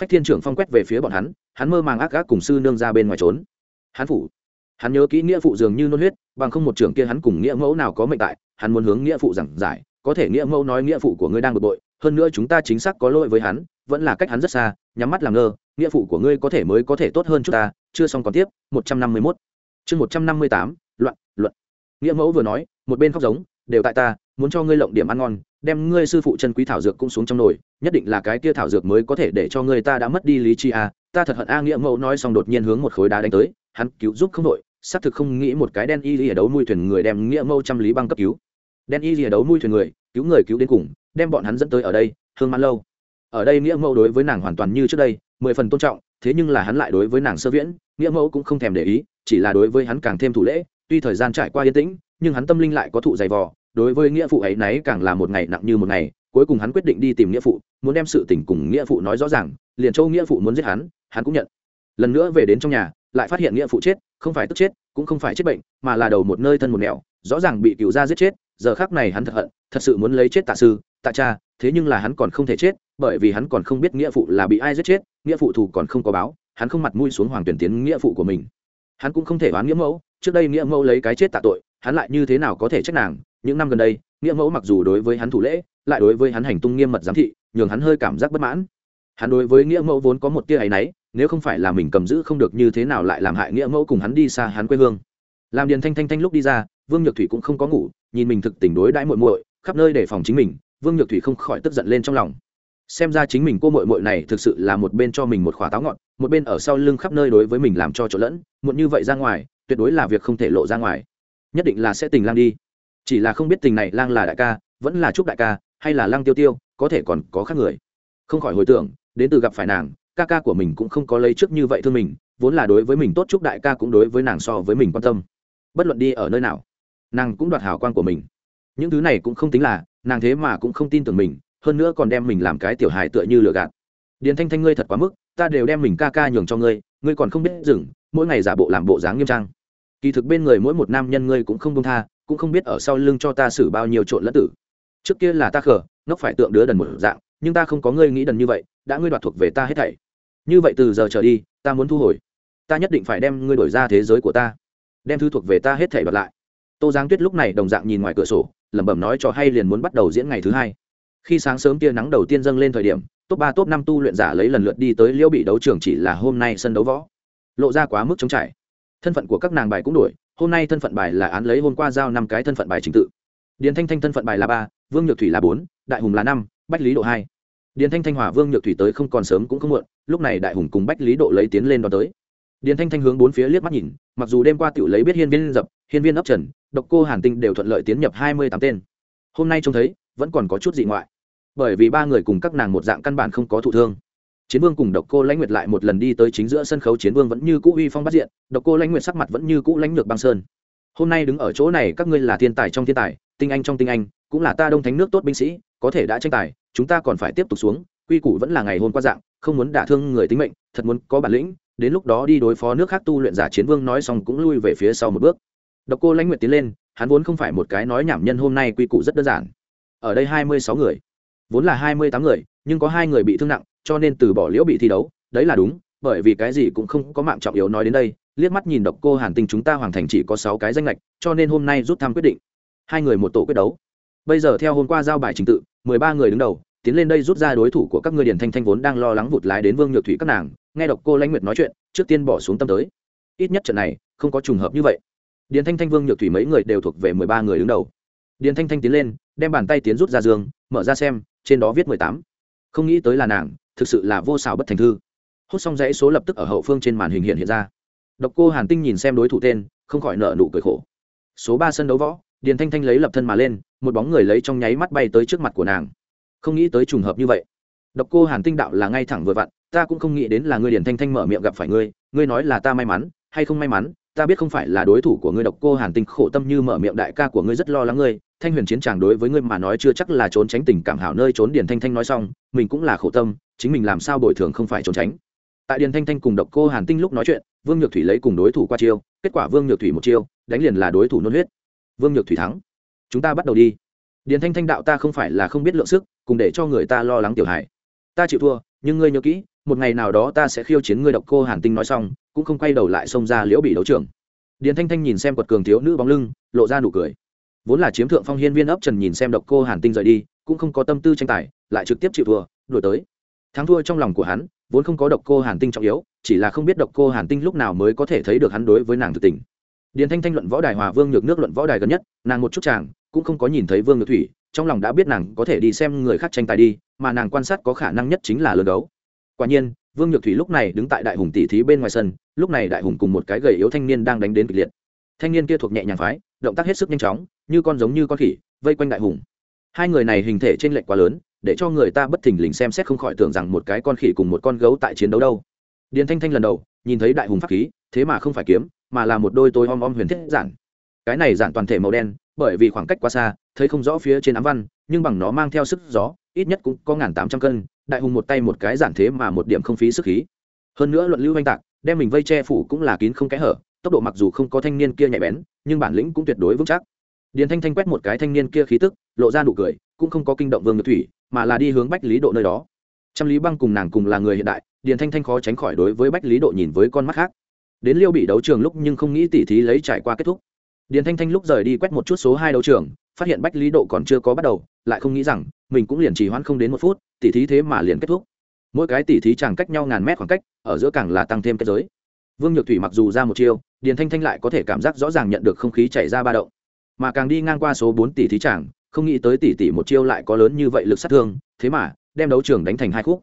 Phách thiên trưởng phong quét về phía bọn hắn hắn mơ màng ác gác cùng sư nương ra bên ngoài trốn. Hắn phủ, hắn nhớ kỹ nghĩa phụ dường như nôn huyết, bằng không một trưởng kia hắn cùng nghĩa mẫu nào có mệnh tại, hắn muốn hướng nghĩa phụ giảng giải, có thể nghĩa mẫu nói nghĩa phụ của ngươi đang bực bội hơn nữa chúng ta chính xác có lỗi với hắn, vẫn là cách hắn rất xa, nhắm mắt làm ngơ, nghĩa phụ của ngươi có thể mới có thể tốt hơn chúng ta, chưa xong còn tiếp, một trăm năm mươi mốt. Chương một trăm năm mươi tám loạn luận. Nghĩa mẫu vừa nói, một bên khóc giống, đều tại ta, muốn cho ngươi lộng điểm ăn ngon, đem ngươi sư phụ chân quý thảo dược cũng xuống trong nồi, nhất định là cái kia thảo dược mới có thể để cho ngươi ta đã mất đi lý chi a à, ta thật hận a, nghĩa mẫu nói xong đột nhiên hướng một khối đá đánh tới, hắn cứu giúp không đội xác thực không nghĩ một cái đen y ở đấu nuôi thuyền người đem nghĩa mẫu trăm lý băng cấp cứu đen y rìa đấu nuôi thuyền người, cứu người cứu đến cùng, đem bọn hắn dẫn tới ở đây, hương mãn lâu. Ở đây nghĩa mẫu đối với nàng hoàn toàn như trước đây, mười phần tôn trọng, thế nhưng là hắn lại đối với nàng sơ viễn, nghĩa mẫu cũng không thèm để ý, chỉ là đối với hắn càng thêm thủ lễ, tuy thời gian trải qua yên tĩnh, nhưng hắn tâm linh lại có thụ dày vò, đối với nghĩa phụ ấy nấy càng là một ngày nặng như một ngày, cuối cùng hắn quyết định đi tìm nghĩa phụ, muốn đem sự tình cùng nghĩa phụ nói rõ ràng, liền châu nghĩa phụ muốn giết hắn hắn cũng nhận. Lần nữa về đến trong nhà, lại phát hiện nghĩa phụ chết, không phải tức chết, cũng không phải chết bệnh, mà là đầu một nơi thân một nẻo, rõ ràng bị cựu gia giết chết giờ khác này hắn thật hận, thật sự muốn lấy chết tạ sư, tạ cha, thế nhưng là hắn còn không thể chết, bởi vì hắn còn không biết nghĩa phụ là bị ai giết chết, nghĩa phụ thù còn không có báo, hắn không mặt mũi xuống hoàng tuyển tiến nghĩa phụ của mình. Hắn cũng không thể oán nghĩa mẫu, trước đây nghĩa mẫu lấy cái chết tạ tội, hắn lại như thế nào có thể trách nàng? Những năm gần đây, nghĩa mẫu mặc dù đối với hắn thủ lễ, lại đối với hắn hành tung nghiêm mật giám thị, nhường hắn hơi cảm giác bất mãn. Hắn đối với nghĩa mẫu vốn có một tia áy náy, nếu không phải là mình cầm giữ không được như thế nào lại làm hại nghĩa mẫu cùng hắn đi xa hắn quê hương. Làm điền thanh thanh thanh lúc đi ra, vương nhược thủy cũng không có ngủ nhìn mình thực tình đối đãi muội muội, khắp nơi để phòng chính mình, vương nhược thủy không khỏi tức giận lên trong lòng. Xem ra chính mình cô muội muội này thực sự là một bên cho mình một khỏa táo ngọn, một bên ở sau lưng khắp nơi đối với mình làm cho chỗ lẫn, muộn như vậy ra ngoài, tuyệt đối là việc không thể lộ ra ngoài. Nhất định là sẽ tình lang đi. Chỉ là không biết tình này lang là đại ca, vẫn là trúc đại ca, hay là lang tiêu tiêu, có thể còn có khác người. Không khỏi hồi tưởng, đến từ gặp phải nàng, ca ca của mình cũng không có lấy trước như vậy thương mình, vốn là đối với mình tốt trúc đại ca cũng đối với nàng so với mình quan tâm. Bất luận đi ở nơi nào nàng cũng đoạt hào quang của mình. Những thứ này cũng không tính là, nàng thế mà cũng không tin tưởng mình, hơn nữa còn đem mình làm cái tiểu hài tựa như lừa gạt. Điền thanh thanh ngươi thật quá mức, ta đều đem mình ca ca nhường cho ngươi ngươi còn không biết dừng, mỗi ngày giả bộ làm bộ dáng nghiêm trang. Kỳ thực bên người mỗi một nam nhân ngươi cũng không công tha, cũng không biết ở sau lưng cho ta xử bao nhiêu trộn lẫn tử. Trước kia là ta khờ nó phải tượng đứa đần một dạng, nhưng ta không có ngươi nghĩ đần như vậy, đã ngươi đoạt thuộc về ta hết thảy. Như vậy từ giờ trở đi, ta muốn thu hồi. Ta nhất định phải đem ngươi đổi ra thế giới của ta. Đem thứ thuộc về ta hết thảy đoạt lại tô giáng tuyết lúc này đồng dạng nhìn ngoài cửa sổ, lẩm bẩm nói cho hay liền muốn bắt đầu diễn ngày thứ hai. Khi sáng sớm tia nắng đầu tiên dâng lên thời điểm, top ba, top năm tu luyện giả lấy lần lượt đi tới liễu bị đấu trường chỉ là hôm nay sân đấu võ. Lộ ra quá mức chống trải. Thân phận của các nàng bài cũng đổi, hôm nay thân phận bài là án lấy hôm qua giao năm cái thân phận bài trình tự. Điền thanh thanh thân phận bài là ba, vương nhược thủy là bốn, đại hùng là năm, bách lý độ hai. Điền thanh thanh hòa vương nhược thủy tới không còn sớm cũng không muộn, lúc này đại hùng cùng bách lý độ lấy tiến lên đón tới. Điền thanh thanh hướng bốn phía liếc mắt nhìn, mặc dù đêm qua tiểu lấy biết hiên viên dập, hiên viên ấp trần độc cô hàn tinh đều thuận lợi tiến nhập hai mươi tám tên. Hôm nay trông thấy, vẫn còn có chút dị ngoại. Bởi vì ba người cùng các nàng một dạng căn bản không có thụ thương. Chiến vương cùng độc cô lãnh nguyệt lại một lần đi tới chính giữa sân khấu, chiến vương vẫn như cũ uy phong bắt diện, độc cô lãnh nguyệt sắc mặt vẫn như cũ lãnh lược băng sơn. Hôm nay đứng ở chỗ này, các ngươi là thiên tài trong thiên tài, tinh anh trong tinh anh, cũng là ta đông thánh nước tốt binh sĩ, có thể đã tranh tài, chúng ta còn phải tiếp tục xuống, quy củ vẫn là ngày hôm qua dạng, không muốn đả thương người tính mệnh, thật muốn có bản lĩnh, đến lúc đó đi đối phó nước khác tu luyện giả chiến vương nói xong cũng lui về phía sau một bước độc cô lãnh nguyệt tiến lên hắn vốn không phải một cái nói nhảm nhân hôm nay quy củ rất đơn giản. Ở đây hai mươi sáu người vốn là hai mươi tám người nhưng có hai người bị thương nặng cho nên từ bỏ liễu bị thi đấu đấy là đúng bởi vì cái gì cũng không có mạng trọng yếu nói đến đây liếc mắt nhìn độc cô hàn tinh chúng ta hoàn thành chỉ có sáu cái danh ngạch, cho nên hôm nay rút thăm quyết định. Hai người một tổ quyết đấu. Bây giờ theo hôm qua giao bài trình tự mười ba người đứng đầu tiến lên đây rút ra đối thủ của các ngươi điển thanh thanh vốn đang lo lắng vụt lái đến vương nhược thủy các nàng nghe độc cô lãnh nguyệt nói chuyện trước tiên bỏ xuống tâm tới. Ít nhất trận này không có trùng hợp như vậy điền thanh thanh vương nhược thủy mấy người đều thuộc về mười ba người đứng đầu. Điền thanh thanh tiến lên, đem bàn tay tiến rút ra giường mở ra xem, trên đó viết mười tám. Không nghĩ tới là nàng, thực sự là vô xảo bất thành thư. Hốt xong dãy số lập tức ở hậu phương trên màn hình hiện hiện ra. Độc cô hàn tinh nhìn xem đối thủ tên, không khỏi nợ nụ cười khổ. Số ba sân đấu võ, điền thanh thanh lấy lập thân mà lên, một bóng người lấy trong nháy mắt bay tới trước mặt của nàng. Không nghĩ tới trùng hợp như vậy. Độc cô hàn tinh đạo là ngay thẳng vừa vặn, ta cũng không nghĩ đến là ngươi điền thanh thanh mở miệng gặp phải ngươi ngươi nói là ta may mắn, hay không may mắn ta biết không phải là đối thủ của ngươi độc cô hàn tinh, khổ tâm như mở miệng đại ca của ngươi rất lo lắng ngươi. Thanh huyền chiến tràng đối với ngươi mà nói chưa chắc là trốn tránh tình cảm hảo nơi trốn điền thanh thanh nói xong, mình cũng là khổ tâm, chính mình làm sao bồi thường không phải trốn tránh. Tại điền thanh thanh cùng độc cô hàn tinh lúc nói chuyện, vương nhược thủy lấy cùng đối thủ qua chiêu, kết quả vương nhược thủy một chiêu, đánh liền là đối thủ nôn huyết. Vương nhược thủy thắng. Chúng ta bắt đầu đi. Điền thanh thanh đạo ta không phải là không biết lượng sức, cùng để cho người ta lo lắng tiểu hải ta chịu thua, nhưng ngươi nhớ kỹ một ngày nào đó ta sẽ khiêu chiến ngươi độc cô hàn tinh nói xong, cũng không quay đầu lại xông ra liễu bị đấu trường. Điền thanh thanh nhìn xem quật cường thiếu nữ bóng lưng, lộ ra nụ cười. Vốn là chiếm thượng phong hiên viên ấp trần nhìn xem độc cô hàn tinh rời đi, cũng không có tâm tư tranh tài, lại trực tiếp chịu thua, đuổi tới. Thắng thua trong lòng của hắn, vốn không có độc cô hàn tinh trọng yếu, chỉ là không biết độc cô hàn tinh lúc nào mới có thể thấy được hắn đối với nàng thực tình. Điền thanh thanh luận võ đài hòa vương nhược nước luận võ đài gần nhất, nàng một chút chàng, cũng không có nhìn thấy vương nhược thủy, trong lòng đã biết nàng có thể đi xem người khác tranh tài đi, mà nàng quan sát có khả năng nhất chính là lừa gấu quả nhiên, vương nhược thủy lúc này đứng tại đại hùng tỷ thí bên ngoài sân, lúc này đại hùng cùng một cái gầy yếu thanh niên đang đánh đến kịch liệt. Thanh niên kia thuộc nhẹ nhàng phái, động tác hết sức nhanh chóng, như con giống như con khỉ, vây quanh đại hùng. Hai người này hình thể t r ê n lệch quá lớn, để cho người ta bất thình lình xem xét không khỏi tưởng rằng một cái con khỉ cùng một con gấu tại chiến đấu đâu. Điền thanh thanh lần đầu, nhìn thấy đại hùng pháp khí, thế mà không phải kiếm, mà là một đôi tôi om om huyền thiết giản. Cái này giản toàn thể màu đen, bởi vì khoảng cách quá xa, thấy không rõ phía trên ám văn, nhưng bằng nó mang theo sức gió, ít nhất cũng có ngàn tám trăm cân đại hùng một tay một cái giản thế mà một điểm không phí sức khí. Hơn nữa luận lưu oanh tạc, đem mình vây che phủ cũng là kín không kẽ hở, tốc độ mặc dù không có thanh niên kia nhạy bén, nhưng bản lĩnh cũng tuyệt đối vững chắc. Điền thanh thanh quét một cái thanh niên kia khí tức, lộ ra nụ cười, cũng không có kinh động vương ngược thủy, mà là đi hướng bách lý độ nơi đó. Trăm lý băng cùng nàng cùng là người hiện đại, điền thanh thanh khó tránh khỏi đối với bách lý độ nhìn với con mắt khác. Đến liêu bị đấu trường lúc nhưng không nghĩ tỉ thí lấy trải qua kết thúc. Điền thanh thanh lúc rời đi quét một chút số hai đấu trường phát hiện bách lý độ còn chưa có bắt đầu, lại không nghĩ rằng, mình cũng liền chỉ hoãn không đến một phút, tỉ thí thế mà liền kết thúc. Mỗi cái tỉ thí chẳng cách nhau ngàn mét khoảng cách, ở giữa càng là tăng thêm kết giới. Vương nhược thủy mặc dù ra một chiêu, điền thanh thanh lại có thể cảm giác rõ ràng nhận được không khí chảy ra ba động. Mà càng đi ngang qua số bốn tỷ thí chẳng không nghĩ tới tỷ tỷ một chiêu lại có lớn như vậy lực sát thương, thế mà, đem đấu trường đánh thành hai khúc.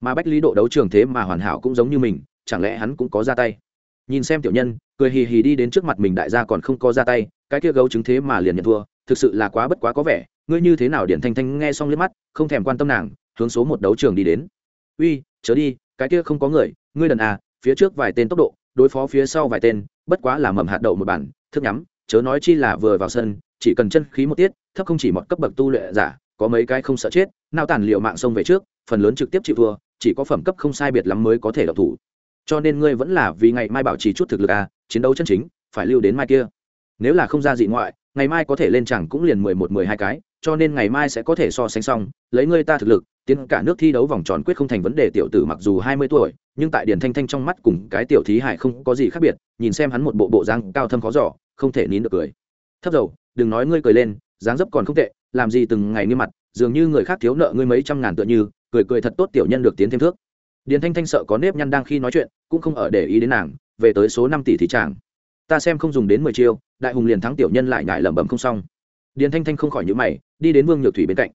Mà bách lý độ đấu trường thế mà hoàn hảo cũng giống như mình, chẳng lẽ hắn cũng có ra tay? Nhìn xem tiểu nhân, cười hì hì đi đến trước mặt mình đại gia còn không có ra tay, cái kia gấu chứng thế mà liền nhận thua thực sự là quá bất quá có vẻ, ngươi như thế nào điện thanh thanh nghe xong liếc mắt, không thèm quan tâm nàng, hướng số một đấu trường đi đến. Uy, chớ đi, cái kia không có người, ngươi đần à phía trước vài tên tốc độ, đối phó phía sau vài tên, bất quá là mầm hạt đậu một bản, thức nhắm, chớ nói chi là vừa vào sân, chỉ cần chân khí một tiết, thấp không chỉ một cấp bậc tu luyện giả, có mấy cái không sợ chết, nào tàn liệu mạng sông về trước, phần lớn trực tiếp chịu thua, chỉ có phẩm cấp không sai biệt lắm mới có thể độc thủ. Cho nên ngươi vẫn là vì ngày mai bảo trì chút thực lực à chiến đấu chân chính, phải lưu đến mai kia nếu là không ra dị ngoại, ngày mai có thể lên chẳng cũng liền mười một, mười hai cái, cho nên ngày mai sẽ có thể so sánh xong, lấy ngươi ta thực lực, tiến cả nước thi đấu vòng tròn quyết không thành vấn đề tiểu tử mặc dù hai mươi tuổi, nhưng tại điển thanh thanh trong mắt cùng cái tiểu thí hải không có gì khác biệt, nhìn xem hắn một bộ bộ dáng cao thâm khó giỏ không thể nín được cười. Thấp dầu, đừng nói ngươi cười lên, dáng dấp còn không tệ, làm gì từng ngày nghiêm mặt, dường như người khác thiếu nợ ngươi mấy trăm ngàn tựa như, cười cười thật tốt tiểu nhân được tiến thêm thước. Điền thanh thanh sợ có nếp nhăn đang khi nói chuyện, cũng không ở để ý đến nàng, về tới số năm tỷ thì chàng. Ta xem không dùng đến mười chiêu đại hùng liền thắng tiểu nhân lại ngại lẩm bẩm không xong. Điền thanh thanh không khỏi nhữ mày, đi đến vương nhược thủy bên cạnh.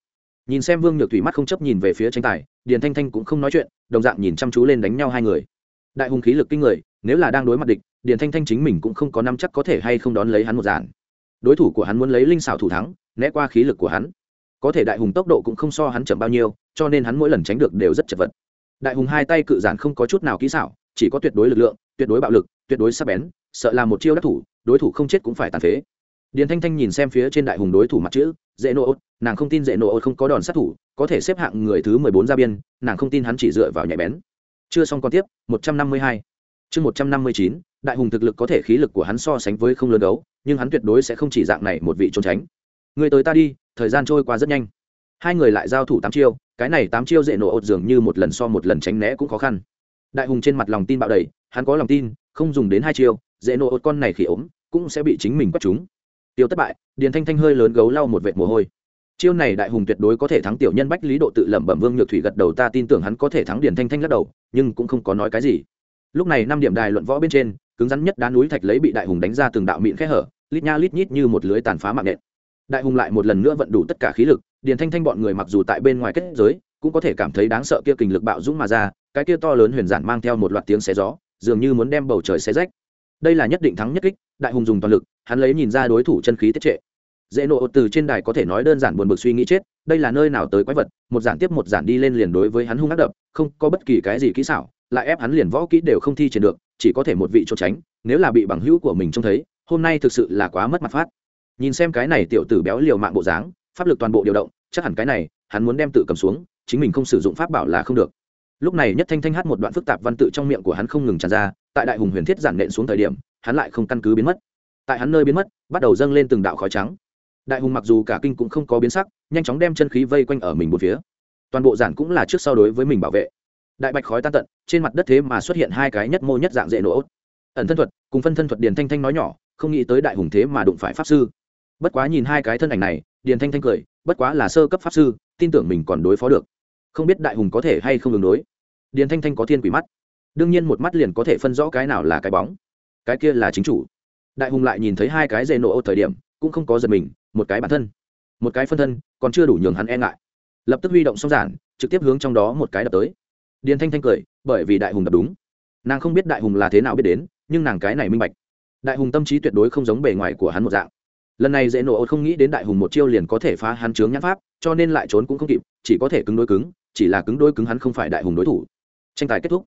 Nhìn xem vương nhược thủy mắt không chấp nhìn về phía tranh tài, điền thanh thanh cũng không nói chuyện, đồng dạng nhìn chăm chú lên đánh nhau hai người. Đại hùng khí lực kinh người, nếu là đang đối mặt địch, điền thanh thanh chính mình cũng không có năm chắc có thể hay không đón lấy hắn một giản đối thủ của hắn muốn lấy linh xảo thủ thắng, né qua khí lực của hắn. Có thể đại hùng tốc độ cũng không so hắn chậm bao nhiêu, cho nên hắn mỗi lần tránh được đều rất chật vật. Đại hùng hai tay cự giản không có chút nào kỹ xảo, chỉ có tuyệt đối lực lượng, tuyệt đối bạo lực, tuyệt đối sắc bén, sợ là một chiêu đắc thủ đối thủ không chết cũng phải tàn phế. Điền thanh thanh nhìn xem phía trên đại hùng đối thủ mặt chữ, dễ nô ốt, nàng không tin dễ nô ốt không có đòn sát thủ, có thể xếp hạng người thứ mười bốn ra biên, nàng không tin hắn chỉ dựa vào nhạy bén. Chưa xong còn tiếp, một trăm năm mươi hai. Chương một trăm năm mươi chín, đại hùng thực lực có thể khí lực của hắn so sánh với không lớn đấu, nhưng hắn tuyệt đối sẽ không chỉ dạng này một vị trốn tránh. Người tới ta đi, thời gian trôi qua rất nhanh. Hai người lại giao thủ tám chiêu, cái này tám chiêu dễ nổ ột dường như một lần so một lần tránh né cũng khó khăn. Đại hùng trên mặt lòng tin bạo đầy, hắn có lòng tin, không dùng đến hai chiêu, dễ nổ ột con này khỉ ốm cũng sẽ bị chính mình quất chúng. Tiêu thất bại, điền thanh thanh hơi lớn gấu lau một vệt mồ hôi. Chiêu này đại hùng tuyệt đối có thể thắng tiểu nhân bách lý độ tự lẩm bẩm vương nhược thủy gật đầu, ta tin tưởng hắn có thể thắng điền thanh thanh lắc đầu, nhưng cũng không có nói cái gì. Lúc này năm điểm đài luận võ bên trên, cứng rắn nhất đá núi thạch lấy bị đại hùng đánh ra từng đạo mịn khẽ hở, lít nha lít nhít như một lưới tàn phá mạng nện. Đại hùng lại một lần nữa vận đủ tất cả khí lực, điền thanh thanh bọn người mặc dù tại bên ngoài kết giới, cũng có thể cảm thấy đáng sợ kia kình lực bạo dũng mà ra, cái kia to lớn huyền giản mang theo một loạt tiếng xé gió, dường như muốn đem bầu trời xé rách đây là nhất định thắng nhất kích, đại hùng dùng toàn lực, hắn lấy nhìn ra đối thủ chân khí tiết trệ. Dễ nộ từ trên đài có thể nói đơn giản buồn bực suy nghĩ chết, đây là nơi nào tới quái vật, một giản tiếp một giản đi lên liền đối với hắn hung ác đập, không có bất kỳ cái gì kỹ xảo, lại ép hắn liền võ kỹ đều không thi triển được, chỉ có thể một vị trốn tránh, nếu là bị bằng hữu của mình trông thấy, hôm nay thực sự là quá mất mặt phát. Nhìn xem cái này tiểu tử béo liều mạng bộ dáng, pháp lực toàn bộ điều động, chắc hẳn cái này, hắn muốn đem tự cầm xuống, chính mình không sử dụng pháp bảo là không được. Lúc này nhất thanh thanh hát một đoạn phức tạp văn tự trong miệng của hắn không ngừng tràn ra tại đại hùng huyền thiết giản nện xuống thời điểm, hắn lại không căn cứ biến mất. Tại hắn nơi biến mất, bắt đầu dâng lên từng đạo khói trắng. Đại hùng mặc dù cả kinh cũng không có biến sắc, nhanh chóng đem chân khí vây quanh ở mình một phía. Toàn bộ giản cũng là trước sau đối với mình bảo vệ. Đại bạch khói tan tận, trên mặt đất thế mà xuất hiện hai cái nhất mô nhất dạng dễ nổ ẩn thân thuật, cùng phân thân thuật điền thanh thanh nói nhỏ, không nghĩ tới đại hùng thế mà đụng phải pháp sư. Bất quá nhìn hai cái thân ảnh này, điền thanh thanh cười, bất quá là sơ cấp pháp sư, tin tưởng mình còn đối phó được. Không biết đại hùng có thể hay không đường đối. Điền thanh thanh có thiên quỷ mắt đương nhiên một mắt liền có thể phân rõ cái nào là cái bóng, cái kia là chính chủ. Đại hùng lại nhìn thấy hai cái dê nổ ô thời điểm, cũng không có giật mình, một cái bản thân, một cái phân thân, còn chưa đủ nhường hắn e ngại. Lập tức huy động xong giản, trực tiếp hướng trong đó một cái đập tới. Điền thanh thanh cười, bởi vì đại hùng đập đúng. Nàng không biết đại hùng là thế nào biết đến, nhưng nàng cái này minh bạch. Đại hùng tâm trí tuyệt đối không giống bề ngoài của hắn một dạng. Lần này dễ nổ ô không nghĩ đến đại hùng một chiêu liền có thể phá hắn chướng nhãn pháp, cho nên lại trốn cũng không kịp, chỉ có thể cứng đối cứng, chỉ là cứng đối cứng hắn không phải đại hùng đối thủ. Tranh tài kết thúc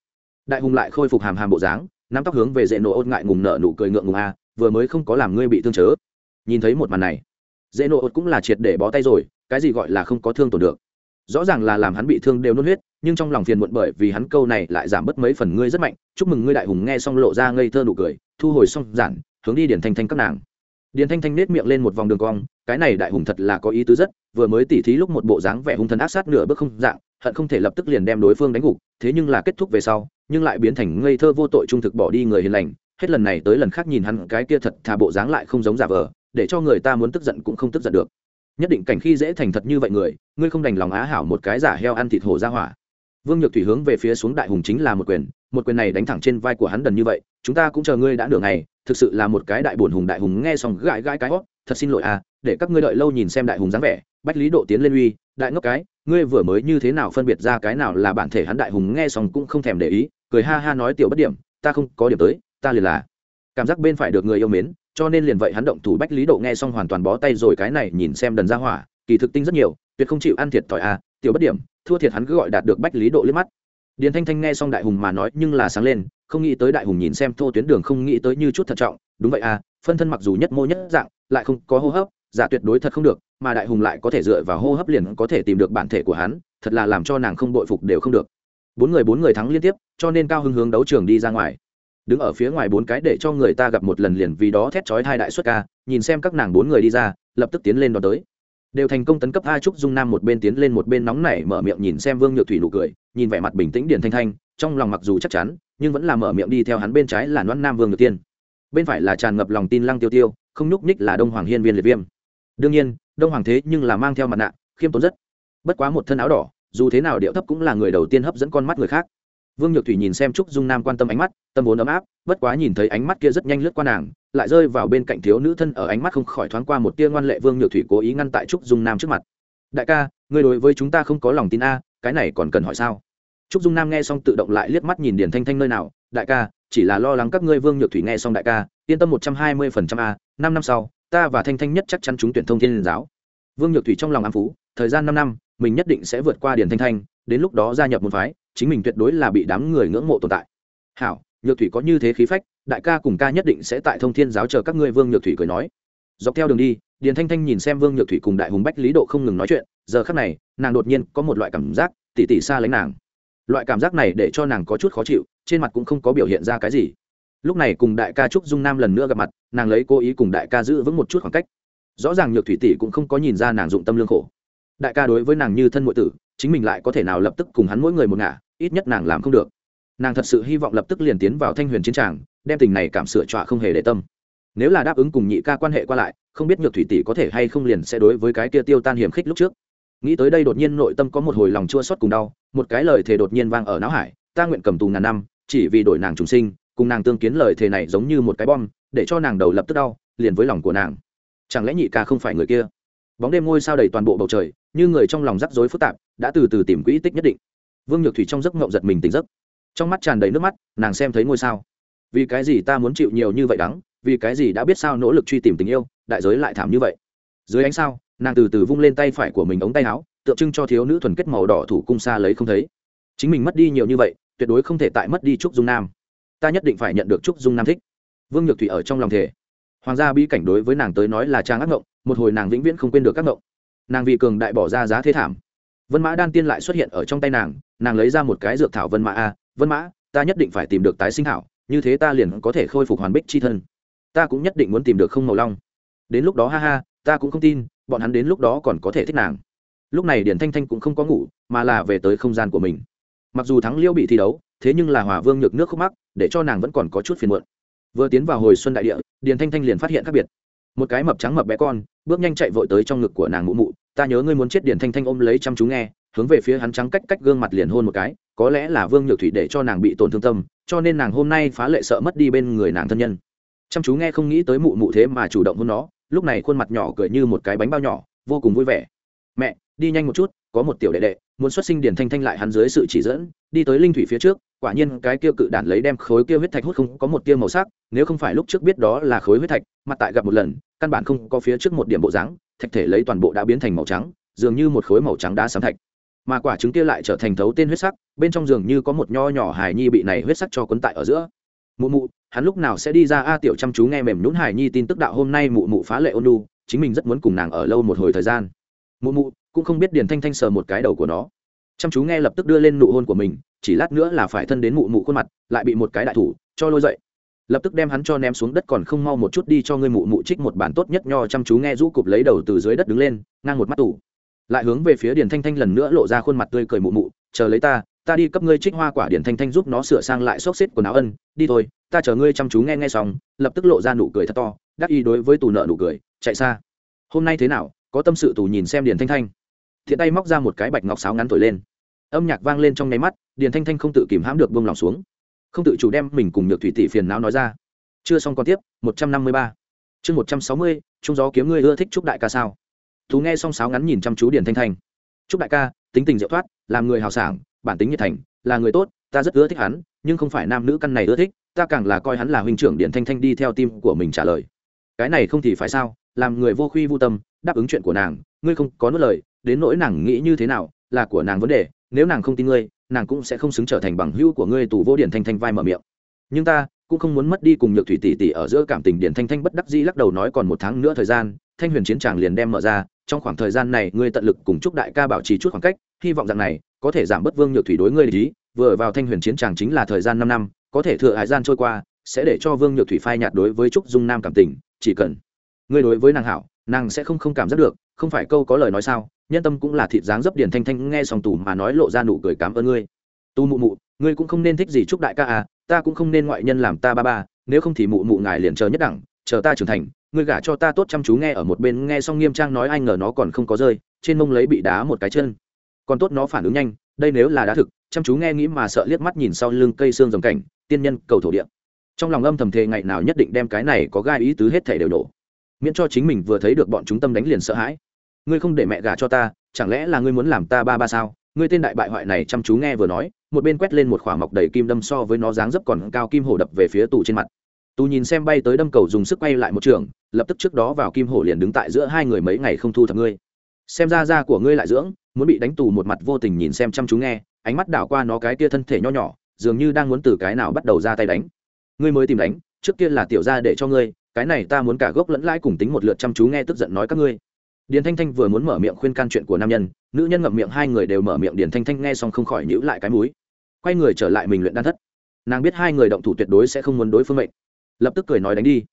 đại hùng lại khôi phục hàm hàm bộ dáng, nắm tóc hướng về dễ nổ ốt ngại ngùng nợ nụ cười ngượng ngùng a, vừa mới không có làm ngươi bị thương chớ. Nhìn thấy một màn này, dễ nổ ốt cũng là triệt để bó tay rồi, cái gì gọi là không có thương tổn được. Rõ ràng là làm hắn bị thương đều nôn huyết, nhưng trong lòng phiền muộn bởi vì hắn câu này lại giảm bớt mấy phần ngươi rất mạnh, chúc mừng ngươi đại hùng nghe xong lộ ra ngây thơ nụ cười, thu hồi xong giản, hướng đi điển thanh thanh các nàng. Điển thanh thanh nết miệng lên một vòng đường cong, cái này đại hùng thật là có ý tứ rất vừa mới tỉ thí lúc một bộ dáng vẻ hung thần ác sát nửa bước không dạng, hận không thể lập tức liền đem đối phương đánh gục, thế nhưng là kết thúc về sau, nhưng lại biến thành ngây thơ vô tội trung thực bỏ đi người hiền lành, hết lần này tới lần khác nhìn hắn cái kia thật thà bộ dáng lại không giống giả vờ, để cho người ta muốn tức giận cũng không tức giận được. Nhất định cảnh khi dễ thành thật như vậy người, ngươi không đành lòng á hảo một cái giả heo ăn thịt hổ ra hỏa. Vương nhược thủy hướng về phía xuống đại hùng chính là một quyền một quyền này đánh thẳng trên vai của hắn đần như vậy, chúng ta cũng chờ ngươi đã nửa ngày, thực sự là một cái đại bổn hùng đại hùng, nghe xong gãi gãi cái hót thật xin lỗi à để các ngươi đợi lâu nhìn xem đại hùng dáng vẻ bách lý độ tiến lên uy, đại ngốc cái, ngươi vừa mới như thế nào phân biệt ra cái nào là bản thể hắn đại hùng? Nghe xong cũng không thèm để ý, cười ha ha nói, tiểu bất điểm, ta không có điểm tới, ta liền là cảm giác bên phải được người yêu mến, cho nên liền vậy hắn động thủ. Bách lý độ nghe xong hoàn toàn bó tay rồi, cái này nhìn xem đần ra hỏa, kỳ thực tinh rất nhiều, tuyệt không chịu ăn thiệt thòi à tiểu bất điểm, thua thiệt hắn cứ gọi đạt được bách lý độ liếc mắt. Điền thanh thanh nghe xong đại hùng mà nói, nhưng là sáng lên, không nghĩ tới đại hùng nhìn xem thô tuyến đường không nghĩ tới như chút thận trọng, đúng vậy à phân thân mặc dù nhất mô nhất dạng, lại không có hô hấp, giả tuyệt đối thật không được mà đại hùng lại có thể dựa vào hô hấp liền có thể tìm được bản thể của hắn, thật là làm cho nàng không bội phục đều không được. Bốn người bốn người thắng liên tiếp, cho nên cao hưng hướng đấu trường đi ra ngoài. Đứng ở phía ngoài bốn cái để cho người ta gặp một lần liền vì đó thét chói hai đại xuất ca, nhìn xem các nàng bốn người đi ra, lập tức tiến lên đón tới. Đều thành công tấn cấp a trúc dung nam một bên tiến lên một bên nóng nảy mở miệng nhìn xem vương nhược thủy nụ cười, nhìn vẻ mặt bình tĩnh điển thanh thanh, trong lòng mặc dù chắc chắn, nhưng vẫn là mở miệng đi theo hắn bên trái là noan nam vương nhược tiên. Bên phải là tràn ngập lòng tin lăng tiêu tiêu, không nhúc ních là đông hoàng hiên viên liệt viêm. Đương nhiên đông hoàng thế nhưng là mang theo mặt nạ, khiêm tốn rất. Bất quá một thân áo đỏ, dù thế nào điệu thấp cũng là người đầu tiên hấp dẫn con mắt người khác. Vương nhược thủy nhìn xem trúc dung nam quan tâm ánh mắt, tâm vốn ấm áp, bất quá nhìn thấy ánh mắt kia rất nhanh lướt qua nàng, lại rơi vào bên cạnh thiếu nữ thân ở ánh mắt không khỏi thoáng qua một tia ngoan lệ vương nhược thủy cố ý ngăn tại trúc dung nam trước mặt. Đại ca người đối với chúng ta không có lòng tin a, cái này còn cần hỏi sao? Trúc dung nam nghe xong tự động lại liếc mắt nhìn điền thanh thanh nơi nào, đại ca, chỉ là lo lắng các ngươi vương nhược thủy nghe xong đại ca, yên tâm một trăm hai mươi phần trăm a, năm năm sau ta và thanh thanh nhất chắc chắn chúng tuyển thông thiên giáo. Vương nhược thủy trong lòng an phú, thời gian năm năm, mình nhất định sẽ vượt qua điền thanh thanh, đến lúc đó gia nhập một phái, chính mình tuyệt đối là bị đám người ngưỡng mộ tồn tại. Hảo, nhược thủy có như thế khí phách, đại ca cùng ca nhất định sẽ tại thông thiên giáo chờ các ngươi, vương nhược thủy cười nói. Dọc theo đường đi, điền thanh thanh nhìn xem vương nhược thủy cùng đại hùng bách lý độ không ngừng nói chuyện, giờ khắc này, nàng đột nhiên có một loại cảm giác, tỉ tỉ xa lánh nàng. Loại cảm giác này để cho nàng có chút khó chịu, trên mặt cũng không có biểu hiện ra cái gì lúc này cùng đại ca trúc dung nam lần nữa gặp mặt, nàng lấy cố ý cùng đại ca giữ vững một chút khoảng cách. Rõ ràng nhược thủy tỷ cũng không có nhìn ra nàng dụng tâm lương khổ. Đại ca đối với nàng như thân m tử, chính mình lại có thể nào lập tức cùng hắn mỗi người một ngả, ít nhất nàng làm không được. Nàng thật sự hy vọng lập tức liền tiến vào thanh huyền chiến tràng, đem tình này cảm sửa trọa không hề để tâm. Nếu là đáp ứng cùng nhị ca quan hệ qua lại, không biết nhược thủy tỷ có thể hay không liền sẽ đối với cái kia tiêu tan hiểm khích lúc trước. Nghĩ tới đây đột nhiên nội tâm có một hồi lòng chua xót cùng đau, một cái lời thề đột nhiên vang ở não hải, ta nguyện cầm tù ngàn năm, chỉ vì đổi nàng trùng sinh cùng nàng tương kiến lời thề này giống như một cái bom, để cho nàng đầu lập tức đau, liền với lòng của nàng. Chẳng lẽ nhị ca không phải người kia? Bóng đêm ngôi sao đầy toàn bộ bầu trời, như người trong lòng rắc rối phức tạp, đã từ từ tìm quỹ tích nhất định. Vương nhược thủy trong giấc ngộng giật mình tỉnh giấc. Trong mắt tràn đầy nước mắt, nàng xem thấy ngôi sao. Vì cái gì ta muốn chịu nhiều như vậy đắng, vì cái gì đã biết sao nỗ lực truy tìm tình yêu, đại giới lại thảm như vậy? Dưới ánh sao, nàng từ từ vung lên tay phải của mình ống tay áo, tượng trưng cho thiếu nữ thuần kết màu đỏ thủ cung xa lấy không thấy. Chính mình mất đi nhiều như vậy, tuyệt đối không thể tại mất đi trúc dung nam ta nhất định phải nhận được trúc dung nam thích. Vương nhược thủy ở trong lòng thể hoàng gia bi cảnh đối với nàng tới nói là trang ác ngộng, một hồi nàng vĩnh viễn không quên được các ngộng. Nàng vì cường đại bỏ ra giá thế thảm. Vân mã đan tiên lại xuất hiện ở trong tay nàng nàng lấy ra một cái dược thảo vân mã a, vân mã, ta nhất định phải tìm được tái sinh thảo, như thế ta liền có thể khôi phục hoàn bích c h i thân. Ta cũng nhất định muốn tìm được không màu long. Đến lúc đó ha ha, ta cũng không tin, bọn hắn đến lúc đó còn có thể thích nàng. Lúc này điển thanh thanh cũng không có ngủ, mà là về tới không gian của mình. Mặc dù thắng liêu bị thi đấu thế nhưng là hòa vương nhược nước khúc mắc, để cho nàng vẫn còn có chút phiền muộn. Vừa tiến vào hồi xuân đại địa, điền thanh thanh liền phát hiện khác biệt. Một cái mập trắng mập bé con, bước nhanh chạy vội tới trong ngực của nàng mụ mụ, ta nhớ ngươi muốn chết điền thanh thanh ôm lấy chăm chú nghe. Hướng về phía hắn trắng cách cách gương mặt liền hôn một cái, có lẽ là vương nhược thủy để cho nàng bị tổn thương tâm, cho nên nàng hôm nay phá lệ sợ mất đi bên người nàng thân nhân. Chăm chú nghe không nghĩ tới mụ mụ thế mà chủ động hôn nó, lúc này khuôn mặt nhỏ cười như một cái bánh bao nhỏ, vô cùng vui vẻ. Mẹ, đi nhanh một chút, có một tiểu đệ đệ, muốn xuất sinh điền thanh thanh lại hắn dưới sự chỉ dẫn, đi tới linh thủy phía trước quả nhiên cái kia cự đản lấy đem khối kia huyết thạch hút không có một tia màu sắc, nếu không phải lúc trước biết đó là khối huyết thạch mặt tại gặp một lần, căn bản không có phía trước một điểm bộ dáng, thạch thể lấy toàn bộ đã biến thành màu trắng, dường như một khối màu trắng đá sáng thạch. Mà quả trứng kia lại trở thành thấu tên huyết sắc, bên trong giường như có một nho nhỏ hài nhi bị này huyết sắc cho quấn tại ở giữa. Mụ mụ, hắn lúc nào sẽ đi ra a, tiểu chăm chú nghe mềm nhún hài nhi tin tức đạo hôm nay mụ mụ phá lệ ôn lu chính mình rất muốn cùng nàng ở lâu một hồi thời gian. Mụ mụ, cũng không biết điền thanh thanh sờ một cái đầu của nó chăm chú nghe lập tức đưa lên nụ hôn của mình, chỉ lát nữa là phải thân đến mụ mụ khuôn mặt, lại bị một cái đại thủ cho lôi dậy. Lập tức đem hắn cho ném xuống đất còn không mau một chút đi cho ngươi mụ mụ trích một bản tốt nhất nho chăm chú nghe rũ cụp lấy đầu từ dưới đất đứng lên, ngang một mắt tủ. Lại hướng về phía điền thanh thanh lần nữa lộ ra khuôn mặt tươi cười mụ mụ, chờ lấy ta ta đi cấp ngươi trích hoa quả điền thanh thanh giúp nó sửa sang lại xốc xếp quần áo ân, đi thôi, ta chờ ngươi chăm chú nghe nghe xong. Lập tức lộ ra nụ cười thật to, đắc ý đối với tù nợ nụ cười, chạy xa. Hôm nay thế nào, có tâm sự tù nhìn xem điền thanh thanh thiện tay móc ra một cái bạch ngọc sáo ngắn thổi lên. Âm nhạc vang lên trong nháy mắt, Điền thanh thanh không tự kìm hãm được bông lòng xuống. Không tự chủ đem mình cùng nhược thủy tỷ phiền não nói ra. Chưa xong còn tiếp, một trăm năm mươi ba. Chương một trăm sáu mươi, trung gió kiếm ngươi ưa thích chúc đại ca sao? Thú nghe xong sáo ngắn nhìn chăm chú Điền thanh thanh. Chúc đại ca, tính tình diệu thoát làm người hào sảng, bản tính nhiệt thành, là người tốt, ta rất ưa thích hắn, nhưng không phải nam nữ căn này ưa thích, ta càng là coi hắn là huynh trưởng Điền thanh thanh đi theo tim của mình trả lời. Cái này không thì phải sao, làm người vô khuy vô tâm, đáp ứng chuyện của nàng, ngươi không có nốt lời đến nỗi nàng nghĩ như thế nào là của nàng vấn đề, nếu nàng không tin ngươi, nàng cũng sẽ không xứng trở thành bằng hữu của ngươi, tù vô điển thanh thanh vai mở miệng. Nhưng ta cũng không muốn mất đi cùng nhược thủy tỷ tỷ ở giữa cảm tình điển thanh thanh bất đắc dĩ lắc đầu nói còn một tháng nữa thời gian, thanh huyền chiến tràng liền đem mở ra, trong khoảng thời gian này ngươi tận lực cùng chúc đại ca bảo trì chút khoảng cách, hy vọng rằng này có thể giảm bớt vương nhược thủy đối ngươi lý, vừa vào thanh huyền chiến tràng chính là thời gian năm năm, có thể thừa hải gian trôi qua, sẽ để cho vương nhược thủy phai nhạt đối với trúc dung nam cảm tình, chỉ cần ngươi đối với nàng hảo, nàng sẽ không không cảm giác được, không phải câu có lời nói sao nhân tâm cũng là thịt dáng dấp điển thanh thanh, nghe xong tù mà nói lộ ra nụ cười cảm ơn ngươi. Tu mụ mụ, ngươi cũng không nên thích gì chúc đại ca à ta cũng không nên ngoại nhân làm ta ba ba, nếu không thì mụ mụ ngài liền chờ nhất đẳng, chờ ta trưởng thành, ngươi gả cho ta tốt chăm chú nghe ở một bên, nghe xong nghiêm trang nói anh ngờ nó còn không có rơi, trên mông lấy bị đá một cái chân. Còn tốt nó phản ứng nhanh, đây nếu là đá thực, chăm chú nghe nghĩ mà sợ liếc mắt nhìn sau lưng cây xương rồng cảnh, tiên nhân, cầu thổ địa. Trong lòng âm thầm thề ngày nào nhất định đem cái này có gai ý tứ hết thể đều đổ. Miễn cho chính mình vừa thấy được bọn chúng tâm đánh liền sợ hãi ngươi không để mẹ gả cho ta, chẳng lẽ là ngươi muốn làm ta ba ba sao? Ngươi tên đại bại hoại này chăm chú nghe vừa nói, một bên quét lên một khỏa mọc đầy kim đâm so với nó dáng dấp còn cao kim hổ đập về phía tù trên mặt. Tù nhìn xem bay tới đâm cầu dùng sức quay lại một trường, lập tức trước đó vào kim hổ liền đứng tại giữa hai người mấy ngày không thu thập ngươi. Xem ra da của ngươi lại dưỡng, muốn bị đánh tù một mặt vô tình nhìn xem chăm chú nghe, ánh mắt đảo qua nó cái kia thân thể nho nhỏ, dường như đang muốn từ cái nào bắt đầu ra tay đánh. Ngươi mới tìm đánh, trước kia là tiểu ra để cho ngươi, cái này ta muốn cả gốc lẫn lãi cùng tính một lượt chăm chú nghe tức giận nói các ngươi điền thanh thanh vừa muốn mở miệng khuyên can chuyện của nam nhân, nữ nhân ngậm miệng, hai người đều mở miệng, điền thanh thanh nghe xong không khỏi nhữ lại cái múi quay người trở lại mình luyện đan thất. Nàng biết hai người động thủ tuyệt đối sẽ không muốn đối phương mệnh. Lập tức cười nói đánh đi.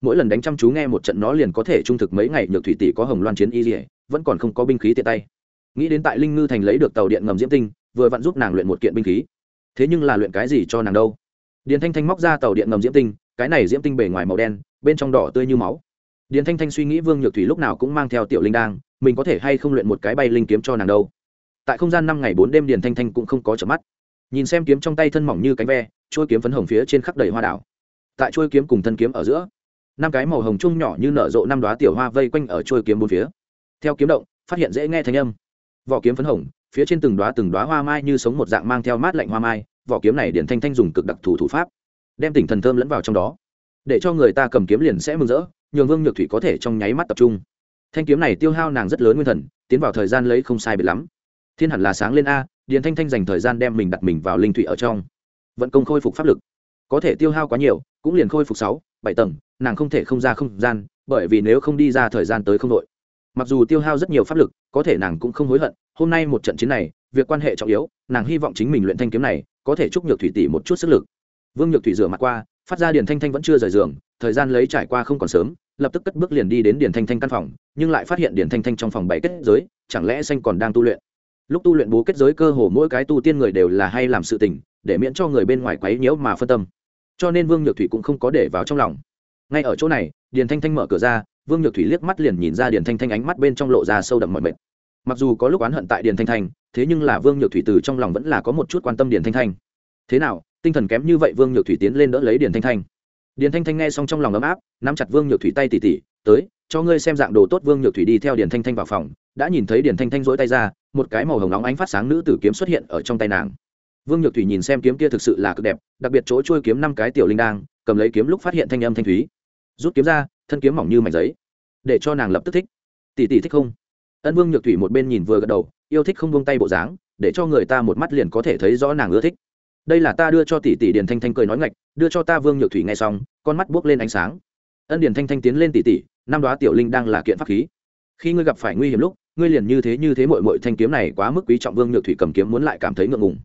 Mỗi lần đánh chăm chú nghe một trận nó liền có thể trung thực mấy ngày, nhược thủy tỷ có hồng loan chiến y dỉa vẫn còn không có binh khí tiện tay. Nghĩ đến tại linh ngư thành lấy được tàu điện ngầm diễm tinh, vừa vặn giúp nàng luyện một kiện binh khí. Thế nhưng là luyện cái gì cho nàng đâu? Điền thanh thanh móc ra tàu điện ngầm diễm tinh, cái này diễm tinh bề ngoài màu đen, bên trong đỏ tươi như máu điền thanh thanh suy nghĩ vương nhược thủy lúc nào cũng mang theo tiểu linh đang, mình có thể hay không luyện một cái bay linh kiếm cho nàng đâu. Tại không gian năm ngày bốn đêm điền thanh thanh cũng không có chợp mắt. Nhìn xem kiếm trong tay thân mỏng như cánh ve trôi kiếm phấn hồng phía trên khắc đầy hoa đảo. Tại trôi kiếm cùng thân kiếm ở giữa, năm cái màu hồng chung nhỏ như nở rộ năm đoá tiểu hoa vây quanh ở trôi kiếm bốn phía. Theo kiếm động, phát hiện dễ nghe thanh âm. Vỏ kiếm phấn hồng, phía trên từng đoá từng đoá hoa mai như sống một dạng mang theo mát lạnh hoa mai, vỏ kiếm này điển thanh thanh dùng cực đặc thù thủ pháp, đem tỉnh thần thơm lẫn vào trong đó. Để cho người ta cầm kiếm liền sẽ mừng rỡ nhường vương nhược thủy có thể trong nháy mắt tập trung. Thanh kiếm này tiêu hao nàng rất lớn nguyên thần, tiến vào thời gian lấy không sai biệt lắm. Thiên hẳn là sáng lên a, điền thanh thanh dành thời gian đem mình đặt mình vào linh thủy ở trong. Vận công khôi phục pháp lực. Có thể tiêu hao quá nhiều, cũng liền khôi phục sáu, bảy tầng, nàng không thể không ra không gian, bởi vì nếu không đi ra thời gian tới không đội. Mặc dù tiêu hao rất nhiều pháp lực, có thể nàng cũng không hối hận, hôm nay một trận chiến này, việc quan hệ trọng yếu, nàng hy vọng chính mình luyện thanh kiếm này, có thể chúc nhược thủy tỷ một chút sức lực. Vương nhược thủy rửa mặt qua, phát ra điền thanh thanh vẫn chưa rời giường thời gian lấy trải qua không còn sớm, lập tức cất bước liền đi đến điền thanh thanh căn phòng, nhưng lại phát hiện điền thanh thanh trong phòng bảy kết giới, chẳng lẽ xanh còn đang tu luyện? Lúc tu luyện bố kết giới cơ hồ mỗi cái tu tiên người đều là hay làm sự tình, để miễn cho người bên ngoài quấy nhiễu mà phân tâm. Cho nên vương nhược thủy cũng không có để vào trong lòng. Ngay ở chỗ này, điền thanh thanh mở cửa ra, vương nhược thủy liếc mắt liền nhìn ra điền thanh thanh ánh mắt bên trong lộ ra sâu đậm mọi mệt. Mặc dù có lúc oán hận tại điền thanh thanh, thế nhưng là vương nhược thủy từ trong lòng vẫn là có một chút quan tâm điền thanh thanh. Thế nào, tinh thần kém như vậy vương nhược thủy tiến lên đỡ lấy điền thanh thanh điền thanh thanh nghe xong trong lòng ấm áp, nắm chặt vương nhược thủy tay tỉ tỉ, tới, cho ngươi xem dạng đồ tốt. Vương nhược thủy đi theo điền thanh thanh vào phòng, đã nhìn thấy điền thanh thanh dỗi tay ra, một cái màu hồng nóng ánh phát sáng nữ tử kiếm xuất hiện ở trong tay nàng. Vương nhược thủy nhìn xem kiếm kia thực sự là cực đẹp, đặc biệt chỗ trôi kiếm năm cái tiểu linh đang cầm lấy kiếm lúc phát hiện thanh âm thanh thúy. Rút kiếm ra, thân kiếm mỏng như mảnh giấy, để cho nàng lập tức thích. Tỷ tỷ thích không? Ân vương nhược thủy một bên nhìn vừa gật đầu, yêu thích không buông tay bộ dáng, để cho người ta một mắt liền có thể thấy rõ nàng ưa thích đây là ta đưa cho tỷ tỷ điền thanh thanh cười nói ngạch, đưa cho ta vương nhược thủy nghe xong, con mắt buốc lên ánh sáng. Ân điền thanh thanh tiến lên tỷ tỷ, năm đoá tiểu linh đang là kiện pháp khí. Khi ngươi gặp phải nguy hiểm lúc, ngươi liền như thế như thế mội mội thanh kiếm này quá mức quý trọng vương nhược thủy cầm kiếm muốn lại cảm thấy ngượng ngùng.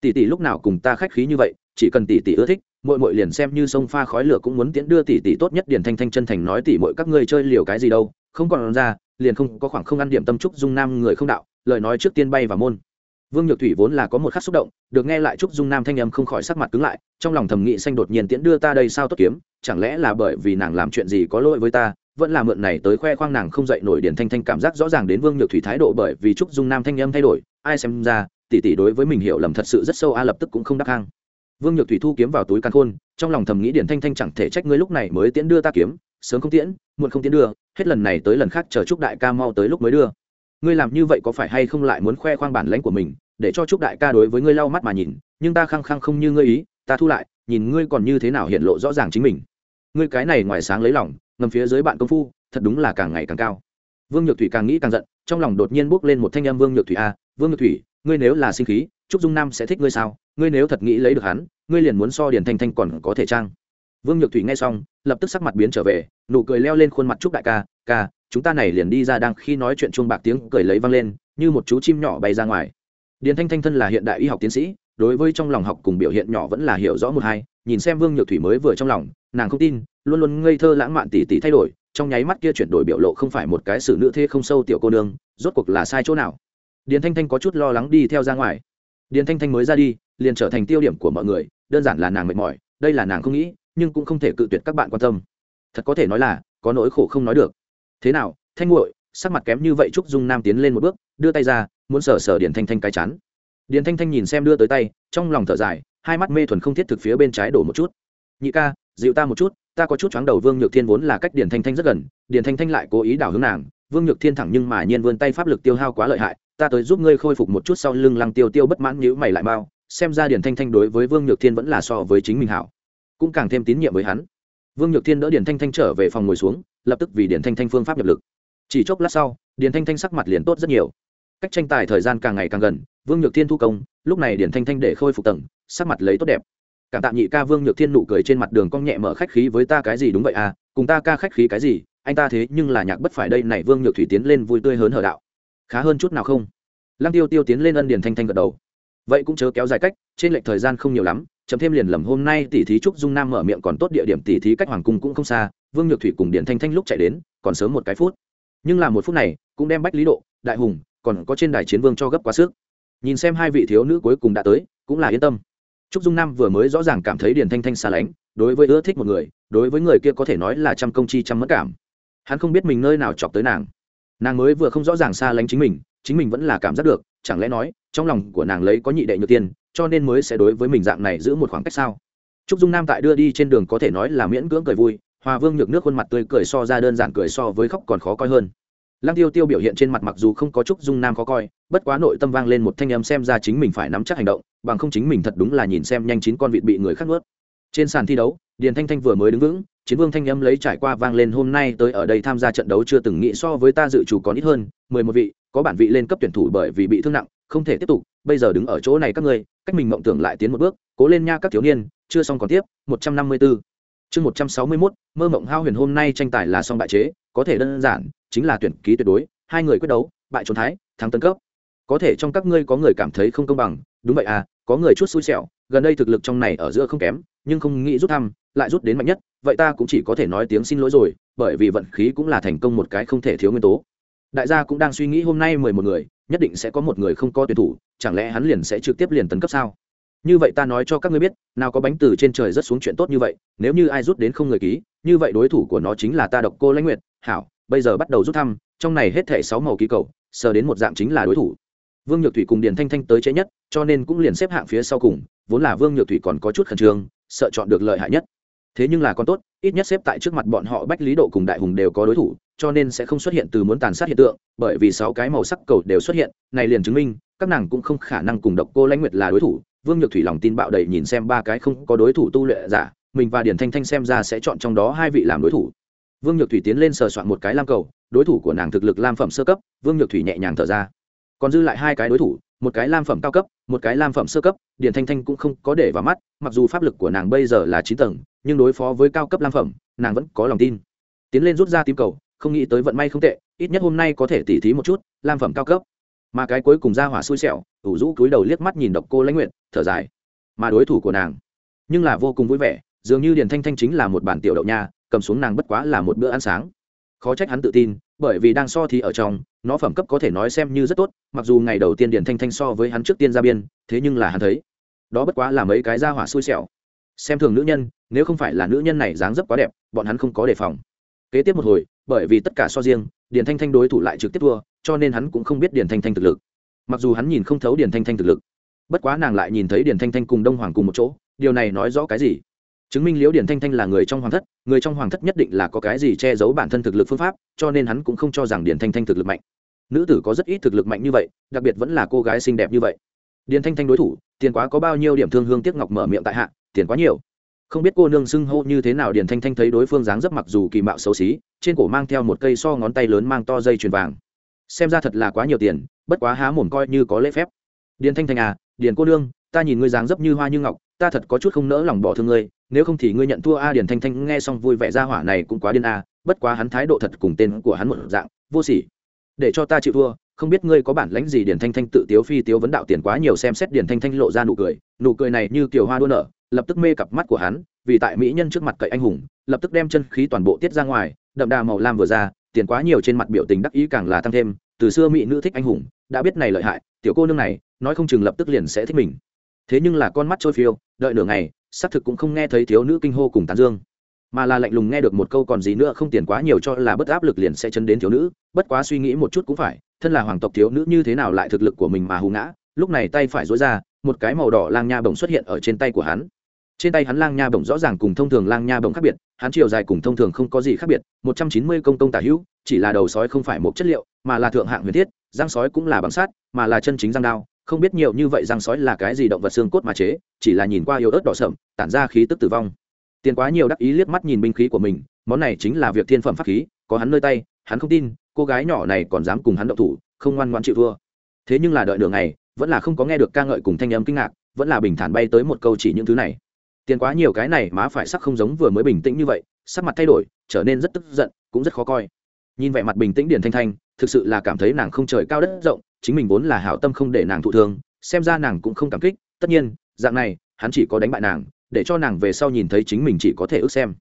Tỷ tỷ lúc nào cùng ta khách khí như vậy, chỉ cần tỷ tỷ ưa thích mội mội liền xem như sông pha khói lửa cũng muốn tiễn đưa tỷ tỷ tốt nhất điền thanh thanh chân thành nói tỷ mội các ngươi chơi liều cái gì đâu, không còn ra, liền không có khoảng không ăn điểm tâm trúc dung nam người không đạo, lời nói trước tiên bay vào môn vương nhược thủy vốn là có một khắc xúc động, được nghe lại trúc dung nam thanh âm không khỏi sắc mặt cứng lại, trong lòng thầm nghị xanh đột nhiên tiễn đưa ta đây sao tốt kiếm, chẳng lẽ là bởi vì nàng làm chuyện gì có lỗi với ta, vẫn là mượn này tới khoe khoang nàng không dậy nổi điển thanh thanh cảm giác rõ ràng đến vương nhược thủy thái độ bởi vì trúc dung nam thanh âm thay đổi, ai xem ra, tỷ tỷ đối với mình hiểu lầm thật sự rất sâu a lập tức cũng không đắc hang. Vương nhược thủy thu kiếm vào túi căn khôn, trong lòng thầm nghĩ điển thanh thanh chẳng thể trách ngươi lúc này mới tiễn đưa ta kiếm, sớm không tiễn, muộn không tiễn đưa, hết lần này tới lần khác chờ trúc đại ca mau tới lúc mới đưa ngươi làm như vậy có phải hay không lại muốn khoe khoang bản lãnh của mình, để cho chúc đại ca đối với ngươi lau mắt mà nhìn, nhưng ta khăng khăng không như ngươi ý, ta thu lại, nhìn ngươi còn như thế nào hiện lộ rõ ràng chính mình. Ngươi cái này ngoài sáng lấy lòng, ngầm phía dưới bạn công phu, thật đúng là càng ngày càng cao. Vương nhược thủy càng nghĩ càng giận, trong lòng đột nhiên bước lên một thanh em vương nhược thủy a, vương nhược thủy, ngươi nếu là sinh khí, trúc dung nam sẽ thích ngươi sao? Ngươi nếu thật nghĩ lấy được hắn, ngươi liền muốn so điền thanh thanh còn có thể trang. Vương nhược thủy nghe xong, lập tức sắc mặt biến trở về, nụ cười leo lên khuôn mặt trúc đại ca ca chúng ta này liền đi ra đang khi nói chuyện chuông bạc tiếng cười lấy vang lên, như một chú chim nhỏ bay ra ngoài. Điền thanh thanh thân là hiện đại y học tiến sĩ, đối với trong lòng học cùng biểu hiện nhỏ vẫn là hiểu rõ một hai, nhìn xem vương nhược thủy mới vừa trong lòng, nàng không tin, luôn luôn ngây thơ lãng mạn tỉ tỉ thay đổi, trong nháy mắt kia chuyển đổi biểu lộ không phải một cái sự nữ thế không sâu tiểu cô nương, rốt cuộc là sai chỗ nào? Điền thanh thanh có chút lo lắng đi theo ra ngoài. Điền thanh thanh mới ra đi, liền trở thành tiêu điểm của mọi người, đơn giản là nàng mệt mỏi, đây là nàng không nghĩ, nhưng cũng không thể cự tuyệt các bạn quan tâm. Thật có thể nói là, có nỗi khổ không nói được thế nào, thanh nguội sắc mặt kém như vậy trúc dung nam tiến lên một bước, đưa tay ra, muốn sờ sờ điền thanh thanh cái chán. Điền thanh thanh nhìn xem đưa tới tay, trong lòng thở dài, hai mắt mê thuần không thiết thực phía bên trái đổ một chút. Nhị ca, dịu ta một chút, ta có chút chóng đầu vương nhược thiên vốn là cách điền thanh thanh rất gần, điền thanh thanh lại cố ý đảo hướng nàng, vương nhược thiên thẳng nhưng mà nhiên vươn tay pháp lực tiêu hao quá lợi hại, ta tới giúp ngươi khôi phục một chút sau lưng lăng tiêu tiêu bất mãn nhữ mày lại bao xem ra điền thanh thanh đối với vương nhược thiên vẫn là so với chính mình hảo. Cũng càng thêm tín nhiệm với hắn. Vương nhược thiên đỡ điền thanh thanh trở về phòng ngồi xuống lập tức vì điền thanh thanh phương pháp nhập lực. Chỉ chốc lát sau, điền thanh thanh sắc mặt liền tốt rất nhiều. Cách tranh tài thời gian càng ngày càng gần, vương nhược thiên thu công, lúc này điền thanh thanh để khôi phục tầng, sắc mặt lấy tốt đẹp. Cảm tạ nhị ca vương nhược thiên nụ cười trên mặt đường cong nhẹ mở khách khí với ta cái gì đúng vậy à cùng ta ca khách khí cái gì, anh ta thế nhưng là nhạc bất phải đây này vương nhược thủy tiến lên vui tươi hớn hở đạo. Khá hơn chút nào không? Lăng tiêu tiêu tiến lên ân điền thanh thanh gật đầu. Vậy cũng chớ kéo dài cách, trên lệch thời gian không nhiều lắm chấm thêm liền lầm hôm nay tỷ thí trúc dung nam mở miệng còn tốt địa điểm tỷ thí cách hoàng cung cũng không xa, vương nhược thủy cùng điện thanh thanh lúc chạy đến, còn sớm một cái phút. Nhưng là một phút này, cũng đem bách lý độ, đại hùng, còn có trên đài chiến vương cho gấp quá sức. Nhìn xem hai vị thiếu nữ cuối cùng đã tới, cũng là yên tâm. Trúc dung nam vừa mới rõ ràng cảm thấy điện thanh thanh xa lánh, đối với ưa thích một người, đối với người kia có thể nói là trăm công chi trăm mất cảm. Hắn không biết mình nơi nào chọc tới nàng. Nàng mới vừa không rõ ràng xa lánh chính mình chính mình vẫn là cảm giác được, chẳng lẽ nói, trong lòng của nàng lấy có nhị đệ nhược tiên cho nên mới sẽ đối với mình dạng này giữ một khoảng cách sao? Trúc dung nam tại đưa đi trên đường có thể nói là miễn cưỡng cười vui, hòa vương nhược nước khuôn mặt tươi cười so ra đơn giản cười so với khóc còn khó coi hơn. Lăng tiêu tiêu biểu hiện trên mặt mặc dù không có trúc dung nam khó coi, bất quá nội tâm vang lên một thanh âm xem ra chính mình phải nắm chắc hành động, bằng không chính mình thật đúng là nhìn xem nhanh chín con vịt bị người khác nuốt. Trên sàn thi đấu, điền thanh thanh vừa mới đứng vững, chiến vương thanh âm lấy trải qua vang lên hôm nay tới ở đây tham gia trận đấu chưa từng nghĩ so với ta dự chủ còn ít hơn, mười một vị, có bản vị lên cấp tuyển thủ bởi vì bị thương nặng, không thể tiếp tục, bây giờ đứng ở chỗ này các ngươi cách mình mộng tưởng lại tiến một bước, cố lên nha các thiếu niên, chưa xong còn tiếp, một trăm năm mươi 154 chương một trăm sáu mươi 161 mơ mộng hao huyền hôm nay tranh tài là song bại chế, có thể đơn giản, chính là tuyển ký tuyệt đối, hai người quyết đấu, bại trốn thái, thắng tấn cấp. Có thể trong các ngươi có người cảm thấy không công bằng, đúng vậy à có người chút xui xẻo, gần đây thực lực trong này ở giữa không kém, nhưng không nghĩ rút thăm, lại rút đến mạnh nhất, vậy ta cũng chỉ có thể nói tiếng xin lỗi rồi, bởi vì vận khí cũng là thành công một cái không thể thiếu nguyên tố. Đại gia cũng đang suy nghĩ hôm nay mười một người nhất định sẽ có một người không có tuyển thủ, chẳng lẽ hắn liền sẽ trực tiếp liền tấn cấp sao? Như vậy ta nói cho các ngươi biết, nào có bánh từ trên trời rất xuống chuyện tốt như vậy, nếu như ai rút đến không người ký, như vậy đối thủ của nó chính là ta độc cô lãnh nguyệt. Hảo, bây giờ bắt đầu rút thăm, trong này hết thảy sáu màu ký cầu, sờ đến một dạng chính là đối thủ. Vương nhược thủy cùng điền thanh thanh tới chế nhất, cho nên cũng liền xếp hạng phía sau cùng, vốn là vương nhược thủy còn có chút khẩn trương, sợ chọn được lợi hại nhất. Thế nhưng là con tốt, ít nhất xếp tại trước mặt bọn họ bách lý độ cùng đại hùng đều có đối thủ cho nên sẽ không xuất hiện từ muốn tàn sát hiện tượng, bởi vì sáu cái màu sắc cầu đều xuất hiện, này liền chứng minh, các nàng cũng không khả năng cùng độc cô lãnh nguyệt là đối thủ. Vương nhược thủy lòng tin bạo đầy nhìn xem ba cái không có đối thủ tu luyện giả, mình và điển thanh thanh xem ra sẽ chọn trong đó hai vị làm đối thủ. Vương nhược thủy tiến lên sờ soạn một cái lam cầu, đối thủ của nàng thực lực lam phẩm sơ cấp, vương nhược thủy nhẹ nhàng thở ra. Còn dư lại hai cái đối thủ, một cái lam phẩm cao cấp, một cái lam phẩm sơ cấp điển thanh thanh cũng không có để vào mắt, mặc dù pháp lực của nàng bây giờ là chín tầng, nhưng đối phó với cao cấp lam phẩm, nàng vẫn có lòng tin. Tiến lên rút ra tím cầu không nghĩ tới vận may không tệ, ít nhất hôm nay có thể tỉ thí một chút, lam phẩm cao cấp. Mà cái cuối cùng ra hỏa xui xẻo, ủ rũ cúi đầu liếc mắt nhìn độc cô lãnh nguyện thở dài. Mà đối thủ của nàng, nhưng là vô cùng vui vẻ, dường như điền thanh thanh chính là một bản tiểu đậu nha, cầm xuống nàng bất quá là một bữa ăn sáng. Khó trách hắn tự tin, bởi vì đang so thì ở trong, nó phẩm cấp có thể nói xem như rất tốt, mặc dù ngày đầu tiên điền thanh thanh so với hắn trước tiên ra biên, thế nhưng là hắn thấy, đó bất quá là mấy cái ra hỏa xui xẻo. Xem thường nữ nhân, nếu không phải là nữ nhân này dáng dấp quá đẹp, bọn hắn không có đề phòng. Kế tiếp một hồi bởi vì tất cả so riêng, Điền thanh thanh đối thủ lại trực tiếp thua, cho nên hắn cũng không biết Điền thanh thanh thực lực. Mặc dù hắn nhìn không thấu Điền thanh thanh thực lực, bất quá nàng lại nhìn thấy Điền thanh thanh cùng đông hoàng cùng một chỗ, điều này nói rõ cái gì? Chứng minh liễu điển thanh thanh là người trong hoàng thất, người trong hoàng thất nhất định là có cái gì che giấu bản thân thực lực phương pháp, cho nên hắn cũng không cho rằng điển thanh thanh thực lực mạnh. Nữ tử có rất ít thực lực mạnh như vậy, đặc biệt vẫn là cô gái xinh đẹp như vậy. Điển thanh thanh đối thủ, tiền quá có bao nhiêu điểm thương hương tiếc ngọc mở miệng tại hạ, tiền quá nhiều không biết cô nương xưng hô như thế nào Điền thanh thanh thấy đối phương dáng dấp mặc dù kỳ mạo xấu xí, trên cổ mang theo một cây so ngón tay lớn mang to dây chuyền vàng. Xem ra thật là quá nhiều tiền, bất quá há mồm coi như có lễ phép. Điền thanh thanh à điền cô nương, ta nhìn ngươi dáng dấp như hoa như ngọc, ta thật có chút không nỡ lòng bỏ thương ngươi, nếu không thì ngươi nhận thua a, điền thanh thanh nghe xong vui vẻ ra hỏa này cũng quá điên a, bất quá hắn thái độ thật cùng tên của hắn một dạng, vô sỉ. Để cho ta chịu thua, không biết ngươi có bản lãnh gì điền thanh thanh tự tiếu phi tiếu vấn đạo tiền quá nhiều xem xét điền thanh thanh lộ ra nụ cười nụ cười này như kiều hoa đua nở lập tức mê cặp mắt của hắn, vì tại mỹ nhân trước mặt cậy anh hùng, lập tức đem chân khí toàn bộ tiết ra ngoài, đậm đà màu lam vừa ra, tiền quá nhiều trên mặt biểu tình đắc ý càng là tăng thêm, từ xưa mỹ nữ thích anh hùng, đã biết này lợi hại, tiểu cô nương này, nói không chừng lập tức liền sẽ thích mình. Thế nhưng là con mắt trôi phiêu, đợi nửa ngày, xác thực cũng không nghe thấy thiếu nữ kinh hô cùng tán dương. Mà là lạnh lùng nghe được một câu còn gì nữa không tiền quá nhiều cho là bất áp lực liền sẽ chấn đến thiếu nữ, bất quá suy nghĩ một chút cũng phải, thân là hoàng tộc thiếu nữ như thế nào lại thực lực của mình mà hù ngã, lúc này tay phải dối ra, một cái màu đỏ lang nha bồng xuất hiện ở trên tay của hắn trên tay hắn lang nha bổng rõ ràng cùng thông thường lang nha bổng khác biệt, hắn chiều dài cùng thông thường không có gì khác biệt, một trăm chín mươi công công tả hữu, chỉ là đầu sói không phải một chất liệu, mà là thượng hạng huyền thiết, răng sói cũng là bằng sát mà là chân chính răng đao, không biết nhiều như vậy răng sói là cái gì động vật xương cốt mà chế, chỉ là nhìn qua yếu ớt đỏ sậm tản ra khí tức tử vong. Tiền quá nhiều đắc ý liếc mắt nhìn binh khí của mình, món này chính là việc thiên phẩm pháp khí, có hắn nơi tay, hắn không tin, cô gái nhỏ này còn dám cùng hắn động thủ, không ngoan ngoan chịu thua. Thế nhưng là đợi đường này vẫn là không có nghe được ca ngợi cùng thanh âm kinh ngạc, vẫn là bình thản bay tới một câu chỉ những thứ này tiền quá nhiều cái này má phải sắc không giống vừa mới bình tĩnh như vậy, sắc mặt thay đổi, trở nên rất tức giận, cũng rất khó coi. Nhìn vẻ mặt bình tĩnh điển thanh thanh, thực sự là cảm thấy nàng không trời cao đất rộng, chính mình vốn là hảo tâm không để nàng thụ thương, xem ra nàng cũng không cảm kích, tất nhiên, dạng này, hắn chỉ có đánh bại nàng, để cho nàng về sau nhìn thấy chính mình chỉ có thể ước xem.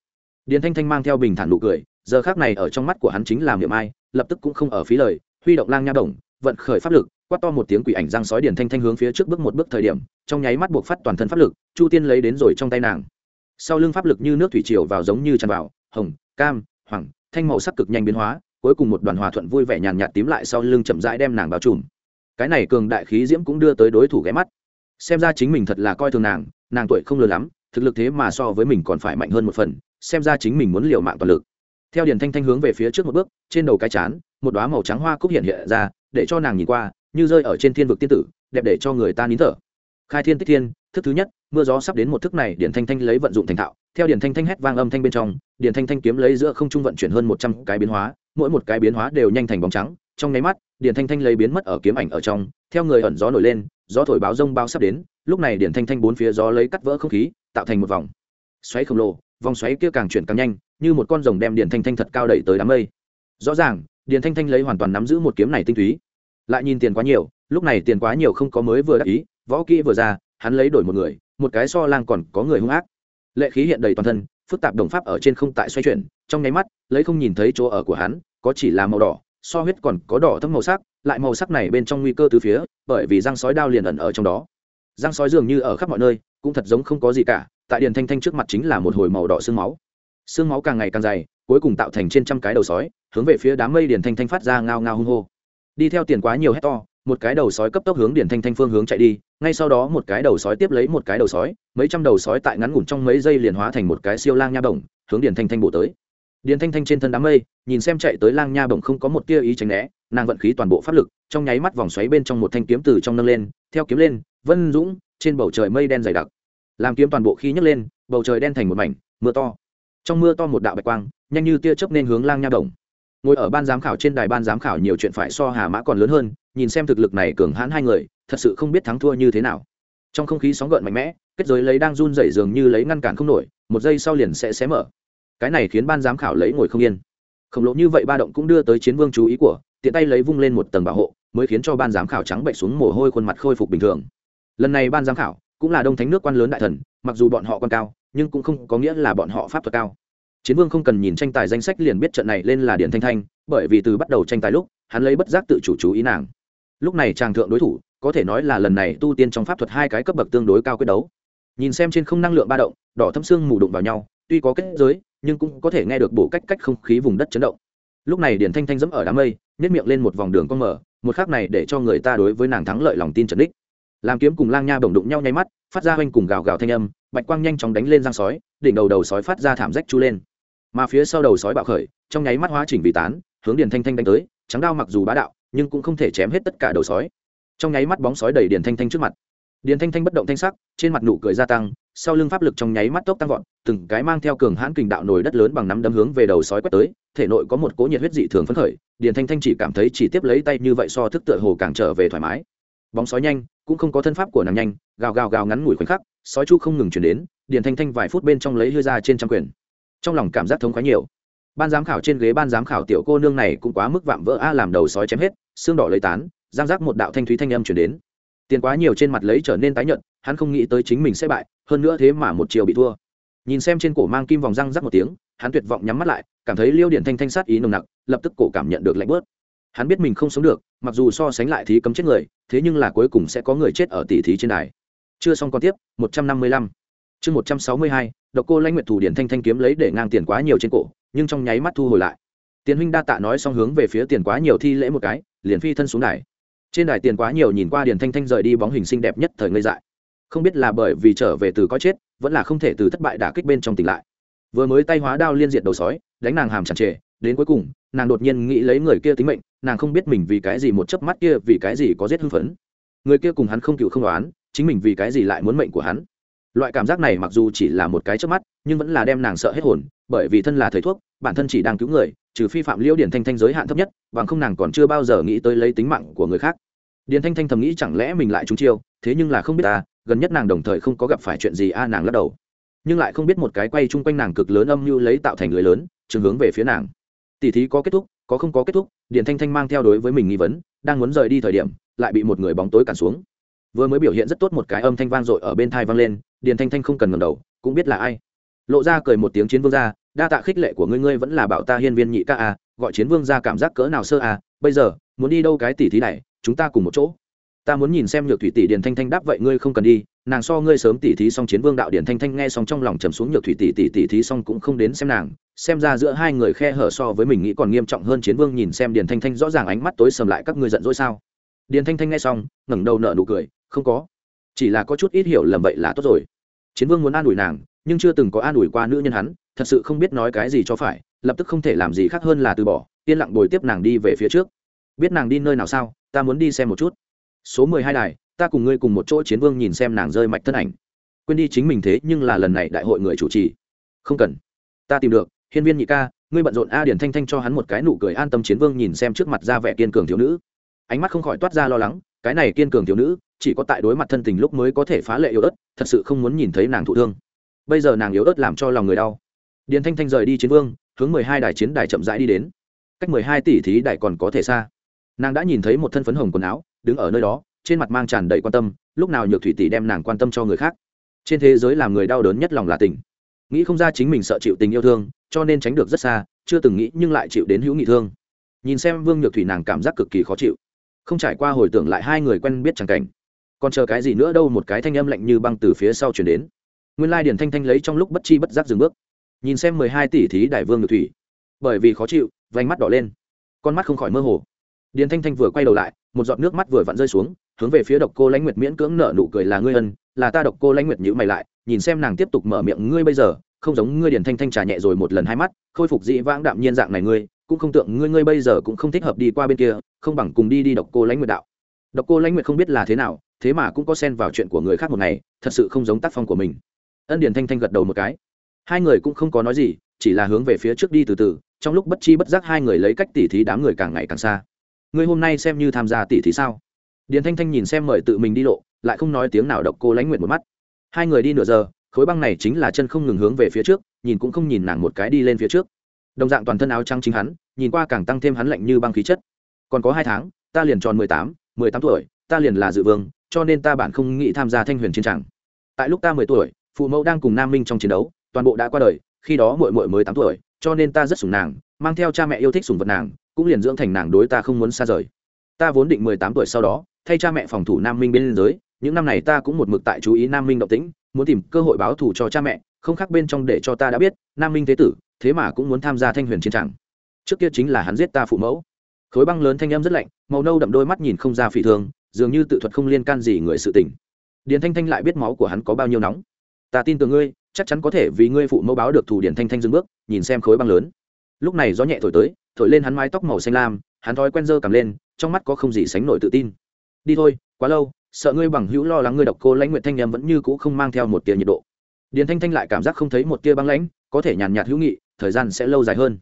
Điền thanh thanh mang theo bình thản nụ cười, giờ khác này ở trong mắt của hắn chính là miệng ai, lập tức cũng không ở phí lời, huy động lang nha đồng, vận khởi pháp lực quát to một tiếng quỷ ảnh răng sói điền thanh thanh hướng phía trước bước một bước thời điểm, trong nháy mắt buộc phát toàn thân pháp lực, chu tiên lấy đến rồi trong tay nàng. Sau lưng pháp lực như nước thủy triều vào giống như tràn vào, hồng, cam, hoàng, thanh màu sắc cực nhanh biến hóa, cuối cùng một đoàn hòa thuận vui vẻ nhàn nhạt tím lại sau lưng chậm rãi đem nàng bao trùm. Cái này cường đại khí diễm cũng đưa tới đối thủ ghé mắt. Xem ra chính mình thật là coi thường nàng nàng tuổi không lớn lắm, thực lực thế mà so với mình còn phải mạnh hơn một phần, xem ra chính mình muốn liều mạng toàn lực. Theo điền thanh thanh hướng về phía trước một bước, trên đầu cái chán, một đoá màu trắng hoa cúc hiện hiện ra, để cho nàng nhìn qua như rơi ở trên thiên vực tiên tử, đẹp để cho người ta nín thở. Khai thiên tích thiên, thức thứ nhất, mưa gió sắp đến một thức này điển thanh thanh lấy vận dụng thành thạo. Theo điển thanh thanh hét vang âm thanh bên trong điển thanh thanh kiếm lấy giữa không trung vận chuyển hơn một trăm cái biến hóa, mỗi một cái biến hóa đều nhanh thành bóng trắng. Trong nháy mắt điển thanh thanh lấy biến mất ở kiếm ảnh ở trong, theo người ẩn gió nổi lên, gió thổi báo rông bao sắp đến. Lúc này điển thanh thanh bốn phía gió lấy cắt vỡ không khí, tạo thành một vòng xoáy khổng lồ. Vòng xoáy kia càng chuyển càng nhanh, như một con rồng đem điển thanh thanh thật cao đẩy tới đám mây. Rõ ràng điển thanh thanh lấy hoàn toàn nắm giữ một kiếm này tinh túy lại nhìn tiền quá nhiều, lúc này tiền quá nhiều không có mới vừa đắc ý, võ kỹ vừa ra, hắn lấy đổi một người, một cái so lang còn có người hung ác. Lệ khí hiện đầy toàn thân, phức tạp đồng pháp ở trên không tại xoay chuyển, trong nháy mắt, lấy không nhìn thấy chỗ ở của hắn, có chỉ là màu đỏ, so huyết còn có đỏ thâm màu sắc, lại màu sắc này bên trong nguy cơ từ phía, bởi vì răng sói đao liền ẩn ở trong đó. Răng sói dường như ở khắp mọi nơi, cũng thật giống không có gì cả, tại điền thanh thanh trước mặt chính là một hồi màu đỏ xương máu. Xương máu càng ngày càng dày, cuối cùng tạo thành trên trăm cái đầu sói, hướng về phía đám mây điền thanh thanh phát ra ngao ngao hung hô đi theo tiền quá nhiều hét to, một cái đầu sói cấp tốc hướng điển thanh thanh phương hướng chạy đi, ngay sau đó một cái đầu sói tiếp lấy một cái đầu sói, mấy trăm đầu sói tại ngắn ngủn trong mấy giây liền hóa thành một cái siêu lang nha bổng, hướng điển thanh thanh bổ tới. Điển thanh thanh trên thân đám mây, nhìn xem chạy tới lang nha bổng không có một tia ý tránh né, nàng vận khí toàn bộ pháp lực, trong nháy mắt vòng xoáy bên trong một thanh kiếm từ trong nâng lên, theo kiếm lên, vân dũng, trên bầu trời mây đen dày đặc. Làm kiếm toàn bộ khi nhấc lên, bầu trời đen thành một mảnh, mưa to. Trong mưa to một đạo bạch quang, nhanh như tia chớp nên hướng lang nha bổng ngồi ở ban giám khảo trên đài ban giám khảo nhiều chuyện phải so hà mã còn lớn hơn, nhìn xem thực lực này cường hãn hai người, thật sự không biết thắng thua như thế nào. Trong không khí sóng gợn mạnh mẽ, kết giới lấy đang run rẩy dường như lấy ngăn cản không nổi, một giây sau liền sẽ xé mở. Cái này khiến ban giám khảo lấy ngồi không yên. Khổng lồ như vậy ba động cũng đưa tới chiến vương chú ý của, tiện tay lấy vung lên một tầng bảo hộ, mới khiến cho ban giám khảo trắng bệnh xuống mồ hôi khuôn mặt khôi phục bình thường. Lần này ban giám khảo cũng là đông thánh nước quan lớn đại thần, mặc dù bọn họ còn cao, nhưng cũng không có nghĩa là bọn họ pháp thuật cao chiến vương không cần nhìn tranh tài danh sách liền biết trận này lên là điển thanh thanh, bởi vì từ bắt đầu tranh tài lúc, hắn lấy bất giác tự chủ chú ý nàng. Lúc này chàng thượng đối thủ, có thể nói là lần này tu tiên trong pháp thuật hai cái cấp bậc tương đối cao quyết đấu. Nhìn xem trên không năng lượng ba động, đỏ thâm xương mù đụng vào nhau, tuy có kết giới, nhưng cũng có thể nghe được bổ cách cách không khí vùng đất chấn động. Lúc này điển thanh thanh dẫm ở đám mây nhét miệng lên một vòng đường con mở, một khác này để cho người ta đối với nàng thắng lợi lòng tin trần đích. Làm kiếm cùng lang nha bổng đụng nhau nháy mắt, phát ra oanh cùng gào gào thanh âm, bạch quang nhanh chóng đánh lên giang sói, đỉnh đầu đầu sói phát ra thảm rách chu lên mà phía sau đầu sói bạo khởi, trong nháy mắt hóa chỉnh vì tán, hướng điền thanh thanh đánh tới, trắng đao mặc dù bá đạo, nhưng cũng không thể chém hết tất cả đầu sói. Trong nháy mắt bóng sói đẩy điền thanh thanh trước mặt. Điền thanh thanh bất động thanh sắc, trên mặt nụ cười gia tăng, sau lưng pháp lực trong nháy mắt tốc tăng vọt, từng cái mang theo cường hãn kình đạo nổi đất lớn bằng nắm đấm hướng về đầu sói quét tới, thể nội có một cỗ nhiệt huyết dị thường phấn khởi, điền thanh thanh chỉ cảm thấy chỉ tiếp lấy tay như vậy so thức tựa hồ càng trở về thoải mái. Bóng sói nhanh, cũng không có thân pháp của nàng nhanh, gào gào gào ngắn ngủi khoảnh khắc, sói chu không ngừng chuyển đến, điền thanh thanh vài phút bên trong lấy hư ra trên trăm quyền trong lòng cảm giác thống khoái nhiều. Ban giám khảo trên ghế ban giám khảo tiểu cô nương này cũng quá mức vạm vỡ a làm đầu sói chém hết xương đỏ lấy tán giang giác một đạo thanh thúy thanh âm chuyển đến. Tiền quá nhiều trên mặt lấy trở nên tái nhợt hắn không nghĩ tới chính mình sẽ bại hơn nữa thế mà một chiều bị thua. Nhìn xem trên cổ mang kim vòng răng rắc một tiếng hắn tuyệt vọng nhắm mắt lại cảm thấy liêu điện thanh thanh sát ý nồng nặc lập tức cổ cảm nhận được lạnh bớt hắn biết mình không sống được mặc dù so sánh lại thí cấm chết người thế nhưng là cuối cùng sẽ có người chết ở tỷ thí trên đài. Chưa xong còn tiếp 155. chương 162, độc cô lãnh nguyệt thủ điển thanh thanh kiếm lấy để ngang tiền quá nhiều trên cổ, nhưng trong nháy mắt thu hồi lại. Tiền huynh đa tạ nói xong hướng về phía tiền quá nhiều thi lễ một cái, liền phi thân xuống đài. Trên đài tiền quá nhiều nhìn qua điển thanh thanh rời đi bóng hình xinh đẹp nhất thời ngây dại. Không biết là bởi vì trở về từ có chết, vẫn là không thể từ thất bại đả kích bên trong tỉnh lại. Vừa mới tay hóa đao liên diệt đầu sói, đánh nàng hàm chặt trề đến cuối cùng, nàng đột nhiên nghĩ lấy người kia tính mệnh, nàng không biết mình vì cái gì một chớp mắt kia vì cái gì có giết hưng phấn. Người kia cùng hắn không cựu không đoán, chính mình vì cái gì lại muốn mệnh của hắn loại cảm giác này mặc dù chỉ là một cái chớp mắt, nhưng vẫn là đem nàng sợ hết hồn, bởi vì thân là thầy thuốc, bản thân chỉ đang cứu người, trừ phi phạm liễu điển thanh thanh giới hạn thấp nhất, bằng không nàng còn chưa bao giờ nghĩ tới lấy tính mạng của người khác. Điển thanh thanh thầm nghĩ chẳng lẽ mình lại trúng chiêu, thế nhưng là không biết ta, gần nhất nàng đồng thời không có gặp phải chuyện gì a, nàng lắc đầu. Nhưng lại không biết một cái quay chung quanh nàng cực lớn âm mưu lấy tạo thành người lớn trường hướng về phía nàng. Tỷ thí có kết thúc, có không có kết thúc điền thanh thanh mang theo đối với mình nghi vấn, đang muốn rời đi thời điểm, lại bị một người bóng tối cản xuống. Vừa mới biểu hiện rất tốt một cái âm thanh vang dội ở bên thai vang lên điền thanh thanh không cần ngầm đầu cũng biết là ai. Lộ ra cười một tiếng chiến vương gia, đa tạ khích lệ của ngươi ngươi vẫn là bảo ta hiên viên nhị ca à, gọi chiến vương gia cảm giác cỡ nào sơ à, bây giờ muốn đi đâu cái tỷ thí này chúng ta cùng một chỗ. Ta muốn nhìn xem nhược thủy tỷ điền thanh thanh đáp vậy ngươi không cần đi nàng so ngươi sớm tỷ thí xong chiến vương đạo điền thanh thanh nghe xong trong lòng trầm xuống nhược thủy tỷ tỷ tỷ thí xong cũng không đến xem nàng xem ra giữa hai người khe hở so với mình nghĩ còn nghiêm trọng hơn chiến vương nhìn xem điền thanh thanh rõ ràng ánh mắt tối sầm lại các ngươi giận dỗi sao? Điền thanh thanh nghe xong ngẩng đầu nở nụ cười không có chỉ là có chút ít hiểu lầm vậy là tốt rồi chiến vương muốn an ủi nàng, nhưng chưa từng có an ủi qua nữ nhân hắn, thật sự không biết nói cái gì cho phải, lập tức không thể làm gì khác hơn là từ bỏ, yên lặng bồi tiếp nàng đi về phía trước. Biết nàng đi nơi nào sao, ta muốn đi xem một chút. Số mười hai đài, ta cùng ngươi cùng một chỗ chiến vương nhìn xem nàng rơi mạch thân ảnh. Quên đi chính mình thế nhưng là lần này đại hội người chủ trì. Không cần. Ta tìm được, hiên viên nhị ca, ngươi bận rộn a điển thanh thanh cho hắn một cái nụ cười an tâm chiến vương nhìn xem trước mặt ra vẻ kiên cường thiếu nữ. Ánh mắt không khỏi toát ra lo lắng, cái này kiên cường thiếu nữ chỉ có tại đối mặt thân tình lúc mới có thể phá lệ yếu ớt, thật sự không muốn nhìn thấy nàng thụ thương. Bây giờ nàng yếu ớt làm cho lòng người đau. Điền thanh thanh rời đi chiến vương, hướng mười hai đài chiến đài chậm rãi đi đến. Cách mười hai tỷ thí đài còn có thể xa. Nàng đã nhìn thấy một thân phấn hồng quần áo, đứng ở nơi đó, trên mặt mang tràn đầy quan tâm, lúc nào nhược thủy tỷ đem nàng quan tâm cho người khác. Trên thế giới làm người đau đớn nhất lòng là tình. Nghĩ không ra chính mình sợ chịu tình yêu thương, cho nên tránh được rất xa, chưa từng nghĩ nhưng lại chịu đến hữu nghị thương. Nhìn xem vương nhược thủy nàng cảm giác cực kỳ khó chịu. Không trải qua hồi tưởng lại hai người quen biết chẳng cảnh còn chờ cái gì nữa đâu, một cái thanh âm lạnh như băng từ phía sau chuyển đến. Nguyên lai điển thanh thanh lấy trong lúc bất chi bất giác dừng bước. Nhìn xem mười hai tỷ thí đại vương ngược thủy, bởi vì khó chịu, vành mắt đỏ lên, con mắt không khỏi mơ hồ. Điền thanh thanh vừa quay đầu lại, một giọt nước mắt vừa vặn rơi xuống, hướng về phía độc cô lãnh nguyệt miễn cưỡng nợ nụ cười là ngươi ân, là ta độc cô lãnh nguyệt nhữ mày lại, nhìn xem nàng tiếp tục mở miệng, ngươi bây giờ, không giống ngươi điền thanh thanh trà nhẹ rồi một lần hai mắt, khôi phục dị vãng đạm nhiên dạng này ngươi, cũng không tượng ngươi ngươi bây giờ cũng không thích hợp đi qua bên kia, không bằng cùng đi đi độc cô lãnh nguyệt đạo. Độc cô lãnh nguyệt không biết là thế nào thế mà cũng có xen vào chuyện của người khác một ngày, thật sự không giống tác phong của mình. Ân điền thanh thanh gật đầu một cái. Hai người cũng không có nói gì, chỉ là hướng về phía trước đi từ từ, trong lúc bất chi bất giác hai người lấy cách tỉ thí đám người càng ngày càng xa. Người hôm nay xem như tham gia tỉ thí sao? Điền thanh thanh nhìn xem mời tự mình đi lộ, lại không nói tiếng nào độc cô lãnh nguyện một mắt. Hai người đi nửa giờ, khối băng này chính là chân không ngừng hướng về phía trước, nhìn cũng không nhìn nàng một cái đi lên phía trước. Đồng dạng toàn thân áo trắng chính hắn, nhìn qua càng tăng thêm hắn lạnh như băng khí chất. Còn có hai tháng, ta liền tròn mười tám mười tám tuổi, ta liền là dự vương cho nên ta bản không nghĩ tham gia thanh huyền chiến tràng. Tại lúc ta mười tuổi, phụ mẫu đang cùng nam minh trong chiến đấu, toàn bộ đã qua đời, khi đó mội mội mới tám tuổi, cho nên ta rất sủng nàng, mang theo cha mẹ yêu thích sủng vật nàng, cũng liền dưỡng thành nàng đối ta không muốn xa rời. Ta vốn định mười tám tuổi sau đó, thay cha mẹ phòng thủ nam minh bên giới, những năm này ta cũng một mực tại chú ý nam minh động tĩnh, muốn tìm cơ hội báo thù cho cha mẹ, không khác bên trong để cho ta đã biết, nam minh thế tử, thế mà cũng muốn tham gia thanh huyền chiến tràng. Trước kia chính là hắn giết ta phụ mẫu. Khối băng lớn thanh âm rất lạnh, màu nâu đậm đôi mắt nhìn không ra phỉ thường dường như tự thuật không liên can gì người sự tình. Điền thanh thanh lại biết máu của hắn có bao nhiêu nóng. Ta tin tưởng ngươi, chắc chắn có thể vì ngươi phụ mẫu báo được thủ điền thanh thanh dừng bước, nhìn xem khối băng lớn. Lúc này gió nhẹ thổi tới, thổi lên hắn mái tóc màu xanh lam, hắn thói quen dơ cầm lên, trong mắt có không gì sánh nổi tự tin. Đi thôi, quá lâu, sợ ngươi bằng hữu lo lắng ngươi độc cô lãnh nguyện thanh nhầm vẫn như cũ không mang theo một tia nhiệt độ. Điền thanh thanh lại cảm giác không thấy một tia băng lãnh, có thể nhàn nhạt hữu nghị, thời gian sẽ lâu dài hơn.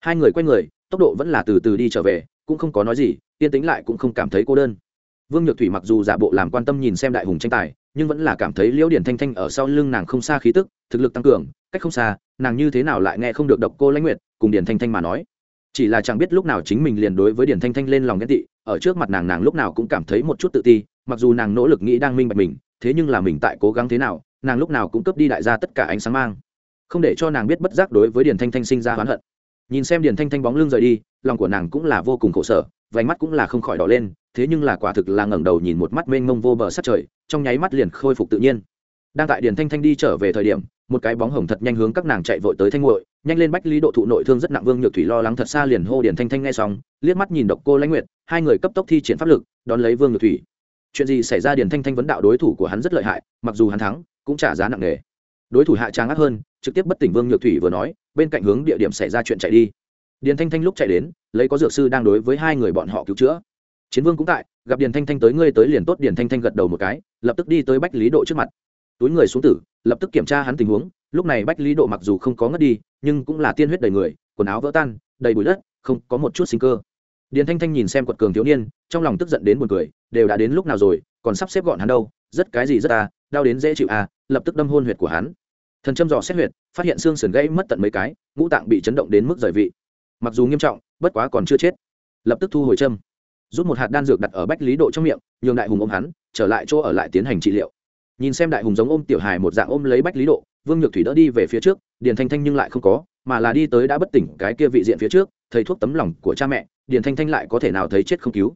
Hai người quay người, tốc độ vẫn là từ từ đi trở về, cũng không có nói gì, yên tĩnh lại cũng không cảm thấy cô đơn vương nhược thủy mặc dù giả bộ làm quan tâm nhìn xem đại hùng tranh tài, nhưng vẫn là cảm thấy liễu điển thanh thanh ở sau lưng nàng không xa khí tức, thực lực tăng cường, cách không xa, nàng như thế nào lại nghe không được độc cô lãnh nguyệt, cùng điển thanh thanh mà nói. Chỉ là chẳng biết lúc nào chính mình liền đối với điển thanh thanh lên lòng ghen tị, ở trước mặt nàng nàng lúc nào cũng cảm thấy một chút tự ti, mặc dù nàng nỗ lực nghĩ đang minh bạch mình, thế nhưng là mình tại cố gắng thế nào, nàng lúc nào cũng cướp đi đại gia tất cả ánh sáng mang. Không để cho nàng biết bất giác đối với điển thanh thanh sinh ra oán hận. Nhìn xem điển thanh thanh bóng lưng rời đi, lòng của nàng cũng là vô cùng khổ sở vành mắt cũng là không khỏi đỏ lên, thế nhưng là quả thực là ngẩng đầu nhìn một mắt mênh mông vô bờ sát trời, trong nháy mắt liền khôi phục tự nhiên. Đang tại Điền thanh thanh đi trở về thời điểm, một cái bóng hồng thật nhanh hướng các nàng chạy vội tới thanh nguội nhanh lên bách lý độ thụ nội thương rất nặng vương nhược thủy lo lắng thật xa liền hô Điền thanh thanh nghe xong, liếc mắt nhìn độc cô lãnh nguyệt, hai người cấp tốc thi triển pháp lực, đón lấy vương nhược thủy. Chuyện gì xảy ra? Điền thanh thanh vấn đạo đối thủ của hắn rất lợi hại, mặc dù hắn thắng, cũng trả giá nặng nề. Đối thủ hạ trang ác hơn, trực tiếp bất tỉnh vương nhược thủy vừa nói, bên cạnh hướng địa điểm xảy ra chuyện chạy đi. Điền thanh thanh lúc chạy đến lấy có dược sư đang đối với hai người bọn họ cứu chữa. Chiến vương cũng tại, gặp điền thanh thanh tới ngươi tới liền tốt, điền thanh thanh gật đầu một cái, lập tức đi tới bách lý độ trước mặt. Túi người xuống tử, lập tức kiểm tra hắn tình huống, lúc này bách lý độ mặc dù không có ngất đi, nhưng cũng là tiên huyết đầy người, quần áo vỡ tan, đầy bụi đất, không có một chút sinh cơ. Điền thanh thanh nhìn xem quật cường thiếu niên, trong lòng tức giận đến một người đều đã đến lúc nào rồi, còn sắp xếp gọn hắn đâu, rất cái gì rất à đau đến dễ chịu à lập tức đâm hôn huyệt của hắn. Thần châm dò xét huyệt, phát hiện xương sườn gãy mất tận mấy cái, ngũ tạng bị chấn động đến mức rời vị. Mặc dù nghiêm trọng bất quá còn chưa chết. Lập tức thu hồi châm. Rút một hạt đan dược đặt ở bách lý độ trong miệng, nhường đại hùng ôm hắn, trở lại chỗ ở lại tiến hành trị liệu. Nhìn xem đại hùng giống ôm tiểu hài một dạng ôm lấy bách lý độ, vương nhược thủy đỡ đi về phía trước, điền thanh thanh nhưng lại không có, mà là đi tới đã bất tỉnh cái kia vị diện phía trước, thầy thuốc tấm lòng của cha mẹ, điền thanh thanh lại có thể nào thấy chết không cứu.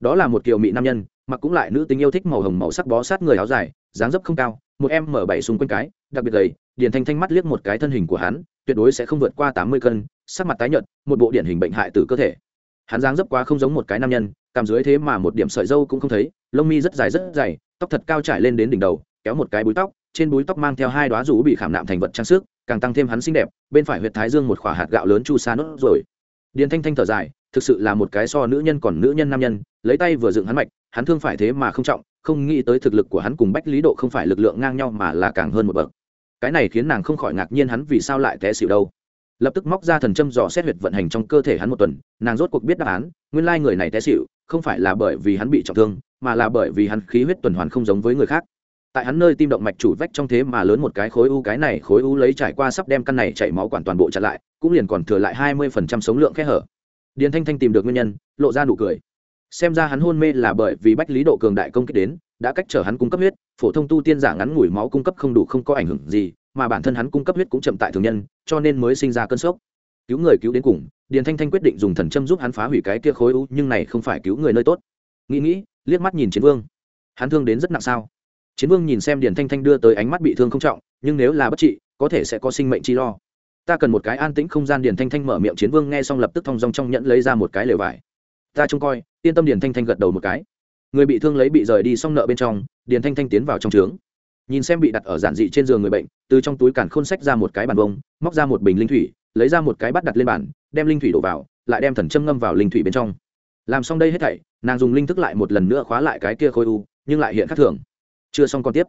Đó là một kiều mị nam nhân, mặc cũng lại nữ tính yêu thích màu hồng màu sắc bó sát người áo dài, dáng dấp không cao một em mở bảy xung quanh cái, đặc biệt gầy, điền thanh thanh mắt liếc một cái thân hình của hắn, tuyệt đối sẽ không vượt qua tám mươi cân, sắc mặt tái nhợt, một bộ điển hình bệnh hại từ cơ thể. Hắn dáng dấp quá không giống một cái nam nhân, cằm dưới thế mà một điểm sợi dâu cũng không thấy, lông mi rất dài rất dày, tóc thật cao trải lên đến đỉnh đầu, kéo một cái búi tóc, trên búi tóc mang theo hai đoá rũ bị khảm nạm thành vật trang sức, càng tăng thêm hắn xinh đẹp, bên phải huyệt thái dương một khỏa hạt gạo lớn chu sa nốt rồi điền thanh thanh thở dài, thực sự là một cái so nữ nhân còn nữ nhân nam nhân, lấy tay vừa dựng hắn mạch hắn thương phải thế mà không trọng, không nghĩ tới thực lực của hắn cùng bách lý độ không phải lực lượng ngang nhau mà là càng hơn một bậc. Cái này khiến nàng không khỏi ngạc nhiên hắn vì sao lại té xịu đâu. Lập tức móc ra thần châm dò xét huyệt vận hành trong cơ thể hắn một tuần, nàng rốt cuộc biết đáp án, nguyên lai người này té xịu không phải là bởi vì hắn bị trọng thương, mà là bởi vì hắn khí huyết tuần hoàn không giống với người khác. Tại hắn nơi tim động mạch chủ vách trong thế mà lớn một cái khối u, cái này khối u lấy trải qua sắp đem căn này chảy máu quản toàn bộ chặn lại, cũng liền còn thừa lại hai mươi phần trăm sống lượng khe hở. Điền thanh thanh tìm được nguyên nhân, lộ ra nụ cười xem ra hắn hôn mê là bởi vì bách lý độ cường đại công kích đến, đã cách trở hắn cung cấp huyết, phổ thông tu tiên giả ngắn ngủi máu cung cấp không đủ không có ảnh hưởng gì, mà bản thân hắn cung cấp huyết cũng chậm tại thường nhân, cho nên mới sinh ra cơn sốc. Cứu người cứu đến cùng, điền thanh thanh quyết định dùng thần châm giúp hắn phá hủy cái kia khối u, nhưng này không phải cứu người nơi tốt. Nghĩ nghĩ, liếc mắt nhìn chiến vương. Hắn thương đến rất nặng sao? Chiến vương nhìn xem điền thanh thanh đưa tới ánh mắt bị thương không trọng, nhưng nếu là bất trị, có thể sẽ có sinh mệnh chi lo. Ta cần một cái an tĩnh không gian, điền thanh thanh mở miệng, chiến vương nghe xong lập tức thong dong trong nhẫn lấy ra một cái lều vải ta trông coi, yên tâm điền thanh thanh gật đầu một cái. Người bị thương lấy bị rời đi xong nợ bên trong, điền thanh thanh tiến vào trong trướng. Nhìn xem bị đặt ở giản dị trên giường người bệnh, từ trong túi càn khôn sách ra một cái bàn bông, móc ra một bình linh thủy, lấy ra một cái bắt đặt lên bàn, đem linh thủy đổ vào, lại đem thần châm ngâm vào linh thủy bên trong. Làm xong đây hết thảy, nàng dùng linh thức lại một lần nữa khóa lại cái kia khối u, nhưng lại hiện khác thường. Chưa xong còn tiếp.